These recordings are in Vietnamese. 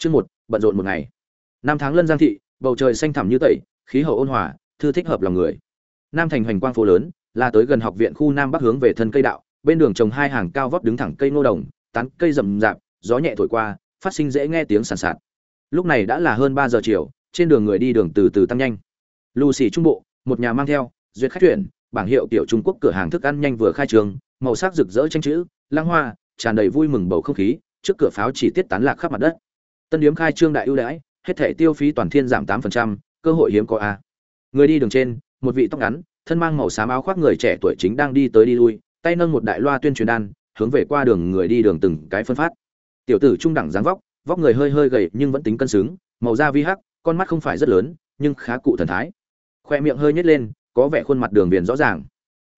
Chương một, bận rộn một ngày. Năm tháng lân giang thị, bầu trời xanh thẳm như tẩy, khí hậu ôn hòa, thư thích hợp lòng người. Nam thành hoành quang phố lớn, là tới gần học viện khu nam bắc hướng về thân cây đạo, bên đường trồng hai hàng cao vóc đứng thẳng cây ngô đồng, tán cây rậm rạp, gió nhẹ thổi qua, phát sinh dễ nghe tiếng sàn sạt. Lúc này đã là hơn ba giờ chiều, trên đường người đi đường từ từ tăng nhanh. Lucy trung bộ, một nhà mang theo, duyệt khách chuyển, bảng hiệu tiểu Trung Quốc cửa hàng thức ăn nhanh vừa khai trương, màu sắc rực rỡ tranh chữ, lang hoa, tràn đầy vui mừng bầu không khí, trước cửa pháo chỉ tiết tán lạc khắp mặt đất. Tân điếm khai trương đại ưu đãi, hết thảy tiêu phí toàn thiên giảm 8%, cơ hội hiếm có a. Người đi đường trên, một vị tóc ngắn, thân mang màu xám áo khoác người trẻ tuổi chính đang đi tới đi lui, tay nâng một đại loa tuyên truyền đan, hướng về qua đường người đi đường từng cái phân phát. Tiểu tử trung đẳng dáng vóc, vóc người hơi hơi gầy nhưng vẫn tính cân xứng, màu da vi hắc, con mắt không phải rất lớn, nhưng khá cụ thần thái. Khoe miệng hơi nhếch lên, có vẻ khuôn mặt đường viền rõ ràng.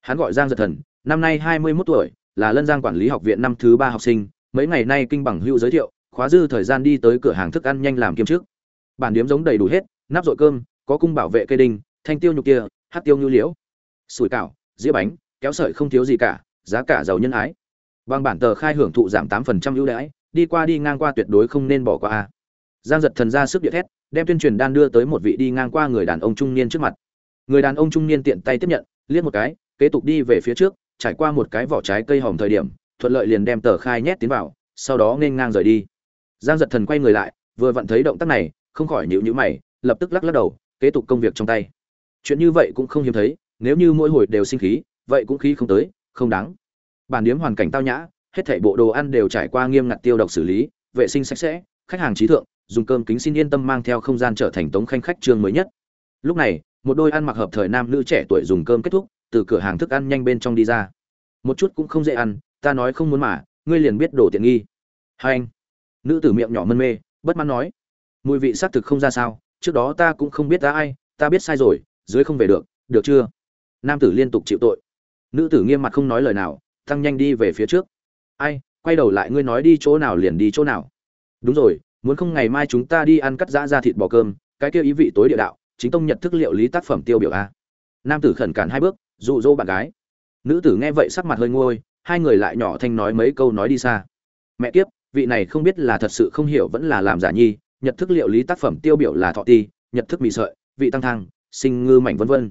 Hắn gọi Giang Giật Thần, năm nay 21 tuổi, là Lân Giang quản lý học viện năm thứ ba học sinh, mấy ngày nay kinh bằng hữu giới thiệu, khóa dư thời gian đi tới cửa hàng thức ăn nhanh làm kiêm trước. Bản điếm giống đầy đủ hết, nắp dội cơm, có cung bảo vệ cây đinh, thanh tiêu nhục kia, hát tiêu nhu liễu, sủi cảo, dĩa bánh, kéo sợi không thiếu gì cả, giá cả giàu nhân ái. Bằng bản tờ khai hưởng thụ giảm 8% ưu đãi, đi qua đi ngang qua tuyệt đối không nên bỏ qua a. Giang giật thần ra sức địa thét, đem tuyên truyền đan đưa tới một vị đi ngang qua người đàn ông trung niên trước mặt. Người đàn ông trung niên tiện tay tiếp nhận, liếc một cái, kế tục đi về phía trước, trải qua một cái vỏ trái cây hòm thời điểm, thuận lợi liền đem tờ khai nhét tiến vào, sau đó nên ngang rời đi. Giang giật thần quay người lại, vừa vặn thấy động tác này, không khỏi nhíu nhíu mày, lập tức lắc lắc đầu, kế tục công việc trong tay. Chuyện như vậy cũng không hiếm thấy, nếu như mỗi hồi đều sinh khí, vậy cũng khí không tới, không đáng. Bản điếm hoàn cảnh tao nhã, hết thảy bộ đồ ăn đều trải qua nghiêm ngặt tiêu độc xử lý, vệ sinh sạch sẽ, khách hàng trí thượng, dùng cơm kính xin yên tâm mang theo không gian trở thành tống khanh khách trường mới nhất. Lúc này, một đôi ăn mặc hợp thời nam nữ trẻ tuổi dùng cơm kết thúc, từ cửa hàng thức ăn nhanh bên trong đi ra. Một chút cũng không dễ ăn, ta nói không muốn mà, ngươi liền biết đổ tiện nghi. Hai anh. Nữ tử miệng nhỏ mân mê, bất mãn nói, mùi vị xác thực không ra sao, trước đó ta cũng không biết ta ai, ta biết sai rồi, dưới không về được, được chưa? Nam tử liên tục chịu tội. Nữ tử nghiêm mặt không nói lời nào, tăng nhanh đi về phía trước. Ai quay đầu lại ngươi nói đi chỗ nào liền đi chỗ nào. Đúng rồi muốn không ngày mai chúng ta đi ăn cắt giã ra thịt bò cơm cái kia ý vị tối địa đạo chính tông nhật thức liệu lý tác phẩm tiêu biểu a. Nam tử khẩn cản hai bước dụ dỗ bạn gái. Nữ tử nghe vậy sắc mặt hơi ngôi hai người lại nhỏ thanh nói mấy câu nói đi xa. Mẹ kiếp vị này không biết là thật sự không hiểu vẫn là làm giả nhi, nhật thức liệu lý tác phẩm tiêu biểu là thọ ti, nhật thức mì sợi, vị tăng thang, sinh ngư mảnh vân vân.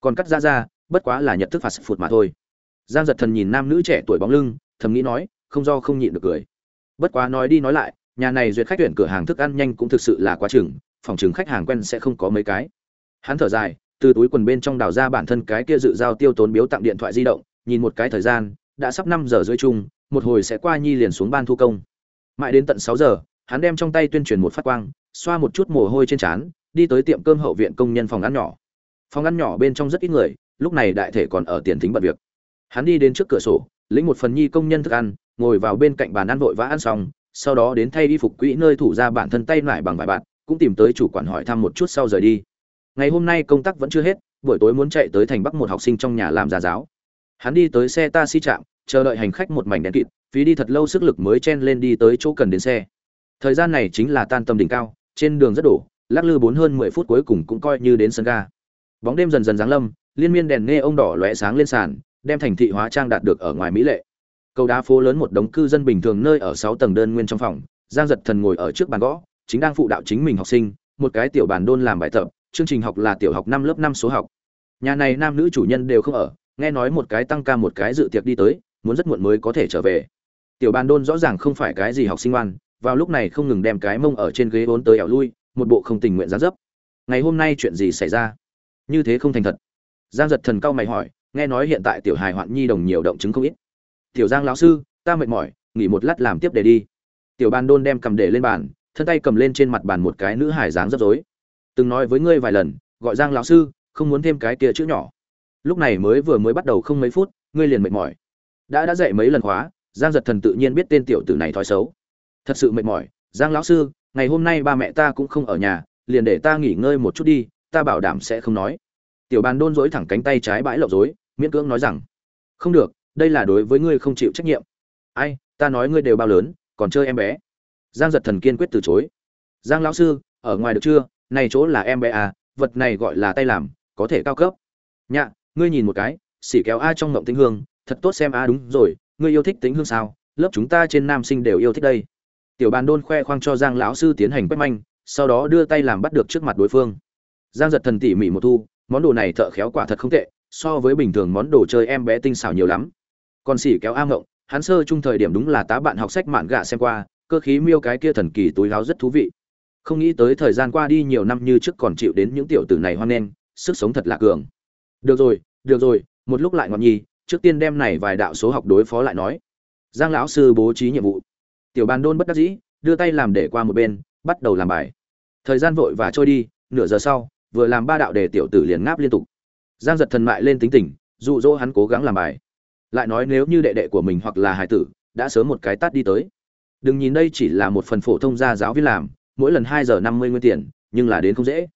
Còn cắt ra ra, bất quá là nhật thức phạt phụt mà thôi. Giang giật thần nhìn nam nữ trẻ tuổi bóng lưng, thầm nghĩ nói, không do không nhịn được cười. Bất quá nói đi nói lại, nhà này duyệt khách tuyển cửa hàng thức ăn nhanh cũng thực sự là quá chừng, phòng chừng khách hàng quen sẽ không có mấy cái. Hắn thở dài, từ túi quần bên trong đào ra bản thân cái kia dự giao tiêu tốn biếu tặng điện thoại di động, nhìn một cái thời gian, đã sắp năm giờ rưỡi chung, một hồi sẽ qua nhi liền xuống ban thu công mãi đến tận sáu giờ, hắn đem trong tay tuyên truyền một phát quang, xoa một chút mồ hôi trên trán, đi tới tiệm cơm hậu viện công nhân phòng ăn nhỏ. Phòng ăn nhỏ bên trong rất ít người, lúc này đại thể còn ở tiền thính bận việc. Hắn đi đến trước cửa sổ, lĩnh một phần nhi công nhân thức ăn, ngồi vào bên cạnh bàn ăn vội vã ăn xong, sau đó đến thay đi phục quỹ nơi thủ ra bản thân tay lại bằng vài bạn cũng tìm tới chủ quản hỏi thăm một chút sau rời đi. Ngày hôm nay công tác vẫn chưa hết, buổi tối muốn chạy tới thành bắc một học sinh trong nhà làm gia giáo. Hắn đi tới xe taxi trạm, chờ đợi hành khách một mảnh đen kịt phí đi thật lâu sức lực mới chen lên đi tới chỗ cần đến xe. Thời gian này chính là tan tâm đỉnh cao, trên đường rất đổ, lắc lư bốn hơn mười phút cuối cùng cũng coi như đến sân ga. Bóng đêm dần dần giáng lâm, liên miên đèn nghe ông đỏ lóe sáng lên sàn, đem thành thị hóa trang đạt được ở ngoài mỹ lệ. Cầu đá phố lớn một đống cư dân bình thường nơi ở sáu tầng đơn nguyên trong phòng, giang giật thần ngồi ở trước bàn gõ, chính đang phụ đạo chính mình học sinh, một cái tiểu bàn đôn làm bài tập, chương trình học là tiểu học năm lớp năm số học. Nhà này nam nữ chủ nhân đều không ở, nghe nói một cái tăng ca một cái dự tiệc đi tới, muốn rất muộn mới có thể trở về tiểu bàn đôn rõ ràng không phải cái gì học sinh ngoan, vào lúc này không ngừng đem cái mông ở trên ghế vốn tới ẻo lui, một bộ không tình nguyện ra dấp. Ngày hôm nay chuyện gì xảy ra? Như thế không thành thật. Giang giật thần cao mày hỏi, nghe nói hiện tại tiểu hài hoạn nhi đồng nhiều động chứng không ít. Tiểu giang lão sư, ta mệt mỏi, nghỉ một lát làm tiếp để đi. Tiểu ban đôn đem cầm để lên bàn, thân tay cầm lên trên mặt bàn một cái nữ hài dáng rất rối. Từng nói với ngươi vài lần, gọi giang lão sư, không muốn thêm cái kia chữ nhỏ. Lúc này mới vừa mới bắt đầu không mấy phút, ngươi liền mệt mỏi. Đã đã dạy mấy lần khóa giang giật thần tự nhiên biết tên tiểu tử này thói xấu. Thật sự mệt mỏi. Giang lão sư, ngày hôm nay ba mẹ ta cũng không ở nhà, liền để ta nghỉ ngơi một chút đi, ta bảo đảm sẽ không nói. Tiểu bàn đôn dối thẳng cánh tay trái bãi lậu dối miễn cưỡng nói rằng, không được, đây là đối với ngươi không chịu trách nhiệm. Ai, ta nói ngươi đều bao lớn, còn chơi em bé. Giang giật thần kiên quyết từ chối. Giang lão sư, ở ngoài được chưa? Này chỗ là em bé à vật này gọi là tay làm, có thể cao cấp. Nhạ, ngươi nhìn một cái, xỉ kéo a trong ngộng tĩnh hương, thật tốt xem a, đúng rồi ngươi yêu thích tính hương sao? Lớp chúng ta trên nam sinh đều yêu thích đây. Tiểu bàn đôn khoe khoang cho giang lão sư tiến hành quét manh, sau đó đưa tay làm bắt được trước mặt đối phương. Giang giật thần tỉ mỉ một thu, món đồ này thợ khéo quả thật không tệ, so với bình thường món đồ chơi em bé tinh xảo nhiều lắm. Còn xỉ kéo am ngộng, hắn sơ chung thời điểm đúng là tá bạn học sách mạn gạ xem qua, cơ khí miêu cái kia thần kỳ túi láo rất thú vị. Không nghĩ tới thời gian qua đi nhiều năm như trước còn chịu đến những tiểu tử này hoan nghênh, sức sống thật là cường. Được rồi được rồi, một lúc lại ngọn nhi trước tiên đem này vài đạo số học đối phó lại nói. Giang lão sư bố trí nhiệm vụ. Tiểu bàn đôn bất đắc dĩ, đưa tay làm để qua một bên, bắt đầu làm bài. Thời gian vội và trôi đi, nửa giờ sau, vừa làm ba đạo đề tiểu tử liền ngáp liên tục. Giang giật thần mại lên tính tình, dụ dỗ hắn cố gắng làm bài. Lại nói nếu như đệ đệ của mình hoặc là hải tử, đã sớm một cái tát đi tới. Đừng nhìn đây chỉ là một phần phổ thông gia giáo viên làm, mỗi lần hai giờ năm mươi nguyên tiền, nhưng là đến không dễ.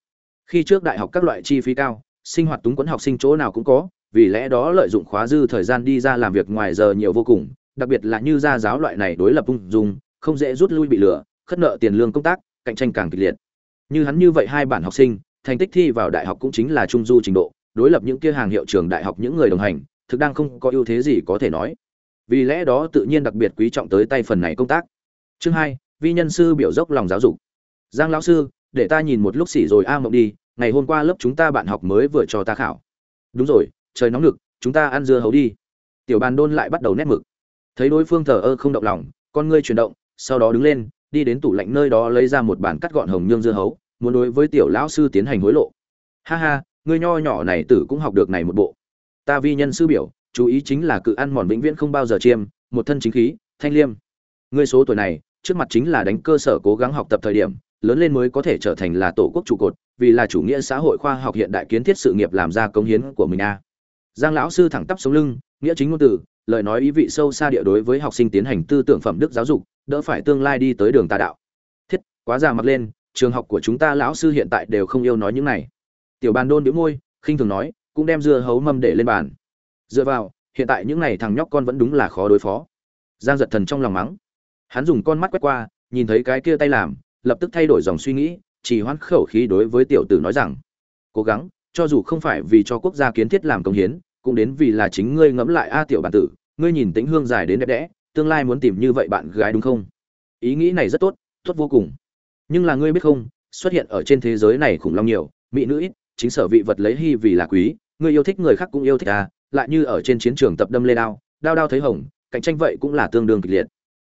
Khi trước đại học các loại chi phí cao, sinh hoạt túng quẫn học sinh chỗ nào cũng có vì lẽ đó lợi dụng khóa dư thời gian đi ra làm việc ngoài giờ nhiều vô cùng, đặc biệt là như gia giáo loại này đối lập ung dung, không dễ rút lui bị lừa, khất nợ tiền lương công tác, cạnh tranh càng kịch liệt. Như hắn như vậy hai bản học sinh, thành tích thi vào đại học cũng chính là trung du trình độ, đối lập những kia hàng hiệu trường đại học những người đồng hành, thực đang không có ưu thế gì có thể nói. Vì lẽ đó tự nhiên đặc biệt quý trọng tới tay phần này công tác. Chương hai, vi nhân sư biểu dốc lòng giáo dục. Giang lão sư, để ta nhìn một lúc xỉ rồi a mộng đi, ngày hôm qua lớp chúng ta bạn học mới vừa cho ta khảo. Đúng rồi trời nóng lực, chúng ta ăn dưa hấu đi. Tiểu bàn đôn lại bắt đầu nét mực. Thấy đối phương thờ ơ không động lòng, con ngươi chuyển động, sau đó đứng lên, đi đến tủ lạnh nơi đó lấy ra một bản cắt gọn hồng nhương dưa hấu, muốn đối với tiểu lão sư tiến hành hối lộ. Ha ha, ngươi nho nhỏ này tử cũng học được này một bộ. Ta vi nhân sư biểu, chú ý chính là cự ăn mòn vĩnh viễn không bao giờ chiêm, một thân chính khí, thanh liêm. Ngươi số tuổi này, trước mặt chính là đánh cơ sở cố gắng học tập thời điểm, lớn lên mới có thể trở thành là tổ quốc trụ cột, vì là chủ nghĩa xã hội khoa học hiện đại kiến thiết sự nghiệp làm ra công hiến của mình a giang lão sư thẳng tắp sống lưng, nghĩa chính ngôn từ, lời nói ý vị sâu xa địa đối với học sinh tiến hành tư tưởng phẩm đức giáo dục, đỡ phải tương lai đi tới đường tà đạo. Thiết, quá già mặt lên, trường học của chúng ta lão sư hiện tại đều không yêu nói những này. Tiểu bàn đôn đĩu môi, khinh thường nói, cũng đem dưa hấu mâm để lên bàn. Dựa vào, hiện tại những này thằng nhóc con vẫn đúng là khó đối phó. Giang giật thần trong lòng mắng. Hắn dùng con mắt quét qua, nhìn thấy cái kia tay làm, lập tức thay đổi dòng suy nghĩ chỉ hoãn khẩu khí đối với tiểu tử nói rằng, cố gắng cho dù không phải vì cho quốc gia kiến thiết làm công hiến, cũng đến vì là chính ngươi ngẫm lại a tiểu bản tử, ngươi nhìn tính hương dài đến đẹp đẽ, tương lai muốn tìm như vậy bạn gái đúng không? Ý nghĩ này rất tốt tốt vô cùng. Nhưng là ngươi biết không, xuất hiện ở trên thế giới này khủng long nhiều, mỹ nữ ít, chính sở vị vật lấy hy vì là quý, ngươi yêu thích người khác cũng yêu thích à lại như ở trên chiến trường tập đâm lê đao đao đao thấy hồng, cạnh tranh vậy cũng là tương đương kịch liệt.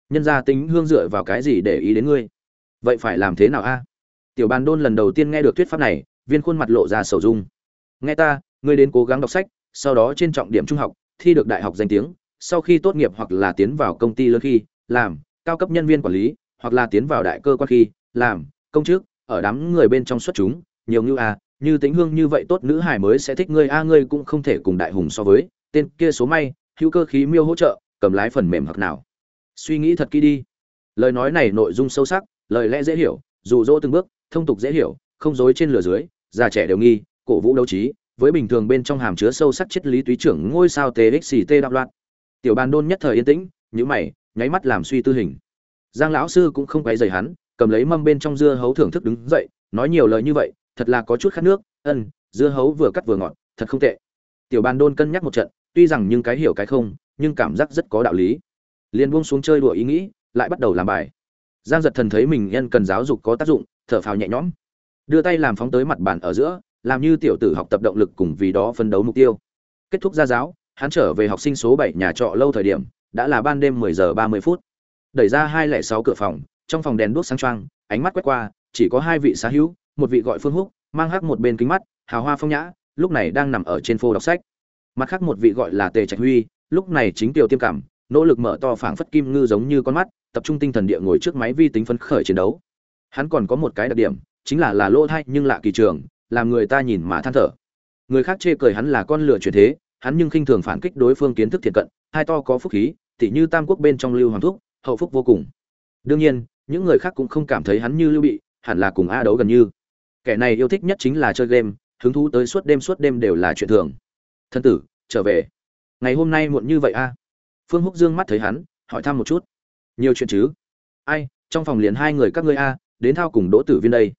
Nhân gia tính hương dựa vào cái gì để ý đến ngươi? Vậy phải làm thế nào a? Tiểu bàn đôn lần đầu tiên nghe được thuyết pháp này viên khuôn mặt lộ ra sầu dung. Nghe ta, ngươi đến cố gắng đọc sách, sau đó trên trọng điểm trung học, thi được đại học danh tiếng, sau khi tốt nghiệp hoặc là tiến vào công ty lớn khi, làm, cao cấp nhân viên quản lý, hoặc là tiến vào đại cơ quan khi, làm, công chức, ở đám người bên trong xuất chúng, nhiều như a như tính hương như vậy tốt nữ hải mới sẽ thích ngươi, a, ngươi cũng không thể cùng đại hùng so với, tên kia số may, hữu cơ khí miêu hỗ trợ, cầm lái phần mềm hoặc nào. Suy nghĩ thật kỹ đi. Lời nói này nội dung sâu sắc, lời lẽ dễ hiểu, dụ dỗ từng bước, thông tục dễ hiểu, không dối trên lửa dưới già trẻ đều nghi, cổ vũ đấu trí, với bình thường bên trong hàm chứa sâu sắc triết lý túy trưởng ngôi sao txt đạo loạn. Tiểu bàn đôn nhất thời yên tĩnh nhữ mày, nháy mắt làm suy tư hình. Giang lão sư cũng không quấy rầy hắn, cầm lấy mâm bên trong dưa hấu thưởng thức đứng dậy, nói nhiều lời như vậy, thật là có chút khát nước, ân, dưa hấu vừa cắt vừa ngọt, thật không tệ. Tiểu bàn đôn cân nhắc một trận, tuy rằng nhưng cái hiểu cái không, nhưng cảm giác rất có đạo lý. Liền buông xuống chơi đùa ý nghĩ, lại bắt đầu làm bài. Giang giật thần thấy mình nhân cần giáo dục có tác dụng, thở phào nhẹ nhõm đưa tay làm phóng tới mặt bàn ở giữa, làm như tiểu tử học tập động lực cùng vì đó phân đấu mục tiêu. Kết thúc gia giáo, hắn trở về học sinh số bảy nhà trọ lâu thời điểm, đã là ban đêm mười giờ ba mươi phút. Đẩy ra hai lẻ sáu cửa phòng, trong phòng đèn đuốc sáng trăng ánh mắt quét qua, chỉ có hai vị xá hữu, một vị gọi phương húc, mang hắc một bên kính mắt, hào hoa phong nhã, lúc này đang nằm ở trên phô đọc sách. Mặt khác một vị gọi là tề trạch huy, lúc này chính tiểu tiêm cảm, nỗ lực mở to phảng phất kim ngư giống như con mắt, tập trung tinh thần địa ngồi trước máy vi tính phấn khởi chiến đấu. Hắn còn có một cái đặc điểm chính là là lỗ thay nhưng lạ kỳ trường, làm người ta nhìn mà than thở. Người khác chê cười hắn là con lửa chuyển thế, hắn nhưng khinh thường phản kích đối phương kiến thức thiện cận, hai to có phúc khí, tỉ như tam quốc bên trong lưu hoàng thúc, hậu phúc vô cùng. Đương nhiên, những người khác cũng không cảm thấy hắn như lưu bị, hẳn là cùng a đấu gần như. Kẻ này yêu thích nhất chính là chơi game, hứng thú tới suốt đêm suốt đêm đều là chuyện thường. Thân tử, trở về. Ngày hôm nay muộn như vậy a? Phương húc dương mắt thấy hắn, hỏi thăm một chút. Nhiều chuyện chứ? Ai, trong phòng liền hai người các ngươi a, đến thao cùng đỗ tử viên đây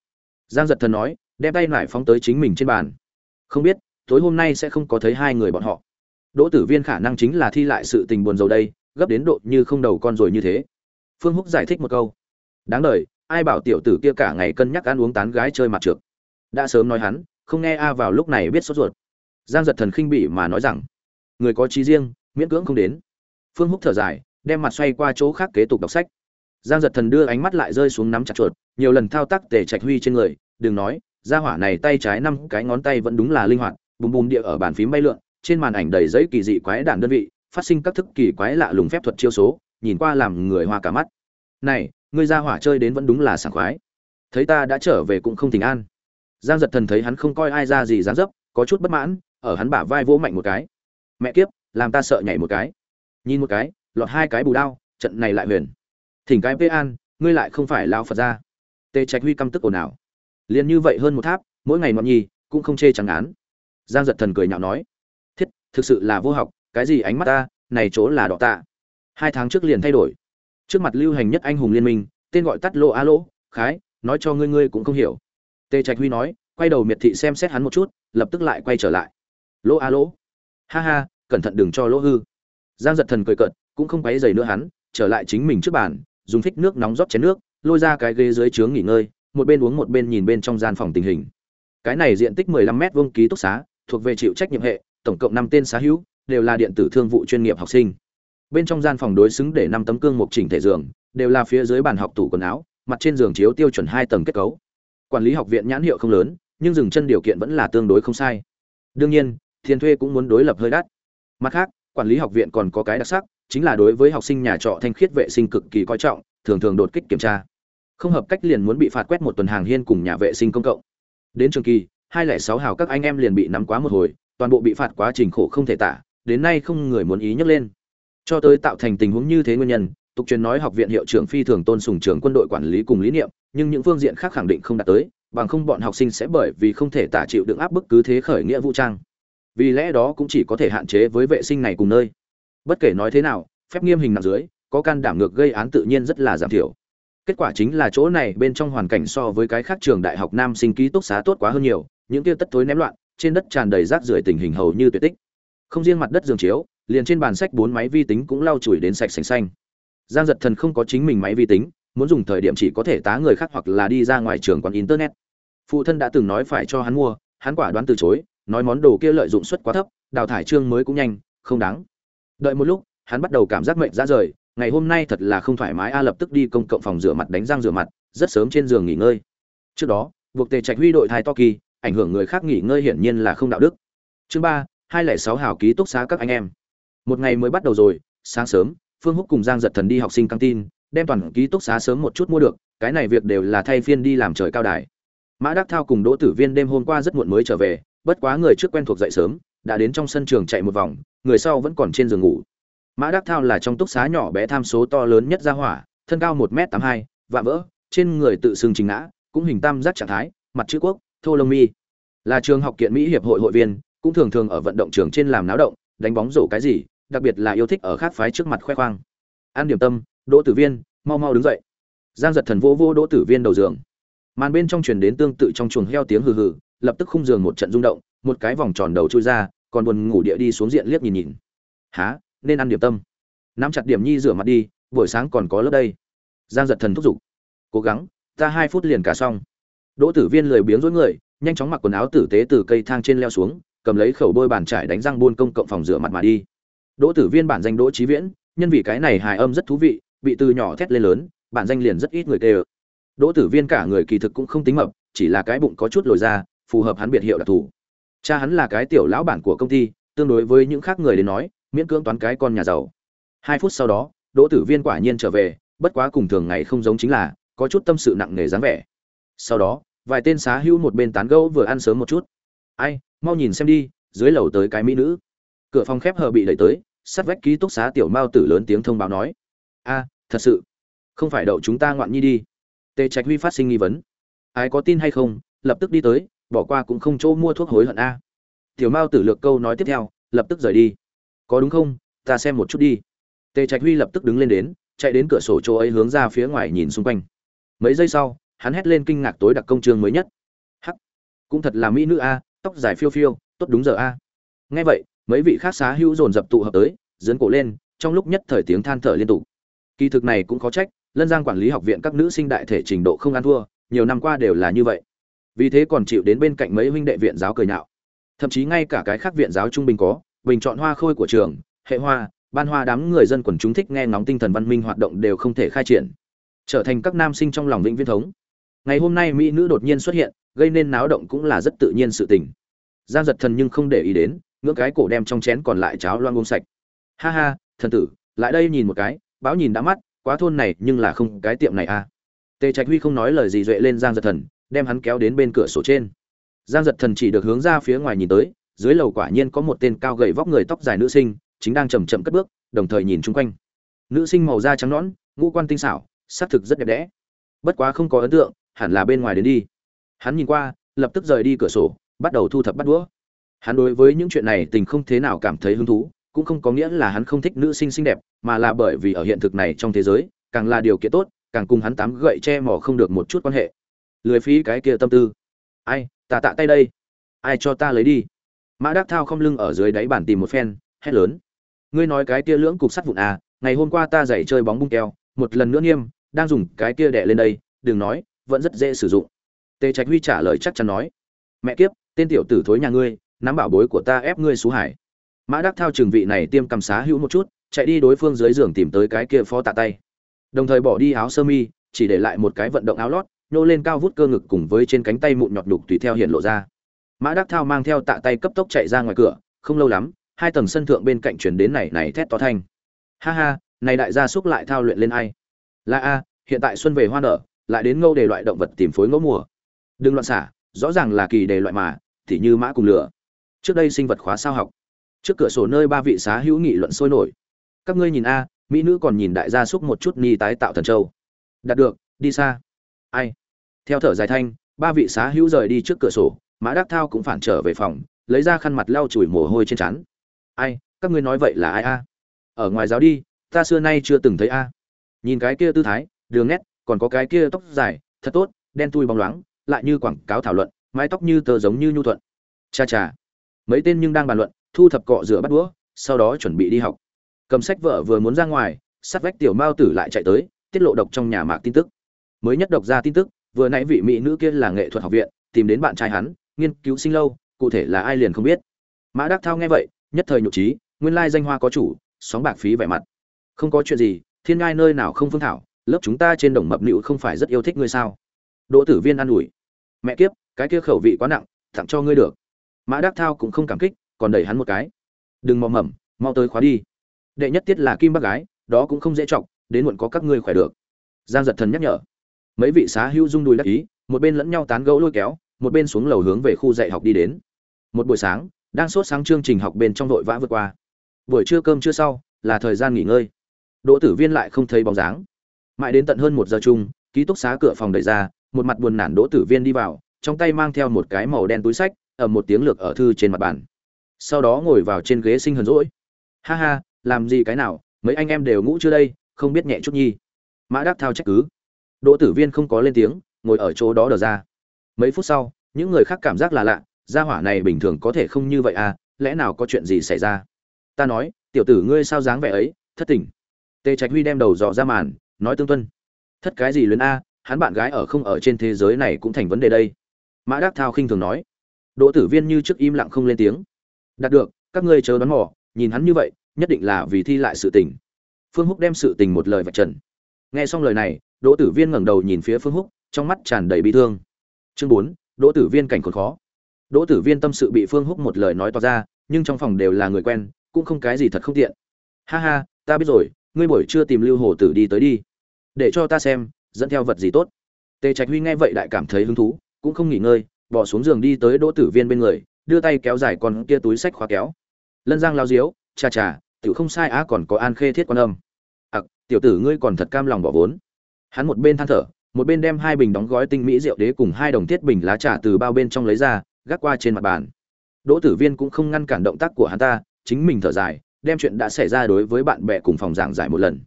giang giật thần nói, đem tay lại phóng tới chính mình trên bàn. Không biết, tối hôm nay sẽ không có thấy hai người bọn họ. Đỗ tử viên khả năng chính là thi lại sự tình buồn rầu đây, gấp đến độ như không đầu con rồi như thế. Phương húc giải thích một câu. Đáng đời, ai bảo tiểu tử kia cả ngày cân nhắc ăn uống tán gái chơi mặt trượt đã sớm nói hắn, không nghe a vào lúc này biết sốt ruột. Giang giật thần khinh bỉ mà nói rằng, người có trí riêng, miễn cưỡng không đến. Phương húc thở dài, đem mặt xoay qua chỗ khác kế tục đọc sách giang giật thần đưa ánh mắt lại rơi xuống nắm chặt chuột, nhiều lần thao tác tề trạch huy trên người, đừng nói ra hỏa này tay trái năm cái ngón tay vẫn đúng là linh hoạt, bùm bùm địa ở bàn phím bay lượn, trên màn ảnh đầy giấy kỳ dị quái đản đơn vị, phát sinh các thức kỳ quái lạ lùng phép thuật chiêu số, nhìn qua làm người hoa cả mắt. Này, ngươi ra hỏa chơi đến vẫn đúng là sảng khoái. Thấy ta đã trở về cũng không tình an. Giang giật thần thấy hắn không coi ai ra gì dán dấp, có chút bất mãn, ở hắn bả vai vỗ mạnh một cái. Mẹ kiếp, làm ta sợ nhảy một cái. Nhìn một cái, lọt hai cái bù đao, trận này lại huyền thỉnh cái vê an, ngươi lại không phải lao phật ra tề trạch huy căm tức ồn ào. Liền như vậy hơn một tháp, mỗi ngày ngọn nhi cũng không chê chẳng án. Giang giật thần cười nhạo nói, thiết, thực sự là vô học, cái gì ánh mắt ta, này chỗ là đỏ tạ. Hai tháng trước liền thay đổi. Trước mặt lưu hành nhất anh hùng liên minh, tên gọi tắt lô a lô, khái, nói cho ngươi ngươi cũng không hiểu. Tề trạch huy nói, quay đầu miệt thị xem xét hắn một chút, lập tức lại quay trở lại. Lô a lô. Ha ha, cẩn thận đừng cho lỗ hư. Giang giật thần cười cợt, cũng không quấy dày nữa hắn, trở lại chính mình trước bàn dùng phích nước nóng rót chén nước, lôi ra cái ghế dưới trướng nghỉ ngơi, một bên uống một bên nhìn bên trong gian phòng tình hình. Cái này diện tích 15 mét vuông ký túc xá, thuộc về chịu trách nhiệm hệ, tổng cộng năm tên xá hữu, đều là điện tử thương vụ chuyên nghiệp học sinh. Bên trong gian phòng đối xứng để năm tấm cương mục chỉnh thể giường, đều là phía dưới bàn học tủ quần áo, mặt trên giường chiếu tiêu chuẩn hai tầng kết cấu. Quản lý học viện nhãn hiệu không lớn, nhưng dừng chân điều kiện vẫn là tương đối không sai. Đương nhiên tiền thuê cũng muốn đối lập hơi đắt. Mặt khác, quản lý học viện còn có cái đặc sắc chính là đối với học sinh nhà trọ thanh khiết vệ sinh cực kỳ coi trọng, thường thường đột kích kiểm tra. Không hợp cách liền muốn bị phạt quét một tuần hàng hiên cùng nhà vệ sinh công cộng. Đến trường kỳ, hai lẻ sáu hào các anh em liền bị nắm quá một hồi, toàn bộ bị phạt quá trình khổ không thể tả, đến nay không người muốn ý nhắc lên. Cho tới tạo thành tình huống như thế nguyên nhân, tục truyền nói học viện hiệu trưởng phi thường tôn sùng trưởng quân đội quản lý cùng lý niệm, nhưng những phương diện khác khẳng định không đạt tới, bằng không bọn học sinh sẽ bởi vì không thể tả chịu đựng áp bức cứ thế khởi nghĩa vũ trang. Vì lẽ đó cũng chỉ có thể hạn chế với vệ sinh này cùng nơi bất kể nói thế nào, phép nghiêm hình nặng dưới, có can đảm ngược gây án tự nhiên rất là giảm thiểu. Kết quả chính là chỗ này bên trong hoàn cảnh so với cái khác trường đại học nam sinh ký túc xá tốt quá hơn nhiều, những kia tất tối ném loạn, trên đất tràn đầy rác rưởi tình hình hầu như tuyệt tích. Không riêng mặt đất giường chiếu, liền trên bàn sách bốn máy vi tính cũng lau chùi đến sạch sành xanh. Giang giật thần không có chính mình máy vi tính, muốn dùng thời điểm chỉ có thể tá người khác hoặc là đi ra ngoài trường quán internet. Phụ thân đã từng nói phải cho hắn mua, hắn quả đoán từ chối, nói món đồ kia lợi dụng suất quá thấp, đào thải trương mới cũng nhanh, không đáng đợi một lúc, hắn bắt đầu cảm giác mệnh ra rời, ngày hôm nay thật là không thoải mái, a lập tức đi công cộng phòng rửa mặt đánh răng rửa mặt, rất sớm trên giường nghỉ ngơi. Trước đó, buộc tề trạch huy đội thai to kỳ, ảnh hưởng người khác nghỉ ngơi hiển nhiên là không đạo đức. Chương ba, hai lẻ sáu hào ký túc xá các anh em. Một ngày mới bắt đầu rồi, sáng sớm, phương húc cùng giang giật thần đi học sinh căng tin, đem toàn ký túc xá sớm một chút mua được, cái này việc đều là thay phiên đi làm trời cao đài. Mã đắc thao cùng đỗ tử viên đêm hôm qua rất muộn mới trở về, bất quá người trước quen thuộc dậy sớm, đã đến trong sân trường chạy một vòng người sau vẫn còn trên giường ngủ. Mã đắc thao là trong túc xá nhỏ bé tham số to lớn nhất ra hỏa, thân cao một m tám hai, vạm vỡ, trên người tự xưng trình ngã, cũng hình tam giác trạng thái, mặt chữ quốc, thô lông mi. Là trường học kiện mỹ hiệp hội hội viên, cũng thường thường ở vận động trường trên làm náo động, đánh bóng rổ cái gì, đặc biệt là yêu thích ở khác phái trước mặt khoe khoang. An điểm tâm, đỗ tử viên, mau mau đứng dậy. Giang giật thần vô vô đỗ tử viên đầu giường. Màn bên trong truyền đến tương tự trong chuồng heo tiếng hừ hừ, lập tức khung giường một trận rung động, một cái vòng tròn đầu trôi ra còn buồn ngủ địa đi xuống diện liếc nhìn nhìn. Há nên ăn điểm tâm. Nắm chặt điểm nhi rửa mặt đi, buổi sáng còn có lớp đây. Giang giật thần thúc giục. Cố gắng, ta hai phút liền cả xong. Đỗ tử viên lười biếng rối người, nhanh chóng mặc quần áo tử tế từ cây thang trên leo xuống, cầm lấy khẩu bôi bàn trải đánh răng buôn công cộng phòng rửa mặt mà đi. Đỗ tử viên bản danh đỗ trí viễn, nhân vì cái này hài âm rất thú vị, bị từ nhỏ thét lên lớn, bản danh liền rất ít người tê đỗ tử viên cả người kỳ thực cũng không tính mập, chỉ là cái bụng có chút lồi ra, phù hợp hắn biệt hiệu đặc thù cha hắn là cái tiểu lão bản của công ty, tương đối với những khác người đến nói, miễn cưỡng toán cái con nhà giàu. Hai phút sau đó, đỗ tử viên quả nhiên trở về, bất quá cùng thường ngày không giống chính là, có chút tâm sự nặng nề dáng vẻ. Sau đó, vài tên xá hữu một bên tán gẫu vừa ăn sớm một chút. Ai, mau nhìn xem đi, dưới lầu tới cái mỹ nữ. Cửa phòng khép hờ bị đẩy tới sắt vách ký túc xá tiểu mao tử lớn tiếng thông báo nói. A, thật sự, không phải đậu chúng ta ngoạn nhi đi. Tề trạch huy phát sinh nghi vấn. Ai có tin hay không, lập tức đi tới bỏ qua cũng không chỗ mua thuốc hối hận a. Tiểu mao tử lược câu nói tiếp theo, lập tức rời đi. Có đúng không? Ta xem một chút đi. Tề trạch huy lập tức đứng lên đến, chạy đến cửa sổ chỗ ấy hướng ra phía ngoài nhìn xung quanh. Mấy giây sau, hắn hét lên kinh ngạc tối đặc công trường mới nhất. Hắc! Cũng thật là mỹ nữ a, tóc dài phiêu phiêu, tốt đúng giờ a. Nghe vậy, mấy vị khác xá hữu dồn dập tụ hợp tới dấn cổ lên, trong lúc nhất thời tiếng than thở liên tục. Kỳ thực này cũng có trách, lân giang quản lý học viện các nữ sinh đại thể trình độ không ăn thua, nhiều năm qua đều là như vậy vì thế còn chịu đến bên cạnh mấy huynh đệ viện giáo cười nhạo. Thậm chí ngay cả cái khác viện giáo trung bình có, bình chọn hoa khôi của trường, hệ hoa, ban hoa đám người dân quần chúng thích nghe ngóng tinh thần văn minh hoạt động đều không thể khai triển. Trở thành các nam sinh trong lòng vĩnh viễn thống. Ngày hôm nay mỹ nữ đột nhiên xuất hiện, gây nên náo động cũng là rất tự nhiên sự tình. Giang giật thần nhưng không để ý đến, ngưỡng cái cổ đem trong chén còn lại cháo loang uống sạch. Ha ha, thần tử, lại đây nhìn một cái, báo nhìn đã mắt, quá thôn này nhưng là không cái tiệm này à. Tề trạch huy không nói lời gì duệ lên giang giật thần đem hắn kéo đến bên cửa sổ trên. Giang giật thần chỉ được hướng ra phía ngoài nhìn tới, dưới lầu quả nhiên có một tên cao gầy vóc người tóc dài nữ sinh, chính đang chầm chậm cất bước, đồng thời nhìn chung quanh. Nữ sinh màu da trắng nõn, ngũ quan tinh xảo xác thực rất đẹp đẽ. Bất quá không có ấn tượng, hẳn là bên ngoài đến đi. Hắn nhìn qua, lập tức rời đi cửa sổ, bắt đầu thu thập bắt đũa. Hắn đối với những chuyện này tình không thế nào cảm thấy hứng thú, cũng không có nghĩa là hắn không thích nữ sinh xinh đẹp, mà là bởi vì ở hiện thực này trong thế giới, càng là điều kiện tốt, càng cùng hắn tám gậy che mỏ không được một chút quan hệ lười phí cái kia tâm tư. Ai tạ tạ tay đây. Ai cho ta lấy đi? Mã đắc thao không lưng ở dưới đáy bàn tìm một phen, hét lớn. Ngươi nói cái kia lưỡng cục sắt vụn à ngày hôm qua ta dạy chơi bóng bung keo, một lần nữa nghiêm đang dùng cái kia đẻ lên đây, đừng nói, vẫn rất dễ sử dụng. Tề trạch huy trả lời chắc chắn nói. Mẹ kiếp, tên tiểu tử thối nhà ngươi, nắm bảo bối của ta ép ngươi xú hải. Mã đắc thao trường vị này tiêm cầm xá hữu một chút, chạy đi đối phương dưới giường tìm tới cái kia phó tạ tay. Đồng thời bỏ đi áo sơ mi, chỉ để lại một cái vận động áo lót nhô lên cao vút cơ ngực cùng với trên cánh tay mụn nhọt đục tùy theo hiện lộ ra. Mã đắc thao mang theo tạ tay cấp tốc chạy ra ngoài cửa, không lâu lắm, hai tầng sân thượng bên cạnh chuyển đến này này thét to thanh. Ha ha, này đại gia súc lại thao luyện lên ai? Là a, hiện tại xuân về hoa nở, lại đến ngâu đề loại động vật tìm phối ngẫu mùa. Đừng loạn xả, rõ ràng là kỳ đề loại mà, thì như mã cùng lửa. Trước đây sinh vật khóa sao học. Trước cửa sổ nơi ba vị xá hữu nghị luận sôi nổi. Các ngươi nhìn a, mỹ nữ còn nhìn đại gia súc một chút ni tái tạo thần châu. Đạt được, đi xa ai? Theo thở dài thanh, ba vị xá hữu rời đi trước cửa sổ, mã đắc thao cũng phản trở về phòng, lấy ra khăn mặt lau chùi mồ hôi trên trán. Ai, các ngươi nói vậy là ai a? Ở ngoài giáo đi, ta xưa nay chưa từng thấy a. Nhìn cái kia tư thái, đường nét, còn có cái kia tóc dài, thật tốt, đen tui bóng loáng, lại như quảng cáo thảo luận, mái tóc như tờ giống như nhu thuận. Cha cha. Mấy tên nhưng đang bàn luận, thu thập cọ rửa bắt đũa, sau đó chuẩn bị đi học. Cầm sách vợ vừa muốn ra ngoài, sát vách tiểu mao tử lại chạy tới, tiết lộ độc trong nhà mạc tin tức mới nhất độc ra tin tức, vừa nãy vị mỹ nữ kia là nghệ thuật học viện, tìm đến bạn trai hắn, nghiên cứu sinh lâu, cụ thể là ai liền không biết. Mã đắc thao nghe vậy, nhất thời nhục trí, nguyên lai danh hoa có chủ, sóng bạc phí vẻ mặt. Không có chuyện gì, thiên ngai nơi nào không phương thảo, lớp chúng ta trên đồng mập nịu không phải rất yêu thích ngươi sao? Đỗ tử viên an ủi. Mẹ kiếp, cái kia khẩu vị quá nặng, tặng cho ngươi được. Mã đắc thao cũng không cảm kích, còn đẩy hắn một cái. Đừng mò mẩm mau tới khóa đi. Đệ nhất tiết là kim bác gái, đó cũng không dễ trọng đến muộn có các ngươi khỏe được. Giang giật thần nhắc nhở mấy vị xá hữu dung đùi đắc ý, một bên lẫn nhau tán gẫu lôi kéo, một bên xuống lầu hướng về khu dạy học đi đến. Một buổi sáng, đang sốt sáng chương trình học bên trong đội vã vượt qua. Buổi trưa cơm chưa sau, là thời gian nghỉ ngơi. Đỗ tử viên lại không thấy bóng dáng. Mãi đến tận hơn một giờ chung, ký túc xá cửa phòng đẩy ra, một mặt buồn nản đỗ tử viên đi vào, trong tay mang theo một cái màu đen túi sách ở một tiếng lược ở thư trên mặt bàn. Sau đó ngồi vào trên ghế sinh hờn rỗi. Ha ha, làm gì cái nào, mấy anh em đều ngủ chưa đây, không biết nhẹ chút nhi. Mã đắc thao trách cứ đỗ tử viên không có lên tiếng, ngồi ở chỗ đó đờ ra. Mấy phút sau, những người khác cảm giác là lạ, gia hỏa này bình thường có thể không như vậy à lẽ nào có chuyện gì xảy ra? Ta nói, tiểu tử ngươi sao dáng vẻ ấy, thất tình. Tề trạch huy đem đầu dò ra màn, nói tương tuân, thất cái gì luyến a, hắn bạn gái ở không ở trên thế giới này cũng thành vấn đề đây. Mã đắc thao khinh thường nói. Đỗ tử viên như trước im lặng không lên tiếng. Đạt được, các ngươi chờ đoán mò, nhìn hắn như vậy, nhất định là vì thi lại sự tình. Phương húc đem sự tình một lời vạch trần. Nghe xong lời này đỗ tử viên ngẩng đầu nhìn phía phương húc trong mắt tràn đầy bi thương. Chương bốn đỗ tử viên cảnh còn khó. Đỗ tử viên tâm sự bị phương húc một lời nói to ra nhưng trong phòng đều là người quen cũng không cái gì thật không tiện. Ha ha ta biết rồi ngươi buổi trưa tìm lưu hồ tử đi tới đi. Để cho ta xem dẫn theo vật gì tốt. Tề trạch huy nghe vậy đại cảm thấy hứng thú cũng không nghỉ ngơi bỏ xuống giường đi tới đỗ tử viên bên người đưa tay kéo dài con kia túi sách khóa kéo. Lân giang lao diếu cha cha, tiểu không sai á còn có an khê thiết quan âm. Ặc tiểu tử ngươi còn thật cam lòng bỏ vốn hắn một bên than thở, một bên đem hai bình đóng gói tinh mỹ rượu đế cùng hai đồng thiết bình lá trà từ bao bên trong lấy ra, gác qua trên mặt bàn. Đỗ tử viên cũng không ngăn cản động tác của hắn ta, chính mình thở dài, đem chuyện đã xảy ra đối với bạn bè cùng phòng giảng giải một lần.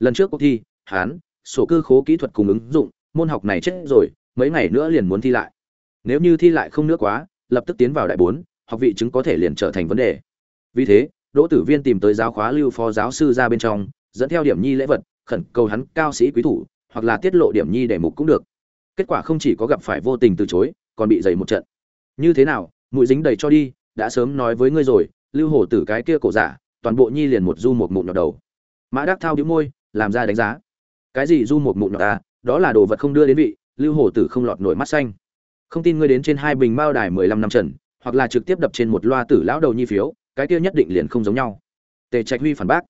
Lần trước cuộc thi, hắn, sổ cư khố kỹ thuật cùng ứng dụng, môn học này chết rồi, mấy ngày nữa liền muốn thi lại. Nếu như thi lại không nữa quá, lập tức tiến vào đại bốn, học vị chứng có thể liền trở thành vấn đề. Vì thế, đỗ tử viên tìm tới giáo khóa lưu phó giáo sư ra bên trong, dẫn theo điểm nhi lễ vật, khẩn cầu hắn cao sĩ quý thủ hoặc là tiết lộ điểm nhi để mục cũng được. Kết quả không chỉ có gặp phải vô tình từ chối, còn bị dày một trận. Như thế nào, mũi dính đầy cho đi, đã sớm nói với ngươi rồi, lưu hồ tử cái kia cổ giả, toàn bộ nhi liền một du một mụn nhọt đầu. Mã đắc thao đĩu môi, làm ra đánh giá. Cái gì du một mụn nhọt ta à? đó là đồ vật không đưa đến vị, lưu hồ tử không lọt nổi mắt xanh. Không tin ngươi đến trên hai bình bao đài mười lăm năm trần, hoặc là trực tiếp đập trên một loa tử lão đầu nhi phiếu, cái kia nhất định liền không giống nhau. Tề trạch huy phản bác.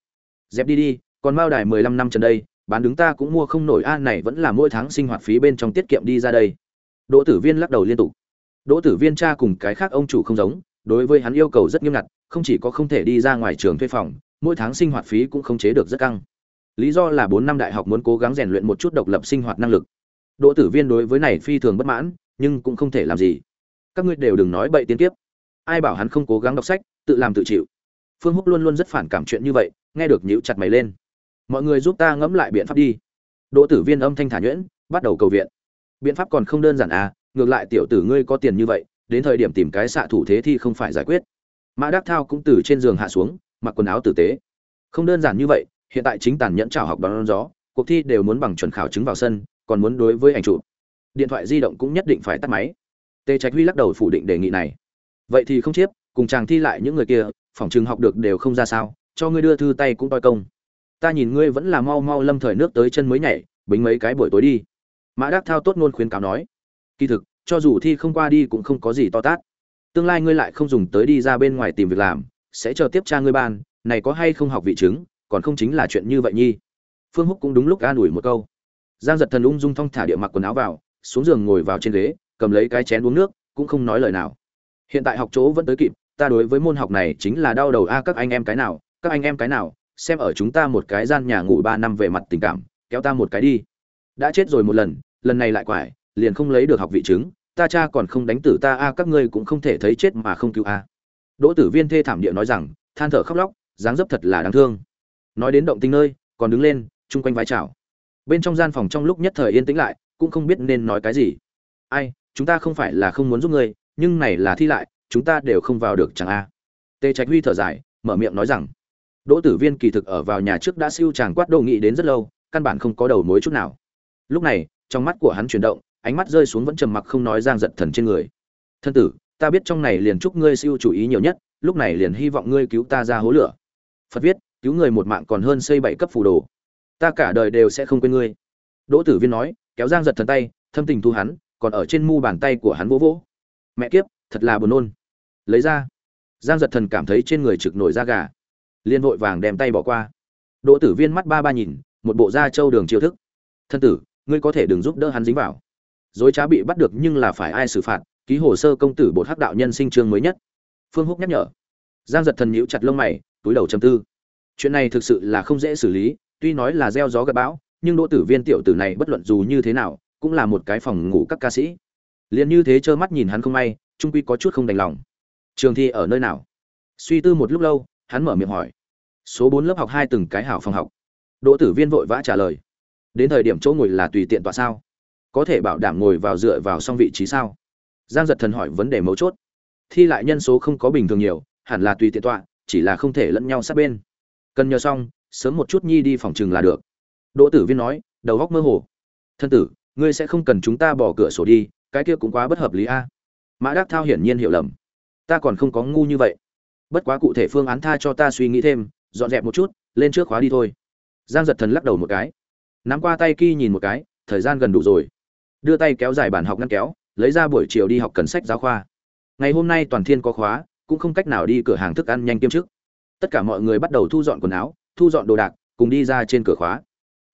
Dẹp đi đi, còn bao đài mười lăm năm trần đây bán đứng ta cũng mua không nổi, a, này vẫn là mỗi tháng sinh hoạt phí bên trong tiết kiệm đi ra đây. Đỗ tử viên lắc đầu liên tục. Đỗ tử viên cha cùng cái khác ông chủ không giống, đối với hắn yêu cầu rất nghiêm ngặt, không chỉ có không thể đi ra ngoài trường thuê phòng, mỗi tháng sinh hoạt phí cũng không chế được rất căng. Lý do là bốn năm đại học muốn cố gắng rèn luyện một chút độc lập sinh hoạt năng lực. Đỗ tử viên đối với này phi thường bất mãn, nhưng cũng không thể làm gì. Các ngươi đều đừng nói bậy tiên tiếp ai bảo hắn không cố gắng đọc sách, tự làm tự chịu. Phương húc luôn luôn rất phản cảm chuyện như vậy, nghe được nhíu chặt mày lên mọi người giúp ta ngẫm lại biện pháp đi. Đỗ tử viên âm thanh thả nhuyễn, bắt đầu cầu viện. Biện pháp còn không đơn giản à ngược lại tiểu tử ngươi có tiền như vậy, đến thời điểm tìm cái xạ thủ thế thì không phải giải quyết. Mã đắc thao cũng từ trên giường hạ xuống, mặc quần áo tử tế. Không đơn giản như vậy, hiện tại chính tàn nhẫn trào học đón gió, cuộc thi đều muốn bằng chuẩn khảo chứng vào sân, còn muốn đối với ảnh chụp. Điện thoại di động cũng nhất định phải tắt máy. Tề trạch huy lắc đầu phủ định đề nghị này. Vậy thì không chiếp, cùng chàng thi lại những người kia, phòng trường học được đều không ra sao, cho ngươi đưa thư tay cũng toi công ta nhìn ngươi vẫn là mau mau lâm thời nước tới chân mới nhảy, bính mấy cái buổi tối đi. Mã đắc thao tốt ngôn khuyến cáo nói. Kỳ thực, cho dù thi không qua đi cũng không có gì to tát. Tương lai ngươi lại không dùng tới đi ra bên ngoài tìm việc làm, sẽ chờ tiếp cha ngươi ban, này có hay không học vị chứng, còn không chính là chuyện như vậy nhi. Phương húc cũng đúng lúc an ủi một câu. Giang giật thần ung dung thong thả địa mặc quần áo vào, xuống giường ngồi vào trên ghế, cầm lấy cái chén uống nước, cũng không nói lời nào. Hiện tại học chỗ vẫn tới kịp, ta đối với môn học này chính là đau đầu a, các anh em cái nào, các anh em cái nào xem ở chúng ta một cái gian nhà ngủ ba năm về mặt tình cảm, kéo ta một cái đi. Đã chết rồi một lần lần này lại quải, liền không lấy được học vị chứng, ta cha còn không đánh tử ta a, các ngươi cũng không thể thấy chết mà không cứu a. Đỗ tử viên thê thảm địa nói rằng, than thở khóc lóc, dáng dấp thật là đáng thương. Nói đến động tinh nơi, còn đứng lên, chung quanh vai chào. Bên trong gian phòng trong lúc nhất thời yên tĩnh lại, cũng không biết nên nói cái gì. Ai, chúng ta không phải là không muốn giúp ngươi, nhưng này là thi lại, chúng ta đều không vào được chẳng a. Tề trạch huy thở dài, mở miệng nói rằng đỗ tử viên kỳ thực ở vào nhà trước đã siêu chàng quát đồ nghị đến rất lâu, căn bản không có đầu mối chút nào. Lúc này, trong mắt của hắn chuyển động, ánh mắt rơi xuống vẫn trầm mặc không nói giang giật thần trên người. Thân tử, ta biết trong này liền chúc ngươi siêu chủ ý nhiều nhất, lúc này liền hy vọng ngươi cứu ta ra hố lửa. Phật viết, cứu người một mạng còn hơn xây bảy cấp phù đồ. Ta cả đời đều sẽ không quên ngươi. Đỗ tử viên nói, kéo giang giật thần tay, thâm tình thu hắn, còn ở trên mu bàn tay của hắn vỗ vỗ. Mẹ kiếp, thật là buồn nôn. Lấy ra, giang giật thần cảm thấy trên người trực nổi da gà liên vội vàng đem tay bỏ qua. Đỗ tử viên mắt ba ba nhìn, một bộ da trâu đường chiêu thức. Thân tử, ngươi có thể đừng giúp đỡ hắn dính vào. Dối trá bị bắt được nhưng là phải ai xử phạt, ký hồ sơ công tử bột hắc đạo nhân sinh trường mới nhất. Phương húc nhắc nhở. Giang giật thần nhíu chặt lông mày, túi đầu trầm tư. Chuyện này thực sự là không dễ xử lý, tuy nói là gieo gió gặp bão, nhưng đỗ tử viên tiểu tử này bất luận dù như thế nào, cũng là một cái phòng ngủ các ca sĩ. Liền như thế trơ mắt nhìn hắn không may trung quy có chút không đành lòng. Trường thi ở nơi nào? Suy tư một lúc lâu hắn mở miệng hỏi. Số bốn lớp học hai từng cái hảo phòng học. Đỗ tử viên vội vã trả lời. Đến thời điểm chỗ ngồi là tùy tiện tọa sao? Có thể bảo đảm ngồi vào dựa vào xong vị trí sao? Giang giật thần hỏi vấn đề mấu chốt. Thi lại nhân số không có bình thường nhiều, hẳn là tùy tiện tọa, chỉ là không thể lẫn nhau sát bên. Cần nhờ xong, sớm một chút nhi đi phòng chừng là được. Đỗ tử viên nói, đầu góc mơ hồ. Thân tử, ngươi sẽ không cần chúng ta bỏ cửa sổ đi, cái kia cũng quá bất hợp lý a. Mã đắc thao hiển nhiên hiểu lầm. Ta còn không có ngu như vậy bất quá cụ thể phương án tha cho ta suy nghĩ thêm, dọn dẹp một chút, lên trước khóa đi thôi. Giang giật thần lắc đầu một cái. Nắm qua tay ky nhìn một cái, thời gian gần đủ rồi. Đưa tay kéo dài bản học ngăn kéo, lấy ra buổi chiều đi học cần sách giáo khoa. Ngày hôm nay toàn thiên có khóa, cũng không cách nào đi cửa hàng thức ăn nhanh kiêm chức. Tất cả mọi người bắt đầu thu dọn quần áo, thu dọn đồ đạc, cùng đi ra trên cửa khóa.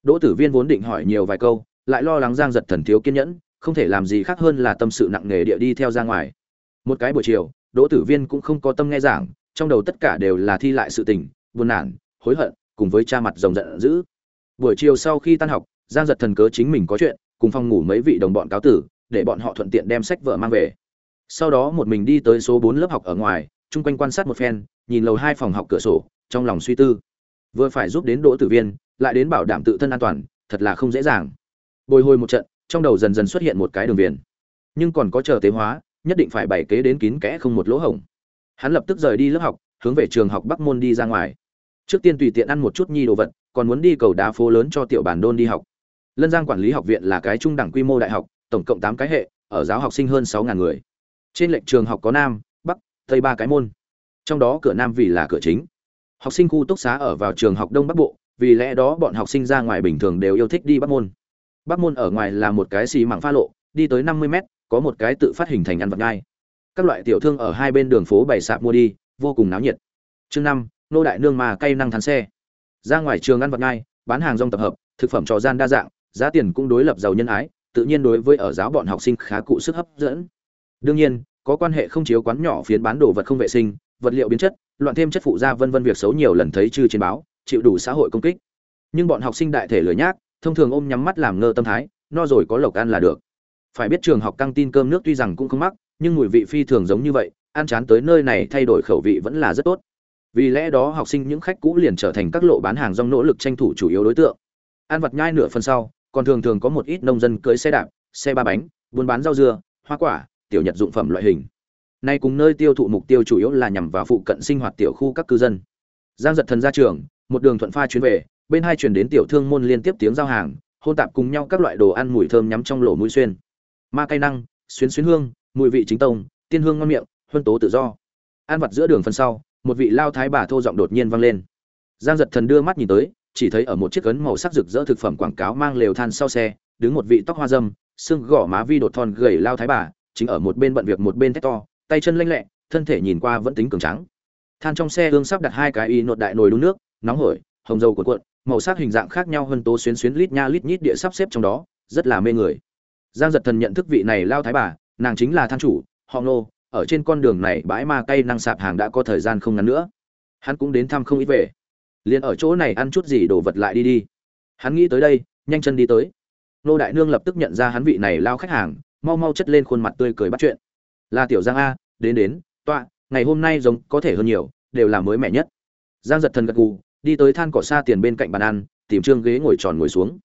Đỗ tử viên vốn định hỏi nhiều vài câu, lại lo lắng giang giật thần thiếu kiên nhẫn, không thể làm gì khác hơn là tâm sự nặng nề địa đi theo ra ngoài. Một cái buổi chiều, đỗ tử viên cũng không có tâm nghe giảng trong đầu tất cả đều là thi lại sự tình, buồn nản, hối hận, cùng với cha mặt rồng giận dữ. Buổi chiều sau khi tan học, giang giật thần cớ chính mình có chuyện, cùng phòng ngủ mấy vị đồng bọn cáo tử, để bọn họ thuận tiện đem sách vở mang về. Sau đó một mình đi tới số bốn lớp học ở ngoài, chung quanh quan sát một phen, nhìn lầu hai phòng học cửa sổ, trong lòng suy tư. Vừa phải giúp đến đỗ tử viên, lại đến bảo đảm tự thân an toàn, thật là không dễ dàng. Bồi hồi một trận, trong đầu dần dần xuất hiện một cái đường viền. Nhưng còn có chờ tế hóa, nhất định phải bày kế đến kín kẽ không một lỗ hổng hắn lập tức rời đi lớp học, hướng về trường học bắc môn đi ra ngoài. Trước tiên tùy tiện ăn một chút nhi đồ vật, còn muốn đi cầu đá phố lớn cho tiểu bản đôn đi học. Lân giang quản lý học viện là cái trung đẳng quy mô đại học, tổng cộng tám cái hệ, ở giáo học sinh hơn sáu ngàn người. Trên lệnh trường học có nam, bắc, tây ba cái môn. Trong đó cửa nam vì là cửa chính. Học sinh khu túc xá ở vào trường học đông bắc bộ, vì lẽ đó bọn học sinh ra ngoài bình thường đều yêu thích đi bắc môn. Bắc môn ở ngoài là một cái xì mảng pha lộ, đi tới năm mươi mét, có một cái tự phát hình thành ăn vật ngay các loại tiểu thương ở hai bên đường phố bày sạp mua đi, vô cùng náo nhiệt. Chương năm, nô đại nương mà cây năng thắn xe. Ra ngoài trường ăn vật ngay, bán hàng rong tập hợp, thực phẩm trò gian đa dạng, giá tiền cũng đối lập giàu nhân ái, tự nhiên đối với ở giáo bọn học sinh khá cụ sức hấp dẫn. Đương nhiên, có quan hệ không chiếu quán nhỏ phiến bán đồ vật không vệ sinh, vật liệu biến chất, loạn thêm chất phụ gia vân vân việc xấu nhiều lần thấy chư trên báo, chịu đủ xã hội công kích. Nhưng bọn học sinh đại thể lười nhác, thông thường ôm nhắm mắt làm ngơ tâm thái, no rồi có lộc ăn là được. Phải biết trường học căng tin cơm nước tuy rằng cũng không mắc nhưng mùi vị phi thường giống như vậy, ăn chán tới nơi này thay đổi khẩu vị vẫn là rất tốt. Vì lẽ đó học sinh những khách cũ liền trở thành các lộ bán hàng rong nỗ lực tranh thủ chủ yếu đối tượng. Ăn vặt nhai nửa phần sau, còn thường thường có một ít nông dân cưới xe đạp, xe ba bánh, buôn bán rau dưa, hoa quả, tiểu nhật dụng phẩm loại hình. Nay cùng nơi tiêu thụ mục tiêu chủ yếu là nhằm vào phụ cận sinh hoạt tiểu khu các cư dân. Giang giật thần ra trường, một đường thuận pha chuyến về, bên hai chuyển đến tiểu thương môn liên tiếp tiếng giao hàng, hôn tạp cùng nhau các loại đồ ăn mùi thơm nhắm trong lỗ mũi xuyên. Ma cay năng, xuyến xuyến hương mùi vị chính tông, tiên hương ngon miệng, huân tố tự do. Ăn vặt giữa đường phần sau, một vị lao thái bà thô giọng đột nhiên vang lên. Giang giật thần đưa mắt nhìn tới, chỉ thấy ở một chiếc cấn màu sắc rực rỡ thực phẩm quảng cáo mang lều than sau xe, đứng một vị tóc hoa dâm, xương gỏ má vi đột thon gầy lao thái bà, chính ở một bên bận việc một bên thét to, tay chân lênh lẹ, thân thể nhìn qua vẫn tính cường trắng than trong xe hương sắp đặt hai cái y nột đại nồi đun nước, nóng hổi, hồng dầu cuộn cuộn, màu sắc hình dạng khác nhau hơn tố xuyến xuyến lít nha lít nhít địa sắp xếp trong đó, rất là mê người. Giang giật thần nhận thức vị này lao thái bà nàng chính là than chủ, họ nô ở trên con đường này bãi ma cây năng sạp hàng đã có thời gian không ngắn nữa. Hắn cũng đến thăm không ít về. Liền ở chỗ này ăn chút gì đồ vật lại đi đi. Hắn nghĩ tới đây, nhanh chân đi tới. Nô đại nương lập tức nhận ra hắn vị này lao khách hàng, mau mau chất lên khuôn mặt tươi cười bắt chuyện. Là tiểu giang a, đến đến, tọa, ngày hôm nay giống có thể hơn nhiều, đều là mới mẻ nhất. Giang giật thần gật gù, đi tới than cỏ xa tiền bên cạnh bàn ăn, tìm trương ghế ngồi tròn ngồi xuống.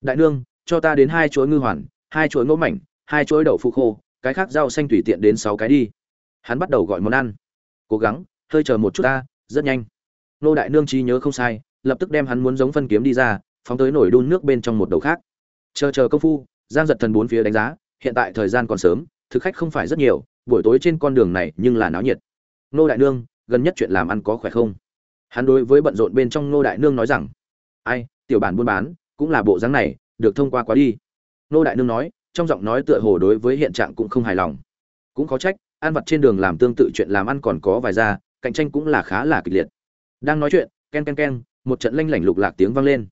Đại nương, cho ta đến hai chuỗi ngư hoàn, hai chuỗi ngỗ mảnh, hai chuỗi đậu phụ khô cái khác rau xanh tùy tiện đến sáu cái đi. Hắn bắt đầu gọi món ăn. Cố gắng, hơi chờ một chút ta, rất nhanh. Nô đại nương trí nhớ không sai, lập tức đem hắn muốn giống phân kiếm đi ra, phóng tới nổi đun nước bên trong một đầu khác. Chờ chờ công phu, giang giật thần bốn phía đánh giá, hiện tại thời gian còn sớm, thực khách không phải rất nhiều, buổi tối trên con đường này nhưng là náo nhiệt. Nô đại nương, gần nhất chuyện làm ăn có khỏe không? Hắn đối với bận rộn bên trong nô đại nương nói rằng, ai, tiểu bản buôn bán, cũng là bộ dáng này, được thông qua quá đi. Nô đại nương nói trong giọng nói tựa hồ đối với hiện trạng cũng không hài lòng. Cũng có trách, ăn vặt trên đường làm tương tự chuyện làm ăn còn có vài ra cạnh tranh cũng là khá là kịch liệt. Đang nói chuyện, ken ken ken, một trận lanh lảnh lục lạc tiếng vang lên.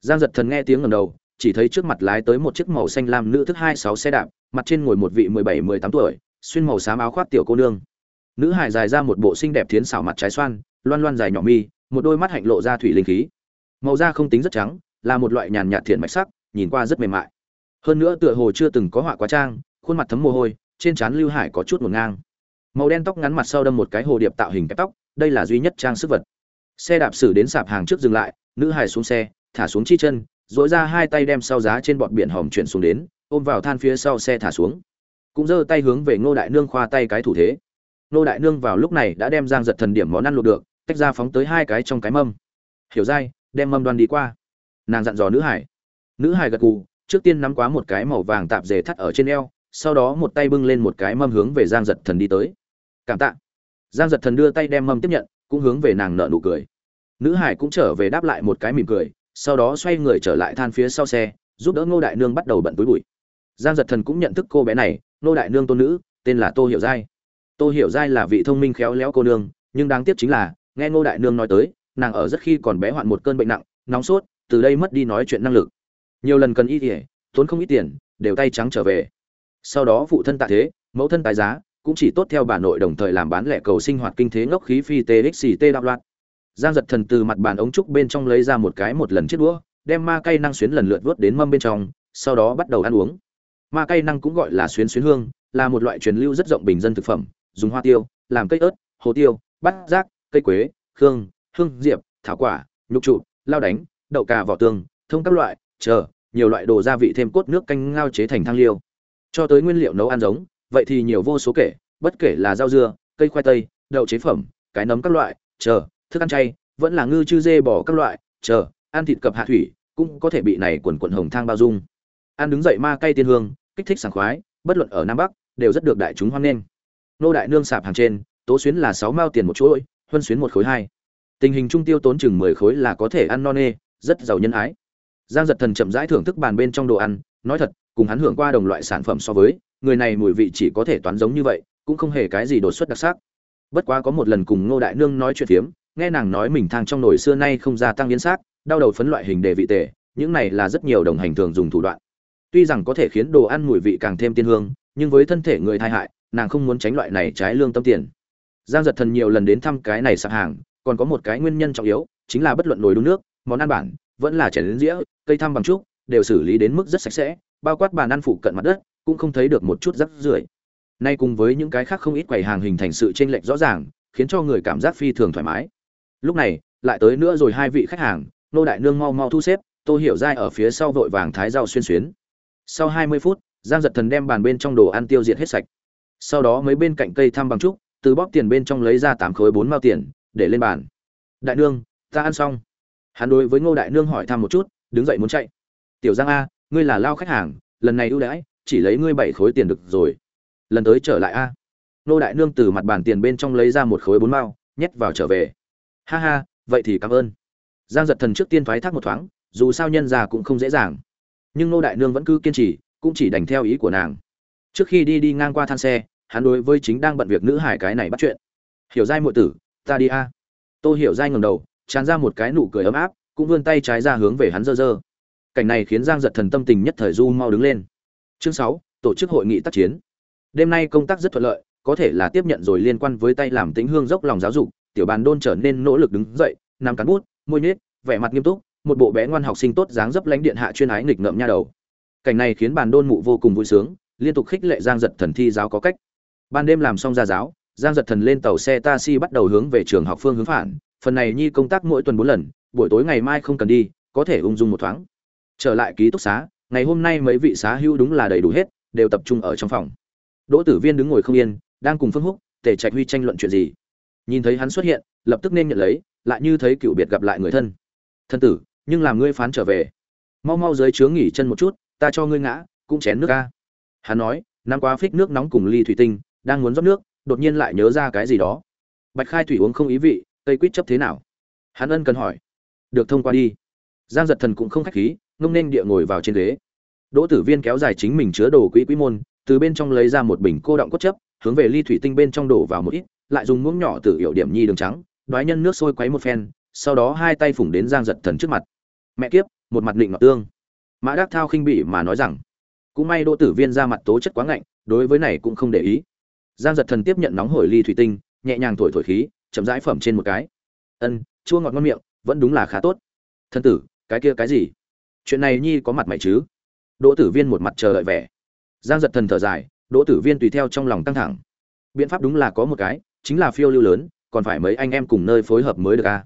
Giang giật thần nghe tiếng ngầm đầu, chỉ thấy trước mặt lái tới một chiếc màu xanh lam nữ thức hai sáu xe đạp, mặt trên ngồi một vị mười bảy, mười tám tuổi, xuyên màu xám áo khoác tiểu cô nương. Nữ hải dài ra một bộ xinh đẹp thiến xảo mặt trái xoan, loan loan dài nhỏ mi, một đôi mắt hạnh lộ ra thủy linh khí. Màu da không tính rất trắng, là một loại nhàn nhạt thiện mạch sắc, nhìn qua rất mềm mại hơn nữa tựa hồ chưa từng có họa quá trang, khuôn mặt thấm mồ hôi, trên trán lưu hải có chút một ngang. Màu đen tóc ngắn mặt sau đâm một cái hồ điệp tạo hình cái tóc, đây là duy nhất trang sức vật. Xe đạp xử đến sạp hàng trước dừng lại, nữ hải xuống xe, thả xuống chi chân dỗi ra hai tay đem sau giá trên bọt biển hòm chuyển xuống đến, ôm vào than phía sau xe thả xuống. Cũng giơ tay hướng về ngô đại nương khoa tay cái thủ thế. Ngô đại nương vào lúc này đã đem giang giật thần điểm món ăn luộc được, tách ra phóng tới hai cái trong cái mâm. Hiểu dai, đem mâm đoan đi qua. Nàng dặn dò nữ hải. Nữ hải gật cù trước tiên nắm quá một cái màu vàng tạp dề thắt ở trên eo, sau đó một tay bưng lên một cái mâm hướng về giang giật thần đi tới. Cảm tạ. Giang giật thần đưa tay đem mâm tiếp nhận, cũng hướng về nàng nợ nụ cười. Nữ hải cũng trở về đáp lại một cái mỉm cười, sau đó xoay người trở lại than phía sau xe, giúp đỡ ngô đại nương bắt đầu bận túi bụi. Giang giật thần cũng nhận thức cô bé này, ngô đại nương tôn nữ, tên là tô hiểu giai. Tô hiểu giai là vị thông minh khéo léo cô nương, nhưng đáng tiếc chính là, nghe ngô đại nương nói tới, nàng ở rất khi còn bé hoạn một cơn bệnh nặng, nóng sốt, từ đây mất đi nói chuyện năng lực nhiều lần cần y ỉa tốn không ít tiền, đều tay trắng trở về. Sau đó phụ thân tạ thế, mẫu thân tái giá, cũng chỉ tốt theo bà nội đồng thời làm bán lẻ cầu sinh hoạt kinh thế ngốc khí phi tê xì tê đạo loạn. Giang giật thần từ mặt bàn ống trúc bên trong lấy ra một cái một lần chiếc đũa, đem ma cây năng xuyến lần lượt vớt đến mâm bên trong, sau đó bắt đầu ăn uống. Ma cây năng cũng gọi là xuyến xuyến hương, là một loại truyền lưu rất rộng bình dân thực phẩm, dùng hoa tiêu, làm cây ớt, hồ tiêu, bát giác, cây quế khương hương diệp, thảo quả, nhục trụ, lao đánh, đậu cà, vỏ tương, thông các loại, chờ nhiều loại đồ gia vị thêm cốt nước canh ngao chế thành thang liêu. Cho tới nguyên liệu nấu ăn giống, vậy thì nhiều vô số kể, bất kể là rau dưa, cây khoai tây, đậu chế phẩm, cái nấm các loại, chờ, thức ăn chay, vẫn là ngư chư dê bò các loại, chờ, ăn thịt cập hạ thủy, cũng có thể bị này quần quần hồng thang bao dung. Ăn đứng dậy ma cay tiên hương, kích thích sảng khoái, bất luận ở nam bắc, đều rất được đại chúng hoan nghênh. Nô đại nương sạp hàng trên, tố xuyến là sáu mao tiền một chuỗi, huân xuyến một khối hai. Tình hình trung tiêu tốn chừng mười khối là có thể ăn no nê, rất giàu nhân ái giang giật thần chậm rãi thưởng thức bàn bên trong đồ ăn, nói thật, cùng hắn hưởng qua đồng loại sản phẩm so với, người này mùi vị chỉ có thể toán giống như vậy, cũng không hề cái gì đột xuất đặc sắc. Bất quá có một lần cùng ngô đại nương nói chuyện phiếm, nghe nàng nói mình thang trong nồi xưa nay không gia tăng biến xác đau đầu phấn loại hình đề vị tệ những này là rất nhiều đồng hành thường dùng thủ đoạn. Tuy rằng có thể khiến đồ ăn mùi vị càng thêm tiên hương, nhưng với thân thể người thai hại, nàng không muốn tránh loại này trái lương tâm tiền. Giang giật thần nhiều lần đến thăm cái này sạp hàng, còn có một cái nguyên nhân trọng yếu, chính là bất luận nồi đun nước, món ăn bản vẫn là chén dĩa, cây thăm bằng trúc, đều xử lý đến mức rất sạch sẽ, bao quát bàn ăn phụ cận mặt đất, cũng không thấy được một chút rắc rưởi. Nay cùng với những cái khác không ít quầy hàng hình thành sự chênh lệch rõ ràng, khiến cho người cảm giác phi thường thoải mái. Lúc này, lại tới nữa rồi hai vị khách hàng, nô đại nương mau mau thu xếp, tô hiểu dai ở phía sau vội vàng thái rau xuyên xuyến. Sau hai mươi phút, giang giật thần đem bàn bên trong đồ ăn tiêu diệt hết sạch. Sau đó mấy bên cạnh cây thăm bằng trúc, từ bóp tiền bên trong lấy ra tám khối bốn mao tiền, để lên bàn. Đại nương, ta ăn xong hắn đối với ngô đại nương hỏi thăm một chút, đứng dậy muốn chạy. Tiểu giang a, ngươi là lao khách hàng, lần này ưu đãi, chỉ lấy ngươi bảy khối tiền được rồi. Lần tới trở lại a. Ngô đại nương từ mặt bàn tiền bên trong lấy ra một khối bốn mao, nhét vào trở về. Ha ha, vậy thì cảm ơn. Giang giật thần trước tiên thoái thác một thoáng, dù sao nhân già cũng không dễ dàng. Nhưng ngô đại nương vẫn cứ kiên trì, cũng chỉ đành theo ý của nàng. Trước khi đi đi ngang qua than xe, hắn đối với chính đang bận việc nữ hải cái này bắt chuyện. Hiểu giai muội tử, ta đi a. Tô hiểu giai ngầm đầu tràn ra một cái nụ cười ấm áp, cũng vươn tay trái ra hướng về hắn dơ dơ. Cảnh này khiến giang giật thần tâm tình nhất thời du mau đứng lên. Chương sáu, tổ chức hội nghị tác chiến. Đêm nay công tác rất thuận lợi, có thể là tiếp nhận rồi liên quan với tay làm tính hương dốc lòng giáo dục, tiểu bàn đôn trở nên nỗ lực đứng dậy, nằm cắn bút, môi nhết vẻ mặt nghiêm túc, một bộ bé ngoan học sinh tốt dáng dấp lãnh điện hạ chuyên ái nghịch ngợm nha đầu. Cảnh này khiến bàn đôn mụ vô cùng vui sướng, liên tục khích lệ giang giật thần thi giáo có cách. Ban đêm làm xong ra giáo, giang giật thần lên tàu xe taxi bắt đầu hướng về trường học phương hướng phản phần này nhi công tác mỗi tuần bốn lần, buổi tối ngày mai không cần đi, có thể ung dung một thoáng. Trở lại ký túc xá, ngày hôm nay mấy vị xá hưu đúng là đầy đủ hết, đều tập trung ở trong phòng. Đỗ tử viên đứng ngồi không yên, đang cùng phương húc, tề trạch huy tranh luận chuyện gì. Nhìn thấy hắn xuất hiện, lập tức nên nhận lấy, lại như thấy cựu biệt gặp lại người thân. Thân tử, nhưng làm ngươi phán trở về. Mau mau dưới chướng nghỉ chân một chút, ta cho ngươi ngã, cũng chén nước ca. Hắn nói, năm qua phích nước nóng cùng ly thủy tinh, đang muốn rót nước, đột nhiên lại nhớ ra cái gì đó. Bạch khai thủy uống không ý vị cây quýt chấp thế nào? Hắn ân cần hỏi. Được thông qua đi. Giang giật thần cũng không khách khí, ngông nên địa ngồi vào trên ghế. Đỗ tử viên kéo dài chính mình chứa đồ quỹ quỹ môn, từ bên trong lấy ra một bình cô động cốt chấp, hướng về ly thủy tinh bên trong đổ vào một ít, lại dùng muỗng nhỏ từ hiệu điểm nhi đường trắng, đoái nhân nước sôi quấy một phen, sau đó hai tay phủng đến giang giật thần trước mặt. Mẹ kiếp, một mặt định ngọt tương. Mã đắc thao khinh bỉ mà nói rằng. Cũng may đỗ tử viên ra mặt tố chất quá ngạnh, đối với này cũng không để ý. Giang giật thần tiếp nhận nóng hổi ly thủy tinh, nhẹ nhàng thổi thổi khí chậm rãi phẩm trên một cái. Ân, chua ngọt ngon miệng, vẫn đúng là khá tốt. Thân tử, cái kia cái gì? Chuyện này nhi có mặt mày chứ? Đỗ tử viên một mặt chờ đợi vẻ. Giang giật thần thở dài, đỗ tử viên tùy theo trong lòng căng thẳng. Biện pháp đúng là có một cái, chính là phiêu lưu lớn, còn phải mấy anh em cùng nơi phối hợp mới được à.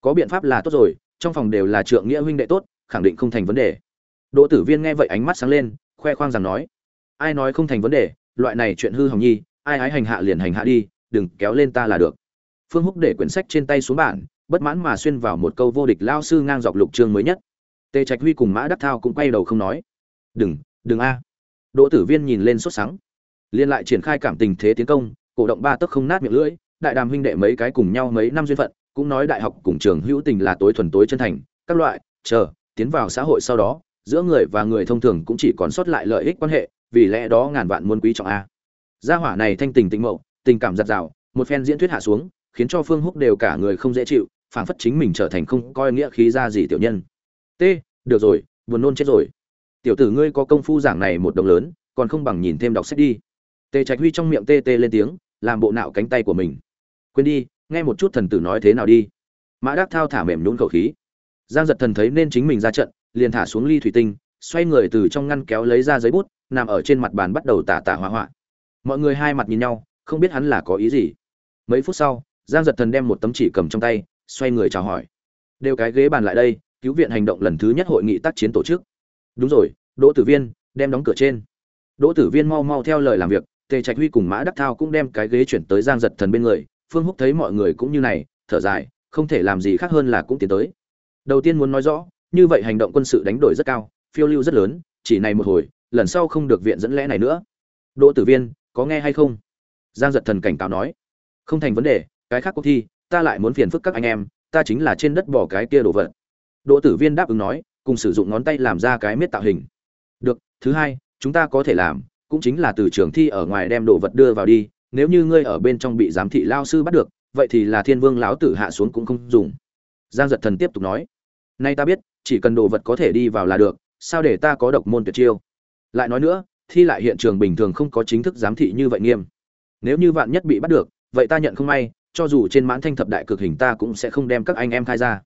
có biện pháp là tốt rồi, trong phòng đều là trượng nghĩa huynh đệ tốt, khẳng định không thành vấn đề. Đỗ tử viên nghe vậy ánh mắt sáng lên, khoe khoang rằng nói, ai nói không thành vấn đề, loại này chuyện hư hỏng nhi, ai ái hành hạ liền hành hạ đi, đừng kéo lên ta là được phương húc để quyển sách trên tay xuống bản, bất mãn mà xuyên vào một câu vô địch lao sư ngang dọc lục chương mới nhất. Tề trạch huy cùng mã đắc thao cũng quay đầu không nói. Đừng đừng a. Đỗ tử viên nhìn lên sốt sắng. Liên lại triển khai cảm tình thế tiến công, cổ động ba tấc không nát miệng lưỡi, đại đàm huynh đệ mấy cái cùng nhau mấy năm duyên phận, cũng nói đại học cùng trường hữu tình là tối thuần tối chân thành, các loại, chờ, tiến vào xã hội sau đó, giữa người và người thông thường cũng chỉ còn sót lại lợi ích quan hệ, vì lẽ đó ngàn vạn muôn quý trọng a. Gia hỏa này thanh tình tĩnh mậu tình cảm giặt rào, một phen diễn thuyết hạ xuống khiến cho phương húc đều cả người không dễ chịu, phảng phất chính mình trở thành không coi nghĩa khí ra gì tiểu nhân. T, được rồi, buồn nôn chết rồi. Tiểu tử ngươi có công phu giảng này một đồng lớn, còn không bằng nhìn thêm đọc sách đi. Tề trạch huy trong miệng tê tê lên tiếng, làm bộ nạo cánh tay của mình. Quên đi, nghe một chút thần tử nói thế nào đi. Mã đắc thao thả mềm nhún khẩu khí. Giang giật thần thấy nên chính mình ra trận, liền thả xuống ly thủy tinh, xoay người từ trong ngăn kéo lấy ra giấy bút, nằm ở trên mặt bàn bắt đầu tả tả hoa họa mọi người hai mặt nhìn nhau, không biết hắn là có ý gì. Mấy phút sau giang giật thần đem một tấm chỉ cầm trong tay, xoay người chào hỏi. Đều cái ghế bàn lại đây, cứu viện hành động lần thứ nhất hội nghị tác chiến tổ chức. Đúng rồi, đỗ tử viên, đem đóng cửa trên. Đỗ tử viên mau mau theo lời làm việc, tề trạch huy cùng mã đắc thao cũng đem cái ghế chuyển tới giang giật thần bên người. Phương húc thấy mọi người cũng như này, thở dài, không thể làm gì khác hơn là cũng tiến tới. Đầu tiên muốn nói rõ, như vậy hành động quân sự đánh đổi rất cao, phiêu lưu rất lớn, chỉ này một hồi, lần sau không được viện dẫn lẽ này nữa. Đỗ tử viên, có nghe hay không? Giang giật thần cảnh cáo nói. Không thành vấn đề cái khác cuộc thi, ta lại muốn phiền phức các anh em, ta chính là trên đất bỏ cái kia đồ vật. Đỗ tử viên đáp ứng nói, cùng sử dụng ngón tay làm ra cái miết tạo hình. Được, thứ hai, chúng ta có thể làm, cũng chính là từ trường thi ở ngoài đem đồ vật đưa vào đi, nếu như ngươi ở bên trong bị giám thị lao sư bắt được, vậy thì là thiên vương lão tử hạ xuống cũng không dùng. Giang giật thần tiếp tục nói, nay ta biết, chỉ cần đồ vật có thể đi vào là được, sao để ta có độc môn tuyệt chiêu? Lại nói nữa, thi lại hiện trường bình thường không có chính thức giám thị như vậy nghiêm. Nếu như vạn nhất bị bắt được, vậy ta nhận không may cho dù trên mãn thanh thập đại cực hình ta cũng sẽ không đem các anh em khai ra.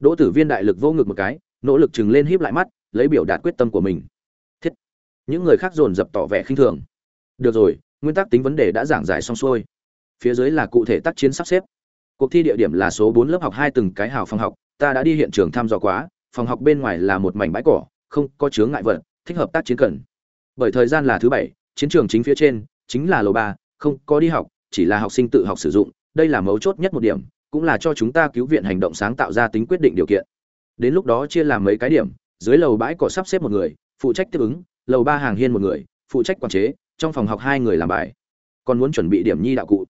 Đỗ tử viên đại lực vô ngực một cái, nỗ lực chừng lên híp lại mắt, lấy biểu đạt quyết tâm của mình. Thiết. Những người khác dồn dập tỏ vẻ khinh thường. Được rồi, nguyên tắc tính vấn đề đã giảng giải xong xuôi. Phía dưới là cụ thể tác chiến sắp xếp. Cuộc thi địa điểm là số bốn lớp học hai từng cái hào phòng học, ta đã đi hiện trường thăm dò quá, phòng học bên ngoài là một mảnh bãi cỏ, không có chướng ngại vật, thích hợp tác chiến cần. Bởi thời gian là thứ bảy, chiến trường chính phía trên, chính là lầu ba, không có đi học, chỉ là học sinh tự học sử dụng đây là mấu chốt nhất một điểm, cũng là cho chúng ta cứu viện hành động sáng tạo ra tính quyết định điều kiện. Đến lúc đó chia làm mấy cái điểm, dưới lầu bãi cỏ sắp xếp một người, phụ trách tiếp ứng, lầu ba hàng hiên một người, phụ trách quản chế, trong phòng học hai người làm bài. Còn muốn chuẩn bị điểm nhi đạo cụ.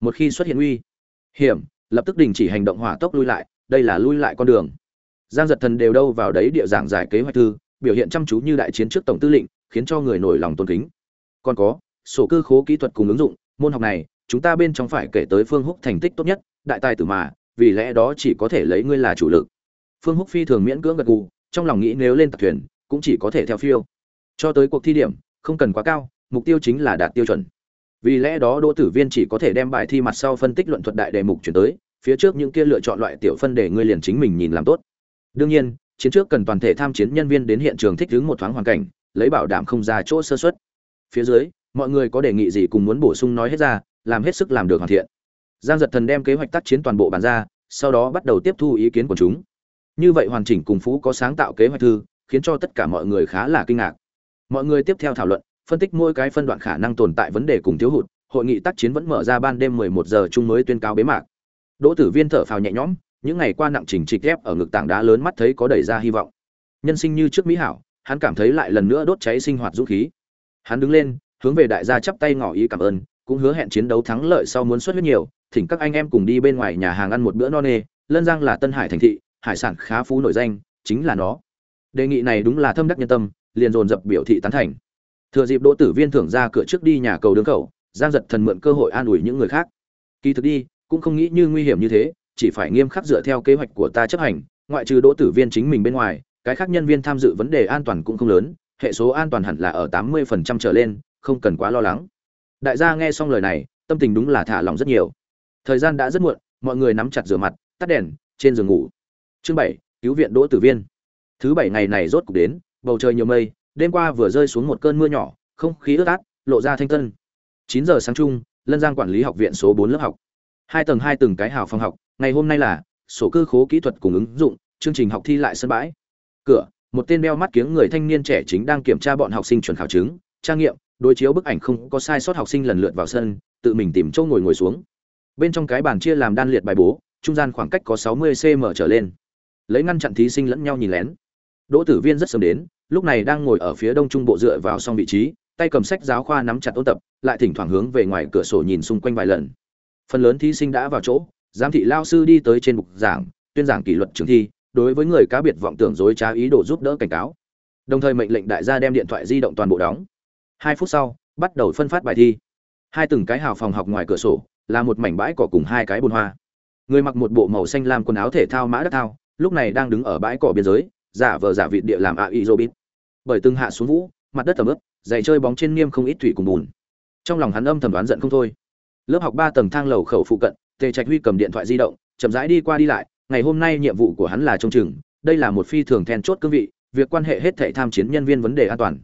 Một khi xuất hiện uy hiểm, lập tức đình chỉ hành động hỏa tốc lui lại, đây là lui lại con đường. Giang giật thần đều đâu vào đấy địa giảng giải kế hoạch thư, biểu hiện chăm chú như đại chiến trước tổng tư lệnh, khiến cho người nổi lòng tôn kính. Còn có, sổ cơ khố kỹ thuật cùng ứng dụng, môn học này chúng ta bên trong phải kể tới phương húc thành tích tốt nhất, đại tài tử mà, vì lẽ đó chỉ có thể lấy ngươi là chủ lực. Phương húc phi thường miễn cưỡng gật gù, trong lòng nghĩ nếu lên tập thuyền, cũng chỉ có thể theo phiêu. Cho tới cuộc thi điểm, không cần quá cao, mục tiêu chính là đạt tiêu chuẩn. Vì lẽ đó đỗ tử viên chỉ có thể đem bài thi mặt sau phân tích luận thuật đại đề mục chuyển tới, phía trước những kia lựa chọn loại tiểu phân để ngươi liền chính mình nhìn làm tốt. Đương nhiên, chiến trước cần toàn thể tham chiến nhân viên đến hiện trường thích ứng một thoáng hoàn cảnh, lấy bảo đảm không ra chỗ sơ xuất phía dưới, mọi người có đề nghị gì cùng muốn bổ sung nói hết ra làm hết sức làm được hoàn thiện. Giang giật thần đem kế hoạch tác chiến toàn bộ bàn ra, sau đó bắt đầu tiếp thu ý kiến của chúng. Như vậy hoàn chỉnh cùng phú có sáng tạo kế hoạch thư, khiến cho tất cả mọi người khá là kinh ngạc. Mọi người tiếp theo thảo luận, phân tích mỗi cái phân đoạn khả năng tồn tại vấn đề cùng thiếu hụt, hội nghị tác chiến vẫn mở ra ban đêm 11 giờ chung mới tuyên cáo bế mạc. Đỗ tử viên thở phào nhẹ nhõm, những ngày qua nặng trình trịch ép ở ngực tảng đá lớn mắt thấy có đẩy ra hy vọng. Nhân sinh như trước mỹ hảo, hắn cảm thấy lại lần nữa đốt cháy sinh hoạt dũng khí. Hắn đứng lên, hướng về đại gia chắp tay ngỏ ý cảm ơn cũng hứa hẹn chiến đấu thắng lợi sau muốn xuất huyết nhiều, thỉnh các anh em cùng đi bên ngoài nhà hàng ăn một bữa no nê, lân giang là tân hải thành thị, hải sản khá phú nổi danh, chính là nó. Đề nghị này đúng là thâm đắc nhân tâm, liền dồn dập biểu thị tán thành. Thừa dịp đỗ tử viên thưởng ra cửa trước đi nhà cầu đường khẩu, giang giật thần mượn cơ hội an ủi những người khác. Kỳ thực đi, cũng không nghĩ như nguy hiểm như thế, chỉ phải nghiêm khắc dựa theo kế hoạch của ta chấp hành, ngoại trừ đỗ tử viên chính mình bên ngoài, cái khác nhân viên tham dự vấn đề an toàn cũng không lớn, hệ số an toàn hẳn là ở tám mươi phần trăm trở lên, không cần quá lo lắng đại gia nghe xong lời này, tâm tình đúng là thả lòng rất nhiều. Thời gian đã rất muộn, mọi người nắm chặt rửa mặt, tắt đèn, trên giường ngủ. Chương bảy, cứu viện đỗ tử viên. Thứ bảy ngày này rốt cục đến, bầu trời nhiều mây, đêm qua vừa rơi xuống một cơn mưa nhỏ, không khí ướt át, lộ ra thanh tân. Chín giờ sáng chung, lân giang quản lý học viện số bốn lớp học. Hai tầng hai từng cái hào phòng học, ngày hôm nay là sổ cơ khố kỹ thuật cùng ứng dụng, chương trình học thi lại sân bãi. Cửa, một tên đeo mắt kiếng người thanh niên trẻ chính đang kiểm tra bọn học sinh chuẩn khảo chứng trang nghiệm đối chiếu bức ảnh không có sai sót học sinh lần lượt vào sân, tự mình tìm chỗ ngồi ngồi xuống. Bên trong cái bàn chia làm đan liệt bài bố, trung gian khoảng cách có 60 cm trở lên. Lấy ngăn chặn thí sinh lẫn nhau nhìn lén. Đỗ tử viên rất sớm đến, lúc này đang ngồi ở phía đông trung bộ dựa vào song vị trí, tay cầm sách giáo khoa nắm chặt ôn tập, lại thỉnh thoảng hướng về ngoài cửa sổ nhìn xung quanh vài lần. Phần lớn thí sinh đã vào chỗ, giám thị lao sư đi tới trên bục giảng, tuyên giảng kỷ luật trường thi, đối với người cá biệt vọng tưởng dối trá ý đồ giúp đỡ cảnh cáo. Đồng thời mệnh lệnh đại gia đem điện thoại di động toàn bộ đóng hai phút sau, bắt đầu phân phát bài thi. Hai từng cái hào phòng học ngoài cửa sổ, là một mảnh bãi cỏ cùng hai cái bồn hoa. Người mặc một bộ màu xanh lam quần áo thể thao mã đất thao, lúc này đang đứng ở bãi cỏ biên giới, giả vờ giả vịt địa làm a y robit. Bởi từng hạ xuống vũ, mặt đất tầm ướp, giày chơi bóng trên niêm không ít thủy cùng bùn. Trong lòng hắn âm thầm đoán giận không thôi. Lớp học ba tầng thang lầu khẩu phụ cận, tề trạch huy cầm điện thoại di động, chậm rãi đi qua đi lại, ngày hôm nay nhiệm vụ của hắn là trông chừng, đây là một phi thường then chốt cương vị, việc quan hệ hết thảy tham chiến nhân viên vấn đề an toàn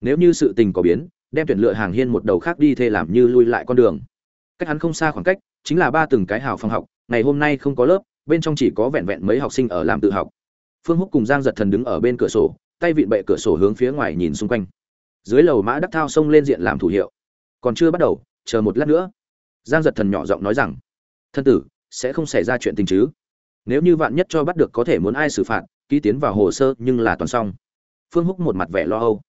nếu như sự tình có biến, đem tuyển lựa hàng hiên một đầu khác đi thê làm như lui lại con đường. Cách hắn không xa khoảng cách, chính là ba từng cái hào phòng học, ngày hôm nay không có lớp, bên trong chỉ có vẹn vẹn mấy học sinh ở làm tự học. Phương húc cùng giang giật thần đứng ở bên cửa sổ, tay vịn bệ cửa sổ hướng phía ngoài nhìn xung quanh. Dưới lầu mã đắc thao xông lên diện làm thủ hiệu. Còn chưa bắt đầu, chờ một lát nữa. Giang giật thần nhỏ giọng nói rằng, thân tử, sẽ không xảy ra chuyện tình chứ? Nếu như vạn nhất cho bắt được có thể muốn ai xử phạt, ký tiến vào hồ sơ nhưng là toàn xong. Phương húc một mặt vẻ lo âu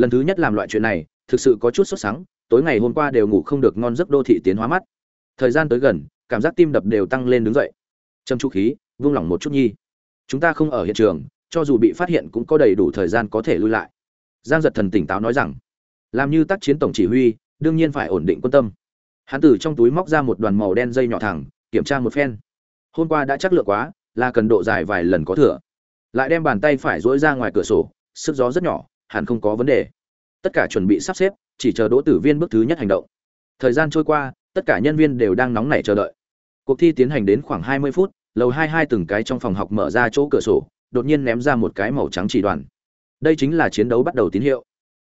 lần thứ nhất làm loại chuyện này, thực sự có chút sốt sắng, tối ngày hôm qua đều ngủ không được ngon giấc đô thị tiến hóa mắt. Thời gian tới gần, cảm giác tim đập đều tăng lên đứng dậy. Châm trụ khí, vung lỏng một chút nhi. Chúng ta không ở hiện trường, cho dù bị phát hiện cũng có đầy đủ thời gian có thể lui lại. Giang giật thần tỉnh táo nói rằng, làm như tác chiến tổng chỉ huy, đương nhiên phải ổn định quân tâm. Hắn từ trong túi móc ra một đoàn màu đen dây nhỏ thẳng, kiểm tra một phen. Hôm qua đã chắc lựa quá, là cần độ dài vài lần có thừa. Lại đem bàn tay phải dỗi ra ngoài cửa sổ, sức gió rất nhỏ hẳn không có vấn đề. Tất cả chuẩn bị sắp xếp, chỉ chờ đỗ tử viên bước thứ nhất hành động. Thời gian trôi qua, tất cả nhân viên đều đang nóng nảy chờ đợi. Cuộc thi tiến hành đến khoảng 20 phút, lầu hai hai từng cái trong phòng học mở ra chỗ cửa sổ, đột nhiên ném ra một cái màu trắng chỉ đoàn. Đây chính là chiến đấu bắt đầu tín hiệu.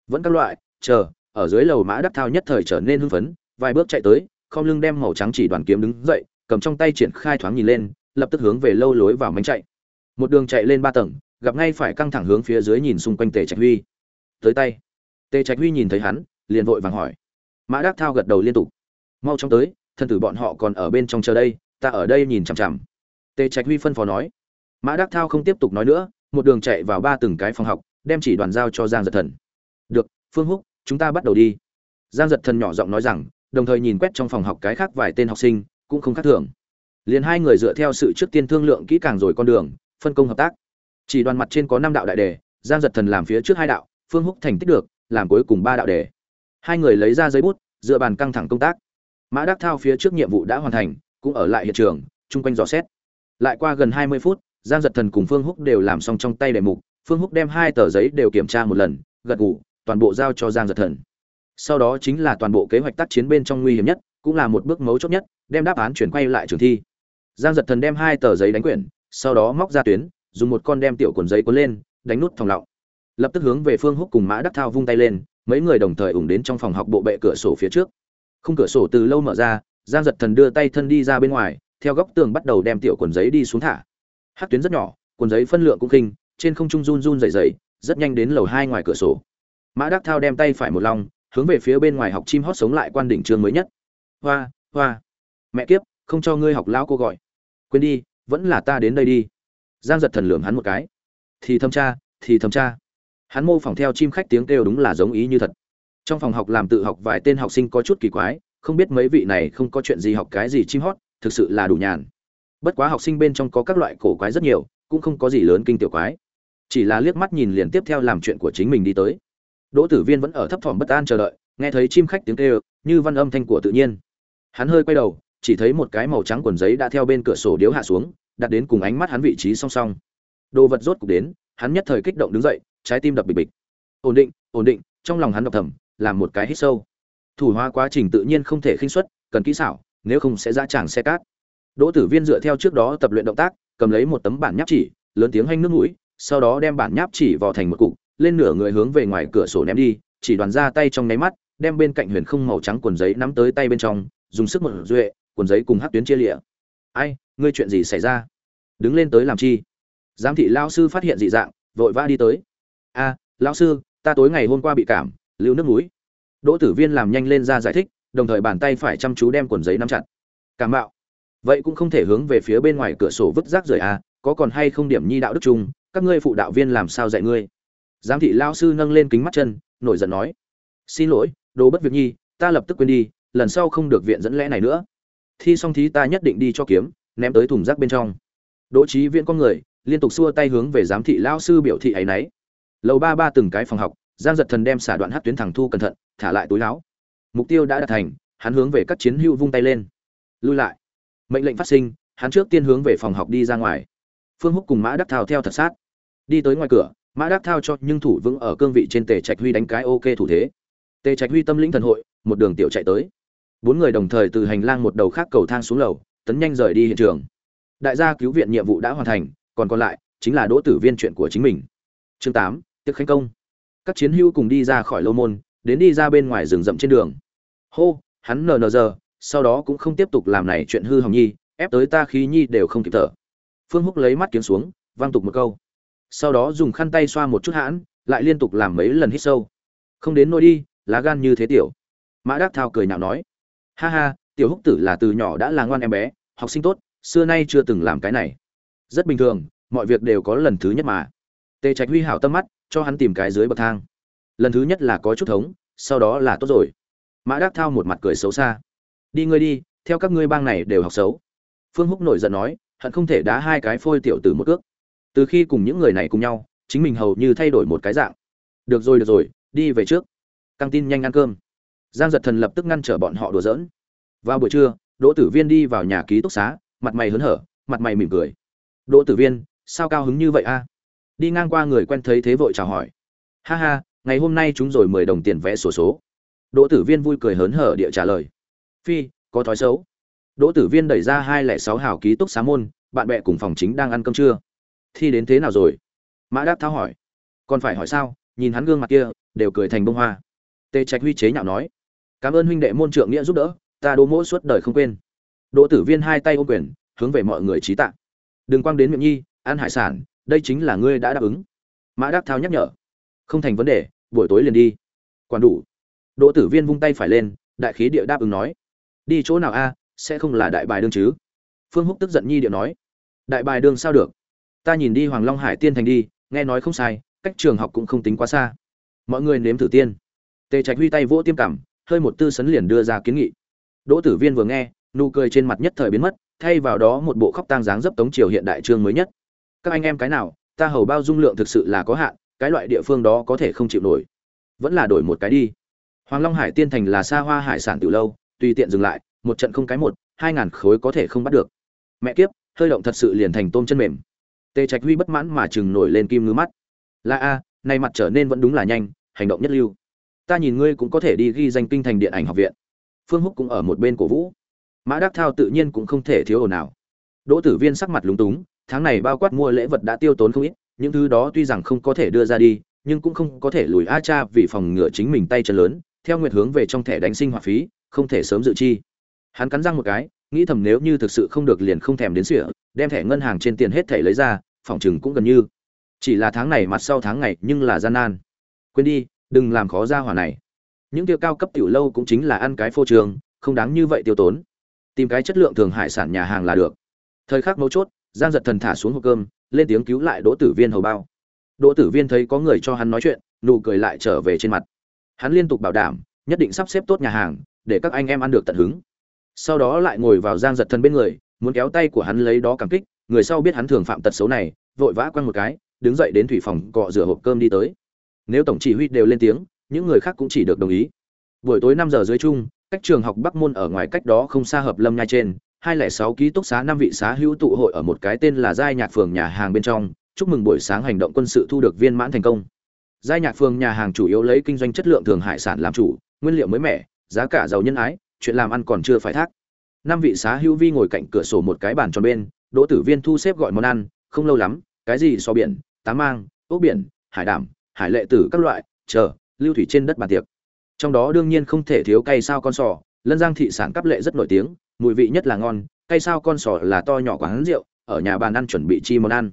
Vẫn các loại, chờ, ở dưới lầu mã đắc thao nhất thời trở nên hưng phấn, vài bước chạy tới không lưng đem màu trắng chỉ đoàn kiếm đứng dậy, cầm trong tay triển khai thoáng nhìn lên, lập tức hướng về lâu lối vào mánh chạy. Một đường chạy lên ba tầng, gặp ngay phải căng thẳng hướng phía dưới nhìn xung quanh tề trạch huy tới tay. Tề trạch huy nhìn thấy hắn, liền vội vàng hỏi. Mã đắc thao gật đầu liên tục. Mau chóng tới, thân tử bọn họ còn ở bên trong chờ đây, ta ở đây nhìn chằm chằm. Tề trạch huy phân phó nói. Mã đắc thao không tiếp tục nói nữa, một đường chạy vào ba từng cái phòng học, đem chỉ đoàn giao cho giang giật thần. Được, phương húc, chúng ta bắt đầu đi. Giang giật thần nhỏ giọng nói rằng, đồng thời nhìn quét trong phòng học cái khác vài tên học sinh, cũng không khác thường. Liền hai người dựa theo sự trước tiên thương lượng kỹ càng rồi con đường, phân công hợp tác. Chỉ đoàn mặt trên có năm đạo đại đề, giang giật thần làm phía trước hai đạo phương húc thành tích được, làm cuối cùng ba đạo đề. Hai người lấy ra giấy bút, dựa bàn căng thẳng công tác. Mã đắc thao phía trước nhiệm vụ đã hoàn thành, cũng ở lại hiện trường, chung quanh dò xét. Lại qua gần hai mươi phút, giang giật thần cùng phương húc đều làm xong trong tay đề mục. Phương húc đem hai tờ giấy đều kiểm tra một lần, gật gù, toàn bộ giao cho giang giật thần. Sau đó chính là toàn bộ kế hoạch tác chiến bên trong nguy hiểm nhất, cũng là một bước mấu chốt nhất, đem đáp án chuyển quay lại trường thi. Giang giật thần đem hai tờ giấy đánh quyển, sau đó móc ra tuyến, dùng một con đem tiểu cuộn giấy cuốn lên, đánh nút thòng lọng lập tức hướng về phương húc cùng mã đắc thao vung tay lên, mấy người đồng thời ủng đến trong phòng học bộ bệ cửa sổ phía trước. Khung cửa sổ từ lâu mở ra, giang giật thần đưa tay thân đi ra bên ngoài, theo góc tường bắt đầu đem tiểu quần giấy đi xuống thả. Hát tuyến rất nhỏ, quần giấy phân lượng cũng khinh, trên không trung run run dày dày rất nhanh đến lầu hai ngoài cửa sổ. Mã đắc thao đem tay phải một lòng, hướng về phía bên ngoài học chim hót sống lại quan đỉnh trường mới nhất. Hoa hoa. Mẹ kiếp, không cho ngươi học lão cô gọi. Quên đi, vẫn là ta đến đây đi. Giang giật thần lường hắn một cái. Thì thâm tra thì thâm tra hắn mô phỏng theo chim khách tiếng kêu đúng là giống ý như thật. Trong phòng học làm tự học vài tên học sinh có chút kỳ quái, không biết mấy vị này không có chuyện gì học cái gì chim hót, thực sự là đủ nhàn. Bất quá học sinh bên trong có các loại cổ quái rất nhiều, cũng không có gì lớn kinh tiểu quái. Chỉ là liếc mắt nhìn liền tiếp theo làm chuyện của chính mình đi tới. Đỗ tử viên vẫn ở thấp thỏm bất an chờ đợi, nghe thấy chim khách tiếng kêu, như văn âm thanh của tự nhiên. Hắn hơi quay đầu, chỉ thấy một cái màu trắng quần giấy đã theo bên cửa sổ điếu hạ xuống, đặt đến cùng ánh mắt hắn vị trí song song. Đồ vật rốt cục đến, hắn nhất thời kích động đứng dậy trái tim đập bịch bịch. Ổn định ổn định, trong lòng hắn đọc thầm làm một cái hít sâu. Thủ hóa quá trình tự nhiên không thể khinh suất, cần kỹ xảo, nếu không sẽ ra tràng xe cát. Đỗ tử viên dựa theo trước đó tập luyện động tác, cầm lấy một tấm bản nháp chỉ, lớn tiếng hanh nước mũi, sau đó đem bản nháp chỉ vào thành một cục, lên nửa người hướng về ngoài cửa sổ ném đi, chỉ đoàn ra tay trong nháy mắt, đem bên cạnh huyền không màu trắng quần giấy nắm tới tay bên trong, dùng sức một duệ, quần giấy cùng hát tuyến chia lịa ai, ngươi chuyện gì xảy ra? Đứng lên tới làm chi? Giám thị lao sư phát hiện dị dạng, vội vã đi tới a à, lão sư ta tối ngày hôm qua bị cảm lưu nước mũi. Đỗ tử viên làm nhanh lên ra giải thích đồng thời bàn tay phải chăm chú đem quần giấy nắm chặt. Cảm bạo vậy cũng không thể hướng về phía bên ngoài cửa sổ vứt rác rời a có còn hay không điểm nhi đạo đức chung các ngươi phụ đạo viên làm sao dạy ngươi? Giám thị lao sư nâng lên kính mắt chân nổi giận nói. Xin lỗi đồ bất việc nhi ta lập tức quên đi lần sau không được viện dẫn lẽ này nữa. Thi xong thí ta nhất định đi cho kiếm ném tới thùng rác bên trong. Đỗ trí viễn con người liên tục xua tay hướng về giám thị lao sư biểu thị ấy nấy lầu ba ba từng cái phòng học, giang giật thần đem xả đoạn hát tuyến thẳng thu cẩn thận, thả lại túi láo mục tiêu đã đạt thành, hắn hướng về các chiến hữu vung tay lên. Lui lại. Mệnh lệnh phát sinh, hắn trước tiên hướng về phòng học đi ra ngoài. Phương húc cùng mã đắc thao theo thật sát. Đi tới ngoài cửa, mã đắc thao cho nhưng thủ vững ở cương vị trên tề trạch huy đánh cái ok thủ thế. Tề trạch huy tâm lĩnh thần hội, một đường tiểu chạy tới. Bốn người đồng thời từ hành lang một đầu khác cầu thang xuống lầu, tấn nhanh rời đi hiện trường. Đại gia cứu viện nhiệm vụ đã hoàn thành, còn còn lại chính là đỗ tử viên chuyện của chính mình. Chương tám tiệc khánh công. Các chiến hữu cùng đi ra khỏi lâu môn, đến đi ra bên ngoài rừng rậm trên đường. Hô, hắn nờ nờ giờ, sau đó cũng không tiếp tục làm này chuyện hư hỏng nhi, ép tới ta khí nhi đều không kịp thở. Phương húc lấy mắt kiếm xuống, vang tục một câu. Sau đó dùng khăn tay xoa một chút hãn, lại liên tục làm mấy lần hít sâu. Không đến nôi đi, lá gan như thế tiểu. Mã đắc thao cười nhạo nói. Ha ha, tiểu húc tử là từ nhỏ đã là ngoan em bé, học sinh tốt, xưa nay chưa từng làm cái này. Rất bình thường, mọi việc đều có lần thứ nhất mà. Tề trạch huy hảo tâm mắt cho hắn tìm cái dưới bậc thang. Lần thứ nhất là có chút thống, sau đó là tốt rồi. Mã đắc thao một mặt cười xấu xa. Đi ngươi đi, theo các ngươi bang này đều học xấu. Phương húc nổi giận nói, hận không thể đá hai cái phôi tiểu từ một cước. Từ khi cùng những người này cùng nhau, chính mình hầu như thay đổi một cái dạng. Được rồi được rồi, đi về trước. Căng tin nhanh ăn cơm. Giang giật thần lập tức ngăn trở bọn họ đùa giỡn. Vào buổi trưa, đỗ tử viên đi vào nhà ký túc xá, mặt mày hớn hở, mặt mày mỉm cười. Đỗ tử viên, sao cao hứng như vậy a? Đi ngang qua người quen thấy thế vội chào hỏi. Ha ha ngày hôm nay chúng rồi mười đồng tiền vẽ sổ số, số đỗ tử viên vui cười hớn hở địa trả lời. Phi có thói xấu. Đỗ tử viên đẩy ra hai lẻ sáu hào ký túc xá môn bạn bè cùng phòng chính đang ăn cơm trưa. Thi đến thế nào rồi? Mã đáp tháo hỏi. Còn phải hỏi sao? Nhìn hắn gương mặt kia đều cười thành bông hoa. Tề trạch huy chế nhạo nói. Cảm ơn huynh đệ môn trượng nghĩa giúp đỡ ta đỗ mỗ suốt đời không quên. Đỗ tử viên hai tay ôm quyền hướng về mọi người trí tạ. Đừng quăng đến miệng nhi ăn hải sản đây chính là ngươi đã đáp ứng. Mã đắc thao nhắc nhở. Không thành vấn đề, buổi tối liền đi. Quản đủ. Đỗ tử viên vung tay phải lên, đại khí địa đáp ứng nói. Đi chỗ nào a, sẽ không là đại bài đương chứ? Phương húc tức giận nhi địa nói. Đại bài đương sao được? Ta nhìn đi hoàng long hải tiên thành đi, nghe nói không sai, cách trường học cũng không tính quá xa. Mọi người nếm thử tiên. Tề trạch huy tay vỗ tiêm cảm hơi một tư sấn liền đưa ra kiến nghị. Đỗ tử viên vừa nghe, nụ cười trên mặt nhất thời biến mất, thay vào đó một bộ khóc tang dáng dấp tống triều hiện đại trương mới nhất các anh em cái nào ta hầu bao dung lượng thực sự là có hạn cái loại địa phương đó có thể không chịu nổi. Vẫn là đổi một cái đi. Hoàng long hải tiên thành là xa hoa hải sản từ lâu tùy tiện dừng lại một trận không cái một hai ngàn khối có thể không bắt được. Mẹ kiếp hơi động thật sự liền thành tôm chân mềm. Tề trạch huy bất mãn mà chừng nổi lên kim ngứa mắt. Là a à, nay mặt trở nên vẫn đúng là nhanh hành động nhất lưu. Ta nhìn ngươi cũng có thể đi ghi danh kinh thành điện ảnh học viện. Phương húc cũng ở một bên cổ vũ. Mã đắc thao tự nhiên cũng không thể thiếu ồn nào đỗ tử viên sắc mặt lúng túng tháng này bao quát mua lễ vật đã tiêu tốn không ít, những thứ đó tuy rằng không có thể đưa ra đi, nhưng cũng không có thể lùi a cha vì phòng ngừa chính mình tay chân lớn, theo nguyệt hướng về trong thẻ đánh sinh hoạt phí, không thể sớm dự chi. Hắn cắn răng một cái, nghĩ thầm nếu như thực sự không được liền không thèm đến sỉa đem thẻ ngân hàng trên tiền hết thẻ lấy ra, phòng chừng cũng gần như. Chỉ là tháng này mặt sau tháng ngày nhưng là gian nan. Quên đi, đừng làm khó ra hỏa này. Những tiêu cao cấp tiểu lâu cũng chính là ăn cái phô trường, không đáng như vậy tiêu tốn. Tìm cái chất lượng thường hải sản nhà hàng là được. Thời khắc mấu chốt giang giật thần thả xuống hộp cơm, lên tiếng cứu lại đỗ tử viên hầu bao. Đỗ tử viên thấy có người cho hắn nói chuyện, nụ cười lại trở về trên mặt. Hắn liên tục bảo đảm, nhất định sắp xếp tốt nhà hàng, để các anh em ăn được tận hứng. Sau đó lại ngồi vào giang giật thần bên người, muốn kéo tay của hắn lấy đó cảm kích, người sau biết hắn thường phạm tật xấu này, vội vã quăng một cái, đứng dậy đến thủy phòng cọ rửa hộp cơm đi tới. Nếu tổng chỉ huy đều lên tiếng, những người khác cũng chỉ được đồng ý. Buổi tối năm giờ dưới chung, cách trường học bắc môn ở ngoài cách đó không xa hợp lâm nhai trên hai lẻ sáu ký túc xá năm vị xá hữu tụ hội ở một cái tên là giai nhạc phường nhà hàng bên trong. Chúc mừng buổi sáng hành động quân sự thu được viên mãn thành công. Giai nhạc phường nhà hàng chủ yếu lấy kinh doanh chất lượng thường hải sản làm chủ, nguyên liệu mới mẻ, giá cả giàu nhân ái, chuyện làm ăn còn chưa phải thác. Năm vị xá hữu vi ngồi cạnh cửa sổ một cái bàn tròn bên, đỗ tử viên thu xếp gọi món ăn, không lâu lắm, cái gì so biển, tá mang, ốc biển, hải đảm, hải lệ tử các loại, chờ, lưu thủy trên đất bàn tiệc. Trong đó đương nhiên không thể thiếu cây sao con sò, lân giang thị sản cấp lệ rất nổi tiếng mùi vị nhất là ngon cây sao con sò là to nhỏ quán rượu, ở nhà bàn ăn chuẩn bị chi món ăn.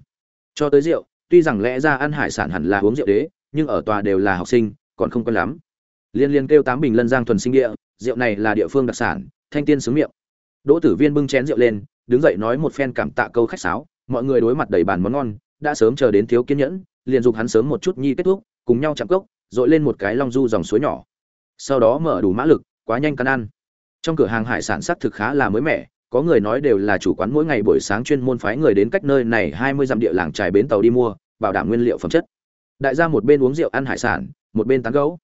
Cho tới rượu, tuy rằng lẽ ra ăn hải sản hẳn là uống rượu đế, nhưng ở tòa đều là học sinh, còn không quen lắm. Liên liên kêu tám bình lân giang thuần sinh địa, rượu này là địa phương đặc sản, thanh tiên sướng miệng. Đỗ tử viên bưng chén rượu lên, đứng dậy nói một phen cảm tạ câu khách sáo, mọi người đối mặt đầy bàn món ngon, đã sớm chờ đến thiếu kiên nhẫn, liền dục hắn sớm một chút nhi kết thúc, cùng nhau chạm cốc dội lên một cái long du dòng suối nhỏ. Sau đó mở đủ mã lực, quá nhanh cắn ăn trong cửa hàng hải sản sắc thực khá là mới mẻ, có người nói đều là chủ quán mỗi ngày buổi sáng chuyên môn phái người đến cách nơi này hai mươi dặm địa làng trài bến tàu đi mua, bảo đảm nguyên liệu phẩm chất. Đại gia một bên uống rượu ăn hải sản, một bên tán gấu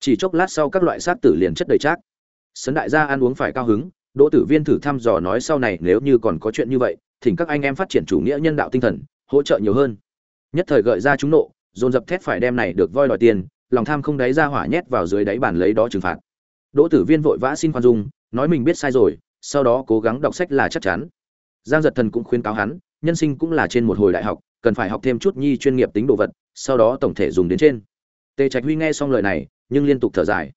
chỉ chốc lát sau các loại xác tử liền chất đầy trác. Sấn đại gia ăn uống phải cao hứng, đỗ tử viên thử thăm dò nói sau này nếu như còn có chuyện như vậy, thỉnh các anh em phát triển chủ nghĩa nhân đạo tinh thần, hỗ trợ nhiều hơn. Nhất thời gợi ra chúng nộ, dồn dập thét phải đem này được voi đòi tiền, lòng tham không đáy ra hỏa nhét vào dưới đáy bàn lấy đó trừng phạt. Đỗ tử viên vội vã xin khoan dung nói mình biết sai rồi, sau đó cố gắng đọc sách là chắc chắn. Giang giật thần cũng khuyên cáo hắn, nhân sinh cũng là trên một hồi đại học, cần phải học thêm chút nhi chuyên nghiệp tính đồ vật, sau đó tổng thể dùng đến trên. Tề trạch huy nghe xong lời này, nhưng liên tục thở dài.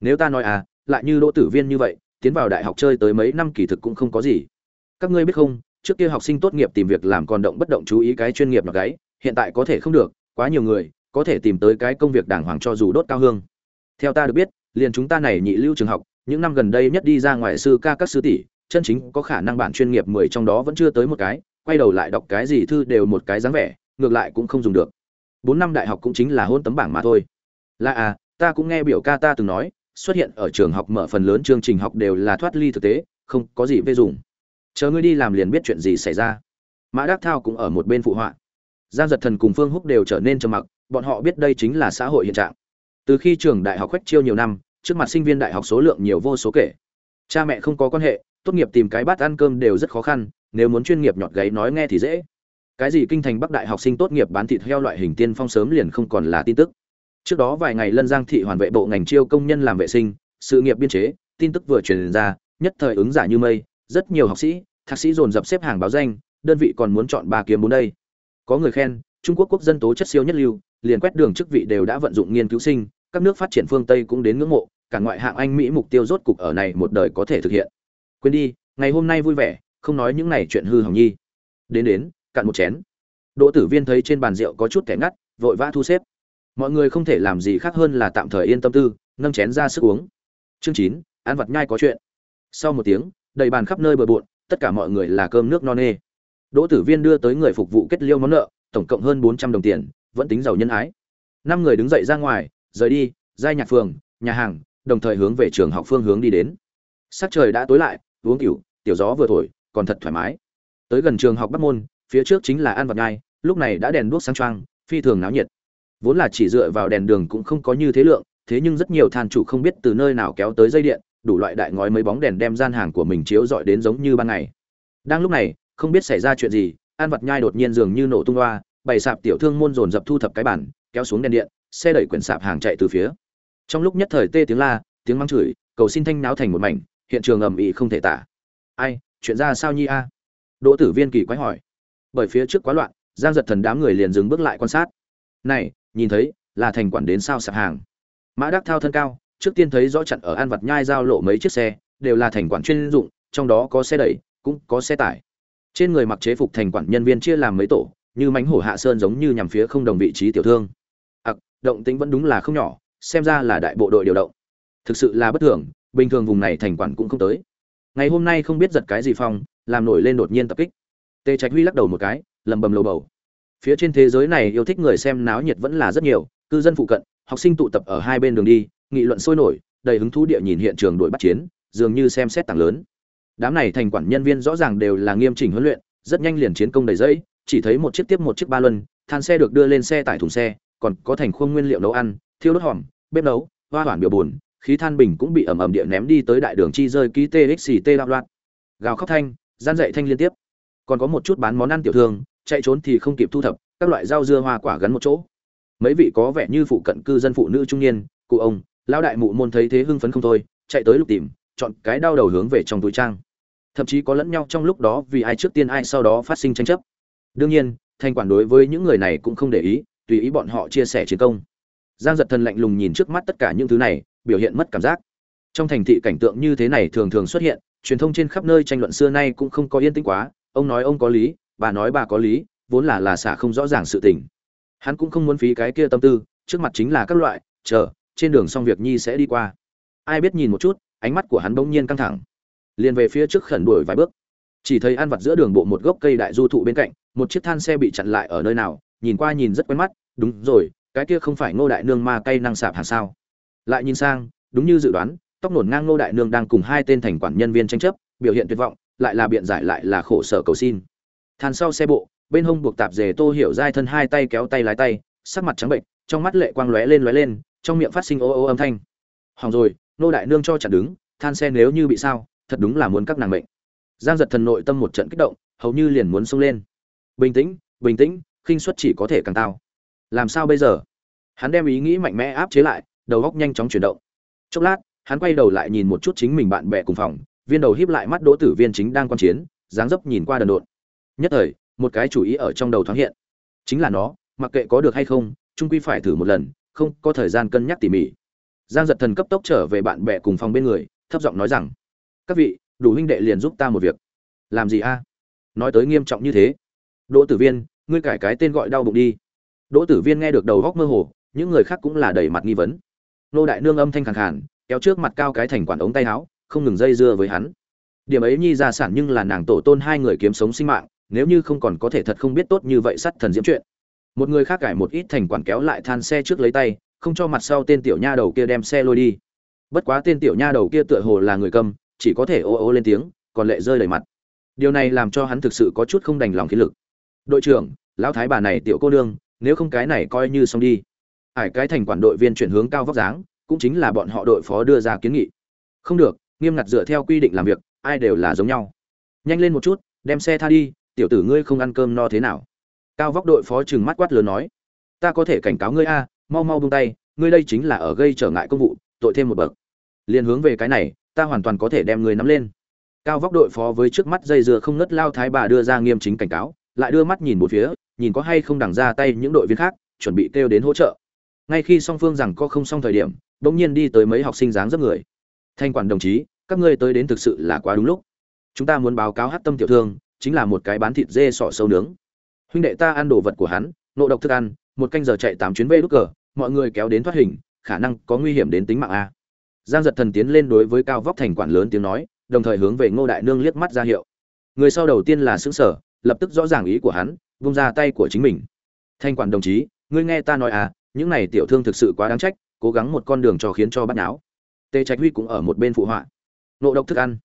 Nếu ta nói à lại như đỗ tử viên như vậy, tiến vào đại học chơi tới mấy năm kỳ thực cũng không có gì. Các ngươi biết không, trước kia học sinh tốt nghiệp tìm việc làm còn động bất động chú ý cái chuyên nghiệp là gáy hiện tại có thể không được, quá nhiều người, có thể tìm tới cái công việc đàng hoàng cho dù đốt cao hương. Theo ta được biết, liền chúng ta này nhị lưu trường học những năm gần đây nhất đi ra ngoài sư ca các sư tỷ, chân chính có khả năng bản chuyên nghiệp mười trong đó vẫn chưa tới một cái, quay đầu lại đọc cái gì thư đều một cái dáng vẻ, ngược lại cũng không dùng được. Bốn năm đại học cũng chính là hôn tấm bảng mà thôi. Là à ta cũng nghe biểu ca ta từng nói, xuất hiện ở trường học mở phần lớn chương trình học đều là thoát ly thực tế, không có gì vê dùng. Chờ ngươi đi làm liền biết chuyện gì xảy ra. Mã đắc thao cũng ở một bên phụ họa. Giang giật thần cùng phương húc đều trở nên trầm mặc, bọn họ biết đây chính là xã hội hiện trạng. Từ khi trường đại học khoách chiêu nhiều năm trước mặt sinh viên đại học số lượng nhiều vô số kể. Cha mẹ không có quan hệ, tốt nghiệp tìm cái bát ăn cơm đều rất khó khăn, nếu muốn chuyên nghiệp nhọt gáy nói nghe thì dễ. Cái gì kinh thành bắc đại học sinh tốt nghiệp bán thịt heo loại hình tiên phong sớm liền không còn là tin tức. Trước đó vài ngày lân giang thị hoàn vệ bộ ngành chiêu công nhân làm vệ sinh, sự nghiệp biên chế, tin tức vừa truyền ra, nhất thời ứng giả như mây, rất nhiều học sĩ, thạc sĩ dồn dập xếp hàng báo danh, đơn vị còn muốn chọn ba kiếm bốn đây. Có người khen, trung quốc quốc dân tố chất siêu nhất lưu, liền quét đường chức vị đều đã vận dụng nghiên cứu sinh, các nước phát triển phương tây cũng đến ngưỡng mộ cả ngoại hạng anh mỹ mục tiêu rốt cục ở này một đời có thể thực hiện. Quên đi, ngày hôm nay vui vẻ, không nói những này chuyện hư hỏng nhi. Đến đến, cạn một chén. Đỗ tử viên thấy trên bàn rượu có chút kẻ ngắt, vội vã thu xếp. Mọi người không thể làm gì khác hơn là tạm thời yên tâm tư, nâng chén ra sức uống. Chương chín, ăn vặt nhai có chuyện. Sau một tiếng, đầy bàn khắp nơi bừa bộn, tất cả mọi người là cơm nước no nê. Đỗ tử viên đưa tới người phục vụ kết liêu món nợ, tổng cộng hơn bốn trăm đồng tiền, vẫn tính giàu nhân ái. Năm người đứng dậy ra ngoài, rời đi, giai nhạc phường, nhà hàng đồng thời hướng về trường học phương hướng đi đến. Sắc trời đã tối lại uống cửu tiểu gió vừa thổi còn thật thoải mái. Tới gần trường học bắc môn phía trước chính là an vật nhai lúc này đã đèn đuốc sáng trang, phi thường náo nhiệt. Vốn là chỉ dựa vào đèn đường cũng không có như thế lượng thế nhưng rất nhiều than chủ không biết từ nơi nào kéo tới dây điện đủ loại đại ngói mấy bóng đèn đem gian hàng của mình chiếu rọi đến giống như ban ngày. Đang lúc này không biết xảy ra chuyện gì an vật nhai đột nhiên dường như nổ tung loa bày sạp tiểu thương môn dồn dập thu thập cái bản kéo xuống đèn điện xe đẩy quyển sạp hàng chạy từ phía trong lúc nhất thời tê tiếng la, tiếng mắng chửi, cầu xin thanh náo thành một mảnh, hiện trường ầm ĩ không thể tả. Ai, chuyện ra sao nhi a? Đỗ tử viên kỳ quái hỏi. Bởi phía trước quá loạn, giang giật thần đám người liền dừng bước lại quan sát. Này, nhìn thấy, là thành quản đến sao sạp hàng. Mã đắc thao thân cao, trước tiên thấy rõ chặn ở an vật nhai giao lộ mấy chiếc xe, đều là thành quản chuyên dụng, trong đó có xe đẩy, cũng có xe tải. Trên người mặc chế phục thành quản nhân viên chia làm mấy tổ, như mánh hổ hạ sơn giống như nhằm phía không đồng vị trí tiểu thương. Ặc, động tính vẫn đúng là không nhỏ xem ra là đại bộ đội điều động. Thực sự là bất thường, bình thường vùng này thành quản cũng không tới. Ngày hôm nay không biết giật cái gì phong, làm nổi lên đột nhiên tập kích. Tề trạch huy lắc đầu một cái lầm bầm lầu bầu. Phía trên thế giới này yêu thích người xem náo nhiệt vẫn là rất nhiều, cư dân phụ cận, học sinh tụ tập ở hai bên đường đi, nghị luận sôi nổi, đầy hứng thú địa nhìn hiện trường đội bắt chiến, dường như xem xét tảng lớn. Đám này thành quản nhân viên rõ ràng đều là nghiêm chỉnh huấn luyện, rất nhanh liền chiến công đầy dẫy, chỉ thấy một chiếc tiếp một chiếc ba luân, than xe được đưa lên xe tải thùng xe, còn có thành khuôn nguyên liệu nấu ăn thiêu đốt hòm, bếp nấu, hoa hoản biểu buồn khí than bình cũng bị ẩm ẩm địa ném đi tới đại đường chi rơi ký txt đạo loạn gào khóc thanh, gian dậy thanh liên tiếp. Còn có một chút bán món ăn tiểu thương, chạy trốn thì không kịp thu thập, các loại rau dưa hoa quả gắn một chỗ. Mấy vị có vẻ như phụ cận cư dân phụ nữ trung niên, cụ ông, lão đại mụ môn thấy thế hưng phấn không thôi, chạy tới lục tìm, chọn cái đau đầu hướng về trong túi trang. Thậm chí có lẫn nhau trong lúc đó vì ai trước tiên ai sau đó phát sinh tranh chấp. Đương nhiên, thanh quản đối với những người này cũng không để ý, tùy ý bọn họ chia sẻ chiến công giang giật thần lạnh lùng nhìn trước mắt tất cả những thứ này, biểu hiện mất cảm giác. Trong thành thị cảnh tượng như thế này thường thường xuất hiện, truyền thông trên khắp nơi tranh luận xưa nay cũng không có yên tĩnh quá, ông nói ông có lý, bà nói bà có lý, vốn là là xả không rõ ràng sự tình. Hắn cũng không muốn phí cái kia tâm tư, trước mặt chính là các loại, chờ, trên đường xong việc nhi sẽ đi qua. Ai biết nhìn một chút, ánh mắt của hắn bỗng nhiên căng thẳng. Liền về phía trước khẩn đuổi vài bước. Chỉ thấy ăn vặt giữa đường bộ một gốc cây đại du thụ bên cạnh, một chiếc than xe bị chặn lại ở nơi nào, nhìn qua nhìn rất quen mắt, đúng rồi cái kia không phải ngô đại nương ma cây năng sạp hàng sao? Lại nhìn sang, đúng như dự đoán, tóc nổn ngang ngô đại nương đang cùng hai tên thành quản nhân viên tranh chấp, biểu hiện tuyệt vọng, lại là biện giải lại là khổ sở cầu xin. Than sau xe bộ, bên hông buộc tạp dề tô hiểu dai thân hai tay kéo tay lái tay, sắc mặt trắng bệnh, trong mắt lệ quang lóe lên lóe lên, trong miệng phát sinh ô ô âm thanh. Hỏng rồi nô đại nương cho chặn đứng, than xe nếu như bị sao, thật đúng là muốn các nàng bệnh giang giật thần nội tâm một trận kích động, hầu như liền muốn xông lên. Bình tĩnh bình tĩnh, khinh suất chỉ có thể càng tao làm sao bây giờ? Hắn đem ý nghĩ mạnh mẽ áp chế lại, đầu góc nhanh chóng chuyển động. Chốc lát, hắn quay đầu lại nhìn một chút chính mình bạn bè cùng phòng, viên đầu híp lại mắt đỗ tử viên chính đang quan chiến, dáng dấp nhìn qua đần độn. Nhất thời, một cái chủ ý ở trong đầu thoáng hiện. Chính là nó, mặc kệ có được hay không trung quy phải thử một lần, không có thời gian cân nhắc tỉ mỉ. Giang giật thần cấp tốc trở về bạn bè cùng phòng bên người, thấp giọng nói rằng, các vị, đủ huynh đệ liền giúp ta một việc. Làm gì a? Nói tới nghiêm trọng như thế. Đỗ tử viên, ngươi cải cái tên gọi đau bụng đi đỗ tử viên nghe được đầu góc mơ hồ, những người khác cũng là đầy mặt nghi vấn. Nô đại nương âm thanh khàn khàn, kéo trước mặt cao cái thành quản ống tay áo, không ngừng dây dưa với hắn. Điểm ấy nhi gia sản nhưng là nàng tổ tôn hai người kiếm sống sinh mạng, nếu như không còn có thể thật không biết tốt như vậy sắt thần diễm chuyện. Một người khác cải một ít thành quản kéo lại than xe trước lấy tay, không cho mặt sau tên tiểu nha đầu kia đem xe lôi đi. Bất quá tên tiểu nha đầu kia tựa hồ là người cầm, chỉ có thể ô ô lên tiếng, còn lệ rơi đầy mặt. Điều này làm cho hắn thực sự có chút không đành lòng khí lực. Đội trưởng, lão thái bà này tiểu cô nương nếu không cái này coi như xong đi. Ải cái thành quản đội viên chuyển hướng cao vóc dáng, cũng chính là bọn họ đội phó đưa ra kiến nghị. Không được, nghiêm ngặt dựa theo quy định làm việc, ai đều là giống nhau. Nhanh lên một chút, đem xe tha đi, tiểu tử ngươi không ăn cơm no thế nào. Cao vóc đội phó trừng mắt quát lớn nói. Ta có thể cảnh cáo ngươi a, mau mau buông tay, ngươi đây chính là ở gây trở ngại công vụ, tội thêm một bậc. Liền hướng về cái này, ta hoàn toàn có thể đem ngươi nắm lên. Cao vóc đội phó với trước mắt dây dừa không ngất lao thái bà đưa ra nghiêm chính cảnh cáo, lại đưa mắt nhìn một phía nhìn có hay không đằng ra tay những đội viên khác, chuẩn bị kêu đến hỗ trợ. Ngay khi song phương rằng có không xong thời điểm bỗng nhiên đi tới mấy học sinh dáng dấp người. Thanh quản đồng chí, các ngươi tới đến thực sự là quá đúng lúc. Chúng ta muốn báo cáo hát tâm tiểu thương, chính là một cái bán thịt dê sọ sâu nướng. Huynh đệ ta ăn đồ vật của hắn nộ độc thức ăn, một canh giờ chạy tám chuyến vê đúc cờ, mọi người kéo đến thoát hình, khả năng có nguy hiểm đến tính mạng a. Giang giật thần tiến lên đối với cao vóc thành quản lớn tiếng nói, đồng thời hướng về ngô đại nương liếc mắt ra hiệu. Người sau đầu tiên là xứng sở lập tức rõ ràng ý của hắn vung ra tay của chính mình. Thanh quản đồng chí, ngươi nghe ta nói à những này tiểu thương thực sự quá đáng trách, cố gắng một con đường cho khiến cho bắt náo tề trạch huy cũng ở một bên phụ họa. Nộ độc thức ăn.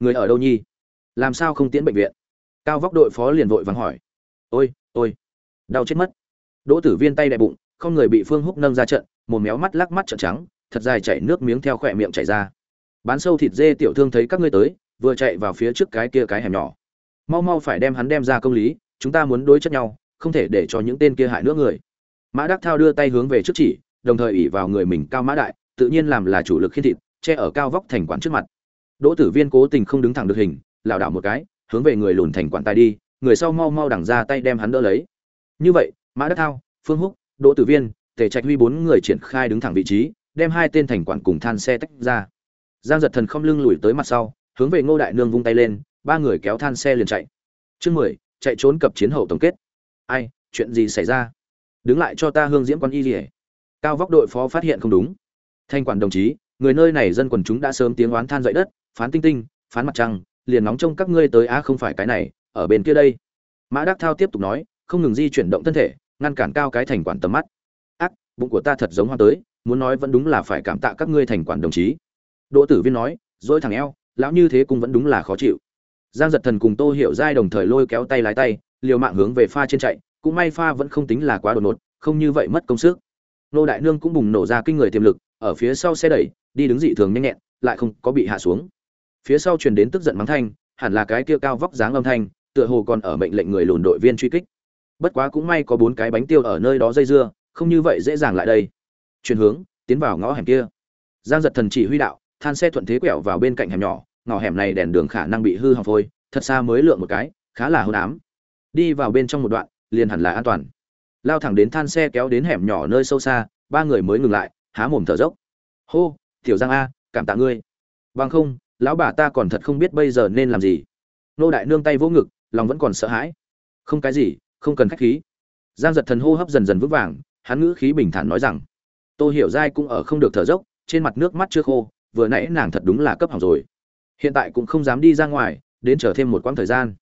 Người ở đâu nhi? Làm sao không tiến bệnh viện? Cao vóc đội phó liền vội vắng hỏi. Ôi ôi, đau chết mất. Đỗ tử viên tay đè bụng, không người bị phương húc nâng ra trận, một méo mắt lắc mắt trợn trắng, thật dài chảy nước miếng theo khỏe miệng chảy ra. Bán sâu thịt dê tiểu thương thấy các ngươi tới, vừa chạy vào phía trước cái kia cái hẻm nhỏ. Mau mau phải đem hắn đem ra công lý chúng ta muốn đối chất nhau, không thể để cho những tên kia hại nữa người. Mã đắc thao đưa tay hướng về trước chỉ, đồng thời ỉ vào người mình cao mã đại, tự nhiên làm là chủ lực khiên thịt, che ở cao vóc thành quản trước mặt. Đỗ tử viên cố tình không đứng thẳng được hình, lảo đảo một cái, hướng về người lùn thành quản tay đi, người sau mau mau đằng ra tay đem hắn đỡ lấy. Như vậy, mã đắc thao, phương húc, đỗ tử viên, tề trạch huy bốn người triển khai đứng thẳng vị trí, đem hai tên thành quản cùng than xe tách ra. Giang giật thần không lưng lùi tới mặt sau, hướng về ngô đại nương vung tay lên, ba người kéo than xe liền chạy. Chương mười chạy trốn cập chiến hậu tổng kết. Ai, chuyện gì xảy ra? Đứng lại cho ta hương diễm con y rỉa cao vóc đội phó phát hiện không đúng. Thanh quản đồng chí, người nơi này dân quần chúng đã sớm tiếng oán than dậy đất, phán tinh tinh, phán mặt trăng, liền nóng trông các ngươi tới á không phải cái này, ở bên kia đây. Mã đắc thao tiếp tục nói, không ngừng di chuyển động thân thể, ngăn cản cao cái thành quản tầm mắt. Ác, bụng của ta thật giống hoa tới, muốn nói vẫn đúng là phải cảm tạ các ngươi thành quản đồng chí. Đỗ tử viên nói, dỗi thằng eo, lão như thế cũng vẫn đúng là khó chịu giang giật thần cùng tô hiểu giai đồng thời lôi kéo tay lái tay, liều mạng hướng về pha trên chạy. Cũng may pha vẫn không tính là quá đột ngột, không như vậy mất công sức. Nô đại nương cũng bùng nổ ra kinh người tiềm lực, ở phía sau xe đẩy, đi đứng dị thường nhanh nhẹn, lại không có bị hạ xuống. Phía sau truyền đến tức giận mắng thanh, hẳn là cái kia cao vóc dáng âm thanh, tựa hồ còn ở mệnh lệnh người lùn đội viên truy kích. Bất quá cũng may có bốn cái bánh tiêu ở nơi đó dây dưa, không như vậy dễ dàng lại đây. Chuyển hướng, tiến vào ngõ hẻm kia. Giang giật thần chỉ huy đạo, than xe thuận thế quẹo vào bên cạnh hẻm nhỏ ngõ hẻm này đèn đường khả năng bị hư hỏng phôi, thật xa mới lượng một cái, khá là hôn ám. Đi vào bên trong một đoạn, liền hẳn là an toàn. Lao thẳng đến than xe kéo đến hẻm nhỏ nơi sâu xa, ba người mới ngừng lại, há mồm thở dốc. Hô, tiểu giang a, cảm tạ ngươi. Bằng không, lão bà ta còn thật không biết bây giờ nên làm gì. Nô đại nương tay vỗ ngực, lòng vẫn còn sợ hãi. Không cái gì, không cần khách khí. Giang giật thần hô hấp dần dần vững vàng, hắn ngữ khí bình thản nói rằng tôi hiểu dai cũng ở không được thở dốc, trên mặt nước mắt chưa khô, vừa nãy nàng thật đúng là cấp hỏng rồi hiện tại cũng không dám đi ra ngoài, đến chờ thêm một quãng thời gian.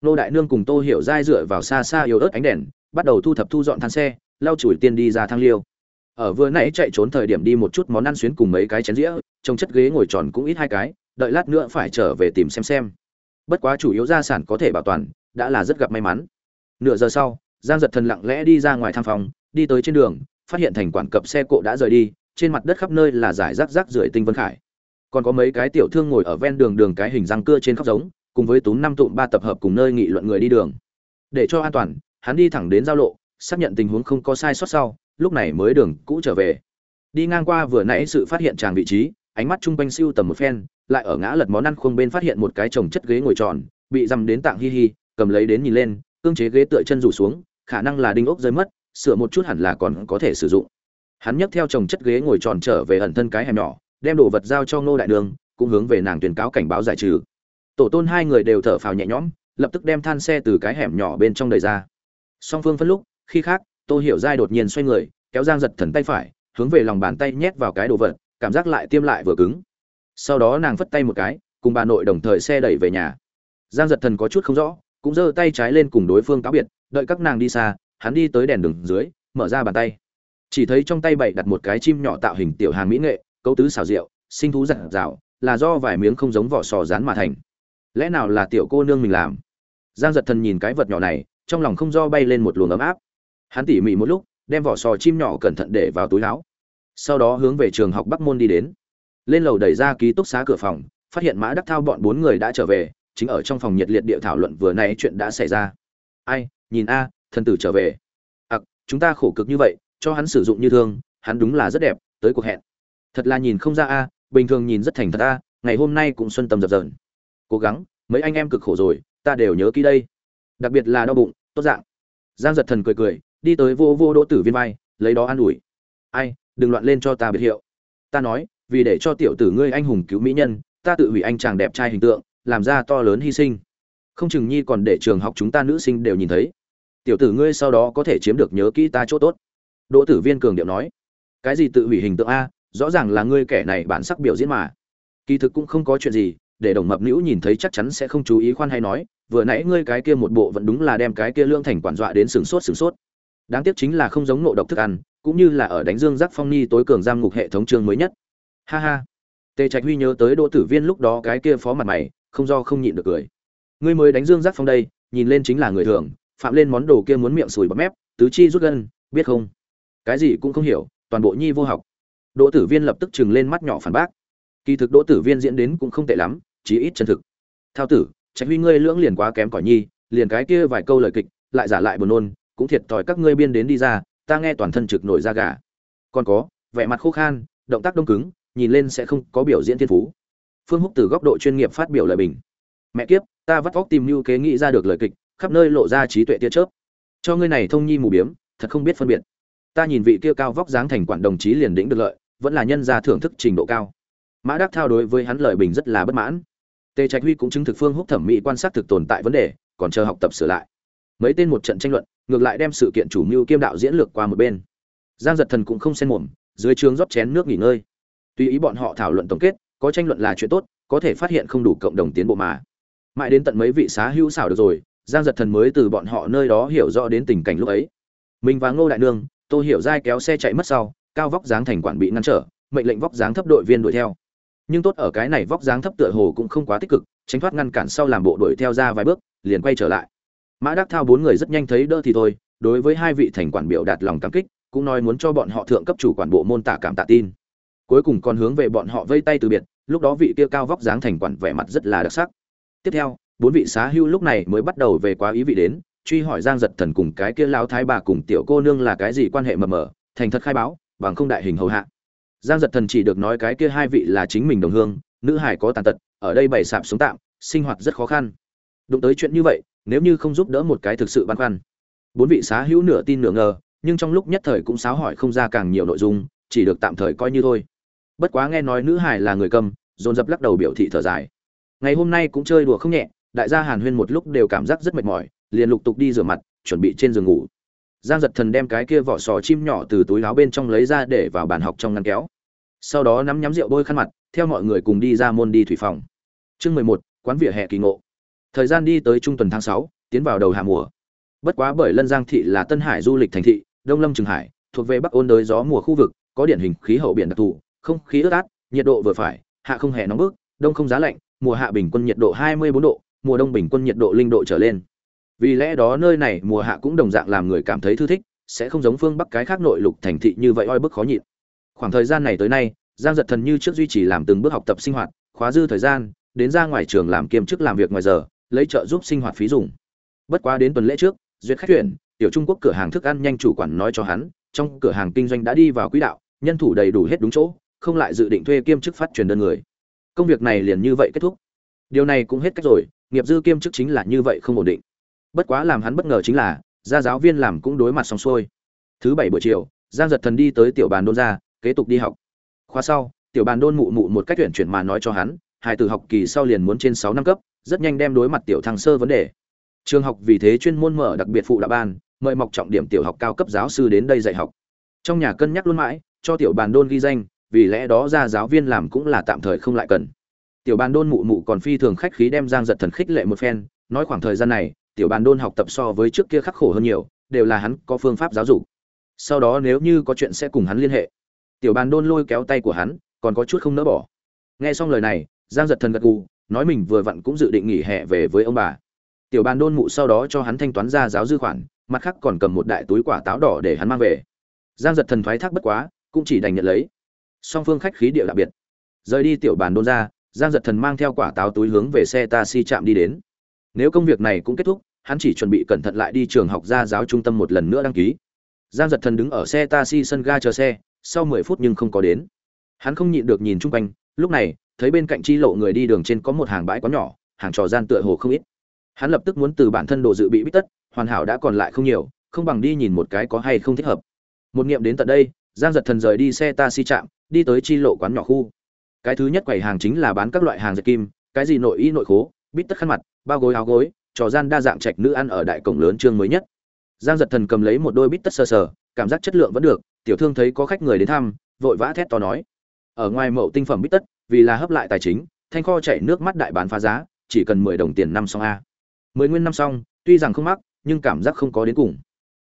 Nô đại nương cùng tô hiểu dai dựa vào xa xa yếu ớt ánh đèn, bắt đầu thu thập thu dọn than xe, lau chùi tiên đi ra thang liêu. Ở vừa nãy chạy trốn thời điểm đi một chút món ăn xuyến cùng mấy cái chén dĩa trong chất ghế ngồi tròn cũng ít hai cái, đợi lát nữa phải trở về tìm xem xem. Bất quá chủ yếu gia sản có thể bảo toàn, đã là rất gặp may mắn. Nửa giờ sau, giang giật thần lặng lẽ đi ra ngoài thang phòng, đi tới trên đường, phát hiện thành quản cập xe cộ đã rời đi, trên mặt đất khắp nơi là giải rác rác rưởi tinh vân khải còn có mấy cái tiểu thương ngồi ở ven đường đường cái hình răng cưa trên khóc giống, cùng với túm năm tụm ba tập hợp cùng nơi nghị luận người đi đường. Để cho an toàn, hắn đi thẳng đến giao lộ, xác nhận tình huống không có sai sót sau, lúc này mới đường cũ trở về. Đi ngang qua vừa nãy sự phát hiện tràng vị trí, ánh mắt chung quanh siêu tầm một phen, lại ở ngã lật món ăn khuông bên phát hiện một cái chồng chất ghế ngồi tròn, bị dằm đến tạng hi hi, cầm lấy đến nhìn lên, cương chế ghế tựa chân rủ xuống, khả năng là đinh ốc rơi mất, sửa một chút hẳn là còn có thể sử dụng. Hắn nhấc theo chồng chất ghế ngồi tròn trở về ẩn thân cái hẻm nhỏ đem đồ vật giao cho ngô đại đường, cũng hướng về nàng tuyên cáo cảnh báo giải trừ. Tổ tôn hai người đều thở phào nhẹ nhõm, lập tức đem than xe từ cái hẻm nhỏ bên trong đầy ra. Song phương phân lúc, khi khác, tô hiểu giai đột nhiên xoay người, kéo giang giật thần tay phải, hướng về lòng bàn tay nhét vào cái đồ vật, cảm giác lại tiêm lại vừa cứng. Sau đó nàng phất tay một cái, cùng bà nội đồng thời xe đẩy về nhà. Giang giật thần có chút không rõ, cũng giơ tay trái lên cùng đối phương cáo biệt, đợi các nàng đi xa, hắn đi tới đèn đường dưới, mở ra bàn tay. Chỉ thấy trong tay bậy đặt một cái chim nhỏ tạo hình tiểu hàng mỹ nghệ cấu tứ xảo diệu sinh thú giặt rào, là do vài miếng không giống vỏ sò rán mà thành. Lẽ nào là tiểu cô nương mình làm? Giang giật thần nhìn cái vật nhỏ này, trong lòng không do bay lên một luồng ấm áp. Hắn tỉ mỉ một lúc, đem vỏ sò chim nhỏ cẩn thận để vào túi áo. Sau đó hướng về trường học bắc môn đi đến. Lên lầu đẩy ra ký túc xá cửa phòng, phát hiện mã đắc thao bọn bốn người đã trở về, chính ở trong phòng nhiệt liệt địa thảo luận vừa nãy chuyện đã xảy ra. Ai, nhìn a, thần tử trở về. Ặc, chúng ta khổ cực như vậy, cho hắn sử dụng như thương, hắn đúng là rất đẹp, tới cuộc hẹn thật là nhìn không ra a, bình thường nhìn rất thành thật a, ngày hôm nay cũng xuân tâm dập dờn. Cố gắng, mấy anh em cực khổ rồi, ta đều nhớ kỹ đây. Đặc biệt là đau bụng, tốt dạng. Giang giật thần cười cười, đi tới vô vô đỗ tử viên vai, lấy đó an ủi. Ai, đừng loạn lên cho ta biệt hiệu. Ta nói, vì để cho tiểu tử ngươi anh hùng cứu mỹ nhân, ta tự hủy anh chàng đẹp trai hình tượng, làm ra to lớn hy sinh. Không chừng nhi còn để trường học chúng ta nữ sinh đều nhìn thấy. Tiểu tử ngươi sau đó có thể chiếm được nhớ kỹ ta chỗ tốt. Đỗ tử viên cường điệu nói. Cái gì tự hủy hình tượng a rõ ràng là ngươi kẻ này bản sắc biểu diễn mà. Kỳ thực cũng không có chuyện gì, để đồng mập nữ nhìn thấy chắc chắn sẽ không chú ý khoan hay nói, vừa nãy ngươi cái kia một bộ vẫn đúng là đem cái kia lương thành quản dọa đến sừng sốt sừng sốt. Đáng tiếc chính là không giống nộ độc thức ăn, cũng như là ở đánh dương giác phong ni tối cường giam ngục hệ thống chương mới nhất. Ha ha. Tề trạch huy nhớ tới đỗ tử viên lúc đó cái kia phó mặt mày, không do không nhịn được cười. Ngươi mới đánh dương giác phong đây, nhìn lên chính là người thường, phạm lên món đồ kia muốn miệng sùi bắp mép, tứ chi rút gân, biết không? Cái gì cũng không hiểu, toàn bộ nhi vô học đỗ tử viên lập tức chừng lên mắt nhỏ phản bác. Kỳ thực đỗ tử viên diễn đến cũng không tệ lắm, chí ít chân thực. Thao tử, trạch huy ngươi lưỡng liền quá kém cỏi nhi, liền cái kia vài câu lời kịch, lại giả lại buồn nôn, cũng thiệt thòi các ngươi biên đến đi ra, ta nghe toàn thân trực nổi da gà. Còn có, vẻ mặt khô khan, động tác đông cứng, nhìn lên sẽ không có biểu diễn thiên phú. Phương húc từ góc độ chuyên nghiệp phát biểu lời bình. Mẹ kiếp, ta vắt óc tìm lưu kế nghĩ ra được lời kịch, khắp nơi lộ ra trí tuệ tia chớp. Cho ngươi này thông nhi mù biếm, thật không biết phân biệt. Ta nhìn vị kia cao vóc dáng thành quản đồng chí liền đỉnh được lợi vẫn là nhân gia thưởng thức trình độ cao. Mã đắc thao đối với hắn lời bình rất là bất mãn. Tề trạch huy cũng chứng thực phương húc thẩm mỹ quan sát thực tồn tại vấn đề, còn chờ học tập sửa lại. Mấy tên một trận tranh luận, ngược lại đem sự kiện chủ mưu kiêm đạo diễn lược qua một bên. Giang giật thần cũng không xen mồm, dưới trường rót chén nước nghỉ ngơi. Tùy ý bọn họ thảo luận tổng kết, có tranh luận là chuyện tốt, có thể phát hiện không đủ cộng đồng tiến bộ mà. Mãi đến tận mấy vị xá hữu xảo được rồi, giang giật thần mới từ bọn họ nơi đó hiểu rõ đến tình cảnh lúc ấy. Mình và ngô đại nương tôi hiểu dai kéo xe chạy mất sau cao vóc dáng thành quản bị ngăn trở, mệnh lệnh vóc dáng thấp đội viên đuổi theo. Nhưng tốt ở cái này vóc dáng thấp tựa hồ cũng không quá tích cực, tránh thoát ngăn cản sau làm bộ đuổi theo ra vài bước, liền quay trở lại. Mã đắc thao bốn người rất nhanh thấy đỡ thì thôi, đối với hai vị thành quản biểu đạt lòng cảm kích, cũng nói muốn cho bọn họ thượng cấp chủ quản bộ môn tạ cảm tạ tin. Cuối cùng còn hướng về bọn họ vây tay từ biệt, lúc đó vị kia cao vóc dáng thành quản vẻ mặt rất là đặc sắc. Tiếp theo, bốn vị xá hưu lúc này mới bắt đầu về quá ý vị đến, truy hỏi giang giật thần cùng cái kia lão thái bà cùng tiểu cô nương là cái gì quan hệ mờ mờ, thành thật khai báo bằng không đại hình hầu hạ. Giang giật thần chỉ được nói cái kia hai vị là chính mình đồng hương, nữ hải có tàn tật, ở đây bày sạp xuống tạm, sinh hoạt rất khó khăn. Đụng tới chuyện như vậy, nếu như không giúp đỡ một cái thực sự băn khoăn. Bốn vị xá hữu nửa tin nửa ngờ, nhưng trong lúc nhất thời cũng xáo hỏi không ra càng nhiều nội dung, chỉ được tạm thời coi như thôi. Bất quá nghe nói nữ hải là người cầm, dồn dập lắc đầu biểu thị thở dài. Ngày hôm nay cũng chơi đùa không nhẹ, đại gia hàn huyên một lúc đều cảm giác rất mệt mỏi, liền lục tục đi rửa mặt, chuẩn bị trên giường ngủ giang giật thần đem cái kia vỏ sò chim nhỏ từ túi áo bên trong lấy ra để vào bàn học trong ngăn kéo. Sau đó nắm nhắm rượu bôi khăn mặt, theo mọi người cùng đi ra môn đi thủy phòng. Chương mười một, quán vỉa hè kỳ ngộ. Thời gian đi tới trung tuần tháng sáu, tiến vào đầu hạ mùa. Bất quá bởi lân giang thị là tân hải du lịch thành thị, đông lâm trường hải, thuộc về bắc ôn đới gió mùa khu vực, có điển hình khí hậu biển đặc thù, không khí ướt át, nhiệt độ vừa phải, hạ không hề nóng bức, đông không giá lạnh, mùa hạ bình quân nhiệt độ 24 độ, mùa đông bình quân nhiệt độ linh độ trở lên vì lẽ đó nơi này mùa hạ cũng đồng dạng làm người cảm thấy thư thích, sẽ không giống phương bắc cái khác nội lục thành thị như vậy oi bức khó nhịn. Khoảng thời gian này tới nay, giang giật thần như trước duy trì làm từng bước học tập sinh hoạt, khóa dư thời gian, đến ra ngoài trường làm kiêm chức làm việc ngoài giờ, lấy trợ giúp sinh hoạt phí dùng. Bất quá đến tuần lễ trước, duyệt khách tuyển, tiểu trung quốc cửa hàng thức ăn nhanh chủ quản nói cho hắn, trong cửa hàng kinh doanh đã đi vào quỹ đạo, nhân thủ đầy đủ hết đúng chỗ, không lại dự định thuê kiêm chức phát truyền đơn người. Công việc này liền như vậy kết thúc. Điều này cũng hết cách rồi, nghiệp dư kiêm chức chính là như vậy không ổn định bất quá làm hắn bất ngờ chính là, gia giáo viên làm cũng đối mặt xong xuôi. Thứ bảy buổi chiều, giang giật thần đi tới tiểu bàn đôn ra, kế tục đi học. Khóa sau, tiểu bàn đôn mụ mụ một cách tuyển chuyển mà nói cho hắn, hai từ học kỳ sau liền muốn trên sáu năm cấp, rất nhanh đem đối mặt tiểu thăng sơ vấn đề. Trường học vì thế chuyên môn mở đặc biệt phụ đạo ban, mời mọc trọng điểm tiểu học cao cấp giáo sư đến đây dạy học. Trong nhà cân nhắc luôn mãi, cho tiểu bàn đôn ghi danh, vì lẽ đó ra giáo viên làm cũng là tạm thời không lại cần. Tiểu bàn đôn mụ mụ còn phi thường khách khí đem giang giật thần khích lệ một phen, nói khoảng thời gian này tiểu bàn đôn học tập so với trước kia khắc khổ hơn nhiều, đều là hắn có phương pháp giáo dục. Sau đó nếu như có chuyện sẽ cùng hắn liên hệ. Tiểu bàn đôn lôi kéo tay của hắn, còn có chút không nỡ bỏ. Nghe xong lời này, giang giật thần gật gù, nói mình vừa vặn cũng dự định nghỉ hè về với ông bà. Tiểu bàn đôn mụ sau đó cho hắn thanh toán ra giáo dư khoản, mặt khác còn cầm một đại túi quả táo đỏ để hắn mang về. Giang giật thần thoái thác bất quá, cũng chỉ đành nhận lấy. Song phương khách khí địa đặc biệt. Rời đi tiểu bàn đôn ra, giang giật thần mang theo quả táo túi hướng về xe taxi chạm đi đến. Nếu công việc này cũng kết thúc hắn chỉ chuẩn bị cẩn thận lại đi trường học gia giáo trung tâm một lần nữa đăng ký. Giang giật thần đứng ở xe taxi sân ga chờ xe, sau mười phút nhưng không có đến. Hắn không nhịn được nhìn chung quanh, lúc này, thấy bên cạnh chi lộ người đi đường trên có một hàng bãi quá nhỏ, hàng trò gian tựa hồ không ít. Hắn lập tức muốn từ bản thân đồ dự bị bít tất, hoàn hảo đã còn lại không nhiều, không bằng đi nhìn một cái có hay không thích hợp. Một nghiệm đến tận đây, giang giật thần rời đi xe taxi chạm đi tới chi lộ quán nhỏ khu. Cái thứ nhất quầy hàng chính là bán các loại hàng dệt kim, cái gì nội y nội khố, bít tất khăn mặt, bao gối áo gối trò gian đa dạng trạch nữ ăn ở đại cổng lớn chương mới nhất. Giang giật thần cầm lấy một đôi bít tất sơ sờ, cảm giác chất lượng vẫn được, tiểu thương thấy có khách người đến thăm, vội vã thét to nói. Ở ngoài mậu tinh phẩm bít tất, vì là hấp lại tài chính, thanh kho chảy nước mắt đại bán phá giá, chỉ cần mười đồng tiền năm xong a. Mười nguyên năm xong tuy rằng không mắc, nhưng cảm giác không có đến cùng.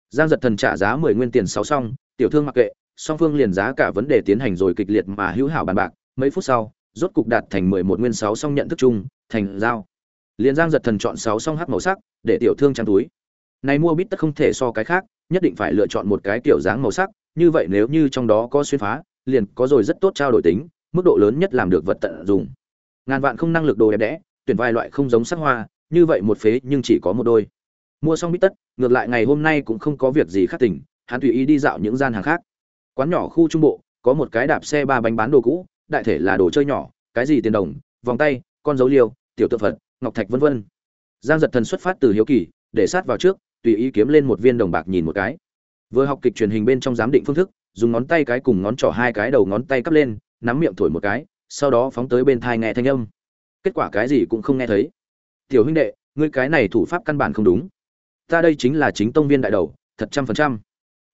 Giang giật thần trả giá mười nguyên tiền sáu xong tiểu thương mặc kệ, song phương liền giá cả vấn đề tiến hành rồi kịch liệt mà hữu hảo bàn bạc. Mấy phút sau, rốt cục đạt thành mười một nguyên sáu xong nhận thức chung, thành giao liền giang giật thần chọn sáu song hắc màu sắc, để tiểu thương trang túi. Này mua bít tất không thể so cái khác, nhất định phải lựa chọn một cái kiểu dáng màu sắc, như vậy nếu như trong đó có xuyên phá, liền có rồi rất tốt trao đổi tính, mức độ lớn nhất làm được vật tận dụng. Ngàn vạn không năng lực đồ đẹp đẽ, tuyển vài loại không giống sắc hoa, như vậy một phế nhưng chỉ có một đôi. Mua xong bít tất, ngược lại ngày hôm nay cũng không có việc gì khác tỉnh hắn tùy ý đi dạo những gian hàng khác. Quán nhỏ khu trung bộ, có một cái đạp xe ba bánh bán đồ cũ, đại thể là đồ chơi nhỏ, cái gì tiền đồng, vòng tay, con dấu liêu, tiểu tự phật ngọc thạch vân vân. Giang giật thần xuất phát từ hiếu kỳ, để sát vào trước, tùy ý kiếm lên một viên đồng bạc nhìn một cái. Vừa học kịch truyền hình bên trong giám định phương thức, dùng ngón tay cái cùng ngón trỏ hai cái đầu ngón tay cắp lên, nắm miệng thổi một cái, sau đó phóng tới bên thai nghe thanh âm. Kết quả cái gì cũng không nghe thấy. Tiểu huynh đệ, ngươi cái này thủ pháp căn bản không đúng. Ta đây chính là chính tông viên đại đầu, thật trăm phần trăm.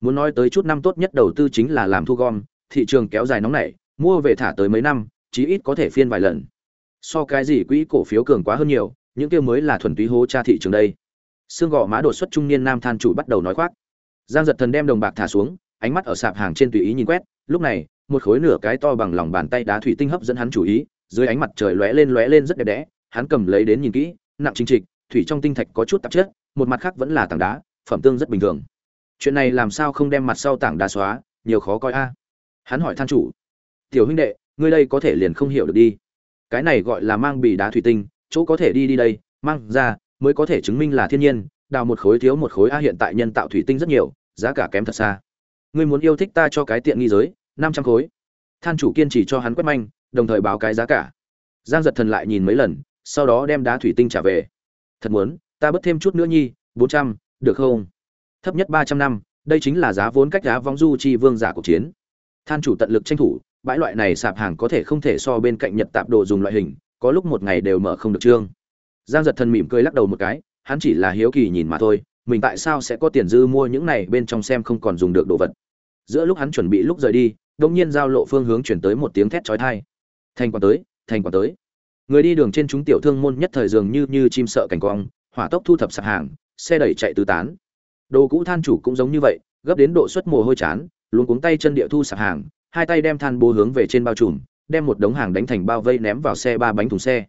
Muốn nói tới chút năm tốt nhất đầu tư chính là làm thu gom, thị trường kéo dài nóng nảy, mua về thả tới mấy năm, chí ít có thể phiên vài lần so cái gì quỹ cổ phiếu cường quá hơn nhiều, những kia mới là thuần túy hố tra thị trường đây. Xương gò má đột xuất trung niên nam than chủ bắt đầu nói khoác. Giang giật thần đem đồng bạc thả xuống, ánh mắt ở sạp hàng trên tùy ý nhìn quét, lúc này, một khối nửa cái to bằng lòng bàn tay đá thủy tinh hấp dẫn hắn chủ ý, dưới ánh mặt trời lóe lên lóe lên rất đẹp đẽ, hắn cầm lấy đến nhìn kỹ, nặng chính trịch, thủy trong tinh thạch có chút tạp chất, một mặt khác vẫn là tảng đá, phẩm tương rất bình thường. Chuyện này làm sao không đem mặt sau tảng đá xóa, nhiều khó coi a. Hắn hỏi than chủ, tiểu huynh đệ, ngươi đây có thể liền không hiểu được đi cái này gọi là mang bì đá thủy tinh, chỗ có thể đi đi đây, mang ra, mới có thể chứng minh là thiên nhiên, đào một khối thiếu một khối a hiện tại nhân tạo thủy tinh rất nhiều, giá cả kém thật xa. Ngươi muốn yêu thích ta cho cái tiện nghi giới, năm trăm khối. Than chủ kiên trì cho hắn quét manh, đồng thời báo cái giá cả. Giang giật thần lại nhìn mấy lần, sau đó đem đá thủy tinh trả về. Thật muốn, ta bớt thêm chút nữa nhi, bốn trăm, được không? Thấp nhất ba trăm năm, đây chính là giá vốn cách giá vong du chi vương giả cuộc chiến. Than chủ tận lực tranh thủ bãi loại này sạp hàng có thể không thể so bên cạnh nhật tạp đồ dùng loại hình, có lúc một ngày đều mở không được trương giang giật thần mỉm cười lắc đầu một cái, hắn chỉ là hiếu kỳ nhìn mà thôi, mình tại sao sẽ có tiền dư mua những này bên trong xem không còn dùng được đồ vật. Giữa lúc hắn chuẩn bị lúc rời đi đông nhiên giao lộ phương hướng chuyển tới một tiếng thét chói tai. Thành quả tới, thành quả tới. Người đi đường trên chúng tiểu thương môn nhất thời dường như như chim sợ cảnh quang, hỏa tốc thu thập sạp hàng, xe đẩy chạy tứ tán. Đồ cũ than chủ cũng giống như vậy, gấp đến độ suất mồ hôi chán luôn cuống tay chân địa thu sạp hàng hai tay đem than bố hướng về trên bao trùm, đem một đống hàng đánh thành bao vây ném vào xe ba bánh thùng xe.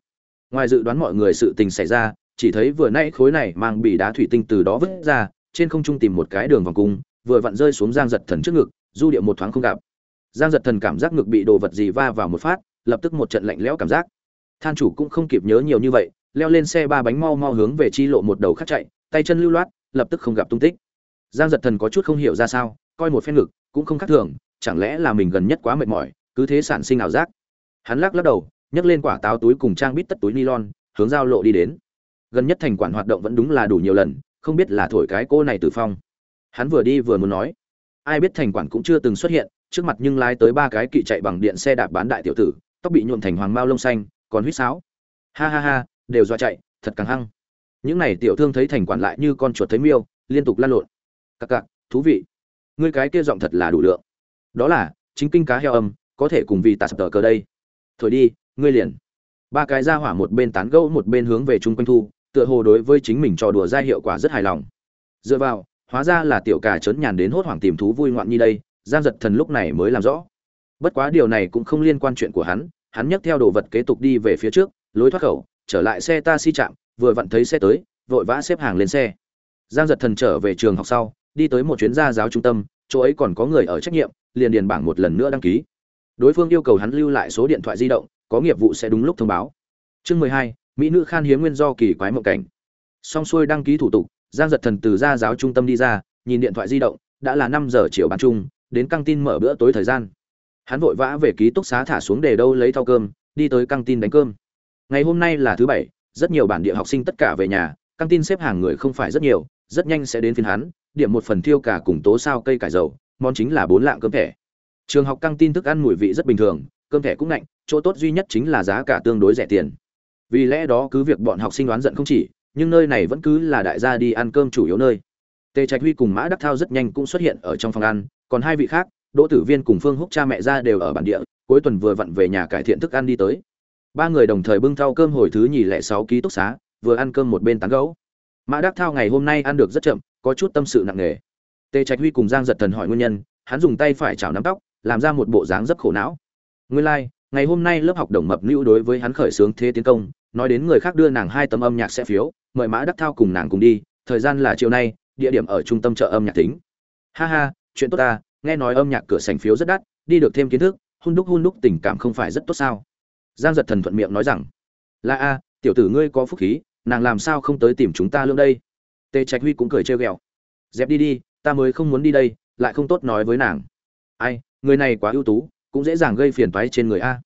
Ngoài dự đoán mọi người sự tình xảy ra, chỉ thấy vừa nãy khối này mang bị đá thủy tinh từ đó vứt ra, trên không trung tìm một cái đường vòng cung, vừa vặn rơi xuống giang giật thần trước ngực, du điệu một thoáng không gặp. Giang giật thần cảm giác ngực bị đồ vật gì va vào một phát, lập tức một trận lạnh lẽo cảm giác. Than chủ cũng không kịp nhớ nhiều như vậy, leo lên xe ba bánh mau mau hướng về chi lộ một đầu khác chạy, tay chân lưu loát, lập tức không gặp tung tích. Giang giật thần có chút không hiểu ra sao, coi một phen ngực, cũng không khác thường chẳng lẽ là mình gần nhất quá mệt mỏi, cứ thế sản sinh ảo giác? Hắn lắc lắc đầu, nhấc lên quả táo túi cùng trang bít tất túi nylon, hướng giao lộ đi đến. Gần nhất thành quản hoạt động vẫn đúng là đủ nhiều lần, không biết là thổi cái cô này tử phong. Hắn vừa đi vừa muốn nói. Ai biết thành quản cũng chưa từng xuất hiện, trước mặt nhưng lái tới ba cái kỵ chạy bằng điện xe đạp bán đại tiểu tử, tóc bị nhuộm thành hoàng mao lông xanh, còn huýt sáo. Ha ha ha, đều do chạy, thật càng hăng. Những này tiểu thương thấy thành quản lại như con chuột thấy miêu, liên tục lăn lộn. Cặc cặc thú vị. Ngươi cái kia giọng thật là đủ lượng đó là, chính kinh cá heo âm, có thể cùng vì tạt tờ cờ đây. Thổi đi, ngươi liền. Ba cái ra hỏa một bên tán gẫu một bên hướng về chung quanh thu, tựa hồ đối với chính mình trò đùa ra hiệu quả rất hài lòng. Dựa vào, hóa ra là tiểu cà trấn nhàn đến hốt hoảng tìm thú vui ngoạn như đây, giang giật thần lúc này mới làm rõ. Bất quá điều này cũng không liên quan chuyện của hắn hắn nhấc theo đồ vật kế tục đi về phía trước, lối thoát khẩu, trở lại xe taxi chạm vừa vặn thấy xe tới, vội vã xếp hàng lên xe. Giang giật thần trở về trường học sau, đi tới một chuyến gia giáo trung tâm chỗ ấy còn có người ở trách nhiệm, liền điền bảng một lần nữa đăng ký. Đối phương yêu cầu hắn lưu lại số điện thoại di động, có nghiệp vụ sẽ đúng lúc thông báo. Chương mười hai, mỹ nữ khan hiếm nguyên do kỳ quái mộng cảnh. Xong xuôi đăng ký thủ tục, giang giật thần từ gia giáo trung tâm đi ra, nhìn điện thoại di động, đã là năm giờ chiều bán chung, đến căng tin mở bữa tối thời gian. Hắn vội vã về ký túc xá thả xuống để đâu lấy thau cơm, đi tới căng tin đánh cơm. Ngày hôm nay là thứ bảy, rất nhiều bản địa học sinh tất cả về nhà, căng tin xếp hàng người không phải rất nhiều, rất nhanh sẽ đến phiên hắn điểm một phần thiêu cả cùng tố sao cây cải dầu, món chính là bốn lạng cơm thẻ. Trường học căng tin thức ăn mùi vị rất bình thường, cơm thẻ cũng lạnh, chỗ tốt duy nhất chính là giá cả tương đối rẻ tiền. Vì lẽ đó cứ việc bọn học sinh đoán giận không chỉ, nhưng nơi này vẫn cứ là đại gia đi ăn cơm chủ yếu nơi. Tề trạch huy cùng mã đắc thao rất nhanh cũng xuất hiện ở trong phòng ăn, còn hai vị khác, đỗ tử viên cùng phương húc cha mẹ ra đều ở bản địa, cuối tuần vừa vặn về nhà cải thiện thức ăn đi tới. Ba người đồng thời bưng thao cơm hồi thứ nhì lẻ sáu ký túc xá, vừa ăn cơm một bên tán gấu mã đắc thao ngày hôm nay ăn được rất chậm có chút tâm sự nặng nề. Tề trạch huy cùng giang giật thần hỏi nguyên nhân hắn dùng tay phải chảo nắm tóc làm ra một bộ dáng rất khổ não. Nguyên lai、like, ngày hôm nay lớp học đồng mập lưu đối với hắn khởi xướng thế tiến công nói đến người khác đưa nàng hai tấm âm nhạc sẽ phiếu mời mã đắc thao cùng nàng cùng đi thời gian là chiều nay địa điểm ở trung tâm chợ âm nhạc tính. Ha ha chuyện tốt ta nghe nói âm nhạc cửa sành phiếu rất đắt đi được thêm kiến thức hun đúc hun đúc tình cảm không phải rất tốt sao? Giang giật thần thuận miệng nói rằng là a tiểu tử ngươi có phúc khí nàng làm sao không tới tìm chúng ta lương đây? Tề trạch huy cũng cười trêu ghẹo. Dẹp đi đi, ta mới không muốn đi đây, lại không tốt nói với nàng. Ai, người này quá ưu tú, cũng dễ dàng gây phiền toái trên người a.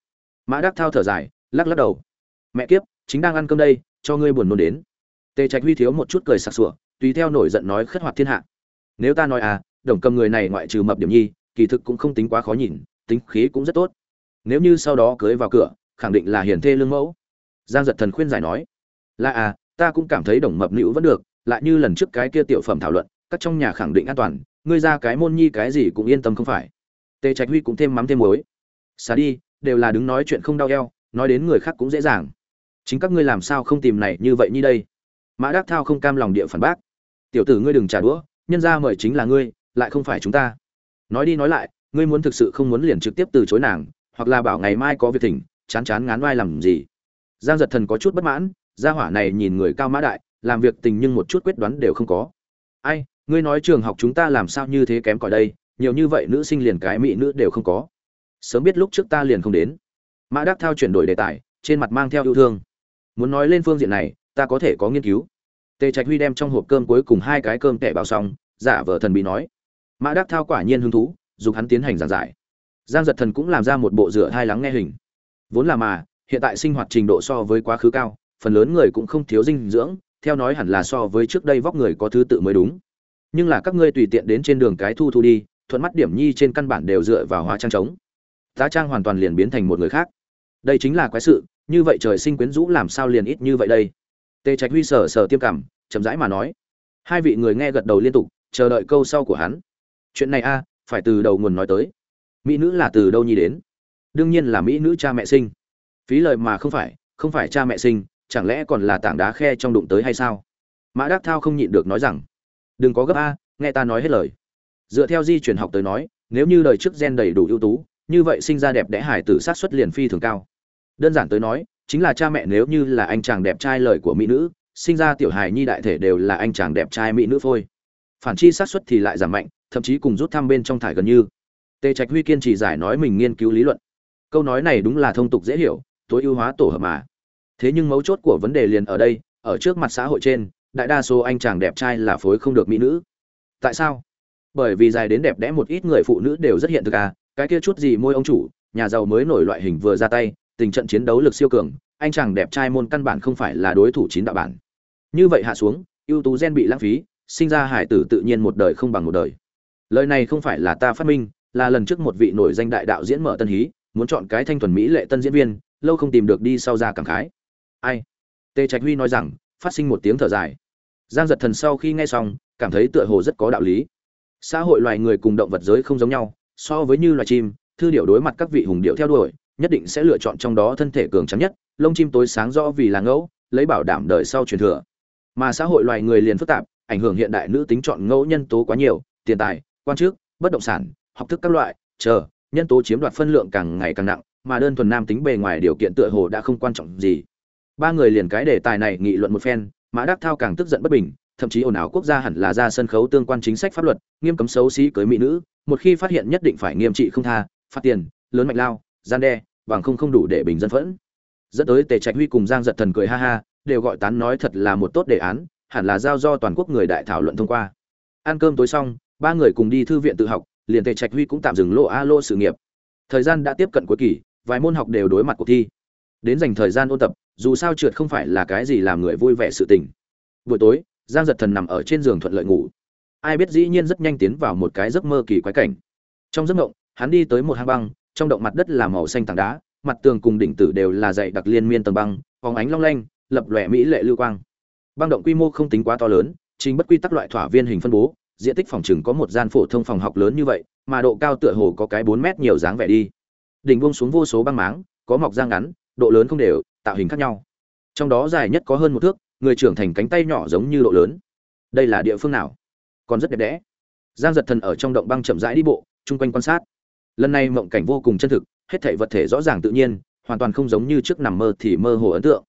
Mã đắc thao thở dài, lắc lắc đầu. Mẹ kiếp, chính đang ăn cơm đây, cho ngươi buồn nôn đến. Tề trạch huy thiếu một chút cười sặc sủa tùy theo nổi giận nói khất hoạt thiên hạ. Nếu ta nói à đồng cầm người này ngoại trừ mập điểm nhi, kỳ thực cũng không tính quá khó nhìn, tính khí cũng rất tốt. Nếu như sau đó cưới vào cửa, khẳng định là hiền thê lương mẫu. Giang giật thần khuyên giải nói, là à ta cũng cảm thấy đồng mập nữ vẫn được lại như lần trước cái kia tiểu phẩm thảo luận, các trong nhà khẳng định an toàn, ngươi ra cái môn nhi cái gì cũng yên tâm không phải. Tề trạch huy cũng thêm mắm thêm muối. Xả đi, đều là đứng nói chuyện không đau eo, nói đến người khác cũng dễ dàng. Chính các ngươi làm sao không tìm này như vậy như đây? Mã đắc thao không cam lòng địa phản bác. Tiểu tử ngươi đừng trả đũa, nhân ra mời chính là ngươi, lại không phải chúng ta. Nói đi nói lại, ngươi muốn thực sự không muốn liền trực tiếp từ chối nàng, hoặc là bảo ngày mai có việc thỉnh, chán chán ngán oai làm gì? Giang giật thần có chút bất mãn, gia hỏa này nhìn người cao mã đại làm việc tình nhưng một chút quyết đoán đều không có. Ai, ngươi nói trường học chúng ta làm sao như thế kém cỏi đây, nhiều như vậy nữ sinh liền cái mỹ nữ đều không có. Sớm biết lúc trước ta liền không đến. Mã đắc thao chuyển đổi đề tài, trên mặt mang theo yêu thương. Muốn nói lên phương diện này, ta có thể có nghiên cứu. Tề trạch huy đem trong hộp cơm cuối cùng hai cái cơm tẻ bào xong, giả vờ thần bị nói. Mã đắc thao quả nhiên hứng thú dùng hắn tiến hành giảng giải. Giang giật thần cũng làm ra một bộ rửa hai lắng nghe hình. Vốn là mà, hiện tại sinh hoạt trình độ so với quá khứ cao, phần lớn người cũng không thiếu dinh dưỡng theo nói hẳn là so với trước đây vóc người có thứ tự mới đúng. Nhưng là các ngươi tùy tiện đến trên đường cái thu thu đi, thuận mắt điểm nhi trên căn bản đều dựa vào hóa trang trống. Tá trang hoàn toàn liền biến thành một người khác. Đây chính là quái sự, như vậy trời sinh quyến rũ làm sao liền ít như vậy đây? Tề trạch huy sở sở tiêm cảm chậm rãi mà nói. Hai vị người nghe gật đầu liên tục, chờ đợi câu sau của hắn. Chuyện này a, phải từ đầu nguồn nói tới. Mỹ nữ là từ đâu nhi đến? Đương nhiên là mỹ nữ cha mẹ sinh. Phí lời mà không phải không phải cha mẹ sinh chẳng lẽ còn là tảng đá khe trong đụng tới hay sao? Mã đắc thao không nhịn được nói rằng, đừng có gấp a, nghe ta nói hết lời. Dựa theo di chuyển học tới nói, nếu như đời trước gen đầy đủ ưu tú, như vậy sinh ra đẹp đẽ hải tử sát xuất liền phi thường cao. Đơn giản tới nói, chính là cha mẹ nếu như là anh chàng đẹp trai lời của mỹ nữ, sinh ra tiểu hài nhi đại thể đều là anh chàng đẹp trai mỹ nữ phôi. Phản chi sát xuất thì lại giảm mạnh, thậm chí cùng rút thăm bên trong thải gần như. Tề trạch huy kiên trì giải nói mình nghiên cứu lý luận. Câu nói này đúng là thông tục dễ hiểu, tối ưu hóa tổ hợp mà thế nhưng mấu chốt của vấn đề liền ở đây, ở trước mặt xã hội trên, đại đa số anh chàng đẹp trai là phối không được mỹ nữ. Tại sao? Bởi vì dài đến đẹp đẽ một ít người phụ nữ đều rất hiện thực à cái kia chút gì môi ông chủ, nhà giàu mới nổi loại hình vừa ra tay, tình trận chiến đấu lực siêu cường, anh chàng đẹp trai môn căn bản không phải là đối thủ chín đạo bản. Như vậy hạ xuống, ưu tú gen bị lãng phí, sinh ra hải tử tự nhiên một đời không bằng một đời. Lời này không phải là ta phát minh, là lần trước một vị nổi danh đại đạo diễn mở tân hí, muốn chọn cái thanh thuần mỹ lệ tân diễn viên, lâu không tìm được đi sau ra cảm khái ai? Tề trạch huy nói rằng, phát sinh một tiếng thở dài. Giang giật thần sau khi nghe xong, cảm thấy tựa hồ rất có đạo lý. Xã hội loài người cùng động vật giới không giống nhau, so với như loài chim, thư điệu đối mặt các vị hùng điệu theo đuổi, nhất định sẽ lựa chọn trong đó thân thể cường trắng nhất, lông chim tối sáng rõ vì là ngẫu, lấy bảo đảm đời sau truyền thừa. Mà xã hội loài người liền phức tạp, ảnh hưởng hiện đại nữ tính chọn ngẫu nhân tố quá nhiều, tiền tài, quan chức, bất động sản, học thức các loại, chờ, nhân tố chiếm đoạt phân lượng càng ngày càng nặng, mà đơn thuần nam tính bề ngoài điều kiện tựa hồ đã không quan trọng gì ba người liền cái đề tài này nghị luận một phen, mã đắc thao càng tức giận bất bình, thậm chí ồn ào quốc gia hẳn là ra sân khấu tương quan chính sách pháp luật, nghiêm cấm xấu xí cưới mỹ nữ, một khi phát hiện nhất định phải nghiêm trị không tha, phạt tiền, lớn mạnh lao, gian đe, bằng không không đủ để bình dân phẫn. Dẫn tới tề trạch huy cùng giang giật thần cười ha ha, đều gọi tán nói thật là một tốt đề án, hẳn là giao do toàn quốc người đại thảo luận thông qua. Ăn cơm tối xong, ba người cùng đi thư viện tự học, liền tề trạch huy cũng tạm dừng lộ a lô sự nghiệp. Thời gian đã tiếp cận cuối kỳ, vài môn học đều đối mặt cuộc thi đến dành thời gian ôn tập, dù sao trượt không phải là cái gì làm người vui vẻ sự tình. Buổi tối, giang giật thần nằm ở trên giường thuận lợi ngủ. Ai biết dĩ nhiên rất nhanh tiến vào một cái giấc mơ kỳ quái cảnh. Trong giấc mộng, hắn đi tới một hang băng, trong động mặt đất là màu xanh tảng đá, mặt tường cùng đỉnh tử đều là dày đặc liên miên tầng băng, phóng ánh long lanh, lập lòe mỹ lệ lưu quang. Băng động quy mô không tính quá to lớn, chính bất quy tắc loại thỏa viên hình phân bố, diện tích phòng chừng có một gian phổ thông phòng học lớn như vậy, mà độ cao tựa hồ có cái bốn mét nhiều dáng vẻ đi. Đỉnh buông xuống vô số băng máng, có mọc giang ngắn độ lớn không đều, tạo hình khác nhau. Trong đó dài nhất có hơn một thước, người trưởng thành cánh tay nhỏ giống như độ lớn. Đây là địa phương nào? Còn rất đẹp đẽ. Giang giật thần ở trong động băng chậm rãi đi bộ, chung quanh quan sát. Lần này mộng cảnh vô cùng chân thực, hết thảy vật thể rõ ràng tự nhiên, hoàn toàn không giống như trước nằm mơ thì mơ hồ ấn tượng.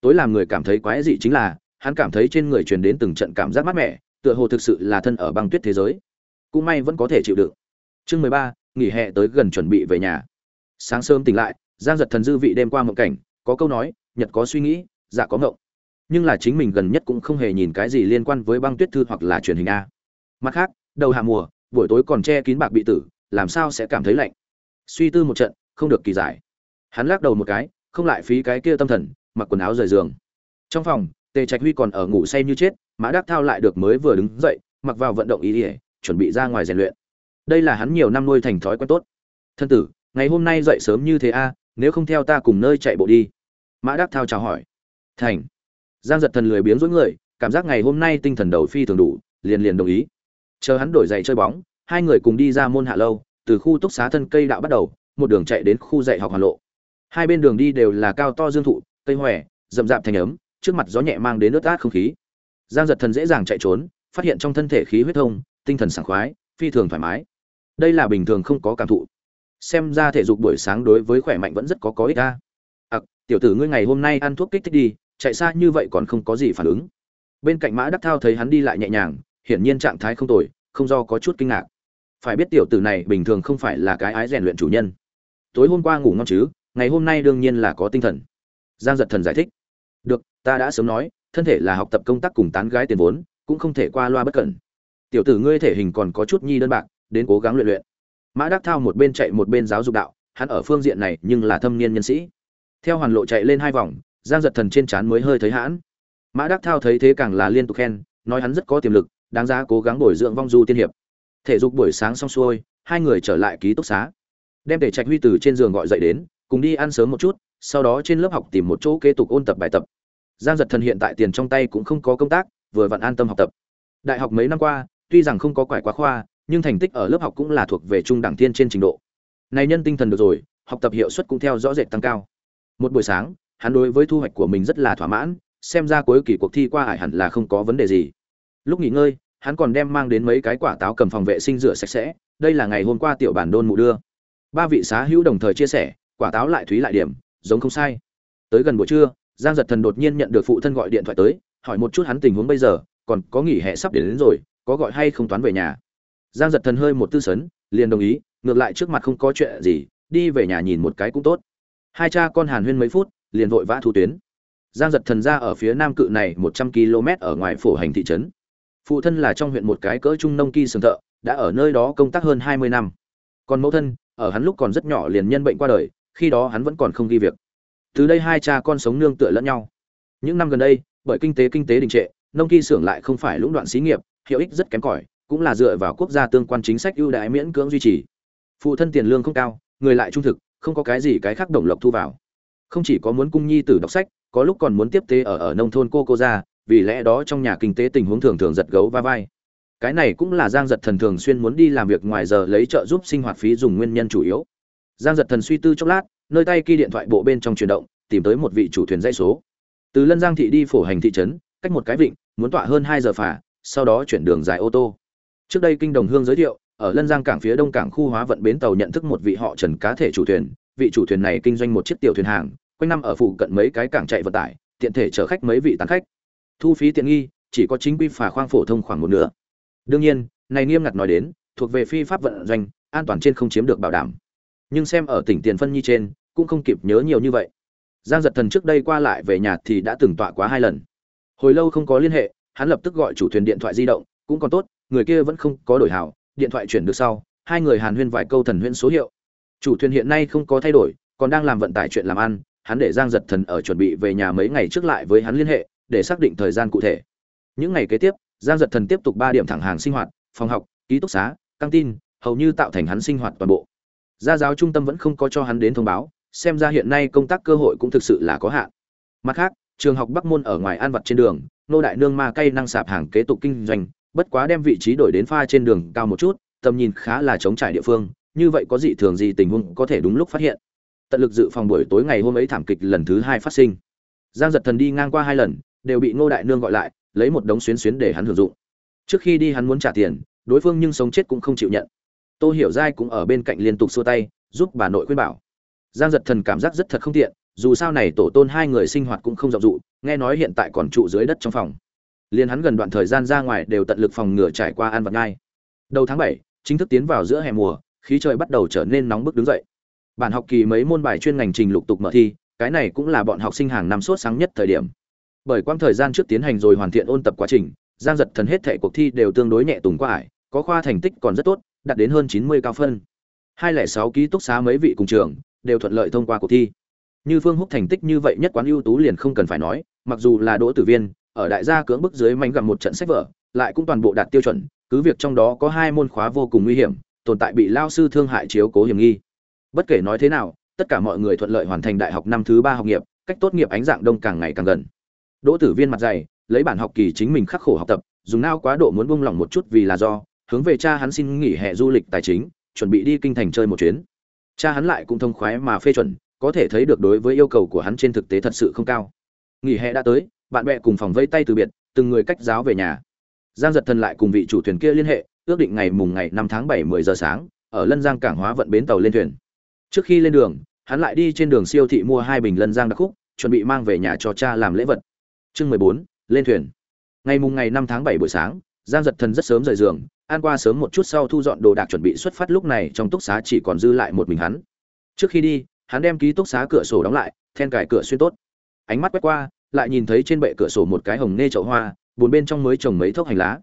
Tối làm người cảm thấy quái dị chính là, hắn cảm thấy trên người truyền đến từng trận cảm giác mát mẻ, tựa hồ thực sự là thân ở băng tuyết thế giới. Cũng may vẫn có thể chịu đựng. Chương mười ba, nghỉ hè tới gần chuẩn bị về nhà. Sáng sớm tỉnh lại giang giật thần dư vị đêm qua mộng cảnh, có câu nói, nhật có suy nghĩ dạ có mộng nhưng là chính mình gần nhất cũng không hề nhìn cái gì liên quan với băng tuyết thư hoặc là truyền hình a. Mặt khác, đầu hạ mùa, buổi tối còn che kín bạc bị tử, làm sao sẽ cảm thấy lạnh? Suy tư một trận, không được kỳ giải. Hắn lắc đầu một cái, không lại phí cái kia tâm thần, mặc quần áo rời giường. Trong phòng, tề trạch huy còn ở ngủ say như chết, mã đắc thao lại được mới vừa đứng dậy, mặc vào vận động ý ỉa chuẩn bị ra ngoài rèn luyện. Đây là hắn nhiều năm nuôi thành thói quen tốt. Thân tử, ngày hôm nay dậy sớm như thế a nếu không theo ta cùng nơi chạy bộ đi. Mã đắc thao chào hỏi. Thành. Giang giật thần lười biếng dối người, cảm giác ngày hôm nay tinh thần đầu phi thường đủ, liền liền đồng ý. Chờ hắn đổi giày chơi bóng, hai người cùng đi ra môn hạ lâu, từ khu túc xá thân cây đạo bắt đầu, một đường chạy đến khu dạy học hà lộ. Hai bên đường đi đều là cao to dương thụ, cây hòe, rậm rạp thành ấm, trước mặt gió nhẹ mang đến ướt át không khí. Giang giật thần dễ dàng chạy trốn, phát hiện trong thân thể khí huyết thông, tinh thần sảng khoái, phi thường thoải mái. Đây là bình thường không có cảm thụ xem ra thể dục buổi sáng đối với khỏe mạnh vẫn rất có có ích ta ặc, tiểu tử ngươi ngày hôm nay ăn thuốc kích thích đi, chạy xa như vậy còn không có gì phản ứng. Bên cạnh mã đắc thao thấy hắn đi lại nhẹ nhàng, hiển nhiên trạng thái không tồi, không do có chút kinh ngạc. Phải biết tiểu tử này bình thường không phải là cái ái rèn luyện chủ nhân. Tối hôm qua ngủ ngon chứ, ngày hôm nay đương nhiên là có tinh thần. Giang giật thần giải thích. Được, ta đã sớm nói, thân thể là học tập công tác cùng tán gái tiền vốn, cũng không thể qua loa bất cẩn. Tiểu tử ngươi thể hình còn có chút nhi đơn bạc, đến cố gắng luyện luyện mã đắc thao một bên chạy một bên giáo dục đạo, hắn ở phương diện này nhưng là thâm niên nhân sĩ. Theo hoàn lộ chạy lên hai vòng, giang giật thần trên trán mới hơi thấy hãn. Mã đắc thao thấy thế càng là liên tục khen, nói hắn rất có tiềm lực, đáng giá cố gắng bồi dưỡng vong du tiên hiệp. Thể dục buổi sáng xong xuôi, hai người trở lại ký túc xá. Đem để trạch huy từ trên giường gọi dậy đến, cùng đi ăn sớm một chút, sau đó trên lớp học tìm một chỗ kế tục ôn tập bài tập. Giang giật thần hiện tại tiền trong tay cũng không có công tác, vừa vặn an tâm học tập. Đại học mấy năm qua, tuy rằng không có quải quá khoa nhưng thành tích ở lớp học cũng là thuộc về trung đẳng thiên trên trình độ. Này nhân tinh thần được rồi học tập hiệu suất cũng theo rõ rệt tăng cao. Một buổi sáng hắn đối với thu hoạch của mình rất là thỏa mãn xem ra cuối kỳ cuộc thi qua ải hẳn là không có vấn đề gì. Lúc nghỉ ngơi hắn còn đem mang đến mấy cái quả táo cầm phòng vệ sinh rửa sạch sẽ đây là ngày hôm qua tiểu bản đôn mụ đưa. Ba vị xá hữu đồng thời chia sẻ quả táo lại thúy lại điểm giống không sai. Tới gần buổi trưa giang giật thần đột nhiên nhận được phụ thân gọi điện thoại tới hỏi một chút hắn tình huống bây giờ còn có nghỉ hè sắp đến, đến rồi có gọi hay không toán về nhà? Giang giật thần hơi một tư sấn, liền đồng ý, ngược lại trước mặt không có chuyện gì, đi về nhà nhìn một cái cũng tốt. Hai cha con hàn huyên mấy phút, liền vội vã thu tuyến. Giang giật thần ra ở phía nam cự này một trăm km ở ngoài phổ hành thị trấn. Phụ thân là trong huyện một cái cỡ trung nông kỳ sừng thợ, đã ở nơi đó công tác hơn hai mươi năm. Còn mẫu thân, ở hắn lúc còn rất nhỏ liền nhân bệnh qua đời, khi đó hắn vẫn còn không ghi việc. Từ đây hai cha con sống nương tựa lẫn nhau. Những năm gần đây, bởi kinh tế kinh tế đình trệ, nông kỳ xưởng lại không phải lũng đoạn xí nghiệp, hiệu ích rất kém cỏi cũng là dựa vào quốc gia tương quan chính sách ưu đãi miễn cưỡng duy trì. Phụ thân tiền lương không cao, người lại trung thực, không có cái gì cái khác đồng lộc thu vào. Không chỉ có muốn cung nhi tử đọc sách, có lúc còn muốn tiếp tế ở ở nông thôn cô cô ra, vì lẽ đó trong nhà kinh tế tình huống thường thường giật gấu va vai. Cái này cũng là giang giật thần thường xuyên muốn đi làm việc ngoài giờ lấy trợ giúp sinh hoạt phí dùng nguyên nhân chủ yếu. Giang giật thần suy tư chốc lát, nơi tay kia điện thoại bộ bên trong chuyển động, tìm tới một vị chủ thuyền dây số. Từ lân giang thị đi phổ hành thị trấn, cách một cái vịnh, muốn tọa hơn hai giờ phà sau đó chuyển đường dài ô tô trước đây kinh đồng hương giới thiệu, ở lân giang cảng phía đông cảng khu hóa vận bến tàu nhận thức một vị họ trần cá thể chủ thuyền. Vị chủ thuyền này kinh doanh một chiếc tiểu thuyền hàng, quanh năm ở phụ cận mấy cái cảng chạy vận tải, tiện thể chở khách mấy vị tán khách. Thu phí tiện nghi, chỉ có chính quy phà khoang phổ thông khoảng một nửa. Đương nhiên, này nghiêm ngặt nói đến, thuộc về phi pháp vận doanh, an toàn trên không chiếm được bảo đảm. Nhưng xem ở tỉnh tiền phân nhi trên, cũng không kịp nhớ nhiều như vậy. Giang giật thần trước đây qua lại về nhà thì đã từng tọa quá hai lần. Hồi lâu không có liên hệ, hắn lập tức gọi chủ thuyền điện thoại di động cũng còn tốt, người kia vẫn không có đổi hảo, điện thoại chuyển được sau, hai người hàn huyên vài câu thần huyên số hiệu. Chủ thuyền hiện nay không có thay đổi, còn đang làm vận tải chuyện làm ăn, hắn để giang giật thần ở chuẩn bị về nhà mấy ngày trước lại với hắn liên hệ, để xác định thời gian cụ thể. Những ngày kế tiếp, giang giật thần tiếp tục ba điểm thẳng hàng sinh hoạt, phòng học, ký túc xá, căng tin, hầu như tạo thành hắn sinh hoạt toàn bộ. Gia giáo trung tâm vẫn không có cho hắn đến thông báo, xem ra hiện nay công tác cơ hội cũng thực sự là có hạn. Mặt khác, trường học bắc môn ở ngoài an vật trên đường, nô đại nương ma cây năng sạp hàng kế tục kinh doanh bất quá đem vị trí đổi đến pha trên đường cao một chút, tầm nhìn khá là chống trải địa phương, như vậy có dị thường gì tình huống có thể đúng lúc phát hiện. Tận lực dự phòng buổi tối ngày hôm ấy thảm kịch lần thứ hai phát sinh. Giang giật thần đi ngang qua hai lần, đều bị ngô đại nương gọi lại, lấy một đống xuyến xuyến để hắn hưởng dụng. Trước khi đi hắn muốn trả tiền, đối phương nhưng sống chết cũng không chịu nhận. Tô hiểu giai cũng ở bên cạnh liên tục xua tay, giúp bà nội khuyên bảo. Giang giật thần cảm giác rất thật không tiện, dù sao này tổ tôn hai người sinh hoạt cũng không rộng dụ, nghe nói hiện tại còn trụ dưới đất trong phòng liền hắn gần đoạn thời gian ra ngoài đều tận lực phòng ngừa trải qua ăn vật ngay. Đầu tháng bảy, chính thức tiến vào giữa hè mùa, khí trời bắt đầu trở nên nóng bức đứng dậy. Bản học kỳ mấy môn bài chuyên ngành trình lục tục mở thi, cái này cũng là bọn học sinh hàng năm suốt sáng nhất thời điểm. Bởi quãng thời gian trước tiến hành rồi hoàn thiện ôn tập quá trình, giang giật thần hết thể cuộc thi đều tương đối nhẹ tùng qua ải, có khoa thành tích còn rất tốt, đạt đến hơn chín mươi cao phân. Hai lẻ sáu ký túc xá mấy vị cùng trường, đều thuận lợi thông qua cuộc thi. Như phương húc thành tích như vậy nhất quán ưu tú liền không cần phải nói, mặc dù là đỗ tử viên ở đại gia cưỡng bức dưới manh gặp một trận sách vở, lại cũng toàn bộ đạt tiêu chuẩn, cứ việc trong đó có hai môn khóa vô cùng nguy hiểm, tồn tại bị lao sư thương hại chiếu cố hiểm nghi. Bất kể nói thế nào, tất cả mọi người thuận lợi hoàn thành đại học năm thứ ba học nghiệp, cách tốt nghiệp ánh dạng đông càng ngày càng gần. Đỗ tử viên mặt dày, lấy bản học kỳ chính mình khắc khổ học tập, dùng nao quá độ muốn buông lỏng một chút vì là do, hướng về cha hắn xin nghỉ hè du lịch tài chính, chuẩn bị đi kinh thành chơi một chuyến. Cha hắn lại cũng thông khoái mà phê chuẩn, có thể thấy được đối với yêu cầu của hắn trên thực tế thật sự không cao. Nghỉ hè đã tới bạn bè cùng phòng vây tay từ biệt, từng người cách giáo về nhà. Giang giật thần lại cùng vị chủ thuyền kia liên hệ, ước định ngày mùng ngày năm tháng bảy mười giờ sáng, ở lân giang cảng hóa vận bến tàu lên thuyền. Trước khi lên đường, hắn lại đi trên đường siêu thị mua hai bình lân giang đặc khúc, chuẩn bị mang về nhà cho cha làm lễ vật. Chương mười bốn, lên thuyền. Ngày mùng ngày năm tháng bảy buổi sáng, giang giật thần rất sớm rời giường, ăn qua sớm một chút sau thu dọn đồ đạc chuẩn bị xuất phát lúc này trong túc xá chỉ còn dư lại một mình hắn. Trước khi đi, hắn đem ký túc xá cửa sổ đóng lại, then cài cửa xuyên tốt. Ánh mắt quét qua lại nhìn thấy trên bệ cửa sổ một cái hồng nê chậu hoa, bốn bên trong mới trồng mấy thốc hành lá.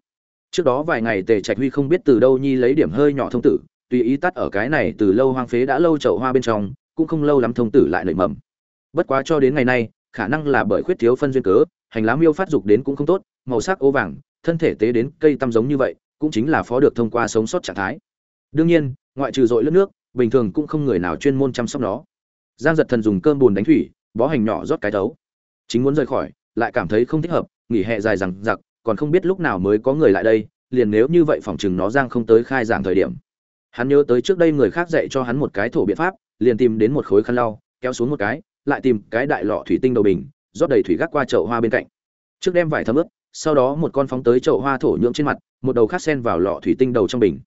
Trước đó vài ngày tề trạch huy không biết từ đâu nhi lấy điểm hơi nhỏ thông tử, tùy ý tắt ở cái này từ lâu hoang phế đã lâu chậu hoa bên trong, cũng không lâu lắm thông tử lại nảy mầm. Bất quá cho đến ngày nay, khả năng là bởi khuyết thiếu phân duyên cớ, hành lá miêu phát dục đến cũng không tốt, màu sắc ố vàng, thân thể tế đến cây tăm giống như vậy, cũng chính là phó được thông qua sống sót trạng thái. Đương nhiên, ngoại trừ dội lớp nước, bình thường cũng không người nào chuyên môn chăm sóc nó. Giang giật thần dùng cơm bùn đánh thủy, bó hành nhỏ rót cái tấu chính muốn rời khỏi, lại cảm thấy không thích hợp, nghỉ hè dài rằng giặc còn không biết lúc nào mới có người lại đây, liền nếu như vậy phỏng chừng nó giang không tới khai giảng thời điểm. Hắn nhớ tới trước đây người khác dạy cho hắn một cái thổ biện pháp, liền tìm đến một khối khăn lau, kéo xuống một cái, lại tìm cái đại lọ thủy tinh đầu bình, rót đầy thủy gác qua chậu hoa bên cạnh. Trước đem vải thấm ướp sau đó một con phóng tới chậu hoa thổ nhưỡng trên mặt, một đầu khác sen vào lọ thủy tinh đầu trong bình.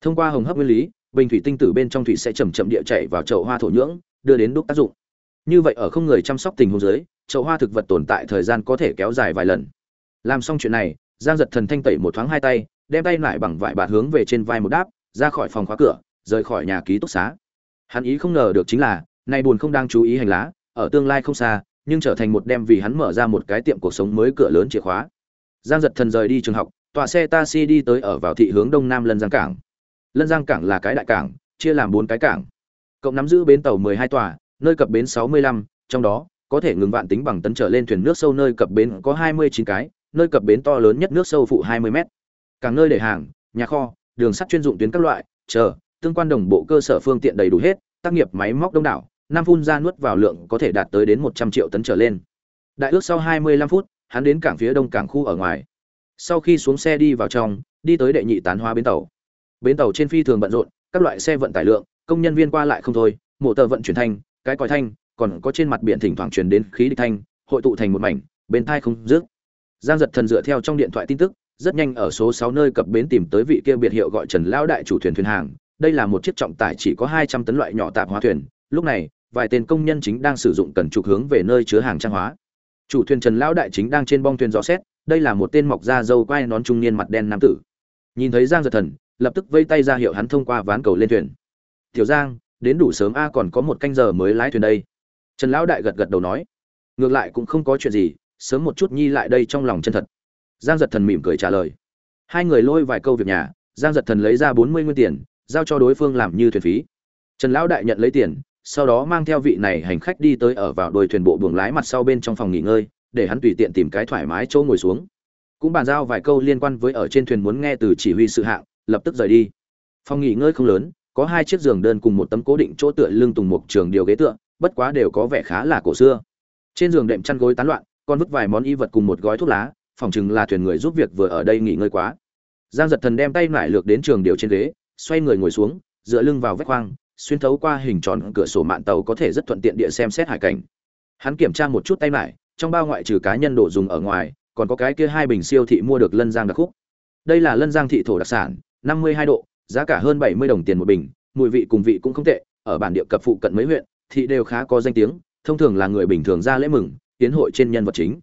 Thông qua hồng hấp nguyên lý, bình thủy tinh từ bên trong thủy sẽ chầm chậm địa chảy vào chậu hoa thổ nhưỡng, đưa đến đúc tác dụng. Như vậy ở không người chăm sóc tình huống dưới chậu hoa thực vật tồn tại thời gian có thể kéo dài vài lần. Làm xong chuyện này giang giật thần thanh tẩy một thoáng hai tay đem tay lại bằng vải bạt hướng về trên vai một đáp ra khỏi phòng khóa cửa rời khỏi nhà ký túc xá. Hắn ý không ngờ được chính là nay buồn không đang chú ý hành lá ở tương lai không xa nhưng trở thành một đem vì hắn mở ra một cái tiệm cuộc sống mới cửa lớn chìa khóa. Giang giật thần rời đi trường học tọa xe taxi đi tới ở vào thị hướng đông nam lân giang cảng. Lân giang cảng là cái đại cảng chia làm bốn cái cảng. Cộng nắm giữ bến tàu 12 tòa nơi cập bến 65, trong đó có thể ngừng vạn tính bằng tấn trở lên thuyền nước sâu nơi cập bến có 29 cái, nơi cập bến to lớn nhất nước sâu phụ 20 mét. Cảng nơi để hàng, nhà kho, đường sắt chuyên dụng tuyến các loại, chờ, tương quan đồng bộ cơ sở phương tiện đầy đủ hết, tác nghiệp máy móc đông đảo, năm phun ra nuốt vào lượng có thể đạt tới đến 100 triệu tấn trở lên. Đại ước sau 25 phút, hắn đến cảng phía đông cảng khu ở ngoài. Sau khi xuống xe đi vào trong, đi tới đệ nhị tán hoa bến tàu. Bến tàu trên phi thường bận rộn, các loại xe vận tải lượng, công nhân viên qua lại không thôi mộ tờ vận chuyển thanh, cái còi thanh còn có trên mặt biển thỉnh thoảng truyền đến khí địch thanh, hội tụ thành một mảnh, bên tai không dứt. Giang giật thần dựa theo trong điện thoại tin tức, rất nhanh ở số sáu nơi cập bến tìm tới vị kia biệt hiệu gọi trần lão đại chủ thuyền thuyền hàng. Đây là một chiếc trọng tải chỉ có hai trăm tấn loại nhỏ tạp hóa thuyền. Lúc này, vài tên công nhân chính đang sử dụng cần trục hướng về nơi chứa hàng trang hóa. Chủ thuyền trần lão đại chính đang trên bong thuyền dò xét, đây là một tên mọc da râu quai nón trung niên mặt đen nam tử. Nhìn thấy giang giật thần, lập tức vây tay ra hiệu hắn thông qua ván cầu lên thuyền. Tiểu giang, đến đủ sớm a, còn có một canh giờ mới lái thuyền đây trần lão đại gật gật đầu nói, ngược lại cũng không có chuyện gì, sớm một chút nhi lại đây trong lòng chân thật. Giang giật thần mỉm cười trả lời. Hai người lôi vài câu việc nhà, giang giật thần lấy ra bốn mươi nguyên tiền, giao cho đối phương làm như thuyền phí. Trần lão đại nhận lấy tiền, sau đó mang theo vị này hành khách đi tới ở vào đồi thuyền bộ buồng lái mặt sau bên trong phòng nghỉ ngơi, để hắn tùy tiện tìm cái thoải mái chỗ ngồi xuống. Cũng bàn giao vài câu liên quan với ở trên thuyền muốn nghe từ chỉ huy sự hạng, lập tức rời đi. Phòng nghỉ ngơi không lớn, có hai chiếc giường đơn cùng một tấm cố định chỗ tựa lưng tùng một trường điều ghế tựa bất quá đều có vẻ khá là cổ xưa. Trên giường đệm chăn gối tán loạn còn vứt vài món y vật cùng một gói thuốc lá, phòng chừng là thuyền người giúp việc vừa ở đây nghỉ ngơi quá. Giang giật thần đem tay lại lược đến trường điều trên ghế, xoay người ngồi xuống, dựa lưng vào vách khoang, xuyên thấu qua hình tròn cửa sổ mạn tàu có thể rất thuận tiện địa xem xét hải cảnh. Hắn kiểm tra một chút tay lại trong bao ngoại trừ cá nhân đồ dùng ở ngoài, còn có cái kia hai bình siêu thị mua được lân giang đặc khúc. Đây là lân giang thị thổ đặc sản, năm mươi hai độ, giá cả hơn bảy mươi đồng tiền một bình, mùi vị cùng vị cũng không tệ, ở bản địa cập phụ cận mấy huyện thị đều khá có danh tiếng, thông thường là người bình thường ra lễ mừng, tiến hội trên nhân vật chính.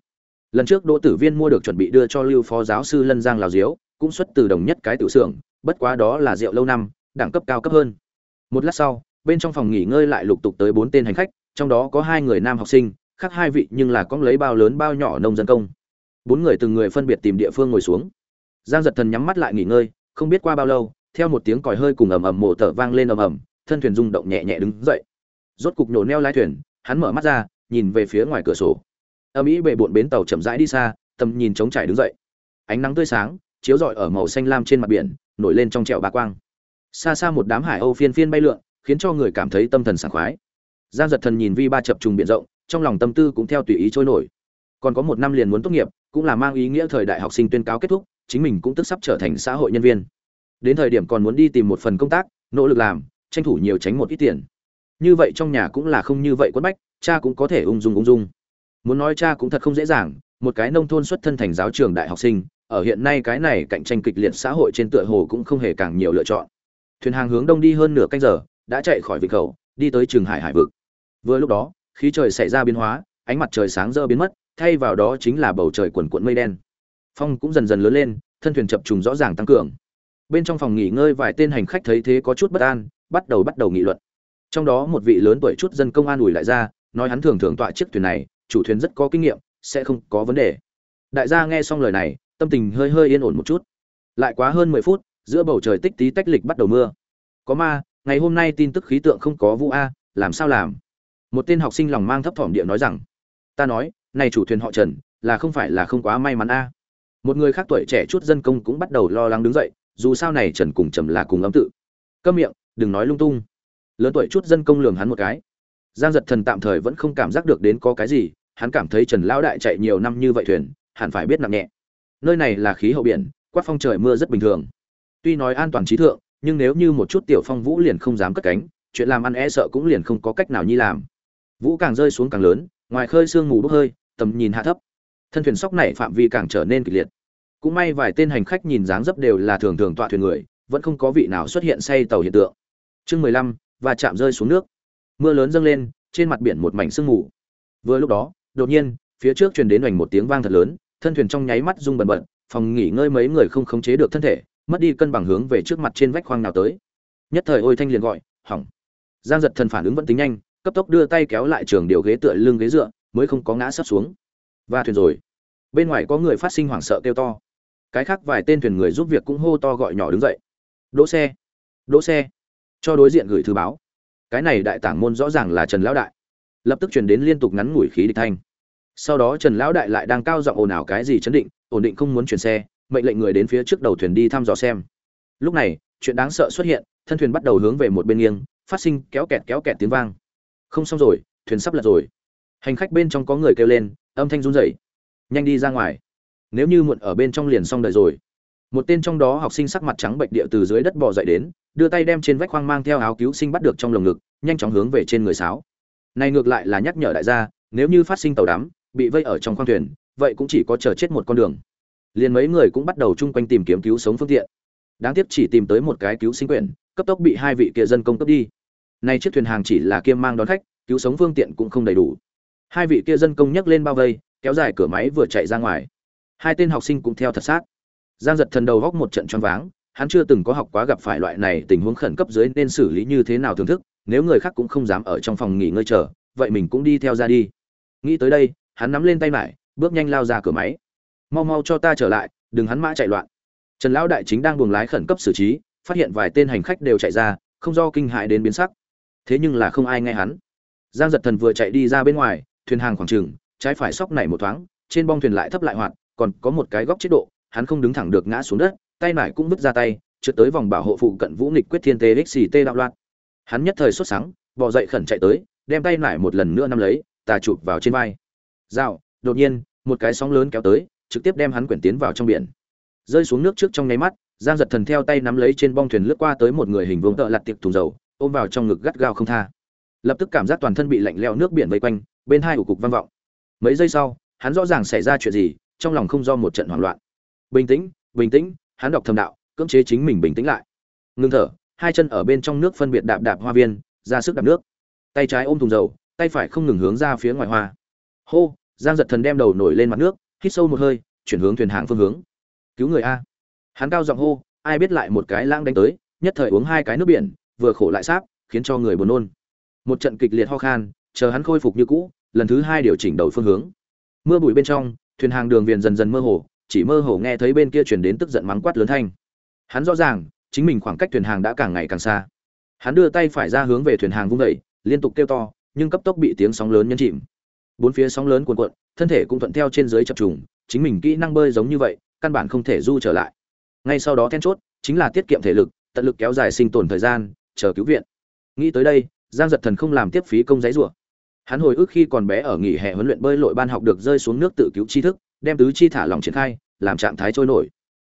Lần trước đỗ tử viên mua được chuẩn bị đưa cho lưu phó giáo sư lân giang lào diếu, cũng xuất từ đồng nhất cái tiểu xưởng, bất quá đó là rượu lâu năm, đẳng cấp cao cấp hơn. Một lát sau, bên trong phòng nghỉ ngơi lại lục tục tới bốn tên hành khách, trong đó có hai người nam học sinh, khác hai vị nhưng là con lấy bao lớn bao nhỏ nông dân công. Bốn người từng người phân biệt tìm địa phương ngồi xuống. Giang giật thần nhắm mắt lại nghỉ ngơi, không biết qua bao lâu, theo một tiếng còi hơi cùng ầm ầm mổ tở vang lên ầm ầm, thân thuyền rung động nhẹ nhẹ đứng dậy rốt cục nổ neo lái thuyền, hắn mở mắt ra, nhìn về phía ngoài cửa sổ. Âm ý bệ bộn bến tàu chậm rãi đi xa, tầm nhìn trống trải đứng dậy. Ánh nắng tươi sáng, chiếu rọi ở màu xanh lam trên mặt biển, nổi lên trong trẹo bạc quang. Xa xa một đám hải âu phiên phiên bay lượn, khiến cho người cảm thấy tâm thần sảng khoái. Giang giật thần nhìn vi ba chập trùng biển rộng, trong lòng tâm tư cũng theo tùy ý trôi nổi. Còn có một năm liền muốn tốt nghiệp, cũng là mang ý nghĩa thời đại học sinh tuyên cáo kết thúc, chính mình cũng tức sắp trở thành xã hội nhân viên. Đến thời điểm còn muốn đi tìm một phần công tác, nỗ lực làm, tranh thủ nhiều tránh một ít tiền như vậy trong nhà cũng là không như vậy quất bách, cha cũng có thể ung dung ung dung. Muốn nói cha cũng thật không dễ dàng, một cái nông thôn xuất thân thành giáo trường đại học sinh, ở hiện nay cái này cạnh tranh kịch liệt xã hội trên tựa hồ cũng không hề càng nhiều lựa chọn. Thuyền hàng hướng đông đi hơn nửa canh giờ, đã chạy khỏi vịnh khẩu, đi tới trường hải hải vực. Vừa lúc đó, khí trời xảy ra biến hóa, ánh mặt trời sáng rỡ biến mất, thay vào đó chính là bầu trời quần cuộn mây đen. Phong cũng dần dần lớn lên, thân thuyền chập trùng rõ ràng tăng cường. Bên trong phòng nghỉ ngơi vài tên hành khách thấy thế có chút bất an, bắt đầu bắt đầu nghị luận trong đó một vị lớn tuổi chút dân công an ủi lại ra nói hắn thường thường tọa chiếc thuyền này, chủ thuyền rất có kinh nghiệm, sẽ không có vấn đề. Đại gia nghe xong lời này, tâm tình hơi hơi yên ổn một chút. Lại quá hơn mười phút, giữa bầu trời tích tí tách lịch bắt đầu mưa. Có ma, ngày hôm nay tin tức khí tượng không có vũ a, làm sao làm? Một tên học sinh lòng mang thấp thỏm địa nói rằng, ta nói, này chủ thuyền họ trần, là không phải là không quá may mắn a. Một người khác tuổi trẻ chút dân công cũng bắt đầu lo lắng đứng dậy, dù sao này trần cùng trầm là cùng âm tự. Câm miệng, đừng nói lung tung lớn tuổi chút dân công lường hắn một cái. Giang giật thần tạm thời vẫn không cảm giác được đến có cái gì, hắn cảm thấy trần lão đại chạy nhiều năm như vậy thuyền, hẳn phải biết nặng nhẹ. Nơi này là khí hậu biển, quát phong trời mưa rất bình thường. Tuy nói an toàn trí thượng, nhưng nếu như một chút tiểu phong vũ liền không dám cất cánh, chuyện làm ăn e sợ cũng liền không có cách nào nhi làm. Vũ càng rơi xuống càng lớn, ngoài khơi sương mù bốc hơi, tầm nhìn hạ thấp. Thân thuyền sóc này phạm vi càng trở nên kịch liệt. Cũng may vài tên hành khách nhìn dáng dấp đều là thường thường tọa thuyền người, vẫn không có vị nào xuất hiện say tàu hiện tượng. Chương mười lăm và chạm rơi xuống nước. Mưa lớn dâng lên, trên mặt biển một mảnh sương mù. Vừa lúc đó, đột nhiên, phía trước truyền đến hoành một tiếng vang thật lớn, thân thuyền trong nháy mắt rung bần bật, phòng nghỉ ngơi mấy người không khống chế được thân thể, mất đi cân bằng hướng về trước mặt trên vách khoang nào tới. Nhất thời ôi thanh liền gọi, hỏng. Giang giật thần phản ứng vẫn tính nhanh, cấp tốc đưa tay kéo lại trường điều ghế tựa lưng ghế dựa, mới không có ngã sấp xuống. Và thuyền rồi. Bên ngoài có người phát sinh hoảng sợ kêu to. Cái khác vài tên thuyền người giúp việc cũng hô to gọi nhỏ đứng dậy. Đỗ xe đỗ xe cho đối diện gửi thư báo. Cái này đại tảng môn rõ ràng là trần lão đại. Lập tức truyền đến liên tục ngắn ngủi khí địch thanh. Sau đó trần lão đại lại đang cao giọng ồn ào cái gì chấn định, ổn định không muốn chuyển xe, mệnh lệnh người đến phía trước đầu thuyền đi thăm dò xem. Lúc này, chuyện đáng sợ xuất hiện, thân thuyền bắt đầu hướng về một bên nghiêng, phát sinh kéo kẹt kéo kẹt tiếng vang. Không xong rồi, thuyền sắp lật rồi. Hành khách bên trong có người kêu lên, âm thanh run rẩy. Nhanh đi ra ngoài. Nếu như muộn ở bên trong liền xong đời rồi một tên trong đó học sinh sắc mặt trắng bệnh địa từ dưới đất bò dậy đến, đưa tay đem trên vách khoang mang theo áo cứu sinh bắt được trong lồng ngực, nhanh chóng hướng về trên người sáo. Này ngược lại là nhắc nhở đại gia, nếu như phát sinh tàu đắm, bị vây ở trong khoang thuyền, vậy cũng chỉ có chờ chết một con đường. Liền mấy người cũng bắt đầu chung quanh tìm kiếm cứu sống phương tiện. Đáng tiếc chỉ tìm tới một cái cứu sinh quyển, cấp tốc bị hai vị kia dân công cấp đi. Nay chiếc thuyền hàng chỉ là kiêm mang đón khách, cứu sống phương tiện cũng không đầy đủ. Hai vị kia dân công nhấc lên bao vây, kéo dài cửa máy vừa chạy ra ngoài. Hai tên học sinh cũng theo thật sát giang giật thần đầu góc một trận choáng váng hắn chưa từng có học quá gặp phải loại này tình huống khẩn cấp dưới nên xử lý như thế nào thưởng thức nếu người khác cũng không dám ở trong phòng nghỉ ngơi chờ vậy mình cũng đi theo ra đi. Nghĩ tới đây hắn nắm lên tay mải bước nhanh lao ra cửa máy. Mau mau cho ta trở lại đừng hắn mã chạy loạn. Trần lão đại chính đang buồng lái khẩn cấp xử trí phát hiện vài tên hành khách đều chạy ra không do kinh hãi đến biến sắc. Thế nhưng là không ai nghe hắn. Giang Dật thần vừa chạy đi ra bên ngoài thuyền hàng khoảng chừng, trái phải sóc nảy một thoáng trên bong thuyền lại thấp lại hoạt còn có một cái góc chế độ hắn không đứng thẳng được ngã xuống đất tay nải cũng vứt ra tay trượt tới vòng bảo hộ phụ cận vũ nghịch quyết thiên tê xì tê đạo loạn. Hắn nhất thời sốt sáng bò dậy khẩn chạy tới đem tay nải một lần nữa nắm lấy tà chụp vào trên vai. Rào, đột nhiên một cái sóng lớn kéo tới trực tiếp đem hắn quyển tiến vào trong biển. Rơi xuống nước trước trong nháy mắt giang giật thần theo tay nắm lấy trên bong thuyền lướt qua tới một người hình vuông tợ lật tiệp thùng dầu ôm vào trong ngực gắt gao không tha. Lập tức cảm giác toàn thân bị lạnh lẽo nước biển vây quanh bên hai ủ cục vang vọng. Mấy giây sau hắn rõ ràng xảy ra chuyện gì trong lòng không do một trận hoảng loạn bình tĩnh bình tĩnh, hắn đọc thầm đạo, cưỡng chế chính mình bình tĩnh lại. Ngưng thở, hai chân ở bên trong nước phân biệt đạp đạp hoa viên, ra sức đạp nước. Tay trái ôm thùng dầu, tay phải không ngừng hướng ra phía ngoài hoa. Hô, giang giật thần đem đầu nổi lên mặt nước, hít sâu một hơi, chuyển hướng thuyền hạng phương hướng. Cứu người a. Hắn cao giọng hô, ai biết lại một cái lãng đánh tới, nhất thời uống hai cái nước biển, vừa khổ lại sáp, khiến cho người buồn nôn. Một trận kịch liệt ho khan, chờ hắn khôi phục như cũ, lần thứ hai điều chỉnh đầu phương hướng. Mưa bụi bên trong, thuyền hàng đường viền dần dần mơ hồ chỉ mơ hồ nghe thấy bên kia truyền đến tức giận mắng quát lớn thanh. Hắn rõ ràng, chính mình khoảng cách thuyền hàng đã càng ngày càng xa. Hắn đưa tay phải ra hướng về thuyền hàng vung đẩy liên tục kêu to, nhưng cấp tốc bị tiếng sóng lớn nhấn chìm. Bốn phía sóng lớn cuồn cuộn, thân thể cũng thuận theo trên dưới chập trùng, chính mình kỹ năng bơi giống như vậy, căn bản không thể du trở lại. Ngay sau đó then chốt, chính là tiết kiệm thể lực, tận lực kéo dài sinh tồn thời gian, chờ cứu viện. Nghĩ tới đây, giang giật thần không làm tiếp phí công giấy rủa. Hắn hồi ức khi còn bé ở nghỉ hè huấn luyện bơi lội ban học được rơi xuống nước tự cứu tri thức đem tứ chi thả lỏng triển khai, làm trạng thái trôi nổi.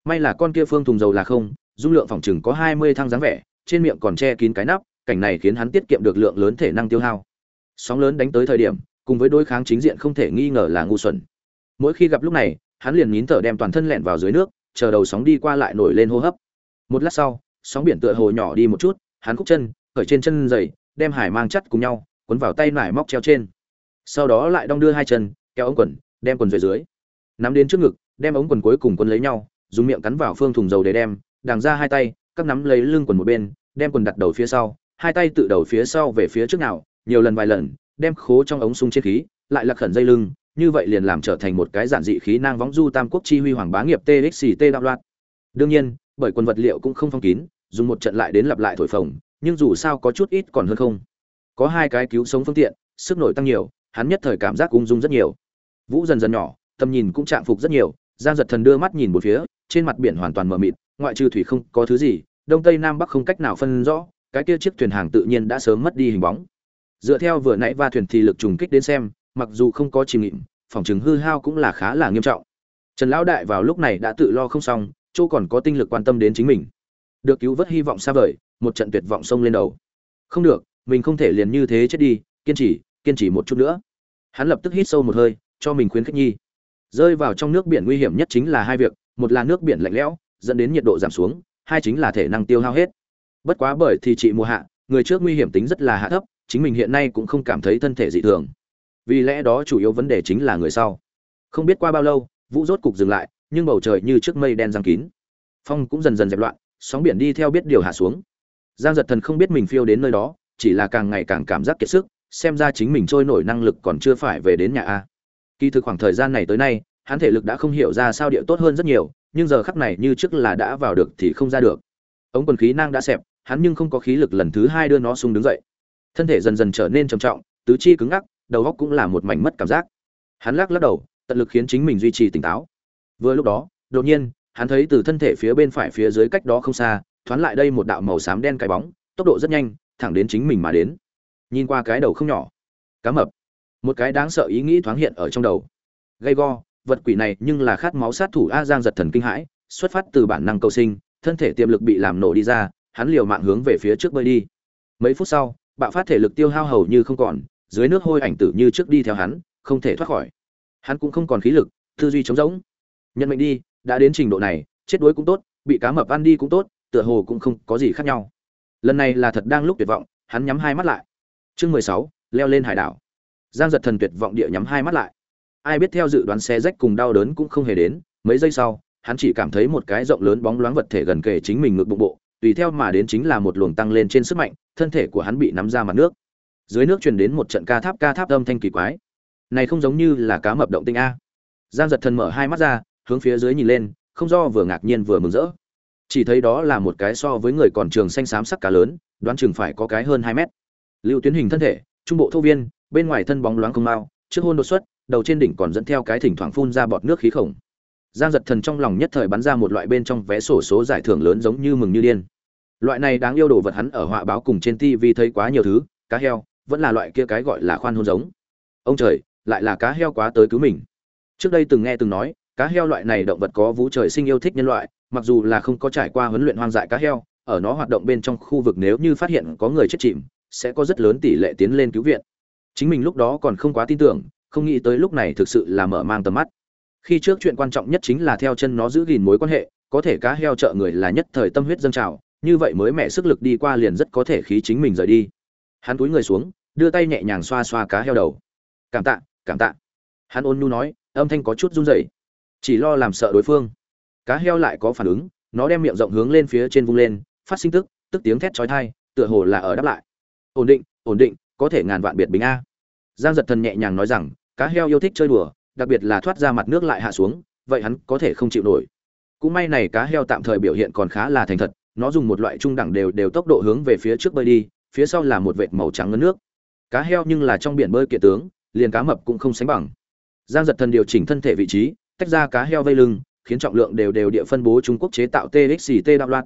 May là con kia phương thùng dầu là không, dung lượng phòng chừng có hai mươi thang dáng vẻ, trên miệng còn che kín cái nắp, cảnh này khiến hắn tiết kiệm được lượng lớn thể năng tiêu hao. Sóng lớn đánh tới thời điểm, cùng với đối kháng chính diện không thể nghi ngờ là ngu xuẩn. Mỗi khi gặp lúc này, hắn liền nín thở đem toàn thân lẹn vào dưới nước, chờ đầu sóng đi qua lại nổi lên hô hấp. Một lát sau, sóng biển tựa hồ nhỏ đi một chút, hắn cúc chân, khởi trên chân dày đem hải mang chắt cùng nhau, cuốn vào tay nải móc treo trên. Sau đó lại đong đưa hai chân, kéo ống quần, đem quần về dưới nắm đến trước ngực, đem ống quần cuối cùng quấn lấy nhau, dùng miệng cắn vào phương thùng dầu để đem đàng ra hai tay, các nắm lấy lưng quần một bên, đem quần đặt đầu phía sau, hai tay tự đầu phía sau về phía trước nào, nhiều lần vài lần, đem khố trong ống sung trên khí, lại lạc khẩn dây lưng, như vậy liền làm trở thành một cái giản dị khí nang võng du tam quốc chi huy hoàng bá nghiệp txt đạo loạt đương nhiên, bởi quần vật liệu cũng không phong kín, dùng một trận lại đến lặp lại thổi phồng, nhưng dù sao có chút ít còn hơn không. Có hai cái cứu sống phương tiện, sức nổi tăng nhiều, hắn nhất thời cảm giác ung dung rất nhiều. Vũ dần dần nhỏ tầm nhìn cũng chạm phục rất nhiều, giang giật thần đưa mắt nhìn một phía, trên mặt biển hoàn toàn mờ mịt, ngoại trừ thủy không có thứ gì, đông tây nam bắc không cách nào phân rõ, cái kia chiếc thuyền hàng tự nhiên đã sớm mất đi hình bóng. Dựa theo vừa nãy va thuyền thì lực trùng kích đến xem, mặc dù không có chìm nghịm, phòng chứng hư hao cũng là khá là nghiêm trọng. Trần lão đại vào lúc này đã tự lo không xong, chỗ còn có tinh lực quan tâm đến chính mình. Được cứu vớt hy vọng xa vời, một trận tuyệt vọng xông lên đầu. Không được, mình không thể liền như thế chết đi, kiên trì kiên trì một chút nữa. Hắn lập tức hít sâu một hơi, cho mình khuyến khích nhi rơi vào trong nước biển nguy hiểm nhất chính là hai việc, một là nước biển lạnh lẽo, dẫn đến nhiệt độ giảm xuống, hai chính là thể năng tiêu hao hết. Bất quá bởi thì chị mùa hạ, người trước nguy hiểm tính rất là hạ thấp, chính mình hiện nay cũng không cảm thấy thân thể dị thường. Vì lẽ đó chủ yếu vấn đề chính là người sau. Không biết qua bao lâu, vũ rốt cục dừng lại, nhưng bầu trời như trước mây đen giăng kín. Phong cũng dần dần dẹp loạn, sóng biển đi theo biết điều hạ xuống. Giang giật thần không biết mình phiêu đến nơi đó, chỉ là càng ngày càng cảm giác kiệt sức, xem ra chính mình trôi nổi năng lực còn chưa phải về đến nhà a kỳ thực khoảng thời gian này tới nay, hắn thể lực đã không hiểu ra sao địa tốt hơn rất nhiều, nhưng giờ khắc này như trước là đã vào được thì không ra được. Ống quần khí năng đã xẹp, hắn nhưng không có khí lực lần thứ hai đưa nó sung đứng dậy. Thân thể dần dần trở nên trầm trọng, tứ chi cứng ngắc, đầu óc cũng là một mảnh mất cảm giác. Hắn lắc lắc đầu, tận lực khiến chính mình duy trì tỉnh táo. Vừa lúc đó, đột nhiên, hắn thấy từ thân thể phía bên phải phía dưới cách đó không xa, thoáng lại đây một đạo màu xám đen cái bóng, tốc độ rất nhanh, thẳng đến chính mình mà đến. Nhìn qua cái đầu không nhỏ. Cá mập một cái đáng sợ ý nghĩ thoáng hiện ở trong đầu. Gay go, vật quỷ này nhưng là khát máu sát thủ a giang giật thần kinh hãi, xuất phát từ bản năng cầu sinh, thân thể tiềm lực bị làm nổ đi ra, hắn liều mạng hướng về phía trước bơi đi. Mấy phút sau, bạo phát thể lực tiêu hao hầu như không còn, dưới nước hôi ảnh tử như trước đi theo hắn, không thể thoát khỏi. Hắn cũng không còn khí lực, tư duy trống rỗng. Nhận mệnh đi, đã đến trình độ này, chết đuối cũng tốt, bị cá mập ăn đi cũng tốt, tựa hồ cũng không có gì khác nhau. Lần này là thật đang lúc tuyệt vọng, hắn nhắm hai mắt lại. Chương mười sáu, leo lên hải đảo giang giật thần tuyệt vọng địa nhắm hai mắt lại. Ai biết theo dự đoán xe rách cùng đau đớn cũng không hề đến, mấy giây sau, hắn chỉ cảm thấy một cái rộng lớn bóng loáng vật thể gần kề chính mình ngực bụng bộ, tùy theo mà đến chính là một luồng tăng lên trên sức mạnh, thân thể của hắn bị nắm ra mặt nước. Dưới nước truyền đến một trận ca tháp ca tháp âm thanh kỳ quái. Này không giống như là cá mập động tinh a. Giang giật thần mở hai mắt ra, hướng phía dưới nhìn lên, không do vừa ngạc nhiên vừa mừng rỡ. Chỉ thấy đó là một cái so với người còn trường xanh xám sắc cá lớn, đoán chừng phải có cái hơn hai mét. Lưu tuyến hình thân thể, trung bộ thô viên bên ngoài thân bóng loáng không mau, trước hôn đột xuất, đầu trên đỉnh còn dẫn theo cái thỉnh thoảng phun ra bọt nước khí khổng. Giang giật thần trong lòng nhất thời bắn ra một loại bên trong vé sổ số giải thưởng lớn giống như mừng như điên. Loại này đáng yêu đồ vật hắn ở họa báo cùng trên tv thấy quá nhiều thứ, cá heo, vẫn là loại kia cái gọi là khoan hôn giống. Ông trời, lại là cá heo quá tới cứu mình. Trước đây từng nghe từng nói, cá heo loại này động vật có vũ trời sinh yêu thích nhân loại, mặc dù là không có trải qua huấn luyện hoang dại cá heo, ở nó hoạt động bên trong khu vực nếu như phát hiện có người chết chìm, sẽ có rất lớn tỷ lệ tiến lên cứu viện chính mình lúc đó còn không quá tin tưởng, không nghĩ tới lúc này thực sự là mở mang tầm mắt. Khi trước chuyện quan trọng nhất chính là theo chân nó giữ gìn mối quan hệ, có thể cá heo trợ người là nhất thời tâm huyết dâng trào, như vậy mới mẹ sức lực đi qua liền rất có thể khí chính mình rời đi. Hắn túi người xuống, đưa tay nhẹ nhàng xoa xoa cá heo đầu. Cảm tạ cảm tạ. Hắn ôn nhu nói, âm thanh có chút run rẩy. Chỉ lo làm sợ đối phương. Cá heo lại có phản ứng, nó đem miệng rộng hướng lên phía trên vung lên, phát sinh tức tức tiếng thét chói tai, tựa hồ là ở đáp lại. Ổn định ổn định có thể ngàn vạn biệt bình a. Giang giật thần nhẹ nhàng nói rằng, cá heo yêu thích chơi đùa, đặc biệt là thoát ra mặt nước lại hạ xuống, vậy hắn có thể không chịu nổi. Cũng may này cá heo tạm thời biểu hiện còn khá là thành thật, nó dùng một loại trung đẳng đều đều tốc độ hướng về phía trước bơi đi, phía sau là một vệt màu trắng ngấn nước. Cá heo nhưng là trong biển bơi kiện tướng, liền cá mập cũng không sánh bằng. Giang giật thần điều chỉnh thân thể vị trí, tách ra cá heo vây lưng, khiến trọng lượng đều đều địa phân bố trung quốc chế tạo txt đạo loạn.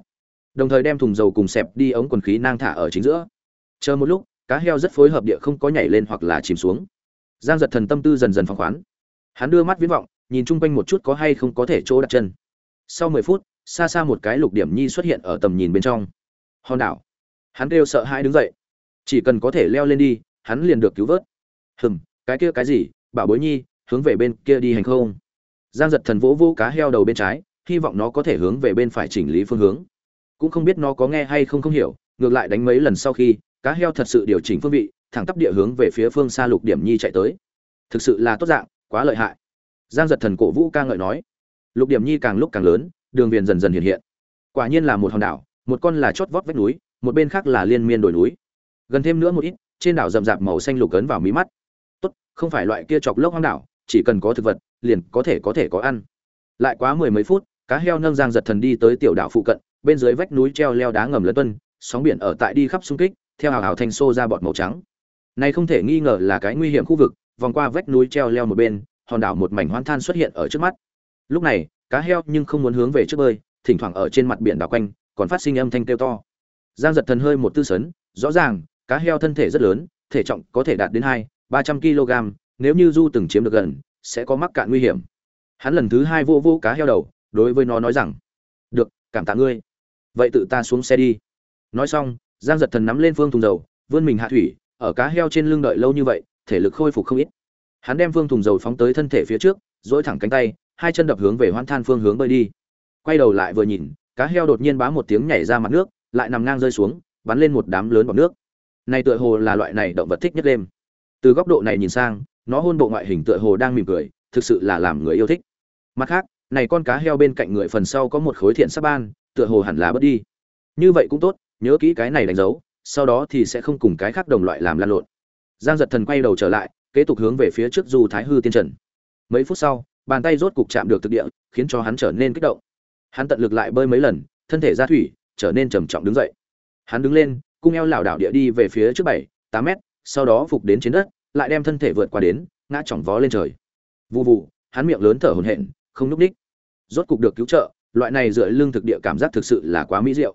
Đồng thời đem thùng dầu cùng xẹp đi ống quần khí nang thả ở chính giữa. Chờ một lúc cá heo rất phối hợp địa không có nhảy lên hoặc là chìm xuống. Giang giật thần tâm tư dần dần phăng khoán hắn đưa mắt viễn vọng, nhìn chung quanh một chút có hay không có thể chỗ đặt chân. Sau mười phút, xa xa một cái lục điểm nhi xuất hiện ở tầm nhìn bên trong. Hòn đảo. Hắn đều sợ hãi đứng dậy. Chỉ cần có thể leo lên đi, hắn liền được cứu vớt. Hừm, cái kia cái gì, bảo bối nhi, hướng về bên kia đi hành không? Giang giật thần vỗ vỗ cá heo đầu bên trái, hy vọng nó có thể hướng về bên phải chỉnh lý phương hướng. Cũng không biết nó có nghe hay không không hiểu, ngược lại đánh mấy lần sau khi cá heo thật sự điều chỉnh phương vị, thẳng tắp địa hướng về phía phương xa lục điểm nhi chạy tới. Thực sự là tốt dạng, quá lợi hại. Giang giật thần cổ vũ ca ngợi nói. Lục điểm nhi càng lúc càng lớn, đường viền dần dần hiện hiện. Quả nhiên là một hòn đảo, một con là chót vót vách núi, một bên khác là liên miên đồi núi. Gần thêm nữa một ít, trên đảo rậm rạp màu xanh lục cấn vào mí mắt. Tốt, không phải loại kia chọc lốc hoang đảo, chỉ cần có thực vật, liền có thể có thể có ăn. Lại quá mười mấy phút, cá heo nâng giang giật thần đi tới tiểu đảo phụ cận, bên dưới vách núi treo leo đá ngầm lấn tuân, sóng biển ở tại đi khắp xung kích theo hào hào thanh xô ra bọt màu trắng. Này không thể nghi ngờ là cái nguy hiểm khu vực, vòng qua vách núi treo leo một bên, hòn đảo một mảnh hoan than xuất hiện ở trước mắt. Lúc này, cá heo nhưng không muốn hướng về trước bơi, thỉnh thoảng ở trên mặt biển đảo quanh, còn phát sinh âm thanh kêu to. Giang giật thần hơi một tư sấn, rõ ràng, cá heo thân thể rất lớn, thể trọng có thể đạt đến hai, ba trăm kg nếu như du từng chiếm được gần, sẽ có mắc cạn nguy hiểm. Hắn lần thứ hai vô vô cá heo đầu, đối với nó nói rằng, được, cảm tạ ngươi. Vậy tự ta xuống xe đi. Nói xong giang giật thần nắm lên phương thùng dầu, vươn mình hạ thủy, ở cá heo trên lưng đợi lâu như vậy, thể lực khôi phục không ít. Hắn đem phương thùng dầu phóng tới thân thể phía trước dỗi thẳng cánh tay, hai chân đập hướng về hoan than phương hướng bơi đi. Quay đầu lại vừa nhìn, cá heo đột nhiên bá một tiếng nhảy ra mặt nước, lại nằm ngang rơi xuống, bắn lên một đám lớn bọt nước. Này tựa hồ là loại này động vật thích nhất đêm. Từ góc độ này nhìn sang, nó hôn bộ ngoại hình tựa hồ đang mỉm cười, thực sự là làm người yêu thích. Mặt khác, này con cá heo bên cạnh người phần sau có một khối thiện sắp ban, tựa hồ hẳn là bớt đi. Như vậy cũng tốt nhớ kỹ cái này đánh dấu, sau đó thì sẽ không cùng cái khác đồng loại làm lan lộn. Giang giật thần quay đầu trở lại, kế tục hướng về phía trước du thái hư tiên trần. Mấy phút sau, bàn tay rốt cục chạm được thực địa, khiến cho hắn trở nên kích động. Hắn tận lực lại bơi mấy lần, thân thể ra thủy, trở nên trầm trọng đứng dậy. Hắn đứng lên, cung eo lảo đảo địa đi về phía trước bảy, tám mét, sau đó phục đến trên đất, lại đem thân thể vượt qua đến, ngã chỏng vó lên trời. Vụ vụ hắn miệng lớn thở hổn hển, không núp đích rốt cục được cứu trợ, loại này dựa lưng thực địa cảm giác thực sự là quá mỹ diệu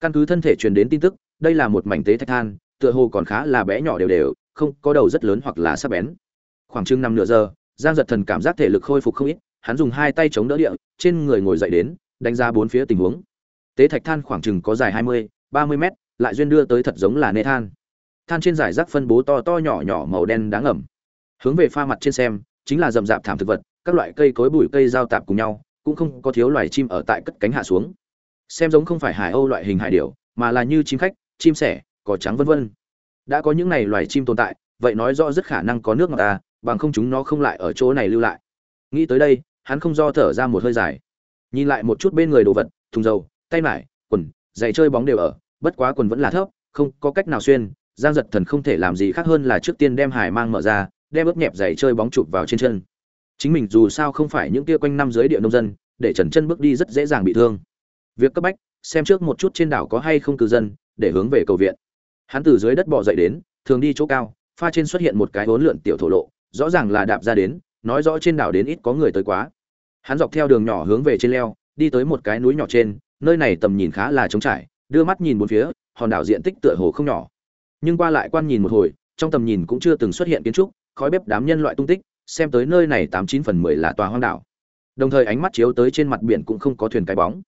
căn cứ thân thể truyền đến tin tức, đây là một mảnh tế thạch than, tựa hồ còn khá là bé nhỏ đều đều, không, có đầu rất lớn hoặc là sắc bén. Khoảng chừng năm nửa giờ, giang giật thần cảm giác thể lực khôi phục không ít, hắn dùng hai tay chống đỡ địa, trên người ngồi dậy đến, đánh ra bốn phía tình huống. Tế thạch than khoảng chừng có dài hai mươi, ba mươi mét, lại duyên đưa tới thật giống là nê than. Than trên giải rác phân bố to to nhỏ nhỏ màu đen đáng ẩm hướng về pha mặt trên xem, chính là rậm rạp thảm thực vật, các loại cây cối bụi cây giao tạp cùng nhau, cũng không có thiếu loài chim ở tại cất cánh hạ xuống xem giống không phải hải âu loại hình hải điểu, mà là như chim khách, chim sẻ, cỏ trắng vân vân. Đã có những này loài chim tồn tại, vậy nói rõ rất khả năng có nước ngọt ta bằng không chúng nó không lại ở chỗ này lưu lại. Nghĩ tới đây, hắn không do thở ra một hơi dài. Nhìn lại một chút bên người đồ vật, thùng dầu, tay mải, quần, giày chơi bóng đều ở, bất quá quần vẫn là thấp, không có cách nào xuyên, giang giật thần không thể làm gì khác hơn là trước tiên đem hải mang mở ra, đem ướp nhẹp giày chơi bóng chụp vào trên chân. Chính mình dù sao không phải những tia quanh năm dưới địa nông dân, để trần chân bước đi rất dễ dàng bị thương việc cấp bách, xem trước một chút trên đảo có hay không cư dân, để hướng về cầu viện. Hắn từ dưới đất bò dậy đến, thường đi chỗ cao, pha trên xuất hiện một cái hốn lượn tiểu thổ lộ, rõ ràng là đạp ra đến, nói rõ trên đảo đến ít có người tới quá. Hắn dọc theo đường nhỏ hướng về trên leo, đi tới một cái núi nhỏ trên, nơi này tầm nhìn khá là trống trải, đưa mắt nhìn bốn phía, hòn đảo diện tích tựa hồ không nhỏ. Nhưng qua lại quan nhìn một hồi, trong tầm nhìn cũng chưa từng xuất hiện kiến trúc, khói bếp đám nhân loại tung tích, xem tới nơi này tám chín phần mười là tòa hoang đảo. Đồng thời ánh mắt chiếu tới trên mặt biển cũng không có thuyền cái bóng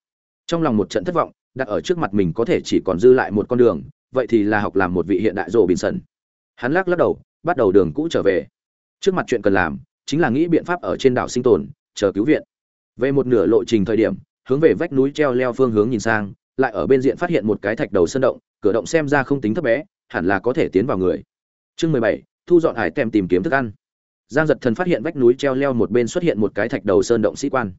trong lòng một trận thất vọng, đặt ở trước mặt mình có thể chỉ còn dư lại một con đường, vậy thì là học làm một vị hiện đại rộ bình sần. Hắn lắc lắc đầu, bắt đầu đường cũ trở về. Trước mặt chuyện cần làm, chính là nghĩ biện pháp ở trên đảo sinh tồn, chờ cứu viện. Về một nửa lộ trình thời điểm, hướng về vách núi treo leo phương hướng nhìn sang, lại ở bên diện phát hiện một cái thạch đầu sơn động, cửa động xem ra không tính thấp bé, hẳn là có thể tiến vào người. Chương mười bảy, thu dọn hải tem tìm kiếm thức ăn. Giang giật thần phát hiện vách núi treo leo một bên xuất hiện một cái thạch đầu sơn động sĩ quan.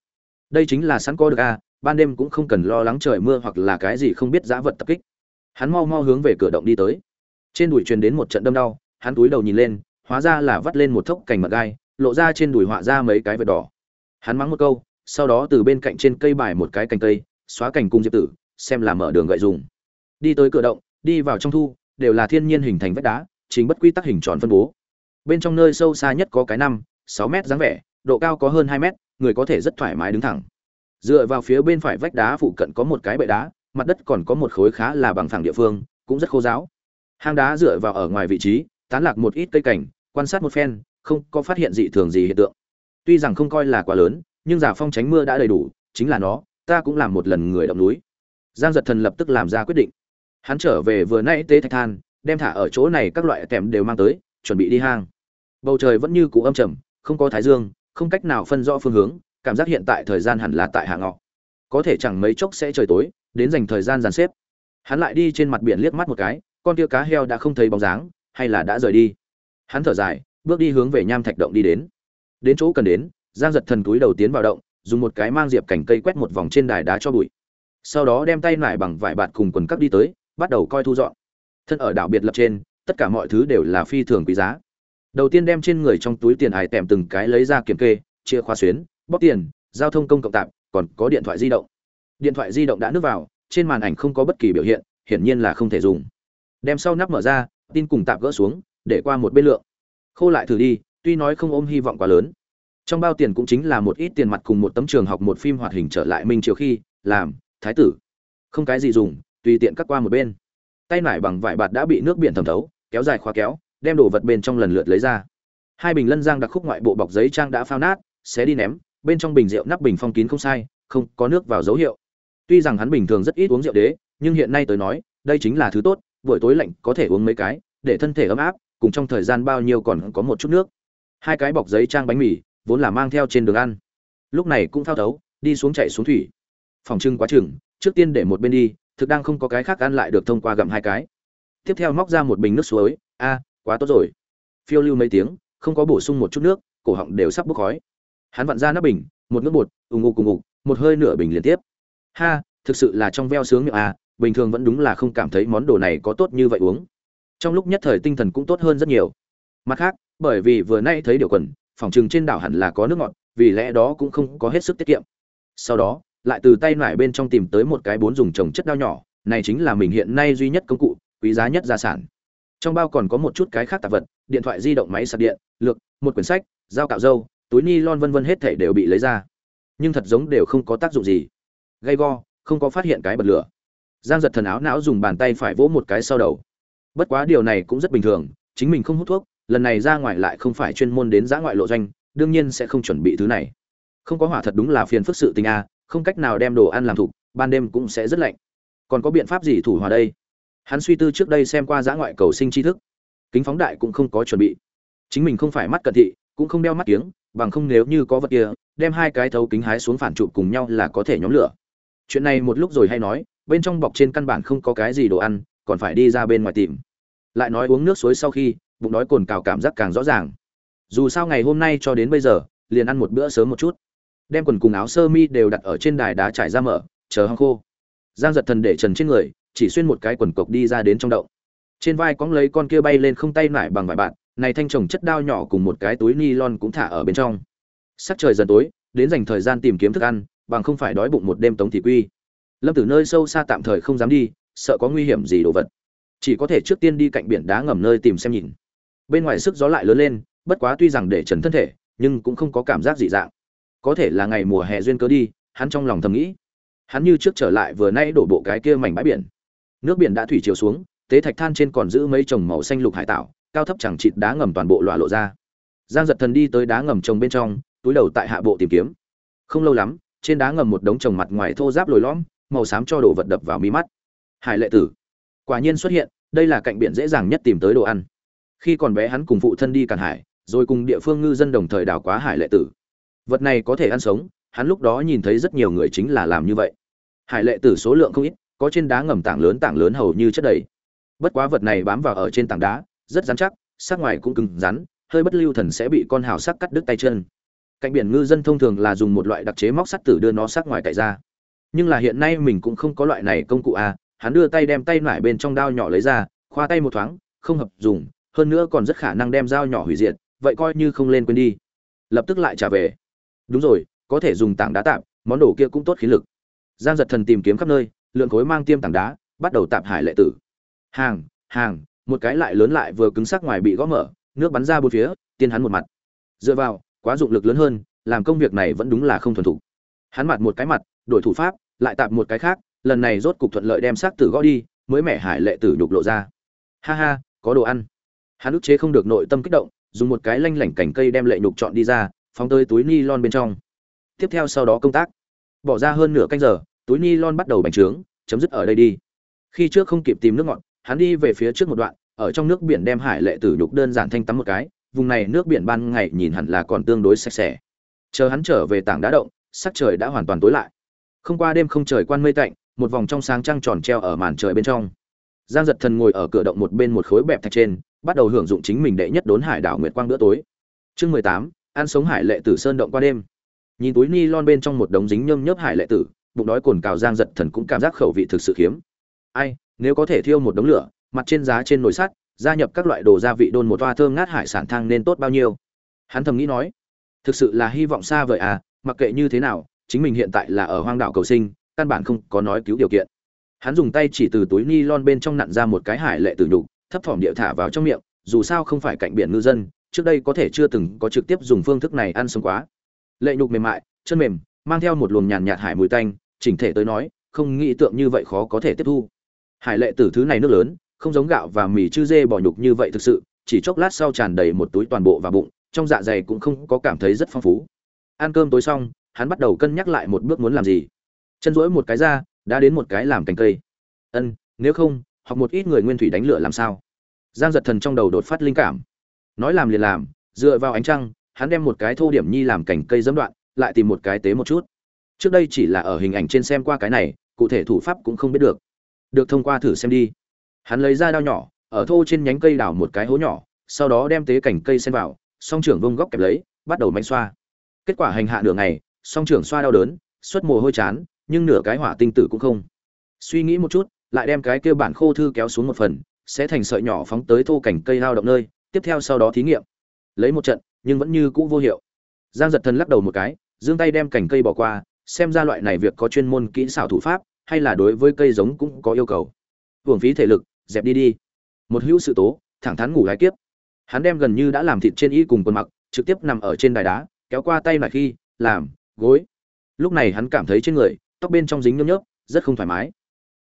Đây chính là sẵn có được a ban đêm cũng không cần lo lắng trời mưa hoặc là cái gì không biết giã vật tập kích. Hắn mau mau hướng về cửa động đi tới. Trên đùi truyền đến một trận đâm đau, hắn túi đầu nhìn lên, hóa ra là vắt lên một thốc cành mật gai, lộ ra trên đùi họa ra mấy cái vệt đỏ. Hắn mắng một câu, sau đó từ bên cạnh trên cây bài một cái cành cây, xóa cành cung diệp tử, xem là mở đường gậy dùng. Đi tới cửa động, đi vào trong thu, đều là thiên nhiên hình thành vách đá, chính bất quy tắc hình tròn phân bố. Bên trong nơi sâu xa nhất có cái năm, sáu mét dáng vẻ, độ cao có hơn hai mét, người có thể rất thoải mái đứng thẳng dựa vào phía bên phải vách đá phụ cận có một cái bệ đá, mặt đất còn có một khối khá là bằng thẳng địa phương, cũng rất khô giáo hang đá dựa vào ở ngoài vị trí, tán lạc một ít cây cảnh, quan sát một phen, không có phát hiện dị thường gì hiện tượng. Tuy rằng không coi là quá lớn, nhưng giả phong tránh mưa đã đầy đủ, chính là nó, ta cũng làm một lần người động núi. Giang giật thần lập tức làm ra quyết định. Hắn trở về vừa nãy tế thạch than, đem thả ở chỗ này các loại tèm đều mang tới, chuẩn bị đi hang. Bầu trời vẫn như cũ âm trầm, không có thái dương, không cách nào phân rõ phương hướng cảm giác hiện tại thời gian hẳn là tại hạ ngọ. Có thể chẳng mấy chốc sẽ trời tối, đến dành thời gian dàn xếp. Hắn lại đi trên mặt biển liếc mắt một cái, con tia cá heo đã không thấy bóng dáng, hay là đã rời đi? Hắn thở dài, bước đi hướng về nham thạch động đi đến. Đến chỗ cần đến, giang giật thần túi đầu tiến vào động, dùng một cái mang diệp cành cây quét một vòng trên đài đá cho bụi. Sau đó đem tay nải bằng vải bạt cùng quần cắp đi tới, bắt đầu coi thu dọn. Thân ở đảo biệt lập trên, tất cả mọi thứ đều là phi thường quý giá. Đầu tiên đem trên người trong túi tiền ải tèm từng cái lấy ra kiểm kê chia khoa xuyến bóp tiền, giao thông công cộng tạm, còn có điện thoại di động. Điện thoại di động đã nước vào, trên màn ảnh không có bất kỳ biểu hiện, hiển nhiên là không thể dùng. Đem sau nắp mở ra, tin cùng tạm gỡ xuống, để qua một bên lượng. Khô lại thử đi, tuy nói không ôm hy vọng quá lớn. Trong bao tiền cũng chính là một ít tiền mặt cùng một tấm trường học một phim hoạt hình trở lại minh chiều khi, làm, thái tử. Không cái gì dùng, tùy tiện cắt qua một bên. Tay nải bằng vải bạt đã bị nước biển thẩm thấu, kéo dài khóa kéo, đem đồ vật bên trong lần lượt lấy ra. Hai bình lân giang đặc khúc ngoại bộ bọc giấy trang đã phao nát, xé đi ném bên trong bình rượu nắp bình phong kín không sai, không có nước vào dấu hiệu. Tuy rằng hắn bình thường rất ít uống rượu đế, nhưng hiện nay tới nói, đây chính là thứ tốt, buổi tối lạnh có thể uống mấy cái, để thân thể ấm áp, cùng trong thời gian bao nhiêu còn có một chút nước. Hai cái bọc giấy trang bánh mì, vốn là mang theo trên đường ăn. Lúc này cũng thao thấu, đi xuống chạy xuống thủy. Phòng trưng quá chừng, trước tiên để một bên đi, thực đang không có cái khác ăn lại được thông qua gặm hai cái. Tiếp theo móc ra một bình nước suối, a, quá tốt rồi. Phiêu lưu mấy tiếng, không có bổ sung một chút nước, cổ họng đều sắp bốc khói hắn vặn ra nắp bình, một ngưỡng bột ùng ục cùng ục một hơi nửa bình liên tiếp. Ha, thực sự là trong veo sướng miệng à bình thường vẫn đúng là không cảm thấy món đồ này có tốt như vậy uống. Trong lúc nhất thời tinh thần cũng tốt hơn rất nhiều. Mặt khác, bởi vì vừa nay thấy điều quần, phòng chừng trên đảo hẳn là có nước ngọt, vì lẽ đó cũng không có hết sức tiết kiệm. Sau đó, lại từ tay nải bên trong tìm tới một cái bốn dùng trồng chất đao nhỏ, này chính là mình hiện nay duy nhất công cụ, quý giá nhất gia sản. Trong bao còn có một chút cái khác tạp vật, điện thoại di động, máy sạc điện, lược, một quyển sách, dao cạo dâu túi ni lon vân vân hết thảy đều bị lấy ra. Nhưng thật giống đều không có tác dụng gì. Gay go, không có phát hiện cái bật lửa. Giang giật thần áo não dùng bàn tay phải vỗ một cái sau đầu. Bất quá điều này cũng rất bình thường, chính mình không hút thuốc, lần này ra ngoài lại không phải chuyên môn đến giã ngoại lộ doanh, đương nhiên sẽ không chuẩn bị thứ này. Không có hỏa thật đúng là phiền phức sự tình a, không cách nào đem đồ ăn làm thục ban đêm cũng sẽ rất lạnh. Còn có biện pháp gì thủ hòa đây? Hắn suy tư trước đây xem qua giã ngoại cầu sinh tri thức. Kính phóng đại cũng không có chuẩn bị. Chính mình không phải mắt cận thị, cũng không đeo mắt kiếng bằng không nếu như có vật kia, đem hai cái thấu kính hái xuống phản trụ cùng nhau là có thể nhóm lửa. Chuyện này một lúc rồi hay nói, bên trong bọc trên căn bản không có cái gì đồ ăn, còn phải đi ra bên ngoài tìm. Lại nói uống nước suối sau khi, bụng đói cồn cào cảm giác càng rõ ràng. Dù sao ngày hôm nay cho đến bây giờ, liền ăn một bữa sớm một chút. Đem quần cùng áo sơ mi đều đặt ở trên đài đá trải ra mở, chờ hăng khô. Giang giật thần để trần trên người, chỉ xuyên một cái quần cộc đi ra đến trong đậu trên vai cóng lấy con kia bay lên không tay nải bằng vải bạn này thanh trồng chất đao nhỏ cùng một cái túi ni lon cũng thả ở bên trong. Sắc trời dần tối, đến dành thời gian tìm kiếm thức ăn, bằng không phải đói bụng một đêm tống thị quy. Lâm từ nơi sâu xa tạm thời không dám đi, sợ có nguy hiểm gì đồ vật. Chỉ có thể trước tiên đi cạnh biển đá ngầm nơi tìm xem nhìn. Bên ngoài sức gió lại lớn lên, bất quá tuy rằng để trần thân thể, nhưng cũng không có cảm giác dị dạng. Có thể là ngày mùa hè duyên cớ đi, hắn trong lòng thầm nghĩ. Hắn như trước trở lại vừa nay đổ bộ cái kia mảnh bãi biển. Nước biển đã thủy chiều xuống, tế thạch than trên còn giữ mấy chồng màu xanh lục hải tạo cao thấp chẳng chịt đá ngầm toàn bộ lọa lộ ra. Giang giật thần đi tới đá ngầm trồng bên trong, túi đầu tại hạ bộ tìm kiếm. Không lâu lắm, trên đá ngầm một đống trồng mặt ngoài thô giáp lồi lõm, màu xám cho đồ vật đập vào mi mắt. Hải lệ tử, quả nhiên xuất hiện, đây là cạnh biển dễ dàng nhất tìm tới đồ ăn. Khi còn bé hắn cùng phụ thân đi càn hải, rồi cùng địa phương ngư dân đồng thời đào quá hải lệ tử. Vật này có thể ăn sống, hắn lúc đó nhìn thấy rất nhiều người chính là làm như vậy. Hải lệ tử số lượng không ít, có trên đá ngầm tảng lớn tảng lớn hầu như chất đầy. Bất quá vật này bám vào ở trên tảng đá rất rắn chắc, sắc ngoài cũng cứng rắn, hơi bất lưu thần sẽ bị con hào sắc cắt đứt tay chân. Cạnh biển ngư dân thông thường là dùng một loại đặc chế móc sắt tử đưa nó sắc ngoài cạy ra. Nhưng là hiện nay mình cũng không có loại này công cụ à hắn đưa tay đem tay nải bên trong đao nhỏ lấy ra, khoa tay một thoáng, không hợp dùng, hơn nữa còn rất khả năng đem dao nhỏ hủy diệt, vậy coi như không lên quên đi. Lập tức lại trả về. Đúng rồi, có thể dùng tảng đá tạm, món đồ kia cũng tốt khí lực. Giang giật thần tìm kiếm khắp nơi lượng khối mang tiêm tảng đá, bắt đầu tạm hải lệ tử. Hàng hàng một cái lại lớn lại vừa cứng sắc ngoài bị gõ mở, nước bắn ra bốn phía, tiên hắn một mặt. Dựa vào, quá dụng lực lớn hơn, làm công việc này vẫn đúng là không thuần thục. Hắn mặt một cái mặt, đổi thủ pháp, lại tạm một cái khác, lần này rốt cục thuận lợi đem xác tử gõ đi, mới mẻ hải lệ tử nhục lộ ra. Ha ha, có đồ ăn. Hắn ức chế không được nội tâm kích động, dùng một cái lanh lảnh cành cây đem lệ nhục chọn đi ra, phóng tới túi ni lon bên trong. Tiếp theo sau đó công tác. Bỏ ra hơn nửa canh giờ, túi ni lon bắt đầu bành trướng, chấm dứt ở đây đi. Khi trước không kịp tìm nước ngọt, hắn đi về phía trước một đoạn ở trong nước biển đem hải lệ tử nhục đơn giản thanh tắm một cái, vùng này nước biển ban ngày nhìn hẳn là còn tương đối sạch sẽ. Chờ hắn trở về tảng đá động, sắc trời đã hoàn toàn tối lại. Không qua đêm không trời quan mây tạnh, một vòng trong sáng trăng tròn treo ở màn trời bên trong. Giang giật thần ngồi ở cửa động một bên một khối bẹp thạch trên, bắt đầu hưởng dụng chính mình đệ nhất đốn hải đảo nguyệt quang bữa tối. Chương mười tám, ăn sống hải lệ tử sơn động qua đêm. Nhìn túi ni lon bên trong một đống dính nhơm nhớp hải lệ tử, bụng đói cồn cào giang giật thần cũng cảm giác khẩu vị thực sự khiếm ai, nếu có thể thiêu một đống lửa mặt trên giá trên nồi sắt, gia nhập các loại đồ gia vị đôn một toa thơm ngát hải sản thang nên tốt bao nhiêu. Hắn thầm nghĩ nói, thực sự là hy vọng xa vời à mặc kệ như thế nào, chính mình hiện tại là ở hoang đảo cầu sinh, căn bản không có nói cứu điều kiện. Hắn dùng tay chỉ từ túi ni lon bên trong nặn ra một cái hải lệ tử nhục, thấp thỏm địa thả vào trong miệng, dù sao không phải cạnh biển ngư dân, trước đây có thể chưa từng có trực tiếp dùng phương thức này ăn sống quá. Lệ nhục mềm mại, chân mềm, mang theo một luồng nhàn nhạt hải mùi tanh, chỉnh thể tới nói, không nghĩ tượng như vậy khó có thể tiếp thu. Hải lệ tử thứ này nước lớn không giống gạo và mì chư dê bỏ nhục như vậy thực sự, chỉ chốc lát sau tràn đầy một túi toàn bộ và bụng, trong dạ dày cũng không có cảm thấy rất phong phú. Ăn cơm tối xong, hắn bắt đầu cân nhắc lại một bước muốn làm gì. Chân rỗi một cái ra, đã đến một cái làm cành cây. Ân, nếu không hoặc một ít người nguyên thủy đánh lửa làm sao? Giang giật thần trong đầu đột phát linh cảm. Nói làm liền làm, dựa vào ánh trăng, hắn đem một cái thô điểm nhi làm cành cây dẫm đoạn, lại tìm một cái tế một chút. Trước đây chỉ là ở hình ảnh trên xem qua cái này, cụ thể thủ pháp cũng không biết được. Được thông qua thử xem đi hắn lấy ra đao nhỏ, ở thô trên nhánh cây đào một cái hố nhỏ, sau đó đem tế cành cây xen vào, song trưởng vông góc kẹp lấy, bắt đầu mánh xoa. Kết quả hành hạ nửa ngày, song trưởng xoa đau đớn, xuất mồ hôi chán, nhưng nửa cái hỏa tinh tử cũng không. Suy nghĩ một chút, lại đem cái kia bản khô thư kéo xuống một phần, sẽ thành sợi nhỏ phóng tới thô cảnh cây lao động nơi, tiếp theo sau đó thí nghiệm. Lấy một trận, nhưng vẫn như cũ vô hiệu. Giang giật thần lắc đầu một cái, giương tay đem cành cây bỏ qua, xem ra loại này việc có chuyên môn kỹ xảo thủ pháp, hay là đối với cây giống cũng có yêu cầu. Hưởng phí thể lực dẹp đi đi. Một hữu sự tố, thẳng thắn ngủ gái kiếp. Hắn đem gần như đã làm thịt trên y cùng quần mặc, trực tiếp nằm ở trên đài đá, kéo qua tay lại khi, làm, gối. Lúc này hắn cảm thấy trên người, tóc bên trong dính nhớp nhớp, rất không thoải mái.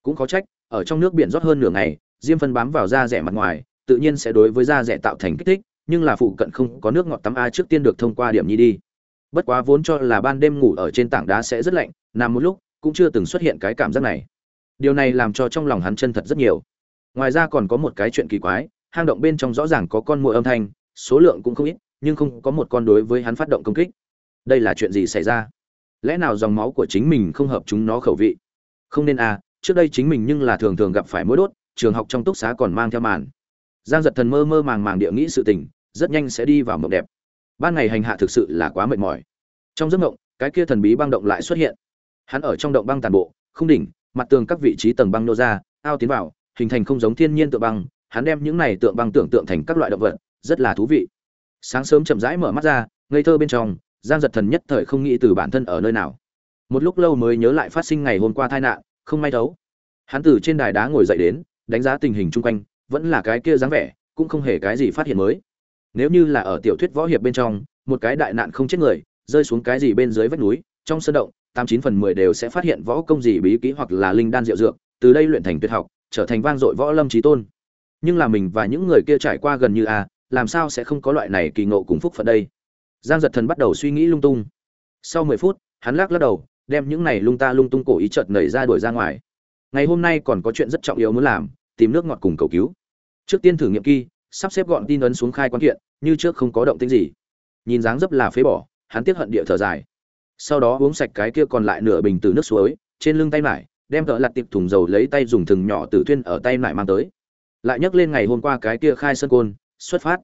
Cũng khó trách, ở trong nước biển rót hơn nửa ngày, diêm phân bám vào da rẻ mặt ngoài, tự nhiên sẽ đối với da rẻ tạo thành kích thích, nhưng là phụ cận không có nước ngọt tắm a trước tiên được thông qua điểm nhi đi. Bất quá vốn cho là ban đêm ngủ ở trên tảng đá sẽ rất lạnh, nằm một lúc, cũng chưa từng xuất hiện cái cảm giác này. Điều này làm cho trong lòng hắn chân thật rất nhiều ngoài ra còn có một cái chuyện kỳ quái, hang động bên trong rõ ràng có con muỗi âm thanh, số lượng cũng không ít, nhưng không có một con đối với hắn phát động công kích. Đây là chuyện gì xảy ra? Lẽ nào dòng máu của chính mình không hợp chúng nó khẩu vị? Không nên à trước đây chính mình nhưng là thường thường gặp phải mối đốt, trường học trong túc xá còn mang theo màn. Giang giật thần mơ mơ màng màng địa nghĩ sự tình, rất nhanh sẽ đi vào mộng đẹp. Ban ngày hành hạ thực sự là quá mệt mỏi. Trong giấc mộng, cái kia thần bí băng động lại xuất hiện. Hắn ở trong động băng tàn bộ, không đỉnh, mặt tường các vị trí tầng băng nô ra, ao tiến vào hình thành không giống thiên nhiên tượng băng, hắn đem những này tượng băng tưởng tượng thành các loại động vật, rất là thú vị. Sáng sớm chậm rãi mở mắt ra, ngây thơ bên trong, giang giật thần nhất thời không nghĩ từ bản thân ở nơi nào. Một lúc lâu mới nhớ lại phát sinh ngày hôm qua tai nạn, không may thấu. Hắn từ trên đài đá ngồi dậy đến, đánh giá tình hình chung quanh, vẫn là cái kia dáng vẻ, cũng không hề cái gì phát hiện mới. Nếu như là ở tiểu thuyết võ hiệp bên trong, một cái đại nạn không chết người, rơi xuống cái gì bên dưới vách núi, trong sân động, tám chín phần mười đều sẽ phát hiện võ công gì bí kỹ hoặc là linh đan diệu dược, từ đây luyện thành tuyệt học trở thành vang dội võ lâm trí tôn. Nhưng là mình và những người kia trải qua gần như a làm sao sẽ không có loại này kỳ ngộ cùng phúc phận đây? Giang giật thần bắt đầu suy nghĩ lung tung. Sau mười phút, hắn lắc lắc đầu, đem những này lung ta lung tung cổ ý chợt nảy ra đuổi ra ngoài. Ngày hôm nay còn có chuyện rất trọng yếu muốn làm, tìm nước ngọt cùng cầu cứu. Trước tiên thử nghiệm kỳ, sắp xếp gọn tin ấn xuống khai quan kiện, như trước không có động tĩnh gì. Nhìn dáng dấp là phế bỏ, hắn tiếc hận địa thở dài. Sau đó uống sạch cái kia còn lại nửa bình từ nước suối, trên lưng tay mải đem tợ lặt tiệp thùng dầu lấy tay dùng thừng nhỏ tử Thuyên ở tay lại mang tới. Lại nhắc lên ngày hôm qua cái kia khai sơn côn, xuất phát.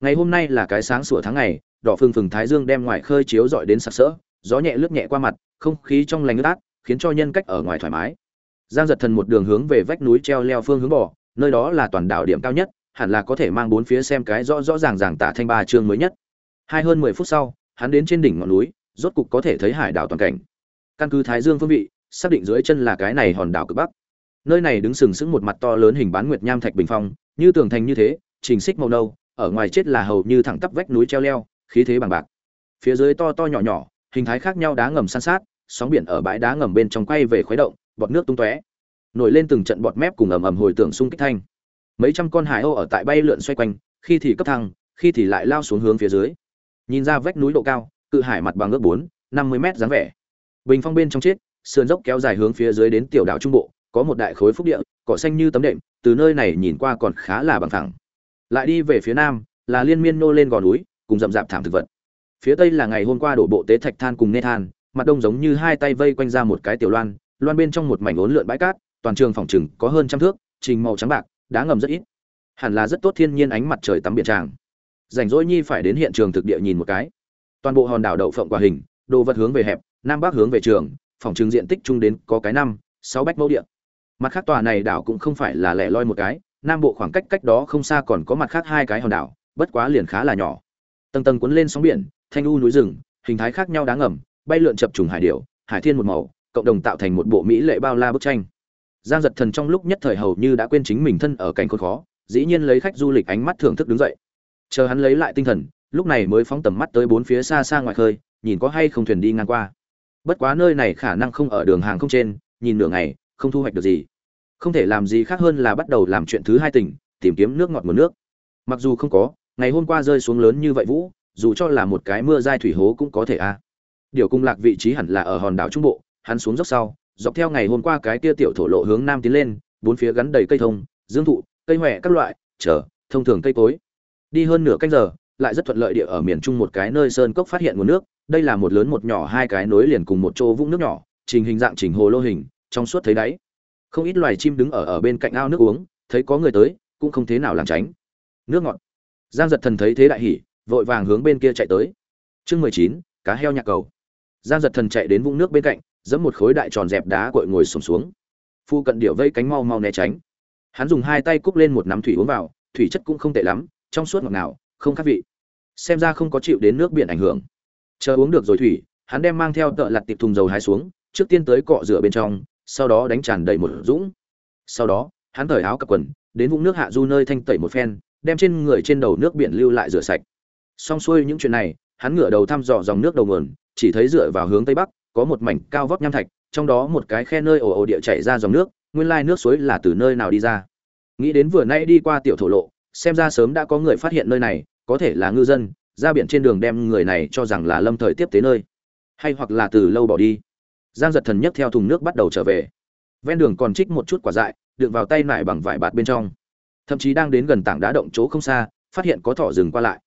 Ngày hôm nay là cái sáng sủa tháng ngày, đỏ phừng phừng thái dương đem ngoài khơi chiếu dọi đến sặc sỡ, gió nhẹ lướt nhẹ qua mặt, không khí trong lành ướt át, khiến cho nhân cách ở ngoài thoải mái. Giang giật thần một đường hướng về vách núi treo leo phương hướng bỏ nơi đó là toàn đảo điểm cao nhất, hẳn là có thể mang bốn phía xem cái rõ rõ ràng ràng tả thanh ba chương mới nhất. Hai hơn mười phút sau, hắn đến trên đỉnh ngọn núi, rốt cục có thể thấy hải đảo toàn cảnh. Căn cứ thái dương phương vị xác định dưới chân là cái này hòn đảo cực bắc. Nơi này đứng sừng sững một mặt to lớn hình bán nguyệt nham thạch bình phong, như tường thành như thế, trình xích màu nâu, ở ngoài chết là hầu như thẳng tắp vách núi treo leo, khí thế bằng bạc. Phía dưới to to nhỏ nhỏ, hình thái khác nhau đá ngầm san sát, sóng biển ở bãi đá ngầm bên trong quay về khuấy động, bọt nước tung tóe. Nổi lên từng trận bọt mép cùng ầm ầm hồi tưởng xung kích thanh. Mấy trăm con hải âu ở tại bay lượn xoay quanh, khi thì cấp thăng, khi thì lại lao xuống hướng phía dưới. Nhìn ra vách núi độ cao, cự hải mặt bằng ước bốn, năm mươi mét dáng vẻ. Bình phong bên trong chết sườn dốc kéo dài hướng phía dưới đến tiểu đảo trung bộ, có một đại khối phúc địa, cỏ xanh như tấm đệm, từ nơi này nhìn qua còn khá là bằng thẳng lại đi về phía nam, là liên miên nô lên gò núi, cùng rậm rạp thảm thực vật. Phía tây là ngày hôm qua đổ bộ tế thạch than cùng nê than, mặt đông giống như hai tay vây quanh ra một cái tiểu loan loan bên trong một mảnh ốn lượn bãi cát, toàn trường phòng trừng có hơn trăm thước, trình màu trắng bạc, đá ngầm rất ít. Hẳn là rất tốt thiên nhiên ánh mặt trời tắm biển tràng. Rảnh rỗi nhi phải đến hiện trường thực địa nhìn một cái. Toàn bộ hòn đảo đậu phộng quả hình, đồ vật hướng về hẹp, nam bắc hướng về trường phòng trường diện tích chung đến có cái năm, sáu bách mẫu địa. Mặt khác tòa này đảo cũng không phải là lẻ loi một cái, nam bộ khoảng cách cách đó không xa còn có mặt khác hai cái hòn đảo, bất quá liền khá là nhỏ. Tầng tầng cuốn lên sóng biển, thanh u núi rừng, hình thái khác nhau đáng ngầm, bay lượn chập trùng hải điểu, hải thiên một màu, cộng đồng tạo thành một bộ mỹ lệ bao la bức tranh. Giang giật thần trong lúc nhất thời hầu như đã quên chính mình thân ở cảnh khốn khó, dĩ nhiên lấy khách du lịch ánh mắt thưởng thức đứng dậy. Chờ hắn lấy lại tinh thần, lúc này mới phóng tầm mắt tới bốn phía xa xa ngoài khơi, nhìn có hay không thuyền đi ngang qua bất quá nơi này khả năng không ở đường hàng không trên, nhìn nửa ngày, không thu hoạch được gì. Không thể làm gì khác hơn là bắt đầu làm chuyện thứ hai tỉnh, tìm kiếm nước ngọt nguồn nước. Mặc dù không có, ngày hôm qua rơi xuống lớn như vậy vũ, dù cho là một cái mưa dai thủy hố cũng có thể a. Điều cung lạc vị trí hẳn là ở hòn đảo trung bộ, hắn xuống dốc sau, dọc theo ngày hôm qua cái kia tiểu thổ lộ hướng nam tiến lên, bốn phía gắn đầy cây thông, dương thụ, cây huệ các loại, chờ, thông thường cây cối. Đi hơn nửa canh giờ lại rất thuận lợi địa ở miền trung một cái nơi sơn cốc phát hiện nguồn nước. Đây là một lớn một nhỏ hai cái nối liền cùng một chỗ vũng nước nhỏ trình hình dạng chỉnh hồ lô hình trong suốt thấy đáy. Không ít loài chim đứng ở ở bên cạnh ao nước uống thấy có người tới cũng không thế nào làm tránh. Nước ngọt. Giang giật thần thấy thế đại hỉ vội vàng hướng bên kia chạy tới. Chương mười chín cá heo nhạc cầu. Giang giật thần chạy đến vũng nước bên cạnh giẫm một khối đại tròn dẹp đá cội ngồi sùng xuống, phu cận điệu vây cánh mau mau né tránh. Hắn dùng hai tay cúc lên một nắm thủy uống vào thủy chất cũng không tệ lắm trong suốt ngọt nào không khác vị. Xem ra không có chịu đến nước biển ảnh hưởng. Chờ uống được rồi thủy, hắn đem mang theo tợ lặt tiệp thùng dầu hai xuống, trước tiên tới cọ rửa bên trong, sau đó đánh tràn đầy một dũng. Sau đó, hắn thời áo cặp quần, đến vũng nước hạ du nơi thanh tẩy một phen, đem trên người trên đầu nước biển lưu lại rửa sạch. Xong xuôi những chuyện này, hắn ngửa đầu thăm dò dòng nước đầu nguồn, chỉ thấy dựa vào hướng tây bắc, có một mảnh cao vóc nham thạch, trong đó một cái khe nơi ồ ồ địa chảy ra dòng nước, nguyên lai nước suối là từ nơi nào đi ra. Nghĩ đến vừa nay đi qua tiểu thổ lộ, xem ra sớm đã có người phát hiện nơi này có thể là ngư dân, ra biển trên đường đem người này cho rằng là lâm thời tiếp tế nơi. Hay hoặc là từ lâu bỏ đi. Giang giật thần nhấc theo thùng nước bắt đầu trở về. Ven đường còn trích một chút quả dại, đựng vào tay nải bằng vải bạt bên trong. Thậm chí đang đến gần tảng đá động chỗ không xa, phát hiện có thỏ rừng qua lại.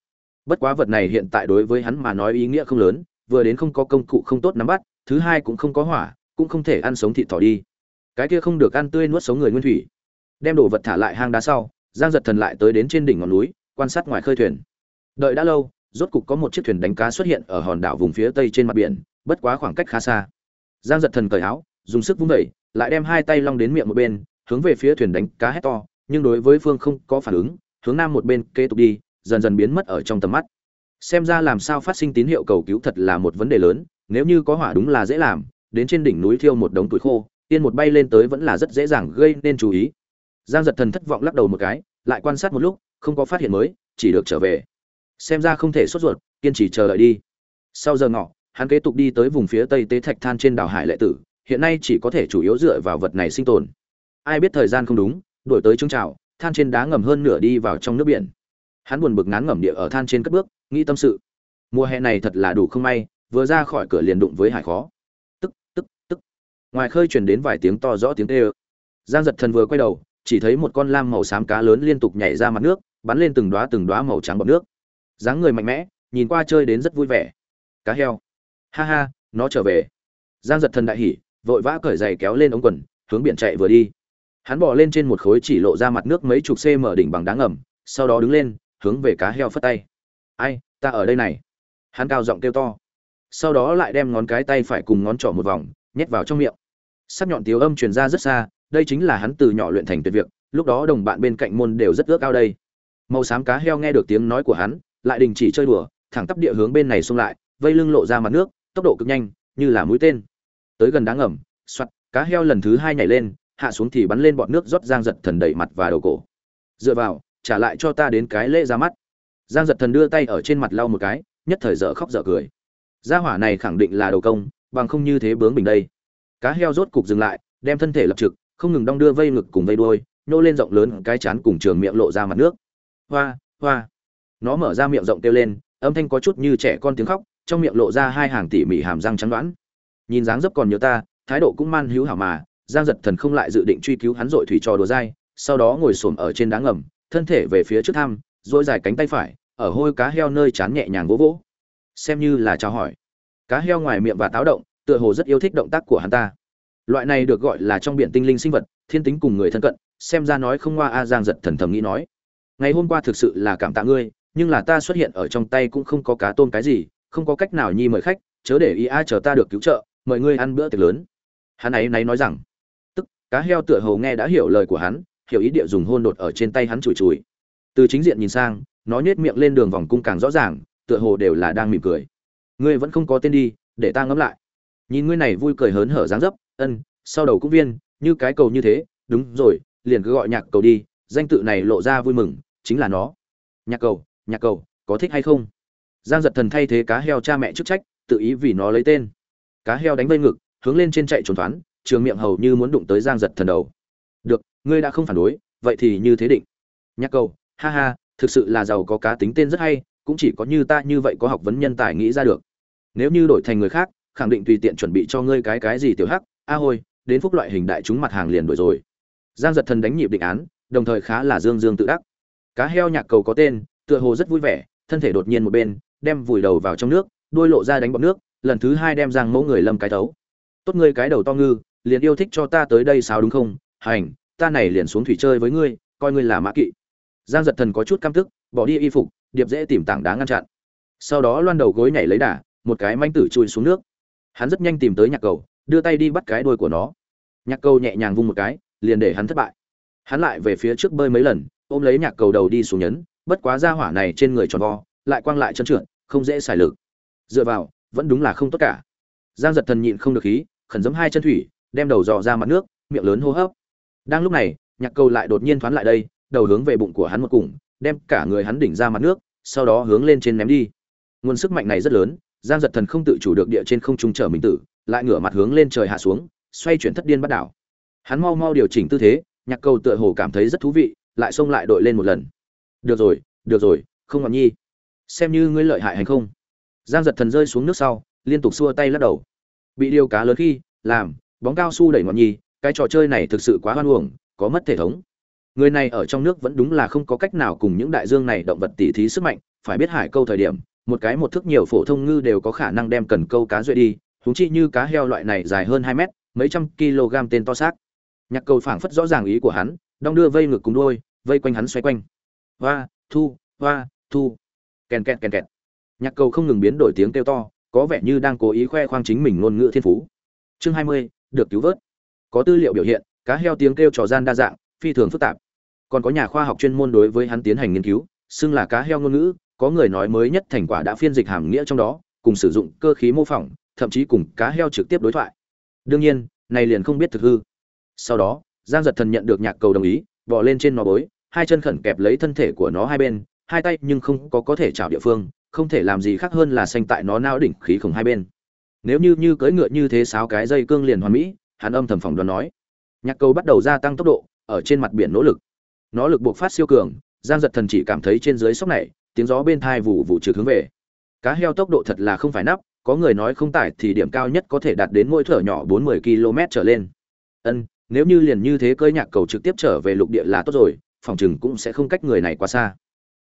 Bất quá vật này hiện tại đối với hắn mà nói ý nghĩa không lớn, vừa đến không có công cụ không tốt nắm bắt, thứ hai cũng không có hỏa, cũng không thể ăn sống thịt thỏ đi. Cái kia không được ăn tươi nuốt sống người nguyên thủy. Đem đồ vật thả lại hang đá sau, giang giật thần lại tới đến trên đỉnh ngọn núi, quan sát ngoài khơi thuyền đợi đã lâu, rốt cục có một chiếc thuyền đánh cá xuất hiện ở hòn đảo vùng phía tây trên mặt biển, bất quá khoảng cách khá xa. Giang giật thần cởi áo, dùng sức vung vẩy, lại đem hai tay long đến miệng một bên, hướng về phía thuyền đánh cá hét to, nhưng đối với phương không có phản ứng, hướng nam một bên kế tục đi, dần dần biến mất ở trong tầm mắt. Xem ra làm sao phát sinh tín hiệu cầu cứu thật là một vấn đề lớn, nếu như có hỏa đúng là dễ làm, đến trên đỉnh núi thiêu một đống tuổi khô, tiên một bay lên tới vẫn là rất dễ dàng gây nên chú ý. Giang giật thần thất vọng lắc đầu một cái, lại quan sát một lúc, không có phát hiện mới, chỉ được trở về xem ra không thể sốt ruột, kiên trì chờ đợi đi. Sau giờ ngọ, hắn kế tục đi tới vùng phía tây tế thạch than trên đảo hải lệ tử, hiện nay chỉ có thể chủ yếu dựa vào vật này sinh tồn. Ai biết thời gian không đúng đổi tới trung trào, than trên đá ngầm hơn nửa đi vào trong nước biển. Hắn buồn bực ngán ngẩm địa ở than trên cất bước, nghĩ tâm sự. Mùa hè này thật là đủ không may, vừa ra khỏi cửa liền đụng với hải khó. Tức tức tức. Ngoài khơi chuyển đến vài tiếng to rõ tiếng tê ơ giang giật thần vừa quay đầu, chỉ thấy một con lam màu xám cá lớn liên tục nhảy ra mặt nước, bắn lên từng đoá từng đoá màu trắng bọt nước dáng người mạnh mẽ, nhìn qua chơi đến rất vui vẻ. Cá heo. Ha ha, nó trở về. Giang giật thần đại hỉ, vội vã cởi giày kéo lên ống quần, hướng biển chạy vừa đi. Hắn bỏ lên trên một khối chỉ lộ ra mặt nước mấy chục cm đỉnh bằng đá ngầm, sau đó đứng lên, hướng về cá heo phất tay. Ai, ta ở đây này. Hắn cao giọng kêu to. Sau đó lại đem ngón cái tay phải cùng ngón trỏ một vòng, nhét vào trong miệng. Sắc nhọn tiếu âm truyền ra rất xa, đây chính là hắn từ nhỏ luyện thành tuyệt việc, lúc đó đồng bạn bên cạnh môn đều rất ước ao đây. Màu xám cá heo nghe được tiếng nói của hắn lại đình chỉ chơi đùa, thẳng tắp địa hướng bên này xông lại, vây lưng lộ ra mặt nước, tốc độ cực nhanh, như là mũi tên. Tới gần đá ngầm, soạt, cá heo lần thứ hai nhảy lên, hạ xuống thì bắn lên bọt nước rót giang giật thần đẩy mặt và đầu cổ. Dựa vào, trả lại cho ta đến cái lễ ra mắt. Giang giật thần đưa tay ở trên mặt lau một cái, nhất thời dở khóc dở cười. Gia hỏa này khẳng định là đầu công, bằng không như thế bướng bình đây. Cá heo rốt cục dừng lại, đem thân thể lập trực, không ngừng đong đưa vây ngực cùng vây đuôi nhô lên rộng lớn cái chán cùng trường miệng lộ ra mặt nước. Hoa hoa nó mở ra miệng rộng kêu lên, âm thanh có chút như trẻ con tiếng khóc, trong miệng lộ ra hai hàng tỉ mỉ hàm răng trắng đoán. Nhìn dáng dấp còn nhớ ta, thái độ cũng man hữu hảo mà, giang giật thần không lại dự định truy cứu hắn dội thủy trò đùa dai, sau đó ngồi xổm ở trên đá ngầm, thân thể về phía trước thăm dỗi dài cánh tay phải, ở hôi cá heo nơi chán nhẹ nhàng vỗ vỗ. Xem như là chào hỏi. Cá heo ngoài miệng và táo động, tựa hồ rất yêu thích động tác của hắn ta. Loại này được gọi là trong biển tinh linh sinh vật, thiên tính cùng người thân cận, xem ra nói không qua a giang giật thần thầm nghĩ nói. Ngày hôm qua thực sự là cảm tạ ngươi nhưng là ta xuất hiện ở trong tay cũng không có cá tôm cái gì, không có cách nào nhi mời khách, chớ để ý ai chờ ta được cứu trợ, mời ngươi ăn bữa tiệc lớn. Hắn ấy náy nói rằng. Tức, cá heo tựa hồ nghe đã hiểu lời của hắn, hiểu ý địa dùng hôn đột ở trên tay hắn chùi chùi. Từ chính diện nhìn sang, nó nhếch miệng lên đường vòng cung càng rõ ràng, tựa hồ đều là đang mỉm cười. Ngươi vẫn không có tên đi, để ta ngẫm lại. Nhìn ngươi này vui cười hớn hở dáng dấp, ân, sau đầu cũng viên, như cái cầu như thế, đúng rồi, liền cứ gọi nhạc cầu đi, danh tự này lộ ra vui mừng, chính là nó. Nhạc cầu? Nhạc cầu, có thích hay không? Giang giật thần thay thế cá heo cha mẹ chức trách, tự ý vì nó lấy tên. Cá heo đánh vây ngực, hướng lên trên chạy trốn thoáng trường miệng hầu như muốn đụng tới giang giật thần đầu. Được, ngươi đã không phản đối, vậy thì như thế định. Nhạc cầu, ha ha, thực sự là giàu có cá tính tên rất hay, cũng chỉ có như ta như vậy có học vấn nhân tài nghĩ ra được. Nếu như đổi thành người khác, khẳng định tùy tiện chuẩn bị cho ngươi cái cái gì tiểu hắc, a hôi, đến phúc loại hình đại chúng mặt hàng liền đổi rồi. Giang giật thần đánh nhịp định án, đồng thời khá là dương dương tự đắc. Cá heo nhạc cầu có tên tựa hồ rất vui vẻ, thân thể đột nhiên một bên, đem vùi đầu vào trong nước đuôi lộ ra đánh bọc nước, lần thứ hai đem giang mẫu người lâm cái thấu. Tốt ngươi cái đầu to ngư, liền yêu thích cho ta tới đây sao đúng không? Hành, ta này liền xuống thủy chơi với ngươi, coi ngươi là mã kỵ. Giang giật thần có chút căm tức, bỏ đi y phục, điệp dễ tìm tảng đá ngăn chặn. Sau đó loan đầu gối nhảy lấy đà, một cái manh tử chui xuống nước. Hắn rất nhanh tìm tới nhạc cầu, đưa tay đi bắt cái đuôi của nó. Nhạc cầu nhẹ nhàng vung một cái, liền để hắn thất bại. Hắn lại về phía trước bơi mấy lần, ôm lấy nhạc cầu đầu đi xuống nhấn bất quá ra hỏa này trên người tròn vo, lại quang lại trơn trượt, không dễ xài lực. Dựa vào, vẫn đúng là không tốt cả. Giang giật thần nhịn không được khí, khẩn giấm hai chân thủy, đem đầu dò ra mặt nước, miệng lớn hô hấp. Đang lúc này, nhạc cầu lại đột nhiên thoáng lại đây, đầu hướng về bụng của hắn một cùng, đem cả người hắn đỉnh ra mặt nước, sau đó hướng lên trên ném đi. Nguồn sức mạnh này rất lớn, giang giật thần không tự chủ được địa trên không trung trở mình tử, lại ngửa mặt hướng lên trời hạ xuống, xoay chuyển thất điên bắt đảo. Hắn mau mau điều chỉnh tư thế, nhạc cầu tựa hồ cảm thấy rất thú vị, lại xông lại đội lên một lần được rồi được rồi, không ngọn nhi. Xem như ngươi lợi hại hành không. Giang giật thần rơi xuống nước sau, liên tục xua tay lắc đầu. Bị điều cá lớn khi, làm, bóng cao su đẩy ngọn nhi, cái trò chơi này thực sự quá hoan uổng, có mất thể thống. Người này ở trong nước vẫn đúng là không có cách nào cùng những đại dương này động vật tỉ thí sức mạnh, phải biết hải câu thời điểm, một cái một thức nhiều phổ thông ngư đều có khả năng đem cần câu cá duệ đi thúng chi như cá heo loại này dài hơn hai mét, mấy trăm kg tên to xác. Nhạc cầu phảng phất rõ ràng ý của hắn, đong đưa vây ngực cùng đôi vây quanh hắn xoay quanh hoa, thu hoa, thu. Kèn kẹt kèn kẹt. Nhạc cầu không ngừng biến đổi tiếng kêu to, có vẻ như đang cố ý khoe khoang chính mình ngôn ngữ thiên phú. Chương hai mươi, được cứu vớt. Có tư liệu biểu hiện, cá heo tiếng kêu trò gian đa dạng, phi thường phức tạp. Còn có nhà khoa học chuyên môn đối với hắn tiến hành nghiên cứu, xưng là cá heo ngôn ngữ, có người nói mới nhất thành quả đã phiên dịch hàm nghĩa trong đó, cùng sử dụng cơ khí mô phỏng, thậm chí cùng cá heo trực tiếp đối thoại. Đương nhiên, này liền không biết thực hư. Sau đó, giang giật thần nhận được nhạc cầu đồng ý bỏ lên trên nó bối hai chân khẩn kẹp lấy thân thể của nó hai bên, hai tay nhưng không có có thể chảo địa phương, không thể làm gì khác hơn là xanh tại nó nao đỉnh khí khổng hai bên. Nếu như như cưỡi ngựa như thế sáo cái dây cương liền hoàn mỹ, hắn âm thầm phỏng đoán nói. Nhạc cầu bắt đầu gia tăng tốc độ, ở trên mặt biển nỗ lực. Nó lực buộc phát siêu cường, giang giật thần chỉ cảm thấy trên dưới sóc này, tiếng gió bên thai vụ vụ trừ hướng về. Cá heo tốc độ thật là không phải nắp, có người nói không tải thì điểm cao nhất có thể đạt đến mỗi thở nhỏ bốn mươi km trở lên. Ân, nếu như liền như thế cơi nhạc cầu trực tiếp trở về lục địa là tốt rồi phòng chừng cũng sẽ không cách người này quá xa.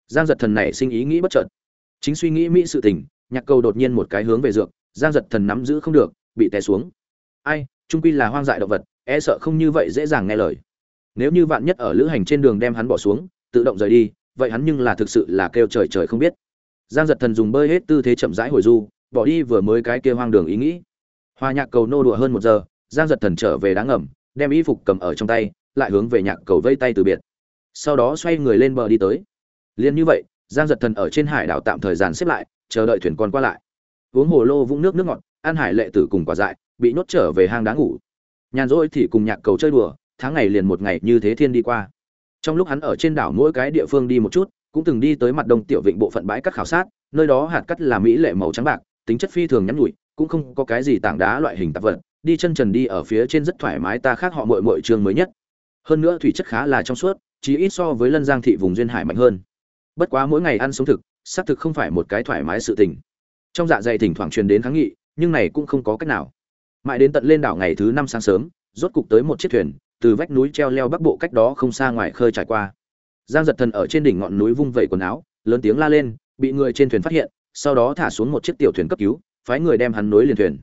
Giang giật thần này sinh ý nghĩ bất chợt. Chính suy nghĩ mỹ sự tình, nhạc cầu đột nhiên một cái hướng về dược, giang giật thần nắm giữ không được, bị té xuống. Ai, trung quy là hoang dại động vật e sợ không như vậy dễ dàng nghe lời. Nếu như vạn nhất ở lữ hành trên đường đem hắn bỏ xuống, tự động rời đi, vậy hắn nhưng là thực sự là kêu trời trời không biết. Giang giật thần dùng bơi hết tư thế chậm rãi hồi du, bỏ đi vừa mới cái kia hoang đường ý nghĩ. Hoa nhạc cầu nô đùa hơn một giờ, giang giật thần trở về đá ngầm, đem y phục cầm ở trong tay, lại hướng về nhạc cầu vây tay từ biệt sau đó xoay người lên bờ đi tới. Liền như vậy, giang giật thần ở trên hải đảo tạm thời dàn xếp lại, chờ đợi thuyền con qua lại. Uống hồ lô vũng nước nước ngọt, ăn hải lệ tử cùng quả dại, bị nhốt trở về hang đá ngủ. Nhàn rỗi thì cùng nhạc cầu chơi đùa, tháng ngày liền một ngày như thế thiên đi qua. Trong lúc hắn ở trên đảo mỗi cái địa phương đi một chút, cũng từng đi tới mặt đông tiểu vịnh bộ phận bãi cát khảo sát, nơi đó hạt cát là mỹ lệ màu trắng bạc, tính chất phi thường nhắn nhụi cũng không có cái gì tảng đá loại hình tạp vật, đi chân trần đi ở phía trên rất thoải mái, ta khác họ mội mội trường mới nhất. Hơn nữa thủy chất khá là trong suốt chỉ ít so với lân giang thị vùng duyên hải mạnh hơn. Bất quá mỗi ngày ăn sống thực, xác thực không phải một cái thoải mái sự tình. Trong dạ dày thỉnh thoảng truyền đến kháng nghị, nhưng này cũng không có cách nào. Mãi đến tận lên đảo ngày thứ năm sáng sớm, rốt cục tới một chiếc thuyền, từ vách núi treo leo bắc bộ cách đó không xa ngoài khơi trải qua. Giang giật thần ở trên đỉnh ngọn núi vung vẩy quần áo, lớn tiếng la lên, bị người trên thuyền phát hiện, sau đó thả xuống một chiếc tiểu thuyền cấp cứu, phái người đem hắn nối liền thuyền.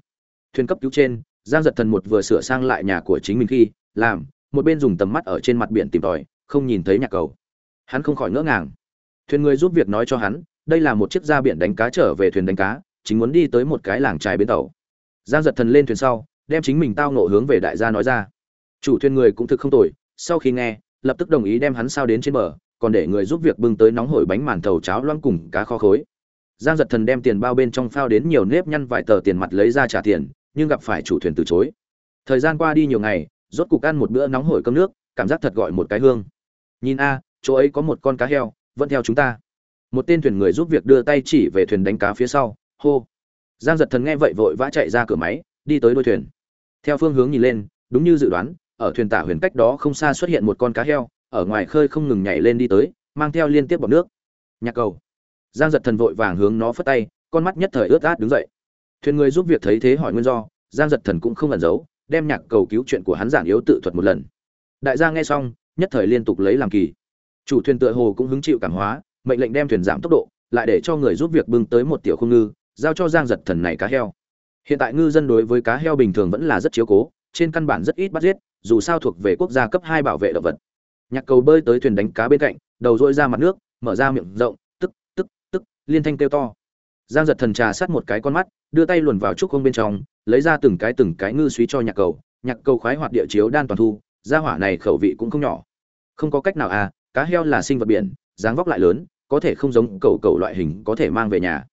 Thuyền cấp cứu trên, giang giật thần một vừa sửa sang lại nhà của chính mình khi, làm, một bên dùng tầm mắt ở trên mặt biển tìm tòi không nhìn thấy nhạc cầu. Hắn không khỏi ngỡ ngàng. Thuyền người giúp việc nói cho hắn, đây là một chiếc ra biển đánh cá trở về thuyền đánh cá, chính muốn đi tới một cái làng trài bến tàu. Giang giật thần lên thuyền sau, đem chính mình tao nộ hướng về đại gia nói ra. Chủ thuyền người cũng thực không tồi, sau khi nghe, lập tức đồng ý đem hắn sao đến trên bờ, còn để người giúp việc bưng tới nóng hổi bánh màn thầu cháo loang cùng cá kho khối. Giang giật thần đem tiền bao bên trong phao đến nhiều nếp nhăn vài tờ tiền mặt lấy ra trả tiền, nhưng gặp phải chủ thuyền từ chối. Thời gian qua đi nhiều ngày, rốt cục ăn một bữa nóng hổi cơm nước, cảm giác thật gọi một cái hương nhìn a, chỗ ấy có một con cá heo, vẫn theo chúng ta. Một tên thuyền người giúp việc đưa tay chỉ về thuyền đánh cá phía sau, hô. Giang giật thần nghe vậy vội vã chạy ra cửa máy, đi tới đôi thuyền. Theo phương hướng nhìn lên, đúng như dự đoán, ở thuyền tả huyền cách đó không xa xuất hiện một con cá heo, ở ngoài khơi không ngừng nhảy lên đi tới, mang theo liên tiếp bọc nước. Nhạc cầu. Giang giật thần vội vàng hướng nó phất tay, con mắt nhất thời ướt át đứng dậy. Thuyền người giúp việc thấy thế hỏi nguyên do, giang giật thần cũng không ẩn giấu, đem nhạc cầu cứu chuyện của hắn giản yếu tự thuật một lần. Đại gia nghe xong nhất thời liên tục lấy làm kỳ. Chủ thuyền tựa hồ cũng hứng chịu cảm hóa, mệnh lệnh đem thuyền giảm tốc độ, lại để cho người giúp việc bưng tới một tiểu không ngư, giao cho giang giật thần này cá heo. Hiện tại ngư dân đối với cá heo bình thường vẫn là rất chiếu cố, trên căn bản rất ít bắt giết, dù sao thuộc về quốc gia cấp hai bảo vệ động vật. Nhạc cầu bơi tới thuyền đánh cá bên cạnh, đầu dội ra mặt nước, mở ra miệng rộng, tức tức tức, liên thanh kêu to. Giang giật thần trà sát một cái con mắt, đưa tay luồn vào trúc không bên trong, lấy ra từng cái từng cái ngư suý cho nhạc cầu. Nhạc cầu khoái hoạt địa chiếu đan toàn thu gia hỏa này khẩu vị cũng không nhỏ. Không có cách nào à cá heo là sinh vật biển, dáng vóc lại lớn, có thể không giống cầu cầu loại hình có thể mang về nhà.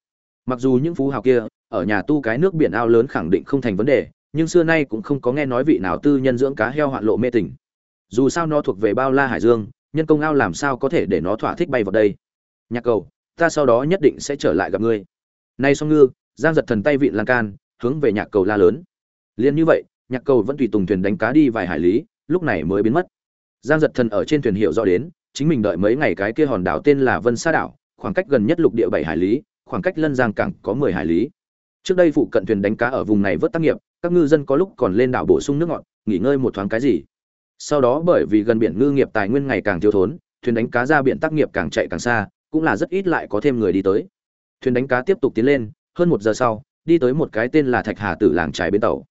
Mặc dù những phú hào kia, ở nhà tu cái nước biển ao lớn khẳng định không thành vấn đề, nhưng xưa nay cũng không có nghe nói vị nào tư nhân dưỡng cá heo hoạn lộ mê tình. Dù sao nó thuộc về bao la hải dương, nhân công ao làm sao có thể để nó thỏa thích bay vào đây? Nhạc cầu, ta sau đó nhất định sẽ trở lại gặp ngươi. Nay song ngư, giang giật thần tay vịn lan can, hướng về nhạc cầu la lớn. Liền như vậy, nhạc cầu vẫn tùy tùng thuyền đánh cá đi vài hải lý lúc này mới biến mất. Giang giật thần ở trên thuyền hiệu rõ đến, chính mình đợi mấy ngày cái kia hòn đảo tên là vân sa đảo, khoảng cách gần nhất lục địa bảy hải lý, khoảng cách lân giang cảng có mười hải lý. Trước đây phụ cận thuyền đánh cá ở vùng này vớt tác nghiệp, các ngư dân có lúc còn lên đảo bổ sung nước ngọt, nghỉ ngơi một thoáng cái gì. Sau đó bởi vì gần biển ngư nghiệp tài nguyên ngày càng thiếu thốn, thuyền đánh cá ra biển tác nghiệp càng chạy càng xa, cũng là rất ít lại có thêm người đi tới. Thuyền đánh cá tiếp tục tiến lên, hơn một giờ sau, đi tới một cái tên là thạch hà tử làng trái bến tàu.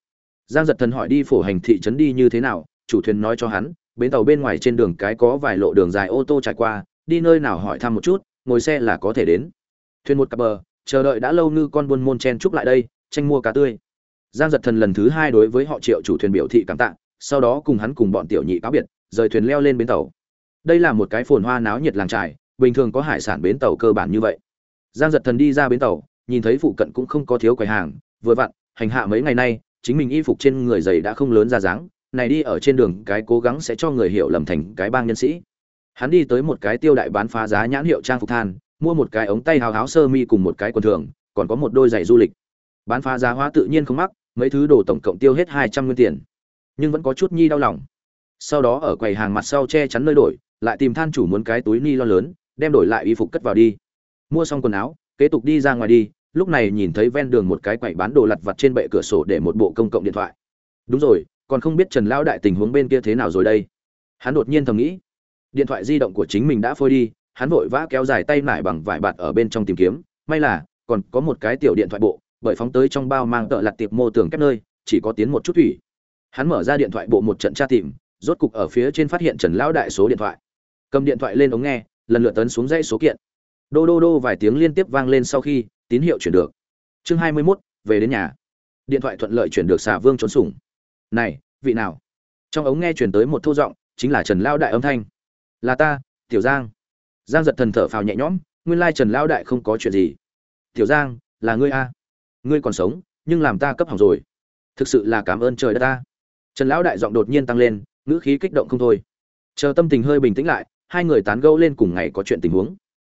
Giang giật thần hỏi đi phổ hành thị trấn đi như thế nào chủ thuyền nói cho hắn, bến tàu bên ngoài trên đường cái có vài lộ đường dài ô tô trải qua, đi nơi nào hỏi thăm một chút, ngồi xe là có thể đến. Thuyền một cặp bờ, chờ đợi đã lâu ngư con buôn môn chen chúc lại đây, tranh mua cá tươi. Giang giật thần lần thứ hai đối với họ triệu chủ thuyền biểu thị cảm tạ, sau đó cùng hắn cùng bọn tiểu nhị cáo biệt, rời thuyền leo lên bến tàu. Đây là một cái phồn hoa náo nhiệt làng trài bình thường có hải sản bến tàu cơ bản như vậy. Giang giật thần đi ra bến tàu, nhìn thấy phụ cận cũng không có thiếu quầy hàng, vừa vặn, hành hạ mấy ngày nay, chính mình y phục trên người giày đã không lớn ra dáng này đi ở trên đường cái cố gắng sẽ cho người hiểu lầm thành cái bang nhân sĩ. Hắn đi tới một cái tiêu đại bán phá giá nhãn hiệu trang phục than, mua một cái ống tay hào háo sơ mi cùng một cái quần thường, còn có một đôi giày du lịch. Bán phá giá hóa tự nhiên không mắc, mấy thứ đồ tổng cộng tiêu hết hai trăm nguyên tiền. Nhưng vẫn có chút nhi đau lòng. Sau đó ở quầy hàng mặt sau che chắn nơi đổi, lại tìm than chủ muốn cái túi ni lo lớn, đem đổi lại y phục cất vào đi. Mua xong quần áo, kế tục đi ra ngoài đi, lúc này nhìn thấy ven đường một cái quầy bán đồ lặt vặt trên bệ cửa sổ để một bộ công cộng điện thoại. Đúng rồi còn không biết trần lão đại tình huống bên kia thế nào rồi đây. Hắn đột nhiên thầm nghĩ. Điện thoại di động của chính mình đã phôi đi hắn vội vã kéo dài tay nải bằng vải bạt ở bên trong tìm kiếm. May là còn có một cái tiểu điện thoại bộ bởi phóng tới trong bao mang tợ lặt tiệp mô tường kép nơi chỉ có tiến một chút thủy. Hắn mở ra điện thoại bộ một trận tra tìm rốt cục ở phía trên phát hiện trần lão đại số điện thoại. Cầm điện thoại lên ống nghe lần lượt tấn xuống dãy số kiện. Đô đô đô vài tiếng liên tiếp vang lên sau khi tín hiệu chuyển được. Chương hai mươi 21, về đến nhà. Điện thoại thuận lợi chuyển được xà vương trốn sủng này, vị nào? Trong ống nghe chuyển tới một thô giọng, chính là trần lao đại âm thanh. Là ta, tiểu giang. Giang giật thần thở phào nhẹ nhõm, nguyên lai trần lao đại không có chuyện gì. Tiểu giang, là ngươi a? Ngươi còn sống, nhưng làm ta cấp hỏng rồi. Thực sự là cảm ơn trời đất ta. Trần lão đại giọng đột nhiên tăng lên, ngữ khí kích động không thôi. Chờ tâm tình hơi bình tĩnh lại, hai người tán gẫu lên cùng ngày có chuyện tình huống.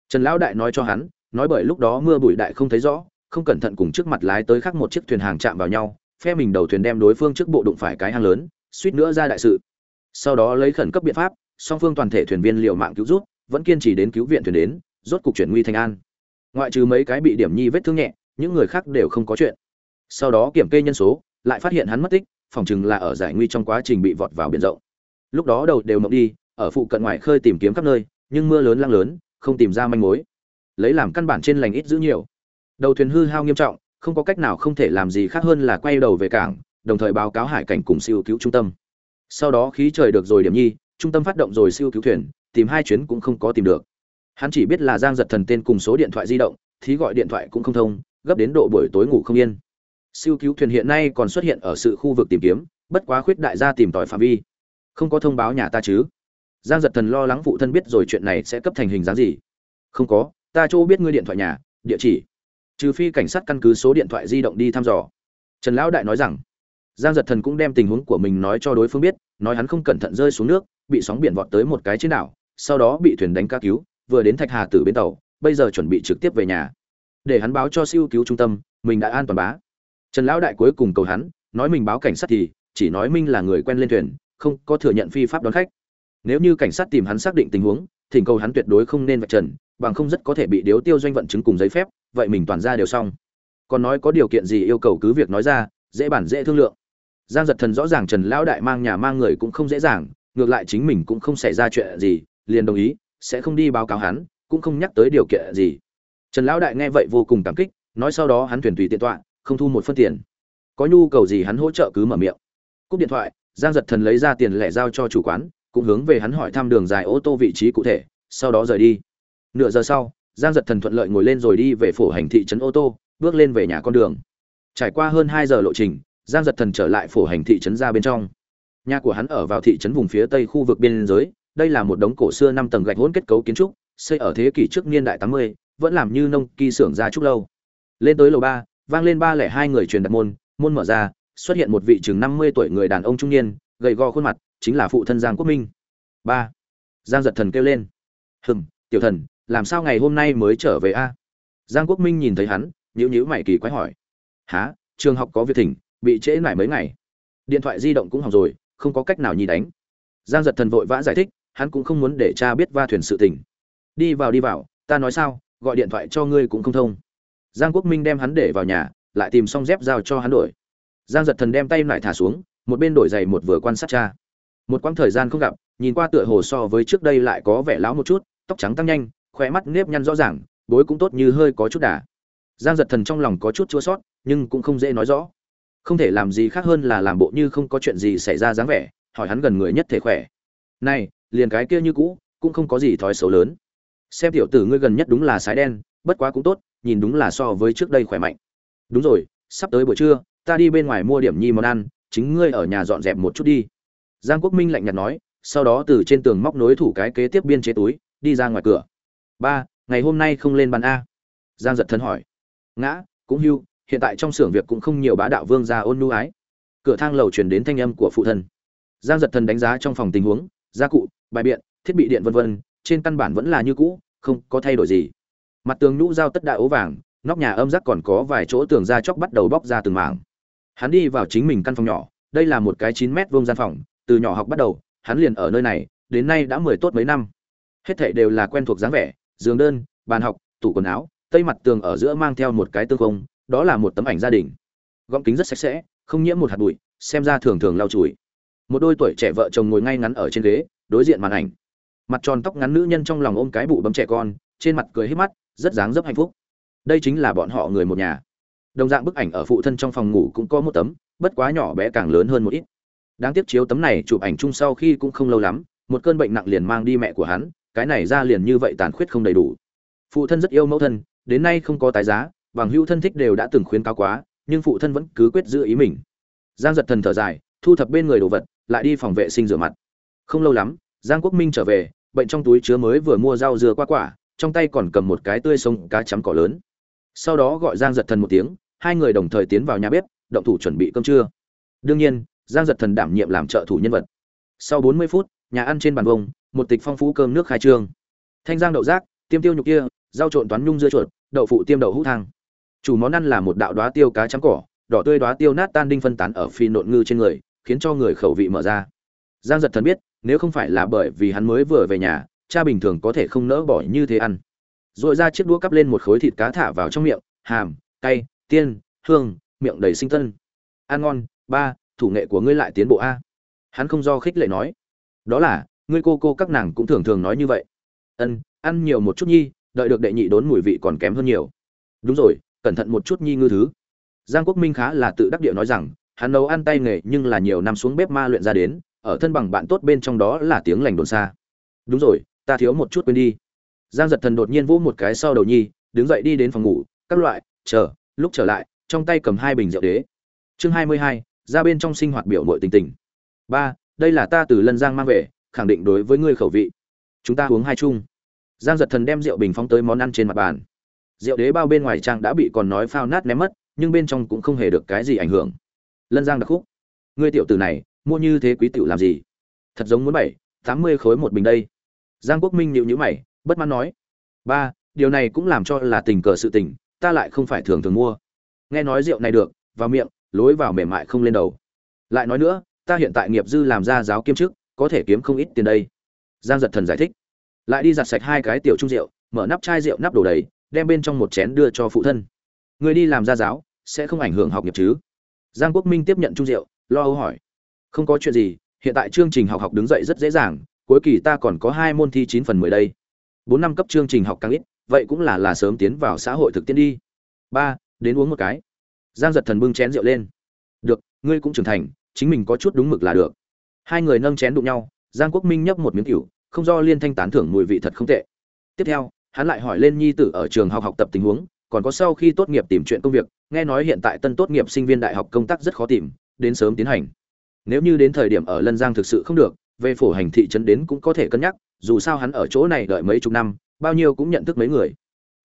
Trần lão đại nói cho hắn, nói bởi lúc đó mưa bụi đại không thấy rõ, không cẩn thận cùng trước mặt lái tới khác một chiếc thuyền hàng chạm vào nhau phe mình đầu thuyền đem đối phương trước bộ đụng phải cái hang lớn, suýt nữa ra đại sự. Sau đó lấy khẩn cấp biện pháp, song phương toàn thể thuyền viên liều mạng cứu rút vẫn kiên trì đến cứu viện thuyền đến, rốt cục chuyển nguy thành an. Ngoại trừ mấy cái bị điểm nhi vết thương nhẹ, những người khác đều không có chuyện. Sau đó kiểm kê nhân số, lại phát hiện hắn mất tích, phòng chừng là ở giải nguy trong quá trình bị vọt vào biển rộng. Lúc đó đầu đều mộng đi, ở phụ cận ngoài khơi tìm kiếm khắp nơi, nhưng mưa lớn lăng lớn, không tìm ra manh mối. Lấy làm căn bản trên lành ít giữ nhiều. Đầu thuyền hư hao nghiêm trọng không có cách nào không thể làm gì khác hơn là quay đầu về cảng, đồng thời báo cáo hải cảnh cùng siêu cứu trung tâm. Sau đó khí trời được rồi điểm nhi, trung tâm phát động rồi siêu cứu thuyền, tìm hai chuyến cũng không có tìm được. Hắn chỉ biết là giang giật thần tên cùng số điện thoại di động thì gọi điện thoại cũng không thông, gấp đến độ buổi tối ngủ không yên. Siêu cứu thuyền hiện nay còn xuất hiện ở sự khu vực tìm kiếm, bất quá khuyết đại gia tìm tòi phạm vi. Không có thông báo nhà ta chứ? Giang giật thần lo lắng phụ thân biết rồi chuyện này sẽ cấp thành hình dáng gì? Không có, ta chỗ biết ngươi điện thoại nhà, địa chỉ trừ phi cảnh sát căn cứ số điện thoại di động đi thăm dò. Trần lão đại nói rằng, giang giật thần cũng đem tình huống của mình nói cho đối phương biết, nói hắn không cẩn thận rơi xuống nước, bị sóng biển vọt tới một cái trên đảo, sau đó bị thuyền đánh ca cứu, vừa đến thạch hà từ bến tàu, bây giờ chuẩn bị trực tiếp về nhà. Để hắn báo cho siêu cứu trung tâm, mình đã an toàn bá. Trần lão đại cuối cùng cầu hắn, nói mình báo cảnh sát thì chỉ nói minh là người quen lên thuyền, không có thừa nhận phi pháp đón khách. Nếu như cảnh sát tìm hắn xác định tình huống, thỉnh cầu hắn tuyệt đối không nên vạch trần, bằng không rất có thể bị điếu tiêu doanh vận chứng cùng giấy phép vậy mình toàn ra đều xong. Còn nói có điều kiện gì yêu cầu cứ việc nói ra, dễ bản dễ thương lượng. Giang giật thần rõ ràng trần lão đại mang nhà mang người cũng không dễ dàng, ngược lại chính mình cũng không xảy ra chuyện gì, liền đồng ý, sẽ không đi báo cáo hắn, cũng không nhắc tới điều kiện gì. Trần lão đại nghe vậy vô cùng cảm kích, nói sau đó hắn thuyền tùy tiện tọa, không thu một phân tiền. Có nhu cầu gì hắn hỗ trợ cứ mở miệng. Cúp điện thoại, giang giật thần lấy ra tiền lẻ giao cho chủ quán, cũng hướng về hắn hỏi thăm đường dài ô tô vị trí cụ thể, sau đó rời đi. Nửa giờ sau giang giật thần thuận lợi ngồi lên rồi đi về phổ hành thị trấn ô tô, bước lên về nhà con đường. Trải qua hơn hai giờ lộ trình, giang giật thần trở lại phổ hành thị trấn ra bên trong. Nhà của hắn ở vào thị trấn vùng phía tây khu vực biên giới, đây là một đống cổ xưa năm tầng gạch hỗn kết cấu kiến trúc, xây ở thế kỷ trước niên đại tám mươi, vẫn làm như nông kỳ xưởng ra trúc lâu. Lên tới lầu ba, vang lên ba lẻ hai người truyền đặt môn môn mở ra, xuất hiện một vị chừng năm mươi tuổi người đàn ông trung niên, gầy gò khuôn mặt, chính là phụ thân giang quốc minh. Ba, giang giật thần kêu lên. Hừm, tiểu thần làm sao ngày hôm nay mới trở về a? Giang quốc minh nhìn thấy hắn nhữ nhữ mày kỳ quái hỏi. Há trường học có việc thỉnh, bị trễ lại mấy ngày. Điện thoại di động cũng hỏng rồi, không có cách nào nhì đánh. Giang giật thần vội vã giải thích, hắn cũng không muốn để cha biết va thuyền sự tình. Đi vào đi vào, ta nói sao, gọi điện thoại cho ngươi cũng không thông. Giang quốc minh đem hắn để vào nhà, lại tìm xong dép giao cho hắn đổi. Giang giật thần đem tay lại thả xuống, một bên đổi giày một vừa quan sát cha. Một quãng thời gian không gặp, nhìn qua tựa hồ so với trước đây lại có vẻ lão một chút, tóc trắng tăng nhanh khóe mắt nếp nhăn rõ ràng bối cũng tốt như hơi có chút đà. Giang giật thần trong lòng có chút chua xót, nhưng cũng không dễ nói rõ. Không thể làm gì khác hơn là làm bộ như không có chuyện gì xảy ra dáng vẻ hỏi hắn gần người nhất thể khỏe. Này liền cái kia như cũ cũng không có gì thói xấu lớn. Xem tiểu tử ngươi gần nhất đúng là sái đen bất quá cũng tốt nhìn đúng là so với trước đây khỏe mạnh. Đúng rồi sắp tới buổi trưa ta đi bên ngoài mua điểm nhi món ăn chính ngươi ở nhà dọn dẹp một chút đi. Giang quốc minh lạnh nhạt nói sau đó từ trên tường móc nối thủ cái kế tiếp biên chế túi đi ra ngoài cửa ba, ngày hôm nay không lên bàn a. Giang giật thân hỏi. Ngã, cũng hưu, hiện tại trong xưởng việc cũng không nhiều bá đạo vương gia ôn nhu ái. Cửa thang lầu chuyển đến thanh âm của phụ thân giang giật thần đánh giá trong phòng tình huống, gia cụ, bài biện, thiết bị điện vân vân, trên căn bản vẫn là như cũ, không có thay đổi gì. Mặt tường nhũ dao tất đại ố vàng, nóc nhà âm rắc còn có vài chỗ tường da chóc bắt đầu bóc ra từng mảng. Hắn đi vào chính mình căn phòng nhỏ, đây là một cái chín mét vuông gian phòng, từ nhỏ học bắt đầu, hắn liền ở nơi này, đến nay đã mười tốt mấy năm. Hết thảy đều là quen thuộc dáng vẻ giường đơn, bàn học, tủ quần áo, tây mặt tường ở giữa mang theo một cái tương không, đó là một tấm ảnh gia đình. Gọng kính rất sạch sẽ, không nhiễm một hạt bụi, xem ra thường thường lau chùi. Một đôi tuổi trẻ vợ chồng ngồi ngay ngắn ở trên ghế, đối diện màn ảnh. Mặt tròn tóc ngắn nữ nhân trong lòng ôm cái bụ bấm trẻ con, trên mặt cười hết mắt, rất dáng dấp hạnh phúc. Đây chính là bọn họ người một nhà. Đồng dạng bức ảnh ở phụ thân trong phòng ngủ cũng có một tấm, bất quá nhỏ bé càng lớn hơn một ít. Đáng tiếc chiếu tấm này chụp ảnh chung sau khi cũng không lâu lắm, một cơn bệnh nặng liền mang đi mẹ của hắn cái này ra liền như vậy tàn khuyết không đầy đủ. Phụ thân rất yêu mẫu thân, đến nay không có tái giá, bằng hữu thân thích đều đã từng khuyến cáo quá, nhưng phụ thân vẫn cứ quyết giữ ý mình. Giang giật thần thở dài, thu thập bên người đồ vật, lại đi phòng vệ sinh rửa mặt. Không lâu lắm, giang quốc minh trở về, bệnh trong túi chứa mới vừa mua rau dừa qua quả, trong tay còn cầm một cái tươi sông cá chấm cỏ lớn. Sau đó gọi giang giật thần một tiếng, hai người đồng thời tiến vào nhà bếp, động thủ chuẩn bị cơm trưa. Đương nhiên, giang giật thần đảm nhiệm làm trợ thủ nhân vật. Sau bốn mươi phút, nhà ăn trên bàn vông một tịch phong phú cơm nước khai trương. Thanh giang đậu rác, tiêm tiêu nhục kia, rau trộn toán nhung dưa chuột, đậu phụ tiêm đậu hũ thang. Chủ món ăn là một đạo đoá tiêu cá trắng cỏ, đỏ tươi đoá tiêu nát tan đinh phân tán ở phi nộn ngư trên người, khiến cho người khẩu vị mở ra. Giang giật thần biết, nếu không phải là bởi vì hắn mới vừa về nhà, cha bình thường có thể không nỡ bỏ như thế ăn. Rồi ra chiếc đũa cắp lên một khối thịt cá thả vào trong miệng, hàm, cay, tiên, hương, miệng đầy sinh tân. Ăn ngon, ba, thủ nghệ của ngươi lại tiến bộ a. Hắn không do khích lệ nói. Đó là ngươi cô cô các nàng cũng thường thường nói như vậy. Ân, ăn nhiều một chút nhi, đợi được đệ nhị đốn mùi vị còn kém hơn nhiều. Đúng rồi, cẩn thận một chút nhi ngư thứ. Giang quốc minh khá là tự đắc địa nói rằng, hắn nấu ăn tay nghề nhưng là nhiều năm xuống bếp ma luyện ra đến, ở thân bằng bạn tốt bên trong đó là tiếng lành đồn xa. Đúng rồi, ta thiếu một chút quên đi. Giang giật thần đột nhiên vỗ một cái sau đầu nhi, đứng dậy đi đến phòng ngủ, các loại, chờ, lúc trở lại, trong tay cầm hai bình rượu đế. Chương hai mươi hai, ra bên trong sinh hoạt biểu mội tình tình. Ba, đây là ta từ lân giang mang về khẳng định đối với ngươi khẩu vị. Chúng ta uống hai chung. Giang giật thần đem rượu bình phóng tới món ăn trên mặt bàn. Rượu đế bao bên ngoài trang đã bị còn nói phao nát ném mất, nhưng bên trong cũng không hề được cái gì ảnh hưởng. Lân giang đặc khúc. Ngươi tiểu tử này, mua như thế quý tiểu làm gì? Thật giống muốn bảy, tám mươi khối một bình đây. Giang quốc minh nhịu nhữ mày, bất mãn nói. Ba, điều này cũng làm cho là tình cờ sự tình, ta lại không phải thường thường mua. Nghe nói rượu này được, vào miệng, lối vào mềm mại không lên đầu. Lại nói nữa, ta hiện tại nghiệp dư làm ra giáo kiêm chức có thể kiếm không ít tiền đây. Giang giật thần giải thích. Lại đi giặt sạch hai cái tiểu trung rượu, mở nắp chai rượu nắp đổ đầy, đem bên trong một chén đưa cho phụ thân. Người đi làm gia giáo, sẽ không ảnh hưởng học nghiệp chứ? Giang quốc minh tiếp nhận trung rượu, lo âu hỏi. Không có chuyện gì, hiện tại chương trình học học đứng dậy rất dễ dàng, cuối kỳ ta còn có hai môn thi chín phần mười đây. Bốn năm cấp chương trình học càng ít, vậy cũng là là sớm tiến vào xã hội thực tiễn đi. Ba, đến uống một cái. Giang giật thần bưng chén rượu lên. Được, ngươi cũng trưởng thành, chính mình có chút đúng mực là được hai người nâng chén đụng nhau giang quốc minh nhấp một miếng rượu, không do liên thanh tán thưởng mùi vị thật không tệ. Tiếp theo hắn lại hỏi lên nhi tử ở trường học học tập tình huống còn có sau khi tốt nghiệp tìm chuyện công việc nghe nói hiện tại tân tốt nghiệp sinh viên đại học công tác rất khó tìm đến sớm tiến hành. Nếu như đến thời điểm ở lân giang thực sự không được về phổ hành thị trấn đến cũng có thể cân nhắc dù sao hắn ở chỗ này đợi mấy chục năm bao nhiêu cũng nhận thức mấy người.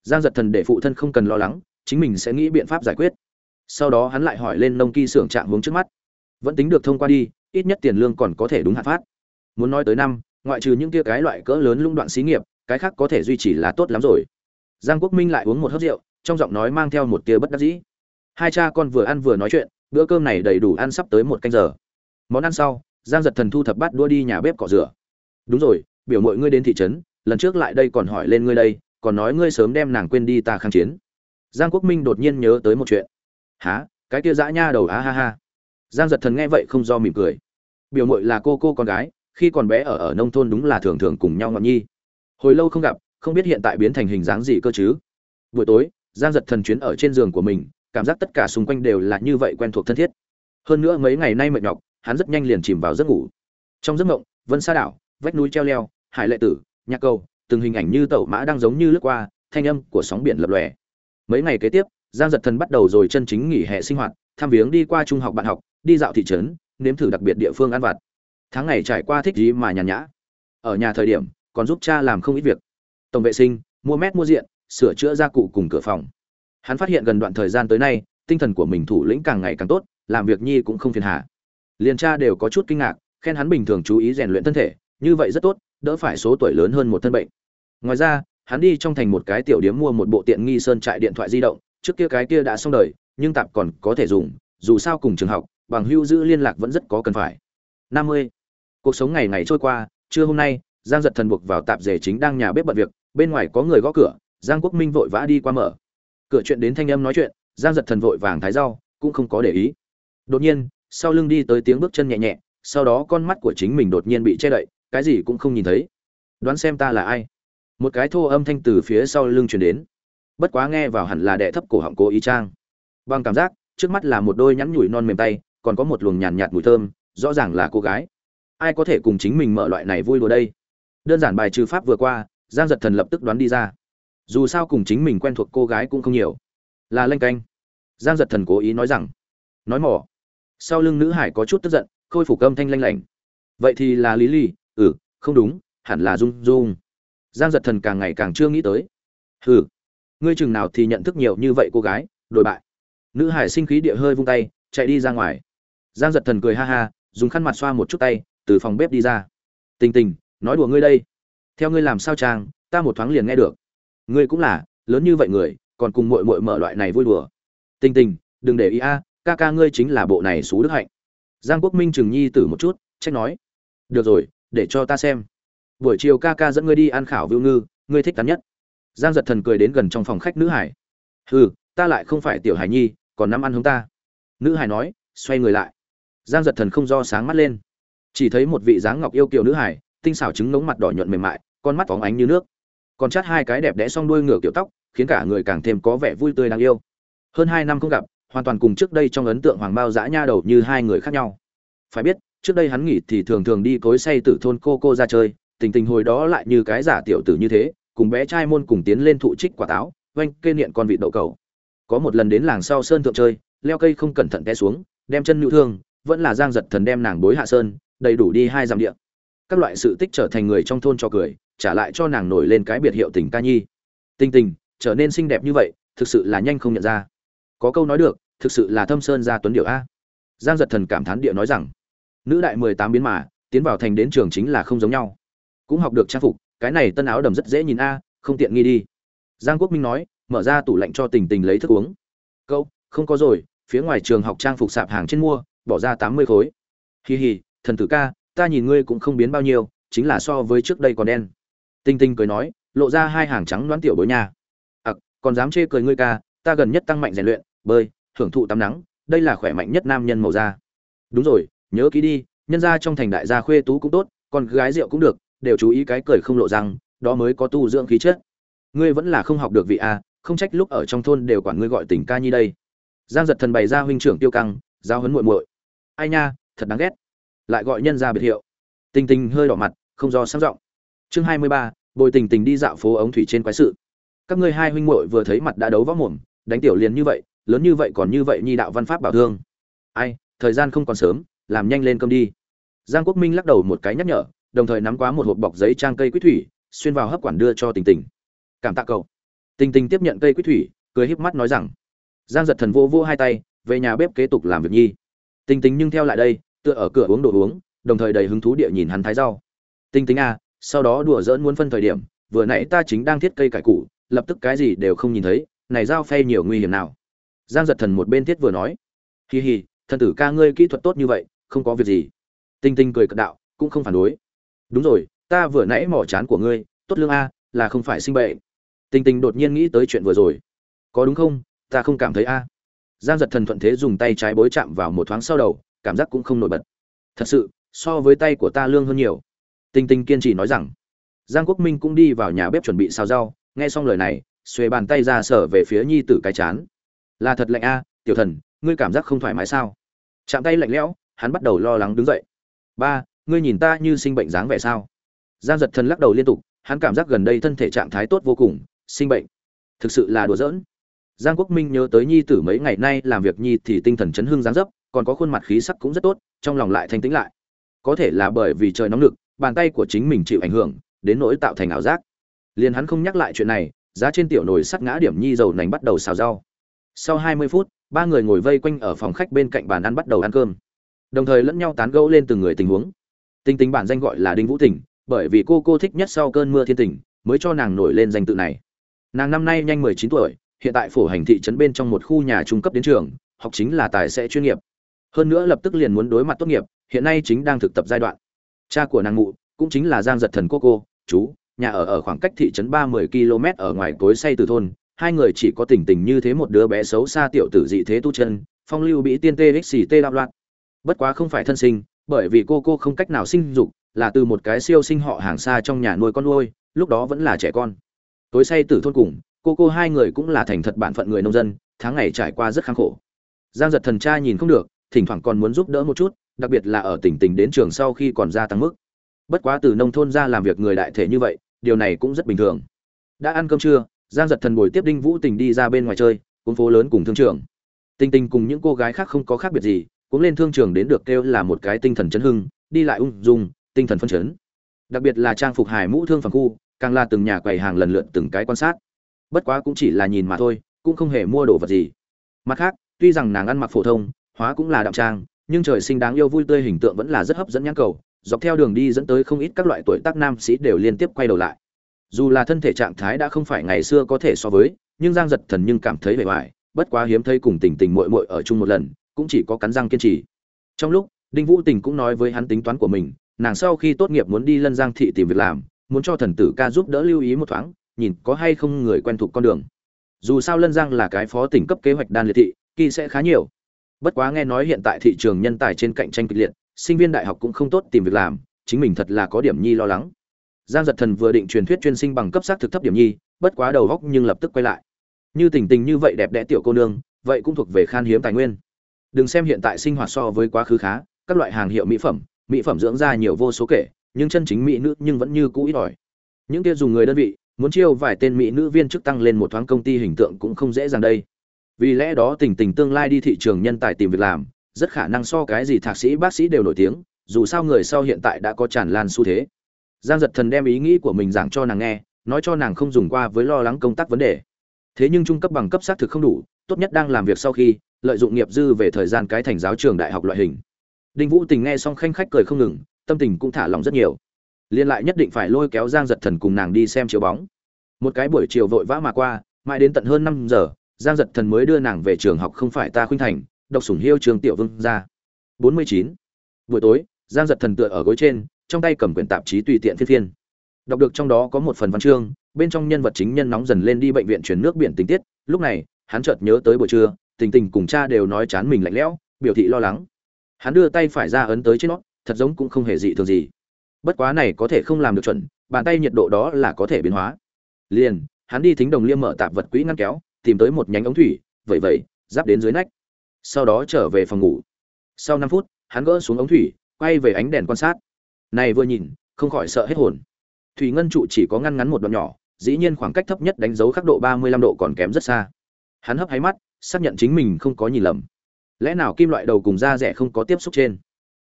Giang giật thần để phụ thân không cần lo lắng chính mình sẽ nghĩ biện pháp giải quyết. Sau đó hắn lại hỏi lên nông kỳ xưởng trạng hướng trước mắt. Vẫn tính được thông qua đi ít nhất tiền lương còn có thể đúng hạn phát. Muốn nói tới năm, ngoại trừ những kia cái loại cỡ lớn lũng đoạn xí nghiệp, cái khác có thể duy trì là tốt lắm rồi. Giang quốc minh lại uống một hớp rượu, trong giọng nói mang theo một tia bất đắc dĩ. Hai cha con vừa ăn vừa nói chuyện, bữa cơm này đầy đủ ăn sắp tới một canh giờ. Món ăn sau, giang giật thần thu thập bát đua đi nhà bếp cọ rửa. Đúng rồi, biểu mọi ngươi đến thị trấn, lần trước lại đây còn hỏi lên ngươi đây, còn nói ngươi sớm đem nàng quên đi ta kháng chiến. Giang quốc minh đột nhiên nhớ tới một chuyện. Há cái kia dã nha đầu, á ha ha. Giang giật thần nghe vậy không do mỉm cười biểu mội là cô cô con gái, khi còn bé ở ở nông thôn đúng là thường thường cùng nhau ngọn nhi. Hồi lâu không gặp, không biết hiện tại biến thành hình dáng gì cơ chứ. Buổi tối, giang giật thần chuyến ở trên giường của mình, cảm giác tất cả xung quanh đều là như vậy quen thuộc thân thiết. Hơn nữa mấy ngày nay mệt nhọc, hắn rất nhanh liền chìm vào giấc ngủ. Trong giấc mộng, vân sa đảo, vách núi treo leo, hải lệ tử, nhạc cầu từng hình ảnh như tẩu mã đang giống như lướt qua, thanh âm của sóng biển lập lòe. Mấy ngày kế tiếp, giang giật thần bắt đầu rồi chân chính nghỉ hè sinh hoạt tham viếng đi qua trung học bạn học, đi dạo thị trấn nếm thử đặc biệt địa phương ăn vặt. Tháng ngày trải qua thích gì mà nhàn nhã. Ở nhà thời điểm, còn giúp cha làm không ít việc. Tổng vệ sinh, mua mét mua diện, sửa chữa gia cụ cùng cửa phòng. Hắn phát hiện gần đoạn thời gian tới nay, tinh thần của mình thủ lĩnh càng ngày càng tốt, làm việc nhi cũng không phiền hà. Liền cha đều có chút kinh ngạc, khen hắn bình thường chú ý rèn luyện thân thể, như vậy rất tốt, đỡ phải số tuổi lớn hơn một thân bệnh. Ngoài ra, hắn đi trong thành một cái tiểu điếm mua một bộ tiện nghi sơn trại điện thoại di động, trước kia cái kia đã xong đời, nhưng tạm còn có thể dùng, dù sao cùng trường học bằng hưu giữ liên lạc vẫn rất có cần phải. Năm mươi. Cuộc sống ngày ngày trôi qua, trưa hôm nay, giang giật thần buộc vào tạp dề chính đang nhà bếp bận việc, bên ngoài có người gõ cửa, giang quốc minh vội vã đi qua mở. Cửa chuyện đến thanh âm nói chuyện, giang giật thần vội vàng thái rau, cũng không có để ý. Đột nhiên, sau lưng đi tới tiếng bước chân nhẹ nhẹ, sau đó con mắt của chính mình đột nhiên bị che đậy, cái gì cũng không nhìn thấy. Đoán xem ta là ai? Một cái thô âm thanh từ phía sau lưng truyền đến. Bất quá nghe vào hẳn là đệ thấp cổ họng cố ý trang. Bằng cảm giác, trước mắt là một đôi nhắn nhủi non mềm tay còn có một luồng nhàn nhạt mùi thơm, rõ ràng là cô gái. Ai có thể cùng chính mình mở loại này vui đùa đây? Đơn giản bài trừ pháp vừa qua, giang giật thần lập tức đoán đi ra. Dù sao cùng chính mình quen thuộc cô gái cũng không nhiều. Là lanh canh. Giang giật thần cố ý nói rằng, nói mỏ. Sau lưng nữ hải có chút tức giận, khôi phục âm thanh lanh lảnh. Vậy thì là lý lì ừ không đúng, hẳn là dung dung. Giang giật thần càng ngày càng chưa nghĩ tới. Hừ, ngươi chừng nào thì nhận thức nhiều như vậy cô gái, đổi bại. Nữ hải sinh khí địa hơi vung tay, chạy đi ra ngoài giang giật thần cười ha ha, dùng khăn mặt xoa một chút tay, từ phòng bếp đi ra. Tình tình, nói đùa ngươi đây. Theo ngươi làm sao trang ta một thoáng liền nghe được. Ngươi cũng là, lớn như vậy người, còn cùng mội mội mở loại này vui đùa. Tình tình, đừng để ý a, ca ca ngươi chính là bộ này xú đức hạnh. Giang quốc minh trừng nhi tử một chút, trách nói. Được rồi, để cho ta xem. Buổi chiều ca ca dẫn ngươi đi ăn khảo Viêu ngư, ngươi thích tắn nhất. Giang giật thần cười đến gần trong phòng khách nữ hải. Hừ, ta lại không phải tiểu hải nhi, còn năm ăn hông ta. Nữ hải nói, xoay người lại giang giật thần không do sáng mắt lên. Chỉ thấy một vị dáng ngọc yêu kiều nữ hải tinh xảo trứng ngống mặt đỏ nhuận mềm mại, con mắt phóng ánh như nước. Còn chát hai cái đẹp đẽ song đuôi ngửa kiểu tóc, khiến cả người càng thêm có vẻ vui tươi đáng yêu. Hơn hai năm không gặp, hoàn toàn cùng trước đây trong ấn tượng hoàng bao dã nha đầu như hai người khác nhau. Phải biết, trước đây hắn nghỉ thì thường thường đi cối say từ thôn cô cô ra chơi, tình tình hồi đó lại như cái giả tiểu tử như thế, cùng bé trai môn cùng tiến lên thụ trích quả táo, oanh, kê niệm con vịt đậu cầu. Có một lần đến làng sau sơn thượng chơi, leo cây không cẩn thận té xuống, đem chân nhũ thương vẫn là giang giật thần đem nàng bối hạ sơn, đầy đủ đi hai dặm địa. Các loại sự tích trở thành người trong thôn cho cười, trả lại cho nàng nổi lên cái biệt hiệu tình ca nhi. Tình tình, trở nên xinh đẹp như vậy, thực sự là nhanh không nhận ra. Có câu nói được, thực sự là thâm sơn gia tuấn điệu a. Giang giật thần cảm thán địa nói rằng, nữ đại mười tám biến mà, tiến vào thành đến trường chính là không giống nhau. Cũng học được trang phục, cái này tân áo đầm rất dễ nhìn a, không tiện nghi đi. Giang quốc minh nói, mở ra tủ lạnh cho tình tình lấy thức uống. Câu không có rồi, phía ngoài trường học trang phục sạp hàng trên mua bỏ ra tám mươi khối. Hì hì thần tử ca, ta nhìn ngươi cũng không biến bao nhiêu, chính là so với trước đây còn đen. Tinh tinh cười nói, lộ ra hai hàng trắng đoán tiểu bối nhà ặc, còn dám chê cười ngươi ca, ta gần nhất tăng mạnh rèn luyện, bơi hưởng thụ tắm nắng, đây là khỏe mạnh nhất nam nhân màu da. Đúng rồi, nhớ kỹ đi, nhân ra trong thành đại gia khuê tú cũng tốt còn gái rượu cũng được, đều chú ý cái cười không lộ răng, đó mới có tu dưỡng khí chất. Ngươi vẫn là không học được vị a, không trách lúc ở trong thôn đều quản ngươi gọi tình ca nhi đây. Giang giật thần bày ra huynh trưởng tiêu căng giao hấn muội muội ai nha, thật đáng ghét. Lại gọi nhân ra biệt hiệu. Tình tình hơi đỏ mặt, không do sáng giọng. Chương hai mươi ba, bồi tình tình đi dạo phố ống thủy trên quái sự. Các ngươi hai huynh muội vừa thấy mặt đã đấu võ mồm, đánh tiểu liền như vậy, lớn như vậy còn như vậy nhi đạo văn pháp bảo thương. Ai, thời gian không còn sớm, làm nhanh lên cơm đi. Giang quốc minh lắc đầu một cái nhắc nhở, đồng thời nắm quá một hộp bọc giấy trang cây quýt thủy, xuyên vào hấp quản đưa cho tình tình. Cảm tạ cậu. Tình tình tiếp nhận cây quýt thủy, cười híp mắt nói rằng, giang giật thần vô vô hai tay, về nhà bếp kế tục làm việc nhi tình tình nhưng theo lại đây, tựa ở cửa uống đồ uống, đồng thời đầy hứng thú địa nhìn hắn thái rau. Tình tình à sau đó đùa dỡn muốn phân thời điểm, vừa nãy ta chính đang thiết cây cải củ, lập tức cái gì đều không nhìn thấy, này dao phay nhiều nguy hiểm nào. Giang giật thần một bên thiết vừa nói. Hì hì thần tử ca ngươi kỹ thuật tốt như vậy, không có việc gì. Tinh tinh cười cợt đạo, cũng không phản đối. Đúng rồi, ta vừa nãy mỏ chán của ngươi, tốt lương a, là không phải sinh bệnh. Tinh tinh đột nhiên nghĩ tới chuyện vừa rồi. Có đúng không? Ta không cảm thấy a giang giật thần thuận thế dùng tay trái bối chạm vào một thoáng sau đầu, cảm giác cũng không nổi bật. Thật sự, so với tay của ta lương hơn nhiều. Tinh tinh kiên trì nói rằng. Giang quốc minh cũng đi vào nhà bếp chuẩn bị xào rau, nghe xong lời này, xuề bàn tay ra sở về phía nhi tử cái chán. Là thật lạnh a, tiểu thần, ngươi cảm giác không thoải mái sao? Chạm tay lạnh lẽo, hắn bắt đầu lo lắng đứng dậy. Ba, ngươi nhìn ta như sinh bệnh dáng vẻ sao? Giang giật thần lắc đầu liên tục, hắn cảm giác gần đây thân thể trạng thái tốt vô cùng, sinh bệnh. Thực sự là đùa giỡn giang quốc minh nhớ tới nhi tử mấy ngày nay làm việc nhi thì tinh thần chấn hưng dáng dấp, còn có khuôn mặt khí sắc cũng rất tốt, trong lòng lại thanh tĩnh lại. Có thể là bởi vì trời nóng lực, bàn tay của chính mình chịu ảnh hưởng, đến nỗi tạo thành ảo giác. Liền hắn không nhắc lại chuyện này, giá trên tiểu nồi sắt ngã điểm nhi dầu nành bắt đầu xào rau. Sau hai mươi phút, ba người ngồi vây quanh ở phòng khách bên cạnh bàn ăn bắt đầu ăn cơm. Đồng thời lẫn nhau tán gẫu lên từng người tình huống. Tinh tính bản danh gọi là đinh vũ tình bởi vì cô cô thích nhất sau cơn mưa thiên tình, mới cho nàng nổi lên danh tự này. Nàng năm nay nhanh mười chín tuổi hiện tại phổ hành thị trấn bên trong một khu nhà trung cấp đến trường, học chính là tài xế chuyên nghiệp. Hơn nữa lập tức liền muốn đối mặt tốt nghiệp, hiện nay chính đang thực tập giai đoạn. Cha của nàng ngụ cũng chính là giang giật thần cô cô, chú, nhà ở ở khoảng cách thị trấn ba mươi km ở ngoài cối say từ thôn, hai người chỉ có tình tình như thế một đứa bé xấu xa tiểu tử dị thế tu chân, phong lưu bị tiên tê xì tê đạo loạn. Bất quá không phải thân sinh, bởi vì cô cô không cách nào sinh dục, là từ một cái siêu sinh họ hàng xa trong nhà nuôi con nuôi, lúc đó vẫn là trẻ con. Tối say tử thôn cùng cô cô hai người cũng là thành thật bản phận người nông dân, tháng ngày trải qua rất kháng khổ. Giang giật thần cha nhìn không được, thỉnh thoảng còn muốn giúp đỡ một chút, đặc biệt là ở tỉnh tỉnh đến trường sau khi còn gia tăng mức. Bất quá từ nông thôn ra làm việc người đại thể như vậy, điều này cũng rất bình thường. Đã ăn cơm trưa, giang giật thần bồi tiếp đinh vũ tình đi ra bên ngoài chơi, cuốn phố lớn cùng thương trường. Tình tình cùng những cô gái khác không có khác biệt gì cũng lên thương trường đến được kêu là một cái tinh thần chấn hưng, đi lại ung dung, tinh thần phân chấn. Đặc biệt là trang phục hài mũ thương phẩm khu, càng là từng nhà quầy hàng lần lượt từng cái quan sát bất quá cũng chỉ là nhìn mà thôi, cũng không hề mua đồ vật gì. Mặt khác, tuy rằng nàng ăn mặc phổ thông, hóa cũng là đạm trang, nhưng trời sinh đáng yêu vui tươi hình tượng vẫn là rất hấp dẫn nhãn cầu, dọc theo đường đi dẫn tới không ít các loại tuổi tác nam sĩ đều liên tiếp quay đầu lại. Dù là thân thể trạng thái đã không phải ngày xưa có thể so với, nhưng giang giật thần nhưng cảm thấy bề ngoài, bất quá hiếm thấy cùng tình tình muội muội ở chung một lần, cũng chỉ có cắn răng kiên trì. Trong lúc, đinh vũ tình cũng nói với hắn tính toán của mình, nàng sau khi tốt nghiệp muốn đi lân giang thị tìm việc làm, muốn cho thần tử ca giúp đỡ lưu ý một thoáng nhìn có hay không người quen thuộc con đường. Dù sao lân giang là cái phó tỉnh cấp kế hoạch đan liệt thị, kỳ sẽ khá nhiều. Bất quá nghe nói hiện tại thị trường nhân tài trên cạnh tranh kịch liệt, sinh viên đại học cũng không tốt tìm việc làm, chính mình thật là có điểm nhi lo lắng. Giang giật thần vừa định truyền thuyết chuyên sinh bằng cấp xác thực thấp điểm nhi, bất quá đầu góc nhưng lập tức quay lại. Như tình tình như vậy đẹp đẽ tiểu cô nương, vậy cũng thuộc về khan hiếm tài nguyên. Đừng xem hiện tại sinh hoạt so với quá khứ khá, các loại hàng hiệu mỹ phẩm mỹ phẩm dưỡng da nhiều vô số kể, nhưng chân chính mỹ nữ nhưng vẫn như cũ ít ỏi. Những kia dùng người đơn vị muốn chiêu vài tên mỹ nữ viên chức tăng lên một thoáng công ty hình tượng cũng không dễ dàng đây. Vì lẽ đó tình tình tương lai đi thị trường nhân tài tìm việc làm, rất khả năng so cái gì thạc sĩ, bác sĩ đều nổi tiếng, dù sao người sau hiện tại đã có tràn lan xu thế. Giang giật thần đem ý nghĩ của mình giảng cho nàng nghe, nói cho nàng không dùng qua với lo lắng công tác vấn đề. Thế nhưng trung cấp bằng cấp xác thực không đủ, tốt nhất đang làm việc sau khi, lợi dụng nghiệp dư về thời gian cái thành giáo trường đại học loại hình. Đinh vũ tình nghe xong khanh khách cười không ngừng, tâm tình cũng thả lòng rất nhiều liên lại nhất định phải lôi kéo giang giật thần cùng nàng đi xem chiếu bóng. Một cái buổi chiều vội vã mà qua, mãi đến tận hơn năm giờ, giang giật thần mới đưa nàng về trường học không phải ta khuynh thành, đọc sủng hiêu trường tiểu vương ra. Bốn mươi chín. Buổi tối, giang giật thần tựa ở gối trên, trong tay cầm quyển tạp chí tùy tiện phiên phiên. Đọc được trong đó có một phần văn chương, bên trong nhân vật chính nhân nóng dần lên đi bệnh viện chuyển nước biển tình tiết. Lúc này, hắn chợt nhớ tới buổi trưa, tình tình cùng cha đều nói chán mình lạnh lẽo, biểu thị lo lắng. Hắn đưa tay phải ra ấn tới trên nó, thật giống cũng không hề dị thường gì bất quá này có thể không làm được chuẩn, bàn tay nhiệt độ đó là có thể biến hóa. Liền, hắn đi thính đồng liêm mở tạp vật quỹ ngăn kéo, tìm tới một nhánh ống thủy vậy vậy giáp đến dưới nách. Sau đó trở về phòng ngủ. Sau năm phút, hắn gỡ xuống ống thủy, quay về ánh đèn quan sát. Này vừa nhìn, không khỏi sợ hết hồn. Thủy ngân trụ chỉ có ngăn ngắn một đoạn nhỏ, dĩ nhiên khoảng cách thấp nhất đánh dấu khắc độ ba mươi lăm độ còn kém rất xa. Hắn hấp hay mắt, xác nhận chính mình không có nhìn lầm. Lẽ nào kim loại đầu cùng da rẻ không có tiếp xúc trên?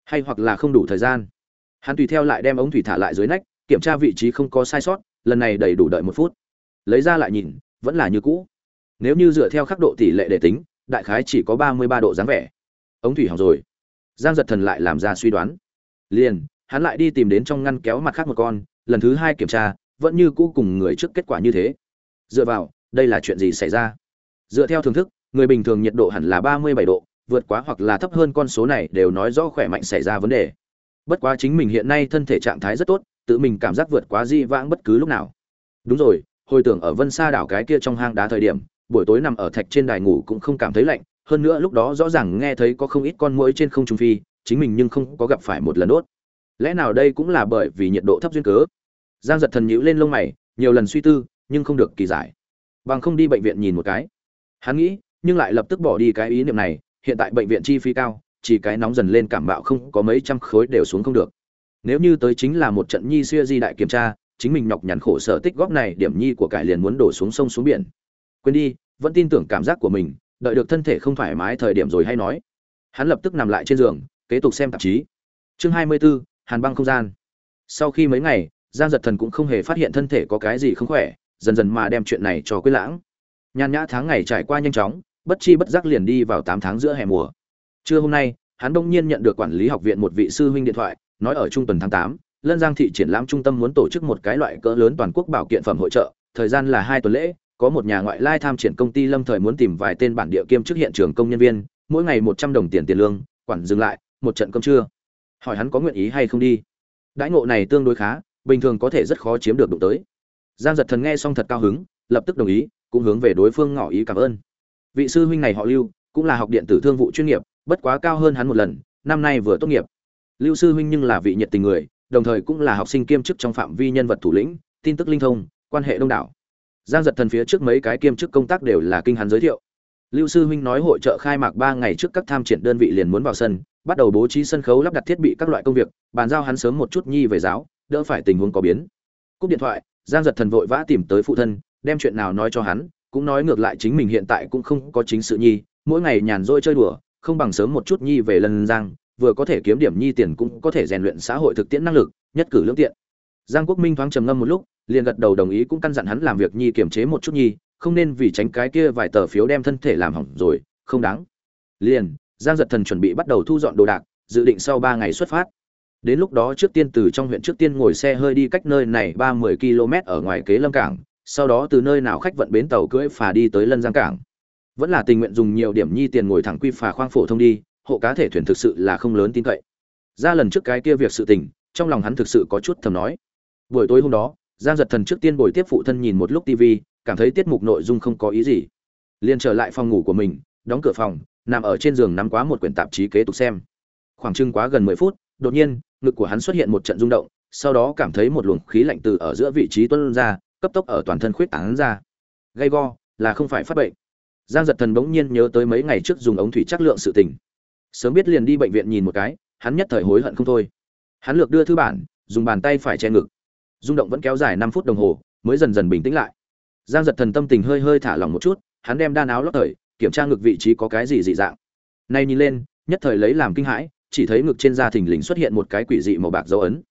Hay hoặc là không đủ thời gian? Hắn tùy theo lại đem ống thủy thả lại dưới nách, kiểm tra vị trí không có sai sót, lần này đầy đủ đợi một phút. Lấy ra lại nhìn, vẫn là như cũ. Nếu như dựa theo khắc độ tỷ lệ để tính, đại khái chỉ có ba mươi ba độ dáng vẻ. Ống thủy hỏng rồi. Giang giật thần lại làm ra suy đoán. Liền, hắn lại đi tìm đến trong ngăn kéo mặt khác một con, lần thứ hai kiểm tra, vẫn như cũ cùng người trước kết quả như thế. Dựa vào, đây là chuyện gì xảy ra? Dựa theo thưởng thức, người bình thường nhiệt độ hẳn là ba mươi bảy độ, vượt quá hoặc là thấp hơn con số này đều nói rõ khỏe mạnh xảy ra vấn đề bất quá chính mình hiện nay thân thể trạng thái rất tốt, tự mình cảm giác vượt quá di vãng bất cứ lúc nào. Đúng rồi, hồi tưởng ở vân sa đảo cái kia trong hang đá thời điểm, buổi tối nằm ở thạch trên đài ngủ cũng không cảm thấy lạnh, hơn nữa lúc đó rõ ràng nghe thấy có không ít con muỗi trên không trung phi, chính mình nhưng không có gặp phải một lần đốt. Lẽ nào đây cũng là bởi vì nhiệt độ thấp duyên cớ? Giang giật thần nhíu lên lông mày, nhiều lần suy tư, nhưng không được kỳ giải. Bằng không đi bệnh viện nhìn một cái. Hắn nghĩ, nhưng lại lập tức bỏ đi cái ý niệm này, hiện tại bệnh viện chi phí cao chỉ cái nóng dần lên cảm bạo không có mấy trăm khối đều xuống không được. Nếu như tới chính là một trận nhi xuya di đại kiểm tra chính mình nhọc nhằn khổ sở tích góp này điểm nhi của cải liền muốn đổ xuống sông xuống biển. Quên đi vẫn tin tưởng cảm giác của mình đợi được thân thể không thoải mái thời điểm rồi hay nói. Hắn lập tức nằm lại trên giường kế tục xem tạp chí. Chương hai mươi 24, hàn băng không gian. Sau khi mấy ngày giang giật thần cũng không hề phát hiện thân thể có cái gì không khỏe dần dần mà đem chuyện này cho quên lãng. Nhàn nhã tháng ngày trải qua nhanh chóng bất chi bất giác liền đi vào tám tháng giữa hè mùa trưa hôm nay, hắn đông nhiên nhận được quản lý học viện một vị sư huynh điện thoại, nói ở trung tuần tháng tám, lân giang thị triển lãm trung tâm muốn tổ chức một cái loại cỡ lớn toàn quốc bảo kiện phẩm hội trợ, thời gian là hai tuần lễ, có một nhà ngoại lai tham triển công ty lâm thời muốn tìm vài tên bản địa kiêm chức hiện trường công nhân viên, mỗi ngày một trăm đồng tiền tiền lương, quản dừng lại, một trận cơm trưa. Hỏi hắn có nguyện ý hay không đi. Đãi ngộ này tương đối khá, bình thường có thể rất khó chiếm được đụng tới. Giang giật thần nghe xong thật cao hứng, lập tức đồng ý, cũng hướng về đối phương ngỏ ý cảm ơn. Vị sư huynh này họ lưu, cũng là học điện tử thương vụ chuyên nghiệp bất quá cao hơn hắn một lần, năm nay vừa tốt nghiệp. Lưu sư huynh nhưng là vị nhiệt tình người, đồng thời cũng là học sinh kiêm chức trong phạm vi nhân vật thủ lĩnh, tin tức linh thông, quan hệ đông đảo. Giang giật thần phía trước mấy cái kiêm chức công tác đều là kinh hắn giới thiệu. Lưu sư huynh nói hội trợ khai mạc ba ngày trước các tham triển đơn vị liền muốn vào sân, bắt đầu bố trí sân khấu lắp đặt thiết bị các loại công việc, bàn giao hắn sớm một chút nhi về giáo, đỡ phải tình huống có biến. Cúp điện thoại, giang giật thần vội vã tìm tới phụ thân, đem chuyện nào nói cho hắn, cũng nói ngược lại chính mình hiện tại cũng không có chính sự nhi, mỗi ngày nhàn rỗi chơi đùa không bằng sớm một chút nhi về lần giang, vừa có thể kiếm điểm nhi tiền cũng có thể rèn luyện xã hội thực tiễn năng lực, nhất cử lương tiện. Giang quốc minh thoáng trầm ngâm một lúc, liền gật đầu đồng ý cũng căn dặn hắn làm việc nhi kiềm chế một chút nhi, không nên vì tránh cái kia vài tờ phiếu đem thân thể làm hỏng rồi, không đáng. Liền, giang giật thần chuẩn bị bắt đầu thu dọn đồ đạc, dự định sau ba ngày xuất phát. Đến lúc đó trước tiên từ trong huyện trước tiên ngồi xe hơi đi cách nơi này ba mươi km ở ngoài kế lâm cảng, sau đó từ nơi nào khách vận bến tàu cưỡi phà đi tới lân giang cảng vẫn là tình nguyện dùng nhiều điểm nhi tiền ngồi thẳng quy phà khoang phổ thông đi, hộ cá thể thuyền thực sự là không lớn tin cậy. Ra lần trước cái kia việc sự tình, trong lòng hắn thực sự có chút thầm nói. Buổi tối hôm đó, giang giật thần trước tiên bồi tiếp phụ thân nhìn một lúc tv cảm thấy tiết mục nội dung không có ý gì. Liền trở lại phòng ngủ của mình, đóng cửa phòng, nằm ở trên giường nắm quá một quyển tạp chí kế tục xem. Khoảng trưng quá gần mười phút, đột nhiên, ngực của hắn xuất hiện một trận rung động, sau đó cảm thấy một luồng khí lạnh từ ở giữa vị trí tuân ra, cấp tốc ở toàn thân khuyết tán ra. Gay go, là không phải phát bệnh giang giật thần bỗng nhiên nhớ tới mấy ngày trước dùng ống thủy chắc lượng sự tình. Sớm biết liền đi bệnh viện nhìn một cái, hắn nhất thời hối hận không thôi. Hắn lược đưa thư bản, dùng bàn tay phải che ngực. Rung động vẫn kéo dài năm phút đồng hồ, mới dần dần bình tĩnh lại. Giang giật thần tâm tình hơi hơi thả lỏng một chút, hắn đem đan áo lót thời, kiểm tra ngực vị trí có cái gì dị dạng. Nay nhìn lên, nhất thời lấy làm kinh hãi, chỉ thấy ngực trên da thình lình xuất hiện một cái quỷ dị màu bạc dấu ấn.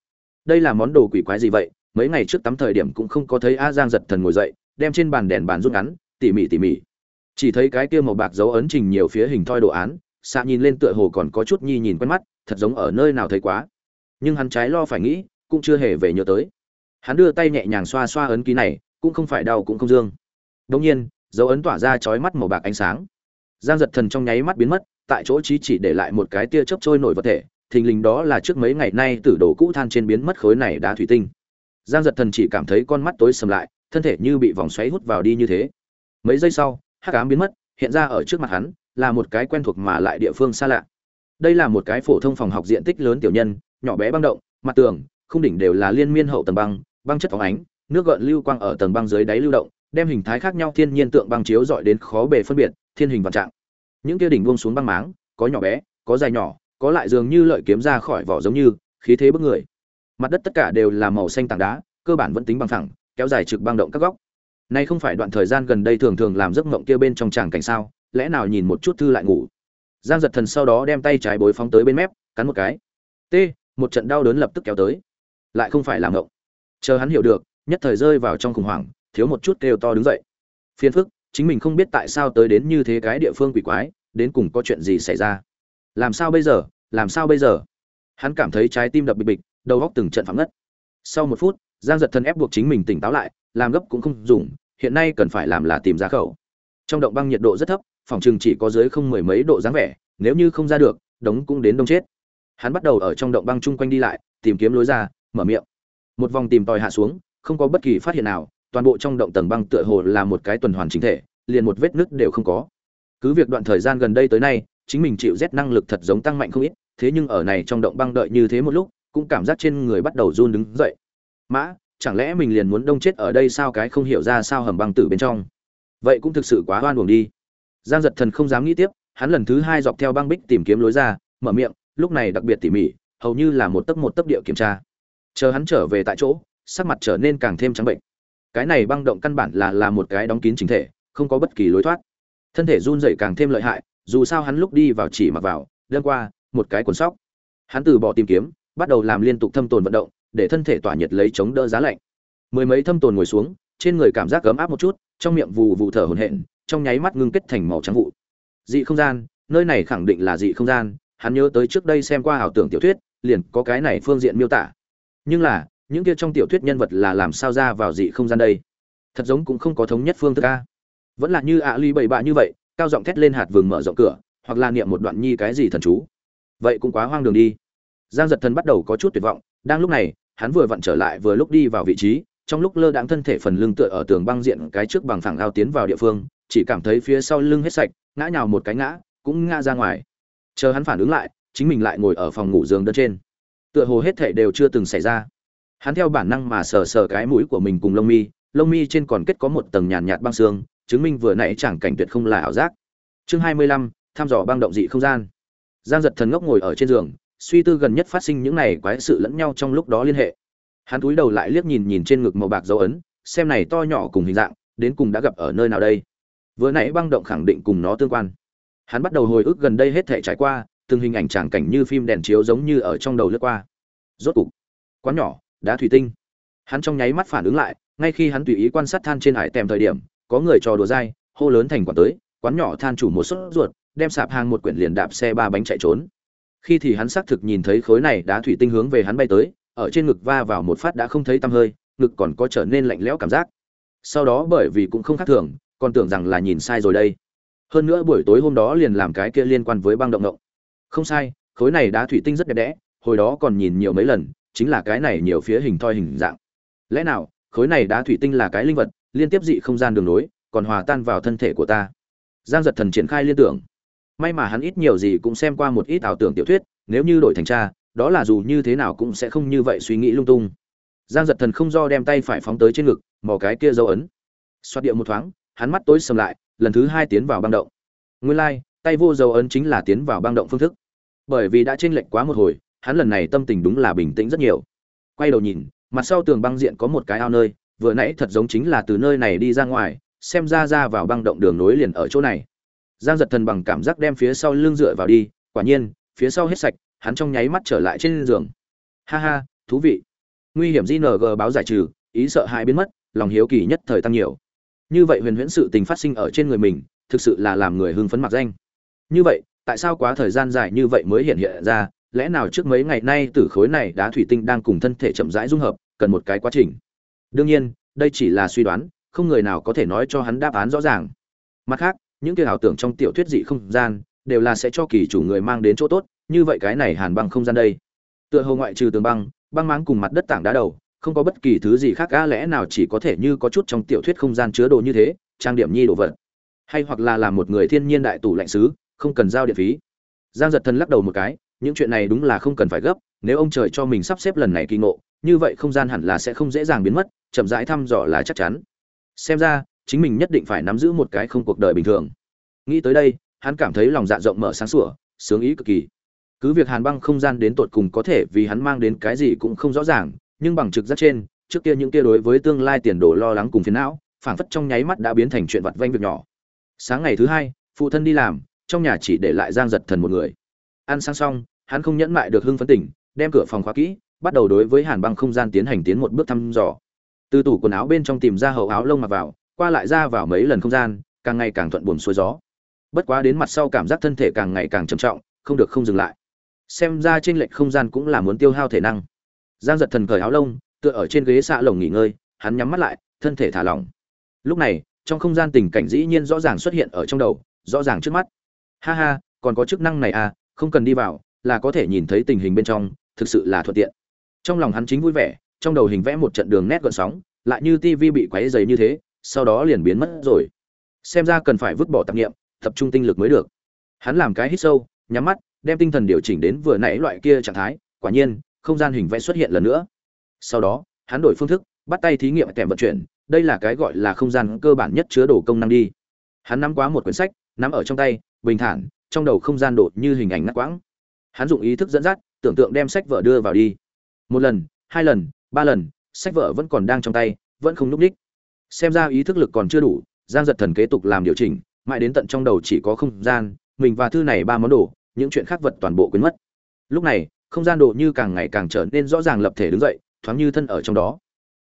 Đây là món đồ quỷ quái gì vậy? Mấy ngày trước tắm thời điểm cũng không có thấy a giang giật thần ngồi dậy, đem trên bàn đèn bàn rút ngắn, tỉ mỉ tỉ mỉ chỉ thấy cái kia màu bạc dấu ấn trình nhiều phía hình thoi đồ án, xạ nhìn lên tựa hồ còn có chút nhi nhìn quen mắt, thật giống ở nơi nào thấy quá. Nhưng hắn trái lo phải nghĩ, cũng chưa hề về nhớ tới. Hắn đưa tay nhẹ nhàng xoa xoa ấn ký này, cũng không phải đau cũng không dương. Đông nhiên, dấu ấn tỏa ra chói mắt màu bạc ánh sáng. Giang giật thần trong nháy mắt biến mất, tại chỗ trí chỉ để lại một cái tia chớp trôi nổi vật thể, thình lình đó là trước mấy ngày nay tử đồ cũ than trên biến mất khối này đá thủy tinh. Giang giật thần chỉ cảm thấy con mắt tối sầm lại, thân thể như bị vòng xoáy hút vào đi như thế. Mấy giây sau hắc ám biến mất, hiện ra ở trước mặt hắn, là một cái quen thuộc mà lại địa phương xa lạ. Đây là một cái phổ thông phòng học diện tích lớn tiểu nhân, nhỏ bé băng động, mặt tường, khung đỉnh đều là liên miên hậu tầng băng băng chất phóng ánh, nước gợn lưu quang ở tầng băng dưới đáy lưu động, đem hình thái khác nhau thiên nhiên tượng băng chiếu dọi đến khó bề phân biệt, thiên hình vạn trạng. Những kia đỉnh buông xuống băng máng, có nhỏ bé, có dài nhỏ, có lại dường như lợi kiếm ra khỏi vỏ giống như, khí thế bức người. Mặt đất tất cả đều là màu xanh tảng đá, cơ bản vẫn tính bằng thẳng kéo dài trực băng động các góc nay không phải đoạn thời gian gần đây thường thường làm giấc mộng kia bên trong tràng cảnh sao, lẽ nào nhìn một chút thư lại ngủ? Giang giật thần sau đó đem tay trái bối phóng tới bên mép, cắn một cái. T, một trận đau đớn lập tức kéo tới. Lại không phải làm ngộng chờ hắn hiểu được, nhất thời rơi vào trong khủng hoảng, thiếu một chút kêu to đứng dậy. Phiền phức, chính mình không biết tại sao tới đến như thế cái địa phương quỷ quái, đến cùng có chuyện gì xảy ra? Làm sao bây giờ? Làm sao bây giờ? Hắn cảm thấy trái tim đập bịch bịch, đầu óc từng trận phẳng ngất. Sau một phút, giang giật thần ép buộc chính mình tỉnh táo lại làm gấp cũng không dùng, hiện nay cần phải làm là tìm ra khẩu. Trong động băng nhiệt độ rất thấp, phòng chừng chỉ có dưới không mười mấy độ dáng vẻ, nếu như không ra được, đống cũng đến đông chết. Hắn bắt đầu ở trong động băng chung quanh đi lại, tìm kiếm lối ra, mở miệng. Một vòng tìm tòi hạ xuống, không có bất kỳ phát hiện nào, toàn bộ trong động tầng băng tựa hồ là một cái tuần hoàn chính thể, liền một vết nứt đều không có. Cứ việc đoạn thời gian gần đây tới nay, chính mình chịu rét năng lực thật giống tăng mạnh không ít, thế nhưng ở này trong động băng đợi như thế một lúc, cũng cảm giác trên người bắt đầu run đứng dậy. Mã chẳng lẽ mình liền muốn đông chết ở đây sao cái không hiểu ra sao hầm băng tử bên trong? Vậy cũng thực sự quá oan uổng đi. Giang giật thần không dám nghĩ tiếp, hắn lần thứ hai dọc theo băng bích tìm kiếm lối ra, mở miệng, lúc này đặc biệt tỉ mỉ, hầu như là một tấc một tấc địa kiểm tra. Chờ hắn trở về tại chỗ, sắc mặt trở nên càng thêm trắng bệnh. Cái này băng động căn bản là là một cái đóng kín chính thể, không có bất kỳ lối thoát. Thân thể run rẩy càng thêm lợi hại, dù sao hắn lúc đi vào chỉ mặc vào đơn qua, một cái cuốn sóc. Hắn từ bỏ tìm kiếm, bắt đầu làm liên tục thâm tồn vận động để thân thể tỏa nhiệt lấy chống đỡ giá lạnh. Mười mấy thâm tồn ngồi xuống, trên người cảm giác ấm áp một chút, trong miệng vù vù thở hổn hển, trong nháy mắt ngưng kết thành màu trắng vụ. Dị không gian, nơi này khẳng định là dị không gian, hắn nhớ tới trước đây xem qua ảo tưởng tiểu thuyết, liền có cái này phương diện miêu tả. Nhưng là, những kia trong tiểu thuyết nhân vật là làm sao ra vào dị không gian đây? Thật giống cũng không có thống nhất phương thức a. Vẫn là như ạ ly bậy bạ như vậy, cao giọng thét lên hạt vừng mở rộng cửa, hoặc là niệm một đoạn nhi cái gì thần chú. Vậy cũng quá hoang đường đi. Giang giật thần bắt đầu có chút tuyệt vọng đang lúc này, hắn vừa vặn trở lại vừa lúc đi vào vị trí, trong lúc lơ đãng thân thể phần lưng tựa ở tường băng diện cái trước bằng phẳng ao tiến vào địa phương, chỉ cảm thấy phía sau lưng hết sạch, ngã nhào một cái ngã, cũng ngã ra ngoài. Chờ hắn phản ứng lại, chính mình lại ngồi ở phòng ngủ giường đơn trên. Tựa hồ hết thể đều chưa từng xảy ra. Hắn theo bản năng mà sờ sờ cái mũi của mình cùng lông mi lông mi trên còn kết có một tầng nhàn nhạt băng xương, chứng minh vừa nãy chẳng cảnh tuyệt không là ảo giác. Chương hai mươi lăm, thăm dò băng động dị không gian. Giang giật thần ngốc ngồi ở trên giường suy tư gần nhất phát sinh những này quái sự lẫn nhau trong lúc đó liên hệ. Hắn cúi đầu lại liếc nhìn nhìn trên ngực màu bạc dấu ấn, xem này to nhỏ cùng hình dạng, đến cùng đã gặp ở nơi nào đây. Vừa nãy băng động khẳng định cùng nó tương quan. Hắn bắt đầu hồi ức gần đây hết thể trải qua, từng hình ảnh tràng cảnh như phim đèn chiếu giống như ở trong đầu lướt qua. Rốt cục, quán nhỏ, đá thủy tinh. Hắn trong nháy mắt phản ứng lại, ngay khi hắn tùy ý quan sát than trên hải tèm thời điểm, có người trò đùa dai, hô lớn thành quả tới, quán nhỏ than chủ một suất ruột, đem sạp hàng một quyển liền đạp xe ba bánh chạy trốn khi thì hắn xác thực nhìn thấy khối này đá thủy tinh hướng về hắn bay tới, ở trên ngực va vào một phát đã không thấy tăm hơi, ngực còn có trở nên lạnh lẽo cảm giác. Sau đó bởi vì cũng không khác thường, còn tưởng rằng là nhìn sai rồi đây. Hơn nữa buổi tối hôm đó liền làm cái kia liên quan với băng động động không sai, khối này đá thủy tinh rất đẹp đẽ, hồi đó còn nhìn nhiều mấy lần, chính là cái này nhiều phía hình thoi hình dạng. Lẽ nào, khối này đá thủy tinh là cái linh vật, liên tiếp dị không gian đường nối, còn hòa tan vào thân thể của ta? Giang giật thần triển khai liên tưởng may mà hắn ít nhiều gì cũng xem qua một ít ảo tưởng tiểu thuyết nếu như đổi thành cha đó là dù như thế nào cũng sẽ không như vậy suy nghĩ lung tung. Giang giật thần không do đem tay phải phóng tới trên ngực mò cái kia dấu ấn. Xoát điệu một thoáng hắn mắt tối sầm lại lần thứ hai tiến vào băng động. Nguyên lai、like, tay vô dấu ấn chính là tiến vào băng động phương thức. Bởi vì đã chênh lệch quá một hồi hắn lần này tâm tình đúng là bình tĩnh rất nhiều. Quay đầu nhìn mặt sau tường băng diện có một cái ao nơi vừa nãy thật giống chính là từ nơi này đi ra ngoài xem ra ra vào băng động đường nối liền ở chỗ này giang giật thần bằng cảm giác đem phía sau lưng dựa vào đi, quả nhiên, phía sau hết sạch, hắn trong nháy mắt trở lại trên giường. Ha ha, thú vị. Nguy hiểm jng báo giải trừ, ý sợ hãi biến mất, lòng hiếu kỳ nhất thời tăng nhiều. Như vậy huyền huyễn sự tình phát sinh ở trên người mình, thực sự là làm người hưng phấn mặc danh. Như vậy, tại sao quá thời gian dài như vậy mới hiện hiện ra, lẽ nào trước mấy ngày nay tử khối này đá thủy tinh đang cùng thân thể chậm rãi dung hợp, cần một cái quá trình? Đương nhiên, đây chỉ là suy đoán, không người nào có thể nói cho hắn đáp án rõ ràng. Mặt khác những kia ảo tưởng trong tiểu thuyết dị không gian, đều là sẽ cho kỳ chủ người mang đến chỗ tốt, như vậy cái này hàn băng không gian đây. Tựa hồ ngoại trừ tường băng băng máng cùng mặt đất tảng đá đầu, không có bất kỳ thứ gì khác, á lẽ nào chỉ có thể như có chút trong tiểu thuyết không gian chứa đồ như thế, trang điểm nhi đồ vật. Hay hoặc là làm một người thiên nhiên đại tủ lạnh sứ, không cần giao điện phí. Giang giật thân lắc đầu một cái, những chuyện này đúng là không cần phải gấp, nếu ông trời cho mình sắp xếp lần này kỳ ngộ, như vậy không gian hẳn là sẽ không dễ dàng biến mất, chậm rãi thăm dò là chắc chắn. Xem ra chính mình nhất định phải nắm giữ một cái không cuộc đời bình thường. Nghĩ tới đây, hắn cảm thấy lòng dạ rộng mở sáng sủa, sướng ý cực kỳ. Cứ việc hàn băng không gian đến tột cùng có thể vì hắn mang đến cái gì cũng không rõ ràng, nhưng bằng trực giác trên, trước kia những kia đối với tương lai tiền đồ lo lắng cùng phiền não, phảng phất trong nháy mắt đã biến thành chuyện vặt vanh việc nhỏ. Sáng ngày thứ hai, phụ thân đi làm, trong nhà chỉ để lại giang giật thần một người. Ăn sang xong, hắn không nhẫn mại được hưng phấn tỉnh, đem cửa phòng khóa kỹ, bắt đầu đối với hàn băng không gian tiến hành tiến một bước thăm dò. Từ tủ quần áo bên trong tìm ra hậu áo lông mặc vào qua lại ra vào mấy lần không gian, càng ngày càng thuận buồm xuôi gió. Bất quá đến mặt sau cảm giác thân thể càng ngày càng trầm trọng, không được không dừng lại. Xem ra trên lệch không gian cũng là muốn tiêu hao thể năng. Giang giật thần cởi áo lông, tựa ở trên ghế xạ lồng nghỉ ngơi, hắn nhắm mắt lại, thân thể thả lỏng. Lúc này, trong không gian tình cảnh dĩ nhiên rõ ràng xuất hiện ở trong đầu, rõ ràng trước mắt. Ha ha, còn có chức năng này à không cần đi vào, là có thể nhìn thấy tình hình bên trong, thực sự là thuận tiện. Trong lòng hắn chính vui vẻ, trong đầu hình vẽ một trận đường nét gợn sóng, lại như tivi bị quấy dày như thế sau đó liền biến mất rồi. Xem ra cần phải vứt bỏ tạp nghiệm tập trung tinh lực mới được. Hắn làm cái hít sâu, nhắm mắt, đem tinh thần điều chỉnh đến vừa nãy loại kia trạng thái, quả nhiên, không gian hình vẽ xuất hiện lần nữa. Sau đó, hắn đổi phương thức, bắt tay thí nghiệm kèm vận chuyển, đây là cái gọi là không gian cơ bản nhất chứa đồ công năng đi. Hắn nắm quá một quyển sách, nắm ở trong tay, bình thản, trong đầu không gian đột như hình ảnh ngắt quãng. Hắn dụng ý thức dẫn dắt, tưởng tượng đem sách vở đưa vào đi. Một lần, hai lần, ba lần, sách vở vẫn còn đang trong tay, vẫn không núp đích xem ra ý thức lực còn chưa đủ, giang giật thần kế tục làm điều chỉnh, mãi đến tận trong đầu chỉ có không gian, mình và thư này ba món đồ, những chuyện khác vật toàn bộ quên mất. Lúc này, không gian đồ như càng ngày càng trở nên rõ ràng lập thể đứng dậy, thoáng như thân ở trong đó.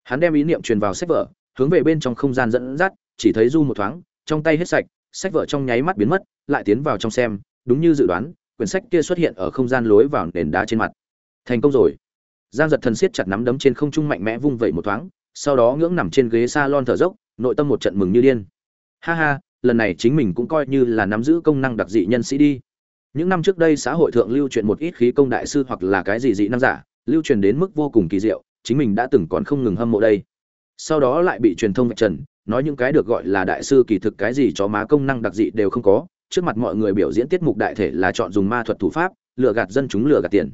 Hắn đem ý niệm truyền vào sách vở, hướng về bên trong không gian dẫn dắt, chỉ thấy du một thoáng, trong tay hết sạch, sách vở trong nháy mắt biến mất, lại tiến vào trong xem, đúng như dự đoán, quyển sách kia xuất hiện ở không gian lối vào nền đá trên mặt. Thành công rồi. Giang giật thần siết chặt nắm đấm trên không trung mạnh mẽ vung vẩy một thoáng sau đó ngưỡng nằm trên ghế s a lon thở dốc, nội tâm một trận mừng như điên. Ha ha, lần này chính mình cũng coi như là nắm giữ công năng đặc dị nhân sĩ đi. Những năm trước đây xã hội thượng lưu truyền một ít khí công đại sư hoặc là cái gì dị năng giả, lưu truyền đến mức vô cùng kỳ diệu, chính mình đã từng còn không ngừng hâm mộ đây. Sau đó lại bị truyền thông vạch trần, nói những cái được gọi là đại sư kỳ thực cái gì cho má công năng đặc dị đều không có, trước mặt mọi người biểu diễn tiết mục đại thể là chọn dùng ma thuật thủ pháp, lừa gạt dân chúng lừa gạt tiền.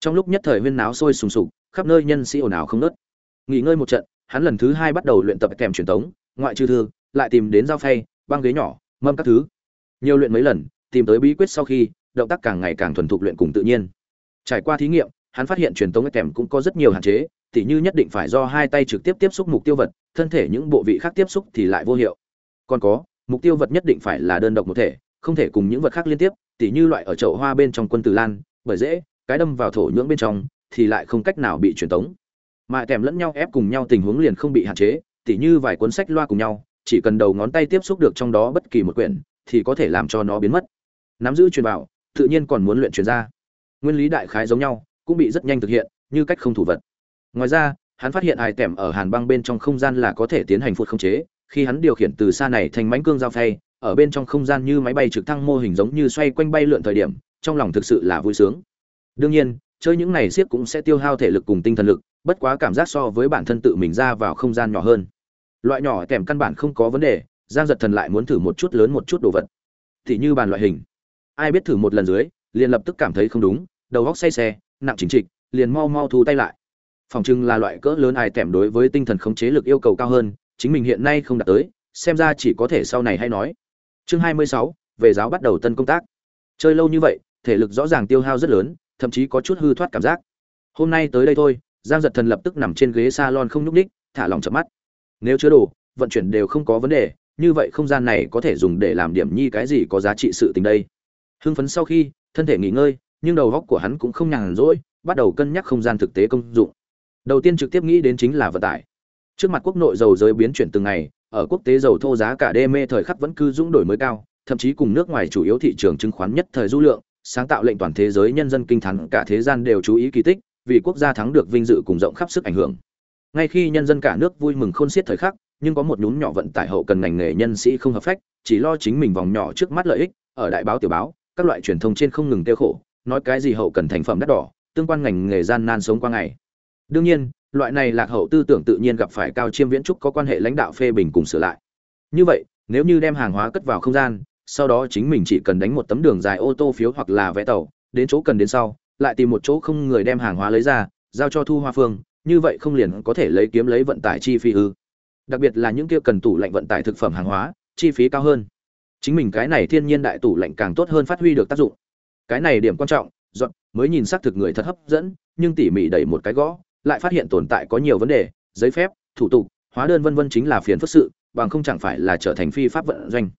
Trong lúc nhất thời huyên náo sôi sùng sục, khắp nơi nhân sĩ ồn ào không nớt nghỉ ngơi một trận hắn lần thứ hai bắt đầu luyện tập kèm truyền tống ngoại trừ thư, lại tìm đến dao phay, băng ghế nhỏ, mâm các thứ. Nhiều luyện mấy lần, tìm tới bí quyết sau khi, động tác càng ngày càng thuần thục luyện cùng tự nhiên. Trải qua thí nghiệm, hắn phát hiện truyền tống kèm cũng có rất nhiều hạn chế, tỉ như nhất định phải do hai tay trực tiếp tiếp xúc mục tiêu vật, thân thể những bộ vị khác tiếp xúc thì lại vô hiệu. Còn có, mục tiêu vật nhất định phải là đơn độc một thể, không thể cùng những vật khác liên tiếp, tỉ như loại ở chậu hoa bên trong quân tử lan, bởi dễ, cái đâm vào thổ nhưỡng bên trong, thì lại không cách nào bị truyền tống mà kèm lẫn nhau ép cùng nhau tình huống liền không bị hạn chế, tỉ như vài cuốn sách loa cùng nhau, chỉ cần đầu ngón tay tiếp xúc được trong đó bất kỳ một quyển, thì có thể làm cho nó biến mất. Nắm giữ truyền vào tự nhiên còn muốn luyện truyền ra. Nguyên lý đại khái giống nhau, cũng bị rất nhanh thực hiện, như cách không thủ vật. Ngoài ra, hắn phát hiện ai tẻm ở hàn băng bên trong không gian là có thể tiến hành phụt không chế, khi hắn điều khiển từ xa này thành mánh cương giao phay, ở bên trong không gian như máy bay trực thăng mô hình giống như xoay quanh bay lượn thời điểm, trong lòng thực sự là vui sướng. Đương nhiên, chơi những này siết cũng sẽ tiêu hao thể lực cùng tinh thần lực bất quá cảm giác so với bản thân tự mình ra vào không gian nhỏ hơn. Loại nhỏ kèm căn bản không có vấn đề giang giật thần lại muốn thử một chút lớn một chút đồ vật. Thì như bàn loại hình. Ai biết thử một lần dưới liền lập tức cảm thấy không đúng đầu góc say xe nặng chính trịch liền mau mau thu tay lại. Phòng trưng là loại cỡ lớn ai tẻm đối với tinh thần khống chế lực yêu cầu cao hơn chính mình hiện nay không đạt tới xem ra chỉ có thể sau này hay nói. Chương 26, về giáo bắt đầu tân công tác. Chơi lâu như vậy thể lực rõ ràng tiêu hao rất lớn thậm chí có chút hư thoát cảm giác. Hôm nay tới đây thôi giang giật thần lập tức nằm trên ghế salon không nhúc ních thả lòng chợp mắt. Nếu chứa đồ, vận chuyển đều không có vấn đề, như vậy không gian này có thể dùng để làm điểm nhi cái gì có giá trị sự tình đây. Hưng phấn sau khi, thân thể nghỉ ngơi, nhưng đầu góc của hắn cũng không nhàn rỗi, bắt đầu cân nhắc không gian thực tế công dụng. Đầu tiên trực tiếp nghĩ đến chính là vận tải. Trước mặt quốc nội dầu giới biến chuyển từng ngày, ở quốc tế dầu thô giá cả đê mê thời khắc vẫn cứ dũng đổi mới cao, thậm chí cùng nước ngoài chủ yếu thị trường chứng khoán nhất thời du lượng, sáng tạo lệnh toàn thế giới nhân dân kinh thắng cả thế gian đều chú ý kỳ tích vì quốc gia thắng được vinh dự cùng rộng khắp sức ảnh hưởng. Ngay khi nhân dân cả nước vui mừng khôn xiết thời khắc, nhưng có một nhún nhỏ vận tải hậu cần ngành nghề nhân sĩ không hợp phách, chỉ lo chính mình vòng nhỏ trước mắt lợi ích, ở đại báo tiểu báo, các loại truyền thông trên không ngừng tiêu khổ, nói cái gì hậu cần thành phẩm đắt đỏ, tương quan ngành nghề gian nan sống qua ngày. Đương nhiên, loại này lạc hậu tư tưởng tự nhiên gặp phải cao chiêm viễn trúc có quan hệ lãnh đạo phê bình cùng sửa lại. Như vậy, nếu như đem hàng hóa cất vào không gian, sau đó chính mình chỉ cần đánh một tấm đường dài ô tô phiếu hoặc là vé tàu, đến chỗ cần đến sau lại tìm một chỗ không người đem hàng hóa lấy ra, giao cho thu hoa phương, như vậy không liền có thể lấy kiếm lấy vận tải chi phí ư? Đặc biệt là những kia cần tủ lạnh vận tải thực phẩm hàng hóa, chi phí cao hơn. Chính mình cái này thiên nhiên đại tủ lạnh càng tốt hơn phát huy được tác dụng. Cái này điểm quan trọng, dọn, mới nhìn xác thực người thật hấp dẫn, nhưng tỉ mỉ đẩy một cái gõ, lại phát hiện tồn tại có nhiều vấn đề, giấy phép, thủ tục, hóa đơn vân vân chính là phiền phức sự, bằng không chẳng phải là trở thành phi pháp vận doanh.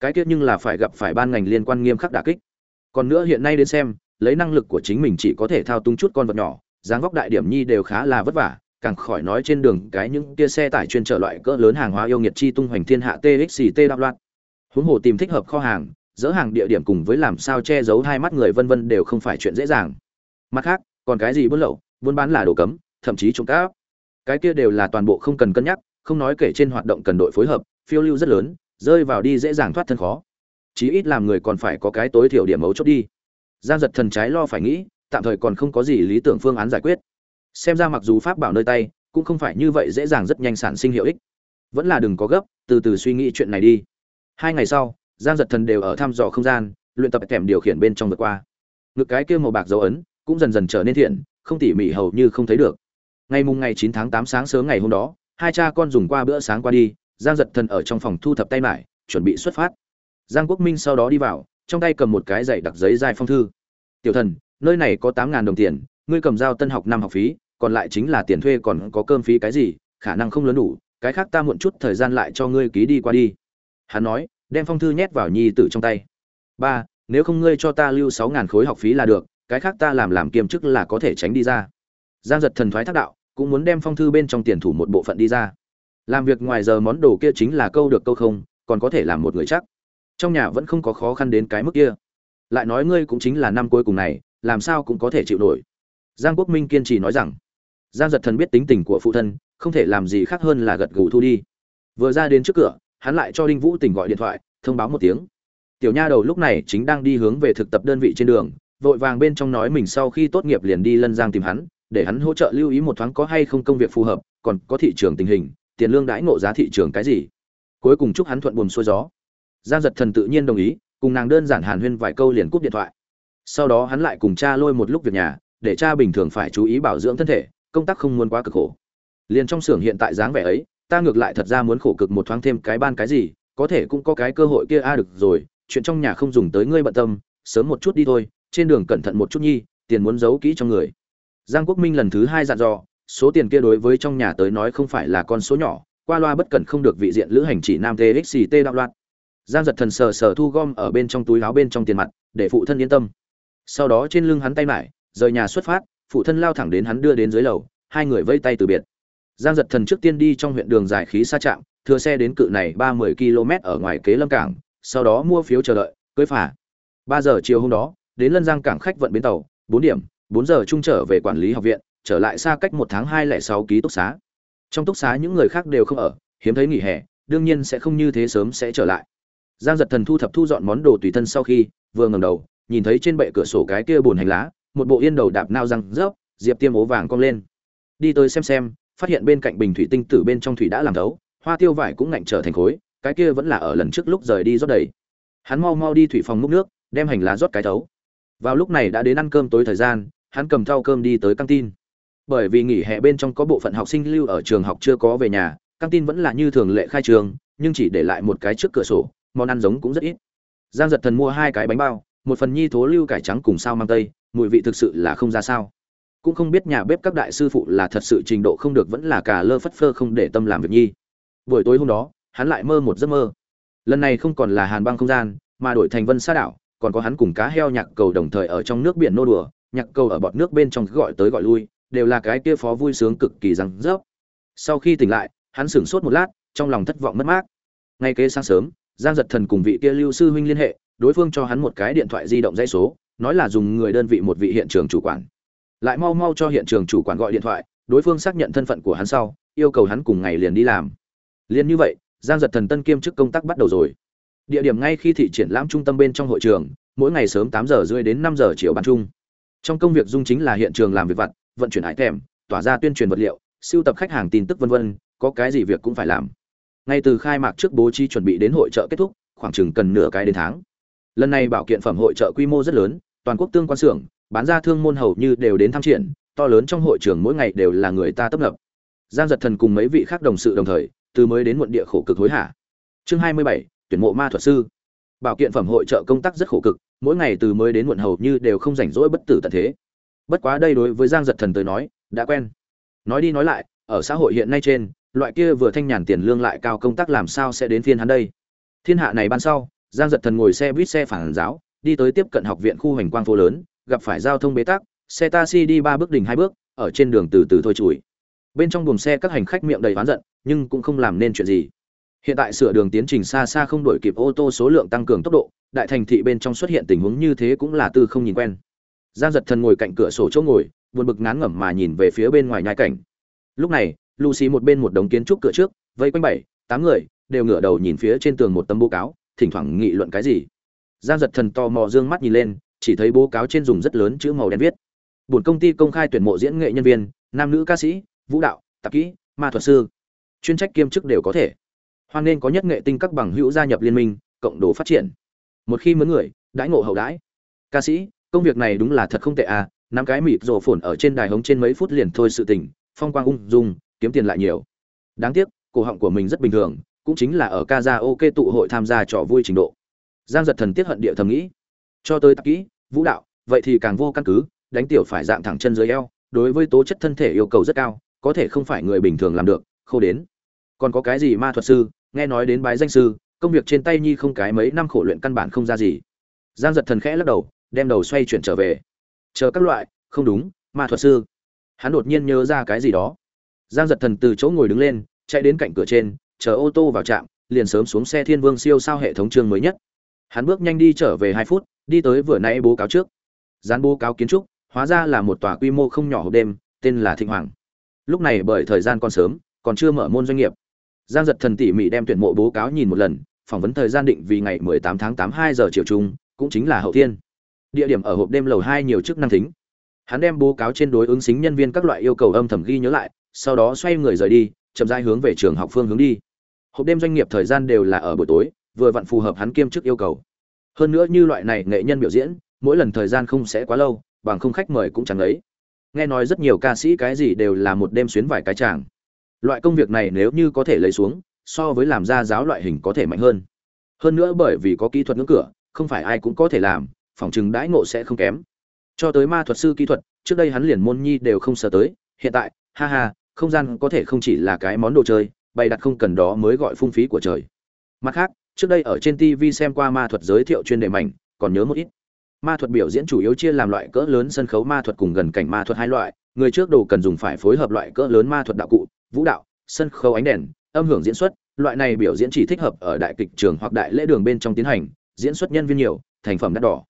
Cái tiết nhưng là phải gặp phải ban ngành liên quan nghiêm khắc đả kích. Còn nữa hiện nay đến xem lấy năng lực của chính mình chỉ có thể thao túng chút con vật nhỏ, dáng vóc đại điểm nhi đều khá là vất vả, càng khỏi nói trên đường cái những kia xe tải chuyên chở loại cỡ lớn hàng hóa yêu nghiệt chi tung hoành thiên hạ txt đạo loạn. Huống hồ tìm thích hợp kho hàng, dỡ hàng địa điểm cùng với làm sao che giấu hai mắt người vân vân đều không phải chuyện dễ dàng. Mặt khác, còn cái gì buôn lậu, buôn bán là đồ cấm, thậm chí trộm cắp. Cái kia đều là toàn bộ không cần cân nhắc, không nói kể trên hoạt động cần đội phối hợp, phiêu lưu rất lớn, rơi vào đi dễ dàng thoát thân khó. Chí ít làm người còn phải có cái tối thiểu điểm mấu chốt đi giang giật thần trái lo phải nghĩ, tạm thời còn không có gì lý tưởng phương án giải quyết. Xem ra mặc dù pháp bảo nơi tay, cũng không phải như vậy dễ dàng rất nhanh sản sinh hiệu ích. Vẫn là đừng có gấp, từ từ suy nghĩ chuyện này đi. Hai ngày sau, giang giật thần đều ở thăm dò không gian, luyện tập kèm điều khiển bên trong vượt qua. Ngực cái kia màu bạc dấu ấn, cũng dần dần trở nên thiện, không tỉ mỉ hầu như không thấy được. Ngày mùng ngày 9 tháng 8 sáng sớm ngày hôm đó, hai cha con dùng qua bữa sáng qua đi, giang giật thần ở trong phòng thu thập tay mải, chuẩn bị xuất phát. Giang quốc minh sau đó đi vào trong tay cầm một cái giày đặc giấy dài phong thư. Tiểu thần, nơi này có tám ngàn đồng tiền, ngươi cầm giao tân học năm học phí, còn lại chính là tiền thuê còn có cơm phí cái gì, khả năng không lớn đủ, cái khác ta muộn chút thời gian lại cho ngươi ký đi qua đi. Hắn nói, đem phong thư nhét vào nhi tử trong tay. Ba, nếu không ngươi cho ta lưu sáu ngàn khối học phí là được, cái khác ta làm làm kiêm chức là có thể tránh đi ra. Giang giật thần thoái thác đạo, cũng muốn đem phong thư bên trong tiền thủ một bộ phận đi ra. Làm việc ngoài giờ món đồ kia chính là câu được câu không, còn có thể làm một người chắc trong nhà vẫn không có khó khăn đến cái mức kia. Lại nói ngươi cũng chính là năm cuối cùng này, làm sao cũng có thể chịu nổi. Giang quốc minh kiên trì nói rằng, giang giật thần biết tính tình của phụ thân, không thể làm gì khác hơn là gật gù thu đi. Vừa ra đến trước cửa, hắn lại cho đinh vũ tỉnh gọi điện thoại, thông báo một tiếng. Tiểu nha đầu lúc này chính đang đi hướng về thực tập đơn vị trên đường, vội vàng bên trong nói mình sau khi tốt nghiệp liền đi lân giang tìm hắn, để hắn hỗ trợ lưu ý một thoáng có hay không công việc phù hợp, còn có thị trường tình hình, tiền lương đãi ngộ giá thị trường cái gì. Cuối cùng chúc hắn thuận buồm xuôi gió giang giật thần tự nhiên đồng ý, cùng nàng đơn giản hàn huyên vài câu liền cúp điện thoại. Sau đó hắn lại cùng cha lôi một lúc việc nhà, để cha bình thường phải chú ý bảo dưỡng thân thể, công tác không muốn quá cực khổ. Liền trong xưởng hiện tại dáng vẻ ấy, ta ngược lại thật ra muốn khổ cực một thoáng thêm cái ban cái gì, có thể cũng có cái cơ hội kia, a, được rồi, chuyện trong nhà không dùng tới ngươi bận tâm, sớm một chút đi thôi, trên đường cẩn thận một chút nhi, tiền muốn giấu kỹ trong người. Giang quốc minh lần thứ hai dặn dò, số tiền kia đối với trong nhà tới nói không phải là con số nhỏ, qua loa bất cẩn không được vị diện lữ hành chỉ nam txct đạo loạn giang giật thần sờ sờ thu gom ở bên trong túi áo bên trong tiền mặt, để phụ thân yên tâm. Sau đó trên lưng hắn tay mải, rời nhà xuất phát, phụ thân lao thẳng đến hắn đưa đến dưới lầu, hai người vây tay từ biệt. Giang giật thần trước tiên đi trong huyện đường giải khí xa trạm, thừa xe đến cự này ba mươi km ở ngoài kế lâm cảng, sau đó mua phiếu chờ đợi, cưới phả ba giờ chiều hôm đó, đến lân giang cảng khách vận bến tàu, bốn điểm, bốn giờ trung trở về quản lý học viện, trở lại xa cách một tháng hai lẻ sáu ký túc xá. Trong túc xá những người khác đều không ở, hiếm thấy nghỉ hè, đương nhiên sẽ không như thế sớm sẽ trở lại giang giật thần thu thập thu dọn món đồ tùy thân sau khi, vừa ngầm đầu, nhìn thấy trên bệ cửa sổ cái kia bùn hành lá, một bộ yên đầu đạp nao răng rớp, diệp tiêm ố vàng cong lên. Đi tới xem xem, phát hiện bên cạnh bình thủy tinh tử bên trong thủy đã làm thấu, hoa tiêu vải cũng ngạnh trở thành khối, cái kia vẫn là ở lần trước lúc rời đi rót đầy. Hắn mau mau đi thủy phòng múc nước, đem hành lá rót cái thấu. Vào lúc này đã đến ăn cơm tối thời gian, hắn cầm thau cơm đi tới căng tin. Bởi vì nghỉ hè bên trong có bộ phận học sinh lưu ở trường học chưa có về nhà, căng tin vẫn là như thường lệ khai trường, nhưng chỉ để lại một cái trước cửa sổ món ăn giống cũng rất ít. Giang giật thần mua hai cái bánh bao, một phần nhi thố lưu cải trắng cùng sao mang tây, mùi vị thực sự là không ra sao. Cũng không biết nhà bếp các đại sư phụ là thật sự trình độ không được vẫn là cả lơ phất phơ không để tâm làm việc nhi. Buổi tối hôm đó, hắn lại mơ một giấc mơ. Lần này không còn là hàn băng không gian, mà đổi thành vân sa đảo, còn có hắn cùng cá heo nhạc cầu đồng thời ở trong nước biển nô đùa, nhạc cầu ở bọt nước bên trong gọi tới gọi lui, đều là cái kia phó vui sướng cực kỳ răng rớp. Sau khi tỉnh lại, hắn sửng sốt một lát, trong lòng thất vọng mất mát. Ngay kế sáng sớm giang giật thần cùng vị kia lưu sư huynh liên hệ, đối phương cho hắn một cái điện thoại di động dây số, nói là dùng người đơn vị một vị hiện trường chủ quản. Lại mau mau cho hiện trường chủ quản gọi điện thoại, đối phương xác nhận thân phận của hắn sau, yêu cầu hắn cùng ngày liền đi làm. Liền như vậy, giang giật thần tân kiêm chức công tác bắt đầu rồi. Địa điểm ngay khi thị triển lãm trung tâm bên trong hội trường, mỗi ngày sớm tám giờ rưỡi đến năm giờ chiều bán chung. Trong công việc dung chính là hiện trường làm việc vặt, vận chuyển hải thèm tỏa ra tuyên truyền vật liệu siêu tập khách hàng tin tức vân vân, có cái gì việc cũng phải làm ngay từ khai mạc trước bố trí chuẩn bị đến hội trợ kết thúc, khoảng chừng cần nửa cái đến tháng. Lần này bảo kiện phẩm hội trợ quy mô rất lớn, toàn quốc tương quan xưởng, bán ra thương môn hầu như đều đến tham triển, to lớn trong hội trường mỗi ngày đều là người ta tấp nập. Giang giật thần cùng mấy vị khác đồng sự đồng thời, từ mới đến muộn địa khổ cực hối hả. Chương hai mươi bảy, tuyển mộ ma thuật sư. Bảo kiện phẩm hội trợ công tác rất khổ cực, mỗi ngày từ mới đến muộn hầu như đều không rảnh rỗi bất tử tận thế. Bất quá đây đối với giang giật thần tới nói, đã quen. Nói đi nói lại, ở xã hội hiện nay trên loại kia vừa thanh nhàn tiền lương lại cao công tác làm sao sẽ đến phiên hắn đây? Thiên hạ này ban sau, giang giật thần ngồi xe buýt xe phản giáo, đi tới tiếp cận học viện khu hành quang phố lớn, gặp phải giao thông bế tắc, xe taxi đi ba bước đỉnh hai bước, ở trên đường từ từ thôi chùi. Bên trong buồng xe các hành khách miệng đầy oán giận, nhưng cũng không làm nên chuyện gì. Hiện tại sửa đường tiến trình xa xa không đổi kịp ô tô số lượng tăng cường tốc độ, đại thành thị bên trong xuất hiện tình huống như thế cũng là tư không nhìn quen. Giang giật thần ngồi cạnh cửa sổ chỗ ngồi, buồn bực ngán ngẩm mà nhìn về phía bên ngoài nhai cảnh. Lúc này lucy một bên một đống kiến trúc cửa trước, vây quanh bảy, tám người, đều ngửa đầu nhìn phía trên tường một tấm bố cáo, thỉnh thoảng nghị luận cái gì. Giang giật thần to mò dương mắt nhìn lên, chỉ thấy bố cáo trên dùng rất lớn chữ màu đen viết. Bổn công ty công khai tuyển mộ diễn nghệ nhân viên, nam nữ ca sĩ, vũ đạo, tạp kỹ, ma thuật sư. Chuyên trách kiêm chức đều có thể. Hoan nên có nhất nghệ tinh các bằng hữu gia nhập liên minh, cộng đồ phát triển. Một khi mướn người, đãi ngộ hậu đãi. Ca sĩ, công việc này đúng là thật không tệ à năm cái mịt rổ phồn ở trên đài hống trên mấy phút liền thôi sự tình, phong quang ung dung kiếm tiền lại nhiều. Đáng tiếc, cổ họng của mình rất bình thường, cũng chính là ở ca ra ok tụ hội tham gia trò vui trình độ. Giang giật thần tiết hận địa thầm nghĩ. Cho tới tạp kỹ, vũ đạo, vậy thì càng vô căn cứ, đánh tiểu phải dạng thẳng chân dưới eo, đối với tố chất thân thể yêu cầu rất cao, có thể không phải người bình thường làm được khâu đến. Còn có cái gì ma thuật sư, nghe nói đến bái danh sư, công việc trên tay nhi không cái mấy năm khổ luyện căn bản không ra gì. Giang giật thần khẽ lắc đầu, đem đầu xoay chuyển trở về. Chờ các loại, không đúng, ma thuật sư. Hắn đột nhiên nhớ ra cái gì đó giang giật thần từ chỗ ngồi đứng lên, chạy đến cạnh cửa trên, chờ ô tô vào trạm, liền sớm xuống xe thiên vương siêu sao hệ thống chương mới nhất. Hắn bước nhanh đi trở về hai phút, đi tới vừa nãy bố cáo trước. Dán bố cáo kiến trúc, hóa ra là một tòa quy mô không nhỏ hộp đêm, tên là thịnh hoàng. Lúc này bởi thời gian còn sớm, còn chưa mở môn doanh nghiệp. Giang giật thần tỉ mỉ đem tuyển mộ bố cáo nhìn một lần, phỏng vấn thời gian định vì ngày 18 tháng 8 2 giờ chiều trung cũng chính là hậu thiên. Địa điểm ở hộp đêm lầu hai nhiều chức năng thính. Hắn đem bố cáo trên đối ứng xính nhân viên các loại yêu cầu âm thầm ghi nhớ lại sau đó xoay người rời đi, chậm rãi hướng về trường học phương hướng đi. Hộp đêm doanh nghiệp thời gian đều là ở buổi tối, vừa vặn phù hợp hắn kiêm chức yêu cầu. Hơn nữa như loại này nghệ nhân biểu diễn, mỗi lần thời gian không sẽ quá lâu, bằng không khách mời cũng chẳng lấy nghe nói rất nhiều ca sĩ cái gì đều là một đêm xuyến vài cái chàng loại công việc này nếu như có thể lấy xuống, so với làm ra giáo loại hình có thể mạnh hơn. Hơn nữa bởi vì có kỹ thuật ngưỡng cửa, không phải ai cũng có thể làm phỏng chừng đãi ngộ sẽ không kém. Cho tới ma thuật sư kỹ thuật, trước đây hắn liền môn nhi đều không sợ tới, hiện tại, ha ha không gian có thể không chỉ là cái món đồ chơi, bày đặt không cần đó mới gọi phung phí của trời. Mặt khác, trước đây ở trên tv xem qua ma thuật giới thiệu chuyên đề mảnh, còn nhớ một ít. Ma thuật biểu diễn chủ yếu chia làm loại cỡ lớn sân khấu ma thuật cùng gần cảnh ma thuật hai loại, người trước đồ cần dùng phải phối hợp loại cỡ lớn ma thuật đạo cụ, vũ đạo, sân khấu ánh đèn, âm hưởng diễn xuất, loại này biểu diễn chỉ thích hợp ở đại kịch trường hoặc đại lễ đường bên trong tiến hành, diễn xuất nhân viên nhiều, thành phẩm đắt đỏ.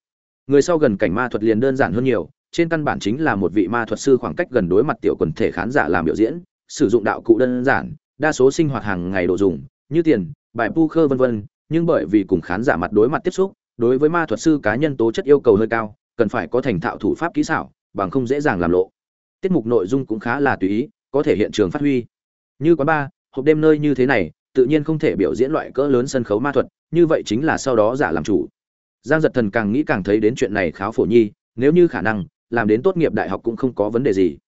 Người sau gần cảnh ma thuật liền đơn giản hơn nhiều trên căn bản chính là một vị ma thuật sư khoảng cách gần đối mặt tiểu quần thể khán giả làm biểu diễn, sử dụng đạo cụ đơn giản, đa số sinh hoạt hàng ngày đồ dùng, như tiền, bài poker vân vân, nhưng bởi vì cùng khán giả mặt đối mặt tiếp xúc, đối với ma thuật sư cá nhân tố chất yêu cầu hơi cao, cần phải có thành thạo thủ pháp kỹ xảo, bằng không dễ dàng làm lộ. Tiết mục nội dung cũng khá là tùy ý, có thể hiện trường phát huy. Như quán ba hộp đêm nơi như thế này, tự nhiên không thể biểu diễn loại cỡ lớn sân khấu ma thuật, như vậy chính là sau đó giả làm chủ. Giang giật thần càng nghĩ càng thấy đến chuyện này khá phổ nhi, nếu như khả năng làm đến tốt nghiệp đại học cũng không có vấn đề gì.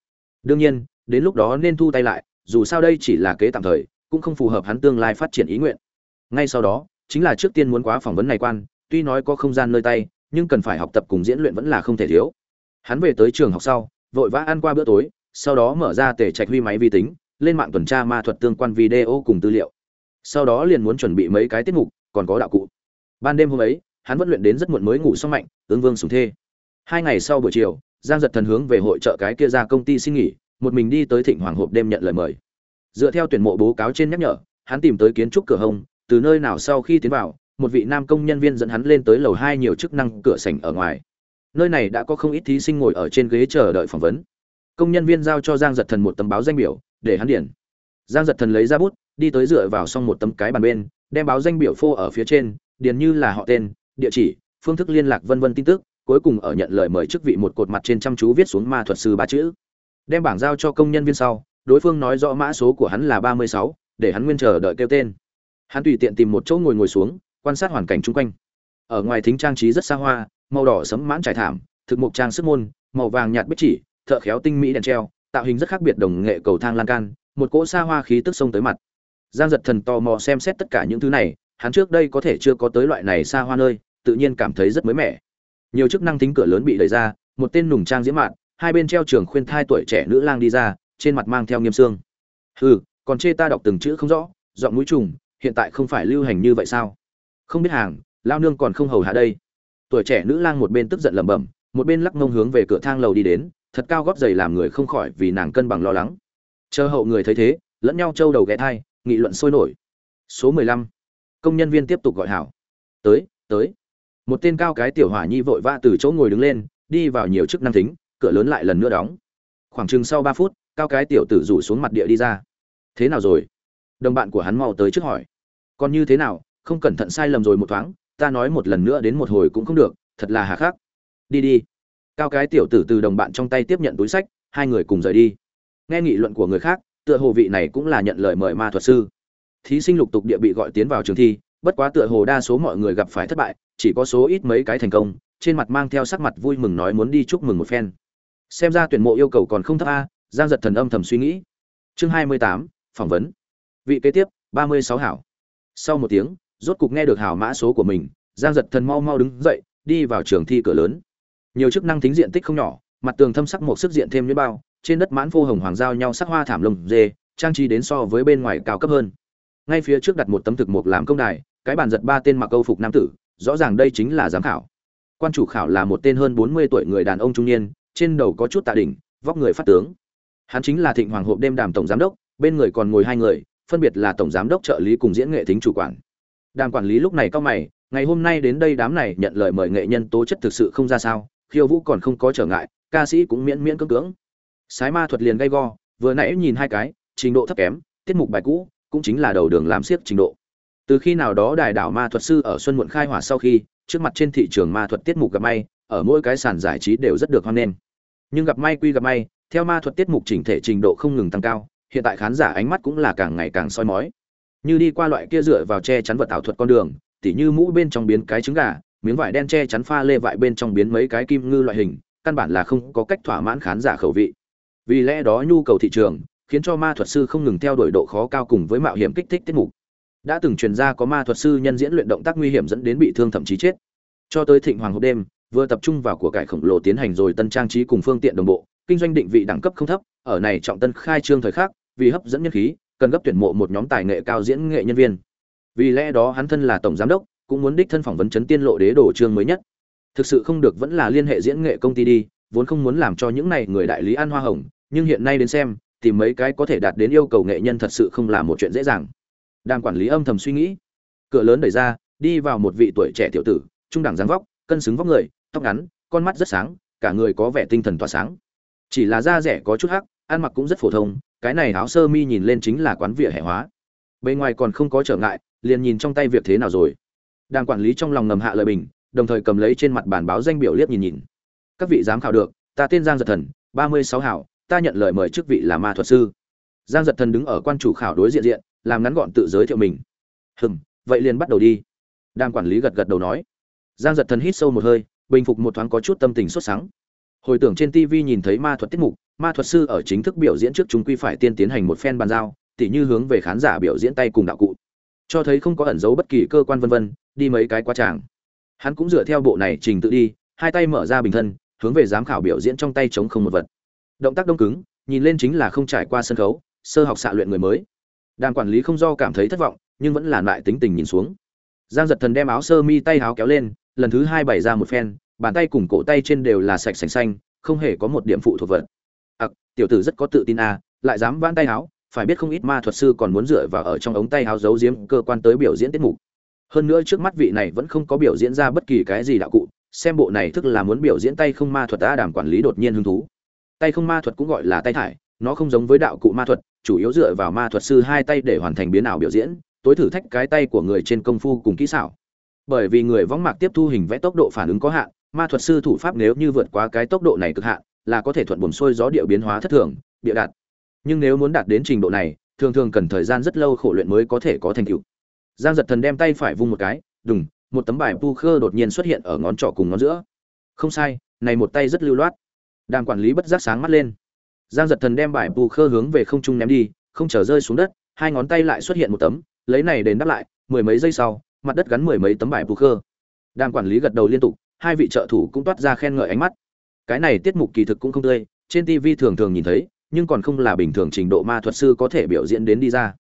Đương nhiên, đến lúc đó nên thu tay lại, dù sao đây chỉ là kế tạm thời, cũng không phù hợp hắn tương lai phát triển ý nguyện. Ngay sau đó, chính là trước tiên muốn quá phỏng vấn này quan, tuy nói có không gian nơi tay, nhưng cần phải học tập cùng diễn luyện vẫn là không thể thiếu. Hắn về tới trường học sau, vội vã ăn qua bữa tối, sau đó mở ra tể trạch huy máy vi tính, lên mạng tuần tra ma thuật tương quan video cùng tư liệu. Sau đó liền muốn chuẩn bị mấy cái tiết mục, còn có đạo cụ. Ban đêm hôm ấy, hắn vẫn luyện đến rất muộn mới ngủ xong mạnh, ứng vương sùng thê. Hai ngày sau buổi chiều giang giật thần hướng về hội trợ cái kia ra công ty xin nghỉ, một mình đi tới thịnh hoàng hộp đêm nhận lời mời. Dựa theo tuyển mộ bố cáo trên nhắc nhở, hắn tìm tới kiến trúc cửa hông, từ nơi nào sau khi tiến vào, một vị nam công nhân viên dẫn hắn lên tới lầu hai nhiều chức năng cửa sảnh ở ngoài. Nơi này đã có không ít thí sinh ngồi ở trên ghế chờ đợi phỏng vấn. Công nhân viên giao cho giang giật thần một tấm báo danh biểu, để hắn điển giang giật thần lấy ra bút, đi tới dựa vào xong một tấm cái bàn bên, đem báo danh biểu phô ở phía trên, điền như là họ tên, địa chỉ, phương thức liên lạc vân vân tin tức cuối cùng ở nhận lời mời chức vị một cột mặt trên chăm chú viết xuống ma thuật sư ba chữ. Đem bảng giao cho công nhân viên sau, đối phương nói rõ mã số của hắn là ba mươi sáu, để hắn nguyên chờ đợi kêu tên. Hắn tùy tiện tìm một chỗ ngồi ngồi xuống, quan sát hoàn cảnh chung quanh. Ở ngoài thính trang trí rất xa hoa, màu đỏ sấm mãn trải thảm, thực mục trang sức môn, màu vàng nhạt bích chỉ, thợ khéo tinh mỹ đèn treo, tạo hình rất khác biệt đồng nghệ cầu thang lan can, một cỗ xa hoa khí tức sông tới mặt. Giang giật thần tò mò xem xét tất cả những thứ này, hắn trước đây có thể chưa có tới loại này xa hoa nơi, tự nhiên cảm thấy rất mới mẻ nhiều chức năng tính cửa lớn bị đẩy ra, một tên nùng trang diễm mạn, hai bên treo trường khuyên thai tuổi trẻ nữ lang đi ra, trên mặt mang theo nghiêm xương hừ, còn chê ta đọc từng chữ không rõ, giọng mũi trùng, hiện tại không phải lưu hành như vậy sao? Không biết hàng, lao nương còn không hầu hạ đây. Tuổi trẻ nữ lang một bên tức giận lẩm bẩm, một bên lắc mông hướng về cửa thang lầu đi đến, thật cao gót giày làm người không khỏi vì nàng cân bằng lo lắng. Chờ hậu người thấy thế, lẫn nhau trâu đầu ghé thai, nghị luận sôi nổi. Số mười lăm, công nhân viên tiếp tục gọi hảo. Tới tới một tên cao cái tiểu hỏa nhi vội vã từ chỗ ngồi đứng lên, đi vào nhiều chức năng thính, cửa lớn lại lần nữa đóng. Khoảng chừng sau ba phút, cao cái tiểu tử rủ xuống mặt địa đi ra. Thế nào rồi? Đồng bạn của hắn mau tới trước hỏi. Còn như thế nào? Không cẩn thận sai lầm rồi một thoáng, ta nói một lần nữa đến một hồi cũng không được, thật là hà khắc. Đi đi. Cao cái tiểu tử từ đồng bạn trong tay tiếp nhận túi sách, hai người cùng rời đi. Nghe nghị luận của người khác, tựa hồ vị này cũng là nhận lời mời ma thuật sư. Thí sinh lục tục địa bị gọi tiến vào trường thi, bất quá tựa hồ đa số mọi người gặp phải thất bại chỉ có số ít mấy cái thành công, trên mặt mang theo sắc mặt vui mừng nói muốn đi chúc mừng một phen. Xem ra tuyển mộ yêu cầu còn không thấp a, giang giật thần âm thầm suy nghĩ. Chương hai mươi tám, phỏng vấn. Vị kế tiếp, ba mươi sáu hảo. Sau một tiếng, rốt cục nghe được hảo mã số của mình, giang giật thần mau mau đứng dậy, đi vào trường thi cửa lớn. Nhiều chức năng tính diện tích không nhỏ, mặt tường thâm sắc một sức diện thêm như bao, trên đất mãn phô hồng hoàng giao nhau sắc hoa thảm lồng dê, trang trí đến so với bên ngoài cao cấp hơn. Ngay phía trước đặt một tấm thực mục làm công đài, cái bàn giật ba tên mặc câu phục nam tử rõ ràng đây chính là giám khảo. Quan chủ khảo là một tên hơn bốn mươi tuổi người đàn ông trung niên, trên đầu có chút tạ đỉnh, vóc người phát tướng. Hắn chính là thịnh hoàng hộp đêm đàm tổng giám đốc, bên người còn ngồi hai người, phân biệt là tổng giám đốc trợ lý cùng diễn nghệ thính chủ quản. Đàm quản lý lúc này cao mày, ngày hôm nay đến đây đám này nhận lời mời nghệ nhân tố chất thực sự không ra sao, khiêu vũ còn không có trở ngại, ca sĩ cũng miễn miễn cưỡng cưỡng. Sái ma thuật liền gay go, vừa nãy nhìn hai cái, trình độ thấp kém, tiết mục bài cũ, cũng chính là đầu đường làm siếc trình độ từ khi nào đó đài đảo ma thuật sư ở xuân muộn khai hỏa sau khi, trước mặt trên thị trường ma thuật tiết mục gặp may, ở mỗi cái sàn giải trí đều rất được hoan nghênh. Nhưng gặp may quy gặp may, theo ma thuật tiết mục chỉnh thể trình độ không ngừng tăng cao, hiện tại khán giả ánh mắt cũng là càng ngày càng soi mói. Như đi qua loại kia dựa vào che chắn vật ảo thuật con đường, tỉ như mũ bên trong biến cái trứng gà, miếng vải đen che chắn pha lê vại bên trong biến mấy cái kim ngư loại hình, căn bản là không có cách thỏa mãn khán giả khẩu vị. Vì lẽ đó nhu cầu thị trường, khiến cho ma thuật sư không ngừng theo đuổi độ khó cao cùng với mạo hiểm kích thích tiết mục đã từng truyền ra có ma thuật sư nhân diễn luyện động tác nguy hiểm dẫn đến bị thương thậm chí chết. Cho tới thịnh hoàng hộp đêm, vừa tập trung vào của cải khổng lồ tiến hành rồi tân trang trí cùng phương tiện đồng bộ, kinh doanh định vị đẳng cấp không thấp, ở này trọng tân khai trương thời khắc, vì hấp dẫn nhân khí, cần gấp tuyển mộ một nhóm tài nghệ cao diễn nghệ nhân viên. Vì lẽ đó hắn thân là tổng giám đốc, cũng muốn đích thân phỏng vấn chấn tiên lộ đế đồ trương mới nhất. Thực sự không được vẫn là liên hệ diễn nghệ công ty đi, vốn không muốn làm cho những này người đại lý ăn hoa hồng, nhưng hiện nay đến xem, tìm mấy cái có thể đạt đến yêu cầu nghệ nhân thật sự không là một chuyện dễ dàng đang quản lý âm thầm suy nghĩ. Cửa lớn đẩy ra, đi vào một vị tuổi trẻ tiểu tử, trung đẳng dáng vóc, cân xứng vóc người, tóc ngắn, con mắt rất sáng, cả người có vẻ tinh thần tỏa sáng. Chỉ là da rẻ có chút hắc, ăn mặc cũng rất phổ thông, cái này áo sơ mi nhìn lên chính là quán vỉa hè hóa. Bên ngoài còn không có trở ngại, liền nhìn trong tay việc thế nào rồi. Đang quản lý trong lòng ngầm hạ lời bình, đồng thời cầm lấy trên mặt bản báo danh biểu liếc nhìn nhìn. Các vị giám khảo được, ta tên giang giật thần, ba mươi sáu hảo, ta nhận lời mời chức vị là ma thuật sư. Giang giật thần đứng ở quan chủ khảo đối diện diện làm ngắn gọn tự giới thiệu mình. Hừm, vậy liền bắt đầu đi. Đang quản lý gật gật đầu nói. Giang giật thần hít sâu một hơi, bình phục một thoáng có chút tâm tình sốt sắng. Hồi tưởng trên tv nhìn thấy ma thuật tiết mục, ma thuật sư ở chính thức biểu diễn trước chúng quy phải tiên tiến hành một phen bàn giao, tỉ như hướng về khán giả biểu diễn tay cùng đạo cụ. Cho thấy không có ẩn giấu bất kỳ cơ quan vân vân, đi mấy cái quá tràng. Hắn cũng dựa theo bộ này trình tự đi, hai tay mở ra bình thân, hướng về giám khảo biểu diễn trong tay chống không một vật. Động tác đông cứng, nhìn lên chính là không trải qua sân khấu, sơ học xạ luyện người mới đàn quản lý không do cảm thấy thất vọng, nhưng vẫn là lại tính tình nhìn xuống. Giang giật thần đem áo sơ mi tay áo kéo lên, lần thứ hai bày ra một phen, bàn tay cùng cổ tay trên đều là sạch sành xanh, không hề có một điểm phụ thuộc vật. Ặc, tiểu tử rất có tự tin à lại dám vãn tay áo phải biết không ít ma thuật sư còn muốn dựa vào ở trong ống tay áo giấu giếm cơ quan tới biểu diễn tiết mục. Hơn nữa trước mắt vị này vẫn không có biểu diễn ra bất kỳ cái gì đạo cụ, xem bộ này thức là muốn biểu diễn tay không ma thuật đã đàm quản lý đột nhiên hứng thú. Tay không ma thuật cũng gọi là tay thải, nó không giống với đạo cụ ma thuật chủ yếu dựa vào ma thuật sư hai tay để hoàn thành biến ảo biểu diễn, tối thử thách cái tay của người trên công phu cùng kỹ xảo. Bởi vì người võng mạc tiếp thu hình vẽ tốc độ phản ứng có hạn, ma thuật sư thủ pháp nếu như vượt qua cái tốc độ này cực hạn, là có thể thuận buồn sôi gió điệu biến hóa thất thường bịa đặt. nhưng nếu muốn đạt đến trình độ này, thường thường cần thời gian rất lâu khổ luyện mới có thể có thành tựu. Giang giật thần đem tay phải vung một cái, đùng, một tấm bài pu khơ đột nhiên xuất hiện ở ngón trỏ cùng ngón giữa. Không sai, này một tay rất lưu loát. Đàm quản lý bất giác sáng mắt lên giang giật thần đem bài bù khơ hướng về không trung ném đi, không trở rơi xuống đất, hai ngón tay lại xuất hiện một tấm, lấy này đến đáp lại, mười mấy giây sau, mặt đất gắn mười mấy tấm bài bù khơ. Đang quản lý gật đầu liên tục, hai vị trợ thủ cũng toát ra khen ngợi ánh mắt. Cái này tiết mục kỳ thực cũng không tươi, trên tv thường thường nhìn thấy, nhưng còn không là bình thường trình độ ma thuật sư có thể biểu diễn đến đi ra.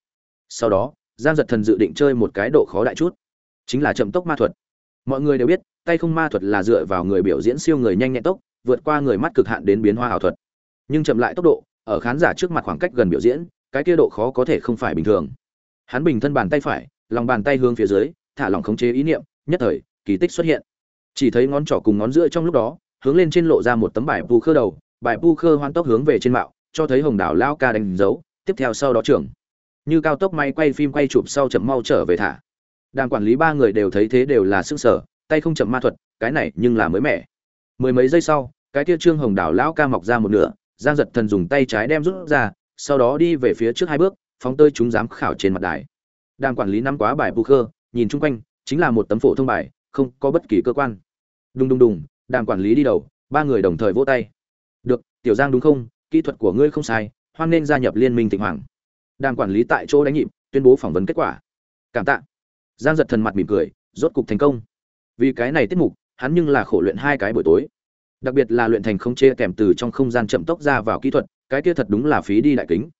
Sau đó, giang giật thần dự định chơi một cái độ khó đại chút, chính là chậm tốc ma thuật. Mọi người đều biết, tay không ma thuật là dựa vào người biểu diễn siêu người nhanh nhẹn tốc, vượt qua người mắt cực hạn đến biến hoa ảo thuật nhưng chậm lại tốc độ, ở khán giả trước mặt khoảng cách gần biểu diễn, cái kia độ khó có thể không phải bình thường. Hắn bình thân bàn tay phải, lòng bàn tay hướng phía dưới, thả lỏng khống chế ý niệm, nhất thời, kỳ tích xuất hiện. Chỉ thấy ngón trỏ cùng ngón giữa trong lúc đó, hướng lên trên lộ ra một tấm bài pu khơ đầu, bài pu khơ hoan tốc hướng về trên mạo, cho thấy hồng đảo lao ca đánh dấu, tiếp theo sau đó trưởng. Như cao tốc máy quay phim quay chụp sau chậm mau trở về thả. Đang quản lý ba người đều thấy thế đều là sức sở, tay không chậm ma thuật, cái này nhưng là mới mẻ. Mười mấy giây sau, cái kia trương hồng đảo lão ca mọc ra một nửa giang giật thần dùng tay trái đem rút ra, sau đó đi về phía trước hai bước, phóng tơi chúng giám khảo trên mặt đài. Đàm quản lý nắm quá bài bù khơ, nhìn chung quanh, chính là một tấm phổ thông bài, không có bất kỳ cơ quan. Đùng đùng đùng, đàm quản lý đi đầu, ba người đồng thời vỗ tay. Được, tiểu giang đúng không? Kỹ thuật của ngươi không sai, hoan nên gia nhập liên minh thịnh hoàng. Đàm quản lý tại chỗ đánh nhịp, tuyên bố phỏng vấn kết quả. Cảm tạ. Giang giật thần mặt mỉm cười, rốt cục thành công. Vì cái này tiết mục, hắn nhưng là khổ luyện hai cái buổi tối đặc biệt là luyện thành không chê kèm từ trong không gian chậm tốc ra vào kỹ thuật, cái kia thật đúng là phí đi đại kính.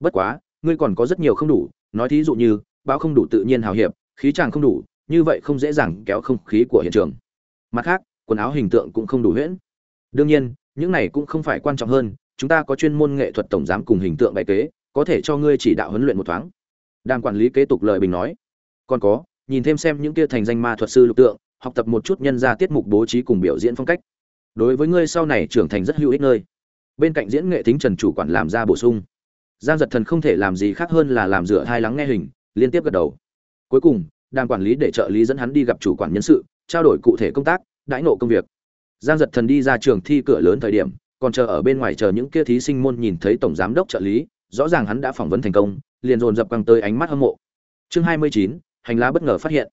Bất quá, ngươi còn có rất nhiều không đủ, nói thí dụ như, bão không đủ tự nhiên hào hiệp, khí tràng không đủ, như vậy không dễ dàng kéo không khí của hiện trường. Mặt khác, quần áo hình tượng cũng không đủ huyễn. Đương nhiên, những này cũng không phải quan trọng hơn, chúng ta có chuyên môn nghệ thuật tổng giám cùng hình tượng bày kế, có thể cho ngươi chỉ đạo huấn luyện một thoáng. Đang quản lý kế tục lời bình nói. Còn có, nhìn thêm xem những kia thành danh ma thuật sư lục tượng, học tập một chút nhân ra tiết mục bố trí cùng biểu diễn phong cách đối với ngươi sau này trưởng thành rất hữu ích nơi. Bên cạnh diễn nghệ tính trần chủ quản làm ra bổ sung. Giang giật thần không thể làm gì khác hơn là làm rửa hai lắng nghe hình, liên tiếp gật đầu. Cuối cùng đang quản lý để trợ lý dẫn hắn đi gặp chủ quản nhân sự, trao đổi cụ thể công tác, đãi nộ công việc. Giang giật thần đi ra trường thi cửa lớn thời điểm, còn chờ ở bên ngoài chờ những kia thí sinh môn nhìn thấy tổng giám đốc trợ lý, rõ ràng hắn đã phỏng vấn thành công, liền dồn dập căng tới ánh mắt hâm mộ. Chương hai mươi chín, hành lá bất ngờ phát hiện.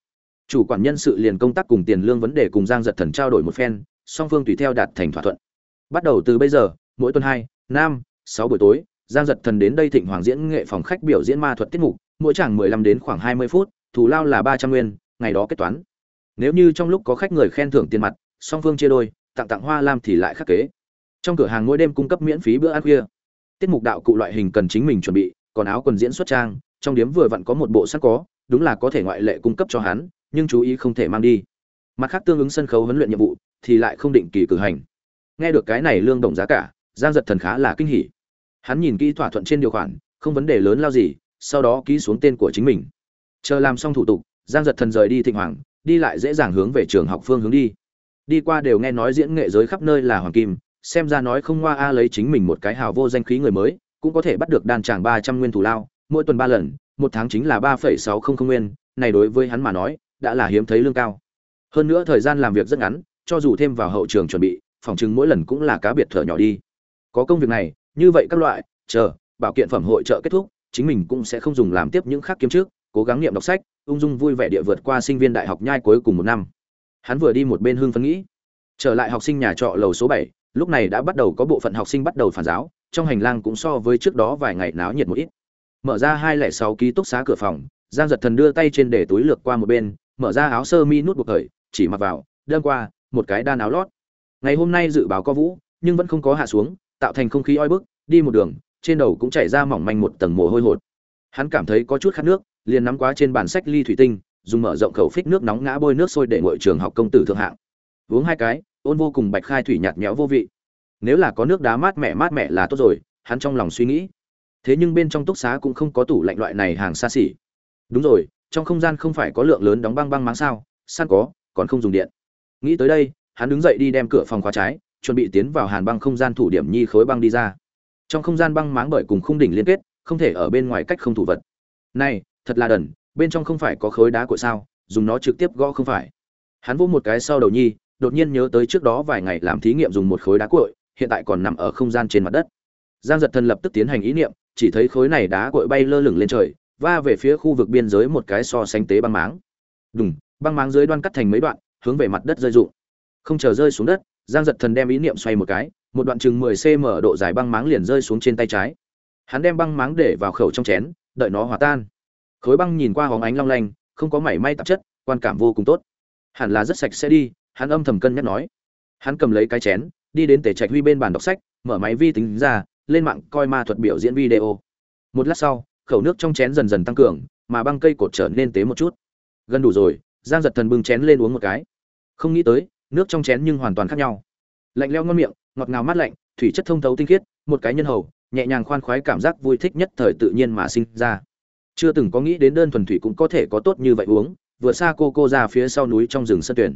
Chủ quản nhân sự liền công tác cùng tiền lương vấn đề cùng giang giật thần trao đổi một phen song phương tùy theo đạt thành thỏa thuận. Bắt đầu từ bây giờ, mỗi tuần hai, năm, sáu buổi tối, giang giật thần đến đây thịnh hoàng diễn nghệ phòng khách biểu diễn ma thuật tiết mục, mỗi chàng mười lăm đến khoảng hai mươi phút, thù lao là ba trăm nguyên, ngày đó kết toán. Nếu như trong lúc có khách người khen thưởng tiền mặt, song phương chia đôi, tặng tặng hoa lam thì lại khắc kế. Trong cửa hàng mỗi đêm cung cấp miễn phí bữa ăn khuya. Tiết mục đạo cụ loại hình cần chính mình chuẩn bị, còn áo quần diễn xuất trang, trong điếm vừa vặn có một bộ sẵn có, đúng là có thể ngoại lệ cung cấp cho hắn, nhưng chú ý không thể mang đi. Mặt khác tương ứng sân khấu huấn luyện nhiệm vụ thì lại không định kỳ cử hành. Nghe được cái này lương đồng giá cả, giang giật thần khá là kinh hỉ. Hắn nhìn kỹ thỏa thuận trên điều khoản, không vấn đề lớn lao gì, sau đó ký xuống tên của chính mình. Chờ làm xong thủ tục, giang giật thần rời đi thịnh hoàng, đi lại dễ dàng hướng về trường học phương hướng đi. Đi qua đều nghe nói diễn nghệ giới khắp nơi là hoàng kim, xem ra nói không ngoa a lấy chính mình một cái hào vô danh khí người mới, cũng có thể bắt được đàn tràng ba trăm nguyên thủ lao, mỗi tuần ba lần, một tháng chính là ba phẩy sáu không không nguyên, này đối với hắn mà nói, đã là hiếm thấy lương cao. Hơn nữa thời gian làm việc rất ngắn cho dù thêm vào hậu trường chuẩn bị, phòng chứng mỗi lần cũng là cá biệt thở nhỏ đi. Có công việc này, như vậy các loại, chờ, bảo kiện phẩm hội trợ kết thúc, chính mình cũng sẽ không dùng làm tiếp những khác kiếm trước, cố gắng niệm đọc sách, ung dung vui vẻ địa vượt qua sinh viên đại học nhai cuối cùng một năm. Hắn vừa đi một bên hương phấn nghĩ. Trở lại học sinh nhà trọ lầu số bảy, lúc này đã bắt đầu có bộ phận học sinh bắt đầu phản giáo, trong hành lang cũng so với trước đó vài ngày náo nhiệt một ít. Mở ra hai lẻ sáu ký túc xá cửa phòng, giang giật thần đưa tay trên để túi lược qua một bên, mở ra áo sơ mi nút buộc khởi chỉ mặc vào đơn qua một cái đan áo lót. Ngày hôm nay dự báo có vũ, nhưng vẫn không có hạ xuống, tạo thành không khí oi bức, đi một đường, trên đầu cũng chảy ra mỏng manh một tầng mồ hôi hột. Hắn cảm thấy có chút khát nước, liền nắm quá trên bàn sách ly thủy tinh, dùng mở rộng khẩu phích nước nóng ngã bôi nước sôi để ngội trường học công tử thượng hạng. Uống hai cái, ôn vô cùng bạch khai thủy nhạt nhẽo vô vị. Nếu là có nước đá mát mẻ mát mẻ là tốt rồi, hắn trong lòng suy nghĩ. Thế nhưng bên trong túc xá cũng không có tủ lạnh loại này hàng xa xỉ. Đúng rồi, trong không gian không phải có lượng lớn đóng băng băng máng sao? Săn có, còn không dùng điện nghĩ tới đây, hắn đứng dậy đi đem cửa phòng khóa trái, chuẩn bị tiến vào hàn băng không gian thủ điểm nhi khối băng đi ra. Trong không gian băng máng bởi cùng khung đỉnh liên kết, không thể ở bên ngoài cách không thủ vật. Này, thật là đần, bên trong không phải có khối đá của sao, dùng nó trực tiếp gõ không phải. Hắn vỗ một cái sau đầu nhi, đột nhiên nhớ tới trước đó vài ngày làm thí nghiệm dùng một khối đá cội hiện tại còn nằm ở không gian trên mặt đất. Giang giật thần lập tức tiến hành ý niệm, chỉ thấy khối này đá cội bay lơ lửng lên trời, va về phía khu vực biên giới một cái so sánh tế băng máng. Đùng, băng máng dưới đoan cắt thành mấy đoạn hướng về mặt đất rơi rụng không chờ rơi xuống đất, giang giật thần đem ý niệm xoay một cái, một đoạn chừng 10 cm độ dài băng máng liền rơi xuống trên tay trái. Hắn đem băng máng để vào khẩu trong chén, đợi nó hòa tan. Khối băng nhìn qua hóng ánh long lanh, không có mảy may tạp chất, quan cảm vô cùng tốt. Hẳn là rất sạch sẽ đi, hắn âm thầm cân nhắc nói. Hắn cầm lấy cái chén, đi đến tể trạch huy bên bàn đọc sách, mở máy vi tính ra, lên mạng coi ma thuật biểu diễn video. Một lát sau, khẩu nước trong chén dần dần tăng cường, mà băng cây cột trở nên tế một chút. Gần đủ rồi giang giật thần bưng chén lên uống một cái. Không nghĩ tới, nước trong chén nhưng hoàn toàn khác nhau. Lạnh leo ngon miệng, ngọt ngào mát lạnh, thủy chất thông thấu tinh khiết, một cái nhân hầu, nhẹ nhàng khoan khoái cảm giác vui thích nhất thời tự nhiên mà sinh ra. Chưa từng có nghĩ đến đơn thuần thủy cũng có thể có tốt như vậy uống, vừa xa cô cô ra phía sau núi trong rừng sân tuyển.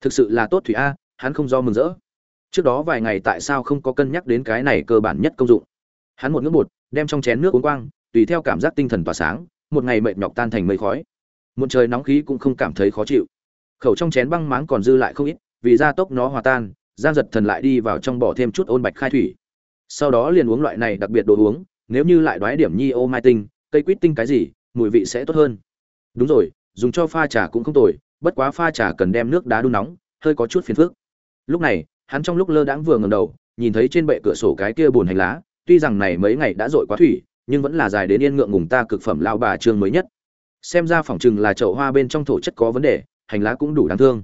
Thực sự là tốt thủy a, hắn không do mừng rỡ. Trước đó vài ngày tại sao không có cân nhắc đến cái này cơ bản nhất công dụng. Hắn một ngưỡng bột, đem trong chén nước uống quang, tùy theo cảm giác tinh thần tỏa sáng, một ngày mệt nhọc tan thành mây khói muộn trời nóng khí cũng không cảm thấy khó chịu. Khẩu trong chén băng máng còn dư lại không ít, vì gia tốc nó hòa tan, giang giật thần lại đi vào trong bỏ thêm chút ôn bạch khai thủy. Sau đó liền uống loại này đặc biệt đồ uống, nếu như lại đoái điểm nhi ô mai tinh, cây quýt tinh cái gì, mùi vị sẽ tốt hơn. Đúng rồi, dùng cho pha trà cũng không tồi, bất quá pha trà cần đem nước đá đun nóng, hơi có chút phiền phức. Lúc này, hắn trong lúc lơ đãng vừa ngầm đầu, nhìn thấy trên bệ cửa sổ cái kia bùn hành lá, tuy rằng này mấy ngày đã dội quá thủy, nhưng vẫn là dài đến yên ngượng ngùng ta cực phẩm lao bà trương mới nhất xem ra phỏng chừng là chậu hoa bên trong thổ chất có vấn đề, hành lá cũng đủ đáng thương.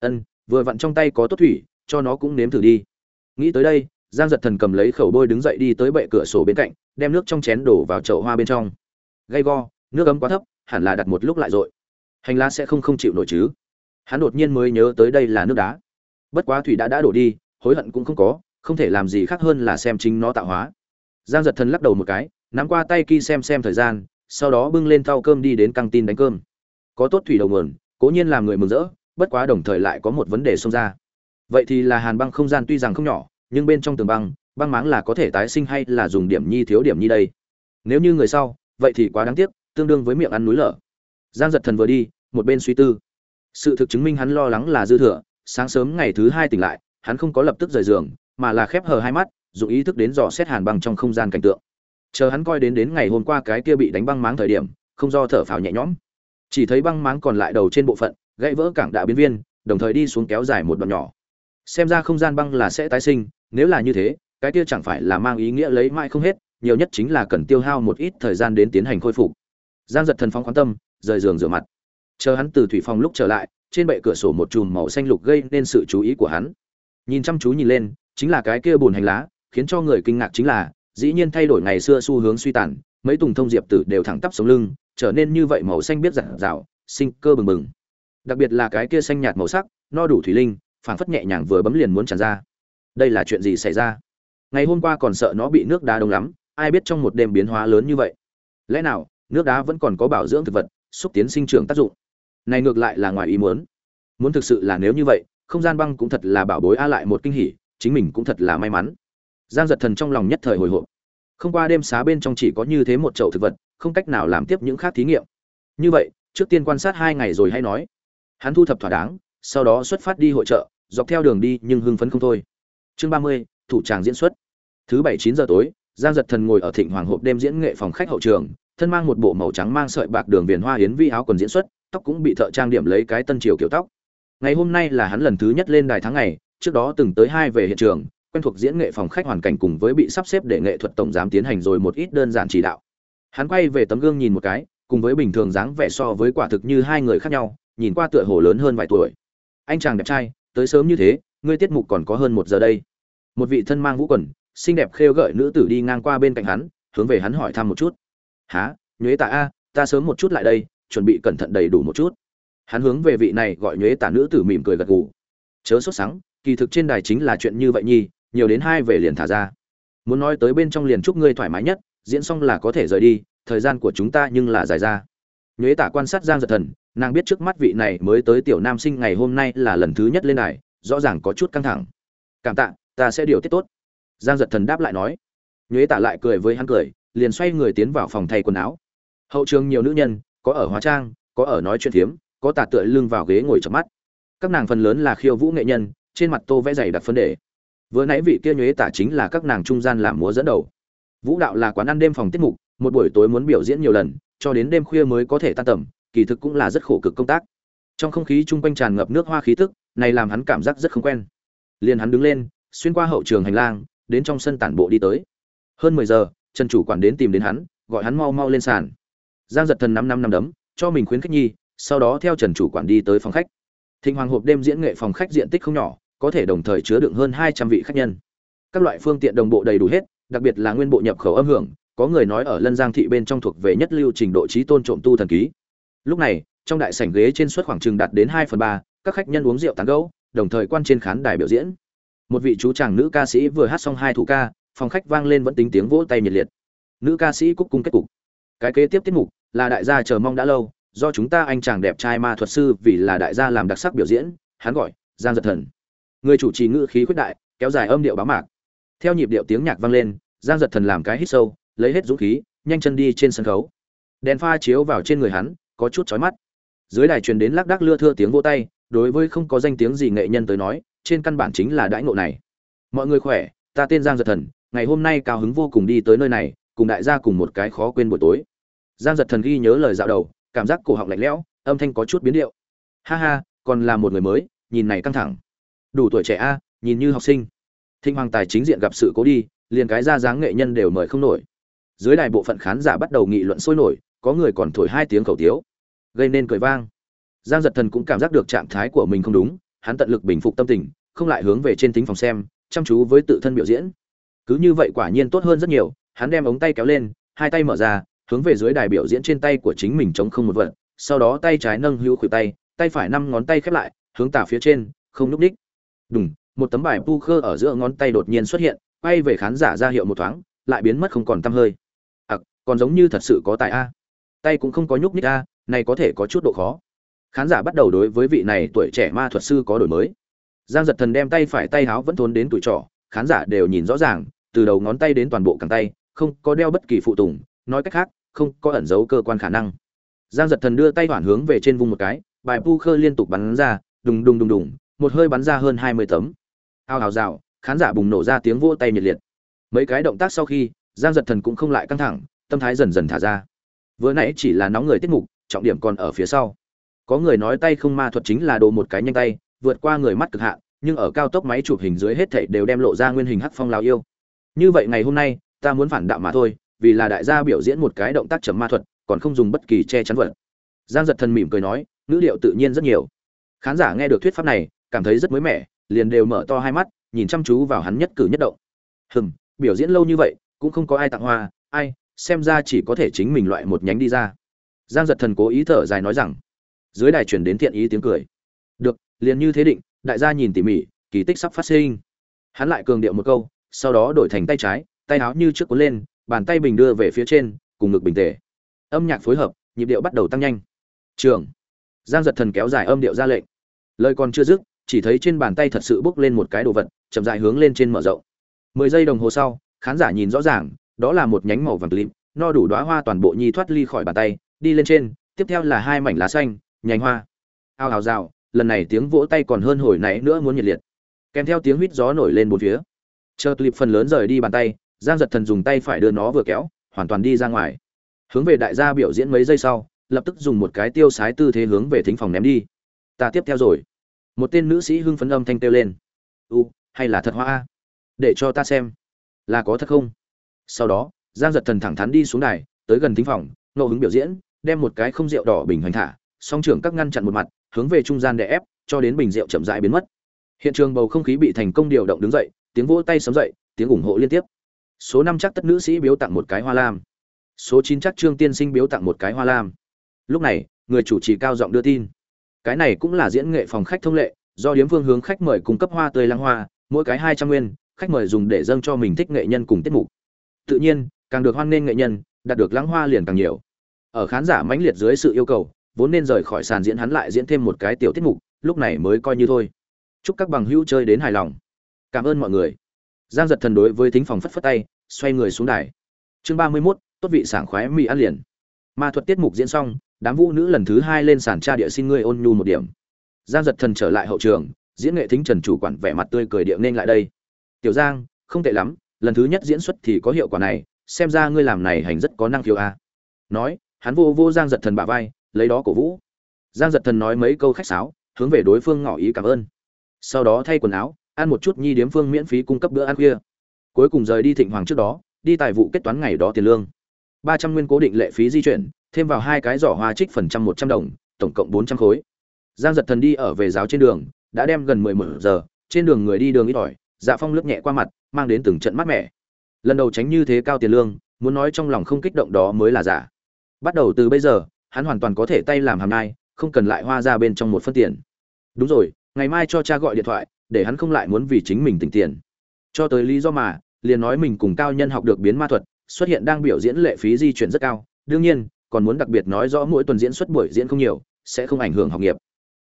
Ân, vừa vặn trong tay có tốt thủy, cho nó cũng nếm thử đi. Nghĩ tới đây, giang giật thần cầm lấy khẩu bôi đứng dậy đi tới bệ cửa sổ bên cạnh, đem nước trong chén đổ vào chậu hoa bên trong. Gay go, nước ấm quá thấp, hẳn là đặt một lúc lại rồi. Hành lá sẽ không không chịu nổi chứ. Hắn đột nhiên mới nhớ tới đây là nước đá. Bất quá thủy đã đã đổ đi, hối hận cũng không có, không thể làm gì khác hơn là xem chính nó tạo hóa. Giang giật thần lắc đầu một cái, nắm qua tay ky xem xem thời gian sau đó bưng lên thau cơm đi đến căng tin đánh cơm. Có tốt thủy đầu nguồn, cố nhiên làm người mừng rỡ, bất quá đồng thời lại có một vấn đề xông ra. Vậy thì là hàn băng không gian tuy rằng không nhỏ, nhưng bên trong tường băng băng máng là có thể tái sinh hay là dùng điểm nhi thiếu điểm nhi đây? Nếu như người sau, vậy thì quá đáng tiếc, tương đương với miệng ăn núi lở. Giang giật thần vừa đi, một bên suy tư. Sự thực chứng minh hắn lo lắng là dư thừa, sáng sớm ngày thứ hai tỉnh lại, hắn không có lập tức rời giường, mà là khép hờ hai mắt, dùng ý thức đến dò xét hàn băng trong không gian cảnh tượng chờ hắn coi đến đến ngày hôm qua cái kia bị đánh băng máng thời điểm, không do thở phào nhẹ nhõm. Chỉ thấy băng máng còn lại đầu trên bộ phận, gãy vỡ cảng đạo biến viên, đồng thời đi xuống kéo dài một đoạn nhỏ. Xem ra không gian băng là sẽ tái sinh, nếu là như thế, cái kia chẳng phải là mang ý nghĩa lấy mãi không hết, nhiều nhất chính là cần tiêu hao một ít thời gian đến tiến hành khôi phục. Giang giật thần phóng quan tâm, rời giường rửa mặt. Chờ hắn từ thủy phòng lúc trở lại, trên bệ cửa sổ một chùm màu xanh lục gây nên sự chú ý của hắn. Nhìn chăm chú nhìn lên, chính là cái kia bùn hành lá, khiến cho người kinh ngạc chính là dĩ nhiên thay đổi ngày xưa xu hướng suy tàn, mấy tùng thông diệp tử đều thẳng tắp sống lưng, trở nên như vậy màu xanh biết rạng rào sinh cơ bừng bừng. Đặc biệt là cái kia xanh nhạt màu sắc, no đủ thủy linh, phảng phất nhẹ nhàng vừa bấm liền muốn tràn ra. Đây là chuyện gì xảy ra? Ngày hôm qua còn sợ nó bị nước đá đông lắm, ai biết trong một đêm biến hóa lớn như vậy. Lẽ nào, nước đá vẫn còn có bảo dưỡng thực vật, xúc tiến sinh trưởng tác dụng? Này ngược lại là ngoài ý muốn. Muốn thực sự là nếu như vậy, không gian băng cũng thật là bảo bối a lại một kinh hỉ, chính mình cũng thật là may mắn giang giật thần trong lòng nhất thời hồi hộp. Không qua đêm xá bên trong chỉ có như thế một chậu thực vật, không cách nào làm tiếp những khác thí nghiệm. Như vậy, trước tiên quan sát hai ngày rồi hay nói. Hắn thu thập thỏa đáng, sau đó xuất phát đi hội trợ, dọc theo đường đi nhưng hưng phấn không thôi. Chương ba mươi, thủ tràng diễn xuất. Thứ bảy chín giờ tối, giang giật thần ngồi ở thịnh hoàng hộp đêm diễn nghệ phòng khách hậu trường, thân mang một bộ màu trắng mang sợi bạc đường viền hoa hiến vi áo quần diễn xuất, tóc cũng bị thợ trang điểm lấy cái tân triều kiểu tóc. Ngày hôm nay là hắn lần thứ nhất lên đài tháng ngày, trước đó từng tới hai về hiện trường quen thuộc diễn nghệ phòng khách hoàn cảnh cùng với bị sắp xếp để nghệ thuật tổng giám tiến hành rồi một ít đơn giản chỉ đạo. Hắn quay về tấm gương nhìn một cái, cùng với bình thường dáng vẻ so với quả thực như hai người khác nhau, nhìn qua tựa hồ lớn hơn vài tuổi. Anh chàng đẹp trai, tới sớm như thế, ngươi tiết mục còn có hơn một giờ đây. Một vị thân mang vũ quần, xinh đẹp khêu gợi nữ tử đi ngang qua bên cạnh hắn, hướng về hắn hỏi thăm một chút. Há nhuế tạ a, ta sớm một chút lại đây, chuẩn bị cẩn thận đầy đủ một chút. Hắn hướng về vị này gọi nhuế tạ nữ tử mỉm cười gật gù. Chớ sốt sắng, kỳ thực trên đài chính là chuyện như vậy nhi nhiều đến hai về liền thả ra. Muốn nói tới bên trong liền chúc ngươi thoải mái nhất, diễn xong là có thể rời đi, thời gian của chúng ta nhưng là dài ra. Nhuế tả quan sát giang giật thần, nàng biết trước mắt vị này mới tới tiểu nam sinh ngày hôm nay là lần thứ nhất lên đài, rõ ràng có chút căng thẳng. Cảm tạ, ta sẽ điều tiết tốt. Giang giật thần đáp lại nói. Nhuế tả lại cười với hắn cười, liền xoay người tiến vào phòng thay quần áo. Hậu trường nhiều nữ nhân, có ở hóa trang, có ở nói chuyện phiếm, có tạt tựa lưng vào ghế ngồi chập mắt. Các nàng phần lớn là khiêu vũ nghệ nhân, trên mặt tô vẽ dày đặc phân đề vừa nãy vị kia nhuế tả chính là các nàng trung gian làm múa dẫn đầu. Vũ đạo là quán ăn đêm phòng tiết mục, một buổi tối muốn biểu diễn nhiều lần, cho đến đêm khuya mới có thể tan tầm, kỳ thực cũng là rất khổ cực công tác. Trong không khí chung quanh tràn ngập nước hoa khí tức, này làm hắn cảm giác rất không quen. Liền hắn đứng lên, xuyên qua hậu trường hành lang, đến trong sân tản bộ đi tới. Hơn mười giờ, trần chủ quản đến tìm đến hắn, gọi hắn mau mau lên sàn. Giang giật thần năm năm năm đấm, cho mình khuyến khách nhi, sau đó theo trần chủ quản đi tới phòng khách. Thịnh hoàng hộp đêm diễn nghệ phòng khách diện tích không nhỏ có thể đồng thời chứa đựng hơn hai trăm vị khách nhân. Các loại phương tiện đồng bộ đầy đủ hết, đặc biệt là nguyên bộ nhập khẩu âm hưởng, có người nói ở lân giang thị bên trong thuộc về nhất lưu trình độ trí tôn trộm tu thần ký. Lúc này, trong đại sảnh ghế trên suất khoảng chừng đạt đến hai phần ba, các khách nhân uống rượu tán gẫu, đồng thời quan trên khán đài biểu diễn. Một vị chú chàng nữ ca sĩ vừa hát xong hai thủ ca, phòng khách vang lên vẫn tính tiếng vỗ tay nhiệt liệt. Nữ ca sĩ cúc cung kết cục. Cái kế tiếp tiết mục là đại gia chờ mong đã lâu, do chúng ta anh chàng đẹp trai ma thuật sư vì là đại gia làm đặc sắc biểu diễn, hắn gọi giang giật thần người chủ trì ngữ khí khuyết đại, kéo dài âm điệu báo mạc. Theo nhịp điệu tiếng nhạc vang lên, giang giật thần làm cái hít sâu, lấy hết dũng khí, nhanh chân đi trên sân khấu. Đèn pha chiếu vào trên người hắn, có chút chói mắt. Dưới đài truyền đến lác đác lưa thưa tiếng vô tay, đối với không có danh tiếng gì nghệ nhân tới nói, trên căn bản chính là đãi ngộ này. Mọi người khỏe, ta tên giang giật thần, ngày hôm nay cao hứng vô cùng đi tới nơi này, cùng đại gia cùng một cái khó quên buổi tối. Giang giật thần ghi nhớ lời dạo đầu, cảm giác cổ họng lạnh lẽo, âm thanh có chút biến điệu. Ha ha, còn là một người mới, nhìn này căng thẳng đủ tuổi trẻ a, nhìn như học sinh. Thịnh hoàng tài chính diện gặp sự cố đi, liền cái ra dáng nghệ nhân đều mời không nổi. Dưới đài bộ phận khán giả bắt đầu nghị luận sôi nổi, có người còn thổi hai tiếng khẩu tiếu. Gây nên cười vang. Giang giật thần cũng cảm giác được trạng thái của mình không đúng, hắn tận lực bình phục tâm tình, không lại hướng về trên tính phòng xem, chăm chú với tự thân biểu diễn. Cứ như vậy quả nhiên tốt hơn rất nhiều, hắn đem ống tay kéo lên, hai tay mở ra, hướng về dưới đài biểu diễn trên tay của chính mình chống không một vật, sau đó tay trái nâng hữu khuỷu tay tay phải năm ngón tay khép lại, hướng tả phía trên, không núp đích đùng, một tấm bài pu khơ ở giữa ngón tay đột nhiên xuất hiện quay về khán giả ra hiệu một thoáng lại biến mất không còn tăm hơi. À, còn giống như thật sự có tài a. Tay cũng không có nhúc nhích a này có thể có chút độ khó. Khán giả bắt đầu đối với vị này tuổi trẻ ma thuật sư có đổi mới. Giang giật thần đem tay phải tay háo vẫn thốn đến tuổi trỏ khán giả đều nhìn rõ ràng từ đầu ngón tay đến toàn bộ cẳng tay không có đeo bất kỳ phụ tùng nói cách khác không có ẩn giấu cơ quan khả năng. Giang giật thần đưa tay hoàn hướng về trên vùng một cái bài pu khơ liên tục bắn ra đùng đùng đùng đùng một hơi bắn ra hơn hai mươi tấm. Ao hào rào, khán giả bùng nổ ra tiếng vỗ tay nhiệt liệt. Mấy cái động tác sau khi, giang giật thần cũng không lại căng thẳng, tâm thái dần dần thả ra. Vừa nãy chỉ là nóng người tiết mục, trọng điểm còn ở phía sau. Có người nói tay không ma thuật chính là đồ một cái nhanh tay, vượt qua người mắt cực hạn, nhưng ở cao tốc máy chụp hình dưới hết thảy đều đem lộ ra nguyên hình hắc phong lao yêu. Như vậy ngày hôm nay, ta muốn phản đạo mà thôi, vì là đại gia biểu diễn một cái động tác chấm ma thuật, còn không dùng bất kỳ che chắn vật. Giang giật thần mỉm cười nói, ngữ liệu tự nhiên rất nhiều. Khán giả nghe được thuyết pháp này cảm thấy rất mới mẻ, liền đều mở to hai mắt, nhìn chăm chú vào hắn nhất cử nhất động. Hừm, biểu diễn lâu như vậy, cũng không có ai tặng hoa, ai, xem ra chỉ có thể chính mình loại một nhánh đi ra. Giang giật thần cố ý thở dài nói rằng, dưới đài truyền đến thiện ý tiếng cười. Được, liền như thế định, đại gia nhìn tỉ mỉ, kỳ tích sắp phát sinh. Hắn lại cường điệu một câu, sau đó đổi thành tay trái, tay áo như trước cuốn lên, bàn tay bình đưa về phía trên, cùng ngực bình tề. Âm nhạc phối hợp, nhịp điệu bắt đầu tăng nhanh. Trường. Giang giật thần kéo dài âm điệu ra lệnh. Lời còn chưa dứt chỉ thấy trên bàn tay thật sự bốc lên một cái đồ vật, chậm dài hướng lên trên mở rộng. Mười giây đồng hồ sau, khán giả nhìn rõ ràng, đó là một nhánh màu vàng lịm, no đủ đoá hoa toàn bộ nhi thoát ly khỏi bàn tay, đi lên trên, tiếp theo là hai mảnh lá xanh nhánh hoa. Ao hào rào, lần này tiếng vỗ tay còn hơn hồi nãy nữa muốn nhiệt liệt. Kèm theo tiếng huýt gió nổi lên bốn phía. Chờ clip phần lớn rời đi bàn tay, giang giật thần dùng tay phải đưa nó vừa kéo, hoàn toàn đi ra ngoài. Hướng về đại gia biểu diễn mấy giây sau, lập tức dùng một cái tiêu sái tư thế hướng về thính phòng ném đi. Ta tiếp theo rồi một tên nữ sĩ hưng phấn âm thanh kêu lên. U, hay là thật hoa a? Để cho ta xem, là có thật không? Sau đó, giang giật thần thẳng thắn đi xuống đài, tới gần thính phòng, ngẫu hứng biểu diễn, đem một cái không rượu đỏ bình hoành thả, song trưởng các ngăn chặn một mặt, hướng về trung gian để ép, cho đến bình rượu chậm rãi biến mất. Hiện trường bầu không khí bị thành công điều động đứng dậy, tiếng vỗ tay sớm dậy, tiếng ủng hộ liên tiếp. Số năm chắc tất nữ sĩ biếu tặng một cái hoa lam. Số chín chắc trương tiên sinh biếu tặng một cái hoa lam. Lúc này, người chủ trì cao giọng đưa tin cái này cũng là diễn nghệ phòng khách thông lệ, do điếm phương hướng khách mời cung cấp hoa tươi lăng hoa, mỗi cái hai trăm nguyên, khách mời dùng để dâng cho mình thích nghệ nhân cùng tiết mục. Tự nhiên, càng được hoan nghênh nghệ nhân, đạt được lăng hoa liền càng nhiều. Ở khán giả mãnh liệt dưới sự yêu cầu, vốn nên rời khỏi sàn diễn hắn lại diễn thêm một cái tiểu tiết mục, lúc này mới coi như thôi. Chúc các bằng hữu chơi đến hài lòng. Cảm ơn mọi người. Giang giật thần đối với thính phòng phất phất tay, xoay người xuống đài. Chương ba mươi mốt, tốt vị sảng khoái mì ăn liền. Ma thuật tiết mục diễn xong đám vũ nữ lần thứ hai lên sàn tra địa xin ngươi ôn nhu một điểm. Giang giật thần trở lại hậu trường, diễn nghệ thính trần chủ quản vẻ mặt tươi cười địa nên lại đây. Tiểu giang, không tệ lắm, lần thứ nhất diễn xuất thì có hiệu quả này, xem ra ngươi làm này hành rất có năng khiếu a nói, hắn vô vô giang giật thần bả vai, lấy đó cổ vũ. Giang giật thần nói mấy câu khách sáo, hướng về đối phương ngỏ ý cảm ơn. Sau đó thay quần áo, ăn một chút nhi điếm phương miễn phí cung cấp bữa ăn khuya. Cuối cùng rời đi thịnh hoàng trước đó, đi tài vụ kết toán ngày đó tiền lương. Ba trăm nguyên cố định lệ phí di chuyển thêm vào hai cái giỏ hoa trích phần trăm một trăm đồng, tổng cộng bốn trăm khối. Giang giật thần đi ở về giáo trên đường, đã đem gần mười một giờ, trên đường người đi đường ít ỏi dạ phong lướt nhẹ qua mặt, mang đến từng trận mát mẻ. Lần đầu tránh như thế cao tiền lương, muốn nói trong lòng không kích động đó mới là giả. Bắt đầu từ bây giờ, hắn hoàn toàn có thể tay làm hàm nai, không cần lại hoa ra bên trong một phân tiền. Đúng rồi, ngày mai cho cha gọi điện thoại, để hắn không lại muốn vì chính mình tỉnh tiền. Cho tới lý do mà, liền nói mình cùng cao nhân học được biến ma thuật, xuất hiện đang biểu diễn lệ phí di chuyển rất cao. Đương nhiên còn muốn đặc biệt nói rõ mỗi tuần diễn xuất buổi diễn không nhiều, sẽ không ảnh hưởng học nghiệp.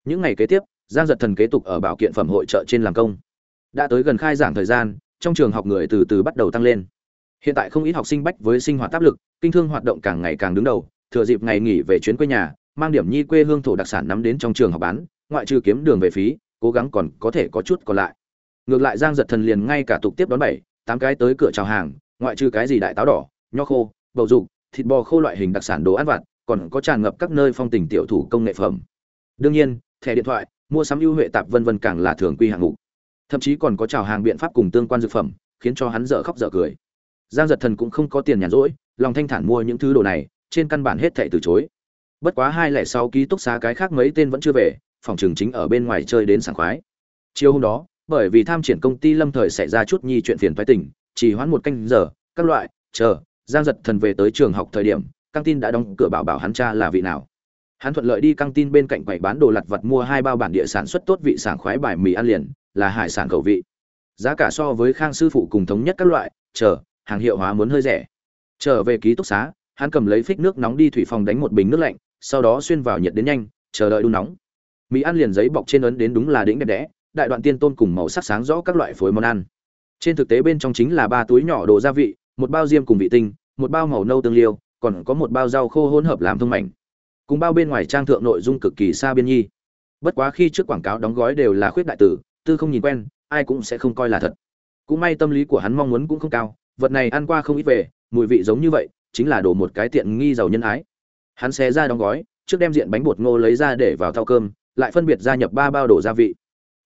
Những ngày kế tiếp, giang giật thần kế tục ở bảo kiện phẩm hội trợ trên làm công. Đã tới gần khai giảng thời gian, trong trường học người từ từ bắt đầu tăng lên. Hiện tại không ít học sinh bách với sinh hoạt áp lực, kinh thương hoạt động càng ngày càng đứng đầu, thừa dịp ngày nghỉ về chuyến quê nhà, mang điểm nhi quê hương thổ đặc sản nắm đến trong trường học bán, ngoại trừ kiếm đường về phí, cố gắng còn có thể có chút còn lại. Ngược lại giang giật thần liền ngay cả tục tiếp đón bảy, tám cái tới cửa chào hàng, ngoại trừ cái gì đại táo đỏ, nho khô, bầu dục thịt bò khô loại hình đặc sản đồ ăn vặt, còn có tràn ngập các nơi phong tình tiểu thủ công nghệ phẩm. Đương nhiên, thẻ điện thoại, mua sắm ưu huệ tạp vân vân càng là thường quy hạng mục. Thậm chí còn có chào hàng biện pháp cùng tương quan dược phẩm, khiến cho hắn dở khóc dở cười. Giang giật thần cũng không có tiền nhàn rỗi, lòng thanh thản mua những thứ đồ này, trên căn bản hết thảy từ chối. Bất quá hai lẻ sáu ký túc xá cái khác mấy tên vẫn chưa về, phòng trường chính ở bên ngoài chơi đến sảng khoái. Chiều hôm đó, bởi vì tham triển công ty lâm thời xảy ra chút nhi chuyện phiền phái tỉnh chỉ hoãn một canh giờ, các loại, chờ giang giật thần về tới trường học thời điểm, căng tin đã đóng cửa bảo bảo hắn cha là vị nào. Hắn thuận lợi đi căng tin bên cạnh quầy bán đồ lặt vặt mua hai bao bản địa sản xuất tốt vị sảng khoái bài mì ăn liền, là hải sản khẩu vị. Giá cả so với khang sư phụ cùng thống nhất các loại, chờ, hàng hiệu hóa muốn hơi rẻ. Trở về ký túc xá, hắn cầm lấy phích nước nóng đi thủy phòng đánh một bình nước lạnh, sau đó xuyên vào nhiệt đến nhanh, chờ đợi đun nóng. Mì ăn liền giấy bọc trên ấn đến đúng là đỉnh đẹp đẽ, đại đoạn tiên tôn cùng màu sắc sáng rõ các loại phối món ăn. Trên thực tế bên trong chính là ba túi nhỏ đồ gia vị một bao diêm cùng vị tinh, một bao màu nâu tương liêu, còn có một bao rau khô hỗn hợp làm thông mảnh. Cùng bao bên ngoài trang thượng nội dung cực kỳ xa biên nhi. Bất quá khi trước quảng cáo đóng gói đều là khuyết đại tử, tư không nhìn quen, ai cũng sẽ không coi là thật. Cũng may tâm lý của hắn mong muốn cũng không cao, vật này ăn qua không ít về, mùi vị giống như vậy, chính là đổ một cái tiện nghi giàu nhân ái. Hắn xé ra đóng gói, trước đem diện bánh bột ngô lấy ra để vào thau cơm, lại phân biệt gia nhập ba bao đồ gia vị.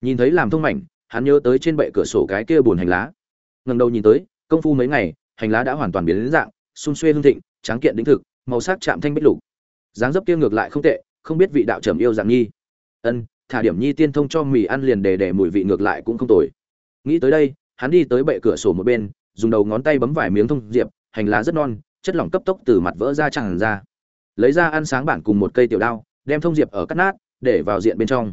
Nhìn thấy làm thông mảnh, hắn nhớ tới trên bệ cửa sổ cái kia buồn hành lá. Ngẩng đầu nhìn tới, công phu mấy ngày hành lá đã hoàn toàn biến đến dạng, xung xuê hương thịnh, tráng kiện đĩnh thực, màu sắc chạm thanh bích lục. Dáng dấp kia ngược lại không tệ, không biết vị đạo trầm yêu dạng nhi. Ân, thả điểm nhi tiên thông cho mì ăn liền để để mùi vị ngược lại cũng không tồi. Nghĩ tới đây, hắn đi tới bệ cửa sổ một bên, dùng đầu ngón tay bấm vài miếng thông diệp, hành lá rất non, chất lỏng cấp tốc từ mặt vỡ ra tràn ra. Lấy ra ăn sáng bản cùng một cây tiểu đao, đem thông diệp ở cắt nát, để vào diện bên trong.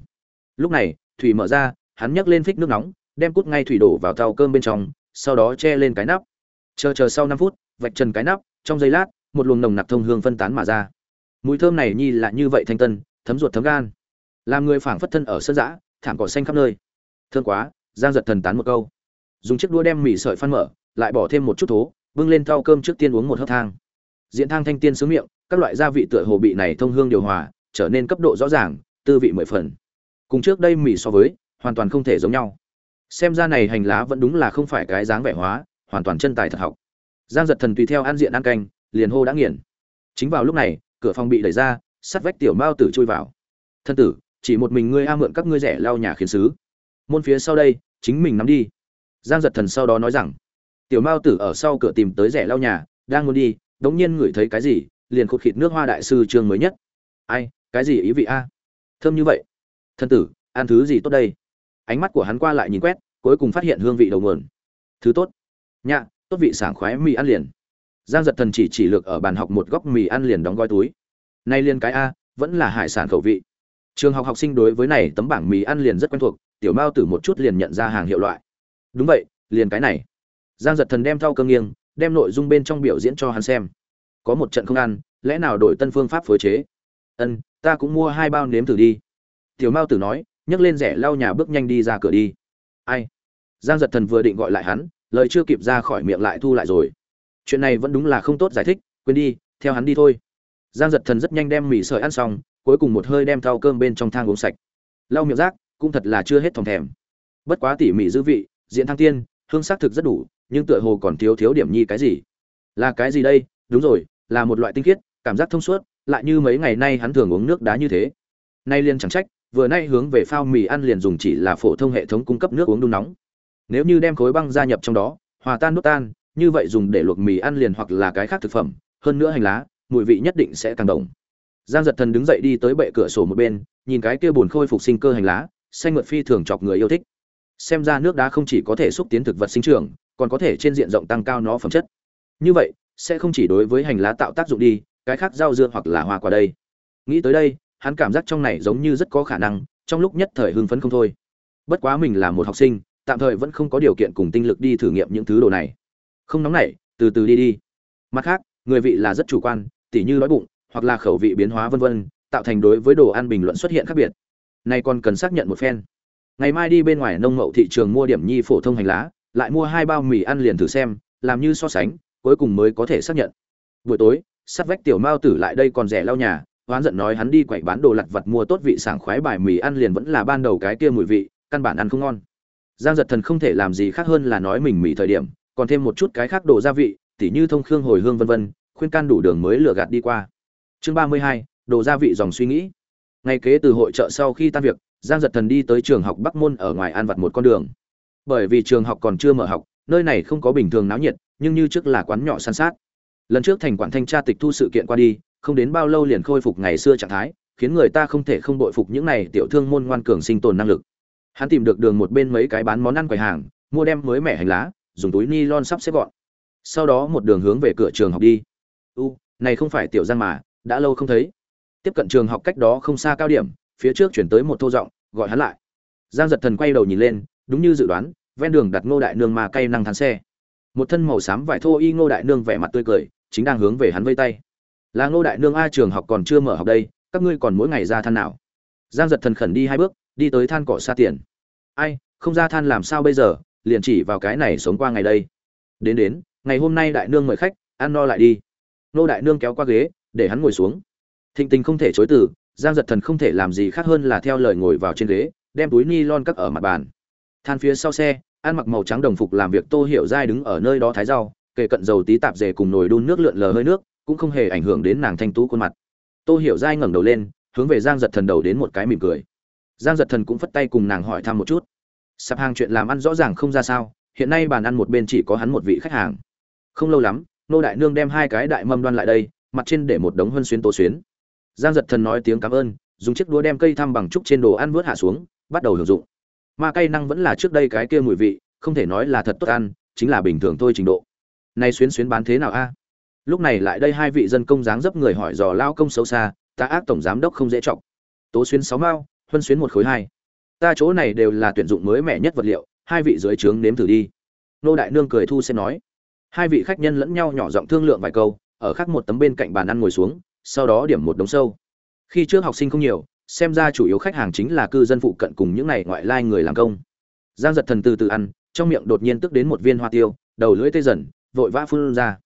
Lúc này, thủy mở ra, hắn nhấc lên phích nước nóng, đem cút ngay thủy đổ vào thau cơm bên trong, sau đó che lên cái nắp chờ chờ sau năm phút, vạch trần cái nắp, trong giây lát, một luồng nồng nặc thông hương phân tán mà ra. Mùi thơm này nhi là như vậy thanh tân, thấm ruột thấm gan. Làm người phảng phất thân ở sân giã thảm cỏ xanh khắp nơi. Thương quá, giang giật thần tán một câu. Dùng chiếc đũa đem mì sợi phan mở, lại bỏ thêm một chút thố, bưng lên thau cơm trước tiên uống một hớp thang. Diện thang thanh tiên sướng miệng, các loại gia vị tựa hồ bị này thông hương điều hòa, trở nên cấp độ rõ ràng, tư vị mười phần. Cùng trước đây mì so với, hoàn toàn không thể giống nhau. Xem ra này hành lá vẫn đúng là không phải cái dáng vẻ hóa hoàn toàn chân tài thật học. Giang giật thần tùy theo ăn diện ăn canh, liền hô đã nghiền. Chính vào lúc này, cửa phòng bị đẩy ra, sắt vách tiểu mao tử chui vào. Thân tử, chỉ một mình ngươi a mượn các ngươi rẻ lao nhà khiến sứ. Môn phía sau đây, chính mình nắm đi. Giang giật thần sau đó nói rằng. Tiểu mao tử ở sau cửa tìm tới rẻ lao nhà, đang muốn đi, đống nhiên ngửi thấy cái gì, liền khụt khịt nước hoa đại sư trường mới nhất. Ai, cái gì ý vị a? Thơm như vậy. Thân tử, ăn thứ gì tốt đây? Ánh mắt của hắn qua lại nhìn quét, cuối cùng phát hiện hương vị đầu nguồn. Thứ tốt nhạ, tốt vị sảng khoái mì ăn liền. Giang giật thần chỉ chỉ lược ở bàn học một góc mì ăn liền đóng gói túi. Nay liên cái a, vẫn là hải sản khẩu vị. Trường học học sinh đối với này tấm bảng mì ăn liền rất quen thuộc, tiểu mao tử một chút liền nhận ra hàng hiệu loại. Đúng vậy, liền cái này. Giang giật thần đem thau cơ nghiêng, đem nội dung bên trong biểu diễn cho hắn xem. Có một trận không ăn, lẽ nào đổi tân phương pháp phối chế? Ân, ta cũng mua hai bao nếm thử đi. Tiểu mao tử nói, nhấc lên rẻ lau nhà bước nhanh đi ra cửa đi. Ai? Giang giật thần vừa định gọi lại hắn lời chưa kịp ra khỏi miệng lại thu lại rồi. Chuyện này vẫn đúng là không tốt giải thích, quên đi, theo hắn đi thôi. Giang giật thần rất nhanh đem mì sợi ăn xong, cuối cùng một hơi đem thau cơm bên trong thang uống sạch. Lau miệng rác, cũng thật là chưa hết thòng thèm. Bất quá tỉ mỉ dư vị, diện thăng tiên, hương xác thực rất đủ, nhưng tựa hồ còn thiếu thiếu điểm nhi cái gì? Là cái gì đây? Đúng rồi, là một loại tinh khiết, cảm giác thông suốt, lại như mấy ngày nay hắn thường uống nước đá như thế. Nay liền chẳng trách, vừa nay hướng về phao mì ăn liền dùng chỉ là phổ thông hệ thống cung cấp nước uống đun nóng nếu như đem khối băng gia nhập trong đó, hòa tan nốt tan, như vậy dùng để luộc mì ăn liền hoặc là cái khác thực phẩm, hơn nữa hành lá, mùi vị nhất định sẽ càng đồng. Giang giật thần đứng dậy đi tới bệ cửa sổ một bên, nhìn cái kia bùn khôi phục sinh cơ hành lá, xanh mượt phi thường chọc người yêu thích. Xem ra nước đá không chỉ có thể xúc tiến thực vật sinh trưởng, còn có thể trên diện rộng tăng cao nó phẩm chất. Như vậy, sẽ không chỉ đối với hành lá tạo tác dụng đi, cái khác rau dưa hoặc là hoa quả đây. Nghĩ tới đây, hắn cảm giác trong này giống như rất có khả năng, trong lúc nhất thời hưng phấn không thôi. Bất quá mình là một học sinh tạm thời vẫn không có điều kiện cùng tinh lực đi thử nghiệm những thứ đồ này. Không nóng nảy, từ từ đi đi. Mặt khác, người vị là rất chủ quan, tỉ như đói bụng, hoặc là khẩu vị biến hóa vân vân, tạo thành đối với đồ ăn bình luận xuất hiện khác biệt. Nay còn cần xác nhận một phen. Ngày mai đi bên ngoài nông mậu thị trường mua điểm nhi phổ thông hành lá, lại mua hai bao mì ăn liền thử xem, làm như so sánh, cuối cùng mới có thể xác nhận. Buổi tối sắt vách tiểu mao tử lại đây còn rẻ lau nhà, oán giận nói hắn đi quậy bán đồ lặt vặt mua tốt vị sảng khoái bài mì ăn liền vẫn là ban đầu cái kia mùi vị, căn bản ăn không ngon giang giật thần không thể làm gì khác hơn là nói mình mỉ thời điểm, còn thêm một chút cái khác đồ gia vị, tỉ như thông khương hồi hương vân vân, khuyên can đủ đường mới lừa gạt đi qua. Chương ba mươi hai, đồ gia vị dòng suy nghĩ. Ngay kế từ hội trợ sau khi tan việc, giang giật thần đi tới trường học bắc môn ở ngoài an vặt một con đường. Bởi vì trường học còn chưa mở học, nơi này không có bình thường náo nhiệt, nhưng như trước là quán nhỏ san sát. Lần trước thành quản thanh tra tịch thu sự kiện qua đi, không đến bao lâu liền khôi phục ngày xưa trạng thái, khiến người ta không thể không bội phục những này tiểu thương môn ngoan cường sinh tồn năng lực hắn tìm được đường một bên mấy cái bán món ăn quầy hàng, mua đem mới mẻ hành lá, dùng túi ni lon sắp xếp gọn. Sau đó một đường hướng về cửa trường học đi. U, này không phải tiểu giang mà, đã lâu không thấy. Tiếp cận trường học cách đó không xa cao điểm, phía trước chuyển tới một thô giọng, gọi hắn lại. Giang giật thần quay đầu nhìn lên, đúng như dự đoán, ven đường đặt ngô đại nương mà cay năng thắng xe. Một thân màu xám vải thô y ngô đại nương vẻ mặt tươi cười, chính đang hướng về hắn vây tay. Là ngô đại nương a, trường học còn chưa mở học đây, các ngươi còn mỗi ngày ra than nào? Giang giật thần khẩn đi hai bước đi tới than cỏ xa tiền. Ai, không ra than làm sao bây giờ, liền chỉ vào cái này sống qua ngày đây. Đến đến, ngày hôm nay đại nương mời khách, ăn no lại đi. Nô đại nương kéo qua ghế, để hắn ngồi xuống. Thịnh tình không thể chối từ, giang giật thần không thể làm gì khác hơn là theo lời ngồi vào trên ghế, đem túi ni lon cắt ở mặt bàn. Than phía sau xe, ăn mặc màu trắng đồng phục làm việc tô hiểu dai đứng ở nơi đó thái rau kể cận dầu tí tạp dề cùng nồi đun nước lượn lờ hơi nước, cũng không hề ảnh hưởng đến nàng thanh tú khuôn mặt. Tô hiểu dai ngẩng đầu lên, hướng về giang giật thần đầu đến một cái mỉm cười giang giật thần cũng phất tay cùng nàng hỏi thăm một chút. Sạp hàng chuyện làm ăn rõ ràng không ra sao, hiện nay bàn ăn một bên chỉ có hắn một vị khách hàng. Không lâu lắm, nô đại nương đem hai cái đại mâm đoan lại đây, mặt trên để một đống hân xuyến tố xuyến. Giang giật thần nói tiếng cảm ơn, dùng chiếc đũa đem cây thăm bằng trúc trên đồ ăn vớt hạ xuống, bắt đầu hưởng dụng. Ma cây năng vẫn là trước đây cái kia mùi vị, không thể nói là thật tốt ăn, chính là bình thường thôi trình độ. Nay xuyến xuyến bán thế nào a? Lúc này lại đây hai vị dân công dáng dấp người hỏi dò lao công xấu xa, ta ác tổng giám đốc không dễ trọng tố xuyến sáu mao huân xuyến một khối hai. Ta chỗ này đều là tuyển dụng mới mẻ nhất vật liệu, hai vị dưới trướng nếm thử đi. Nô đại nương cười thu xem nói. Hai vị khách nhân lẫn nhau nhỏ giọng thương lượng vài câu, ở khác một tấm bên cạnh bàn ăn ngồi xuống, sau đó điểm một đống sâu. Khi trước học sinh không nhiều, xem ra chủ yếu khách hàng chính là cư dân phụ cận cùng những này ngoại lai người làm công. Giang giật thần từ từ ăn, trong miệng đột nhiên tức đến một viên hoa tiêu, đầu lưỡi tê dần, vội vã phun ra.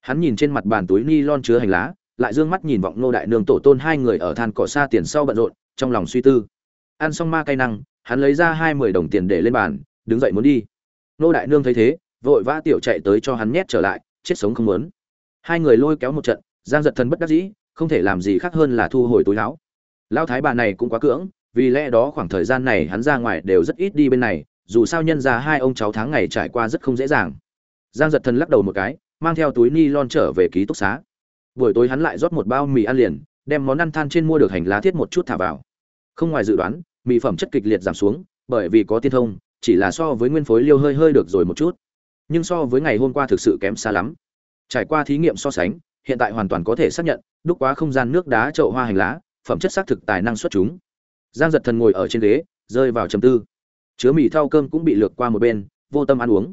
Hắn nhìn trên mặt bàn túi ni lon chứa hành lá, lại d ư ơ n g mắt nhìn vọng nô đại nương tổ tôn hai người ở than cỏ xa tiền sau bận rộn trong lòng suy tư. Ăn xong ma cay năng, hắn lấy ra hai mươi đồng tiền để lên bàn, đứng dậy muốn đi. Nô đại nương thấy thế, vội vã tiểu chạy tới cho hắn nhét trở lại, chết sống không muốn. Hai người lôi kéo một trận, giang giật thần bất đắc dĩ, không thể làm gì khác hơn là thu hồi túi láo lão thái bà này cũng quá cưỡng, vì lẽ đó khoảng thời gian này hắn ra ngoài đều rất ít đi bên này, dù sao nhân ra hai ông cháu tháng ngày trải qua rất không dễ dàng. Giang giật thần lắc đầu một cái, mang theo túi ni lon trở về ký túc xá. Buổi tối hắn lại rót một bao mì ăn liền, đem món ăn than trên mua được hành lá thiết một chút thả vào không ngoài dự đoán, mỹ phẩm chất kịch liệt giảm xuống, bởi vì có tiên thông, chỉ là so với nguyên phối liêu hơi hơi được rồi một chút. Nhưng so với ngày hôm qua thực sự kém xa lắm. Trải qua thí nghiệm so sánh, hiện tại hoàn toàn có thể xác nhận, đúc quá không gian nước đá chậu hoa hành lá, phẩm chất xác thực tài năng xuất chúng. Giang giật thần ngồi ở trên ghế, rơi vào trầm tư. Chứa mì thau cơm cũng bị lược qua một bên, vô tâm ăn uống.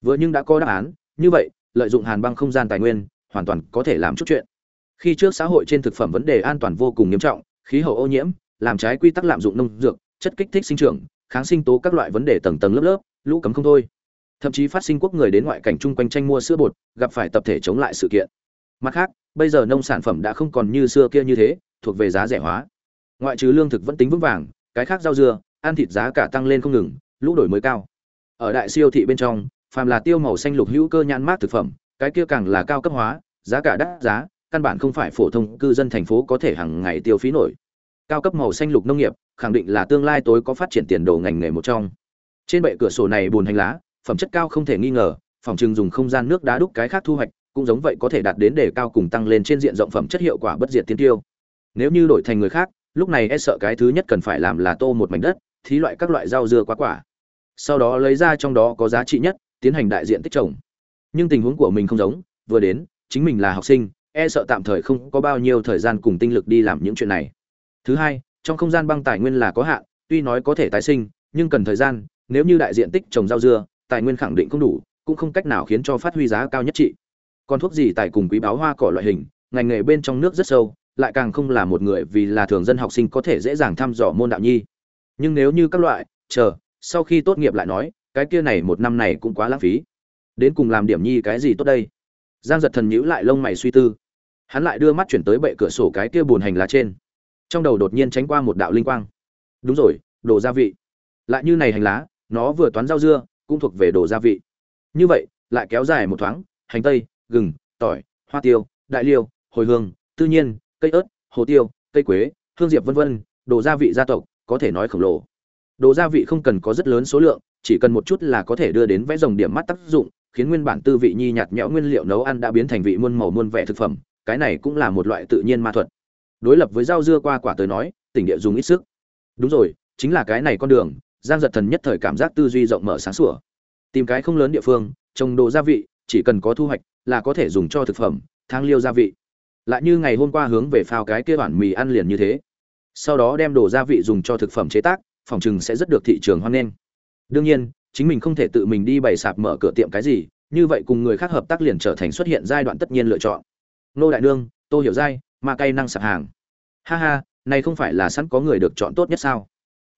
Vừa nhưng đã có đáp án, như vậy, lợi dụng hàn băng không gian tài nguyên, hoàn toàn có thể làm chút chuyện. Khi trước xã hội trên thực phẩm vấn đề an toàn vô cùng nghiêm trọng, khí hậu ô nhiễm làm trái quy tắc lạm dụng nông dược, chất kích thích sinh trưởng, kháng sinh tố các loại vấn đề tầng tầng lớp lớp, lũ cấm không thôi. Thậm chí phát sinh quốc người đến ngoại cảnh chung quanh tranh mua sữa bột, gặp phải tập thể chống lại sự kiện. Mặt khác, bây giờ nông sản phẩm đã không còn như xưa kia như thế, thuộc về giá rẻ hóa. Ngoại trừ lương thực vẫn tính vững vàng, cái khác rau dưa, ăn thịt giá cả tăng lên không ngừng, lũ đổi mới cao. Ở đại siêu thị bên trong, phàm là tiêu màu xanh lục hữu cơ nhãn mát thực phẩm, cái kia càng là cao cấp hóa, giá cả đắt giá, căn bản không phải phổ thông cư dân thành phố có thể hàng ngày tiêu phí nổi cao cấp màu xanh lục nông nghiệp, khẳng định là tương lai tối có phát triển tiền đồ ngành nghề một trong. Trên bệ cửa sổ này bùn hành lá, phẩm chất cao không thể nghi ngờ, phòng trừng dùng không gian nước đá đúc cái khác thu hoạch, cũng giống vậy có thể đạt đến đề cao cùng tăng lên trên diện rộng phẩm chất hiệu quả bất diệt tiến tiêu. Nếu như đổi thành người khác, lúc này e sợ cái thứ nhất cần phải làm là tô một mảnh đất, thí loại các loại rau dưa quá quả. Sau đó lấy ra trong đó có giá trị nhất, tiến hành đại diện tích trồng. Nhưng tình huống của mình không giống, vừa đến, chính mình là học sinh e sợ tạm thời không có bao nhiêu thời gian cùng tinh lực đi làm những chuyện này thứ hai, trong không gian băng tài nguyên là có hạn, tuy nói có thể tái sinh, nhưng cần thời gian, nếu như đại diện tích trồng rau dưa, tài nguyên khẳng định không đủ, cũng không cách nào khiến cho phát huy giá cao nhất trị. Còn thuốc gì tại cùng quý báo hoa cỏ loại hình, ngành nghề bên trong nước rất sâu, lại càng không là một người vì là thường dân học sinh có thể dễ dàng thăm dò môn đạo nhi. Nhưng nếu như các loại, chờ, sau khi tốt nghiệp lại nói, cái kia này một năm này cũng quá lãng phí. Đến cùng làm điểm nhi cái gì tốt đây? Giang giật thần nhữ lại lông mày suy tư. Hắn lại đưa mắt chuyển tới bệ cửa sổ cái kia buồn hành lá trên trong đầu đột nhiên tránh qua một đạo linh quang. Đúng rồi, đồ gia vị. Lại như này hành lá, nó vừa toán rau dưa, cũng thuộc về đồ gia vị. Như vậy, lại kéo dài một thoáng, hành tây, gừng, tỏi, hoa tiêu, đại liêu, hồi hương tự nhiên, cây ớt, hồ tiêu, cây quế, hương diệp vân vân, đồ gia vị gia tộc, có thể nói khổng lồ. Đồ gia vị không cần có rất lớn số lượng, chỉ cần một chút là có thể đưa đến vẽ rồng điểm mắt tác dụng, khiến nguyên bản tư vị nhi nhạt nhẽo nguyên liệu nấu ăn đã biến thành vị muôn màu muôn vẻ thực phẩm, cái này cũng là một loại tự nhiên ma thuật đối lập với rau dưa qua quả tới nói, tỉnh địa dùng ít sức. Đúng rồi, chính là cái này con đường, giang giật thần nhất thời cảm giác tư duy rộng mở sáng sủa. Tìm cái không lớn địa phương, trồng đồ gia vị, chỉ cần có thu hoạch là có thể dùng cho thực phẩm, thang liêu gia vị. Lại như ngày hôm qua hướng về phao cái kia bản mì ăn liền như thế. Sau đó đem đồ gia vị dùng cho thực phẩm chế tác, phòng chừng sẽ rất được thị trường hoan nghênh. Đương nhiên, chính mình không thể tự mình đi bày sạp mở cửa tiệm cái gì, như vậy cùng người khác hợp tác liền trở thành xuất hiện giai đoạn tất nhiên lựa chọn. Nô đại nương, tô hiểu giai mà cay năng sạp hàng. Ha ha, này không phải là sẵn có người được chọn tốt nhất sao?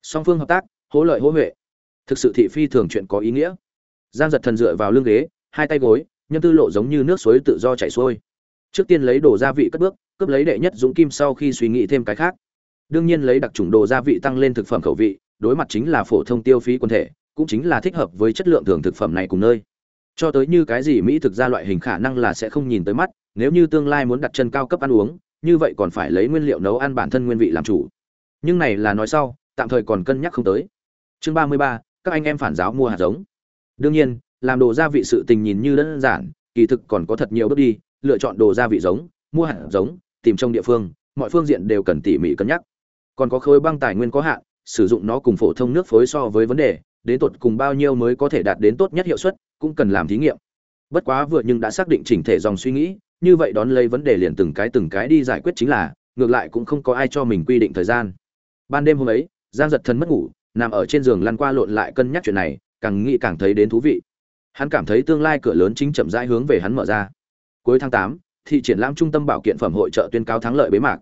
Song phương hợp tác, hỗ lợi hỗ huệ. Thực sự thị phi thường chuyện có ý nghĩa. Giang giật thần dựa vào lưng ghế, hai tay gối, nhân tư lộ giống như nước suối tự do chảy xuôi. Trước tiên lấy đồ gia vị cất bước, cướp lấy đệ nhất dũng kim sau khi suy nghĩ thêm cái khác. Đương nhiên lấy đặc trùng đồ gia vị tăng lên thực phẩm khẩu vị, đối mặt chính là phổ thông tiêu phí quần thể, cũng chính là thích hợp với chất lượng thường thực phẩm này cùng nơi. Cho tới như cái gì mỹ thực ra loại hình khả năng là sẽ không nhìn tới mắt, nếu như tương lai muốn đặt chân cao cấp ăn uống như vậy còn phải lấy nguyên liệu nấu ăn bản thân nguyên vị làm chủ. Nhưng này là nói sau, tạm thời còn cân nhắc không tới. Chương ba mươi ba, các anh em phản giáo mua hạt giống. Đương nhiên, làm đồ gia vị sự tình nhìn như đơn giản, kỳ thực còn có thật nhiều bước đi, lựa chọn đồ gia vị giống, mua hạt giống, tìm trong địa phương, mọi phương diện đều cần tỉ mỉ cân nhắc. Còn có khối băng tài nguyên có hạn, sử dụng nó cùng phổ thông nước phối so với vấn đề, đến tột cùng bao nhiêu mới có thể đạt đến tốt nhất hiệu suất, cũng cần làm thí nghiệm. Bất quá vừa nhưng đã xác định chỉnh thể dòng suy nghĩ như vậy đón lấy vấn đề liền từng cái từng cái đi giải quyết chính là, ngược lại cũng không có ai cho mình quy định thời gian. Ban đêm hôm ấy, giang giật thần mất ngủ, nằm ở trên giường lăn qua lộn lại cân nhắc chuyện này, càng nghĩ càng thấy đến thú vị. Hắn cảm thấy tương lai cửa lớn chính chậm rãi hướng về hắn mở ra. Cuối tháng tám, thị triển lãm trung tâm bảo kiện phẩm hội trợ tuyên cáo thắng lợi bế mạc.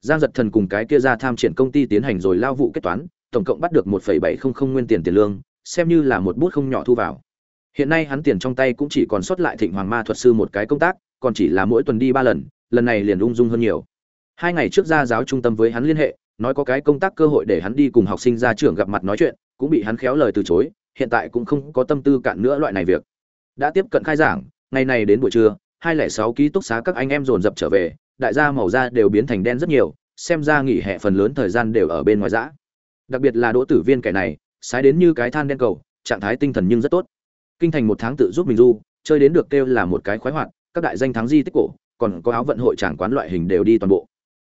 Giang giật thần cùng cái kia ra tham triển công ty tiến hành rồi lao vụ kết toán, tổng cộng bắt được một bảy không không nguyên tiền tiền lương, xem như là một bút không nhỏ thu vào. Hiện nay hắn tiền trong tay cũng chỉ còn sót lại thịnh hoàng ma thuật sư một cái công tác còn chỉ là mỗi tuần đi ba lần lần này liền ung dung hơn nhiều. Hai ngày trước ra giáo trung tâm với hắn liên hệ, nói có cái công tác cơ hội để hắn đi cùng học sinh ra trường gặp mặt nói chuyện, cũng bị hắn khéo lời từ chối, hiện tại cũng không có tâm tư cạn nữa loại này việc. Đã tiếp cận khai giảng, ngày này đến buổi trưa, hai lẻ sáu ký túc xá các anh em dồn dập trở về, đại gia màu da đều biến thành đen rất nhiều, xem ra nghỉ hè phần lớn thời gian đều ở bên ngoài giã đặc biệt là đỗ tử viên kẻ này, sái đến như cái than đen cầu, trạng thái tinh thần nhưng rất tốt. Kinh thành một tháng tự giúp mình du, chơi đến được kêu là một cái khoái hoạt các đại danh thắng di tích cổ, còn có áo vận hội tràng quán loại hình đều đi toàn bộ.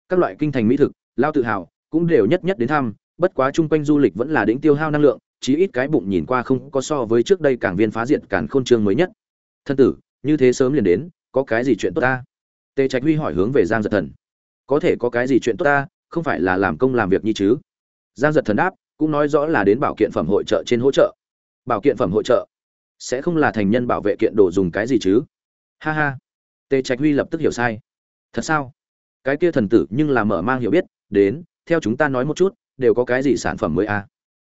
Các loại kinh thành mỹ thực, lao tự hào, cũng đều nhất nhất đến thăm, bất quá chung quanh du lịch vẫn là đỉnh tiêu hao năng lượng, chí ít cái bụng nhìn qua không có so với trước đây cảng viên phá diệt cản khôn trương mới nhất. Thân tử, như thế sớm liền đến, có cái gì chuyện tốt ta? Tề trạch huy hỏi hướng về giang giật thần. Có thể có cái gì chuyện tốt ta, không phải là làm công làm việc như chứ? Giang giật thần đáp, cũng nói rõ là đến bảo kiện phẩm hội trợ trên hỗ trợ. Bảo kiện phẩm hội trợ, sẽ không là thành nhân bảo vệ kiện đồ dùng cái gì chứ? Ha ha. Tề trạch huy lập tức hiểu sai. Thật sao? Cái kia thần tử nhưng là mở mang hiểu biết, đến, theo chúng ta nói một chút, đều có cái gì sản phẩm mới à?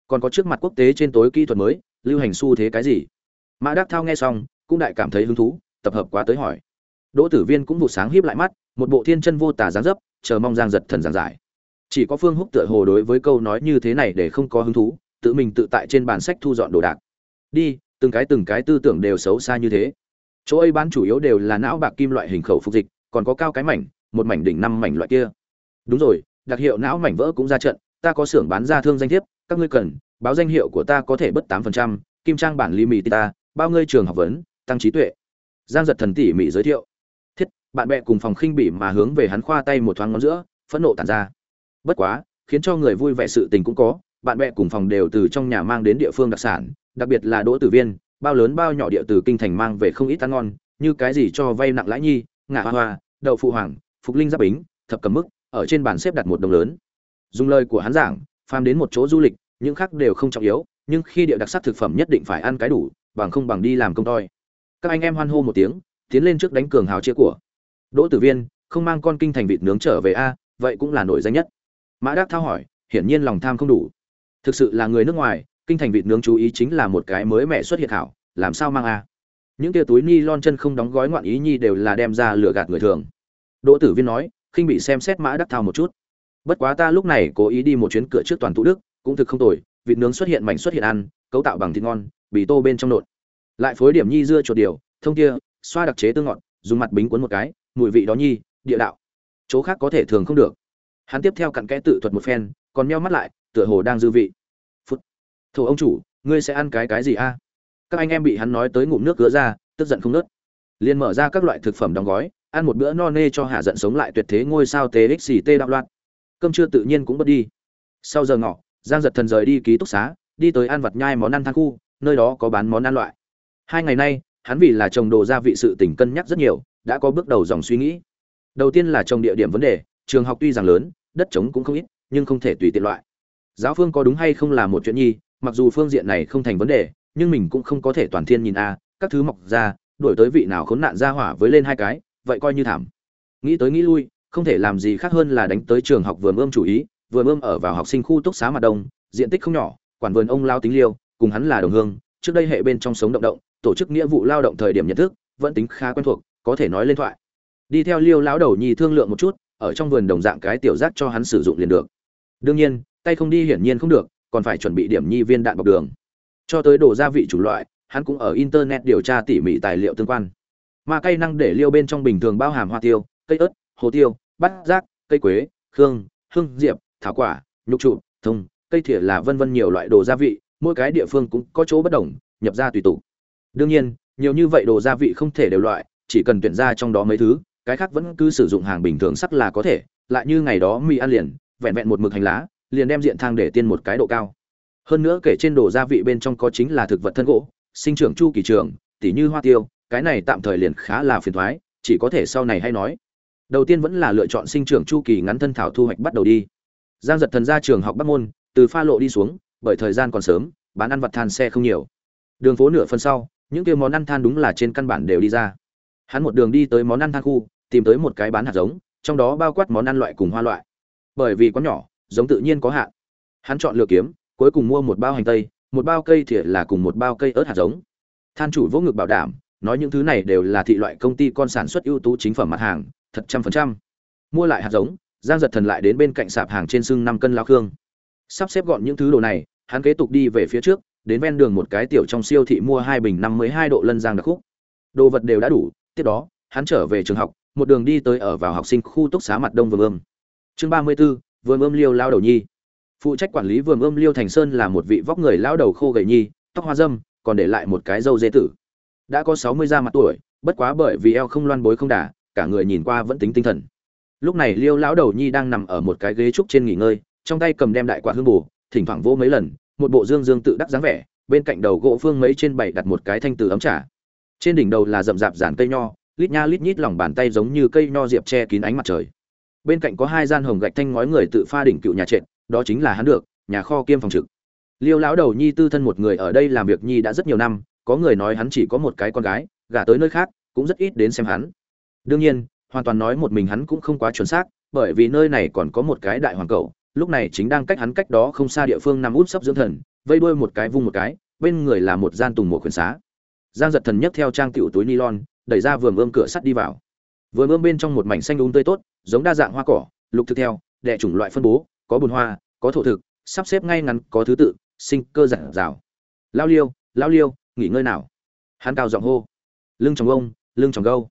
còn có trước mặt quốc tế trên tối kỹ thuật mới, lưu hành xu thế cái gì? Mã đắc thao nghe xong, cũng đại cảm thấy hứng thú, tập hợp quá tới hỏi. Đỗ tử viên cũng vụ sáng híp lại mắt, một bộ thiên chân vô tà dáng dấp, chờ mong giang giật thần giảng giải. Chỉ có phương húc tựa hồ đối với câu nói như thế này để không có hứng thú, tự mình tự tại trên bàn sách thu dọn đồ đạc. Đi, từng cái từng cái tư tưởng đều xấu xa như thế chỗ ấy bán chủ yếu đều là não bạc kim loại hình khẩu phục dịch, còn có cao cái mảnh, một mảnh đỉnh năm mảnh loại kia. Đúng rồi, đặc hiệu não mảnh vỡ cũng ra trận, ta có xưởng bán ra thương danh thiếp, các ngươi cần, báo danh hiệu của ta có thể bất tám phần trăm, kim trang bản limit ta, bao ngươi trường học vấn, tăng trí tuệ. Giang giật thần tỉ mỉ giới thiệu. Thiết, bạn bè cùng phòng khinh bỉ mà hướng về hắn khoa tay một thoáng ngón giữa, phẫn nộ tàn ra. Bất quá, khiến cho người vui vẻ sự tình cũng có, bạn bè cùng phòng đều từ trong nhà mang đến địa phương đặc sản, đặc biệt là đỗ tử viên bao lớn bao nhỏ địa từ kinh thành mang về không ít ăn ngon, như cái gì cho vay nặng lãi nhi, ngả hoa hoa, đậu phụ hoàng, phục linh giáp bính, thập cầm mức, ở trên bàn xếp đặt một đồng lớn. Dùng lời của hắn giảng, phàm đến một chỗ du lịch, những khác đều không trọng yếu, nhưng khi địa đặc sắc thực phẩm nhất định phải ăn cái đủ, bằng không bằng đi làm công toi. Các anh em hoan hô một tiếng, tiến lên trước đánh cường hào chia của. Đỗ tử viên, không mang con kinh thành vịt nướng trở về a, vậy cũng là nổi danh nhất. Mã đắc thao hỏi, hiển nhiên lòng tham không đủ. Thực sự là người nước ngoài kinh thành vịt nướng chú ý chính là một cái mới mẻ xuất hiện hảo, làm sao mang a? Những tia túi ni lon chân không đóng gói ngoạn ý nhi đều là đem ra lừa gạt người thường. Đỗ tử viên nói, khinh bị xem xét mã đắc thao một chút. Bất quá ta lúc này cố ý đi một chuyến cửa trước toàn tụ đức, cũng thực không tồi, vịt nướng xuất hiện mảnh xuất hiện ăn, cấu tạo bằng thịt ngon, bì tô bên trong nộn. Lại phối điểm nhi dưa chuột điều, thông kia, xoa đặc chế tương ngọt, dùng mặt bính cuốn một cái, mùi vị đó nhi, địa đạo. Chỗ khác có thể thường không được. Hắn tiếp theo cặn kẽ tự thuật một phen, còn meo mắt lại, tựa hồ đang dư vị thổ ông chủ, ngươi sẽ ăn cái cái gì a? Các anh em bị hắn nói tới ngụm nước gỡ ra, tức giận không nớt. Liền mở ra các loại thực phẩm đóng gói, ăn một bữa no nê cho hạ giận sống lại tuyệt thế ngôi sao txt đạo loạn. Cơm trưa tự nhiên cũng bất đi. Sau giờ ngọ, giang giật thần rời đi ký túc xá, đi tới ăn vặt nhai món ăn than khu, nơi đó có bán món ăn loại. Hai ngày nay, hắn vì là trồng đồ gia vị sự tỉnh cân nhắc rất nhiều, đã có bước đầu dòng suy nghĩ. Đầu tiên là trồng địa điểm vấn đề, trường học tuy rằng lớn, đất trống cũng không ít, nhưng không thể tùy tiện loại. Giáo phương có đúng hay không là một chuyện nhi mặc dù phương diện này không thành vấn đề, nhưng mình cũng không có thể toàn thiên nhìn a, các thứ mọc ra đổi tới vị nào khốn nạn ra hỏa với lên hai cái, vậy coi như thảm. Nghĩ tới nghĩ lui, không thể làm gì khác hơn là đánh tới trường học vườn ươm chủ ý, vườn ươm ở vào học sinh khu túc xá mặt đông, diện tích không nhỏ, quản vườn ông lao tính liêu, cùng hắn là đồng hương, trước đây hệ bên trong sống động động, tổ chức nghĩa vụ lao động thời điểm nhận thức, vẫn tính khá quen thuộc, có thể nói lên thoại. Đi theo liêu lão đầu nhi thương lượng một chút, ở trong vườn đồng dạng cái tiểu giác cho hắn sử dụng liền được. Đương nhiên, tay không đi hiển nhiên không được còn phải chuẩn bị điểm nhi viên đạn bọc đường. Cho tới đồ gia vị chủ loại, hắn cũng ở internet điều tra tỉ mỉ tài liệu tương quan. Mà cây năng để liêu bên trong bình thường bao hàm hoa tiêu, cây ớt, hồ tiêu, bát giác, cây quế, khương, hương, diệp, thảo quả, nhục trụ, thông, cây thìa là vân vân nhiều loại đồ gia vị, mỗi cái địa phương cũng có chỗ bất đồng, nhập ra tùy tụ đương nhiên, nhiều như vậy đồ gia vị không thể đều loại, chỉ cần tuyển ra trong đó mấy thứ, cái khác vẫn cứ sử dụng hàng bình thường sắc là có thể, lại như ngày đó mì ăn liền, vẹn vẹn một mực hành lá liền đem diện thang để tiên một cái độ cao. Hơn nữa kể trên đồ gia vị bên trong có chính là thực vật thân gỗ, sinh trưởng chu kỳ trường, tỉ như hoa tiêu, cái này tạm thời liền khá là phiền thoái, chỉ có thể sau này hay nói. Đầu tiên vẫn là lựa chọn sinh trưởng chu kỳ ngắn thân thảo thu hoạch bắt đầu đi. Giang giật thần ra trường học bắc môn, từ pha lộ đi xuống, bởi thời gian còn sớm, bán ăn vặt than xe không nhiều. Đường phố nửa phân sau, những kia món ăn than đúng là trên căn bản đều đi ra. Hắn một đường đi tới món ăn than khu, tìm tới một cái bán hạt giống, trong đó bao quát món ăn loại cùng hoa loại. Bởi vì có nhỏ giống tự nhiên có hạn. Hắn chọn lựa kiếm, cuối cùng mua một bao hành tây, một bao cây thìa là cùng một bao cây ớt hạt giống. Than chủ vỗ ngực bảo đảm, nói những thứ này đều là thị loại công ty con sản xuất ưu tú chính phẩm mặt hàng, thật trăm phần trăm. Mua lại hạt giống, giang giật thần lại đến bên cạnh sạp hàng trên sưng năm cân lao khương. Sắp xếp gọn những thứ đồ này, hắn kế tục đi về phía trước, đến ven đường một cái tiểu trong siêu thị mua hai bình năm mươi hai độ lân giang đặc khúc. Đồ vật đều đã đủ, tiếp đó, hắn trở về trường học, một đường đi tới ở vào học sinh khu túc xá mặt đông vườn ương. chương ba mươi b ố vườn ươm liêu lao đầu nhi. Phụ trách quản lý vườn ươm liêu thành sơn là một vị vóc người lao đầu khô gầy nhi, tóc hoa dâm, còn để lại một cái râu dê tử. Đã có sáu mươi da mặt tuổi, bất quá bởi vì eo không loan bối không đả cả người nhìn qua vẫn tính tinh thần. Lúc này liêu lão đầu nhi đang nằm ở một cái ghế trúc trên nghỉ ngơi, trong tay cầm đem đại quả hương bù, thỉnh thoảng vỗ mấy lần, một bộ dương dương tự đắc dáng vẻ, bên cạnh đầu gỗ phương mấy trên bảy đặt một cái thanh từ ấm trà. Trên đỉnh đầu là rậm rạp giản cây nho, lít nha lít nhít lòng bàn tay giống như cây nho diệp che kín ánh mặt trời bên cạnh có hai gian hồng gạch thanh ngói người tự pha đỉnh cựu nhà trệt, đó chính là hắn được, nhà kho kiêm phòng trực. Liêu lão đầu nhi tư thân một người ở đây làm việc nhi đã rất nhiều năm, có người nói hắn chỉ có một cái con gái, gả tới nơi khác, cũng rất ít đến xem hắn. Đương nhiên, hoàn toàn nói một mình hắn cũng không quá chuẩn xác, bởi vì nơi này còn có một cái đại hoàng cầu, lúc này chính đang cách hắn cách đó không xa địa phương nằm út sấp dưỡng thần, vây đuôi một cái vung một cái, bên người là một gian tùng mùa khuyển xá. Giang giật thần nhấc theo trang tiểu túi nylon, đẩy ra vườn ươm cửa sắt đi vào. Vườn ươm bên trong một mảnh xanh đúng tươi tốt giống đa dạng hoa cỏ, lục thực theo, đệ chủng loại phân bố, có bùn hoa, có thổ thực, sắp xếp ngay ngắn, có thứ tự, sinh cơ giản rào lao liêu lao liêu, nghỉ ngơi nào. Hắn cao giọng hô. Lưng chồng ông, lưng chồng gâu.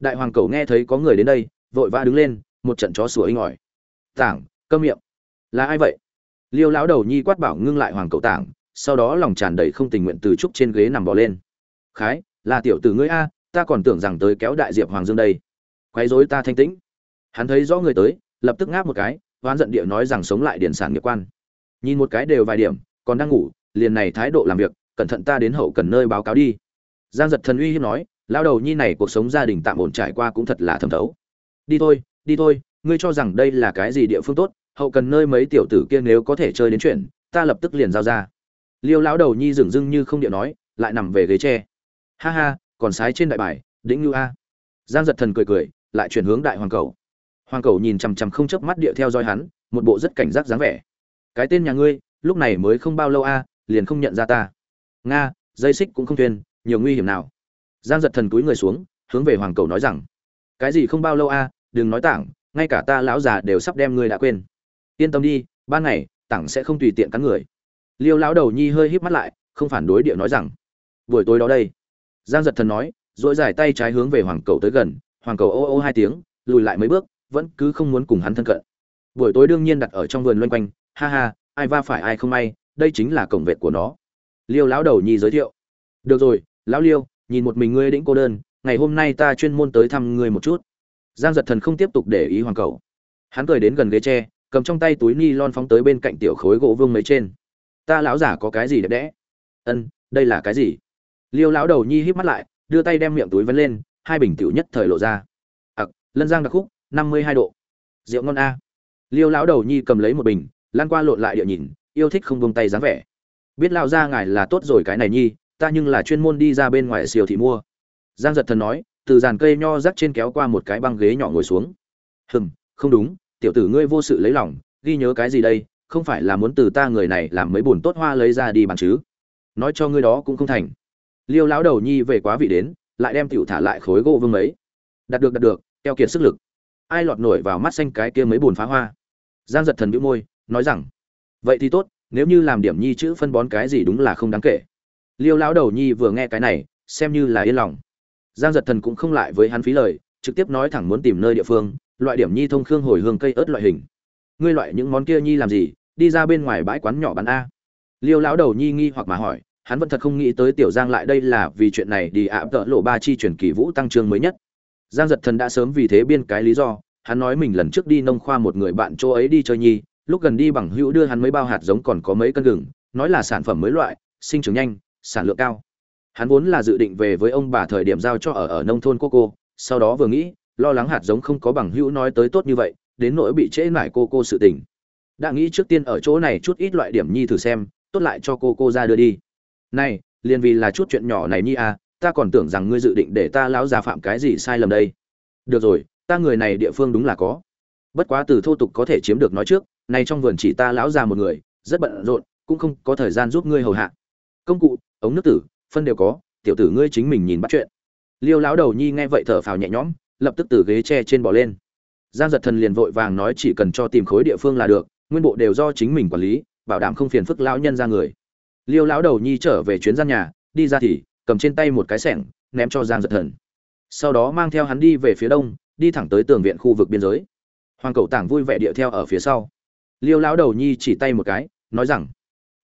Đại hoàng cầu nghe thấy có người đến đây, vội vã đứng lên, một trận chó sủa inh ỏi. Tảng câm miệng. Là ai vậy? Liêu lão đầu nhi quát bảo ngưng lại hoàng cầu tảng, sau đó lòng tràn đầy không tình nguyện từ trúc trên ghế nằm bò lên. Khái, là tiểu tử ngươi a, ta còn tưởng rằng tới kéo đại diệp hoàng dương đây. Quấy rối ta thanh tĩnh hắn thấy rõ người tới, lập tức ngáp một cái hoán giận địa nói rằng sống lại điển sản nghiệp quan. Nhìn một cái đều vài điểm, còn đang ngủ, liền này thái độ làm việc, cẩn thận ta đến hậu cần nơi báo cáo đi. Giang giật thần uy hiếp nói lao đầu nhi này cuộc sống gia đình tạm ổn trải qua cũng thật là thầm thấu. Đi thôi đi thôi, ngươi cho rằng đây là cái gì địa phương tốt, hậu cần nơi mấy tiểu tử kia nếu có thể chơi đến chuyện, ta lập tức liền giao ra. Liêu lão đầu nhi dừng dưng như không điện nói, lại nằm về ghế tre. Ha ha, còn sái trên đại bài đĩnh ngưu a. Giang giật thần cười cười, lại chuyển hướng đại hoàng cầu hoàng cầu nhìn chằm chằm không chớp mắt địa theo dõi hắn, một bộ rất cảnh giác dáng vẻ. Cái tên nhà ngươi, lúc này mới không bao lâu a, liền không nhận ra ta. Nga, dây xích cũng không thuyền, nhiều nguy hiểm nào. Giang giật thần túi người xuống, hướng về hoàng cầu nói rằng, cái gì không bao lâu a, đừng nói tảng, ngay cả ta lão già đều sắp đem ngươi đã quên. Yên tâm đi, ban ngày, tảng sẽ không tùy tiện cắn người. Liêu lão đầu nhi hơi híp mắt lại, không phản đối địa nói rằng, buổi tối đó đây. Giang giật thần nói dỗi dài tay trái hướng về hoàng cầu tới gần, hoàng cầu ô ô hai tiếng, lùi lại mấy bước vẫn cứ không muốn cùng hắn thân cận. Buổi tối đương nhiên đặt ở trong vườn loanh quanh, ha ha, ai va phải ai không may, đây chính là cổng vệt của nó. Liêu lão đầu nhi giới thiệu. Được rồi, lão liêu, nhìn một mình ngươi đĩnh cô đơn, ngày hôm nay ta chuyên môn tới thăm ngươi một chút. Giang giật thần không tiếp tục để ý hoàng cầu. Hắn cười đến gần ghế tre, cầm trong tay túi ni lon phóng tới bên cạnh tiểu khối gỗ vương mấy trên. Ta lão giả có cái gì đẹp đẽ? Ân, đây là cái gì? Liêu lão đầu nhi híp mắt lại, đưa tay đem miệng túi vấn lên, hai bình tiểu nhất thời lộ ra. Ặc lân giang đặc khúc năm mươi hai độ. Rượu ngon a. Liêu lão đầu nhi cầm lấy một bình lan qua lộn lại địa nhìn, yêu thích không buông tay dáng vẻ. Biết lao ra ngài là tốt rồi cái này nhi, ta nhưng là chuyên môn đi ra bên ngoài siêu thị mua. Giang giật thần nói, từ dàn cây nho rắc trên kéo qua một cái băng ghế nhỏ ngồi xuống. Hừm, không đúng, tiểu tử ngươi vô sự lấy lòng, ghi nhớ cái gì đây, không phải là muốn từ ta người này làm mấy bùn tốt hoa lấy ra đi bàn chứ. Nói cho ngươi đó cũng không thành. Liêu lão đầu nhi về quá vị đến, lại đem tiểu thả lại khối gỗ vương mấy. Đạt được đạt được, keo kiệt sức lực ai lọt nổi vào mắt xanh cái kia mấy bùn phá hoa. Giang giật thần bĩu môi, nói rằng, vậy thì tốt, nếu như làm điểm nhi chữ phân bón cái gì đúng là không đáng kể. Liêu lão đầu nhi vừa nghe cái này, xem như là yên lòng. Giang giật thần cũng không lại với hắn phí lời, trực tiếp nói thẳng muốn tìm nơi địa phương, loại điểm nhi thông khương hồi hương cây ớt loại hình. Ngươi loại những món kia nhi làm gì? Đi ra bên ngoài bãi quán nhỏ bán a. Liêu lão đầu nhi nghi hoặc mà hỏi, hắn vẫn thật không nghĩ tới tiểu giang lại đây là vì chuyện này đi ạ tợ lộ ba chi truyền kỳ vũ tăng trương mới nhất giang giật thần đã sớm vì thế biên cái lý do, hắn nói mình lần trước đi nông khoa một người bạn chỗ ấy đi chơi nhi, lúc gần đi bằng hữu đưa hắn mấy bao hạt giống còn có mấy cân gừng, nói là sản phẩm mới loại, sinh trưởng nhanh, sản lượng cao. Hắn vốn là dự định về với ông bà thời điểm giao cho ở ở nông thôn cô cô, sau đó vừa nghĩ, lo lắng hạt giống không có bằng hữu nói tới tốt như vậy, đến nỗi bị trễ mải cô cô sự tình. Đã nghĩ trước tiên ở chỗ này chút ít loại điểm nhi thử xem, tốt lại cho cô cô ra đưa đi. Này, liền vì là chút chuyện nhỏ này nhi à ta còn tưởng rằng ngươi dự định để ta lão già phạm cái gì sai lầm đây. Được rồi, ta người này địa phương đúng là có. Bất quá từ thô tục có thể chiếm được nói trước này trong vườn chỉ ta lão già một người, rất bận rộn, cũng không có thời gian giúp ngươi hầu hạ. Công cụ, ống nước tử, phân đều có, tiểu tử ngươi chính mình nhìn bắt chuyện. Liêu lão đầu nhi nghe vậy thở phào nhẹ nhõm, lập tức từ ghế tre trên bỏ lên. Giang giật thần liền vội vàng nói chỉ cần cho tìm khối địa phương là được, nguyên bộ đều do chính mình quản lý, bảo đảm không phiền phức lão nhân ra người. Liêu lão đầu nhi trở về chuyến gian nhà, đi ra thì cầm trên tay một cái sẻng, ném cho giang giật thần. Sau đó mang theo hắn đi về phía đông, đi thẳng tới tường viện khu vực biên giới. Hoàng cầu tảng vui vẻ địa theo ở phía sau. Liêu lão đầu nhi chỉ tay một cái, nói rằng,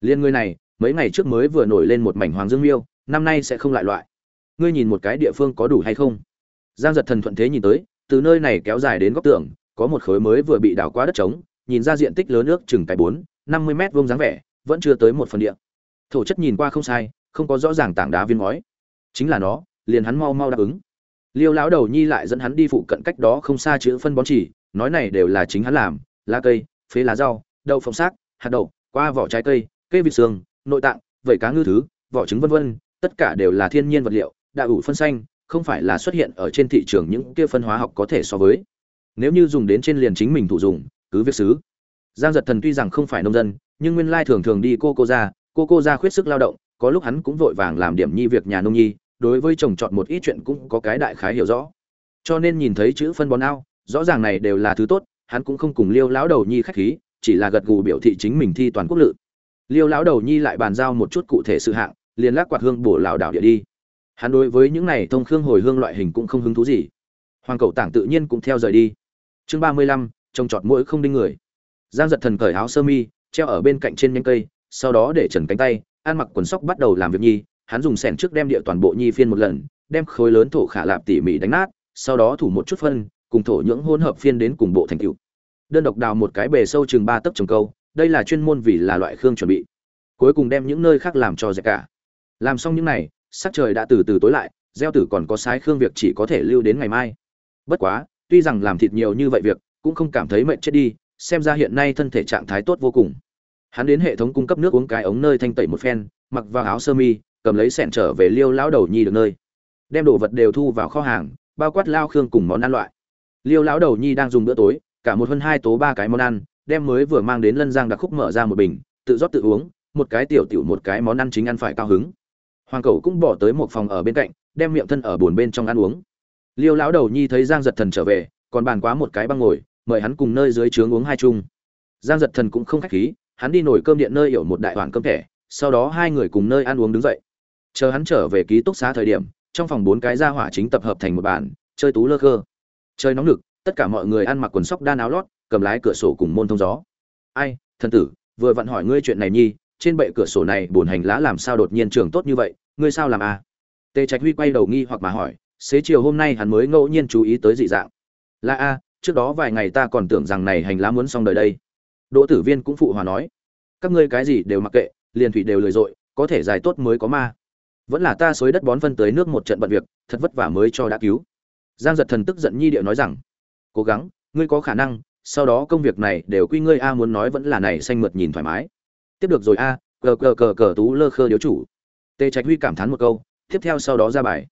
liên ngươi này, mấy ngày trước mới vừa nổi lên một mảnh hoàng dương miêu, năm nay sẽ không lại loại. Ngươi nhìn một cái địa phương có đủ hay không? Giang giật thần thuận thế nhìn tới, từ nơi này kéo dài đến góc tường, có một khối mới vừa bị đào qua đất trống, nhìn ra diện tích lớn nước chừng cái bốn, năm mươi mét vuông dáng vẻ, vẫn chưa tới một phần địa. Thổ chất nhìn qua không sai không có rõ ràng tảng đá viên ngói. Chính là nó, liền hắn mau mau đáp ứng. Liêu lão đầu nhi lại dẫn hắn đi phụ cận cách đó không xa chữ phân bón chỉ, nói này đều là chính hắn làm, lá cây, phế lá rau, đậu phộng xác, hạt đậu, qua vỏ trái cây cây vịt xương, nội tạng vẩy cá ngư thứ, vỏ trứng vân vân, tất cả đều là thiên nhiên vật liệu đã ủ phân xanh, không phải là xuất hiện ở trên thị trường những kia phân hóa học có thể so với. Nếu như dùng đến trên liền chính mình thụ dùng, cứ việc xứ. Giang giật thần tuy rằng không phải nông dân, nhưng nguyên lai thường thường đi cô cô ra, cô cô ra khuyết sức lao động có lúc hắn cũng vội vàng làm điểm nhi việc nhà nông nhi, đối với chồng chọn một ít chuyện cũng có cái đại khái hiểu rõ. Cho nên nhìn thấy chữ phân bón ao, rõ ràng này đều là thứ tốt, hắn cũng không cùng liêu lão đầu nhi khách khí, chỉ là gật gù biểu thị chính mình thi toàn quốc lự. Liêu lão đầu nhi lại bàn giao một chút cụ thể sự hạng, liền lắc quạt hương bổ lão đảo địa đi. Hắn đối với những này thông khương hồi hương loại hình cũng không hứng thú gì. Hoàng cầu tảng tự nhiên cũng theo rời đi. Chương ba mươi lăm trông trọt mũi không đinh người. Giang giật thần cởi áo sơ mi, treo ở bên cạnh trên nhánh cây, sau đó để trần cánh tay ăn mặc quần sóc bắt đầu làm việc nhi, hắn dùng sẻn trước đem địa toàn bộ nhi phiên một lần, đem khối lớn thổ khả lạp tỉ mỉ đánh nát, sau đó thủ một chút phân, cùng thổ nhưỡng hỗn hợp phiên đến cùng bộ thành cựu đơn độc đào một cái bề sâu chừng ba tấc trồng câu, đây là chuyên môn vì là loại khương chuẩn bị. Cuối cùng đem những nơi khác làm cho dẹp cả. Làm xong những này, sắc trời đã từ từ tối lại, gieo tử còn có sái khương việc chỉ có thể lưu đến ngày mai. Bất quá, tuy rằng làm thịt nhiều như vậy việc, cũng không cảm thấy mệt chết đi, xem ra hiện nay thân thể trạng thái tốt vô cùng hắn đến hệ thống cung cấp nước uống cái ống nơi thanh tẩy một phen, mặc vào áo sơ mi, cầm lấy sẻn trở về liêu lão đầu nhi được nơi. Đem đồ vật đều thu vào kho hàng, bao quát lao khương cùng món ăn loại. Liêu lão đầu nhi đang dùng bữa tối, cả một hơn hai tố ba cái món ăn, đem mới vừa mang đến lân giang đặc khúc mở ra một bình, tự rót tự uống, một cái tiểu tiểu một cái món ăn chính ăn phải cao hứng. Hoàng cẩu cũng bỏ tới một phòng ở bên cạnh, đem miệng thân ở buồn bên trong ăn uống. Liêu lão đầu nhi thấy giang giật thần trở về, còn bàn quá một cái băng ngồi, mời hắn cùng nơi dưới trướng uống hai chung. Giang giật thần cũng không khách khí hắn đi nổi cơm điện nơi hiểu một đại hoàn cơm thẻ, sau đó hai người cùng nơi ăn uống đứng dậy. Chờ hắn trở về ký túc xá thời điểm, trong phòng bốn cái gia hỏa chính tập hợp thành một bàn, chơi tú lơ khơ. Chơi nóng lực tất cả mọi người ăn mặc quần sóc đan áo lót, cầm lái cửa sổ cùng môn thông gió. Ai, thần tử, vừa vặn hỏi ngươi chuyện này nhi, trên bệ cửa sổ này buồn hành lá làm sao đột nhiên trường tốt như vậy, ngươi sao làm a tề trạch huy quay đầu nghi hoặc mà hỏi, xế chiều hôm nay hắn mới ngẫu nhiên chú ý tới dị dạng. Là a, trước đó vài ngày ta còn tưởng rằng này hành lá muốn xong đời đây đỗ tử viên cũng phụ hòa nói, các ngươi cái gì đều mặc kệ, liền thủy đều lười dội, có thể dài tốt mới có ma. Vẫn là ta xối đất bón phân tới nước một trận bận việc, thật vất vả mới cho đã cứu. Giang giật thần tức giận nhi điệu nói rằng, cố gắng, ngươi có khả năng, sau đó công việc này đều quy ngươi a muốn nói vẫn là này xanh mượt nhìn thoải mái. Tiếp được rồi a, cờ cờ cờ cờ tú lơ khơ điếu chủ. Tề trạch huy cảm thán một câu, tiếp theo sau đó ra bài.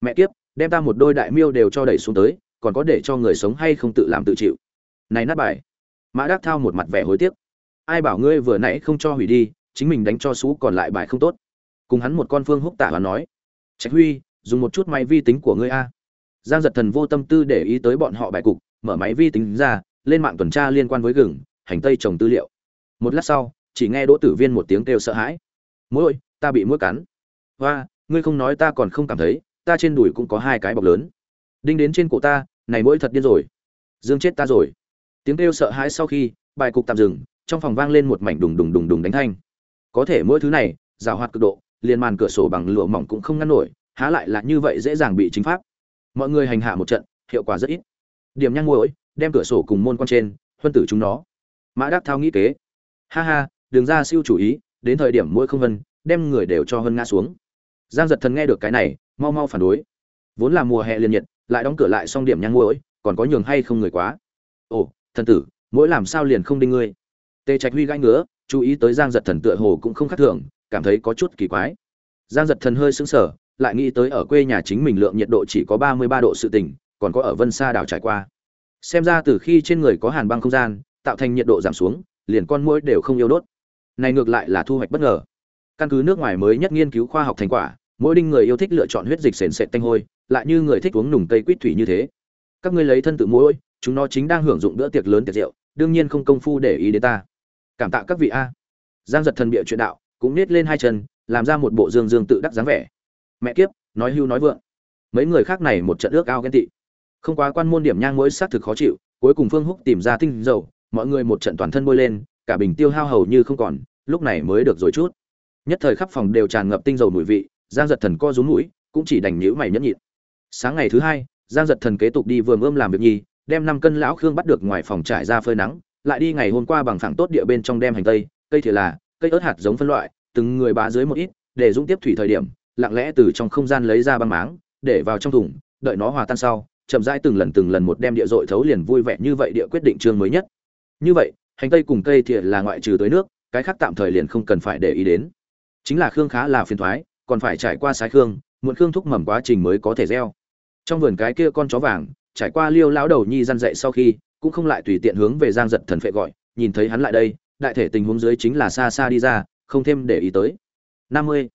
Mẹ kiếp, đem ta một đôi đại miêu đều cho đẩy xuống tới, còn có để cho người sống hay không tự làm tự chịu. Này nát bài mã đắc thao một mặt vẻ hối tiếc. Ai bảo ngươi vừa nãy không cho hủy đi, chính mình đánh cho xú còn lại bài không tốt. Cùng hắn một con phương húc tả và nói. Trạch huy, dùng một chút máy vi tính của ngươi a. Giang giật thần vô tâm tư để ý tới bọn họ bài cục, mở máy vi tính ra, lên mạng tuần tra liên quan với gừng, hành tây trồng tư liệu. Một lát sau, chỉ nghe đỗ tử viên một tiếng kêu sợ hãi. Mỗi ta bị mũi cắn. Hoa, ngươi không nói ta còn không cảm thấy, ta trên đùi cũng có hai cái bọc lớn. Đinh đến trên cổ ta, này mỗi thật điên rồi. Dương chết ta rồi tiếng kêu sợ hãi sau khi, bài cục tạm dừng, trong phòng vang lên một mảnh đùng đùng đùng đùng đánh thanh. Có thể mỗi thứ này, rào hoạt cực độ, liền màn cửa sổ bằng lụa mỏng cũng không ngăn nổi, há lại là như vậy dễ dàng bị chính pháp. Mọi người hành hạ một trận, hiệu quả rất ít. Điểm nhang muỗi, đem cửa sổ cùng môn quan trên, huân tử chúng nó. Mã đắc thao nghĩ kế. Ha ha đường ra siêu chủ ý, đến thời điểm mỗi không vân, đem người đều cho hơn ngã xuống. Giang giật thần nghe được cái này, mau mau phản đối. Vốn là mùa hè liền nhiệt, lại đóng cửa lại xong điểm nhang muỗi, còn có nhường hay không người quá. Ồ thần tử, mỗi làm sao liền không đinh ngươi. Tề trạch huy gãi ngứa, chú ý tới giang giật thần tựa hồ cũng không khác thường, cảm thấy có chút kỳ quái. Giang giật thần hơi sững sờ, lại nghĩ tới ở quê nhà chính mình lượng nhiệt độ chỉ có ba mươi ba độ sự tỉnh, còn có ở vân xa đảo trải qua. Xem ra từ khi trên người có hàn băng không gian, tạo thành nhiệt độ giảm xuống, liền con mũi đều không yêu đốt. Này ngược lại là thu hoạch bất ngờ. Căn cứ nước ngoài mới nhất nghiên cứu khoa học thành quả, mỗi đinh người yêu thích lựa chọn huyết dịch sền sệt tanh hôi, lại như người thích uống nùng cây quýt thủy như thế. Các ngươi lấy thân tự mũi chúng nó chính đang hưởng dụng bữa tiệc lớn tiệc rượu, đương nhiên không công phu để ý đến ta. Cảm tạ các vị a. Giang giật thần bịa chuyện đạo, cũng nết lên hai chân, làm ra một bộ dương dương tự đắc dáng vẻ. Mẹ kiếp, nói hưu nói vượng. Mấy người khác này một trận ước ao ghen tị. Không quá quan môn điểm nhang mỗi xác thực khó chịu, cuối cùng phương húc tìm ra tinh dầu, mọi người một trận toàn thân bôi lên, cả bình tiêu hao hầu như không còn, lúc này mới được rồi chút. Nhất thời khắp phòng đều tràn ngập tinh dầu mùi vị, giang giật thần co rúm mũi, cũng chỉ đành nhữ mày nhẫn nhịn. Sáng ngày thứ hai, giang giật thần kế tục đi vườn ươm làm việc nhi đem năm cân lão khương bắt được ngoài phòng trải ra phơi nắng, lại đi ngày hôm qua bằng phẳng tốt địa bên trong đem hành tây, cây thì là, cây ớt hạt giống phân loại, từng người bá dưới một ít, để dũng tiếp thủy thời điểm, lặng lẽ từ trong không gian lấy ra băng máng, để vào trong thùng, đợi nó hòa tan sau, chậm rãi từng lần từng lần một đem địa dội thấu liền vui vẻ như vậy địa quyết định chương mới nhất. Như vậy, hành tây cùng cây thì là ngoại trừ tới nước, cái khác tạm thời liền không cần phải để ý đến. Chính là khương khá là phiền thoái, còn phải trải qua sái khương, muộn khương thúc mầm quá trình mới có thể gieo. Trong vườn cái kia con chó vàng trải qua liêu lão đầu nhi răn dậy sau khi, cũng không lại tùy tiện hướng về giang giật thần phệ gọi, nhìn thấy hắn lại đây, đại thể tình huống dưới chính là xa xa đi ra, không thêm để ý tới. Năm mươi.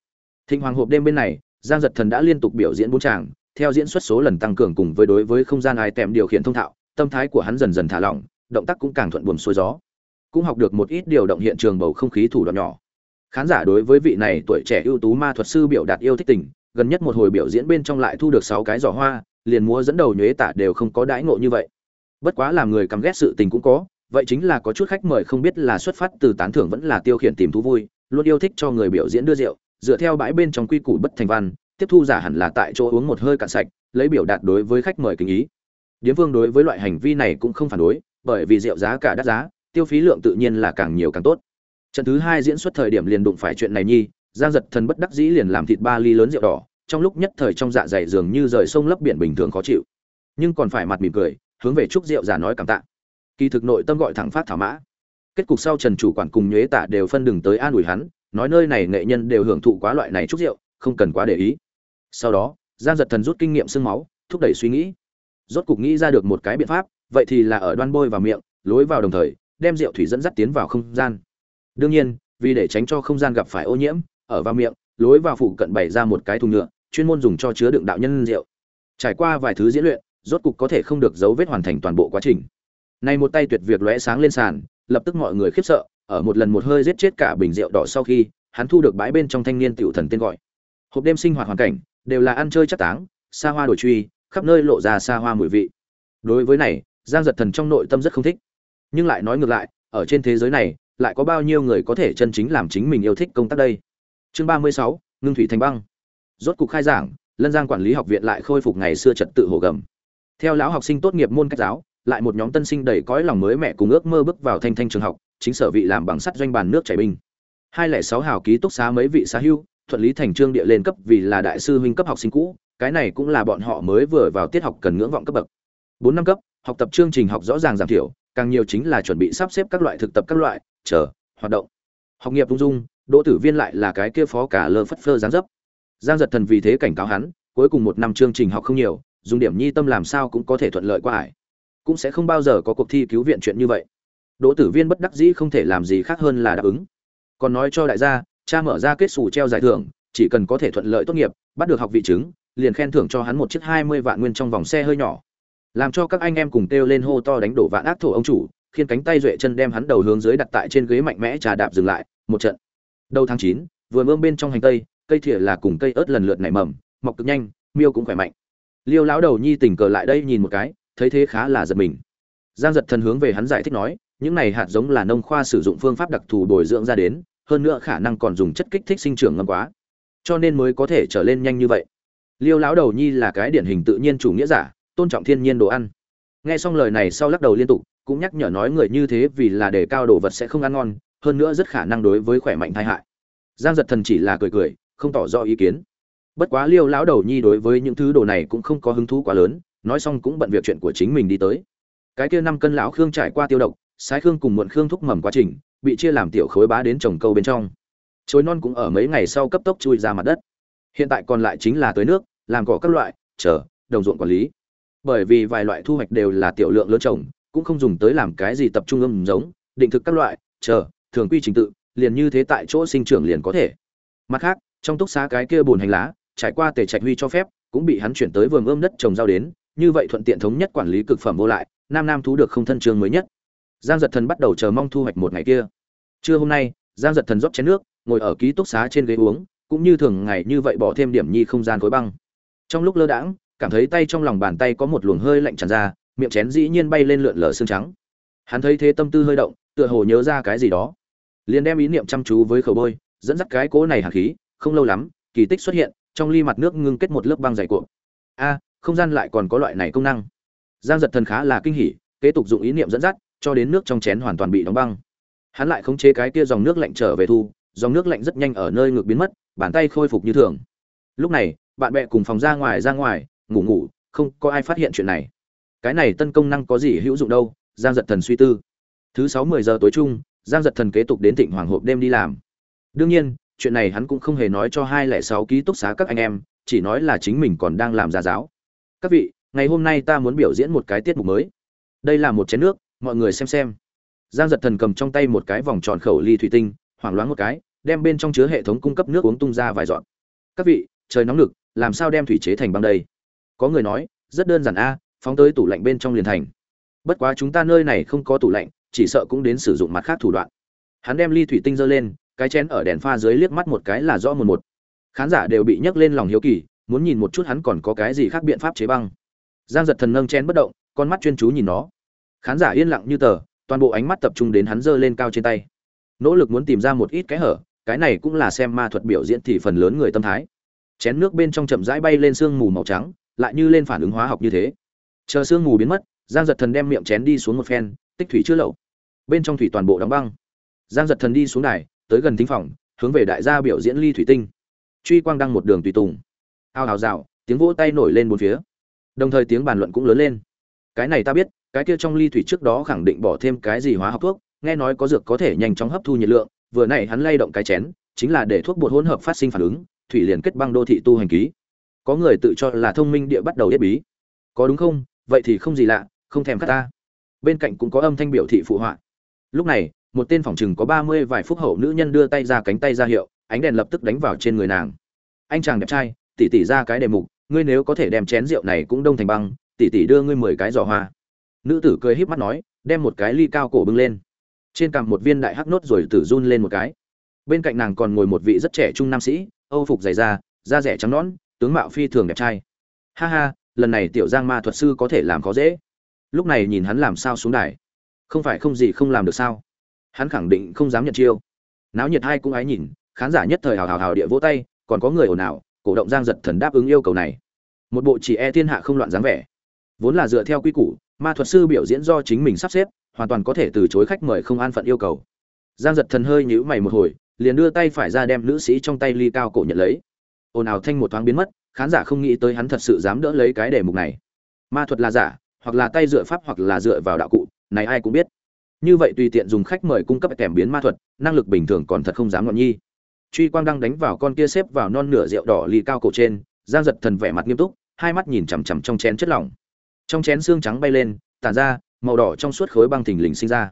Thịnh hoàng hộp đêm bên này, giang giật thần đã liên tục biểu diễn bốn tràng theo diễn xuất số lần tăng cường cùng với đối với không gian ai tèm điều khiển thông thạo, tâm thái của hắn dần dần thả lỏng, động tác cũng càng thuận buồm xuôi gió. Cũng học được một ít điều động hiện trường bầu không khí thủ đoạn nhỏ. Khán giả đối với vị này tuổi trẻ ưu tú ma thuật sư biểu đạt yêu thích tình, gần nhất một hồi biểu diễn bên trong lại thu được sáu cái giỏ hoa liền múa dẫn đầu nhuế tả đều không có đãi ngộ như vậy. Bất quá làm người căm ghét sự tình cũng có, vậy chính là có chút khách mời không biết là xuất phát từ tán thưởng vẫn là tiêu khiển tìm thú vui, luôn yêu thích cho người biểu diễn đưa rượu, dựa theo bãi bên trong quy củ bất thành văn, tiếp thu giả hẳn là tại chỗ uống một hơi cạn sạch, lấy biểu đạt đối với khách mời kính ý. Điếm vương đối với loại hành vi này cũng không phản đối, bởi vì rượu giá cả đắt giá, tiêu phí lượng tự nhiên là càng nhiều càng tốt. Trận thứ hai diễn xuất thời điểm liền đụng phải chuyện này nhi, giang giật thần bất đắc dĩ liền làm thịt ba ly lớn rượu đỏ trong lúc nhất thời trong dạ dày dường như rời sông lấp biển bình thường khó chịu. Nhưng còn phải mặt mỉm cười, hướng về trúc rượu giả nói cảm tạ. Kỳ thực nội tâm gọi thẳng phát thảo mã. Kết cục sau trần chủ quản cùng nhuế tạ đều phân đừng tới an ủi hắn, nói nơi này nghệ nhân đều hưởng thụ quá loại này trúc rượu không cần quá để ý. Sau đó, giang giật thần rút kinh nghiệm sương máu, thúc đẩy suy nghĩ. Rốt cục nghĩ ra được một cái biện pháp, vậy thì là ở đoan bôi vào miệng, lối vào đồng thời, đem rượu thủy dẫn dắt tiến vào không gian. Đương nhiên, vì để tránh cho không gian gặp phải ô nhiễm, ở vào miệng, lối vào phụ cận bày ra một cái thùng nhựa chuyên môn dùng cho chứa đựng đạo nhân rượu. Trải qua vài thứ diễn luyện, rốt cục có thể không được dấu vết hoàn thành toàn bộ quá trình. Này một tay tuyệt việc lóe sáng lên sàn, lập tức mọi người khiếp sợ, ở một lần một hơi giết chết cả bình rượu đỏ sau khi, hắn thu được bãi bên trong thanh niên tiểu thần tên gọi. Hộp đêm sinh hoạt hoàn cảnh, đều là ăn chơi chắc táng, xa hoa đổi truy, khắp nơi lộ ra xa hoa mùi vị. Đối với này, giang giật thần trong nội tâm rất không thích. Nhưng lại nói ngược lại, ở trên thế giới này, lại có bao nhiêu người có thể chân chính làm chính mình yêu thích công tác đây? Chương ba mươi sáu, ngưng thủy thành băng rốt cục khai giảng, lân giang quản lý học viện lại khôi phục ngày xưa trật tự hồ gầm. Theo lão học sinh tốt nghiệp môn cách giáo, lại một nhóm tân sinh đầy cõi lòng mới mẹ cùng ước mơ bước vào thanh thanh trường học, chính sở vị làm bằng sắt doanh bàn nước chảy binh. Hai lẻ sáu hào ký túc xá mấy vị xá hưu, thuận lý thành trương địa lên cấp vì là đại sư huynh cấp học sinh cũ, cái này cũng là bọn họ mới vừa vào tiết học cần ngưỡng vọng cấp bậc. Bốn năm cấp, học tập chương trình học rõ ràng giảm thiểu, càng nhiều chính là chuẩn bị sắp xếp các loại thực tập các loại, chờ, hoạt động. Học nghiệp ung dung, đỗ tử viên lại là cái kia phó cả lơ phất phơ dáng dấp giang giật thần vì thế cảnh cáo hắn, cuối cùng một năm chương trình học không nhiều, dùng điểm nhi tâm làm sao cũng có thể thuận lợi qua ải. Cũng sẽ không bao giờ có cuộc thi cứu viện chuyện như vậy. Đỗ tử viên bất đắc dĩ không thể làm gì khác hơn là đáp ứng. Còn nói cho đại gia, cha mở ra kết xù treo giải thưởng, chỉ cần có thể thuận lợi tốt nghiệp, bắt được học vị chứng, liền khen thưởng cho hắn một chiếc hai mươi vạn nguyên trong vòng xe hơi nhỏ. Làm cho các anh em cùng kêu lên hô to đánh đổ vạn ác thổ ông chủ khiến cánh tay duệ chân đem hắn đầu hướng dưới đặt tại trên ghế mạnh mẽ trà đạp dừng lại, một trận. Đầu tháng chín, vừa mơm bên trong hành tây cây thìa là cùng cây ớt lần lượt nảy mầm, mọc cực nhanh, miêu cũng khỏe mạnh. Liêu lão đầu nhi tình cờ lại đây nhìn một cái, thấy thế khá là giật mình. Giang giật thần hướng về hắn giải thích nói, những này hạt giống là nông khoa sử dụng phương pháp đặc thù bồi dưỡng ra đến, hơn nữa khả năng còn dùng chất kích thích sinh trưởng ngâm quá, cho nên mới có thể trở lên nhanh như vậy. Liêu lão đầu nhi là cái điển hình tự nhiên chủ nghĩa giả, tôn trọng thiên nhiên đồ ăn. Nghe xong lời này sau lắc đầu liên tục, cũng nhắc nhở nói người như thế vì là để cao đồ vật sẽ không ăn ngon, hơn nữa rất khả năng đối với khỏe mạnh tai hại. Giang giật thần chỉ là cười cười không tỏ rõ ý kiến. Bất quá liêu lão đầu nhi đối với những thứ đồ này cũng không có hứng thú quá lớn, nói xong cũng bận việc chuyện của chính mình đi tới. Cái kia năm cân lão khương trải qua tiêu độc, sái khương cùng muộn khương thúc mầm quá trình, bị chia làm tiểu khối bá đến trồng câu bên trong. Chối non cũng ở mấy ngày sau cấp tốc chui ra mặt đất. Hiện tại còn lại chính là tưới nước, làm cỏ các loại, chờ, đồng ruộng quản lý. Bởi vì vài loại thu hoạch đều là tiểu lượng lớn trồng, cũng không dùng tới làm cái gì tập trung âm giống, định thực các loại, chờ, thường quy trình tự, liền như thế tại chỗ sinh trưởng liền có thể. Mặt khác trong túc xá cái kia bùn hành lá, trải qua tề trạch huy cho phép, cũng bị hắn chuyển tới vườn ươm đất trồng rau đến, như vậy thuận tiện thống nhất quản lý cực phẩm vô lại, nam nam thú được không thân trường mới nhất. Giang giật thần bắt đầu chờ mong thu hoạch một ngày kia. Trưa hôm nay, giang giật thần rót chén nước, ngồi ở ký túc xá trên ghế uống, cũng như thường ngày như vậy bỏ thêm điểm nhi không gian khối băng. Trong lúc lơ đãng, cảm thấy tay trong lòng bàn tay có một luồng hơi lạnh tràn ra, miệng chén dĩ nhiên bay lên lượn lờ xương trắng. Hắn thấy thế tâm tư hơi động, tựa hồ nhớ ra cái gì đó. Liền đem ý niệm chăm chú với khẩu bôi, dẫn dắt cái cố này hạt khí không lâu lắm, kỳ tích xuất hiện, trong ly mặt nước ngưng kết một lớp băng dày cuộn. A, không gian lại còn có loại này công năng. Giang giật thần khá là kinh hỉ, kế tục dụng ý niệm dẫn dắt, cho đến nước trong chén hoàn toàn bị đóng băng. Hắn lại khống chế cái kia dòng nước lạnh trở về thu, dòng nước lạnh rất nhanh ở nơi ngược biến mất, bàn tay khôi phục như thường. Lúc này, bạn bè cùng phòng ra ngoài ra ngoài, ngủ ngủ, không có ai phát hiện chuyện này. Cái này tân công năng có gì hữu dụng đâu? Giang giật thần suy tư. Thứ sáu mười giờ tối chung, giang giật thần kế tục đến thịnh hoàng hộp đêm đi làm. Đương nhiên chuyện này hắn cũng không hề nói cho hai lẻ sáu ký túc xá các anh em chỉ nói là chính mình còn đang làm gia giáo. Các vị ngày hôm nay ta muốn biểu diễn một cái tiết mục mới. Đây là một chén nước mọi người xem xem. Giang giật thần cầm trong tay một cái vòng tròn khẩu ly thủy tinh hoảng loáng một cái đem bên trong chứa hệ thống cung cấp nước uống tung ra vài dọn các vị trời nóng lực, làm sao đem thủy chế thành băng đây? Có người nói rất đơn giản a phóng tới tủ lạnh bên trong liền thành. Bất quá chúng ta nơi này không có tủ lạnh chỉ sợ cũng đến sử dụng mặt khác thủ đoạn. Hắn đem ly thủy tinh giơ lên cái chén ở đèn pha dưới liếc mắt một cái là rõ một một. Khán giả đều bị nhấc lên lòng hiếu kỳ, muốn nhìn một chút hắn còn có cái gì khác biện pháp chế băng. Giang giật thần nâng chén bất động, con mắt chuyên chú nhìn nó. Khán giả yên lặng như tờ, toàn bộ ánh mắt tập trung đến hắn giơ lên cao trên tay. Nỗ lực muốn tìm ra một ít cái hở, cái này cũng là xem ma thuật biểu diễn thì phần lớn người tâm thái. Chén nước bên trong chậm rãi bay lên sương mù màu trắng, lại như lên phản ứng hóa học như thế. Chờ sương mù biến mất, giang giật thần đem miệng chén đi xuống một phen, tích thủy chưa lậu. Bên trong thủy toàn bộ đóng băng. Giang giật thần đi xuống đài tới gần thính phòng, hướng về đại gia biểu diễn ly thủy tinh. Truy quang đăng một đường tùy tùng. Ao hào rào, tiếng vỗ tay nổi lên bốn phía. Đồng thời tiếng bàn luận cũng lớn lên. Cái này ta biết, cái kia trong ly thủy trước đó khẳng định bỏ thêm cái gì hóa học thuốc, nghe nói có dược có thể nhanh chóng hấp thu nhiệt lượng, vừa nãy hắn lay động cái chén, chính là để thuốc bột hỗn hợp phát sinh phản ứng, thủy liền kết băng đô thị tu hành ký. Có người tự cho là thông minh địa bắt đầu yết bí. Có đúng không? Vậy thì không gì lạ, không thèm khát ta. Bên cạnh cũng có âm thanh biểu thị phụ họa. Lúc này một tên phòng chừng có ba mươi vài phút hậu nữ nhân đưa tay ra cánh tay ra hiệu, ánh đèn lập tức đánh vào trên người nàng. Anh chàng đẹp trai tỉ tỉ ra cái đề mục, ngươi nếu có thể đem chén rượu này cũng đông thành băng tỉ tỉ đưa ngươi mười cái giỏ hoa. Nữ tử cười híp mắt nói, đem một cái ly cao cổ bưng lên. Trên cằm một viên đại hắc nốt rồi tử run lên một cái. Bên cạnh nàng còn ngồi một vị rất trẻ trung nam sĩ, âu phục dày da da rẻ trắng nõn, tướng mạo phi thường đẹp trai. Ha ha, lần này tiểu giang ma thuật sư có thể làm khó dễ. Lúc này nhìn hắn làm sao xuống đài. Không phải không gì không làm được sao? Hắn khẳng định không dám nhận chiêu. Náo nhiệt hai cũng ái nhìn, khán giả nhất thời hào hào hào địa vỗ tay, còn có người ồn ào, cổ động giang giật thần đáp ứng yêu cầu này. Một bộ chỉ e thiên hạ không loạn dáng vẻ. Vốn là dựa theo quy củ, ma thuật sư biểu diễn do chính mình sắp xếp, hoàn toàn có thể từ chối khách mời không an phận yêu cầu. Giang giật thần hơi nhíu mày một hồi, liền đưa tay phải ra đem nữ sĩ trong tay ly cao cổ nhận lấy. Ồn ào thanh một thoáng biến mất, khán giả không nghĩ tới hắn thật sự dám đỡ lấy cái đề mục này. Ma thuật là giả, hoặc là tay dựa pháp hoặc là dựa vào đạo cụ, này ai cũng biết như vậy tùy tiện dùng khách mời cung cấp kèm biến ma thuật, năng lực bình thường còn thật không dám ngọn nhi. Truy quang đang đánh vào con kia xếp vào non nửa rượu đỏ lì cao cổ trên, giang giật thần vẻ mặt nghiêm túc, hai mắt nhìn chằm chằm trong chén chất lỏng. Trong chén xương trắng bay lên, tản ra, màu đỏ trong suốt khối băng thình lình sinh ra.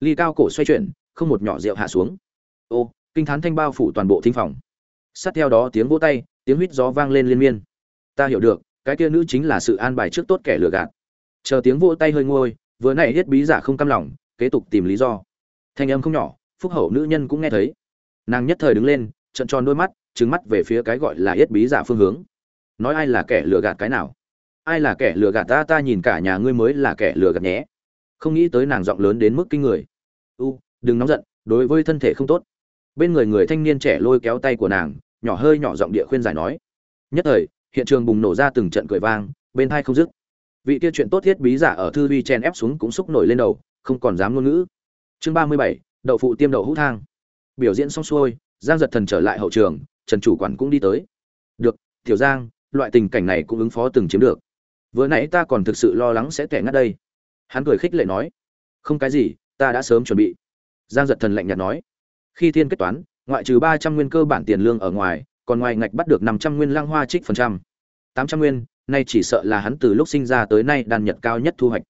Ly cao cổ xoay chuyển, không một nhỏ rượu hạ xuống. Ô, kinh thán thanh bao phủ toàn bộ thính phòng. Sát theo đó tiếng vỗ tay, tiếng huýt gió vang lên liên miên. Ta hiểu được, cái kia nữ chính là sự an bài trước tốt kẻ lừa gạt. Chờ tiếng vỗ tay hơi ngôi vừa nãy hết bí giả không căm lòng kế tục tìm lý do. Thanh âm không nhỏ, phúc hậu nữ nhân cũng nghe thấy. Nàng nhất thời đứng lên trận tròn đôi mắt trứng mắt về phía cái gọi là yết bí giả phương hướng. Nói ai là kẻ lừa gạt cái nào? Ai là kẻ lừa gạt ta ta nhìn cả nhà ngươi mới là kẻ lừa gạt nhé. Không nghĩ tới nàng giọng lớn đến mức kinh người. U, đừng nóng giận, đối với thân thể không tốt. Bên người người thanh niên trẻ lôi kéo tay của nàng, nhỏ hơi nhỏ giọng địa khuyên giải nói. Nhất thời, hiện trường bùng nổ ra từng trận cười vang, bên hai không dứt. Vị kia chuyện tốt thiết bí giả ở thư vi chen ép xuống cũng xúc nổi lên đầu không còn dám ngôn ngữ. Chương ba mươi bảy, đậu phụ tiêm đậu hũ thang. Biểu diễn xong xuôi, giang giật thần trở lại hậu trường, trần chủ quản cũng đi tới. Được, tiểu giang, loại tình cảnh này cũng ứng phó từng chiếm được. Vừa nãy ta còn thực sự lo lắng sẽ kẻ ngắt đây. Hắn cười khích lệ nói. Không cái gì, ta đã sớm chuẩn bị. Giang giật thần lạnh nhạt nói. Khi thiên kết toán, ngoại trừ ba trăm nguyên cơ bản tiền lương ở ngoài, còn ngoài ngạch bắt được năm trăm nguyên lang hoa trích phần trăm. Tám trăm nguyên, nay chỉ sợ là hắn từ lúc sinh ra tới nay đàn nhật cao nhất thu hoạch.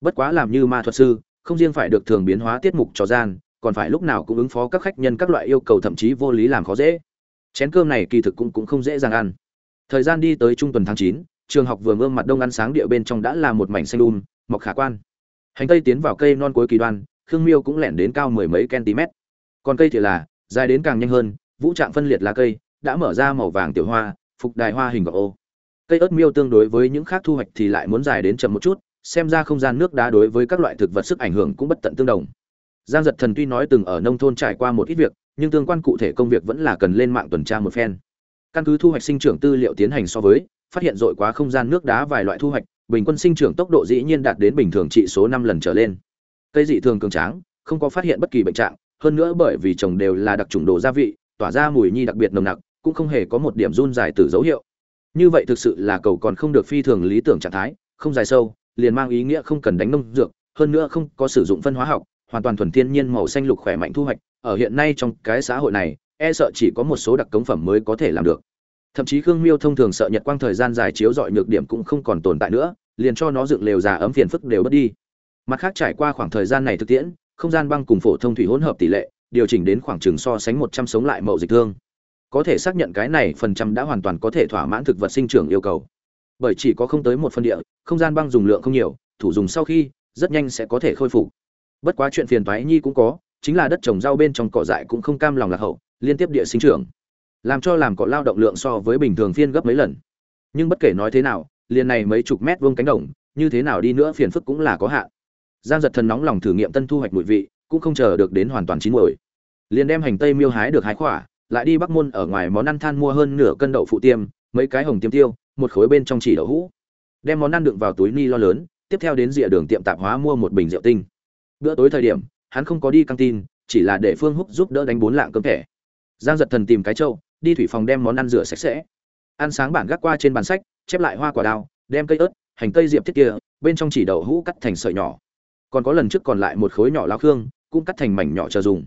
Bất quá làm như ma thuật sư không riêng phải được thường biến hóa tiết mục trò gian, còn phải lúc nào cũng ứng phó các khách nhân các loại yêu cầu thậm chí vô lý làm khó dễ. Chén cơm này kỳ thực cũng cũng không dễ dàng ăn. Thời gian đi tới trung tuần tháng chín, trường học vừa ngơm mặt đông ăn sáng địa bên trong đã là một mảnh xanh lùm mọc khả quan. Hành tây tiến vào cây non cuối kỳ đoan, khương miêu cũng lẻn đến cao mười mấy cm còn cây thì là, dài đến càng nhanh hơn, vũ trạng phân liệt lá cây, đã mở ra màu vàng tiểu hoa, phục đài hoa hình gọc ô. Cây ớt miêu tương đối với những khác thu hoạch thì lại muốn dài đến chậm một chút xem ra không gian nước đá đối với các loại thực vật sức ảnh hưởng cũng bất tận tương đồng. Giang giật thần tuy nói từng ở nông thôn trải qua một ít việc, nhưng tương quan cụ thể công việc vẫn là cần lên mạng tuần tra một phen. Căn cứ thu hoạch sinh trưởng tư liệu tiến hành so với, phát hiện dội quá không gian nước đá vài loại thu hoạch, bình quân sinh trưởng tốc độ dĩ nhiên đạt đến bình thường trị số năm lần trở lên. Cây dị thường cường tráng, không có phát hiện bất kỳ bệnh trạng, hơn nữa bởi vì trồng đều là đặc trùng đồ gia vị, tỏa ra mùi nhi đặc biệt nồng nặc, cũng không hề có một điểm run dài từ dấu hiệu. Như vậy thực sự là cầu còn không được phi thường lý tưởng trạng thái, không dài sâu liền mang ý nghĩa không cần đánh nông dược, hơn nữa không có sử dụng phân hóa học, hoàn toàn thuần thiên nhiên màu xanh lục khỏe mạnh thu hoạch, ở hiện nay trong cái xã hội này e sợ chỉ có một số đặc cống phẩm mới có thể làm được. Thậm chí khương miêu thông thường sợ nhật quang thời gian dài chiếu rọi nhược điểm cũng không còn tồn tại nữa, liền cho nó dựng lều già ấm phiền phức đều mất đi. Mặt khác trải qua khoảng thời gian này thực tiễn, không gian băng cùng phổ thông thủy hỗn hợp tỷ lệ, điều chỉnh đến khoảng chừng so sánh một trăm sống lại mậu dịch thương. Có thể xác nhận cái này phần trăm đã hoàn toàn có thể thỏa mãn thực vật sinh trưởng yêu cầu bởi chỉ có không tới một phân địa, không gian băng dùng lượng không nhiều, thủ dùng sau khi, rất nhanh sẽ có thể khôi phục. Bất quá chuyện phiền toái nhi cũng có, chính là đất trồng rau bên trong cỏ dại cũng không cam lòng lạc hậu, liên tiếp địa sinh trưởng. Làm cho làm cỏ lao động lượng so với bình thường phiên gấp mấy lần. Nhưng bất kể nói thế nào, liền này mấy chục mét vuông cánh đồng, như thế nào đi nữa phiền phức cũng là có hạn. Giang giật thần nóng lòng thử nghiệm tân thu hoạch mùi vị, cũng không chờ được đến hoàn toàn chín muồi. Liền đem hành tây miêu hái được hái khỏa, lại đi bắc môn ở ngoài món ăn than mua hơn nửa cân đậu phụ tiêm, mấy cái hồng tiêm tiêu một khối bên trong chỉ đậu hũ. Đem món ăn đựng vào túi ni lo lớn, tiếp theo đến rìa đường tiệm tạp hóa mua một bình rượu tinh. Bữa tối thời điểm, hắn không có đi căng tin, chỉ là để phương húc giúp đỡ đánh bốn lạng cơm thẻ. Giang giật thần tìm cái trâu, đi thủy phòng đem món ăn rửa sạch sẽ. Ăn sáng bản gác qua trên bàn sách, chép lại hoa quả đào, đem cây ớt, hành cây diệp thiết kia, bên trong chỉ đậu hũ cắt thành sợi nhỏ. Còn có lần trước còn lại một khối nhỏ lao khương, cũng cắt thành mảnh nhỏ chờ dùng.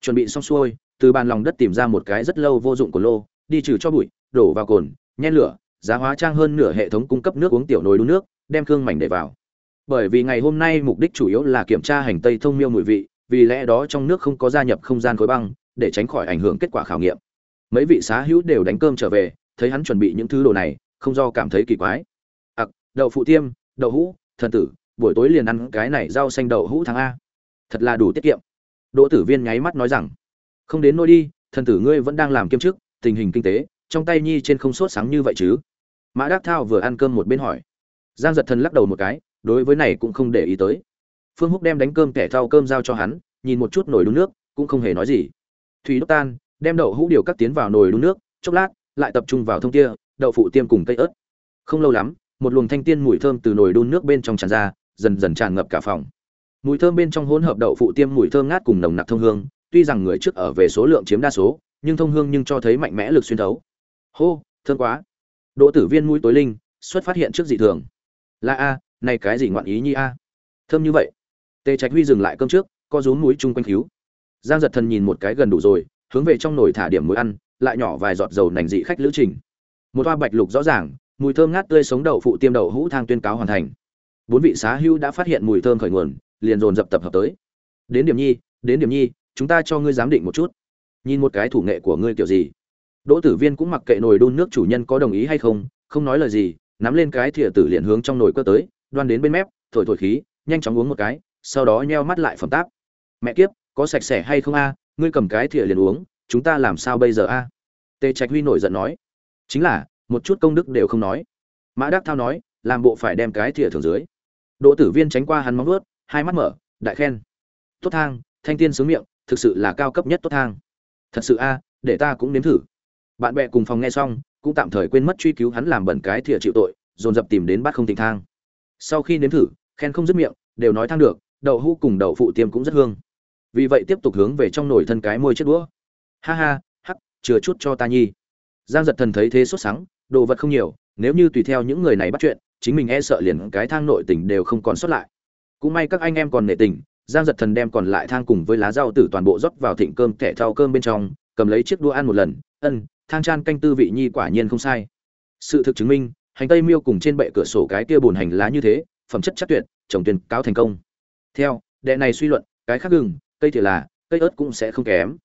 Chuẩn bị xong xuôi, từ bàn lòng đất tìm ra một cái rất lâu vô dụng của lô, đi trừ cho bụi, đổ vào cồn, nhen lửa giá hóa trang hơn nửa hệ thống cung cấp nước uống tiểu nồi đun nước, đem khương mảnh để vào. Bởi vì ngày hôm nay mục đích chủ yếu là kiểm tra hành tây thông miêu mùi vị, vì lẽ đó trong nước không có gia nhập không gian khối băng, để tránh khỏi ảnh hưởng kết quả khảo nghiệm. Mấy vị xá hữu đều đánh cơm trở về, thấy hắn chuẩn bị những thứ đồ này, không do cảm thấy kỳ quái. Ặc, đậu phụ tiêm, đậu hũ, thần tử, buổi tối liền ăn cái này rau xanh đậu hũ tháng a. Thật là đủ tiết kiệm. Đỗ tử viên nháy mắt nói rằng, không đến nôi đi, thần tử ngươi vẫn đang làm kiêm chức, tình hình kinh tế trong tay nhi trên không sốt sáng như vậy chứ? Mã đắc thao vừa ăn cơm một bên hỏi. Giang giật thần lắc đầu một cái, đối với này cũng không để ý tới. Phương húc đem đánh cơm kẻ thao cơm giao cho hắn, nhìn một chút nồi đun nước, cũng không hề nói gì. Thủy đốc tan, đem đậu hũ điều cắt tiến vào nồi đun nước, chốc lát, lại tập trung vào thông kia, đậu phụ tiêm cùng cây ớt. Không lâu lắm, một luồng thanh tiên mùi thơm từ nồi đun nước bên trong tràn ra, dần dần tràn ngập cả phòng. Mùi thơm bên trong hỗn hợp đậu phụ tiêm mùi thơm ngát cùng nồng nặc thông hương, tuy rằng người trước ở về số lượng chiếm đa số, nhưng thông hương nhưng cho thấy mạnh mẽ lực xuyên thấu hô thơm quá. Đỗ tử viên mũi tối linh, xuất phát hiện trước dị thường. Là a, này cái gì ngoạn ý nhi a? Thơm như vậy. Tề trạch huy dừng lại cơm trước, co rúm mũi chung quanh cứu giang giật thần nhìn một cái gần đủ rồi, hướng về trong nồi thả điểm mũi ăn, lại nhỏ vài giọt dầu nành dị khách lữ trình. Một toa bạch lục rõ ràng, mùi thơm ngát tươi sống đậu phụ tiêm đậu hũ thang tuyên cáo hoàn thành. Bốn vị xá hưu đã phát hiện mùi thơm khởi nguồn, liền dồn dập tập hợp tới. Đến điểm nhi, đến điểm nhi, chúng ta cho ngươi giám định một chút. Nhìn một cái thủ nghệ của ngươi kiểu gì? Đỗ tử viên cũng mặc kệ nồi đun nước chủ nhân có đồng ý hay không không nói lời gì nắm lên cái thìa tử liền hướng trong nồi cơ tới đoan đến bên mép thổi thổi khí nhanh chóng uống một cái sau đó nheo mắt lại phẩm táp. Mẹ kiếp có sạch sẽ hay không a? Ngươi cầm cái thìa liền uống chúng ta làm sao bây giờ a? Tề trạch huy nổi giận nói. Chính là một chút công đức đều không nói. Mã đắc thao nói làm bộ phải đem cái thìa thường dưới. Đỗ tử viên tránh qua hắn móng vuốt, hai mắt mở đại khen. Tốt thang thanh tiên sướng miệng thực sự là cao cấp nhất tốt thang. Thật sự a để ta cũng nếm thử bạn bè cùng phòng nghe xong, cũng tạm thời quên mất truy cứu hắn làm bẩn cái thìa chịu tội, dồn dập tìm đến bắt không tình thang. Sau khi nếm thử, khen không dứt miệng, đều nói thang được, đậu hũ cùng đậu phụ tiêm cũng rất hương. Vì vậy tiếp tục hướng về trong nồi thân cái môi chiếc đũa. Ha ha, hắc, chừa chút cho ta nhi. Giang giật thần thấy thế sốt sắng, đồ vật không nhiều, nếu như tùy theo những người này bắt chuyện, chính mình e sợ liền cái thang nội tình đều không còn sót lại. Cũng may các anh em còn nể tình, giang giật thần đem còn lại thang cùng với lá rau tử toàn bộ rót vào thịnh cơm kẻ thau cơm bên trong, cầm lấy chiếc đũa ăn một lần, ân thang chan canh tư vị nhi quả nhiên không sai. Sự thực chứng minh, hành tây miêu cùng trên bệ cửa sổ cái kia bùn hành lá như thế, phẩm chất chắc tuyệt, trồng tuyên cáo thành công. Theo, đệ này suy luận, cái khác gừng, cây thì là, cây ớt cũng sẽ không kém.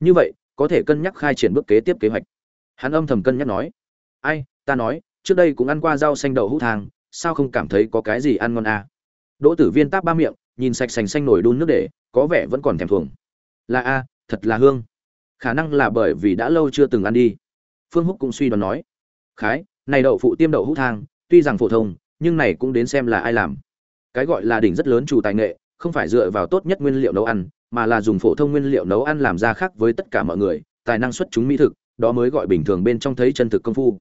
Như vậy, có thể cân nhắc khai triển bước kế tiếp kế hoạch. Hắn âm thầm cân nhắc nói, ai, ta nói, trước đây cũng ăn qua rau xanh đậu hũ thang, sao không cảm thấy có cái gì ăn ngon à? đỗ tử viên táp ba miệng, nhìn sạch sành xanh nổi đun nước để, có vẻ vẫn còn thèm thuồng. Là a, thật là hương khả năng là bởi vì đã lâu chưa từng ăn đi. Phương húc cũng suy đoán nói, khái, này đậu phụ tiêm đậu hũ thang, tuy rằng phổ thông, nhưng này cũng đến xem là ai làm. Cái gọi là đỉnh rất lớn chủ tài nghệ, không phải dựa vào tốt nhất nguyên liệu nấu ăn, mà là dùng phổ thông nguyên liệu nấu ăn làm ra khác với tất cả mọi người, tài năng xuất chúng mỹ thực, đó mới gọi bình thường bên trong thấy chân thực công phu.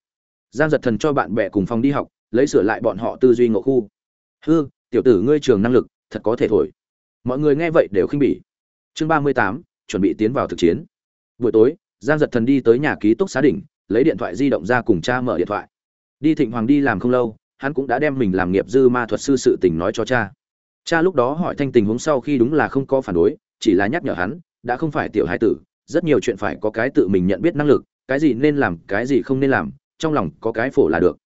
Giang giật thần cho bạn bè cùng phòng đi học, lấy sửa lại bọn họ tư duy ngộ khu. Hư, tiểu tử ngươi trường năng lực, thật có thể thổi. Mọi người nghe vậy đều khinh bỉ. Chương ba mươi tám, chuẩn bị tiến vào thực chiến buổi tối, giang giật thần đi tới nhà ký túc xá đỉnh, lấy điện thoại di động ra cùng cha mở điện thoại. Đi thịnh hoàng đi làm không lâu, hắn cũng đã đem mình làm nghiệp dư ma thuật sư sự tình nói cho cha. Cha lúc đó hỏi thanh tình huống sau khi đúng là không có phản đối, chỉ là nhắc nhở hắn, đã không phải tiểu hai tử, rất nhiều chuyện phải có cái tự mình nhận biết năng lực, cái gì nên làm, cái gì không nên làm, trong lòng có cái phổ là được.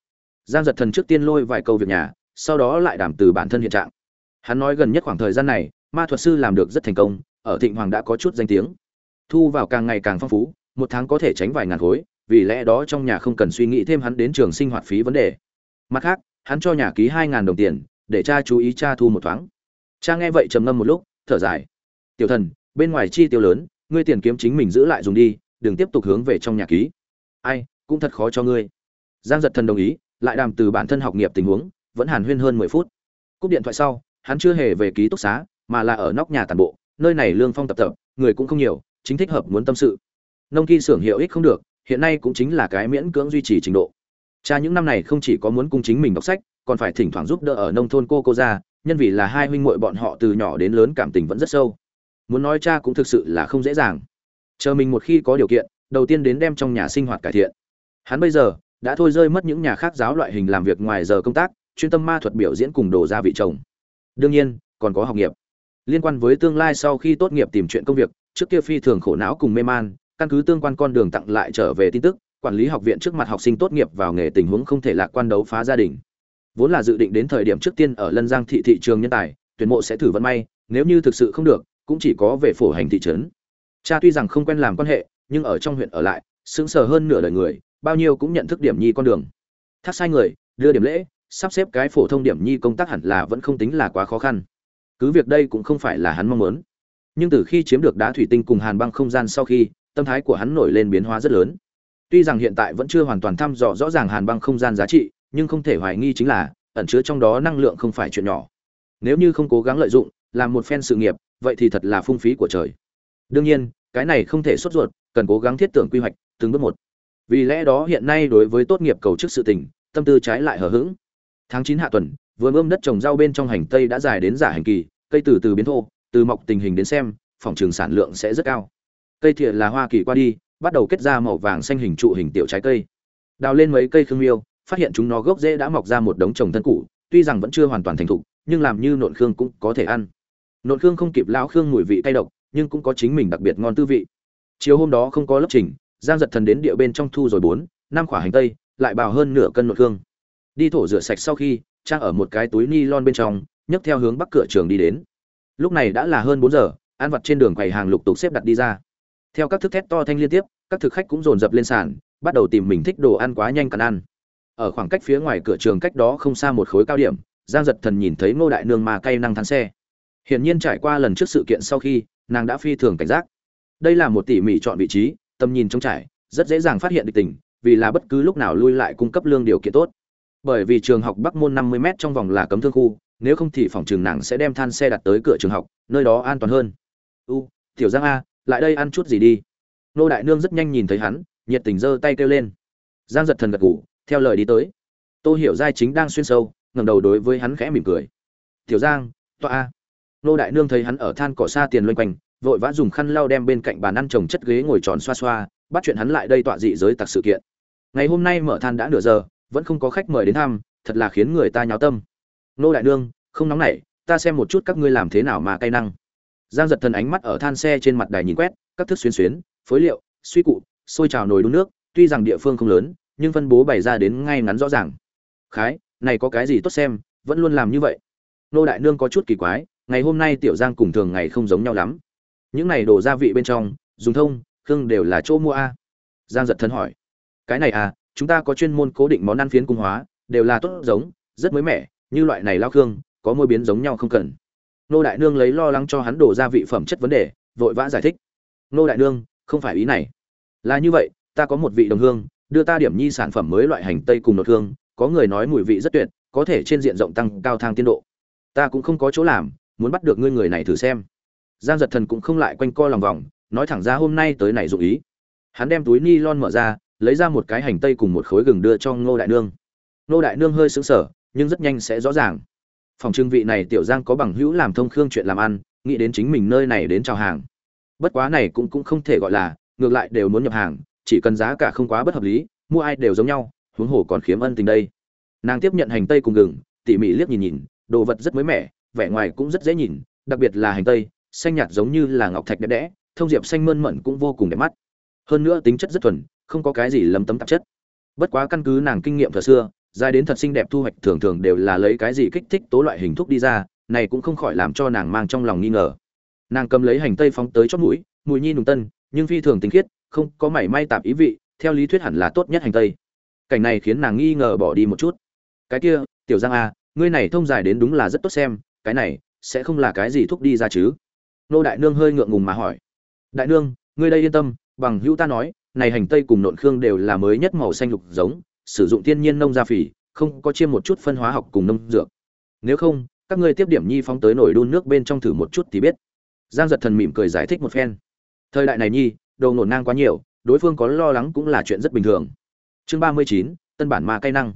Giang giật thần trước tiên lôi vài câu việc nhà, sau đó lại đảm từ bản thân hiện trạng. Hắn nói gần nhất khoảng thời gian này, ma thuật sư làm được rất thành công, ở thịnh hoàng đã có chút danh tiếng thu vào càng ngày càng phong phú, một tháng có thể tránh vài ngàn khối, vì lẽ đó trong nhà không cần suy nghĩ thêm hắn đến trường sinh hoạt phí vấn đề. Mặt khác, hắn cho nhà ký hai ngàn đồng tiền, để cha chú ý cha thu một thoáng. Cha nghe vậy trầm ngâm một lúc, thở dài. Tiểu thần, bên ngoài chi tiêu lớn, ngươi tiền kiếm chính mình giữ lại dùng đi, đừng tiếp tục hướng về trong nhà ký. Ai, cũng thật khó cho ngươi. Giang giật thần đồng ý, lại đàm từ bản thân học nghiệp tình huống, vẫn hàn huyên hơn mười phút. Cúp điện thoại sau, hắn chưa hề về ký túc xá, mà là ở nóc nhà tàn bộ, nơi này lương phong tập tập, người cũng không nhiều chính thích hợp muốn tâm sự. Nông kỳ xưởng hiệu ích không được, hiện nay cũng chính là cái miễn cưỡng duy trì trình độ. Cha những năm này không chỉ có muốn cung chính mình đọc sách, còn phải thỉnh thoảng giúp đỡ ở nông thôn cô cô ra, nhân vì là hai huynh muội bọn họ từ nhỏ đến lớn cảm tình vẫn rất sâu. Muốn nói cha cũng thực sự là không dễ dàng. Chờ mình một khi có điều kiện, đầu tiên đến đem trong nhà sinh hoạt cải thiện. Hắn bây giờ, đã thôi rơi mất những nhà khác giáo loại hình làm việc ngoài giờ công tác, chuyên tâm ma thuật biểu diễn cùng đồ ra vị chồng đương nhiên, còn có học nghiệp. Liên quan với tương lai sau khi tốt nghiệp tìm chuyện công việc trước kia phi thường khổ não cùng mê man, căn cứ tương quan con đường tặng lại trở về tin tức, quản lý học viện trước mặt học sinh tốt nghiệp vào nghề tình huống không thể lạc quan đấu phá gia đình. Vốn là dự định đến thời điểm trước tiên ở lân giang thị thị trường nhân tài, tuyển mộ sẽ thử vận may, nếu như thực sự không được, cũng chỉ có về phổ hành thị trấn. Cha tuy rằng không quen làm quan hệ, nhưng ở trong huyện ở lại, sững sờ hơn nửa đời người, bao nhiêu cũng nhận thức điểm nhi con đường. Thác sai người, đưa điểm lễ, sắp xếp cái phổ thông điểm nhi công tác hẳn là vẫn không tính là quá khó khăn. Cứ việc đây cũng không phải là hắn mong muốn nhưng từ khi chiếm được đá thủy tinh cùng hàn băng không gian sau khi, tâm thái của hắn nổi lên biến hóa rất lớn. Tuy rằng hiện tại vẫn chưa hoàn toàn thăm dò rõ ràng hàn băng không gian giá trị, nhưng không thể hoài nghi chính là, ẩn chứa trong đó năng lượng không phải chuyện nhỏ. Nếu như không cố gắng lợi dụng, làm một phen sự nghiệp, vậy thì thật là phung phí của trời. Đương nhiên, cái này không thể sốt ruột, cần cố gắng thiết tưởng quy hoạch, từng bước một. Vì lẽ đó hiện nay đối với tốt nghiệp cầu chức sự tình, tâm tư trái lại hờ hững. Tháng chín hạ tuần vừa ươm đất trồng rau bên trong hành tây đã dài đến giả hành kỳ, cây từ từ biến thô từ mọc tình hình đến xem, phòng trường sản lượng sẽ rất cao. Cây thìa là hoa kỳ qua đi, bắt đầu kết ra màu vàng xanh hình trụ hình tiểu trái cây. Đào lên mấy cây khương miêu, phát hiện chúng nó gốc rễ đã mọc ra một đống trồng thân cũ tuy rằng vẫn chưa hoàn toàn thành thục, nhưng làm như nộn khương cũng có thể ăn. Nộn khương không kịp lão khương mùi vị cay độc, nhưng cũng có chính mình đặc biệt ngon tư vị. Chiều hôm đó không có lớp trình, giang giật thần đến địa bên trong thu rồi bốn, năm quả hành tây, lại bào hơn nửa cân nộn khương. Đi thổ rửa sạch sau khi, trang ở một cái túi ni lon bên trong, nhấc theo hướng bắc cửa trường đi đến lúc này đã là hơn bốn giờ, ăn vặt trên đường quầy hàng lục tục xếp đặt đi ra. Theo các thức thét to thanh liên tiếp, các thực khách cũng dồn dập lên sàn, bắt đầu tìm mình thích đồ ăn quá nhanh cần ăn. Ở khoảng cách phía ngoài cửa trường cách đó không xa một khối cao điểm, giang giật thần nhìn thấy ngô đại nương mà cay năng thắng xe. Hiển nhiên trải qua lần trước sự kiện sau khi, nàng đã phi thường cảnh giác. Đây là một tỉ mỉ chọn vị trí, tầm nhìn trống trải, rất dễ dàng phát hiện địch tình, vì là bất cứ lúc nào lui lại cung cấp lương điều kiện tốt. Bởi vì trường học bắc môn 50 m trong vòng là cấm thương khu nếu không thì phòng trường nàng sẽ đem than xe đặt tới cửa trường học nơi đó an toàn hơn. U tiểu giang a lại đây ăn chút gì đi. Nô đại nương rất nhanh nhìn thấy hắn nhiệt tình giơ tay kêu lên. Giang giật thần gật gù, theo lời đi tới. Tôi hiểu giai chính đang xuyên sâu ngẩng đầu đối với hắn khẽ mỉm cười. Tiểu giang toa a. Nô đại nương thấy hắn ở than cỏ xa tiền loanh quanh vội vã dùng khăn lau đem bên cạnh bàn ăn trồng chất ghế ngồi tròn xoa xoa bắt chuyện hắn lại đây tọa dị giới tặc sự kiện. Ngày hôm nay mở than đã nửa giờ vẫn không có khách mời đến thăm thật là khiến người ta nháo tâm nô đại nương, không nóng nảy, ta xem một chút các ngươi làm thế nào mà cay năng. Giang giật thần ánh mắt ở than xe trên mặt đài nhìn quét, các thức xuyên xuyến, phối liệu, suy cụ sôi trào nồi đun nước, tuy rằng địa phương không lớn, nhưng phân bố bày ra đến ngay ngắn rõ ràng. Khái, này có cái gì tốt xem, vẫn luôn làm như vậy. Nô đại nương có chút kỳ quái, ngày hôm nay tiểu giang cùng thường ngày không giống nhau lắm. Những này đổ gia vị bên trong, dùng thông, khương đều là chỗ mua a. Giang giật thân hỏi. Cái này à chúng ta có chuyên môn cố định món ăn phiến cung hóa, đều là tốt giống, rất mới mẻ như loại này lao khương, có môi biến giống nhau không cần. Nô đại nương lấy lo lắng cho hắn đổ ra vị phẩm chất vấn đề, vội vã giải thích. Nô đại nương, không phải ý này. Là như vậy, ta có một vị đồng hương, đưa ta điểm nhi sản phẩm mới loại hành tây cùng nột hương, có người nói mùi vị rất tuyệt, có thể trên diện rộng tăng cao thang tiến độ. Ta cũng không có chỗ làm, muốn bắt được ngươi người này thử xem. Giang giật thần cũng không lại quanh co lòng vòng, nói thẳng ra hôm nay tới này dụ ý. Hắn đem túi ni lon mở ra, lấy ra một cái hành tây cùng một khối gừng đưa cho ngô đại nương. Ngô đại nương hơi sững sờ nhưng rất nhanh sẽ rõ ràng. Phòng trưng vị này tiểu giang có bằng hữu làm thông khương chuyện làm ăn, nghĩ đến chính mình nơi này đến chào hàng. Bất quá này cũng cũng không thể gọi là, ngược lại đều muốn nhập hàng, chỉ cần giá cả không quá bất hợp lý, mua ai đều giống nhau, huống hồ còn khiếm ân tình đây. Nàng tiếp nhận hành tây cùng gừng, tỉ mỉ liếc nhìn nhìn, đồ vật rất mới mẻ, vẻ ngoài cũng rất dễ nhìn, đặc biệt là hành tây, xanh nhạt giống như là ngọc thạch đẹp đẽ, thông diệp xanh mơn mận cũng vô cùng đẹp mắt. Hơn nữa tính chất rất thuần, không có cái gì lấm tấm tạp chất. Bất quá căn cứ nàng kinh nghiệm thời xưa dài đến thật xinh đẹp thu hoạch thường thường đều là lấy cái gì kích thích tố loại hình thuốc đi ra, này cũng không khỏi làm cho nàng mang trong lòng nghi ngờ. Nàng cầm lấy hành tây phóng tới chót mũi, mùi nhi nùng tân, nhưng phi thường tinh khiết, không có mảy may tạp ý vị, theo lý thuyết hẳn là tốt nhất hành tây. Cảnh này khiến nàng nghi ngờ bỏ đi một chút. Cái kia, tiểu giang a, ngươi này thông dài đến đúng là rất tốt xem, cái này, sẽ không là cái gì thuốc đi ra chứ? Nô đại nương hơi ngượng ngùng mà hỏi. Đại nương, ngươi đây yên tâm, bằng hữu ta nói, này hành tây cùng nộn khương đều là mới nhất màu xanh lục giống sử dụng thiên nhiên nông gia phỉ, không có chiêm một chút phân hóa học cùng nông dược. Nếu không, các ngươi tiếp điểm nhi phóng tới nồi đun nước bên trong thử một chút thì biết. Giang giật thần mỉm cười giải thích một phen. Thời đại này nhi đầu nổ ngang quá nhiều, đối phương có lo lắng cũng là chuyện rất bình thường. Chương ba mươi chín, tân bản ma cay năng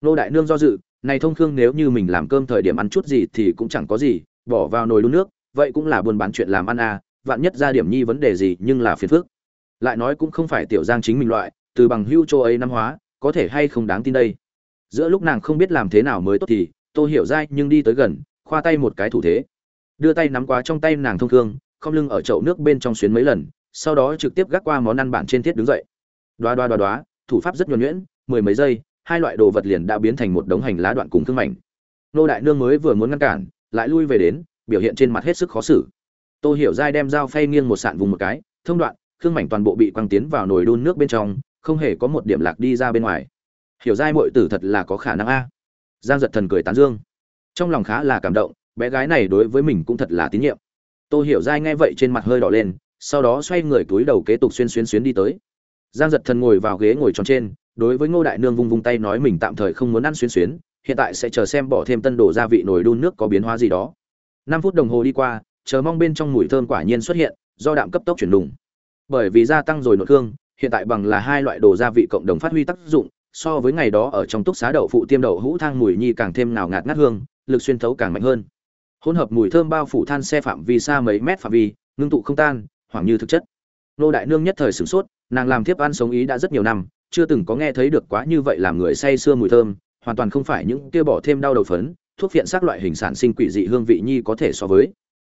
nô đại nương do dự, này thông khương nếu như mình làm cơm thời điểm ăn chút gì thì cũng chẳng có gì, bỏ vào nồi đun nước, vậy cũng là buôn bán chuyện làm ăn à vạn nhất ra điểm nhi vấn đề gì nhưng là phiền phức. Lại nói cũng không phải tiểu giang chính mình loại, từ bằng hưu châu ấy năm hóa có thể hay không đáng tin đây? Giữa lúc nàng không biết làm thế nào mới tốt thì tôi hiểu ra nhưng đi tới gần, khoa tay một cái thủ thế. Đưa tay nắm quá trong tay nàng thông thương không lưng ở chậu nước bên trong xuyến mấy lần, sau đó trực tiếp gác qua món ăn bản trên thiết đứng dậy. Đoá đoá đoá đoá, thủ pháp rất nhuần nhuyễn, mười mấy giây, hai loại đồ vật liền đã biến thành một đống hành lá đoạn cùng thương mảnh. Nô đại nương mới vừa muốn ngăn cản, lại lui về đến, biểu hiện trên mặt hết sức khó xử. Tôi hiểu dai đem dao phay nghiêng một sạn vùng một cái, thông đoạn, thương mảnh toàn bộ bị quăng tiến vào nồi đun nước bên trong không hề có một điểm lạc đi ra bên ngoài. Hiểu giai muội tử thật là có khả năng a. Giang giật thần cười tán dương. Trong lòng khá là cảm động, bé gái này đối với mình cũng thật là tín nhiệm. Tôi hiểu giai nghe vậy trên mặt hơi đỏ lên, sau đó xoay người túi đầu kế tục xuyên xuyên xuyến đi tới. Giang giật thần ngồi vào ghế ngồi tròn trên, đối với ngô đại nương vung vung tay nói mình tạm thời không muốn ăn xuyên xuyến, hiện tại sẽ chờ xem bỏ thêm tân đồ gia vị nồi đun nước có biến hóa gì đó. Năm phút đồng hồ đi qua, chờ mong bên trong mùi thơm quả nhiên xuất hiện, do đạm cấp tốc chuyển đùng. Bởi vì gia tăng rồi nội hương hiện tại bằng là hai loại đồ gia vị cộng đồng phát huy tác dụng, so với ngày đó ở trong túc xá đậu phụ tiêm đậu hũ thang mùi nhi càng thêm nào ngạt ngát hương, lực xuyên thấu càng mạnh hơn. Hỗn hợp mùi thơm bao phủ than xe phạm vi xa mấy mét phạm vi, ngưng tụ không tan, hoảng như thực chất. Nô đại nương nhất thời sửng sốt, nàng làm thiếp ăn sống ý đã rất nhiều năm, chưa từng có nghe thấy được quá như vậy làm người say sưa mùi thơm, hoàn toàn không phải những kia bỏ thêm đau đầu phấn, thuốc phiện xác loại hình sản sinh quỷ dị hương vị nhi có thể so với.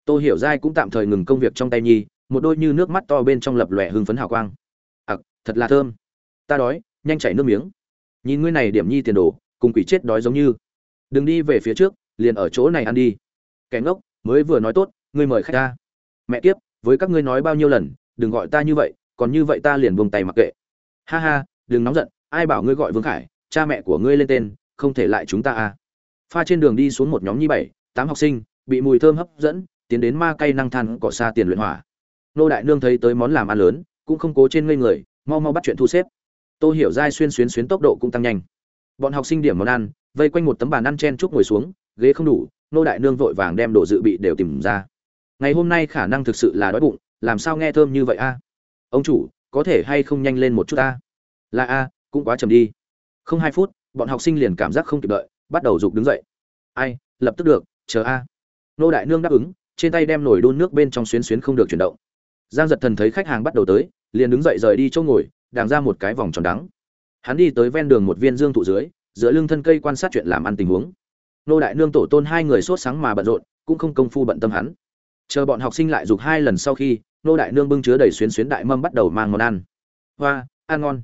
Tôi hiểu dai cũng tạm thời ngừng công việc trong tay nhi, một đôi như nước mắt to bên trong lập lòe hương phấn hào quang thật là thơm. Ta đói, nhanh chảy nước miếng. Nhìn ngươi này điểm nhi tiền đồ, cùng quỷ chết đói giống như. Đừng đi về phía trước, liền ở chỗ này ăn đi. Kẻ ngốc, mới vừa nói tốt, ngươi mời khách ta. Mẹ kiếp, với các ngươi nói bao nhiêu lần, đừng gọi ta như vậy, còn như vậy ta liền buông tay mặc kệ. Ha ha, đừng nóng giận, ai bảo ngươi gọi vương khải, cha mẹ của ngươi lên tên, không thể lại chúng ta à. Pha trên đường đi xuống một nhóm nhi bảy, tám học sinh, bị mùi thơm hấp dẫn, tiến đến ma cây năng than cỏ xa tiền luyện hỏa. Nô đại nương thấy tới món làm ăn lớn, cũng không cố trên ngây người mau mau bắt chuyện thu xếp. Tô hiểu giai xuyên xuyến xuyến tốc độ cũng tăng nhanh. Bọn học sinh điểm món ăn, vây quanh một tấm bàn ăn chen chúc ngồi xuống, ghế không đủ, nô đại nương vội vàng đem đồ dự bị đều tìm ra. Ngày hôm nay khả năng thực sự là đói bụng, làm sao nghe thơm như vậy a? Ông chủ, có thể hay không nhanh lên một chút a? Là a, cũng quá chầm đi. Không hai phút, bọn học sinh liền cảm giác không kịp đợi, bắt đầu giục đứng dậy. Ai, lập tức được, chờ a. Nô đại nương đáp ứng, trên tay đem nồi đun nước bên trong xuyến xuyến không được chuyển động. Giang giật thần thấy khách hàng bắt đầu tới liền đứng dậy rời đi chỗ ngồi, đàng ra một cái vòng tròn đắng. Hắn đi tới ven đường một viên dương thụ dưới, giữa lưng thân cây quan sát chuyện làm ăn tình huống. Nô đại nương tổ tôn hai người sốt sáng mà bận rộn, cũng không công phu bận tâm hắn. Chờ bọn học sinh lại dục hai lần sau khi, nô đại nương bưng chứa đầy xuyến xuyến đại mâm bắt đầu mang món ăn. Hoa, ăn ngon.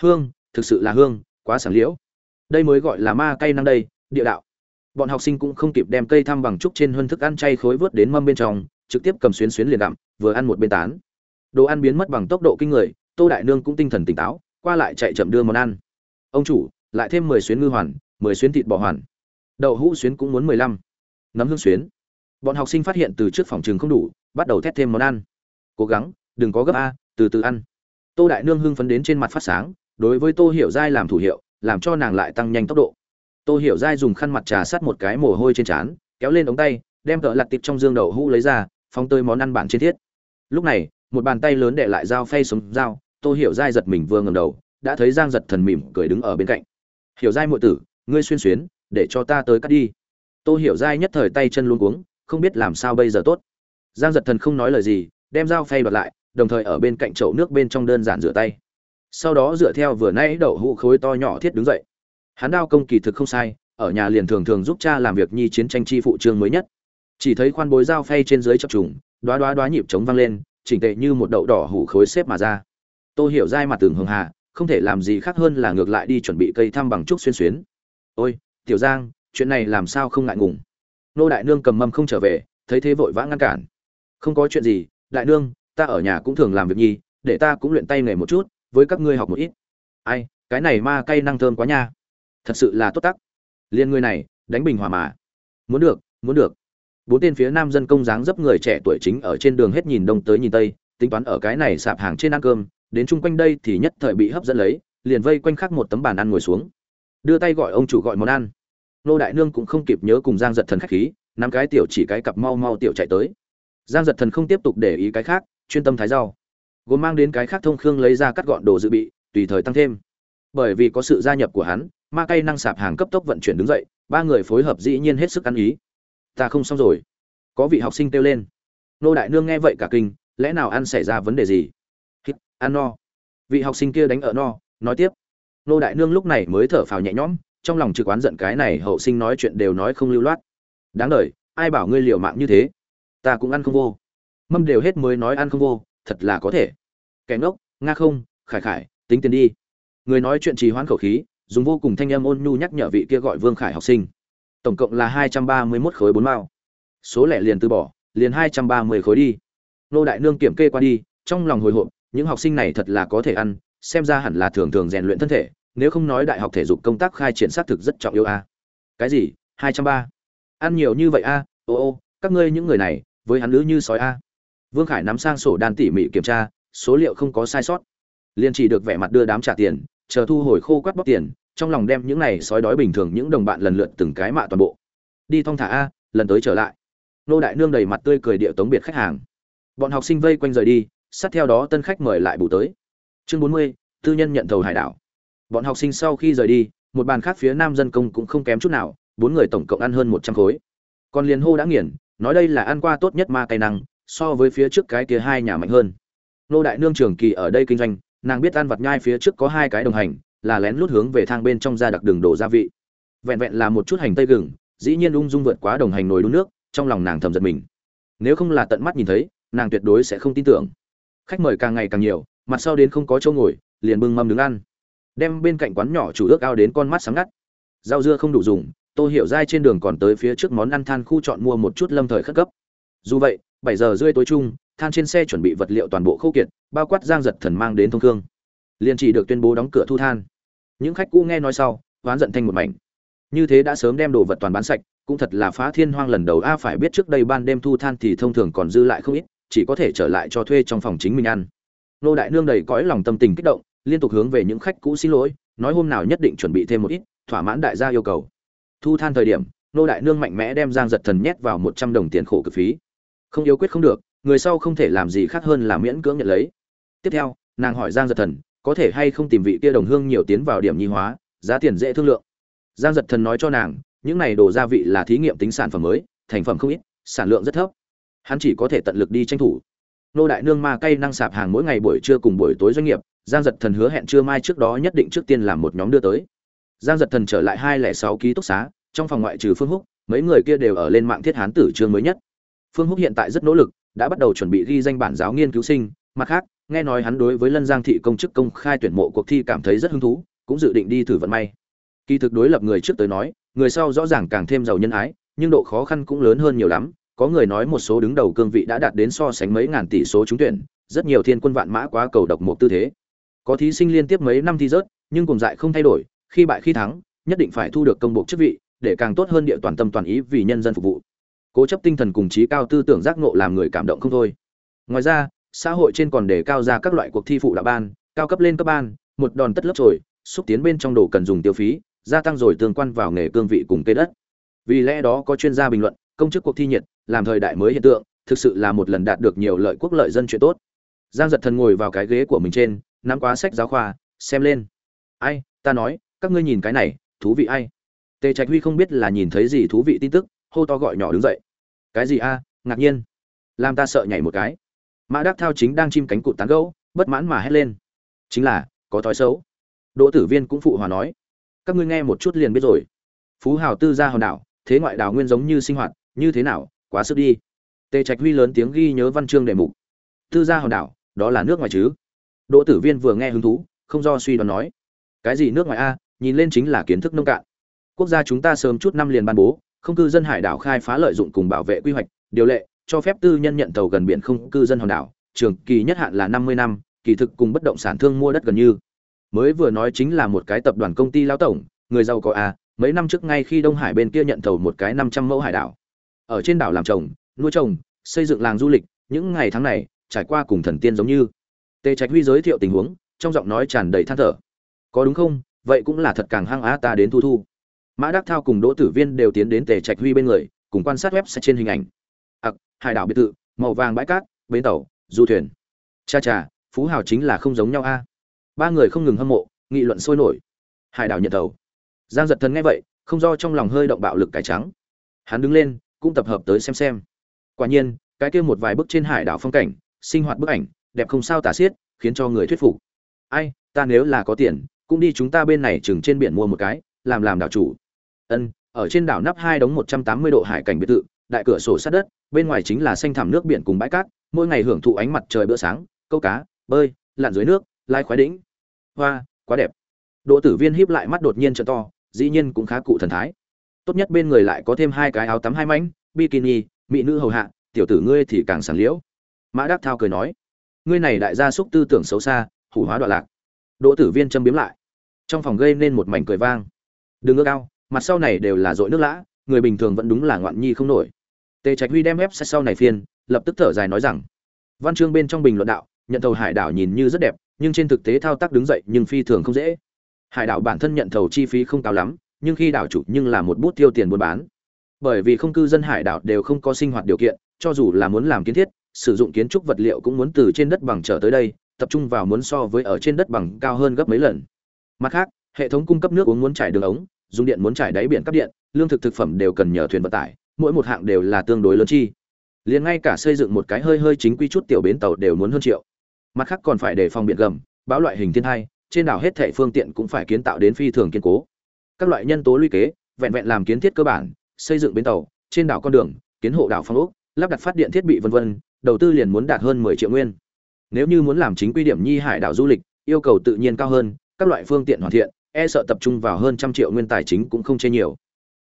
Hương, thực sự là hương, quá sảng liễu. Đây mới gọi là ma cây năng đây, địa đạo. Bọn học sinh cũng không kịp đem cây thăm bằng trúc trên hơn thức ăn chay khối vớt đến mâm bên trong, trực tiếp cầm xuyến xuyến liền đạm, vừa ăn một bên tán đồ ăn biến mất bằng tốc độ kinh người, tô đại nương cũng tinh thần tỉnh táo, qua lại chạy chậm đưa món ăn. Ông chủ, lại thêm mười xuyến ngư hoàn, mười xuyến thịt bò hoàn. Đậu hũ xuyến cũng muốn mười lăm. Nấm hương xuyến. Bọn học sinh phát hiện từ trước phòng trường không đủ, bắt đầu thét thêm món ăn. Cố gắng, đừng có gấp a, từ từ ăn. Tô đại nương hưng phấn đến trên mặt phát sáng, đối với tô hiểu giai làm thủ hiệu, làm cho nàng lại tăng nhanh tốc độ. Tô hiểu giai dùng khăn mặt trà sát một cái mồ hôi trên trán, kéo lên ống tay, đem cỡ lặt tiệp trong dương đậu hũ lấy ra, phóng tơi món ăn bản trên thiết. Lúc này một bàn tay lớn để lại dao phay sống dao tôi hiểu dai giật mình vừa ngầm đầu, đã thấy giang giật thần mỉm cười đứng ở bên cạnh. Hiểu dai muội tử, ngươi xuyên xuyến, để cho ta tới cắt đi. Tôi hiểu dai nhất thời tay chân luôn cuống, không biết làm sao bây giờ tốt. Giang giật thần không nói lời gì, đem dao phay bật lại, đồng thời ở bên cạnh chậu nước bên trong đơn giản rửa tay. Sau đó dựa theo vừa nãy đậu hũ khối to nhỏ thiết đứng dậy. Hắn đao công kỳ thực không sai, ở nhà liền thường thường giúp cha làm việc nhi chiến tranh chi phụ trương mới nhất. Chỉ thấy khoan bối dao phay trên dưới chập trùng đoá đoá đoá nhịp trống vang lên chỉnh tệ như một đậu đỏ hủ khối xếp mà ra. Tôi hiểu dai mặt tường hường hà, không thể làm gì khác hơn là ngược lại đi chuẩn bị cây thăm bằng trúc xuyên xuyến. Ôi, tiểu giang, chuyện này làm sao không ngại ngùng? Nô đại nương cầm mâm không trở về, thấy thế vội vã ngăn cản. Không có chuyện gì, đại nương, ta ở nhà cũng thường làm việc nhi, để ta cũng luyện tay nghề một chút, với các ngươi học một ít. Ai, cái này ma cây năng thơm quá nha. Thật sự là tốt tắc. Liên ngươi này, đánh bình hòa mà. Muốn được muốn được bốn tên phía nam dân công dáng dấp người trẻ tuổi chính ở trên đường hết nhìn đông tới nhìn tây, tính toán ở cái này sạp hàng trên ăn cơm, đến chung quanh đây thì nhất thời bị hấp dẫn lấy, liền vây quanh khắc một tấm bàn ăn ngồi xuống. Đưa tay gọi ông chủ gọi món ăn. Nô đại nương cũng không kịp nhớ cùng giang giật thần khách khí năm cái tiểu chỉ cái cặp mau mau tiểu chạy tới. Giang giật thần không tiếp tục để ý cái khác, chuyên tâm thái rau. Gồm mang đến cái khác thông khương lấy ra cắt gọn đồ dự bị, tùy thời tăng thêm. Bởi vì có sự gia nhập của hắn, ma cây năng sạp hàng cấp tốc vận chuyển đứng dậy, ba người phối hợp dĩ nhiên hết sức ăn ý ta không xong rồi. Có vị học sinh kêu lên. Nô đại nương nghe vậy cả kinh lẽ nào ăn xảy ra vấn đề gì? Hít, ăn no. Vị học sinh kia đánh ở no nói tiếp. Nô đại nương lúc này mới thở phào nhẹ nhõm trong lòng trực oán giận cái này hậu sinh nói chuyện đều nói không lưu loát. Đáng đời ai bảo ngươi liều mạng như thế? Ta cũng ăn không vô. Mâm đều hết mới nói ăn không vô thật là có thể. Kẻ ngốc nga không khải khải tính tiền đi. Người nói chuyện trì hoãn khẩu khí dùng vô cùng thanh âm ôn nhu nhắc nhở vị kia gọi vương khải học sinh tổng cộng là hai trăm ba mươi mốt khối bốn mao. Số lẻ liền từ bỏ, liền hai trăm ba mươi khối đi. Nô đại nương kiểm kê qua đi, trong lòng hồi hộp, những học sinh này thật là có thể ăn, xem ra hẳn là thường thường rèn luyện thân thể, nếu không nói đại học thể dục công tác khai triển xác thực rất trọng yếu a. Cái gì? hai trăm ba? Ăn nhiều như vậy a? Ô ô, các ngươi những người này, với hắn nữ như sói a. Vương khải nắm sang sổ đan tỉ mỉ kiểm tra, số liệu không có sai sót. Liền chỉ được vẻ mặt đưa đám trả tiền, chờ thu hồi khô quát bóc tiền trong lòng đem những này sói đói bình thường những đồng bạn lần lượt từng cái mạ toàn bộ. Đi thong thả a, lần tới trở lại. Nô đại nương đầy mặt tươi cười địa tống biệt khách hàng. Bọn học sinh vây quanh rời đi, sát theo đó tân khách mời lại bù tới. Chương bốn mươi, tư nhân nhận thầu hải đảo. Bọn học sinh sau khi rời đi, một bàn khác phía nam dân công cũng không kém chút nào, bốn người tổng cộng ăn hơn một trăm khối. Còn liền hô đã nghiền, nói đây là ăn qua tốt nhất ma cay năng, so với phía trước cái kia hai nhà mạnh hơn. Nô đại nương trường kỳ ở đây kinh doanh, nàng biết ăn vặt nhai phía trước có hai cái đồng hành là lén lút hướng về thang bên trong ra đặc đường đổ gia vị. Vẹn vẹn là một chút hành tây gừng, dĩ nhiên ung dung vượt quá đồng hành nồi đun nước, trong lòng nàng thầm giật mình. Nếu không là tận mắt nhìn thấy, nàng tuyệt đối sẽ không tin tưởng. Khách mời càng ngày càng nhiều, mặt sau đến không có chỗ ngồi, liền bưng mâm đứng ăn. Đem bên cạnh quán nhỏ chủ ước ao đến con mắt sáng ngắt. Rau dưa không đủ dùng tôi hiểu dai trên đường còn tới phía trước món ăn than khu chọn mua một chút lâm thời khất cấp. Dù vậy, bảy giờ rưỡi tối chung, than trên xe chuẩn bị vật liệu toàn bộ khâu kiệt, bao quát giang giật thần mang đến thông thương liền chỉ được tuyên bố đóng cửa thu than. Những khách cũ nghe nói sau, oán giận thanh một mảnh. Như thế đã sớm đem đồ vật toàn bán sạch, cũng thật là phá thiên hoang lần đầu. A, phải biết trước đây ban đêm thu than thì thông thường còn dư lại không ít, chỉ có thể trở lại cho thuê trong phòng chính mình ăn. Nô đại nương đầy cõi lòng tâm tình kích động, liên tục hướng về những khách cũ xin lỗi, nói hôm nào nhất định chuẩn bị thêm một ít, thỏa mãn đại gia yêu cầu. Thu than thời điểm, nô đại nương mạnh mẽ đem giang giật thần nhét vào một trăm đồng tiền khổ cực phí. Không yếu quyết không được, người sau không thể làm gì khác hơn là miễn cưỡng nhận lấy. Tiếp theo, nàng hỏi giang giật thần có thể hay không tìm vị kia đồng hương nhiều tiến vào điểm nhi hóa, giá tiền dễ thương lượng. Giang giật thần nói cho nàng, những này đồ gia vị là thí nghiệm tính sản phẩm mới, thành phẩm không ít, sản lượng rất thấp. Hắn chỉ có thể tận lực đi tranh thủ. Nô đại nương ma cây năng sạp hàng mỗi ngày buổi trưa cùng buổi tối doanh nghiệp, giang giật thần hứa hẹn trưa mai trước đó nhất định trước tiên làm một nhóm đưa tới. Giang giật thần trở lại hai lẻ sáu ký túc xá, trong phòng ngoại trừ phương húc, mấy người kia đều ở lên mạng thiết hán tử chương mới nhất. Phương húc hiện tại rất nỗ lực, đã bắt đầu chuẩn bị ghi danh bản giáo nghiên cứu sinh, mặt khác nghe nói hắn đối với lân giang thị công chức công khai tuyển mộ cuộc thi cảm thấy rất hứng thú, cũng dự định đi thử vận may. Kỳ thực đối lập người trước tới nói, người sau rõ ràng càng thêm giàu nhân ái, nhưng độ khó khăn cũng lớn hơn nhiều lắm. Có người nói một số đứng đầu cương vị đã đạt đến so sánh mấy ngàn tỷ số trúng tuyển, rất nhiều thiên quân vạn mã quá cầu độc một tư thế. Có thí sinh liên tiếp mấy năm thi rớt, nhưng cùng dại không thay đổi, khi bại khi thắng, nhất định phải thu được công bộ chức vị, để càng tốt hơn địa toàn tâm toàn ý vì nhân dân phục vụ. Cố chấp tinh thần cùng trí cao tư tưởng giác ngộ làm người cảm động không thôi. Ngoài ra xã hội trên còn đề cao ra các loại cuộc thi phụ đạo ban, cao cấp lên cấp ban, một đòn tất lớp rồi xúc tiến bên trong đồ cần dùng tiêu phí, gia tăng rồi tương quan vào nghề cương vị cùng cây đất. Vì lẽ đó có chuyên gia bình luận, công chức cuộc thi nhiệt, làm thời đại mới hiện tượng, thực sự là một lần đạt được nhiều lợi quốc lợi dân chuyện tốt. Giang giật thần ngồi vào cái ghế của mình trên, nắm quá sách giáo khoa, xem lên. Ai, ta nói, các ngươi nhìn cái này, thú vị ai? Tề trạch huy không biết là nhìn thấy gì thú vị tin tức, hô to gọi nhỏ đứng dậy. Cái gì a? Ngạc nhiên. Làm ta sợ nhảy một cái mã đắc thao chính đang chim cánh cụt tán gẫu, bất mãn mà hét lên. Chính là, có thói xấu. Đỗ tử viên cũng phụ hòa nói. Các ngươi nghe một chút liền biết rồi. Phú hào tư gia hòn đảo, thế ngoại đảo nguyên giống như sinh hoạt, như thế nào, quá sức đi. Tề trạch huy lớn tiếng ghi nhớ văn chương đề mục. Tư gia hòn đảo, đó là nước ngoài chứ? Đỗ tử viên vừa nghe hứng thú, không do suy đoán nói. Cái gì nước ngoài a, nhìn lên chính là kiến thức nông cạn. Quốc gia chúng ta sớm chút năm liền ban bố, không cư dân hải đảo khai phá lợi dụng cùng bảo vệ quy hoạch, điều lệ cho phép tư nhân nhận tàu gần biển không cư dân hòn đảo, trường kỳ nhất hạn là năm mươi năm, kỳ thực cùng bất động sản thương mua đất gần như. Mới vừa nói chính là một cái tập đoàn công ty lao tổng, người giàu có a, mấy năm trước ngay khi đông hải bên kia nhận tàu một cái năm trăm mẫu hải đảo. Ở trên đảo làm trồng, nuôi trồng, xây dựng làng du lịch, những ngày tháng này, trải qua cùng thần tiên giống như. Tề trạch huy giới thiệu tình huống, trong giọng nói tràn đầy than thở. Có đúng không? Vậy cũng là thật càng hăng á ta đến thu thu. Mã đắc thao cùng đỗ tử viên đều tiến đến tề trạch huy bên người, cùng quan sát web sẽ trên hình ảnh hải đảo biệt thự, màu vàng bãi cát, bến tàu, du thuyền. Cha cha, phú hào chính là không giống nhau a. Ba người không ngừng hâm mộ, nghị luận sôi nổi. Hải đảo nhận tàu. Giang giật thần nghe vậy, không do trong lòng hơi động bạo lực cải trắng. Hắn đứng lên, cũng tập hợp tới xem xem. Quả nhiên, cái kia một vài bức trên hải đảo phong cảnh, sinh hoạt bức ảnh, đẹp không sao tả xiết, khiến cho người thuyết phục. Ai, ta nếu là có tiền, cũng đi chúng ta bên này chừng trên biển mua một cái, làm làm đảo chủ. Ân, ở trên đảo nắp hai đống một trăm tám mươi độ hải cảnh biệt thự, đại cửa sổ sát đất bên ngoài chính là xanh thảm nước biển cùng bãi cát, mỗi ngày hưởng thụ ánh mặt trời bữa sáng, câu cá, bơi, lặn dưới nước, lai khoái đĩnh hoa, quá đẹp. Đỗ tử viên híp lại mắt đột nhiên trợ to, dĩ nhiên cũng khá cụ thần thái. Tốt nhất bên người lại có thêm hai cái áo tắm hai mảnh, bikini, mỹ nữ hầu hạ, tiểu tử ngươi thì càng sảng liễu. Mã đắc thao cười nói, ngươi này đại gia súc tư tưởng xấu xa, hủ hóa đoạn lạc. Đỗ tử viên châm biếm lại. Trong phòng gây nên một mảnh cười vang. Đừng ước ao, mặt sau này đều là dội nước lã, người bình thường vẫn đúng là ngoạn nhi không nổi tề trạch huy đem ép sau này phiên, lập tức thở dài nói rằng, văn chương bên trong bình luận đạo, nhận thầu hải đảo nhìn như rất đẹp, nhưng trên thực tế thao tác đứng dậy nhưng phi thường không dễ. Hải đảo bản thân nhận thầu chi phí không cao lắm, nhưng khi đảo chủ nhưng là một bút tiêu tiền buôn bán. Bởi vì không cư dân hải đảo đều không có sinh hoạt điều kiện, cho dù là muốn làm kiến thiết, sử dụng kiến trúc vật liệu cũng muốn từ trên đất bằng trở tới đây, tập trung vào muốn so với ở trên đất bằng cao hơn gấp mấy lần. Mặt khác, hệ thống cung cấp nước uống muốn trải đường ống, dùng điện muốn trải đáy biển cấp điện, lương thực thực phẩm đều cần nhờ thuyền vận tải mỗi một hạng đều là tương đối lớn chi. Liền ngay cả xây dựng một cái hơi hơi chính quy chút tiểu bến tàu đều muốn hơn triệu. Mặt khác còn phải đề phòng biển gầm bão loại hình thiên hai trên đảo hết thảy phương tiện cũng phải kiến tạo đến phi thường kiên cố. Các loại nhân tố lũy kế, vẹn vẹn làm kiến thiết cơ bản, xây dựng bến tàu, trên đảo con đường, kiến hộ đảo phong ốc, lắp đặt phát điện thiết bị vân vân, đầu tư liền muốn đạt hơn 10 triệu nguyên. Nếu như muốn làm chính quy điểm nhi hải đảo du lịch, yêu cầu tự nhiên cao hơn, các loại phương tiện hoàn thiện e sợ tập trung vào hơn trăm triệu nguyên tài chính cũng không chê nhiều.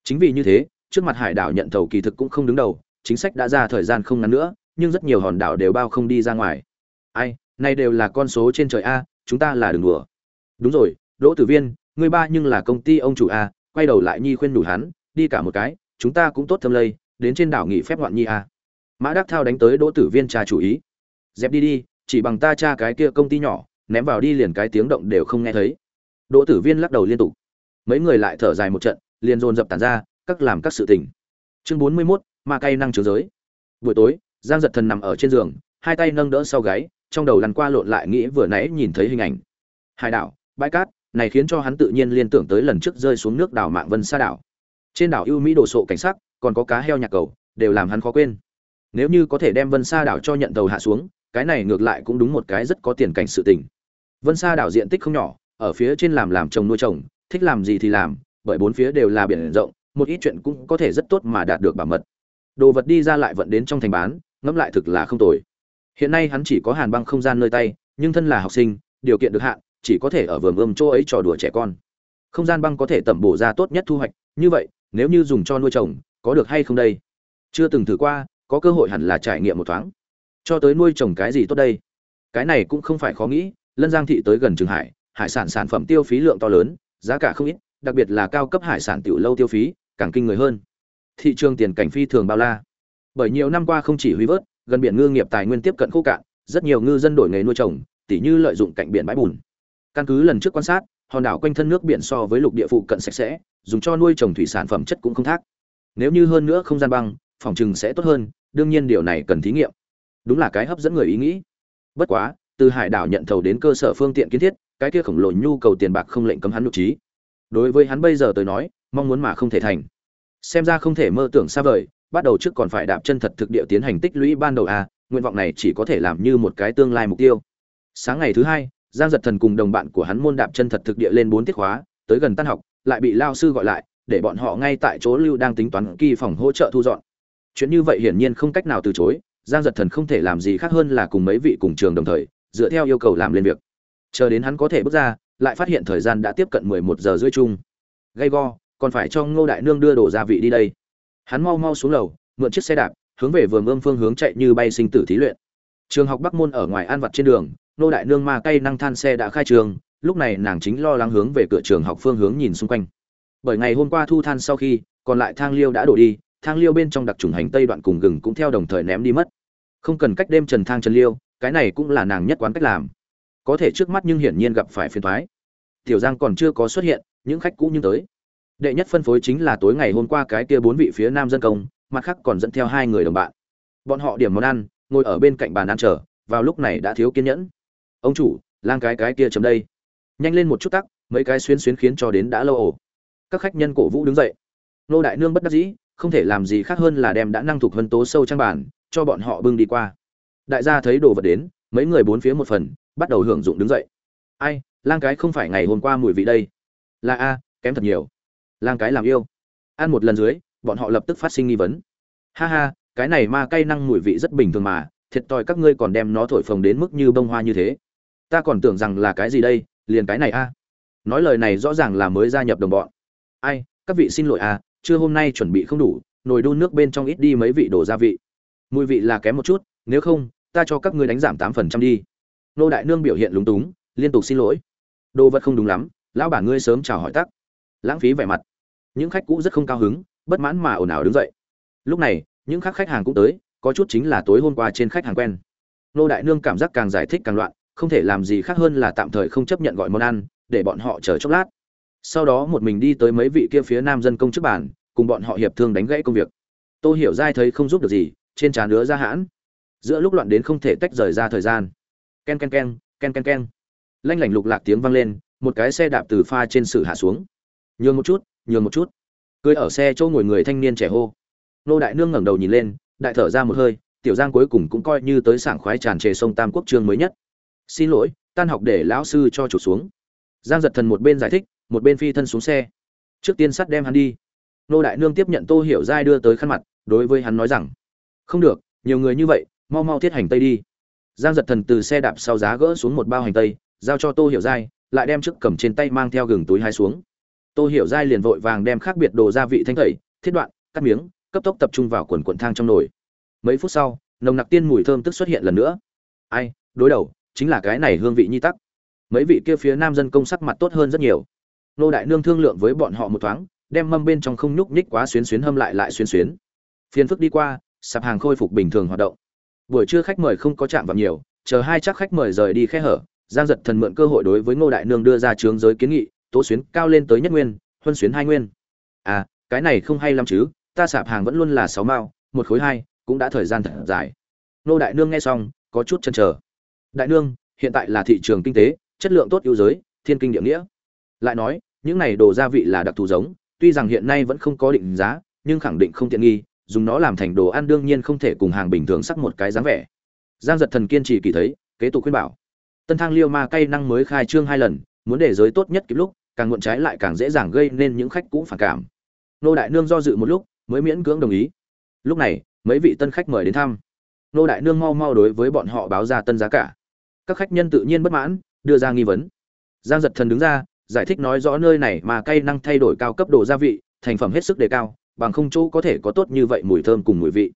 Chính vì như thế trước mặt hải đảo nhận thầu kỳ thực cũng không đứng đầu, chính sách đã ra thời gian không ngắn nữa, nhưng rất nhiều hòn đảo đều bao không đi ra ngoài. Ai, nay đều là con số trên trời a, chúng ta là đường đùa. Đúng rồi, đỗ tử viên người ba nhưng là công ty ông chủ a, quay đầu lại nhi khuyên đủ hắn, đi cả một cái, chúng ta cũng tốt thâm lây, đến trên đảo nghỉ phép ngoạn nhi a. Mã đắc thao đánh tới đỗ tử viên trà chủ ý. Dẹp đi đi, chỉ bằng ta cha cái kia công ty nhỏ, ném vào đi liền cái tiếng động đều không nghe thấy. Đỗ tử viên lắc đầu liên tục. Mấy người lại thở dài một trận, liền dồn dập tàn ra các làm các sự tình. Chương bốn mươi 41, ma cay năng trường giới. Buổi tối giang giật thần nằm ở trên giường hai tay nâng đỡ sau gáy trong đầu lăn qua lộn lại nghĩ vừa nãy nhìn thấy hình ảnh. Hải đảo bãi cát này khiến cho hắn tự nhiên liên tưởng tới lần trước rơi xuống nước đảo mạng vân sa đảo. Trên đảo ưu mỹ đồ sộ cảnh sắc còn có cá heo nhạc cầu đều làm hắn khó quên. Nếu như có thể đem vân sa đảo cho nhận tàu hạ xuống cái này ngược lại cũng đúng một cái rất có tiền cảnh sự tình. Vân sa đảo diện tích không nhỏ ở phía trên làm làm trồng nuôi trồng thích làm gì thì làm bởi bốn phía đều là biển rộng một ít chuyện cũng có thể rất tốt mà đạt được bảo mật. Đồ vật đi ra lại vận đến trong thành bán, ngẫm lại thực là không tồi. Hiện nay hắn chỉ có hàn băng không gian nơi tay, nhưng thân là học sinh, điều kiện được hạn, chỉ có thể ở vườn ươm chỗ ấy trò đùa trẻ con. Không gian băng có thể tẩm bổ ra tốt nhất thu hoạch, như vậy, nếu như dùng cho nuôi trồng, có được hay không đây? Chưa từng thử qua, có cơ hội hẳn là trải nghiệm một thoáng. Cho tới nuôi trồng cái gì tốt đây? Cái này cũng không phải khó nghĩ, lân giang thị tới gần trường hải hải sản sản phẩm tiêu phí lượng to lớn, giá cả không ít, đặc biệt là cao cấp hải sản tiểu lâu tiêu phí càng kinh người hơn. Thị trường tiền cảnh phi thường bao la. Bởi nhiều năm qua không chỉ huy vớt, gần biển ngư nghiệp tài nguyên tiếp cận khô cạn, rất nhiều ngư dân đổi nghề nuôi trồng, tỉ như lợi dụng cạnh biển bãi bùn. Căn cứ lần trước quan sát, hòn đảo quanh thân nước biển so với lục địa phụ cận sạch sẽ, dùng cho nuôi trồng thủy sản phẩm chất cũng không thác. Nếu như hơn nữa không gian băng, phòng chừng sẽ tốt hơn, đương nhiên điều này cần thí nghiệm. Đúng là cái hấp dẫn người ý nghĩ. Bất quá, từ hải đảo nhận thầu đến cơ sở phương tiện kiến thiết, cái kia khổng lồ nhu cầu tiền bạc không lệnh cấm hắn nội trí. Đối với hắn bây giờ tới nói mong muốn mà không thể thành. Xem ra không thể mơ tưởng xa vời bắt đầu trước còn phải đạp chân thật thực địa tiến hành tích lũy ban đầu à, nguyện vọng này chỉ có thể làm như một cái tương lai mục tiêu. Sáng ngày thứ hai giang giật thần cùng đồng bạn của hắn môn đạp chân thật thực địa lên bốn tiết khóa tới gần tan học lại bị lao sư gọi lại để bọn họ ngay tại chỗ lưu đang tính toán kỳ phòng hỗ trợ thu dọn. Chuyện như vậy hiển nhiên không cách nào từ chối giang giật thần không thể làm gì khác hơn là cùng mấy vị cùng trường đồng thời dựa theo yêu cầu làm lên việc. Chờ đến hắn có thể bước ra lại phát hiện thời gian đã tiếp cận mười một giờ rưỡi chung. Gay go còn phải cho ngô đại nương đưa đồ gia vị đi đây. Hắn mau mau xuống lầu, mượn chiếc xe đạp, hướng về vườn ươm phương hướng chạy như bay sinh tử thí luyện. Trường học bắc môn ở ngoài an vặt trên đường, ngô đại nương ma cây năng than xe đã khai trường, lúc này nàng chính lo lắng hướng về cửa trường học phương hướng nhìn xung quanh. Bởi ngày hôm qua thu than sau khi, còn lại thang liêu đã đổ đi, thang liêu bên trong đặc trùng hành tây đoạn cùng gừng cũng theo đồng thời ném đi mất. Không cần cách đêm trần thang trần liêu, cái này cũng là nàng nhất quán cách làm. Có thể trước mắt nhưng hiển nhiên gặp phải phiền thoái tiểu giang còn chưa có xuất hiện, những khách cũ nhưng tới đệ nhất phân phối chính là tối ngày hôm qua cái kia bốn vị phía nam dân công, mặt khác còn dẫn theo hai người đồng bạn. Bọn họ điểm món ăn, ngồi ở bên cạnh bàn ăn chờ, vào lúc này đã thiếu kiên nhẫn. Ông chủ, lang cái cái kia chấm đây. Nhanh lên một chút tắc, mấy cái xuyên xuyến khiến cho đến đã lâu ổ. Các khách nhân cổ vũ đứng dậy. Nô đại nương bất đắc dĩ, không thể làm gì khác hơn là đem đã năng thuộc hân tố sâu trang bản cho bọn họ bưng đi qua. Đại gia thấy đồ vật đến, mấy người bốn phía một phần, bắt đầu hưởng dụng đứng dậy. Ai, lang cái không phải ngày hôm qua mùi vị đây. Là a, kém thật nhiều lang cái làm yêu. Ăn một lần dưới bọn họ lập tức phát sinh nghi vấn. Ha ha cái này ma cay năng mùi vị rất bình thường mà thiệt thòi các ngươi còn đem nó thổi phồng đến mức như bông hoa như thế. Ta còn tưởng rằng là cái gì đây liền cái này a. Nói lời này rõ ràng là mới gia nhập đồng bọn. Ai các vị xin lỗi à, chưa hôm nay chuẩn bị không đủ nồi đun nước bên trong ít đi mấy vị đồ gia vị. Mùi vị là kém một chút nếu không ta cho các ngươi đánh giảm tám phần trăm đi. Nô đại nương biểu hiện lúng túng liên tục xin lỗi. Đồ vật không đúng lắm lão bản ngươi sớm chào hỏi tắc. Lãng phí vẻ mặt những khách cũ rất không cao hứng, bất mãn mà ồn ào đứng dậy. Lúc này, những khác khách hàng cũng tới, có chút chính là tối hôm qua trên khách hàng quen. Nô đại nương cảm giác càng giải thích càng loạn, không thể làm gì khác hơn là tạm thời không chấp nhận gọi món ăn, để bọn họ chờ chốc lát. Sau đó một mình đi tới mấy vị kia phía nam dân công chức bản cùng bọn họ hiệp thương đánh gãy công việc. Tô hiểu dai thấy không giúp được gì, trên trán đứa ra hãn. Giữa lúc loạn đến không thể tách rời ra thời gian. Ken ken ken ken ken ken. Lanh lảnh lục lạc tiếng vang lên, một cái xe đạp từ pha trên sự hạ xuống. Nhường một chút nhường một chút. Cưới ở xe chỗ ngồi người thanh niên trẻ hô. Nô đại nương ngẩng đầu nhìn lên, đại thở ra một hơi, tiểu giang cuối cùng cũng coi như tới sảng khoái tràn trề sông tam quốc trương mới nhất. Xin lỗi, tan học để lão sư cho chủ xuống. Giang giật thần một bên giải thích, một bên phi thân xuống xe. Trước tiên sắt đem hắn đi. Nô đại nương tiếp nhận tô hiểu giai đưa tới khăn mặt, đối với hắn nói rằng, không được, nhiều người như vậy, mau mau thiết hành tây đi. Giang giật thần từ xe đạp sau giá gỡ xuống một bao hành tây, giao cho tô hiểu giai, lại đem trước cầm trên tay mang theo gừng túi hai xuống tô hiểu giai liền vội vàng đem khác biệt đồ gia vị thanh tẩy, thiết đoạn, cắt miếng, cấp tốc tập trung vào quần quần thang trong nồi. Mấy phút sau, nồng nặc tiên mùi thơm tức xuất hiện lần nữa. Ai, đối đầu, chính là cái này hương vị nhi tắc. Mấy vị kia phía nam dân công sắc mặt tốt hơn rất nhiều. Nô đại nương thương lượng với bọn họ một thoáng, đem mâm bên trong không nhúc nhích quá xuyến xuyến hâm lại lại xuyến xuyến. Phiên phức đi qua, sạp hàng khôi phục bình thường hoạt động. Buổi trưa khách mời không có chạm vào nhiều, chờ hai chắc khách mời rời đi khe hở, giang giật thần mượn cơ hội đối với ngô đại nương đưa ra chướng giới kiến nghị tố xuyến cao lên tới nhất nguyên, huân xuyến hai nguyên. À cái này không hay lắm chứ, ta sạp hàng vẫn luôn là sáu mao, một khối hai, cũng đã thời gian thật dài. Ngô đại nương nghe xong, có chút chần chờ. Đại nương, hiện tại là thị trường kinh tế, chất lượng tốt ưu giới, thiên kinh địa nghĩa. Lại nói, những này đồ gia vị là đặc thù giống, tuy rằng hiện nay vẫn không có định giá, nhưng khẳng định không tiện nghi, dùng nó làm thành đồ ăn đương nhiên không thể cùng hàng bình thường sắc một cái dáng vẻ. Giang giật thần kiên trì kỳ thấy, kế tục khuyên bảo. Tân thang liêu ma cây năng mới khai trương hai lần muốn để giới tốt nhất kịp lúc, càng muộn trái lại càng dễ dàng gây nên những khách cũ phản cảm. Nô đại nương do dự một lúc, mới miễn cưỡng đồng ý. Lúc này, mấy vị tân khách mời đến thăm. Nô đại nương mau mau đối với bọn họ báo ra tân giá cả. Các khách nhân tự nhiên bất mãn, đưa ra nghi vấn. Giang giật thần đứng ra, giải thích nói rõ nơi này mà cây năng thay đổi cao cấp độ gia vị, thành phẩm hết sức đề cao, bằng không chỗ có thể có tốt như vậy mùi thơm cùng mùi vị.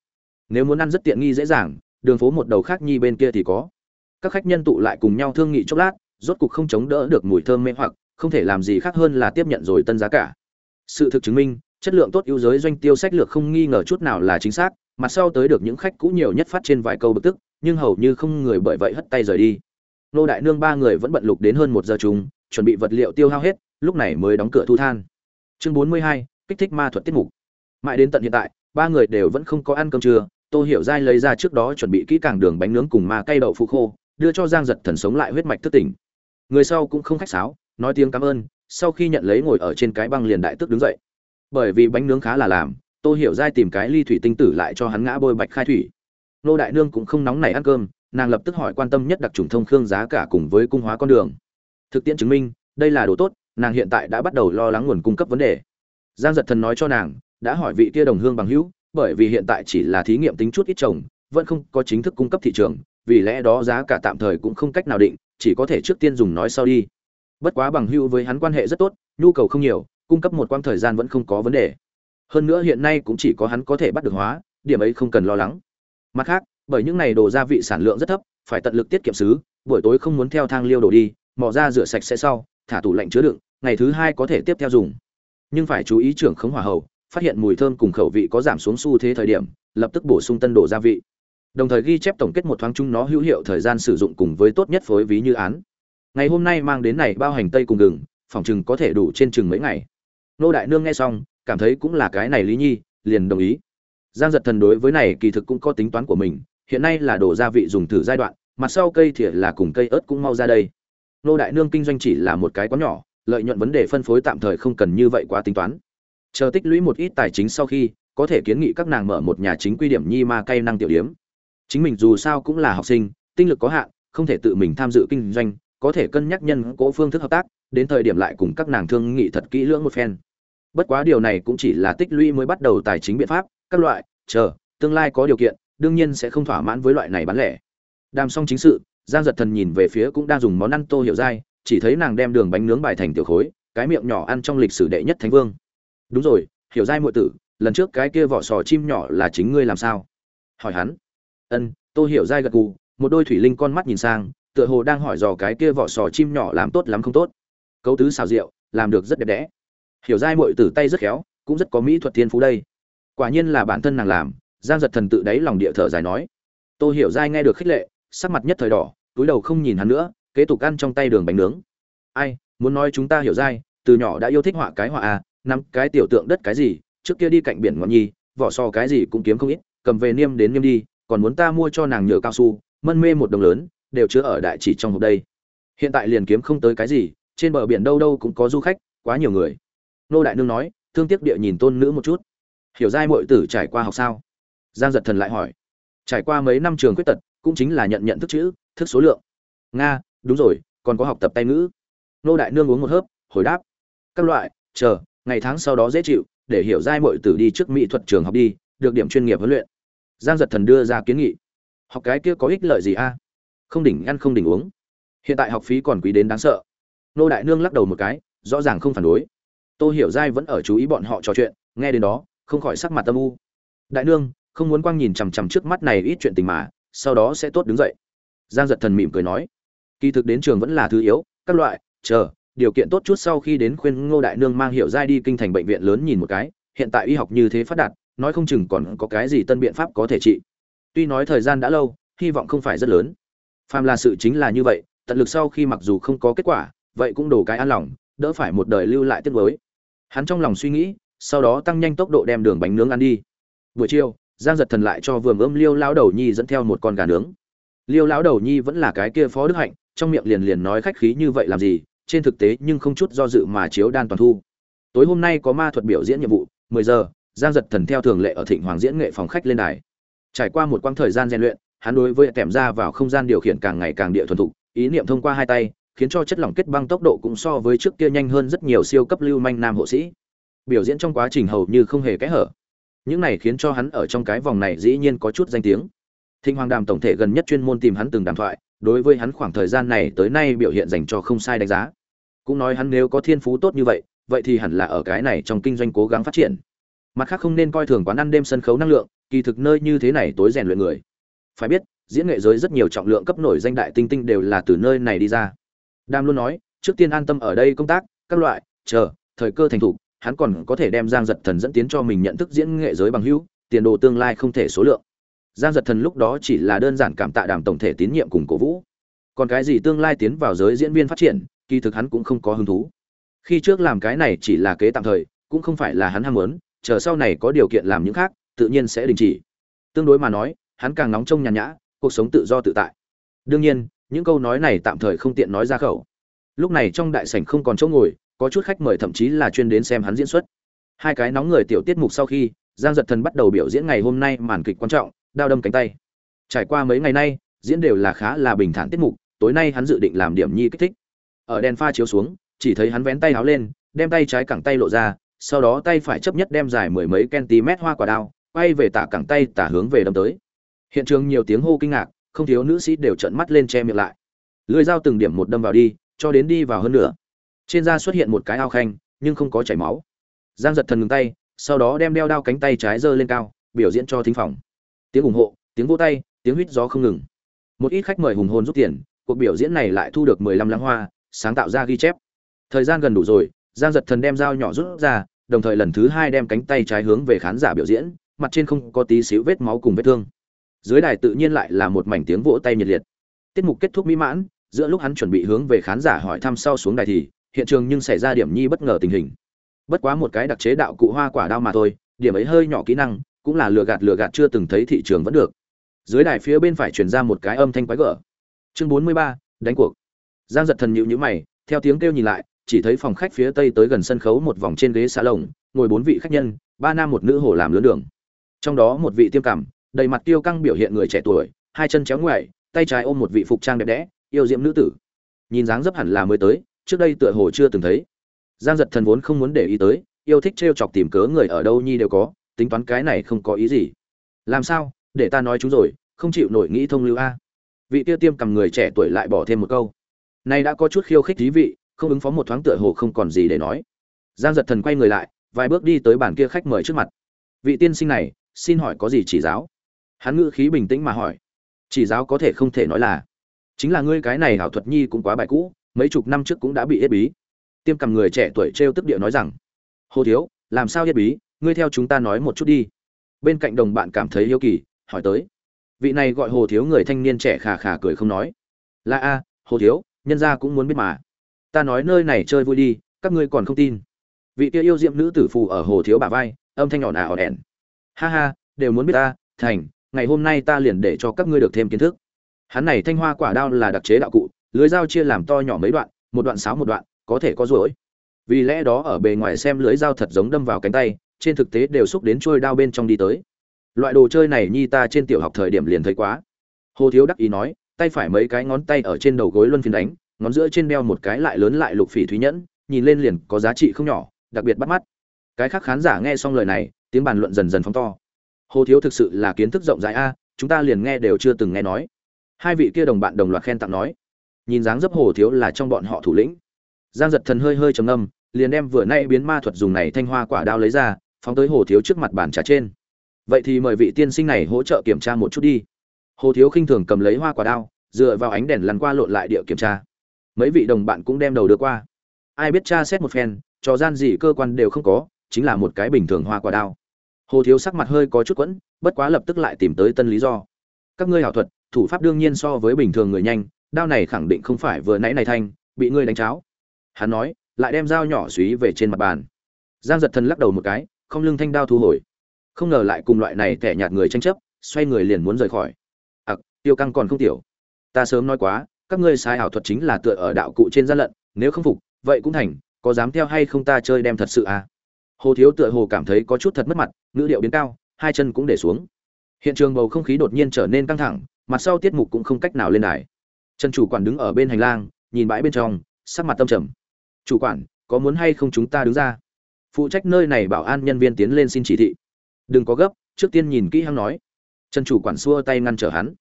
Nếu muốn ăn rất tiện nghi dễ dàng, đường phố một đầu khác nhi bên kia thì có. Các khách nhân tụ lại cùng nhau thương nghị chốc lát rốt cục không chống đỡ được mùi thơm mê hoặc, không thể làm gì khác hơn là tiếp nhận rồi tân giá cả. Sự thực chứng minh, chất lượng tốt ưu giới doanh tiêu sách lược không nghi ngờ chút nào là chính xác mặt sau tới được những khách cũ nhiều nhất phát trên vài câu bực tức, nhưng hầu như không người bởi vậy hất tay rời đi. Nô đại nương ba người vẫn bận lục đến hơn một giờ chung chuẩn bị vật liệu tiêu hao hết, lúc này mới đóng cửa thu than. Chương bốn mươi hai, kích thích ma thuật tiết mục. Mãi đến tận hiện tại, ba người đều vẫn không có ăn cơm trưa, tô hiểu giai lấy ra trước đó chuẩn bị kỹ càng đường bánh nướng cùng ma cây đậu phụ khô, đưa cho giang giật thần sống lại huyết mạch thức tỉnh người sau cũng không khách sáo, nói tiếng cảm ơn, sau khi nhận lấy ngồi ở trên cái băng liền đại tức đứng dậy. Bởi vì bánh nướng khá là làm tôi hiểu giai tìm cái ly thủy tinh tử lại cho hắn ngã bôi bạch khai thủy. Nô đại nương cũng không nóng này ăn cơm, nàng lập tức hỏi quan tâm nhất đặc trùng thông khương giá cả cùng với cung hóa con đường. Thực tiễn chứng minh, đây là đồ tốt, nàng hiện tại đã bắt đầu lo lắng nguồn cung cấp vấn đề. Giang giật thần nói cho nàng, đã hỏi vị kia đồng hương bằng hữu, bởi vì hiện tại chỉ là thí nghiệm tính chút ít trồng, vẫn không có chính thức cung cấp thị trường, vì lẽ đó giá cả tạm thời cũng không cách nào định chỉ có thể trước tiên dùng nói sau đi. Bất quá bằng hữu với hắn quan hệ rất tốt, nhu cầu không nhiều, cung cấp một quãng thời gian vẫn không có vấn đề. Hơn nữa hiện nay cũng chỉ có hắn có thể bắt được hóa, điểm ấy không cần lo lắng. Mặt khác, bởi những này đồ gia vị sản lượng rất thấp, phải tận lực tiết kiệm xứ, buổi tối không muốn theo thang liêu đổ đi, mò ra rửa sạch sẽ sau, thả tủ lạnh chứa đựng, ngày thứ hai có thể tiếp theo dùng. Nhưng phải chú ý trưởng khống hỏa hầu, phát hiện mùi thơm cùng khẩu vị có giảm xuống xu thế thời điểm, lập tức bổ sung tân đồ gia vị đồng thời ghi chép tổng kết một thoáng chung nó hữu hiệu thời gian sử dụng cùng với tốt nhất phối ví như án. Ngày hôm nay mang đến này bao hành tây cùng gừng, phòng chừng có thể đủ trên chừng mấy ngày. Nô đại nương nghe xong, cảm thấy cũng là cái này lý nhi, liền đồng ý. Giang giật thần đối với này kỳ thực cũng có tính toán của mình, hiện nay là đồ gia vị dùng thử giai đoạn mặt sau cây thìa là cùng cây ớt cũng mau ra đây. Nô đại nương kinh doanh chỉ là một cái quán nhỏ, lợi nhuận vấn đề phân phối tạm thời không cần như vậy quá tính toán. Chờ tích lũy một ít tài chính sau khi, có thể kiến nghị các nàng mở một nhà chính quy điểm nhi ma cây năng tiểu điếm chính mình dù sao cũng là học sinh, tinh lực có hạn, không thể tự mình tham dự kinh doanh, có thể cân nhắc nhân cố phương thức hợp tác, đến thời điểm lại cùng các nàng thương nghị thật kỹ lưỡng một phen. Bất quá điều này cũng chỉ là tích lũy mới bắt đầu tài chính biện pháp, các loại, chờ, tương lai có điều kiện, đương nhiên sẽ không thỏa mãn với loại này bán lẻ. Đàm xong chính sự, giang giật thần nhìn về phía cũng đang dùng món ăn tô hiểu dai chỉ thấy nàng đem đường bánh nướng bài thành tiểu khối, cái miệng nhỏ ăn trong lịch sử đệ nhất thánh vương. Đúng rồi, hiểu dai muội tử, lần trước cái kia vỏ sò chim nhỏ là chính ngươi làm sao? hỏi hắn ân tô hiểu dai gật gù, một đôi thủy linh con mắt nhìn sang, tựa hồ đang hỏi dò cái kia vỏ sò chim nhỏ làm tốt lắm không tốt. Cấu tứ xào rượu, làm được rất đẹp đẽ. Hiểu dai muội tử tay rất khéo, cũng rất có mỹ thuật thiên phú đây. Quả nhiên là bản thân nàng làm, giang giật thần tự đáy lòng địa thở dài nói. Tô hiểu dai nghe được khích lệ, sắc mặt nhất thời đỏ, túi đầu không nhìn hắn nữa, kế tục ăn trong tay đường bánh nướng. Ai, muốn nói chúng ta hiểu dai, từ nhỏ đã yêu thích họa cái họa à năm cái tiểu tượng đất cái gì, trước kia đi cạnh biển ngọn nhi, vỏ sò cái gì cũng kiếm không ít, cầm về niêm đến niêm đi còn muốn ta mua cho nàng nhựa cao su, mân mê một đồng lớn, đều chứa ở đại chỉ trong hộp đây. Hiện tại liền kiếm không tới cái gì, trên bờ biển đâu đâu cũng có du khách, quá nhiều người. Nô đại nương nói, thương tiếc địa nhìn tôn nữ một chút. Hiểu giai muội tử trải qua học sao? Giang giật thần lại hỏi. Trải qua mấy năm trường khuyết tật, cũng chính là nhận nhận thức chữ, thức số lượng. Nga, đúng rồi, còn có học tập tay ngữ. Nô đại nương uống một hớp, hồi đáp. Các loại, chờ, ngày tháng sau đó dễ chịu, để hiểu giai muội tử đi trước mỹ thuật trường học đi, được điểm chuyên nghiệp huấn luyện giang giật thần đưa ra kiến nghị. Học cái kia có ích lợi gì a? Không đỉnh ăn không đỉnh uống. Hiện tại học phí còn quý đến đáng sợ. Nô đại nương lắc đầu một cái, rõ ràng không phản đối. Tô hiểu giai vẫn ở chú ý bọn họ trò chuyện, nghe đến đó, không khỏi sắc mặt tâm u. Đại nương, không muốn quang nhìn chằm chằm trước mắt này ít chuyện tình mà, sau đó sẽ tốt đứng dậy. Giang giật thần mỉm cười nói. Kỳ thực đến trường vẫn là thứ yếu, các loại, chờ, điều kiện tốt chút sau khi đến khuyên ngô đại nương mang hiệu giai đi kinh thành bệnh viện lớn nhìn một cái, hiện tại y học như thế phát đạt nói không chừng còn có cái gì tân biện pháp có thể trị. Tuy nói thời gian đã lâu, hy vọng không phải rất lớn. Phàm là sự chính là như vậy, tận lực sau khi mặc dù không có kết quả, vậy cũng đổ cái an lòng, đỡ phải một đời lưu lại tiếc với hắn trong lòng suy nghĩ, sau đó tăng nhanh tốc độ đem đường bánh nướng ăn đi. Buổi chiều, giang giật thần lại cho vườn ươm liêu lão đầu nhi dẫn theo một con gà nướng. Liêu lão đầu nhi vẫn là cái kia phó đức hạnh, trong miệng liền liền nói khách khí như vậy làm gì, trên thực tế nhưng không chút do dự mà chiếu đan toàn thu. Tối hôm nay có ma thuật biểu diễn nhiệm vụ 10 giờ giang giật thần theo thường lệ ở thịnh hoàng diễn nghệ phòng khách lên đài. Trải qua một quãng thời gian rèn luyện, hắn đối với kèm ra vào không gian điều khiển càng ngày càng địa thuần thục, ý niệm thông qua hai tay, khiến cho chất lỏng kết băng tốc độ cũng so với trước kia nhanh hơn rất nhiều siêu cấp lưu manh nam hộ sĩ. Biểu diễn trong quá trình hầu như không hề kẽ hở. Những này khiến cho hắn ở trong cái vòng này dĩ nhiên có chút danh tiếng. Thịnh hoàng đàm tổng thể gần nhất chuyên môn tìm hắn từng đàm thoại, đối với hắn khoảng thời gian này tới nay biểu hiện dành cho không sai đánh giá. Cũng nói hắn nếu có thiên phú tốt như vậy vậy thì hẳn là ở cái này trong kinh doanh cố gắng phát triển mặt khác không nên coi thường quán ăn đêm sân khấu năng lượng, kỳ thực nơi như thế này tối rèn luyện người. Phải biết, diễn nghệ giới rất nhiều trọng lượng cấp nổi danh đại tinh tinh đều là từ nơi này đi ra. Đam luôn nói, trước tiên an tâm ở đây công tác, các loại, chờ, thời cơ thành thục, hắn còn có thể đem giang giật thần dẫn tiến cho mình nhận thức diễn nghệ giới bằng hữu, tiền đồ tương lai không thể số lượng. Giang giật thần lúc đó chỉ là đơn giản cảm tạ đàm tổng thể tín nhiệm cùng cổ vũ. Còn cái gì tương lai tiến vào giới diễn viên phát triển, kỳ thực hắn cũng không có hứng thú. Khi trước làm cái này chỉ là kế tạm thời, cũng không phải là hắn ham muốn chờ sau này có điều kiện làm những khác, tự nhiên sẽ đình chỉ. Tương đối mà nói, hắn càng nóng trong nhàn nhã, cuộc sống tự do tự tại. Đương nhiên, những câu nói này tạm thời không tiện nói ra khẩu. Lúc này trong đại sảnh không còn chỗ ngồi, có chút khách mời thậm chí là chuyên đến xem hắn diễn xuất. Hai cái nóng người tiểu tiết mục sau khi, giang giật thần bắt đầu biểu diễn ngày hôm nay màn kịch quan trọng, đao đâm cánh tay. Trải qua mấy ngày nay, diễn đều là khá là bình thản tiết mục, tối nay hắn dự định làm điểm nhi kích thích. Ở đèn pha chiếu xuống, chỉ thấy hắn vén tay áo lên, đem tay trái cẳng tay lộ ra sau đó tay phải chấp nhất đem dài mười mấy cm hoa quả đao, quay về tả cẳng tay, tả hướng về đâm tới. Hiện trường nhiều tiếng hô kinh ngạc, không thiếu nữ sĩ đều trợn mắt lên che miệng lại. Lưỡi dao từng điểm một đâm vào đi, cho đến đi vào hơn nữa trên da xuất hiện một cái ao khanh, nhưng không có chảy máu. Giang giật thần ngừng tay, sau đó đem đeo đao cánh tay trái giơ lên cao, biểu diễn cho thính phòng. Tiếng ủng hộ, tiếng vỗ tay, tiếng huýt gió không ngừng. Một ít khách mời hùng hồn rút tiền, cuộc biểu diễn này lại thu được mười lăm lãng hoa, sáng tạo ra ghi chép. Thời gian gần đủ rồi, giang giật thần đem dao nhỏ rút ra đồng thời lần thứ hai đem cánh tay trái hướng về khán giả biểu diễn, mặt trên không có tí xíu vết máu cùng vết thương. Dưới đài tự nhiên lại là một mảnh tiếng vỗ tay nhiệt liệt. Tiết mục kết thúc mỹ mãn, giữa lúc hắn chuẩn bị hướng về khán giả hỏi thăm sau xuống đài thì, hiện trường nhưng xảy ra điểm nhi bất ngờ tình hình. Bất quá một cái đặc chế đạo cụ hoa quả đao mà thôi, điểm ấy hơi nhỏ kỹ năng, cũng là lừa gạt lừa gạt chưa từng thấy thị trường vẫn được. Dưới đài phía bên phải truyền ra một cái âm thanh quái gở. Chương bốn mươi ba, đánh cuộc. Giang giật thần nhịu nhữ mày, theo tiếng kêu nhìn lại chỉ thấy phòng khách phía tây tới gần sân khấu một vòng trên ghế xà lồng, ngồi bốn vị khách nhân, ba nam một nữ hồ làm lớn đường. Trong đó một vị tiêm cảm, đầy mặt tiêu căng biểu hiện người trẻ tuổi, hai chân chéo ngoại tay trái ôm một vị phục trang đẹp đẽ, yêu diễm nữ tử. Nhìn dáng dấp hẳn là mới tới, trước đây tựa hồ chưa từng thấy. Giang giật thần vốn không muốn để ý tới, yêu thích t r e o chọc tìm cớ người ở đâu nhi đều có, tính toán cái này không có ý gì. Làm sao? Để ta nói chúng rồi, không chịu nổi nghĩ thông lưu a. Vị tiêu tiêm cầm người trẻ tuổi lại bỏ thêm một câu. Nay đã có chút khiêu khích thí vị không ứng phó một thoáng tựa hồ không còn gì để nói. Giang giật thần quay người lại, vài bước đi tới bàn kia khách mời trước mặt. Vị tiên sinh này, xin hỏi có gì chỉ giáo? Hắn ngữ khí bình tĩnh mà hỏi. Chỉ giáo có thể không thể nói là. Chính là ngươi cái này hảo thuật nhi cũng quá bài cũ, mấy chục năm trước cũng đã bị yết bí. Tiêm cầm người trẻ tuổi trêu tức địa nói rằng, hồ thiếu, làm sao yết bí? Ngươi theo chúng ta nói một chút đi. Bên cạnh đồng bạn cảm thấy yêu kỳ, hỏi tới. Vị này gọi hồ thiếu người thanh niên trẻ khà khà cười không nói. Là a, hồ thiếu, nhân gia cũng muốn biết mà ta nói nơi này chơi vui đi, các ngươi còn không tin. Vị kia yêu diệm nữ tử phù ở hồ thiếu bà vai, âm thanh nhỏ nà ỏn ẻn. Ha ha, đều muốn biết ta, thành, ngày hôm nay ta liền để cho các ngươi được thêm kiến thức. Hắn này thanh hoa quả đao là đặc chế đạo cụ, lưới dao chia làm to nhỏ mấy đoạn, một đoạn sáu một đoạn, có thể có rối vì lẽ đó ở bề ngoài xem lưới dao thật giống đâm vào cánh tay, trên thực tế đều xúc đến trôi đao bên trong đi tới. Loại đồ chơi này nhi ta trên tiểu học thời điểm liền thấy quá. Hồ thiếu đắc ý nói, tay phải mấy cái ngón tay ở trên đầu gối luân phiên đánh ngón giữa trên đeo một cái lại lớn lại lục phỉ thúy nhẫn, nhìn lên liền có giá trị không nhỏ, đặc biệt bắt mắt. Cái khác khán giả nghe xong lời này, tiếng bàn luận dần dần phóng to. Hồ thiếu thực sự là kiến thức rộng rãi a, chúng ta liền nghe đều chưa từng nghe nói. Hai vị kia đồng bạn đồng loạt khen tặng nói. Nhìn dáng dấp hồ thiếu là trong bọn họ thủ lĩnh. Giang giật thần hơi hơi trầm ngâm, liền đem vừa nay biến ma thuật dùng này thanh hoa quả đao lấy ra, phóng tới hồ thiếu trước mặt bàn trà trên. Vậy thì mời vị tiên sinh này hỗ trợ kiểm tra một chút đi. Hồ thiếu khinh thường cầm lấy hoa quả đao, dựa vào ánh đèn lăn qua lộn lại địa kiểm tra mấy vị đồng bạn cũng đem đầu đưa qua. Ai biết tra xét một phen, trò gian gì cơ quan đều không có, chính là một cái bình thường hoa quả đao. Hồ thiếu sắc mặt hơi có chút quẫn, bất quá lập tức lại tìm tới tân lý do. Các ngươi hảo thuật, thủ pháp đương nhiên so với bình thường người nhanh, đao này khẳng định không phải vừa nãy này thanh, bị ngươi đánh cháo. Hắn nói, lại đem dao nhỏ suý về trên mặt bàn. Giang giật thần lắc đầu một cái, không lưng thanh đao thu hồi. Không ngờ lại cùng loại này tẻ nhạt người tranh chấp, xoay người liền muốn rời khỏi. Ặc, tiêu căng còn không tiểu. Ta sớm nói quá các ngươi sai ảo thuật chính là tựa ở đạo cụ trên gian lận, nếu không phục, vậy cũng thành, có dám theo hay không ta chơi đem thật sự à? Hồ thiếu tựa hồ cảm thấy có chút thật mất mặt, ngữ điệu biến cao, hai chân cũng để xuống. Hiện trường bầu không khí đột nhiên trở nên căng thẳng, mặt sau tiết mục cũng không cách nào lên đài. Trần chủ quản đứng ở bên hành lang, nhìn bãi bên trong, sắc mặt tâm trầm. Chủ quản, có muốn hay không chúng ta đứng ra? Phụ trách nơi này bảo an nhân viên tiến lên xin chỉ thị. Đừng có gấp, trước tiên nhìn kỹ hăng nói. Trần chủ quản xua tay ngăn trở hắn.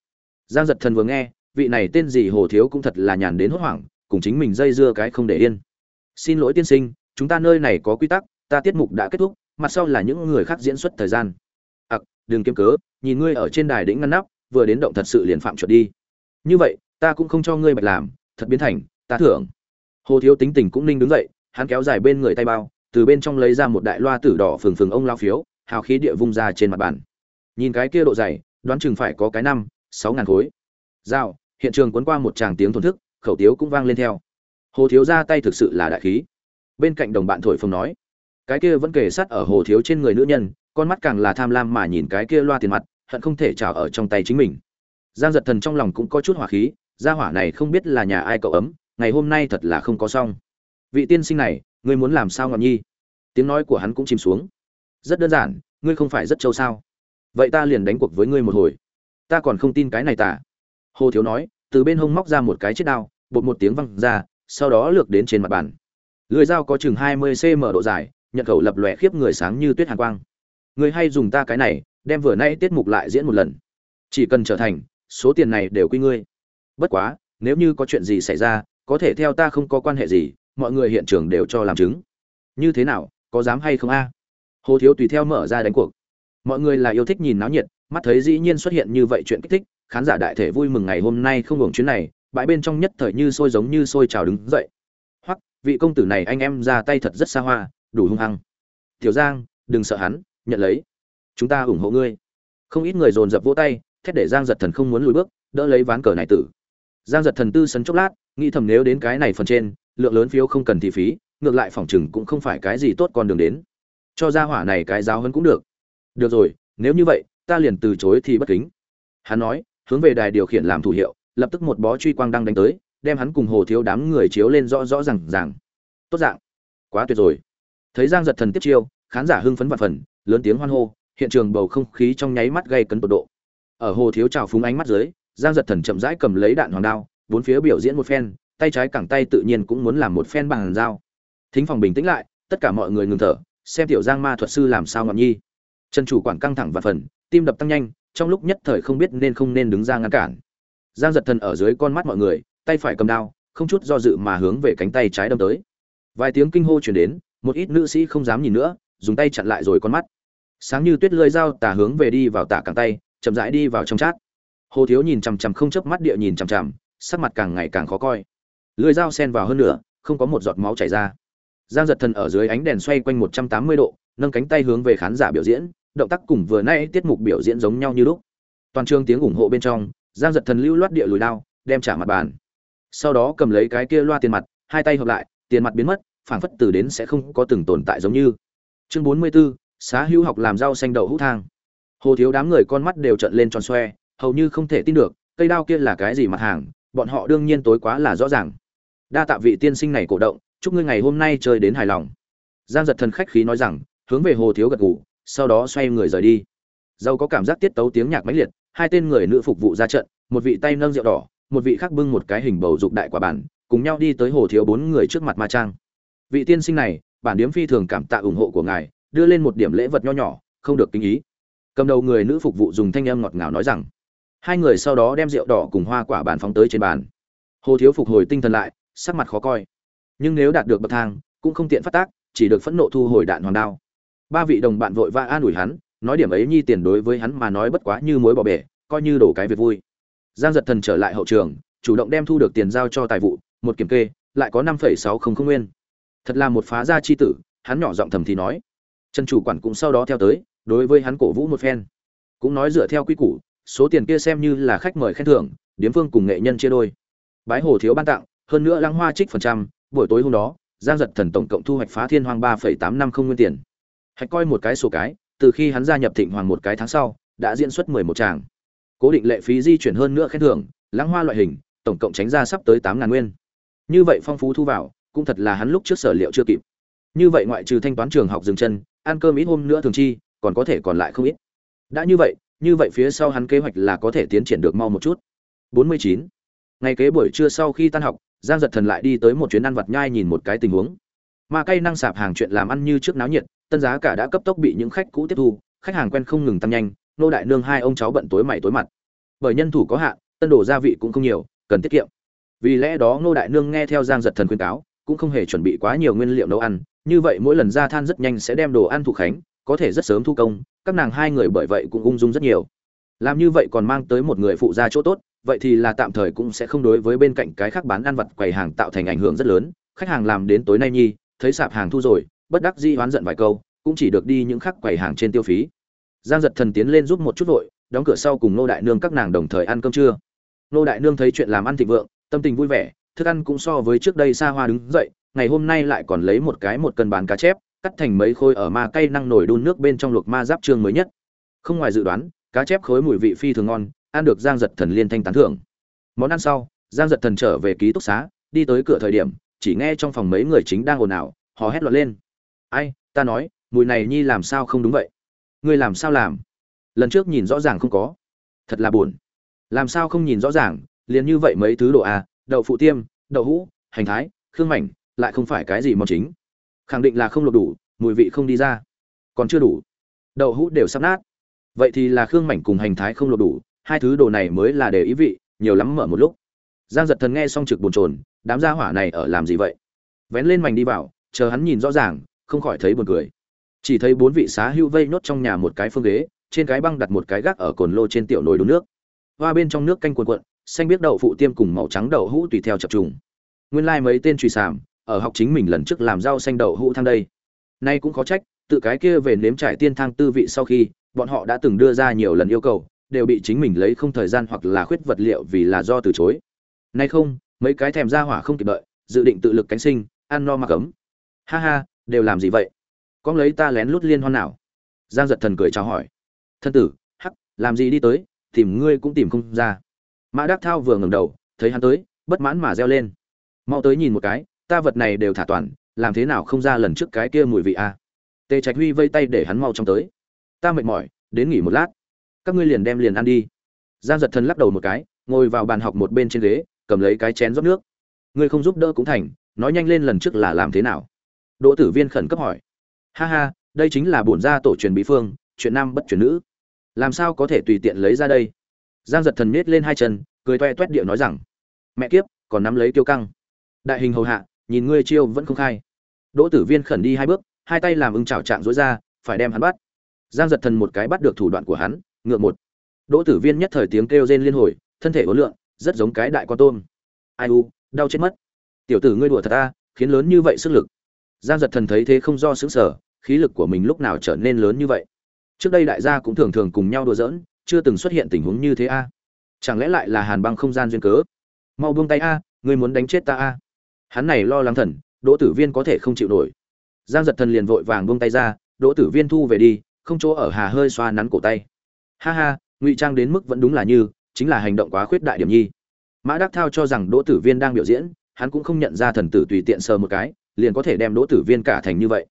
Giang giật thần vừa nghe vị này tên gì hồ thiếu cũng thật là nhàn đến hốt hoảng, cùng chính mình dây dưa cái không để yên. Xin lỗi tiên sinh, chúng ta nơi này có quy tắc, ta tiết mục đã kết thúc, mặt sau là những người khác diễn xuất thời gian. Ặc, đừng kiếm cớ, nhìn ngươi ở trên đài đĩnh ngăn nắp, vừa đến động thật sự liền phạm chuẩn đi. Như vậy, ta cũng không cho ngươi bạch làm, thật biến thành, ta thưởng. Hồ thiếu tính tình cũng ninh đứng dậy, hắn kéo dài bên người tay bao, từ bên trong lấy ra một đại loa tử đỏ phừng phừng ông lao phiếu, hào khí địa vung ra trên mặt bàn. Nhìn cái kia độ dày, đoán chừng phải có cái năm, sáu ngàn khối. Giao, hiện trường cuốn qua một tràng tiếng thổn thức khẩu tiếu cũng vang lên theo. Hồ thiếu ra tay thực sự là đại khí. Bên cạnh đồng bạn thổi phồng nói cái kia vẫn kề sát ở hồ thiếu trên người nữ nhân con mắt càng là tham lam mà nhìn cái kia loa tiền mặt hận không thể trả ở trong tay chính mình. Giang giật thần trong lòng cũng có chút hỏa khí gia hỏa này không biết là nhà ai cậu ấm ngày hôm nay thật là không có xong. Vị tiên sinh này ngươi muốn làm sao ngọn nhi? Tiếng nói của hắn cũng chìm xuống. Rất đơn giản ngươi không phải rất trâu sao? Vậy ta liền đánh cuộc với ngươi một hồi. Ta còn không tin cái này tà hồ thiếu nói, từ bên hông móc ra một cái chiếc đao, bột một tiếng văng ra, sau đó lược đến trên mặt bàn. Lưỡi dao có chừng hai mươi cm độ dài, nhận khẩu lập lòe khiếp người sáng như tuyết hàn quang. Người hay dùng ta cái này, đem vừa nay tiết mục lại diễn một lần. Chỉ cần trở thành, số tiền này đều quy ngươi. Bất quá, nếu như có chuyện gì xảy ra, có thể theo ta không có quan hệ gì, mọi người hiện trường đều cho làm chứng. Như thế nào, có dám hay không a? Hồ thiếu tùy theo mở ra đánh cuộc. Mọi người là yêu thích nhìn náo nhiệt, mắt thấy dĩ nhiên xuất hiện như vậy chuyện kích thích khán giả đại thể vui mừng ngày hôm nay không hưởng chuyến này, bãi bên trong nhất thời như sôi giống như sôi trào đứng dậy. Hoặc vị công tử này anh em ra tay thật rất xa hoa, đủ hung hăng. Tiểu giang, đừng sợ hắn, nhận lấy. Chúng ta ủng hộ ngươi. Không ít người dồn dập vỗ tay, thét để giang giật thần không muốn lùi bước, đỡ lấy ván cờ này tử. Giang giật thần tư sấn chốc lát, nghĩ thầm nếu đến cái này phần trên, lượng lớn phiếu không cần thị phí, ngược lại phòng chừng cũng không phải cái gì tốt con đường đến. Cho ra hỏa này cái giáo hơn cũng được. Được rồi, nếu như vậy, ta liền từ chối thì bất kính. Hắn nói hướng về đài điều khiển làm thủ hiệu, lập tức một bó truy quang đang đánh tới, đem hắn cùng hồ thiếu đám người chiếu lên rõ rõ rằng ràng. tốt dạng. Quá tuyệt rồi. Thấy giang giật thần tiếp chiêu, khán giả hưng phấn vạn phần, lớn tiếng hoan hô, hiện trường bầu không khí trong nháy mắt gây cấn tột độ. Ở hồ thiếu trào phúng ánh mắt dưới, giang giật thần chậm rãi cầm lấy đạn hoàng đao, bốn phía biểu diễn một phen, tay trái cẳng tay tự nhiên cũng muốn làm một phen bằng dao thính phòng bình tĩnh lại, tất cả mọi người ngừng thở, xem tiểu giang ma thuật sư làm sao ngọn nhi. Trần chủ quản căng thẳng và phần, tim đập tăng nhanh trong lúc nhất thời không biết nên không nên đứng ra ngăn cản. Giang giật thần ở dưới con mắt mọi người, tay phải cầm đao, không chút do dự mà hướng về cánh tay trái đâm tới. Vài tiếng kinh hô chuyển đến, một ít nữ sĩ không dám nhìn nữa, dùng tay chặn lại rồi con mắt. Sáng như tuyết lơi dao tả hướng về đi vào tả cẳng tay, chậm rãi đi vào trong chát. Hồ thiếu nhìn chằm chằm không chớp mắt địa nhìn chằm chằm, sắc mặt càng ngày càng khó coi. Lưỡi dao sen vào hơn nữa không có một giọt máu chảy ra. Giang giật thần ở dưới ánh đèn xoay quanh một trăm tám mươi độ, nâng cánh tay hướng về khán giả biểu diễn động tác cùng vừa nay tiết mục biểu diễn giống nhau như lúc. Toàn trường tiếng ủng hộ bên trong giang giật thần lưu loát địa lùi đao đem trả mặt bàn. Sau đó cầm lấy cái kia loa tiền mặt hai tay hợp lại tiền mặt biến mất phảng phất từ đến sẽ không có từng tồn tại giống như. Chương bốn mươi 44, xá hữu học làm rau xanh đậu hũ thang. Hồ thiếu đám người con mắt đều trợn lên tròn xoe hầu như không thể tin được cây đao kia là cái gì mặt hàng bọn họ đương nhiên tối quá là rõ ràng. Đa tạ vị tiên sinh này cổ động chúc ngươi ngày hôm nay chơi đến hài lòng. Giang giật thần khách khí nói rằng hướng về hồ thiếu gật ngủ sau đó xoay người rời đi. Dâu có cảm giác tiết tấu tiếng nhạc mãnh liệt, hai tên người nữ phục vụ ra trận, một vị tay nâng rượu đỏ, một vị khác bưng một cái hình bầu dục đại quả bản, cùng nhau đi tới hồ thiếu bốn người trước mặt ma trang. Vị tiên sinh này, bản điếm phi thường cảm tạ ủng hộ của ngài, đưa lên một điểm lễ vật nho nhỏ, không được kinh ý. Cầm đầu người nữ phục vụ dùng thanh âm ngọt ngào nói rằng, hai người sau đó đem rượu đỏ cùng hoa quả bàn phóng tới trên bàn. Hồ thiếu phục hồi tinh thần lại, sắc mặt khó coi. Nhưng nếu đạt được bậc thang, cũng không tiện phát tác, chỉ được phẫn nộ thu hồi đạn hoàng đao ba vị đồng bạn vội vã an ủi hắn, nói điểm ấy nhi tiền đối với hắn mà nói bất quá như mối bỏ bể, coi như đổ cái việc vui. Giang giật thần trở lại hậu trường, chủ động đem thu được tiền giao cho tài vụ, một kiểm kê, lại có năm sáu không không nguyên. Thật là một phá gia chi tử, hắn nhỏ giọng thầm thì nói. Trần chủ quản cũng sau đó theo tới, đối với hắn cổ vũ một phen. Cũng nói dựa theo quy củ, số tiền kia xem như là khách mời khen thưởng, điếm phương cùng nghệ nhân chia đôi. Bái hồ thiếu ban tặng, hơn nữa lăng hoa trích phần trăm, buổi tối hôm đó, giang giật thần tổng cộng thu hoạch phá thiên hoàng ba phẩy tám năm không nguyên tiền hạch coi một cái sổ cái, từ khi hắn gia nhập thịnh hoàng một cái tháng sau, đã diễn xuất mười một tràng. Cố định lệ phí di chuyển hơn nữa khen thưởng, lãng hoa loại hình, tổng cộng tránh ra sắp tới tám ngàn nguyên. Như vậy phong phú thu vào, cũng thật là hắn lúc trước sở liệu chưa kịp. Như vậy ngoại trừ thanh toán trường học dừng chân, ăn cơm ít hôm nữa thường chi, còn có thể còn lại không ít. Đã như vậy như vậy phía sau hắn kế hoạch là có thể tiến triển được mau một chút. 49. ngày kế buổi trưa sau khi tan học, giang giật thần lại đi tới một chuyến ăn vặt nhai nhìn một cái tình huống. Mà cây năng sạp hàng chuyện làm ăn như trước náo nhiệt tân giá cả đã cấp tốc bị những khách cũ tiếp thu, khách hàng quen không ngừng tăng nhanh nô đại nương hai ông cháu bận tối mày tối mặt. Bởi nhân thủ có hạn, tân đồ gia vị cũng không nhiều, cần tiết kiệm. Vì lẽ đó nô đại nương nghe theo giang giật thần khuyên cáo, cũng không hề chuẩn bị quá nhiều nguyên liệu nấu ăn. Như vậy mỗi lần ra than rất nhanh sẽ đem đồ ăn thủ khánh, có thể rất sớm thu công, các nàng hai người bởi vậy cũng ung dung rất nhiều. Làm như vậy còn mang tới một người phụ gia chỗ tốt, vậy thì là tạm thời cũng sẽ không đối với bên cạnh cái khác bán ăn vặt quầy hàng tạo thành ảnh hưởng rất lớn. Khách hàng làm đến tối nay nhi, thấy sạp hàng thu rồi bất đắc dĩ oán giận vài câu, cũng chỉ được đi những khắc quầy hàng trên tiêu phí. Giang giật thần tiến lên giúp một chút vội, đóng cửa sau cùng nô đại nương các nàng đồng thời ăn cơm trưa. Nô đại nương thấy chuyện làm ăn thịnh vượng, tâm tình vui vẻ, thức ăn cũng so với trước đây xa hoa đứng dậy, ngày hôm nay lại còn lấy một cái một cân bán cá chép, cắt thành mấy khối ở ma cây năng nổi đun nước bên trong luộc ma giáp trương mới nhất. Không ngoài dự đoán, cá chép khối mùi vị phi thường ngon, ăn được giang giật thần liên thanh tán thưởng. Món ăn sau, giang giật thần trở về ký túc xá, đi tới cửa thời điểm, chỉ nghe trong phòng mấy người chính đang ồn ào, hò hét loạn lên ai, ta nói, mùi này nhi làm sao không đúng vậy? Ngươi làm sao làm? Lần trước nhìn rõ ràng không có. Thật là buồn. Làm sao không nhìn rõ ràng? Liền như vậy mấy thứ đồ à đậu phụ tiêm, đậu hũ, hành thái, khương mảnh, lại không phải cái gì món chính. Khẳng định là không lột đủ, mùi vị không đi ra. Còn chưa đủ. Đậu hũ đều sắp nát. Vậy thì là khương mảnh cùng hành thái không lột đủ, hai thứ đồ này mới là để ý vị, nhiều lắm mở một lúc. Giang giật thần nghe xong trực bồn chồn, đám gia hỏa này ở làm gì vậy? Vén lên mảnh đi vào, chờ hắn nhìn rõ ràng không khỏi thấy buồn cười. Chỉ thấy bốn vị xá hưu vây nốt trong nhà một cái phương ghế, trên cái băng đặt một cái gác ở cồn lô trên tiểu nồi đun nước. Hoa bên trong nước canh cuộn cuộn, xanh biết đậu phụ tiêm cùng màu trắng đậu hũ tùy theo chập trùng. Nguyên lai mấy tên truy sàm ở học chính mình lần trước làm rau xanh đậu hũ thang đây. Nay cũng khó trách, tự cái kia về nếm trải tiên thang tư vị sau khi, bọn họ đã từng đưa ra nhiều lần yêu cầu, đều bị chính mình lấy không thời gian hoặc là khuyết vật liệu vì là do từ chối. Nay không, mấy cái thèm ra hỏa không kịp đợi, dự định tự lực cánh sinh, ăn no mặc ấm. Ha ha đều làm gì vậy? Con lấy ta lén lút liên hoan nào? Giang giật thần cười chào hỏi. Thân tử, hắc, làm gì đi tới, tìm ngươi cũng tìm không ra. Mã đắc thao vừa ngẩng đầu, thấy hắn tới, bất mãn mà reo lên. Mau tới nhìn một cái, ta vật này đều thả toàn, làm thế nào không ra lần trước cái kia mùi vị a à? tề trạch huy vây tay để hắn mau trong tới. Ta mệt mỏi, đến nghỉ một lát. Các ngươi liền đem liền ăn đi. Giang giật thần lắc đầu một cái, ngồi vào bàn học một bên trên ghế, cầm lấy cái chén rót nước. Ngươi không giúp đỡ cũng thành, nói nhanh lên lần trước là làm thế nào? Đỗ tử viên khẩn cấp hỏi. Ha ha đây chính là bổn gia tổ truyền bí phương chuyện nam bất truyền nữ. Làm sao có thể tùy tiện lấy ra đây? Giang giật thần miết lên hai chân cười toe toét điệu nói rằng mẹ kiếp còn nắm lấy tiêu căng. Đại hình hầu hạ nhìn ngươi chiêu vẫn không khai. Đỗ tử viên khẩn đi hai bước hai tay làm ưng chảo trạng rối ra phải đem hắn bắt. Giang giật thần một cái bắt được thủ đoạn của hắn ngựa một. Đỗ tử viên nhất thời tiếng kêu rên liên hồi thân thể uốn lượn, rất giống cái đại con tôm. Ai u đau chết mất. Tiểu tử ngươi đùa thật ta khiến lớn như vậy sức lực giang giật thần thấy thế không do xứng sở khí lực của mình lúc nào trở nên lớn như vậy? Trước đây đại gia cũng thường thường cùng nhau đùa giỡn, chưa từng xuất hiện tình huống như thế a. Chẳng lẽ lại là hàn băng không gian duyên cớ? Mau buông tay a, ngươi muốn đánh chết ta a? Hắn này lo lắng thần, đỗ tử viên có thể không chịu nổi. Giang giật thần liền vội vàng buông tay ra, đỗ tử viên thu về đi, không chỗ ở hà hơi xoa nắn cổ tay. Ha ha, ngụy trang đến mức vẫn đúng là như, chính là hành động quá khuyết đại điểm nhi. Mã đắc thao cho rằng đỗ tử viên đang biểu diễn, hắn cũng không nhận ra thần tử tùy tiện sờ một cái liền có thể đem đỗ tử viên cả thành như vậy.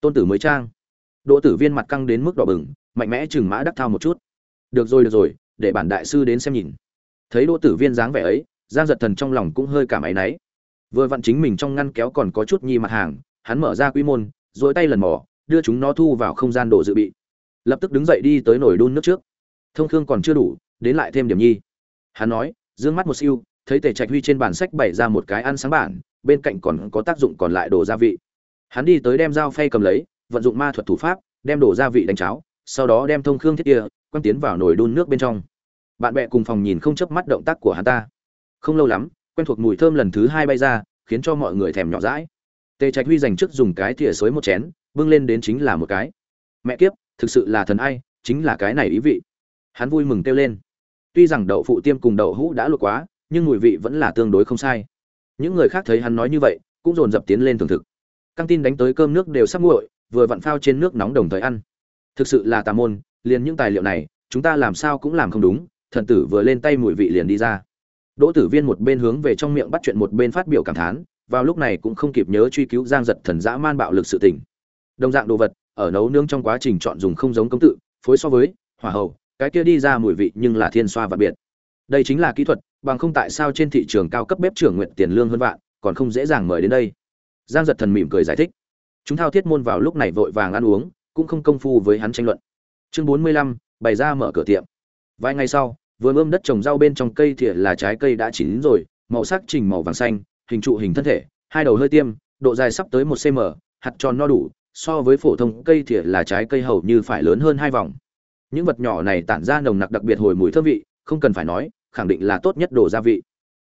Tôn tử mới trang. Đỗ tử viên mặt căng đến mức đỏ bừng, mạnh mẽ chừng mã đắc thao một chút. Được rồi được rồi, để bản đại sư đến xem nhìn. Thấy đỗ tử viên dáng vẻ ấy, giang giật thần trong lòng cũng hơi cảm áy náy. Vừa vặn chính mình trong ngăn kéo còn có chút nhi mặt hàng, hắn mở ra quy môn dỗi tay lần mỏ đưa chúng nó thu vào không gian đồ dự bị. Lập tức đứng dậy đi tới nồi đun nước trước. Thông thương còn chưa đủ, đến lại thêm điểm nhi. Hắn nói d ư ơ n g mắt một siêu, thấy tề trạch huy trên bản sách bày ra một cái ăn sáng bản bên cạnh còn có tác dụng còn lại đồ gia vị. Hắn đi tới đem dao phay cầm lấy, vận dụng ma thuật thủ pháp, đem đồ gia vị đánh cháo, sau đó đem thông khương thiết kia, quăng tiến vào nồi đun nước bên trong. Bạn bè cùng phòng nhìn không chớp mắt động tác của hắn ta. Không lâu lắm, quen thuộc mùi thơm lần thứ hai bay ra, khiến cho mọi người thèm nhỏ rãi tề trạch huy dành trước dùng cái thìa xới một chén, bưng lên đến chính là một cái. Mẹ kiếp, thực sự là thần ai, chính là cái này ý vị. Hắn vui mừng kêu lên. Tuy rằng đậu phụ tiêm cùng đậu hũ đã luộc quá, nhưng mùi vị vẫn là tương đối không sai những người khác thấy hắn nói như vậy, cũng dồn dập tiến lên thưởng thực căng tin đánh tới cơm nước đều sắp nguội, vừa vặn phao trên nước nóng đồng thời ăn. Thực sự là tà môn, liền những tài liệu này, chúng ta làm sao cũng làm không đúng, thần tử vừa lên tay mùi vị liền đi ra. Đỗ tử viên một bên hướng về trong miệng bắt chuyện một bên phát biểu cảm thán, vào lúc này cũng không kịp nhớ truy cứu giang giật thần dã man bạo lực sự tình. Đồng dạng đồ vật, ở nấu nướng trong quá trình chọn dùng không giống công tự, phối so với, hỏa hậu, cái kia đi ra mùi vị nhưng là thiên xoa và biệt đây chính là kỹ thuật, bằng không tại sao trên thị trường cao cấp bếp trưởng nguyện tiền lương hơn vạn, còn không dễ dàng mời đến đây. Giang giật thần mỉm cười giải thích. Chúng thao thiết môn vào lúc này vội vàng ăn uống, cũng không công phu với hắn tranh luận. Chương bốn mươi lăm, bày ra mở cửa tiệm. Vài ngày sau vừa ươm đất trồng rau bên trong cây thìa là trái cây đã chín rồi, màu sắc trình màu vàng xanh, hình trụ hình thân thể, hai đầu hơi tiêm, độ dài sắp tới một cm hạt tròn no đủ, so với phổ thông cây thìa là trái cây hầu như phải lớn hơn hai vòng. Những vật nhỏ này tản ra nồng nặc đặc biệt hồi mùi thơm vị, không cần phải nói khẳng định là tốt nhất đồ gia vị.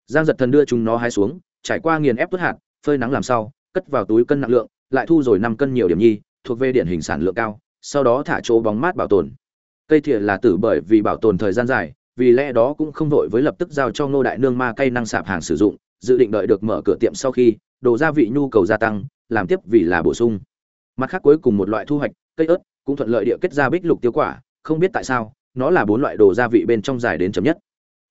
Giang giật thần đưa chúng nó hái xuống, trải qua nghiền ép tuốt hạt, phơi nắng làm sau, cất vào túi cân nặng lượng, lại thu rồi năm cân nhiều điểm nhi, thuộc về điển hình sản lượng cao, sau đó thả chỗ bóng mát bảo tồn. Cây thìa là tử bởi vì bảo tồn thời gian dài, vì lẽ đó cũng không vội với lập tức giao cho ngô đại nương ma cây năng sạp hàng sử dụng, dự định đợi được mở cửa tiệm sau khi, đồ gia vị nhu cầu gia tăng, làm tiếp vì là bổ sung. Mặt khác cuối cùng một loại thu hoạch, cây ớt, cũng thuận lợi địa kết ra bích lục tiêu quả, không biết tại sao, nó là bốn loại đồ gia vị bên trong dài đến chấm nhất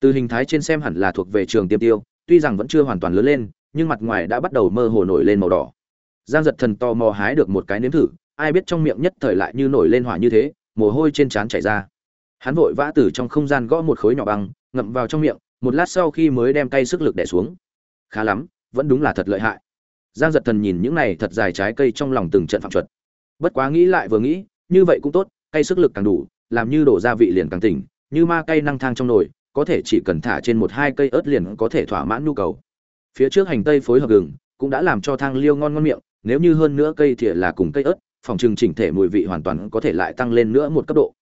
từ hình thái trên xem hẳn là thuộc về trường tiêm tiêu, tuy rằng vẫn chưa hoàn toàn lớn lên, nhưng mặt ngoài đã bắt đầu mơ hồ nổi lên màu đỏ. Giang giật thần to mò hái được một cái nếm thử, ai biết trong miệng nhất thời lại như nổi lên hỏa như thế, mồ hôi trên trán chảy ra. Hắn vội vã từ trong không gian gõ một khối nhỏ băng, ngậm vào trong miệng, một lát sau khi mới đem tay sức lực đẻ xuống. Khá lắm, vẫn đúng là thật lợi hại. Giang giật thần nhìn những này thật dài trái cây trong lòng từng trận phạm chuẩn bất quá nghĩ lại vừa nghĩ, như vậy cũng tốt, cây sức lực càng đủ, làm như đổ gia vị liền càng tỉnh, như ma cây năng thang trong nồi có thể chỉ cần thả trên một hai cây ớt liền có thể thỏa mãn nhu cầu. Phía trước hành tây phối hợp gừng, cũng đã làm cho thang liêu ngon ngon miệng, nếu như hơn nữa cây thìa là cùng cây ớt, phòng trừng chỉnh thể mùi vị hoàn toàn có thể lại tăng lên nữa một cấp độ.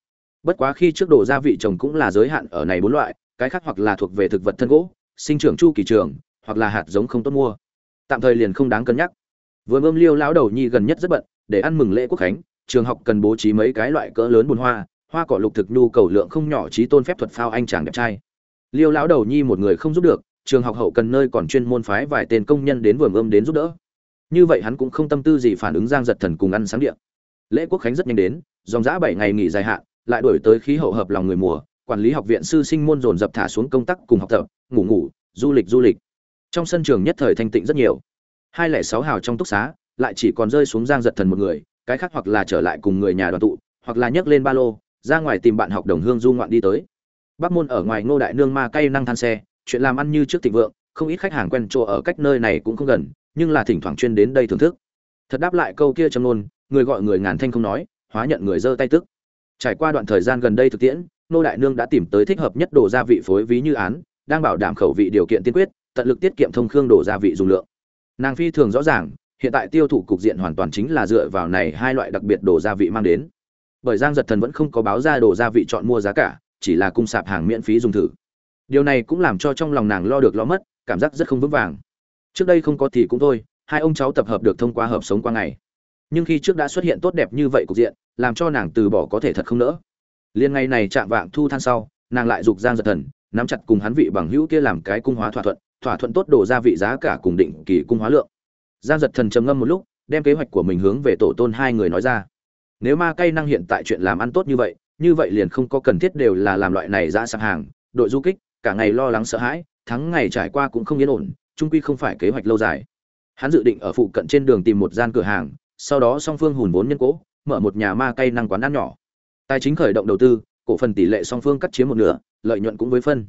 Bất quá khi trước đồ gia vị trồng cũng là giới hạn ở này bốn loại, cái khác hoặc là thuộc về thực vật thân gỗ, sinh trưởng chu kỳ trường, hoặc là hạt giống không tốt mua. Tạm thời liền không đáng cân nhắc. Vừa mâm liêu lão đầu nhi gần nhất rất bận, để ăn mừng lễ quốc khánh, trường học cần bố trí mấy cái loại cỡ lớn bùn hoa hoa cỏ lục thực nhu cầu lượng không nhỏ trí tôn phép thuật phao anh chàng đẹp trai. Liêu lão đầu nhi một người không giúp được, trường học hậu cần nơi còn chuyên môn phái vài tên công nhân đến vườn ươm đến giúp đỡ. Như vậy hắn cũng không tâm tư gì phản ứng giang giật thần cùng ăn sáng điện lễ quốc khánh rất nhanh đến, dòng dã bảy ngày nghỉ dài hạn, lại đổi tới khí hậu hợp lòng người mùa, quản lý học viện sư sinh môn dồn dập thả xuống công tác cùng học tập, ngủ ngủ, du lịch du lịch. Trong sân trường nhất thời thanh tịnh rất nhiều. Hai lẻ sáu hào trong túc xá, lại chỉ còn rơi xuống giang giật thần một người, cái khác hoặc là trở lại cùng người nhà đoàn tụ, hoặc là nhấc lên ba lô ra ngoài tìm bạn học đồng hương du ngoạn đi tới. Bắc môn ở ngoài ngô đại nương ma cay năng than xe, chuyện làm ăn như trước thịnh vượng, không ít khách hàng quen chỗ ở cách nơi này cũng không gần, nhưng là thỉnh thoảng chuyên đến đây thưởng thức. Thật đáp lại câu kia châm nôn người gọi người ngàn thanh không nói, hóa nhận người dơ tay tức. Trải qua đoạn thời gian gần đây thực tiễn nô đại nương đã tìm tới thích hợp nhất đồ gia vị phối ví như án, đang bảo đảm khẩu vị điều kiện tiên quyết, tận lực tiết kiệm thông khương đồ gia vị dùng lượng. Nàng phi thường rõ ràng, hiện tại tiêu thụ cục diện hoàn toàn chính là dựa vào này hai loại đặc biệt đồ gia vị mang đến bởi giang giật thần vẫn không có báo ra đồ gia vị chọn mua giá cả, chỉ là cung sạp hàng miễn phí dùng thử. Điều này cũng làm cho trong lòng nàng lo được lo mất, cảm giác rất không vững vàng. Trước đây không có thì cũng thôi, hai ông cháu tập hợp được thông qua hợp sống qua ngày. Nhưng khi trước đã xuất hiện tốt đẹp như vậy cục diện, làm cho nàng từ bỏ có thể thật không nỡ. Liên ngày này chạm vạng thu than sau, nàng lại giục giang giật thần, nắm chặt cùng hắn vị bằng hữu kia làm cái cung hóa thỏa thuận thỏa thuận tốt đổ ra vị giá cả cùng định kỳ cung hóa lượng. Giang giật thần trầm ngâm một lúc, đem kế hoạch của mình hướng về tổ tôn hai người nói ra nếu ma cây năng hiện tại chuyện làm ăn tốt như vậy như vậy liền không có cần thiết đều là làm loại này ra sạp hàng, đội du kích, cả ngày lo lắng sợ hãi, thắng ngày trải qua cũng không yên ổn trung quy không phải kế hoạch lâu dài. Hắn dự định ở phụ cận trên đường tìm một gian cửa hàng, sau đó song phương hùn vốn nhân cố, mở một nhà ma cây năng quán ăn nhỏ. Tài chính khởi động đầu tư, cổ phần tỷ lệ song phương cắt chiếm một nửa, lợi nhuận cũng với phân.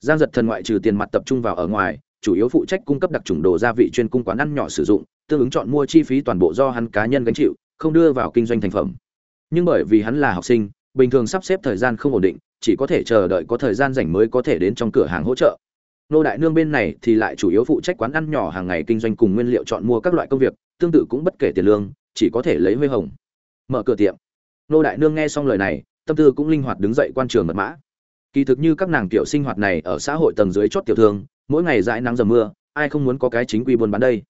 Giang giật thần ngoại trừ tiền mặt tập trung vào ở ngoài, chủ yếu phụ trách cung cấp đặc trùng đồ gia vị chuyên cung quán ăn nhỏ sử dụng, tương ứng chọn mua chi phí toàn bộ do hắn cá nhân gánh chịu không đưa vào kinh doanh thành phẩm. Nhưng bởi vì hắn là học sinh, bình thường sắp xếp thời gian không ổn định, chỉ có thể chờ đợi có thời gian rảnh mới có thể đến trong cửa hàng hỗ trợ. Nô đại nương bên này thì lại chủ yếu phụ trách quán ăn nhỏ hàng ngày kinh doanh cùng nguyên liệu chọn mua các loại công việc, tương tự cũng bất kể tiền lương, chỉ có thể lấy huê hồng. Mở cửa tiệm. Nô đại nương nghe xong lời này, tâm tư cũng linh hoạt đứng dậy quan trường mật mã. Kỳ thực như các nàng tiểu sinh hoạt này ở xã hội tầng dưới chót tiểu thương, mỗi ngày dãi nắng dầm mưa, ai không muốn có cái chính quy buôn bán đây?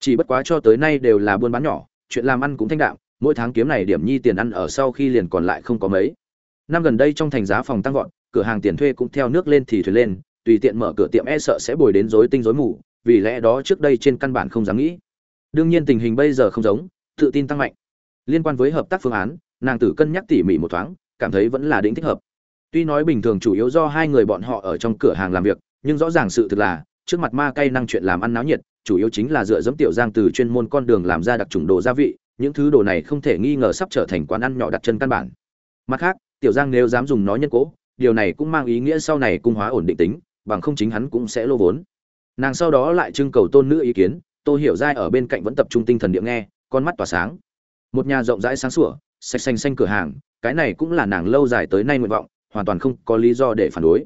Chỉ bất quá cho tới nay đều là buôn bán nhỏ chuyện làm ăn cũng thanh đạm, mỗi tháng kiếm này điểm nhi tiền ăn ở sau khi liền còn lại không có mấy. Năm gần đây trong thành giá phòng tăng vọt, cửa hàng tiền thuê cũng theo nước lên thì thuyền lên, tùy tiện mở cửa tiệm e sợ sẽ bồi đến rối tinh rối mù, vì lẽ đó trước đây trên căn bản không dám nghĩ. Đương nhiên tình hình bây giờ không giống, tự tin tăng mạnh. Liên quan với hợp tác phương án, nàng tử cân nhắc tỉ mỉ một thoáng, cảm thấy vẫn là đỉnh thích hợp. Tuy nói bình thường chủ yếu do hai người bọn họ ở trong cửa hàng làm việc, nhưng rõ ràng sự thực là, trước mặt ma cây năng chuyện làm ăn náo nhiệt chủ yếu chính là dựa dẫm tiểu giang từ chuyên môn con đường làm ra đặc trùng đồ gia vị, những thứ đồ này không thể nghi ngờ sắp trở thành quán ăn nhỏ đặt chân căn bản. Mặt khác, tiểu giang nếu dám dùng nó nhân cố, điều này cũng mang ý nghĩa sau này cung hóa ổn định tính, bằng không chính hắn cũng sẽ lô vốn. Nàng sau đó lại trưng cầu tôn nữ ý kiến tôi hiểu dai ở bên cạnh vẫn tập trung tinh thần địa nghe, con mắt tỏa sáng. Một nhà rộng rãi sáng sủa, sạch xanh xanh cửa hàng, cái này cũng là nàng lâu dài tới nay nguyện vọng, hoàn toàn không có lý do để phản đối.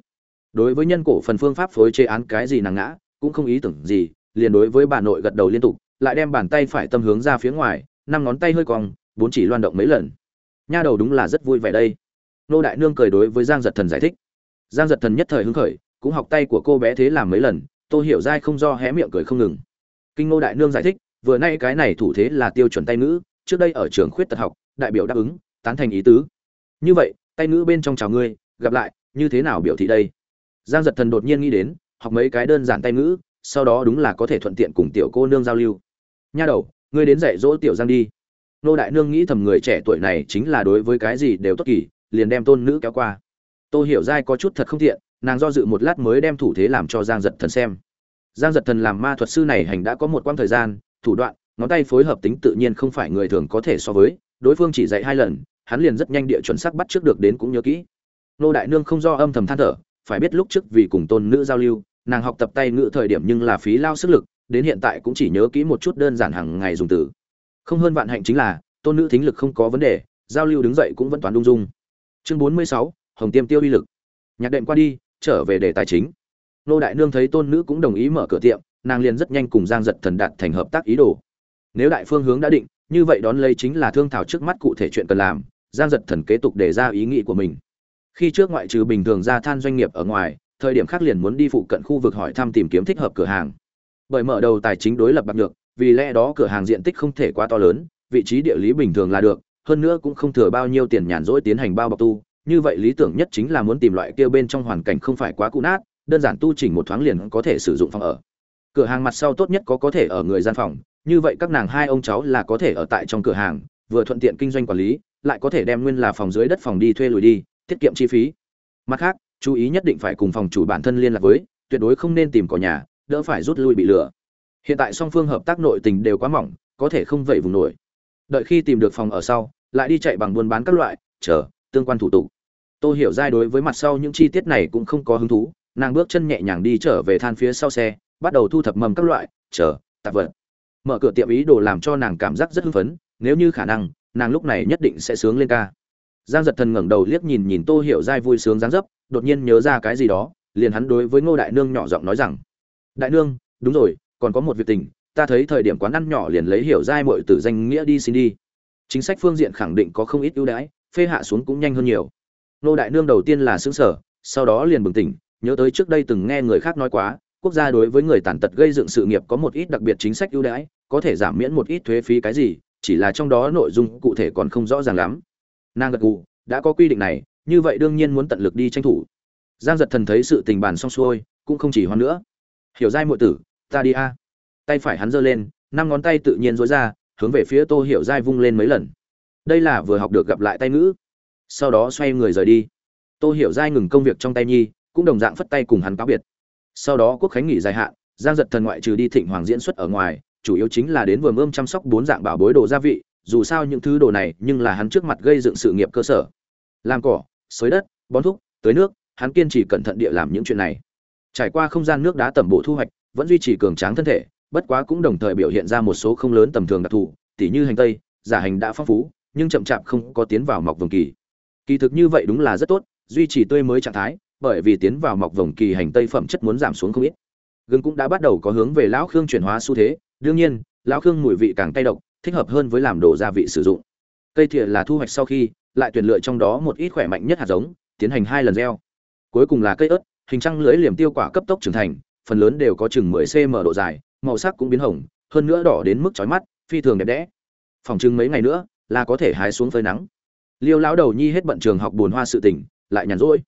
Đối với nhân cổ phần phương pháp phối chế án cái gì nàng ngã, cũng không ý tưởng gì liền đối với bà nội gật đầu liên tục, lại đem bàn tay phải tâm hướng ra phía ngoài, năm ngón tay hơi cong, bốn chỉ loan động mấy lần. Nha đầu đúng là rất vui vẻ đây. Nô đại nương cười đối với giang giật thần giải thích. Giang giật thần nhất thời hứng khởi, cũng học tay của cô bé thế làm mấy lần tôi hiểu dai không do hé miệng cười không ngừng. Kinh ngô đại nương giải thích, vừa nay cái này thủ thế là tiêu chuẩn tay ngữ, trước đây ở trường khuyết tật học, đại biểu đáp ứng, tán thành ý tứ. Như vậy, tay ngữ bên trong chào ngươi, gặp lại, như thế nào biểu thị đây? Giang giật thần đột nhiên nghĩ đến, học mấy cái đơn giản tay ngữ sau đó đúng là có thể thuận tiện cùng tiểu cô nương giao lưu. Nha đầu, ngươi đến dạy dỗ tiểu giang đi. Nô đại nương nghĩ thầm người trẻ tuổi này chính là đối với cái gì đều tốt kỳ, liền đem tôn nữ kéo qua. Tô hiểu dai có chút thật không thiện nàng do dự một lát mới đem thủ thế làm cho giang giật thần xem. Giang giật thần làm ma thuật sư này hành đã có một quãng thời gian, thủ đoạn, ngón tay phối hợp tính tự nhiên không phải người thường có thể so với, đối phương chỉ dạy hai lần, hắn liền rất nhanh địa chuẩn xác bắt trước được đến cũng nhớ kỹ. Nô đại nương không do âm thầm than thở, phải biết lúc trước vì cùng tôn nữ giao lưu nàng học tập tay ngữ thời điểm nhưng là phí lao sức lực, đến hiện tại cũng chỉ nhớ kỹ một chút đơn giản hàng ngày dùng từ. Không hơn vạn hạnh chính là, tôn nữ thính lực không có vấn đề, giao lưu đứng dậy cũng vẫn toàn dung dung. Chương bốn mươi sáu, hồng tiêm tiêu uy lực. Nhạc đệm qua đi, trở về đề tài chính. Nô đại nương thấy tôn nữ cũng đồng ý mở cửa tiệm, nàng liền rất nhanh cùng giang giật thần đạt thành hợp tác ý đồ. Nếu đại phương hướng đã định, như vậy đón lấy chính là thương thảo trước mắt cụ thể chuyện cần làm, giang giật thần kế tục đề ra ý nghĩ của mình. Khi trước ngoại trừ bình thường ra than doanh nghiệp ở ngoài thời điểm khác liền muốn đi phụ cận khu vực hỏi thăm tìm kiếm thích hợp cửa hàng. Bởi mở đầu tài chính đối lập bạc được vì lẽ đó cửa hàng diện tích không thể quá to lớn, vị trí địa lý bình thường là được, hơn nữa cũng không thừa bao nhiêu tiền nhàn rỗi tiến hành bao bọc tu. Như vậy lý tưởng nhất chính là muốn tìm loại kia bên trong hoàn cảnh không phải quá cũ nát, đơn giản tu chỉnh một thoáng liền có thể sử dụng phòng ở. Cửa hàng mặt sau tốt nhất có có thể ở người gian phòng, như vậy các nàng hai ông cháu là có thể ở tại trong cửa hàng, vừa thuận tiện kinh doanh quản lý, lại có thể đem nguyên là phòng dưới đất phòng đi thuê lùi đi, tiết kiệm chi phí. Mặt khác chú ý nhất định phải cùng phòng chủ bản thân liên lạc với, tuyệt đối không nên tìm cỏ nhà, đỡ phải rút lui bị lừa. Hiện tại song phương hợp tác nội tình đều quá mỏng, có thể không vậy vùng nổi. Đợi khi tìm được phòng ở sau, lại đi chạy bằng buôn bán các loại, chờ, tương quan thủ tục. Tôi hiểu ra đối với mặt sau những chi tiết này cũng không có hứng thú, nàng bước chân nhẹ nhàng đi trở về than phía sau xe, bắt đầu thu thập mầm các loại, chờ, tạp vật. Mở cửa tiệm ý đồ làm cho nàng cảm giác rất hưng phấn, nếu như khả năng, nàng lúc này nhất định sẽ sướng lên ca giang giật thần ngẩng đầu liếc nhìn nhìn tô hiểu dai vui sướng dáng dấp, đột nhiên nhớ ra cái gì đó, liền hắn đối với ngô đại nương nhỏ giọng nói rằng, đại nương, đúng rồi, còn có một việc tình, ta thấy thời điểm quán ăn nhỏ liền lấy hiểu dai mọi từ danh nghĩa đi xin đi. Chính sách phương diện khẳng định có không ít ưu đãi, phê hạ xuống cũng nhanh hơn nhiều. Ngô đại nương đầu tiên là xứng sở sau đó liền bừng tỉnh, nhớ tới trước đây từng nghe người khác nói quá, quốc gia đối với người tàn tật gây dựng sự nghiệp có một ít đặc biệt chính sách ưu đãi, có thể giảm miễn một ít thuế phí cái gì, chỉ là trong đó nội dung cụ thể còn không rõ ràng lắm nàng gật gù, đã có quy định này, như vậy đương nhiên muốn tận lực đi tranh thủ. Giang giật thần thấy sự tình bàn xong xuôi, cũng không chỉ hoan nữa. Hiểu giai muội tử, ta đi a. Tay phải hắn giơ lên, năm ngón tay tự nhiên dối ra, hướng về phía tô hiểu giai vung lên mấy lần. Đây là vừa học được gặp lại tay ngữ. Sau đó xoay người rời đi. Tô hiểu giai ngừng công việc trong tay nhi, cũng đồng dạng phất tay cùng hắn cáo biệt. Sau đó quốc khánh nghỉ dài hạn, giang giật thần ngoại trừ đi thịnh hoàng diễn xuất ở ngoài, chủ yếu chính là đến vườn ươm chăm sóc bốn dạng bảo bối đồ gia vị dù sao những thứ đồ này nhưng là hắn trước mặt gây dựng sự nghiệp cơ sở. Làm cỏ xới đất, bón thúc, tưới nước, hắn kiên trì cẩn thận địa làm những chuyện này. Trải qua không gian nước đá tẩm bộ thu hoạch, vẫn duy trì cường tráng thân thể, bất quá cũng đồng thời biểu hiện ra một số không lớn tầm thường đặc thù, tỉ như hành tây, giả hành đã phong phú, nhưng chậm chạp không có tiến vào mọc vồng kỳ. Kỳ thực như vậy đúng là rất tốt, duy trì tươi mới trạng thái, bởi vì tiến vào mọc vồng kỳ hành tây phẩm chất muốn giảm xuống không ít. Gừng cũng đã bắt đầu có hướng về lão khương chuyển hóa xu thế, đương nhiên, lão khương mùi vị càng tay độc thích hợp hơn với làm đồ gia vị sử dụng. Cây thìa là thu hoạch sau khi lại tuyển lựa trong đó một ít khỏe mạnh nhất hạt giống tiến hành hai lần gieo. Cuối cùng là cây ớt hình trăng lưới liềm tiêu quả cấp tốc trưởng thành phần lớn đều có chừng 10 cm độ dài màu sắc cũng biến hồng hơn nữa đỏ đến mức chói mắt phi thường đẹp đẽ. Phòng trưng mấy ngày nữa là có thể hái xuống phơi nắng. Liêu lão đầu nhi hết bận trường học buồn hoa sự tình, lại nhàn rỗi.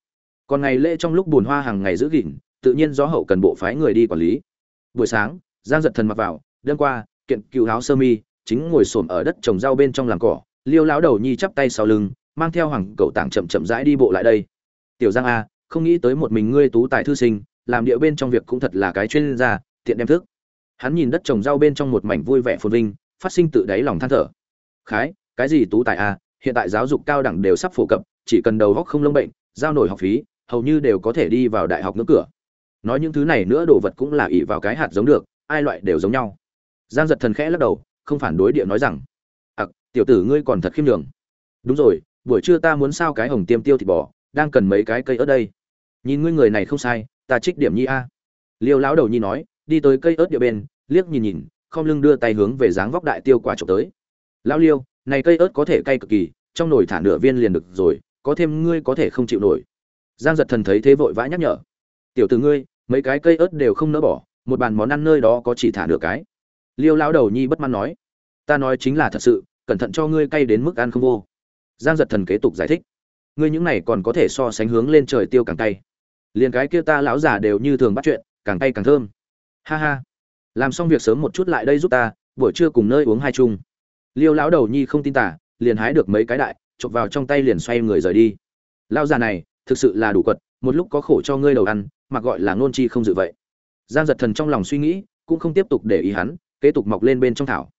Còn ngày lễ trong lúc buồn hoa hàng ngày giữ gìn tự nhiên do hậu cần bộ phái người đi quản lý. Buổi sáng giang giật thần mặc vào đêm qua kiện cựu áo sơ mi chính ngồi xổm ở đất trồng rau bên trong làng cỏ, liêu lão đầu nhi chắp tay sau lưng, mang theo hoàng cậu tảng chậm chậm rãi đi bộ lại đây. Tiểu giang a, không nghĩ tới một mình ngươi tú tài thư sinh, làm địa bên trong việc cũng thật là cái chuyên gia, tiện đem thức. Hắn nhìn đất trồng rau bên trong một mảnh vui vẻ phồn vinh, phát sinh tự đáy lòng than thở. Khái, cái gì tú tài a, hiện tại giáo dục cao đẳng đều sắp phổ cập, chỉ cần đầu góc không lông bệnh, giao nổi học phí, hầu như đều có thể đi vào đại học ngưỡng cửa. Nói những thứ này nữa đồ vật cũng là ỷ vào cái hạt giống được, ai loại đều giống nhau. Giang giật thần khẽ lắc đầu không phản đối địa nói rằng, ặc, tiểu tử ngươi còn thật khiêm đường đúng rồi, buổi trưa ta muốn sao cái hồng tiêm tiêu thịt bò, đang cần mấy cái cây ớt đây? Nhìn ngươi người này không sai, ta trích điểm nhi a. Liêu lão đầu nhi nói, đi tới cây ớt địa bên, liếc nhìn nhìn không lưng đưa tay hướng về dáng vóc đại tiêu quả trộm tới. Lão liêu, này cây ớt có thể cay cực kỳ, trong nồi thả nửa viên liền được rồi, có thêm ngươi có thể không chịu nổi. Giang giật thần thấy thế vội vã nhắc nhở, tiểu từ ngươi, mấy cái cây ớt đều không nỡ bỏ, một bàn món ăn nơi đó có chỉ thả nửa cái liêu lão đầu nhi bất mãn nói, ta nói chính là thật sự, cẩn thận cho ngươi cay đến mức ăn không vô. Giang giật thần kế tục giải thích, ngươi những này còn có thể so sánh hướng lên trời tiêu càng cay. Liền cái kia ta lão già đều như thường bắt chuyện, càng cay càng thơm. Ha ha. Làm xong việc sớm một chút lại đây giúp ta, buổi trưa cùng nơi uống hai chung. Liêu lão đầu nhi không tin tả, liền hái được mấy cái đại, chụp vào trong tay liền xoay người rời đi. Lão già này, thực sự là đủ quật, một lúc có khổ cho ngươi đầu ăn, mặc gọi là ngôn chi không dự vậy. Giang giật thần trong lòng suy nghĩ, cũng không tiếp tục để ý hắn kế tục mọc lên bên trong thảo.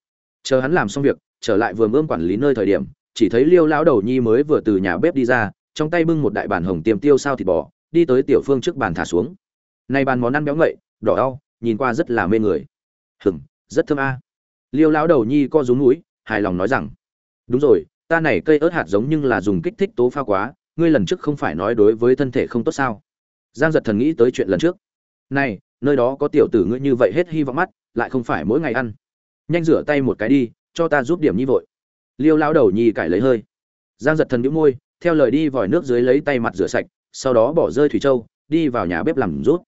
Chờ hắn làm xong việc, trở lại vườn ươm quản lý nơi thời điểm, chỉ thấy liêu lão đầu nhi mới vừa từ nhà bếp đi ra, trong tay bưng một đại bàn hồng tiềm tiêu sao thịt bò, đi tới tiểu phương trước bàn thả xuống. Nay bàn món ăn béo ngậy, đỏ đau, nhìn qua rất là mê người. Hừng rất thơm a. Liêu lão đầu nhi co rúm núi, hài lòng nói rằng, đúng rồi, ta này cây ớt hạt giống nhưng là dùng kích thích tố pha quá, ngươi lần trước không phải nói đối với thân thể không tốt sao? Giang giật thần nghĩ tới chuyện lần trước. Này, nơi đó có tiểu tử ngươi như vậy hết hy vọng mắt lại không phải mỗi ngày ăn. Nhanh rửa tay một cái đi, cho ta giúp điểm nhi vội. Liêu lão đầu nhi cải lấy hơi. Giang giật thần đĩu môi, theo lời đi vòi nước dưới lấy tay mặt rửa sạch, sau đó bỏ rơi thủy châu, đi vào nhà bếp làm rút.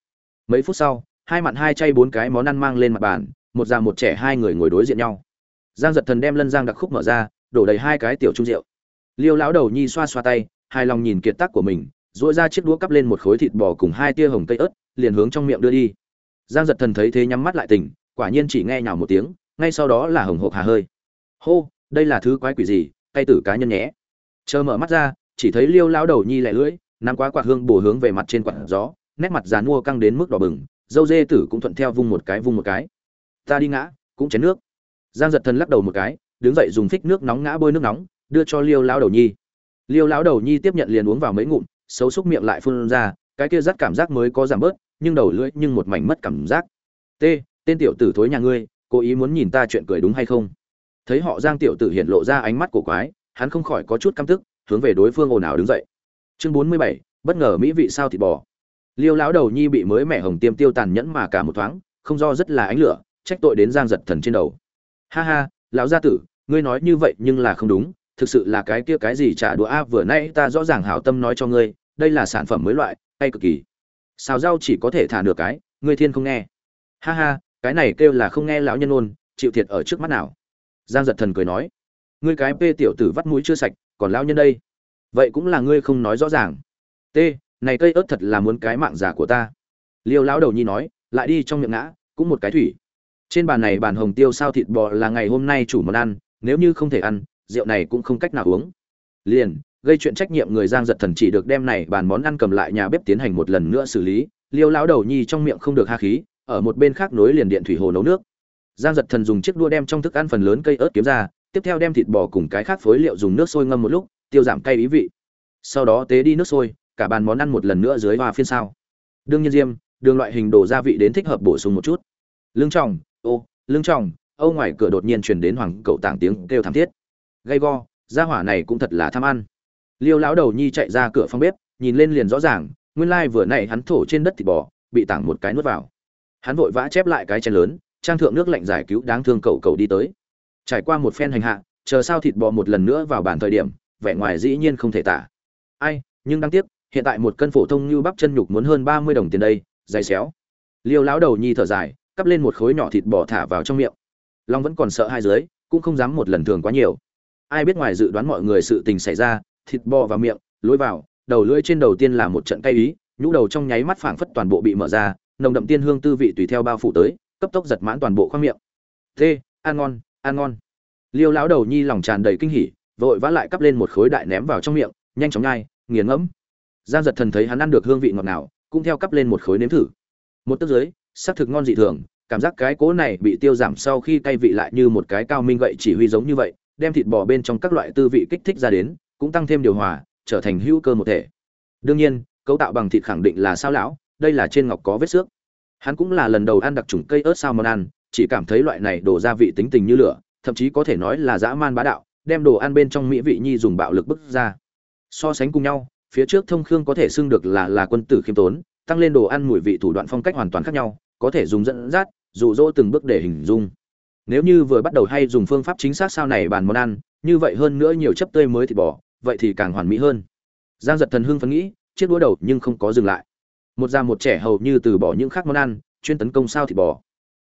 Mấy phút sau, hai mặn hai chay bốn cái món ăn mang lên mặt bàn, một già một trẻ hai người ngồi đối diện nhau. Giang giật thần đem lân giang đặc khúc mở ra, đổ đầy hai cái tiểu trung rượu. Liêu lão đầu nhi xoa xoa tay, hài lòng nhìn kiệt tác của mình dỗi ra chiếc đũa cắp lên một khối thịt bò cùng hai tia hồng cây ớt, liền hướng trong miệng đưa đi. Giang giật thần thấy thế nhắm mắt lại tỉnh quả nhiên chỉ nghe nhào một tiếng, ngay sau đó là hồng hộp hà hơi. Hô, đây là thứ quái quỷ gì? Tay tử cá nhân nhé. Chờ mở mắt ra, chỉ thấy liêu lao đầu nhi lẻ lưỡi, nắm quá quạt hương bổ hướng về mặt trên quạt gió, nét mặt dàn mua căng đến mức đỏ bừng, dâu dê tử cũng thuận theo vung một cái vung một cái. Ta đi ngã, cũng chén nước. Giang giật thần lắc đầu một cái, đứng dậy dùng phích nước nóng ngã bôi nước nóng, đưa cho liêu lao đầu nhi. Liêu lão đầu nhi tiếp nhận liền uống vào mấy ngụm, xấu xúc miệng lại phun ra, cái kia rắt cảm giác mới có giảm bớt, nhưng đầu lưỡi nhưng một mảnh mất cảm giác. T tên tiểu tử thối nhà ngươi, cố ý muốn nhìn ta chuyện cười đúng hay không? Thấy họ giang tiểu tử hiện lộ ra ánh mắt của quái, hắn không khỏi có chút căm tức, hướng về đối phương ồn ào đứng dậy. Chương bốn mươi bảy, bất ngờ mỹ vị sao thịt bò. Liêu lão đầu nhi bị mới mẹ hồng tiêm tiêu tàn nhẫn mà cả một thoáng, không do rất là ánh lửa, trách tội đến giang giật thần trên đầu. Ha ha, lão gia tử, ngươi nói như vậy nhưng là không đúng, thực sự là cái kia cái gì trả đũa a, vừa nãy ta rõ ràng hảo tâm nói cho ngươi, đây là sản phẩm mới loại, hay cực kỳ. Xào rau chỉ có thể thả nửa cái, ngươi thiên không nghe. Ha ha cái này kêu là không nghe lão nhân ôn, chịu thiệt ở trước mắt nào. Giang giật thần cười nói, ngươi cái p tiểu tử vắt mũi chưa sạch, còn lão nhân đây? Vậy cũng là ngươi không nói rõ ràng. T, này cây ớt thật là muốn cái mạng giả của ta. Liêu lão đầu nhi nói, lại đi trong miệng ngã, cũng một cái thủy. Trên bàn này bàn hồng tiêu sao thịt bò là ngày hôm nay chủ món ăn, nếu như không thể ăn, rượu này cũng không cách nào uống. Liền, gây chuyện trách nhiệm người giang giật thần chỉ được đem này bàn món ăn cầm lại nhà bếp tiến hành một lần nữa xử lý. Liêu lão đầu nhi trong miệng không được ha khí ở một bên khác nối liền điện thủy hồ nấu nước. Giang giật thần dùng chiếc đua đem trong thức ăn phần lớn cây ớt kiếm ra, tiếp theo đem thịt bò cùng cái khác phối liệu dùng nước sôi ngâm một lúc, tiêu giảm cay ý vị. Sau đó tế đi nước sôi, cả bàn món ăn một lần nữa dưới hoa phiên sao. Đương nhiên diêm, đường loại hình đồ gia vị đến thích hợp bổ sung một chút. Lương trọng ô lương trọng âu ngoài cửa đột nhiên truyền đến hoàng cậu tảng tiếng kêu thảm thiết. Gay go, gia hỏa này cũng thật là tham ăn. Liêu lão đầu nhi chạy ra cửa phòng bếp, nhìn lên liền rõ ràng, nguyên lai vừa nãy hắn thổ trên đất thịt bò, bị tảng một cái nuốt vào hắn vội vã chép lại cái chén lớn, trang thượng nước lạnh giải cứu đáng thương cậu cậu đi tới. Trải qua một phen hành hạ, chờ sao thịt bò một lần nữa vào bản thời điểm, vẻ ngoài dĩ nhiên không thể tả. Ai, nhưng đáng tiếc, hiện tại một cân phổ thông như bắp chân nhục muốn hơn ba mươi đồng tiền đây, dày xéo. Liêu lão đầu nhi thở dài, cắp lên một khối nhỏ thịt bò thả vào trong miệng. Long vẫn còn sợ hai dưới, cũng không dám một lần thường quá nhiều. Ai biết ngoài dự đoán mọi người sự tình xảy ra, thịt bò vào miệng, lối vào, đầu lưỡi trên đầu tiên là một trận cay ý, nhũ đầu trong nháy mắt phảng phất toàn bộ bị mở ra nồng đậm tiên hương tư vị tùy theo bao phủ tới, cấp tốc giật mãn toàn bộ khoang miệng. Thế ăn ngon ăn ngon. Liêu lão đầu nhi lòng tràn đầy kinh hỉ, vội vã lại cắp lên một khối đại ném vào trong miệng, nhanh chóng nhai, nghiền ngẫm. Giang giật thần thấy hắn ăn được hương vị ngọt nào cũng theo cắp lên một khối nếm thử. Một tấc dưới, sắc thực ngon dị thường, cảm giác cái cố này bị tiêu giảm sau khi cay vị lại như một cái cao minh gậy chỉ huy giống như vậy, đem thịt bò bên trong các loại tư vị kích thích ra đến, cũng tăng thêm điều hòa, trở thành hữu cơ một thể. Đương nhiên, cấu tạo bằng thịt khẳng định là sao lão đây là trên ngọc có vết xước. Hắn cũng là lần đầu ăn đặc trùng cây ớt sao món ăn, chỉ cảm thấy loại này đổ gia vị tính tình như lửa, thậm chí có thể nói là dã man bá đạo, đem đồ ăn bên trong mỹ vị nhi dùng bạo lực bức ra. So sánh cùng nhau, phía trước thông khương có thể xưng được là là quân tử khiêm tốn, tăng lên đồ ăn mùi vị thủ đoạn phong cách hoàn toàn khác nhau, có thể dùng dẫn dắt, dụ dỗ từng bước để hình dung. Nếu như vừa bắt đầu hay dùng phương pháp chính xác sao này bàn món ăn, như vậy hơn nữa nhiều chấp tươi mới thịt bò, vậy thì càng hoàn mỹ hơn. Giang giật thần hưng phấn nghĩ, chiếc đũa đầu nhưng không có dừng lại một già một trẻ hầu như từ bỏ những khác món ăn, chuyên tấn công sao thịt bò.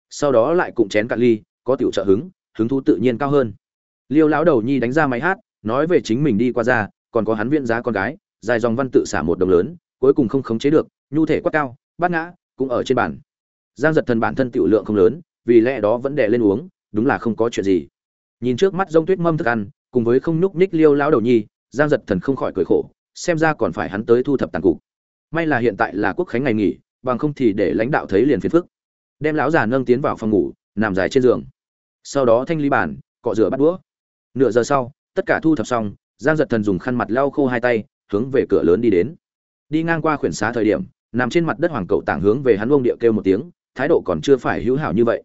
Sau đó lại cụm chén cạn ly, có tiểu trợ hứng hứng thú tự nhiên cao hơn. Liêu lão đầu nhi đánh ra máy hát, nói về chính mình đi qua ra, còn có hắn viên giá con gái, dài dòng văn tự xả một đồng lớn, cuối cùng không khống chế được, nhu thể quát cao, bát ngã, cũng ở trên bàn. Giang giật thần bản thân tiểu lượng không lớn, vì lẽ đó vẫn đè lên uống, đúng là không có chuyện gì. Nhìn trước mắt rông tuyết mâm thức ăn, cùng với không nhúc nhích liêu lão đầu nhi, giang giật thần không khỏi cười khổ, xem ra còn phải hắn tới thu thập tàn cục may là hiện tại là quốc khánh ngày nghỉ, bằng không thì để lãnh đạo thấy liền phiền phức. Đem lão già nâng tiến vào phòng ngủ, nằm dài trên giường. Sau đó thanh lý bàn, cọ rửa bắt đũa. Nửa giờ sau, tất cả thu thập xong, giang giật thần dùng khăn mặt lau khô hai tay, hướng về cửa lớn đi đến. Đi ngang qua khuyển xá thời điểm, nằm trên mặt đất hoàng cậu tảng hướng về hắn ông địa kêu một tiếng, thái độ còn chưa phải hữu hảo như vậy.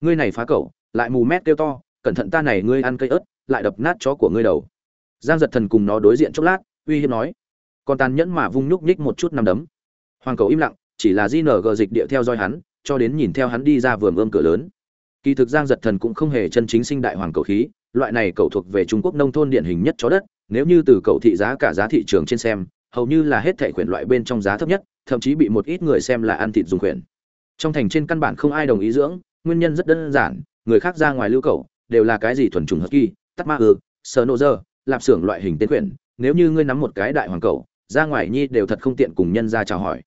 Ngươi này phá cậu, lại mù mét kêu to, cẩn thận ta này ngươi ăn cây ớt, lại đập nát chó của ngươi đầu. Giang giật thần cùng nó đối diện chốc lát, uy hiếp nói còn tàn nhẫn mà vung nhúc nhích một chút nằm đấm. Hoàng cầu im lặng, chỉ là di gờ dịch địa theo dõi hắn, cho đến nhìn theo hắn đi ra vườn ươm cửa lớn. Kỳ thực giang giật thần cũng không hề chân chính sinh đại hoàng cầu khí, loại này cầu thuộc về trung quốc nông thôn điển hình nhất chó đất, nếu như từ cầu thị giá cả giá thị trường trên xem, hầu như là hết thệ quyển loại bên trong giá thấp nhất, thậm chí bị một ít người xem là ăn thịt dùng quyển trong thành trên căn bản không ai đồng ý dưỡng, nguyên nhân rất đơn giản, người khác ra ngoài lưu cầu, đều là cái gì thuần trùng hất kỳ tắt ma ư sờ nô dơ lạp xưởng loại hình tên quyển nếu như ngươi nắm một cái đại hoàng cầu ra ngoài nhi đều thật không tiện cùng nhân ra chào hỏi.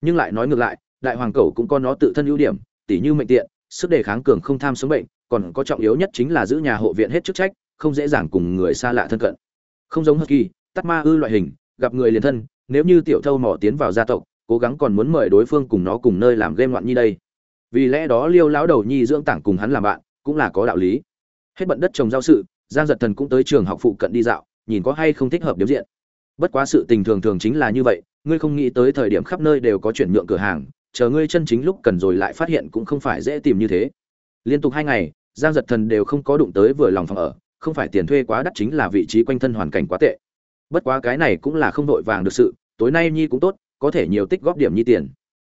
Nhưng lại nói ngược lại, đại hoàng cầu cũng có nó tự thân ưu điểm, tỉ như mệnh tiện, sức đề kháng cường không tham sống bệnh, còn có trọng yếu nhất chính là giữ nhà hộ viện hết chức trách, không dễ dàng cùng người xa lạ thân cận. Không giống hất kỳ tắt ma ư loại hình, gặp người liền thân, nếu như tiểu thâu mỏ tiến vào gia tộc, cố gắng còn muốn mời đối phương cùng nó cùng nơi làm game loạn nhi đây. Vì lẽ đó liêu lão đầu nhi dưỡng tảng cùng hắn làm bạn, cũng là có đạo lý. Hết bận đất trồng giao sự, giang giật thần cũng tới trường học phụ cận đi dạo, nhìn có hay không thích hợp điều diện bất quá sự tình thường thường chính là như vậy, ngươi không nghĩ tới thời điểm khắp nơi đều có chuyển nhượng cửa hàng, chờ ngươi chân chính lúc cần rồi lại phát hiện cũng không phải dễ tìm như thế. Liên tục hai ngày, giang giật thần đều không có đụng tới vừa lòng phòng ở, không phải tiền thuê quá đắt chính là vị trí quanh thân hoàn cảnh quá tệ. Bất quá cái này cũng là không vội vàng được sự, tối nay nhi cũng tốt, có thể nhiều tích góp điểm nhi tiền.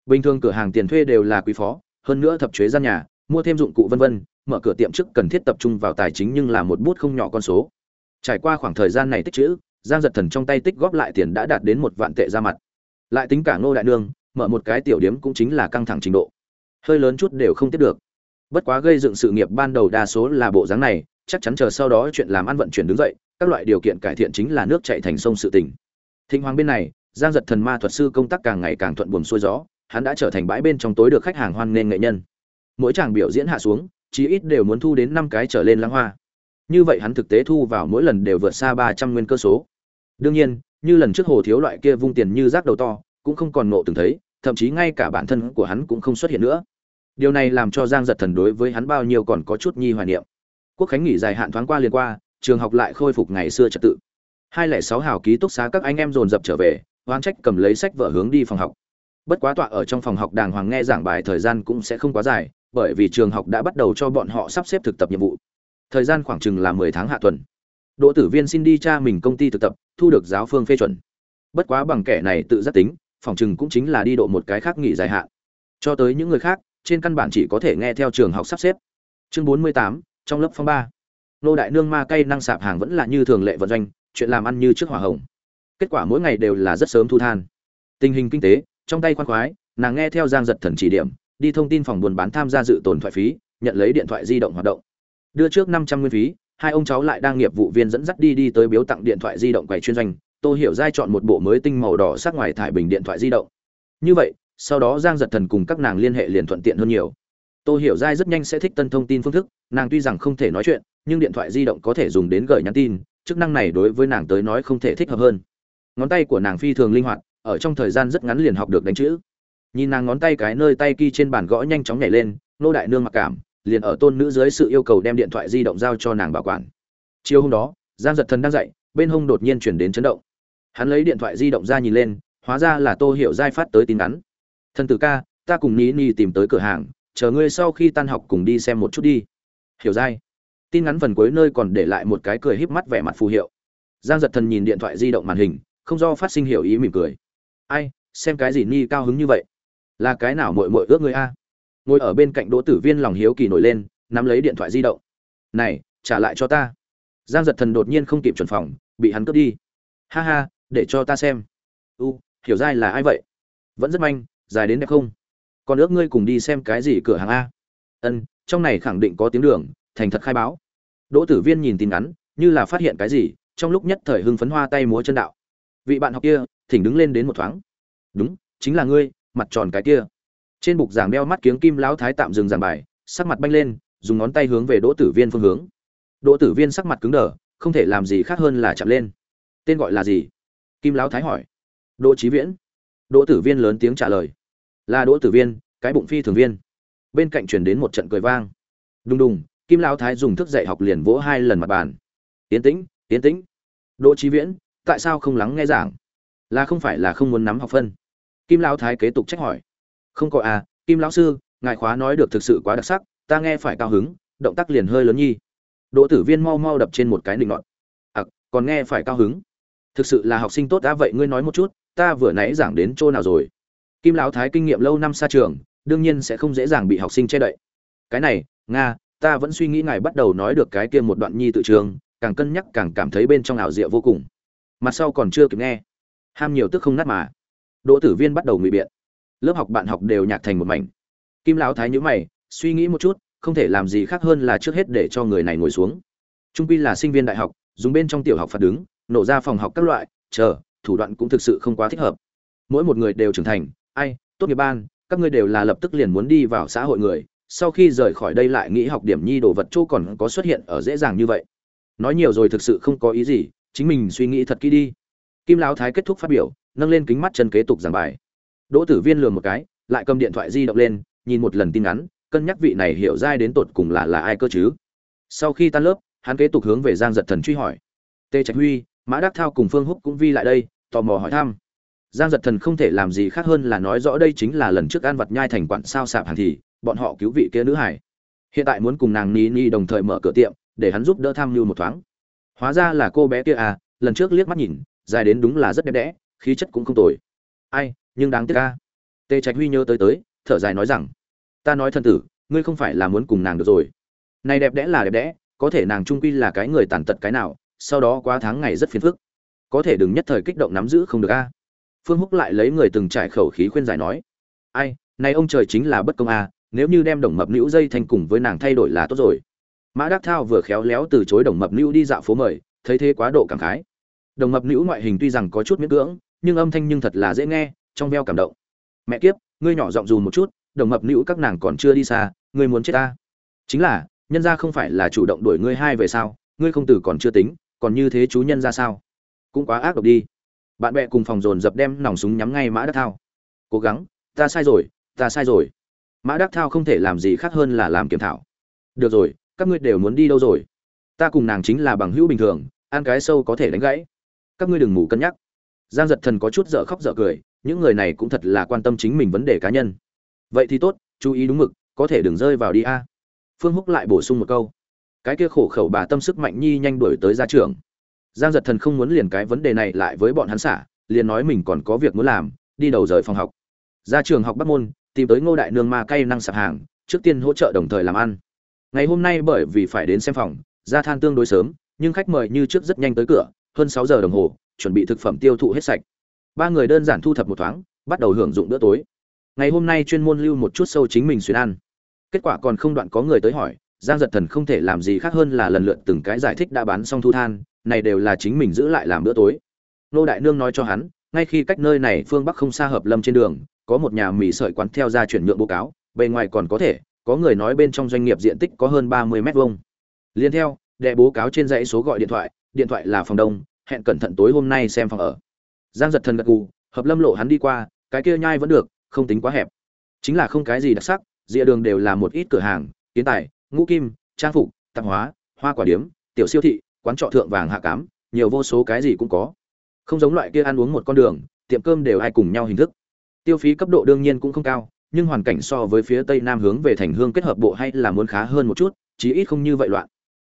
Bình thường cửa hàng tiền thuê đều là quý phó, hơn nữa thập chế gian nhà, mua thêm dụng cụ vân vân, mở cửa tiệm trước cần thiết tập trung vào tài chính nhưng là một bút không nhỏ con số. Trải qua khoảng thời gian này tích chữ giang giật thần trong tay tích góp lại tiền đã đạt đến một vạn tệ ra mặt. Lại tính cả ngô đại nương, mở một cái tiểu điếm cũng chính là căng thẳng trình độ. Hơi lớn chút đều không tiếp được. Bất quá gây dựng sự nghiệp ban đầu đa số là bộ dáng này, chắc chắn chờ sau đó chuyện làm ăn vận chuyển đứng dậy, các loại điều kiện cải thiện chính là nước chạy thành sông sự tỉnh thịnh hoàng bên này, giang giật thần ma thuật sư công tác càng ngày càng thuận buồm xuôi gió, hắn đã trở thành bãi bên trong tối được khách hàng hoan nghênh nghệ nhân. Mỗi chàng biểu diễn hạ xuống, chí ít đều muốn thu đến năm cái trở lên lãng hoa. Như vậy hắn thực tế thu vào mỗi lần đều vượt xa ba trăm nguyên cơ số đương nhiên, như lần trước hồ thiếu loại kia vung tiền như rác đầu to, cũng không còn nộ từng thấy, thậm chí ngay cả bản thân của hắn cũng không xuất hiện nữa. Điều này làm cho giang giật thần đối với hắn bao nhiêu còn có chút nhi hoài niệm. Quốc khánh nghỉ dài hạn thoáng qua liền qua, trường học lại khôi phục ngày xưa trật tự. Hai lẻ sáu hào ký túc xá các anh em dồn dập trở về oan trách cầm lấy sách vở hướng đi phòng học. Bất quá tọa ở trong phòng học đàng hoàng nghe giảng bài thời gian cũng sẽ không quá dài, bởi vì trường học đã bắt đầu cho bọn họ sắp xếp thực tập nhiệm vụ. Thời gian khoảng chừng là mười tháng hạ tuần đỗ tử viên xin đi cha mình công ty thực tập, thu được giáo phương phê chuẩn. Bất quá bằng kẻ này tự giác tính, phòng trừng cũng chính là đi độ một cái khác nghỉ dài hạn. Cho tới những người khác, trên căn bản chỉ có thể nghe theo trường học sắp xếp. Chương bốn mươi tám, trong lớp phong ba. Nô đại nương ma cây năng sạp hàng vẫn là như thường lệ vận doanh, chuyện làm ăn như trước hỏa hồng. Kết quả mỗi ngày đều là rất sớm thu than. Tình hình kinh tế, trong tay khoan khoái, nàng nghe theo giang giật thần chỉ điểm, đi thông tin phòng buôn bán tham gia dự tồn thoại phí, nhận lấy điện thoại di động hoạt động. Đưa trước năm trăm nguyên phí hai ông cháu lại đang nghiệp vụ viên dẫn dắt đi đi tới biếu tặng điện thoại di động quầy chuyên doanh. Tôi hiểu giai chọn một bộ mới tinh màu đỏ sắc ngoài thải bình điện thoại di động. Như vậy, sau đó giang giật thần cùng các nàng liên hệ liền thuận tiện hơn nhiều. Tôi hiểu giai rất nhanh sẽ thích tân thông tin phương thức, nàng tuy rằng không thể nói chuyện, nhưng điện thoại di động có thể dùng đến gửi nhắn tin, chức năng này đối với nàng tới nói không thể thích hợp hơn. Ngón tay của nàng phi thường linh hoạt, ở trong thời gian rất ngắn liền học được đánh chữ. Nhìn nàng ngón tay cái nơi tay ky trên bàn gõ nhanh chóng nhảy lên, nô đại nương mặc cảm liền ở tôn nữ dưới sự yêu cầu đem điện thoại di động giao cho nàng bảo quản. Chiều hôm đó, giang giật thần đang dậy, bên hông đột nhiên chuyển đến chấn động. Hắn lấy điện thoại di động ra nhìn lên, hóa ra là tô hiểu giai phát tới tin ngắn thần tử ca, ta cùng ní ni tìm tới cửa hàng, chờ ngươi sau khi tan học cùng đi xem một chút đi. Hiểu giai. Tin ngắn phần cuối nơi còn để lại một cái cười híp mắt vẻ mặt phù hiệu. Giang giật thần nhìn điện thoại di động màn hình, không do phát sinh hiểu ý mỉm cười. Ai, xem cái gì ni cao hứng như vậy? Là cái nào mội mội ước người a? Ngồi ở bên cạnh đỗ tử viên lòng hiếu kỳ nổi lên, nắm lấy điện thoại di động. Này, trả lại cho ta. Giang giật thần đột nhiên không kịp chuẩn phòng, bị hắn cướp đi. Ha ha, để cho ta xem. U, hiểu dai là ai vậy? Vẫn rất manh, dài đến đẹp không? Còn ước ngươi cùng đi xem cái gì cửa hàng a? Ân, trong này khẳng định có tiếng đường, thành thật khai báo. Đỗ tử viên nhìn tin ngắn như là phát hiện cái gì, trong lúc nhất thời hưng phấn hoa tay múa chân đạo. Vị bạn học kia, thỉnh đứng lên đến một thoáng. Đúng, chính là ngươi, mặt tròn cái kia trên bục giảng đeo mắt kiếng kim lão thái tạm dừng giảng bài, sắc mặt banh lên, dùng ngón tay hướng về đỗ tử viên phương hướng. Đỗ tử viên sắc mặt cứng đờ, không thể làm gì khác hơn là chạm lên. Tên gọi là gì? Kim lão thái hỏi. Đỗ trí viễn. Đỗ tử viên lớn tiếng trả lời. Là đỗ tử viên, cái bụng phi thường viên. Bên cạnh chuyển đến một trận cười vang. Đùng đùng, kim lão thái dùng thức dạy học liền vỗ hai lần mặt bàn. Tiến tĩnh tiến tĩnh. Đỗ trí viễn, tại sao không lắng nghe giảng? Là không phải là không muốn nắm học phân. Kim lão thái kế tục trách hỏi không có à kim lão sư, ngài khóa nói được thực sự quá đặc sắc, ta nghe phải cao hứng, động tác liền hơi lớn nhi. Đỗ tử viên mau mau đập trên một cái nịnh nọt. À còn nghe phải cao hứng. Thực sự là học sinh tốt đã vậy ngươi nói một chút, ta vừa nãy giảng đến chỗ nào rồi? Kim lão thái kinh nghiệm lâu năm xa trường, đương nhiên sẽ không dễ dàng bị học sinh che đậy. Cái này, nga, ta vẫn suy nghĩ ngài bắt đầu nói được cái kia một đoạn nhi tự trường, càng cân nhắc càng cảm thấy bên trong ảo diệu vô cùng. Mặt sau còn chưa kịp nghe. Ham nhiều tức không nát mà. Đỗ tử viên bắt đầu ngụy biện lớp học bạn học đều nhạc thành một mảnh. Kim lão thái nhữ mày, suy nghĩ một chút, không thể làm gì khác hơn là trước hết để cho người này ngồi xuống. Trung pi là sinh viên đại học, dùng bên trong tiểu học phạt đứng, nổ ra phòng học các loại, chờ, thủ đoạn cũng thực sự không quá thích hợp. Mỗi một người đều trưởng thành, ai, tốt nghiệp ban, các ngươi đều là lập tức liền muốn đi vào xã hội người, sau khi rời khỏi đây lại nghĩ học điểm nhi đồ vật chỗ còn có xuất hiện ở dễ dàng như vậy. Nói nhiều rồi thực sự không có ý gì, chính mình suy nghĩ thật kỹ đi. Kim lão thái kết thúc phát biểu, nâng lên kính mắt chân kế tục giảng bài đỗ tử viên lườm một cái lại cầm điện thoại di động lên nhìn một lần tin nhắn, cân nhắc vị này hiểu giai đến tột cùng là là ai cơ chứ? Sau khi tan lớp hắn kế tục hướng về giang giật thần truy hỏi. Tê trạch huy mã đắc thao cùng phương húc cũng vi lại đây tò mò hỏi thăm. Giang giật thần không thể làm gì khác hơn là nói rõ đây chính là lần trước an vật nhai thành quản sao sạp hàng thì bọn họ cứu vị kia nữ hải hiện tại muốn cùng nàng ni ni đồng thời mở cửa tiệm để hắn giúp đỡ tham lưu một thoáng. Hóa ra là cô bé kia à lần trước liếc mắt nhìn dài đến đúng là rất đẹp đẽ khí chất cũng không tồi. Ai nhưng đáng tiếc ca tề trạch huy nhớ tới tới, thở dài nói rằng, ta nói thân tử, ngươi không phải là muốn cùng nàng được rồi. Này đẹp đẽ là đẹp đẽ, có thể nàng trung quy là cái người tàn tật cái nào, sau đó quá tháng ngày rất phiền phức. Có thể đừng nhất thời kích động nắm giữ không được a. Phương húc lại lấy người từng trải khẩu khí khuyên giải nói, ai, này ông trời chính là bất công a, nếu như đem đồng mập nữ dây thành cùng với nàng thay đổi là tốt rồi. Mã đắc thao vừa khéo léo từ chối đồng mập nữ đi dạo phố mời, thấy thế quá độ cảm khái. Đồng mập nữ ngoại hình tuy rằng có chút miễn cưỡng, nhưng âm thanh nhưng thật là dễ nghe trong veo cảm động. Mẹ kiếp, ngươi nhỏ giọng dù một chút, đồng mập nữ các nàng còn chưa đi xa, ngươi muốn chết ta? Chính là, nhân ra không phải là chủ động đuổi ngươi hai về sao? Ngươi không tử còn chưa tính, còn như thế chú nhân ra sao? Cũng quá ác độc đi. Bạn bè cùng phòng dồn dập đem nòng súng nhắm ngay mã đắc thao. Cố gắng, ta sai rồi, ta sai rồi. Mã đắc thao không thể làm gì khác hơn là làm kiểm thảo. Được rồi, các ngươi đều muốn đi đâu rồi? Ta cùng nàng chính là bằng hữu bình thường, ăn cái sâu có thể đánh gãy. Các ngươi đừng ngủ cân nhắc. Giang giật thần có chút dở khóc dở cười những người này cũng thật là quan tâm chính mình vấn đề cá nhân. Vậy thì tốt, chú ý đúng mực, có thể đừng rơi vào đi a. Phương húc lại bổ sung một câu. Cái kia khổ khẩu bà tâm sức mạnh nhi nhanh đuổi tới gia trưởng. Giang giật thần không muốn liền cái vấn đề này lại với bọn hắn xả, liền nói mình còn có việc muốn làm, đi đầu rời phòng học. Ra trường học bắc môn, tìm tới ngô đại nương ma cay năng sạp hàng, trước tiên hỗ trợ đồng thời làm ăn. Ngày hôm nay bởi vì phải đến xem phòng, ra than tương đối sớm, nhưng khách mời như trước rất nhanh tới cửa, hơn sáu giờ đồng hồ, chuẩn bị thực phẩm tiêu thụ hết sạch ba người đơn giản thu thập một thoáng, bắt đầu hưởng dụng bữa tối. Ngày hôm nay chuyên môn lưu một chút sâu chính mình xuyên ăn. Kết quả còn không đoạn có người tới hỏi, giang giật thần không thể làm gì khác hơn là lần lượt từng cái giải thích đã bán xong thu than, này đều là chính mình giữ lại làm bữa tối. Nô đại nương nói cho hắn, ngay khi cách nơi này phương bắc không xa hợp lâm trên đường, có một nhà mì sợi quán theo ra chuyển nhượng báo cáo, bề ngoài còn có thể, có người nói bên trong doanh nghiệp diện tích có hơn ba mươi mét vuông. Liên theo, đệ bố cáo trên dãy số gọi điện thoại điện thoại là phòng đông, hẹn cẩn thận tối hôm nay xem phòng ở giang giật thần gật gù, hợp lâm lộ hắn đi qua, cái kia nhai vẫn được, không tính quá hẹp. Chính là không cái gì đặc sắc, rìa đường đều là một ít cửa hàng, kiến tài, ngũ kim, trang phục, tạp hóa, hoa quả điếm, tiểu siêu thị, quán trọ thượng vàng hạ cám, nhiều vô số cái gì cũng có. Không giống loại kia ăn uống một con đường, tiệm cơm đều ai cùng nhau hình thức. Tiêu phí cấp độ đương nhiên cũng không cao, nhưng hoàn cảnh so với phía tây nam hướng về thành hương kết hợp bộ hay là muốn khá hơn một chút, chí ít không như vậy loạn.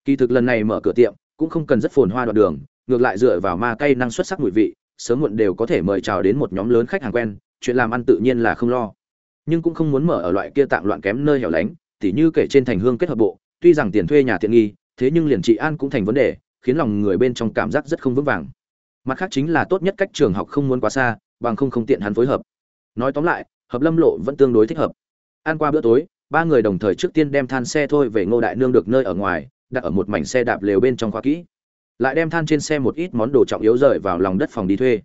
Kỳ thực lần này mở cửa tiệm, cũng không cần rất phồn hoa đoạn đường, ngược lại dựa vào ma cây năng xuất sắc mùi vị sớm muộn đều có thể mời chào đến một nhóm lớn khách hàng quen, chuyện làm ăn tự nhiên là không lo. Nhưng cũng không muốn mở ở loại kia tạm loạn kém nơi hẻo lánh, tỉ như kể trên thành hương kết hợp bộ, tuy rằng tiền thuê nhà tiện nghi, thế nhưng liền trị an cũng thành vấn đề, khiến lòng người bên trong cảm giác rất không vững vàng. Mặt khác chính là tốt nhất cách trường học không muốn quá xa, bằng không không tiện hắn phối hợp. Nói tóm lại, hợp lâm lộ vẫn tương đối thích hợp. Ăn qua bữa tối, ba người đồng thời trước tiên đem than xe thôi về ngô đại nương được nơi ở ngoài, đặt ở một mảnh xe đạp lều bên trong khoa kỹ lại đem than trên xe một ít món đồ trọng yếu rời vào lòng đất phòng đi thuê.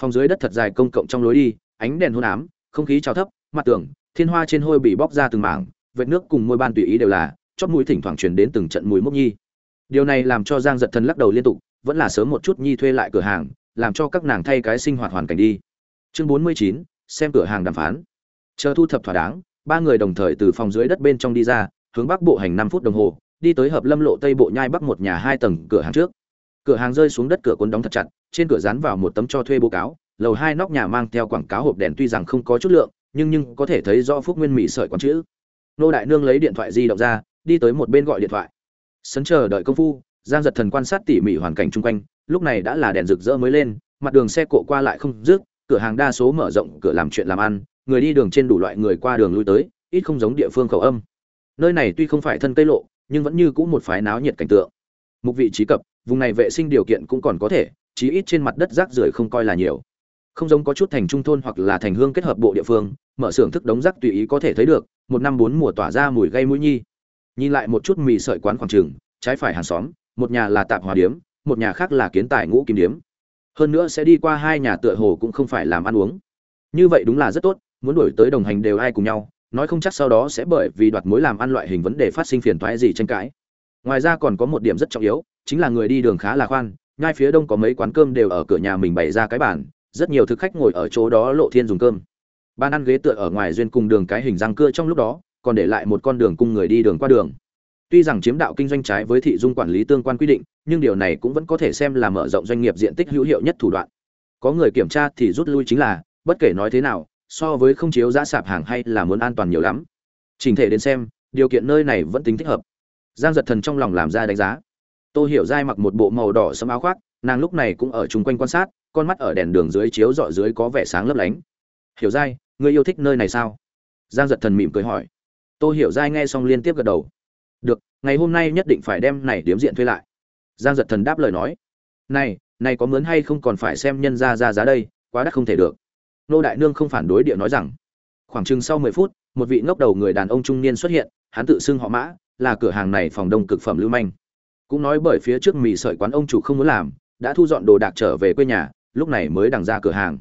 Phòng dưới đất thật dài công cộng trong lối đi, ánh đèn hôn ám, không khí trào thấp, mặt tường, thiên hoa trên hôi bị bóc ra từng mảng, vệt nước cùng môi ban tùy ý đều là, chót mũi thỉnh thoảng truyền đến từng trận mùi mốc nhi. Điều này làm cho giang giật thần lắc đầu liên tục, vẫn là sớm một chút nhi thuê lại cửa hàng, làm cho các nàng thay cái sinh hoạt hoàn cảnh đi. Chương bốn mươi chín, xem cửa hàng đàm phán. Chờ thu thập thỏa đáng, ba người đồng thời từ phòng dưới đất bên trong đi ra, hướng bắc bộ hành năm phút đồng hồ, đi tới hợp lâm lộ tây bộ nhai bắc một nhà hai tầng cửa hàng trước cửa hàng rơi xuống đất cửa cuốn đóng thật chặt, trên cửa dán vào một tấm cho thuê bố cáo, lầu hai nóc nhà mang theo quảng cáo hộp đèn tuy rằng không có chất lượng, nhưng nhưng có thể thấy rõ phúc nguyên mỹ sợi quán chữ. Nô đại nương lấy điện thoại di động ra, đi tới một bên gọi điện thoại. Sấn chờ đợi công phu, giang giật thần quan sát tỉ mỉ hoàn cảnh chung quanh, lúc này đã là đèn rực rỡ mới lên, mặt đường xe cộ qua lại không dứt, cửa hàng đa số mở rộng, cửa làm chuyện làm ăn, người đi đường trên đủ loại người qua đường lui tới, ít không giống địa phương khẩu âm. Nơi này tuy không phải thân cây lộ, nhưng vẫn như cũ một phái náo nhiệt cảnh tượng mục vị trí cập, vùng này vệ sinh điều kiện cũng còn có thể, chí ít trên mặt đất rác rưởi không coi là nhiều. Không giống có chút thành trung thôn hoặc là thành hương kết hợp bộ địa phương, mở xưởng thức đống rác tùy ý có thể thấy được, một năm bốn mùa tỏa ra mùi gây mũi nhi. Nhìn lại một chút mì sợi quán khoảng trường trái phải hàng xóm, một nhà là tạp hòa điếm, một nhà khác là kiến tài ngũ kim điếm. Hơn nữa sẽ đi qua hai nhà tựa hồ cũng không phải làm ăn uống. Như vậy đúng là rất tốt, muốn đổi tới đồng hành đều ai cùng nhau, nói không chắc sau đó sẽ bởi vì đoạt mối làm ăn loại hình vấn đề phát sinh phiền toái gì tranh cãi ngoài ra còn có một điểm rất trọng yếu, chính là người đi đường khá là khoan, ngay phía đông có mấy quán cơm đều ở cửa nhà mình bày ra cái bàn, rất nhiều thực khách ngồi ở chỗ đó lộ thiên dùng cơm. Ban ăn ghế tựa ở ngoài duyên cùng đường cái hình răng cưa trong lúc đó, còn để lại một con đường cung người đi đường qua đường. Tuy rằng chiếm đạo kinh doanh trái với thị dung quản lý tương quan quy định, nhưng điều này cũng vẫn có thể xem là mở rộng doanh nghiệp diện tích hữu hiệu nhất thủ đoạn. Có người kiểm tra thì rút lui chính là, bất kể nói thế nào, so với không chiếu giá sạp hàng hay là muốn an toàn nhiều lắm. Trình thể đến xem, điều kiện nơi này vẫn tính thích hợp giang giật thần trong lòng làm ra đánh giá. Tôi hiểu dai mặc một bộ màu đỏ sẫm áo khoác, nàng lúc này cũng ở chung quanh quan sát, con mắt ở đèn đường dưới chiếu dọi dưới có vẻ sáng lấp lánh. Hiểu dai ngươi yêu thích nơi này sao? Giang giật thần mỉm cười hỏi. Tôi hiểu dai nghe xong liên tiếp gật đầu. Được, ngày hôm nay nhất định phải đem này điếm diện thuê lại. Giang giật thần đáp lời nói. Này này có mướn hay không còn phải xem nhân ra ra giá đây, quá đắt không thể được. Nô đại nương không phản đối địa nói rằng. Khoảng chừng sau mười phút, một vị ngốc đầu người đàn ông trung niên xuất hiện, hắn tự xưng họ mã là cửa hàng này phòng đông cực phẩm lưu manh. Cũng nói bởi phía trước mì sợi quán ông chủ không muốn làm, đã thu dọn đồ đạc trở về quê nhà, lúc này mới đằng ra cửa hàng.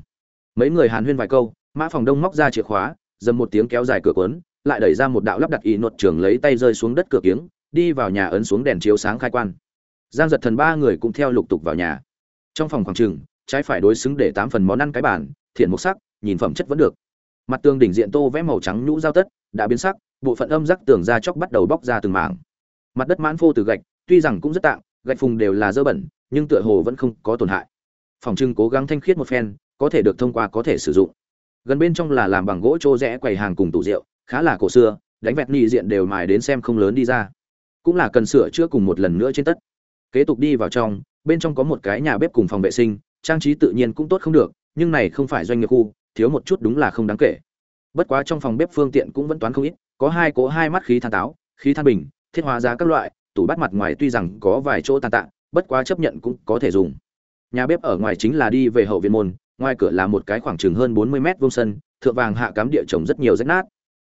Mấy người hàn huyên vài câu, mã phòng đông móc ra chìa khóa, dầm một tiếng kéo dài cửa quấn lại đẩy ra một đạo lắp đặt ý nuột trường lấy tay rơi xuống đất cửa kiếng, đi vào nhà ấn xuống đèn chiếu sáng khai quan. Giang giật thần ba người cũng theo lục tục vào nhà. Trong phòng khoảng trừng trái phải đối xứng để tám phần món ăn cái bản thiện mục sắc, nhìn phẩm chất vẫn được. Mặt tường đỉnh diện tô vẽ màu trắng nhũ giao tất, đã biến sắc bộ phận âm rắc tường ra chóc bắt đầu bóc ra từng mảng. Mặt đất mãn phô từ gạch tuy rằng cũng rất tạm, gạch phùng đều là dơ bẩn nhưng tựa hồ vẫn không có tổn hại. Phòng trưng cố gắng thanh khiết một phen có thể được thông qua có thể sử dụng. Gần bên trong là làm bằng gỗ trô rẽ quầy hàng cùng tủ rượu khá là cổ xưa đánh vẹt nhị diện đều mài đến xem không lớn đi ra. Cũng là cần sửa chữa cùng một lần nữa trên tất. Kế tục đi vào trong bên trong có một cái nhà bếp cùng phòng vệ sinh trang trí tự nhiên cũng tốt không được nhưng này không phải doanh nghiệp khu thiếu một chút đúng là không đáng kể. Bất quá trong phòng bếp phương tiện cũng vẫn toán không ít có hai cỗ hai mắt khí than táo, khí than bình, thiết hóa ra các loại, tủ bát mặt ngoài tuy rằng có vài chỗ tàn tạ, bất quá chấp nhận cũng có thể dùng. Nhà bếp ở ngoài chính là đi về hậu viện môn, ngoài cửa là một cái khoảng chừng hơn bốn mươi mét vuông sân, thượng vàng hạ cám địa trồng rất nhiều rách nát.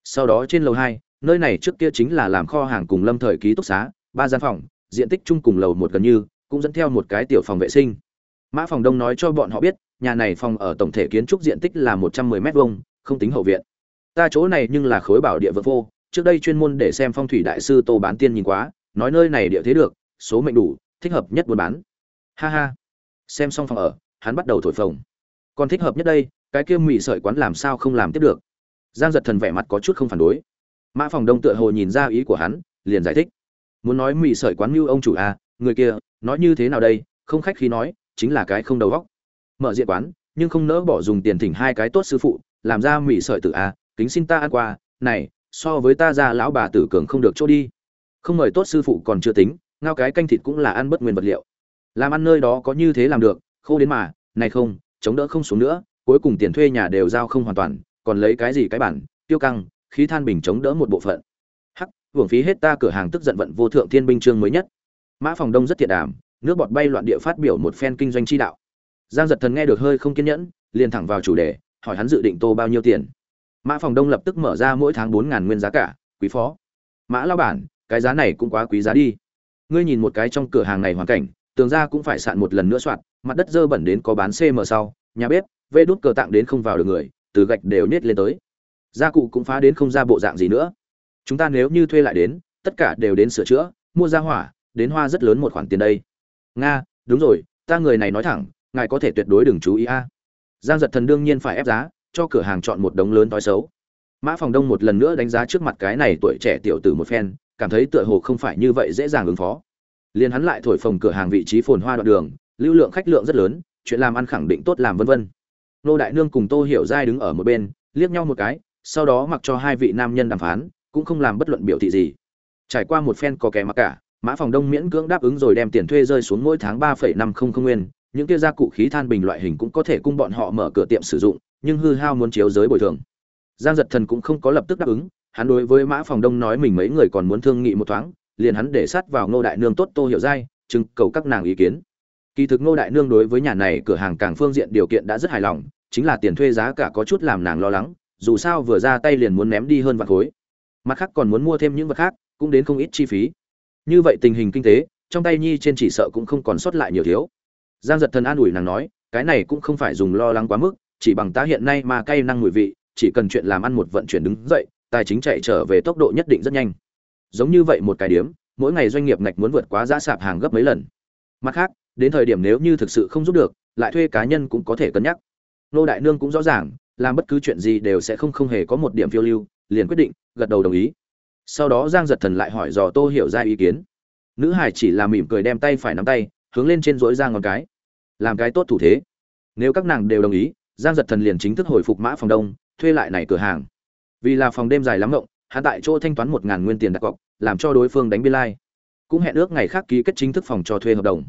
Sau đó trên lầu hai, nơi này trước kia chính là làm kho hàng cùng lâm thời ký túc xá, ba gian phòng, diện tích chung cùng lầu một gần như, cũng dẫn theo một cái tiểu phòng vệ sinh. Mã phòng đông nói cho bọn họ biết, nhà này phòng ở tổng thể kiến trúc diện tích là một trăm mười mét vuông, không tính hậu viện ta chỗ này nhưng là khối bảo địa vực vô, trước đây chuyên môn để xem phong thủy đại sư tô bán tiên nhìn quá, nói nơi này địa thế được, số mệnh đủ, thích hợp nhất buôn bán. Ha ha. Xem xong phòng ở, hắn bắt đầu thổi phồng. Còn thích hợp nhất đây, cái kia mị sợi quán làm sao không làm tiếp được. Giang giật thần vẻ mặt có chút không phản đối. Mã phòng đông tựa hồ nhìn ra ý của hắn, liền giải thích. Muốn nói mị sợi quán mưu ông chủ à người kia, nói như thế nào đây, không khách khí nói, chính là cái không đầu góc mở diện quán, nhưng không nỡ bỏ dùng tiền thỉnh hai cái tốt sư phụ, làm ra mị sợi tử à kính xin ta ăn qua, này, so với ta ra lão bà tử cường không được chỗ đi. Không mời tốt sư phụ còn chưa tính, ngao cái canh thịt cũng là ăn bất nguyên vật liệu. Làm ăn nơi đó có như thế làm được, khô đến mà, này không, chống đỡ không xuống nữa, cuối cùng tiền thuê nhà đều giao không hoàn toàn, còn lấy cái gì cái bản, tiêu căng, khí than bình chống đỡ một bộ phận. Hắc, hưởng phí hết ta cửa hàng tức giận vận vô thượng thiên binh chương mới nhất. Mã phòng đông rất thiệt đảm nước bọt bay loạn địa phát biểu một phen kinh doanh chi đạo. Giang giật thần nghe được hơi không kiên nhẫn, liền thẳng vào chủ đề, hỏi hắn dự định tô bao nhiêu tiền mã phòng đông lập tức mở ra mỗi tháng bốn ngàn nguyên giá cả, quý phó. Mã lao bản, cái giá này cũng quá quý giá đi. Ngươi nhìn một cái trong cửa hàng này hoàn cảnh, tường ra cũng phải sạn một lần nữa soạn, mặt đất dơ bẩn đến có bán cm sau, nhà bếp, vê đút cờ tặng đến không vào được người, từ gạch đều nết lên tới. Gia cụ cũng phá đến không ra bộ dạng gì nữa. Chúng ta nếu như thuê lại đến, tất cả đều đến sửa chữa, mua ra hỏa, đến hoa rất lớn một khoản tiền đây. Nga, đúng rồi, ta người này nói thẳng, ngài có thể tuyệt đối đừng chú ý a. Giang giật thần đương nhiên phải ép giá cho cửa hàng chọn một đống lớn tối xấu. Mã phòng đông một lần nữa đánh giá trước mặt cái này tuổi trẻ tiểu tử một phen, cảm thấy tựa hồ không phải như vậy dễ dàng ứng phó. Liền hắn lại thổi phồng cửa hàng vị trí phồn hoa đoạn đường, lưu lượng khách lượng rất lớn, chuyện làm ăn khẳng định tốt làm vân vân. Nô đại nương cùng tô hiểu giai đứng ở một bên, liếc nhau một cái, sau đó mặc cho hai vị nam nhân đàm phán, cũng không làm bất luận biểu thị gì. Trải qua một phen có kẻ mặc cả, mã phòng đông miễn cưỡng đáp ứng rồi đem tiền thuê rơi xuống mỗi tháng ba phẩy năm không không nguyên, những kia gia cụ khí than bình loại hình cũng có thể cung bọn họ mở cửa tiệm sử dụng nhưng hư hao muốn chiếu giới bồi thường. Giang giật thần cũng không có lập tức đáp ứng, hắn đối với mã phòng đông nói mình mấy người còn muốn thương nghị một thoáng, liền hắn để sát vào ngô đại nương tốt tô hiểu giai trưng cầu các nàng ý kiến. Kỳ thực ngô đại nương đối với nhà này cửa hàng càng phương diện điều kiện đã rất hài lòng, chính là tiền thuê giá cả có chút làm nàng lo lắng, dù sao vừa ra tay liền muốn ném đi hơn vạn khối. Mặt khác còn muốn mua thêm những vật khác, cũng đến không ít chi phí. Như vậy tình hình kinh tế, trong tay nhi trên chỉ sợ cũng không còn sót lại nhiều thiếu. Giang giật thần an ủi nàng nói, cái này cũng không phải dùng lo lắng quá mức chỉ bằng ta hiện nay mà cay năng mùi vị, chỉ cần chuyện làm ăn một vận chuyển đứng dậy, tài chính chạy trở về tốc độ nhất định rất nhanh. Giống như vậy một cái điểm mỗi ngày doanh nghiệp ngạch muốn vượt quá giá sạp hàng gấp mấy lần. Mặt khác, đến thời điểm nếu như thực sự không giúp được, lại thuê cá nhân cũng có thể cân nhắc. Nô đại nương cũng rõ ràng, làm bất cứ chuyện gì đều sẽ không không hề có một điểm phiêu lưu, liền quyết định, gật đầu đồng ý. Sau đó giang giật thần lại hỏi dò tô hiểu ra ý kiến. Nữ hải chỉ là mỉm cười đem tay phải nắm tay, hướng lên trên dối ra ngón cái. Làm cái tốt thủ thế. Nếu các nàng đều đồng ý giang giật thần liền chính thức hồi phục mã phòng đông thuê lại này cửa hàng. Vì là phòng đêm dài lắm rộng, hắn tại chỗ thanh toán một ngàn nguyên tiền đặt cọc làm cho đối phương đánh biên lai. Cũng hẹn ước ngày khác ký kết chính thức phòng cho thuê hợp đồng.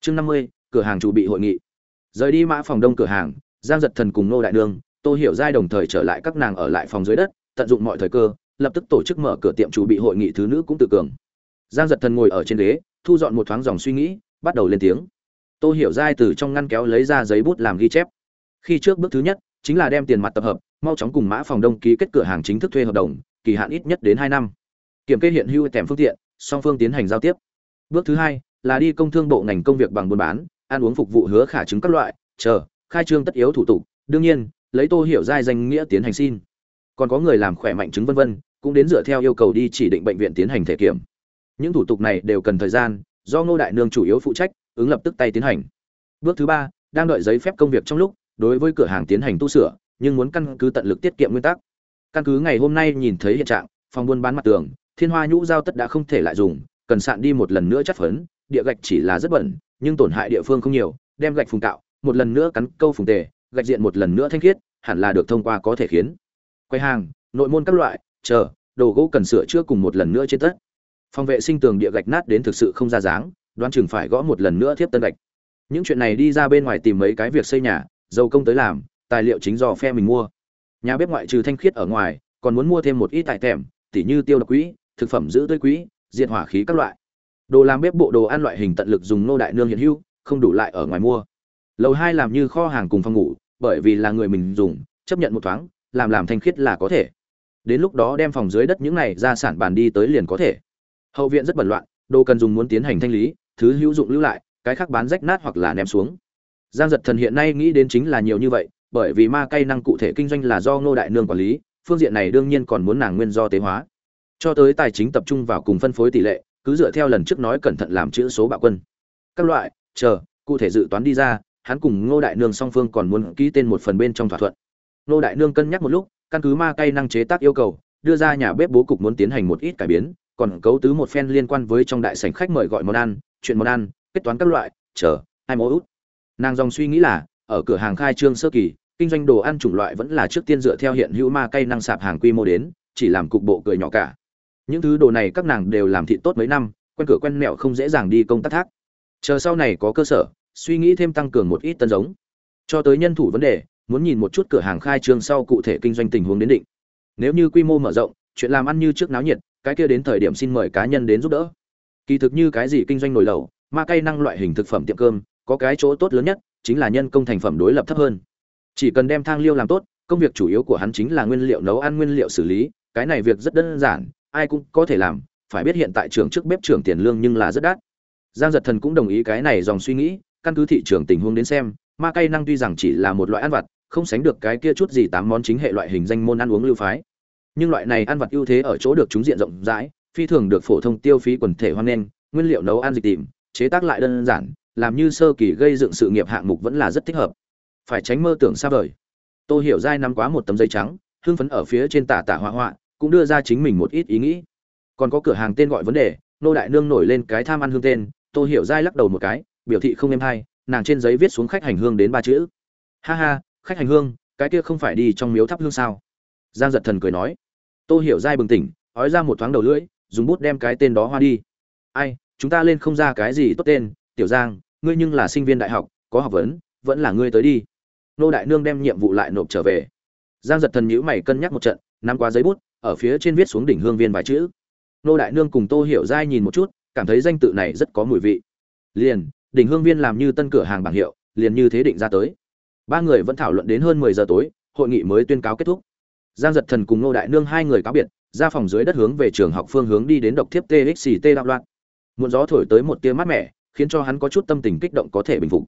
Chương năm mươi cửa hàng chủ bị hội nghị. Rời đi mã phòng đông cửa hàng giang giật thần cùng nô đại nương tô hiểu giai đồng thời trở lại các nàng ở lại phòng dưới đất tận dụng mọi thời cơ lập tức tổ chức mở cửa tiệm chủ bị hội nghị thứ nữ cũng tự cường. Giang giật thần ngồi ở trên ghế thu dọn một thoáng dòng suy nghĩ bắt đầu lên tiếng. Tô hiểu giai từ trong ngăn kéo lấy ra giấy bút làm ghi chép khi trước bước thứ nhất, chính là đem tiền mặt tập hợp, mau chóng cùng mã phòng đông ký kết cửa hàng chính thức thuê hợp đồng, kỳ hạn ít nhất đến hai năm. Kiểm kê hiện hữu tèm phương tiện, song phương tiến hành giao tiếp. Bước thứ hai, là đi công thương bộ ngành công việc bằng buôn bán, ăn uống phục vụ hứa khả chứng các loại, chờ, khai trương tất yếu thủ tục. Đương nhiên, lấy tô hiểu giai danh nghĩa tiến hành xin. Còn có người làm khỏe mạnh chứng vân vân, cũng đến dựa theo yêu cầu đi chỉ định bệnh viện tiến hành thể kiểm. Những thủ tục này đều cần thời gian, do ngô đại nương chủ yếu phụ trách, ứng lập tức tay tiến hành. Bước thứ ba, đang đợi giấy phép công việc trong lúc đối với cửa hàng tiến hành tu sửa, nhưng muốn căn cứ tận lực tiết kiệm nguyên tắc. Căn cứ ngày hôm nay nhìn thấy hiện trạng, phòng buôn bán mặt tường, thiên hoa nhũ giao tất đã không thể lại dùng, cần sạn đi một lần nữa chất phấn, địa gạch chỉ là rất bẩn, nhưng tổn hại địa phương không nhiều, đem gạch phùng tạo, một lần nữa cắn câu phùng tề, gạch diện một lần nữa thanh khiết, hẳn là được thông qua có thể khiến. Quay hàng, nội môn các loại, chờ, đồ gỗ cần sửa chữa cùng một lần nữa trên tất. Phòng vệ sinh tường địa gạch nát đến thực sự không ra dáng, đoán chừng phải gõ một lần nữa thiếp tân gạch. Những chuyện này đi ra bên ngoài tìm mấy cái việc xây nhà dầu công tới làm, tài liệu chính do phe mình mua. Nhà bếp ngoại trừ thanh khiết ở ngoài, còn muốn mua thêm một ít tài tèm tỉ như tiêu độc quỹ thực phẩm giữ tươi quỹ diệt hỏa khí các loại. Đồ làm bếp bộ đồ ăn loại hình tận lực dùng nô đại nương hiện hữu, không đủ lại ở ngoài mua. Lầu hai làm như kho hàng cùng phòng ngủ, bởi vì là người mình dùng, chấp nhận một thoáng, làm làm thanh khiết là có thể. Đến lúc đó đem phòng dưới đất những này ra sản bàn đi tới liền có thể. Hậu viện rất bẩn loạn, đồ cần dùng muốn tiến hành thanh lý, thứ hữu dụng lưu lại, cái khác bán rách nát hoặc là ném xuống giang giật thần hiện nay nghĩ đến chính là nhiều như vậy, bởi vì ma cây năng cụ thể kinh doanh là do ngô đại nương quản lý, phương diện này đương nhiên còn muốn nàng nguyên do tế hóa. Cho tới tài chính tập trung vào cùng phân phối tỷ lệ, cứ dựa theo lần trước nói cẩn thận làm chữ số bạo quân. Các loại, chờ, cụ thể dự toán đi ra, hắn cùng ngô đại nương song phương còn muốn ký tên một phần bên trong thỏa thuận. Ngô đại nương cân nhắc một lúc, căn cứ ma cây năng chế tác yêu cầu, đưa ra nhà bếp bố cục muốn tiến hành một ít cải biến, còn cấu tứ một phen liên quan với trong đại sảnh khách mời gọi món ăn, chuyện món ăn, kết toán các loại, chờ, hai mối út nàng dòng suy nghĩ là, ở cửa hàng khai trương sơ kỳ, kinh doanh đồ ăn chủng loại vẫn là trước tiên dựa theo hiện hữu ma cây năng sạp hàng quy mô đến, chỉ làm cục bộ cười nhỏ cả. Những thứ đồ này các nàng đều làm thị tốt mấy năm, quen cửa quen mẹo không dễ dàng đi công tác thác. Chờ sau này có cơ sở, suy nghĩ thêm tăng cường một ít tân giống. Cho tới nhân thủ vấn đề, muốn nhìn một chút cửa hàng khai trương sau cụ thể kinh doanh tình huống đến định. Nếu như quy mô mở rộng, chuyện làm ăn như trước náo nhiệt, cái kia đến thời điểm xin mời cá nhân đến giúp đỡ. Kỳ thực như cái gì kinh doanh nổi lẩu, ma cây năng loại hình thực phẩm tiệm cơm có cái chỗ tốt lớn nhất, chính là nhân công thành phẩm đối lập thấp hơn. Chỉ cần đem thang liêu làm tốt, công việc chủ yếu của hắn chính là nguyên liệu nấu ăn, nguyên liệu xử lý, cái này việc rất đơn giản, ai cũng có thể làm, phải biết hiện tại trường trước bếp trưởng tiền lương nhưng là rất đắt. Giang giật thần cũng đồng ý cái này dòng suy nghĩ, căn cứ thị trường tình huống đến xem, ma cây năng tuy rằng chỉ là một loại ăn vặt, không sánh được cái kia chút gì tám món chính hệ loại hình danh môn ăn uống lưu phái. Nhưng loại này ăn vặt ưu thế ở chỗ được chúng diện rộng rãi, phi thường được phổ thông tiêu phí quần thể hoan nghênh, nguyên liệu nấu ăn dịch tìm chế tác lại đơn giản làm như sơ kỳ gây dựng sự nghiệp hạng mục vẫn là rất thích hợp. Phải tránh mơ tưởng xa vời. Tô hiểu dai nắm quá một tấm giấy trắng, hưng phấn ở phía trên tả tả hoa họa, cũng đưa ra chính mình một ít ý nghĩ. Còn có cửa hàng tên gọi vấn đề, nô đại nương nổi lên cái tham ăn hương tên, tô hiểu dai lắc đầu một cái, biểu thị không êm hay, nàng trên giấy viết xuống khách hành hương đến ba chữ. Ha ha, khách hành hương, cái kia không phải đi trong miếu thắp hương sao? Giang giật thần cười nói. Tô hiểu dai bừng tỉnh, ói ra một thoáng đầu lưỡi, dùng bút đem cái tên đó hoa đi. Ai, chúng ta lên không ra cái gì tốt tên tiểu giang, ngươi nhưng là sinh viên đại học, có học vấn, vẫn là ngươi tới đi. Nô đại nương đem nhiệm vụ lại nộp trở về. Giang giật thần nhữ mày cân nhắc một trận, nắm qua giấy bút, ở phía trên viết xuống đỉnh hương viên vài chữ. Nô đại nương cùng tô hiểu giai nhìn một chút, cảm thấy danh tự này rất có mùi vị. Liền, đỉnh hương viên làm như tân cửa hàng bảng hiệu, liền như thế định ra tới. Ba người vẫn thảo luận đến hơn mười giờ tối, hội nghị mới tuyên cáo kết thúc. Giang giật thần cùng nô đại nương hai người cáo biệt, ra phòng dưới đất hướng về trường học phương hướng đi đến độc thiếp txt đạo loạn. Muộn gió thổi tới một tia mát mẻ khiến cho hắn có chút tâm tình kích động có thể bình phục.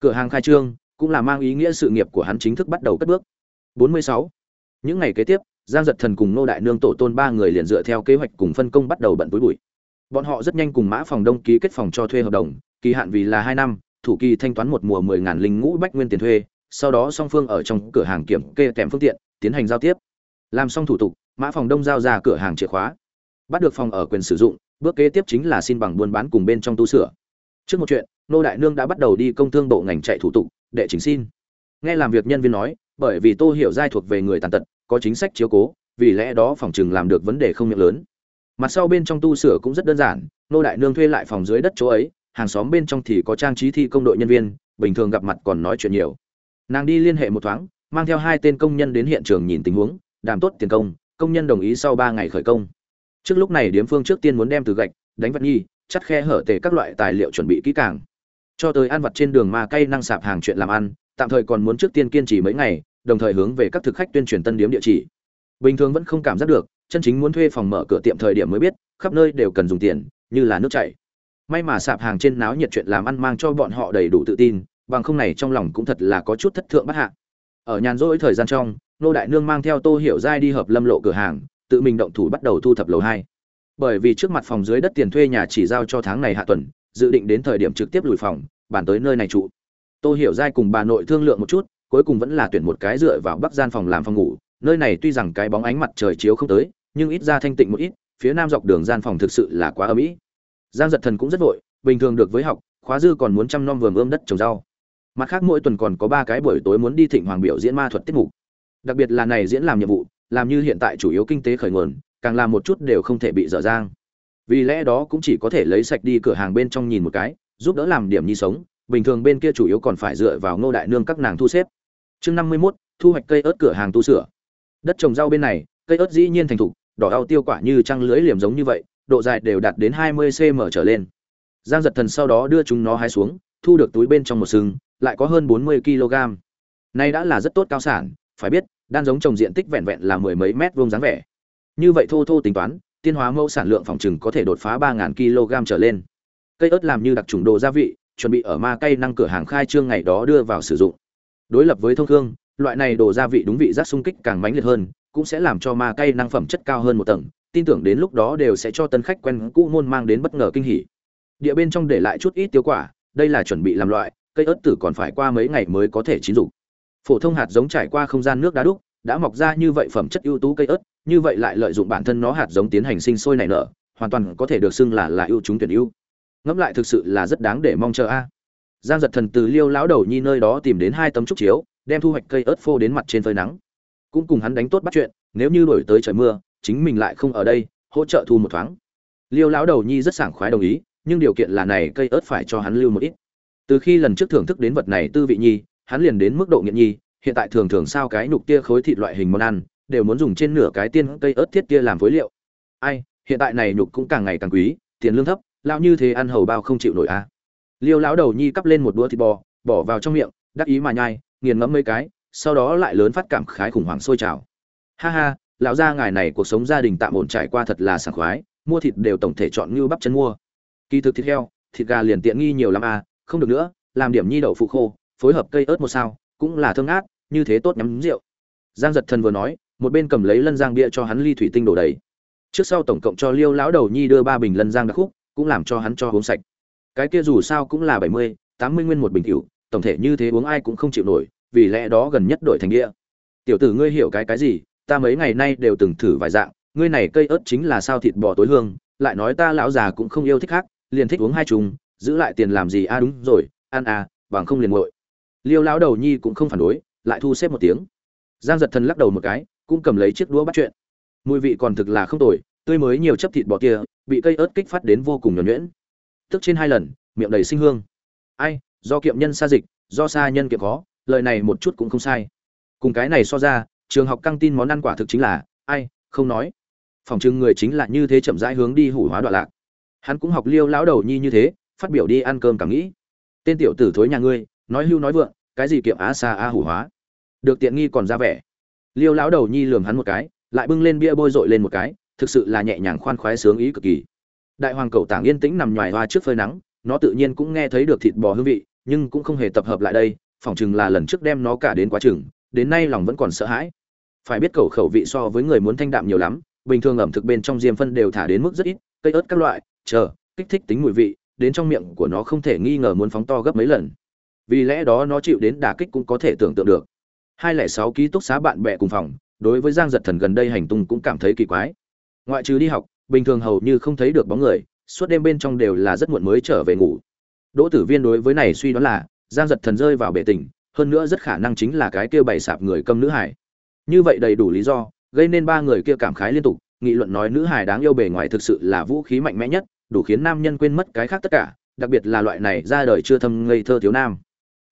Cửa hàng khai trương cũng là mang ý nghĩa sự nghiệp của hắn chính thức bắt đầu cất bước. 46. những ngày kế tiếp, giang Dật thần cùng nô đại nương tổ tôn ba người liền dựa theo kế hoạch cùng phân công bắt đầu bận túi bụi. Bọn họ rất nhanh cùng mã phòng đông ký kết phòng cho thuê hợp đồng, kỳ hạn vì là hai năm, thủ kỳ thanh toán một mùa 10000 linh ngũ bách nguyên tiền thuê, sau đó song phương ở trong cửa hàng kiểm kê kèm phương tiện, tiến hành giao tiếp. Làm xong thủ tục, mã phòng đông giao ra cửa hàng chìa khóa. Bắt được phòng ở quyền sử dụng, bước kế tiếp chính là xin bằng buôn bán cùng bên trong tu sửa trước một chuyện, nô đại nương đã bắt đầu đi công thương bộ ngành chạy thủ tục, đệ chính xin. Nghe làm việc nhân viên nói, bởi vì tô hiểu giai thuộc về người tàn tật, có chính sách chiếu cố, vì lẽ đó phòng chừng làm được vấn đề không miệng lớn. Mặt sau bên trong tu sửa cũng rất đơn giản, nô đại nương thuê lại phòng dưới đất chỗ ấy, hàng xóm bên trong thì có trang trí thi công đội nhân viên, bình thường gặp mặt còn nói chuyện nhiều. Nàng đi liên hệ một thoáng, mang theo hai tên công nhân đến hiện trường nhìn tình huống đảm tốt tiền công công nhân đồng ý sau ba ngày khởi công. Trước lúc này điếm phương trước tiên muốn đem từ gạch, đánh vật nhi chắt khe hở tề các loại tài liệu chuẩn bị kỹ càng. Cho tới ăn vặt trên đường mà cây năng sạp hàng chuyện làm ăn, tạm thời còn muốn trước tiên kiên trì mấy ngày, đồng thời hướng về các thực khách tuyên truyền tân điếm địa chỉ. Bình thường vẫn không cảm giác được, chân chính muốn thuê phòng mở cửa tiệm thời điểm mới biết, khắp nơi đều cần dùng tiền, như là nước chảy. May mà sạp hàng trên náo nhiệt chuyện làm ăn mang cho bọn họ đầy đủ tự tin, bằng không này trong lòng cũng thật là có chút thất thượng bất hạ. Ở nhàn rỗi thời gian trong, nô đại nương mang theo tô hiểu giai đi hợp lâm lộ cửa hàng, tự mình động thủ bắt đầu thu thập lầu hai bởi vì trước mặt phòng dưới đất tiền thuê nhà chỉ giao cho tháng này hạ tuần, dự định đến thời điểm trực tiếp lùi phòng, bàn tới nơi này trụ. Tôi hiểu giai cùng bà nội thương lượng một chút, cuối cùng vẫn là tuyển một cái dựa vào bắc gian phòng làm phòng ngủ, nơi này tuy rằng cái bóng ánh mặt trời chiếu không tới, nhưng ít ra thanh tịnh một ít, phía nam dọc đường gian phòng thực sự là quá ấm ỉ giang giật thần cũng rất vội, bình thường được với học, khóa dư còn muốn chăm nom vườn ươm đất trồng rau. Mặt khác mỗi tuần còn có ba cái buổi tối muốn đi thịnh hoàng biểu diễn ma thuật tiết mục. Đặc biệt là này diễn làm nhiệm vụ, làm như hiện tại chủ yếu kinh tế khởi nguồn càng làm một chút đều không thể bị dở dang. Vì lẽ đó cũng chỉ có thể lấy sạch đi cửa hàng bên trong nhìn một cái, giúp đỡ làm điểm nhi sống. Bình thường bên kia chủ yếu còn phải dựa vào ngô đại nương các nàng thu xếp. Chương năm mươi mốt, thu hoạch cây ớt cửa hàng tu sửa. Đất trồng rau bên này, cây ớt dĩ nhiên thành thục, đỏ đau tiêu quả như trăng lưới liềm giống như vậy, độ dài đều đạt đến hai mươi cm trở lên. Giang giật thần sau đó đưa chúng nó hái xuống, thu được túi bên trong một sừng, lại có hơn bốn mươi kg nay đã là rất tốt cao sản, phải biết, đan giống trồng diện tích vẹn vẹn là mười mấy mét vuông dáng vẻ như vậy thô thô tính toán, tiên hóa mẫu sản lượng phòng trừng có thể đột phá ba kg trở lên. Cây ớt làm như đặc trùng đồ gia vị, chuẩn bị ở ma cây năng cửa hàng khai trương ngày đó đưa vào sử dụng. Đối lập với thông thương, loại này đồ gia vị đúng vị giác sung kích càng mãnh liệt hơn, cũng sẽ làm cho ma cây năng phẩm chất cao hơn một tầng, tin tưởng đến lúc đó đều sẽ cho tân khách quen cũ môn mang đến bất ngờ kinh hỉ. Địa bên trong để lại chút ít tiêu quả, đây là chuẩn bị làm loại, cây ớt tử còn phải qua mấy ngày mới có thể chín dụng. Phổ thông hạt giống trải qua không gian nước đá đúc, đã mọc ra như vậy phẩm chất ưu tú cây ớt như vậy lại lợi dụng bản thân nó hạt giống tiến hành sinh sôi nảy nở, hoàn toàn có thể được xưng là là ưu chúng tuyển ưu. Ngẫm lại thực sự là rất đáng để mong chờ a. Giang giật thần từ liêu lão đầu nhi nơi đó tìm đến hai tấm trúc chiếu, đem thu hoạch cây ớt phô đến mặt trên phơi nắng. Cũng cùng hắn đánh tốt bắt chuyện, nếu như đổi tới trời mưa, chính mình lại không ở đây, hỗ trợ thu một thoáng. Liêu lão đầu nhi rất sảng khoái đồng ý, nhưng điều kiện là này, cây ớt phải cho hắn lưu một ít. Từ khi lần trước thưởng thức đến vật này tư vị nhi, hắn liền đến mức độ nghiện nhi, hiện tại thường thường sao cái nhục kia khối thịt loại hình món ăn đều muốn dùng trên nửa cái tiên cây ớt thiết kia làm phối liệu. Ai, hiện tại này nhục cũng càng ngày càng quý, tiền lương thấp, lão như thế ăn hầu bao không chịu nổi à. Liêu lão đầu nhi cắp lên một đũa thịt bò, bỏ vào trong miệng, đắc ý mà nhai, nghiền ngẫm mấy cái, sau đó lại lớn phát cảm khái khủng hoảng sôi trào. Ha ha, lão gia ngài này cuộc sống gia đình tạm ổn trải qua thật là sảng khoái, mua thịt đều tổng thể chọn như bắp chân mua. Kỳ thực thịt heo, thịt gà liền tiện nghi nhiều lắm à không được nữa, làm điểm nhi đậu phụ khô, phối hợp cây ớt một sao, cũng là thơm ngát, như thế tốt nhắm rượu. Giang giật thần vừa nói một bên cầm lấy lân giang bia cho hắn ly thủy tinh đổ đầy. Trước sau tổng cộng cho liêu lão đầu nhi đưa ba bình lân giang đặc khúc, cũng làm cho hắn cho uống sạch. Cái kia dù sao cũng là bảy mươi, tám mươi nguyên một bình cựu tổng thể như thế uống ai cũng không chịu nổi, vì lẽ đó gần nhất đổi thành đĩa tiểu tử ngươi hiểu cái cái gì, ta mấy ngày nay đều từng thử vài dạng, ngươi này cây ớt chính là sao thịt bò tối hương, lại nói ta lão già cũng không yêu thích khác, liền thích uống hai chung, giữ lại tiền làm gì a à đúng rồi, ăn à bằng không liền nguội liêu lão đầu nhi cũng không phản đối, lại thu xếp một tiếng. Giang giật thần lắc đầu một cái cũng cầm lấy chiếc đũa bắt chuyện. Mùi vị còn thực là không tồi, tươi mới nhiều chấp thịt bò kia, bị cây ớt kích phát đến vô cùng nhuẩn nhuyễn. Tức trên hai lần, miệng đầy sinh hương. Ai, do kiệm nhân xa dịch, do xa nhân kiệm khó, lời này một chút cũng không sai. Cùng cái này so ra, trường học căng tin món ăn quả thực chính là, ai, không nói. Phòng trưng người chính là như thế chậm rãi hướng đi hủ hóa đoạn lạc. Hắn cũng học liêu lão đầu nhi như thế, phát biểu đi ăn cơm cảm nghĩ. Tên tiểu tử thối nhà ngươi, nói hưu nói vượng, cái gì kiệm á xa a hủ hóa. Được tiện nghi còn ra vẻ liêu lão đầu nhi lườm hắn một cái, lại bưng lên bia bôi dội lên một cái, thực sự là nhẹ nhàng khoan khoái sướng ý cực kỳ. Đại hoàng cầu tảng yên tĩnh nằm ngoài hoa trước phơi nắng, nó tự nhiên cũng nghe thấy được thịt bò hương vị, nhưng cũng không hề tập hợp lại đây, phỏng chừng là lần trước đem nó cả đến quá chừng, đến nay lòng vẫn còn sợ hãi. Phải biết cầu khẩu vị so với người muốn thanh đạm nhiều lắm, bình thường ẩm thực bên trong diêm phân đều thả đến mức rất ít, cây ớt các loại, chờ, kích thích tính mùi vị, đến trong miệng của nó không thể nghi ngờ muốn phóng to gấp mấy lần. Vì lẽ đó nó chịu đến đả kích cũng có thể tưởng tượng được hai lẻ sáu ký túc xá bạn bè cùng phòng, đối với giang giật thần gần đây hành tung cũng cảm thấy kỳ quái. Ngoại trừ đi học, bình thường hầu như không thấy được bóng người, suốt đêm bên trong đều là rất muộn mới trở về ngủ. Đỗ tử viên đối với này suy đoán là, giang giật thần rơi vào bể tình, hơn nữa rất khả năng chính là cái kia bày sạp người câm nữ hải như vậy đầy đủ lý do, gây nên ba người kia cảm khái liên tục, nghị luận nói nữ hải đáng yêu bề ngoài thực sự là vũ khí mạnh mẽ nhất, đủ khiến nam nhân quên mất cái khác tất cả, đặc biệt là loại này ra đời chưa thâm ngây thơ thiếu nam.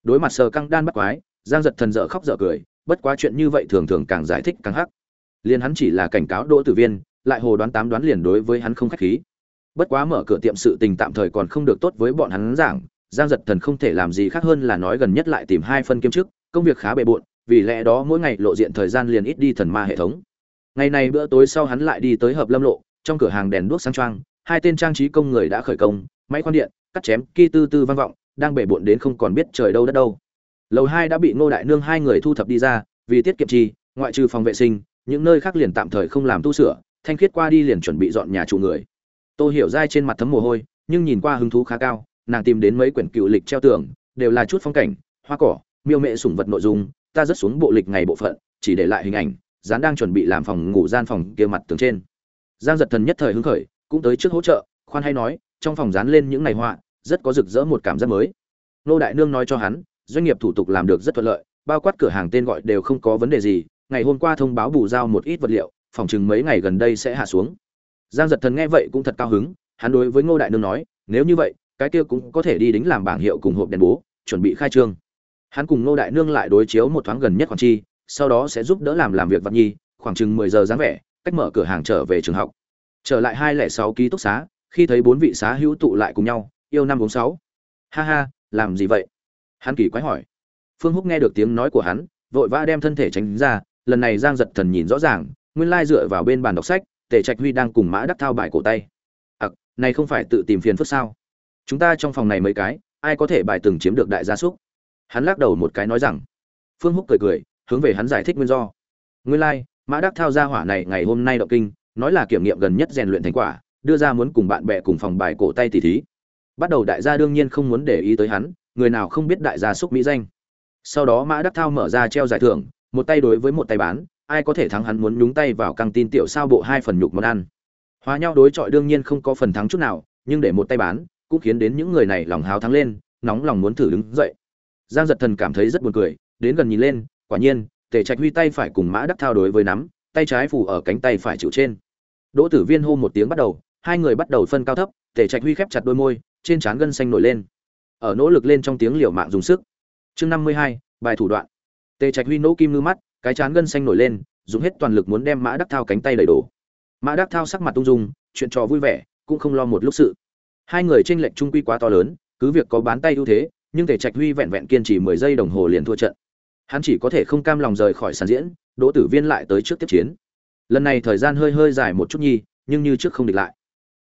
Đối mặt sờ căng đan bắt quái giang giật thần dở khóc dở cười, bất quá chuyện như vậy thường thường càng giải thích càng hắc. Liền hắn chỉ là cảnh cáo đỗ tử viên, lại hồ đoán tám đoán liền đối với hắn không khách khí. Bất quá mở cửa tiệm sự tình tạm thời còn không được tốt với bọn hắn giảng, giang giật thần không thể làm gì khác hơn là nói gần nhất lại tìm hai phân kiêm chức, công việc khá bề bộn, vì lẽ đó mỗi ngày lộ diện thời gian liền ít đi thần ma hệ thống. Ngày này bữa tối sau hắn lại đi tới hợp lâm lộ, trong cửa hàng đèn đuốc sang trang hai tên trang trí công người đã khởi công, máy khoan điện, cắt chém kỳ tư tư vang vọng, đang bể bộn đến không còn biết trời đâu đất đâu lầu hai đã bị ngô đại nương hai người thu thập đi ra, vì tiết kiệm chi, ngoại trừ phòng vệ sinh, những nơi khác liền tạm thời không làm tu sửa, thanh khiết qua đi liền chuẩn bị dọn nhà chủ người. Tôi hiểu dai trên mặt thấm mồ hôi, nhưng nhìn qua hứng thú khá cao, nàng tìm đến mấy quyển cựu lịch treo tường, đều là chút phong cảnh, hoa cỏ, miêu mệ sủng vật nội dung, ta rất xuống bộ lịch ngày bộ phận, chỉ để lại hình ảnh, dán đang chuẩn bị làm phòng ngủ gian phòng kia mặt tường trên. Giang giật thần nhất thời hứng khởi, cũng tới trước hỗ trợ, khoan hay nói, trong phòng dán lên những ngày họa, rất có rực rỡ một cảm giác mới. Nô đại nương nói cho hắn doanh nghiệp thủ tục làm được rất thuận lợi, bao quát cửa hàng tên gọi đều không có vấn đề gì. Ngày hôm qua thông báo bù giao một ít vật liệu, phòng chừng mấy ngày gần đây sẽ hạ xuống. Giang Dật thần nghe vậy cũng thật cao hứng, hắn đối với ngô đại nương nói, nếu như vậy, cái kia cũng có thể đi đính làm bảng hiệu cùng hộp đèn bố, chuẩn bị khai trương. Hắn cùng ngô đại nương lại đối chiếu một thoáng gần nhất khoản chi, sau đó sẽ giúp đỡ làm làm việc vật nhi, khoảng chừng mười giờ dáng vẻ, cách mở cửa hàng trở về trường học. Trở lại hai lẻ sáu ký túc xá, khi thấy bốn vị xá hữu tụ lại cùng nhau, yêu năm bốn sáu. Ha ha, làm gì vậy? Hắn kỳ quái hỏi. Phương húc nghe được tiếng nói của hắn, vội vã đem thân thể tránh ra, lần này giang giật thần nhìn rõ ràng, nguyên lai dựa vào bên bàn đọc sách, tề trạch huy đang cùng mã đắc thao bài cổ tay. Ặc, này không phải tự tìm phiền phức sao? Chúng ta trong phòng này mấy cái, ai có thể bài từng chiếm được đại gia súc? Hắn lắc đầu một cái nói rằng. Phương húc cười cười, hướng về hắn giải thích nguyên do. Nguyên lai, mã đắc thao ra hỏa này ngày hôm nay động kinh, nói là kiểm nghiệm gần nhất rèn luyện thành quả, đưa ra muốn cùng bạn bè cùng phòng bài cổ tay tỉ thí bắt đầu đại gia đương nhiên không muốn để ý tới hắn, người nào không biết đại gia xúc mỹ danh. Sau đó mã đắc thao mở ra treo giải thưởng, một tay đối với một tay bán, ai có thể thắng hắn muốn nhúng tay vào căng tin tiểu sao bộ hai phần nhục món ăn. Hóa nhau đối chọi đương nhiên không có phần thắng chút nào, nhưng để một tay bán, cũng khiến đến những người này lòng háo thắng lên, nóng lòng muốn thử đứng dậy. Giang giật thần cảm thấy rất buồn cười, đến gần nhìn lên, quả nhiên, tề trạch huy tay phải cùng mã đắc thao đối với nắm, tay trái phủ ở cánh tay phải chịu trên. Đỗ tử viên hô một tiếng bắt đầu hai người bắt đầu phân cao thấp, tề trạch huy khép chặt đôi môi, trên trán gân xanh nổi lên. Ở nỗ lực lên trong tiếng liều mạng dùng sức. Chương năm mươi hai, bài thủ đoạn. Tề trạch huy nỗ kim ngư mắt, cái chán gân xanh nổi lên, dùng hết toàn lực muốn đem mã đắc thao cánh tay đầy đổ. Mã đắc thao sắc mặt tung dung, chuyện trò vui vẻ, cũng không lo một lúc sự. Hai người tranh lệch trung quy quá to lớn, cứ việc có bán tay ưu thế, nhưng tề trạch huy vẹn vẹn kiên trì mười giây đồng hồ liền thua trận. Hắn chỉ có thể không cam lòng rời khỏi sàn diễn, đỗ tử viên lại tới trước tiếp chiến. Lần này thời gian hơi hơi dài một chút nhi, nhưng như trước không địch lại.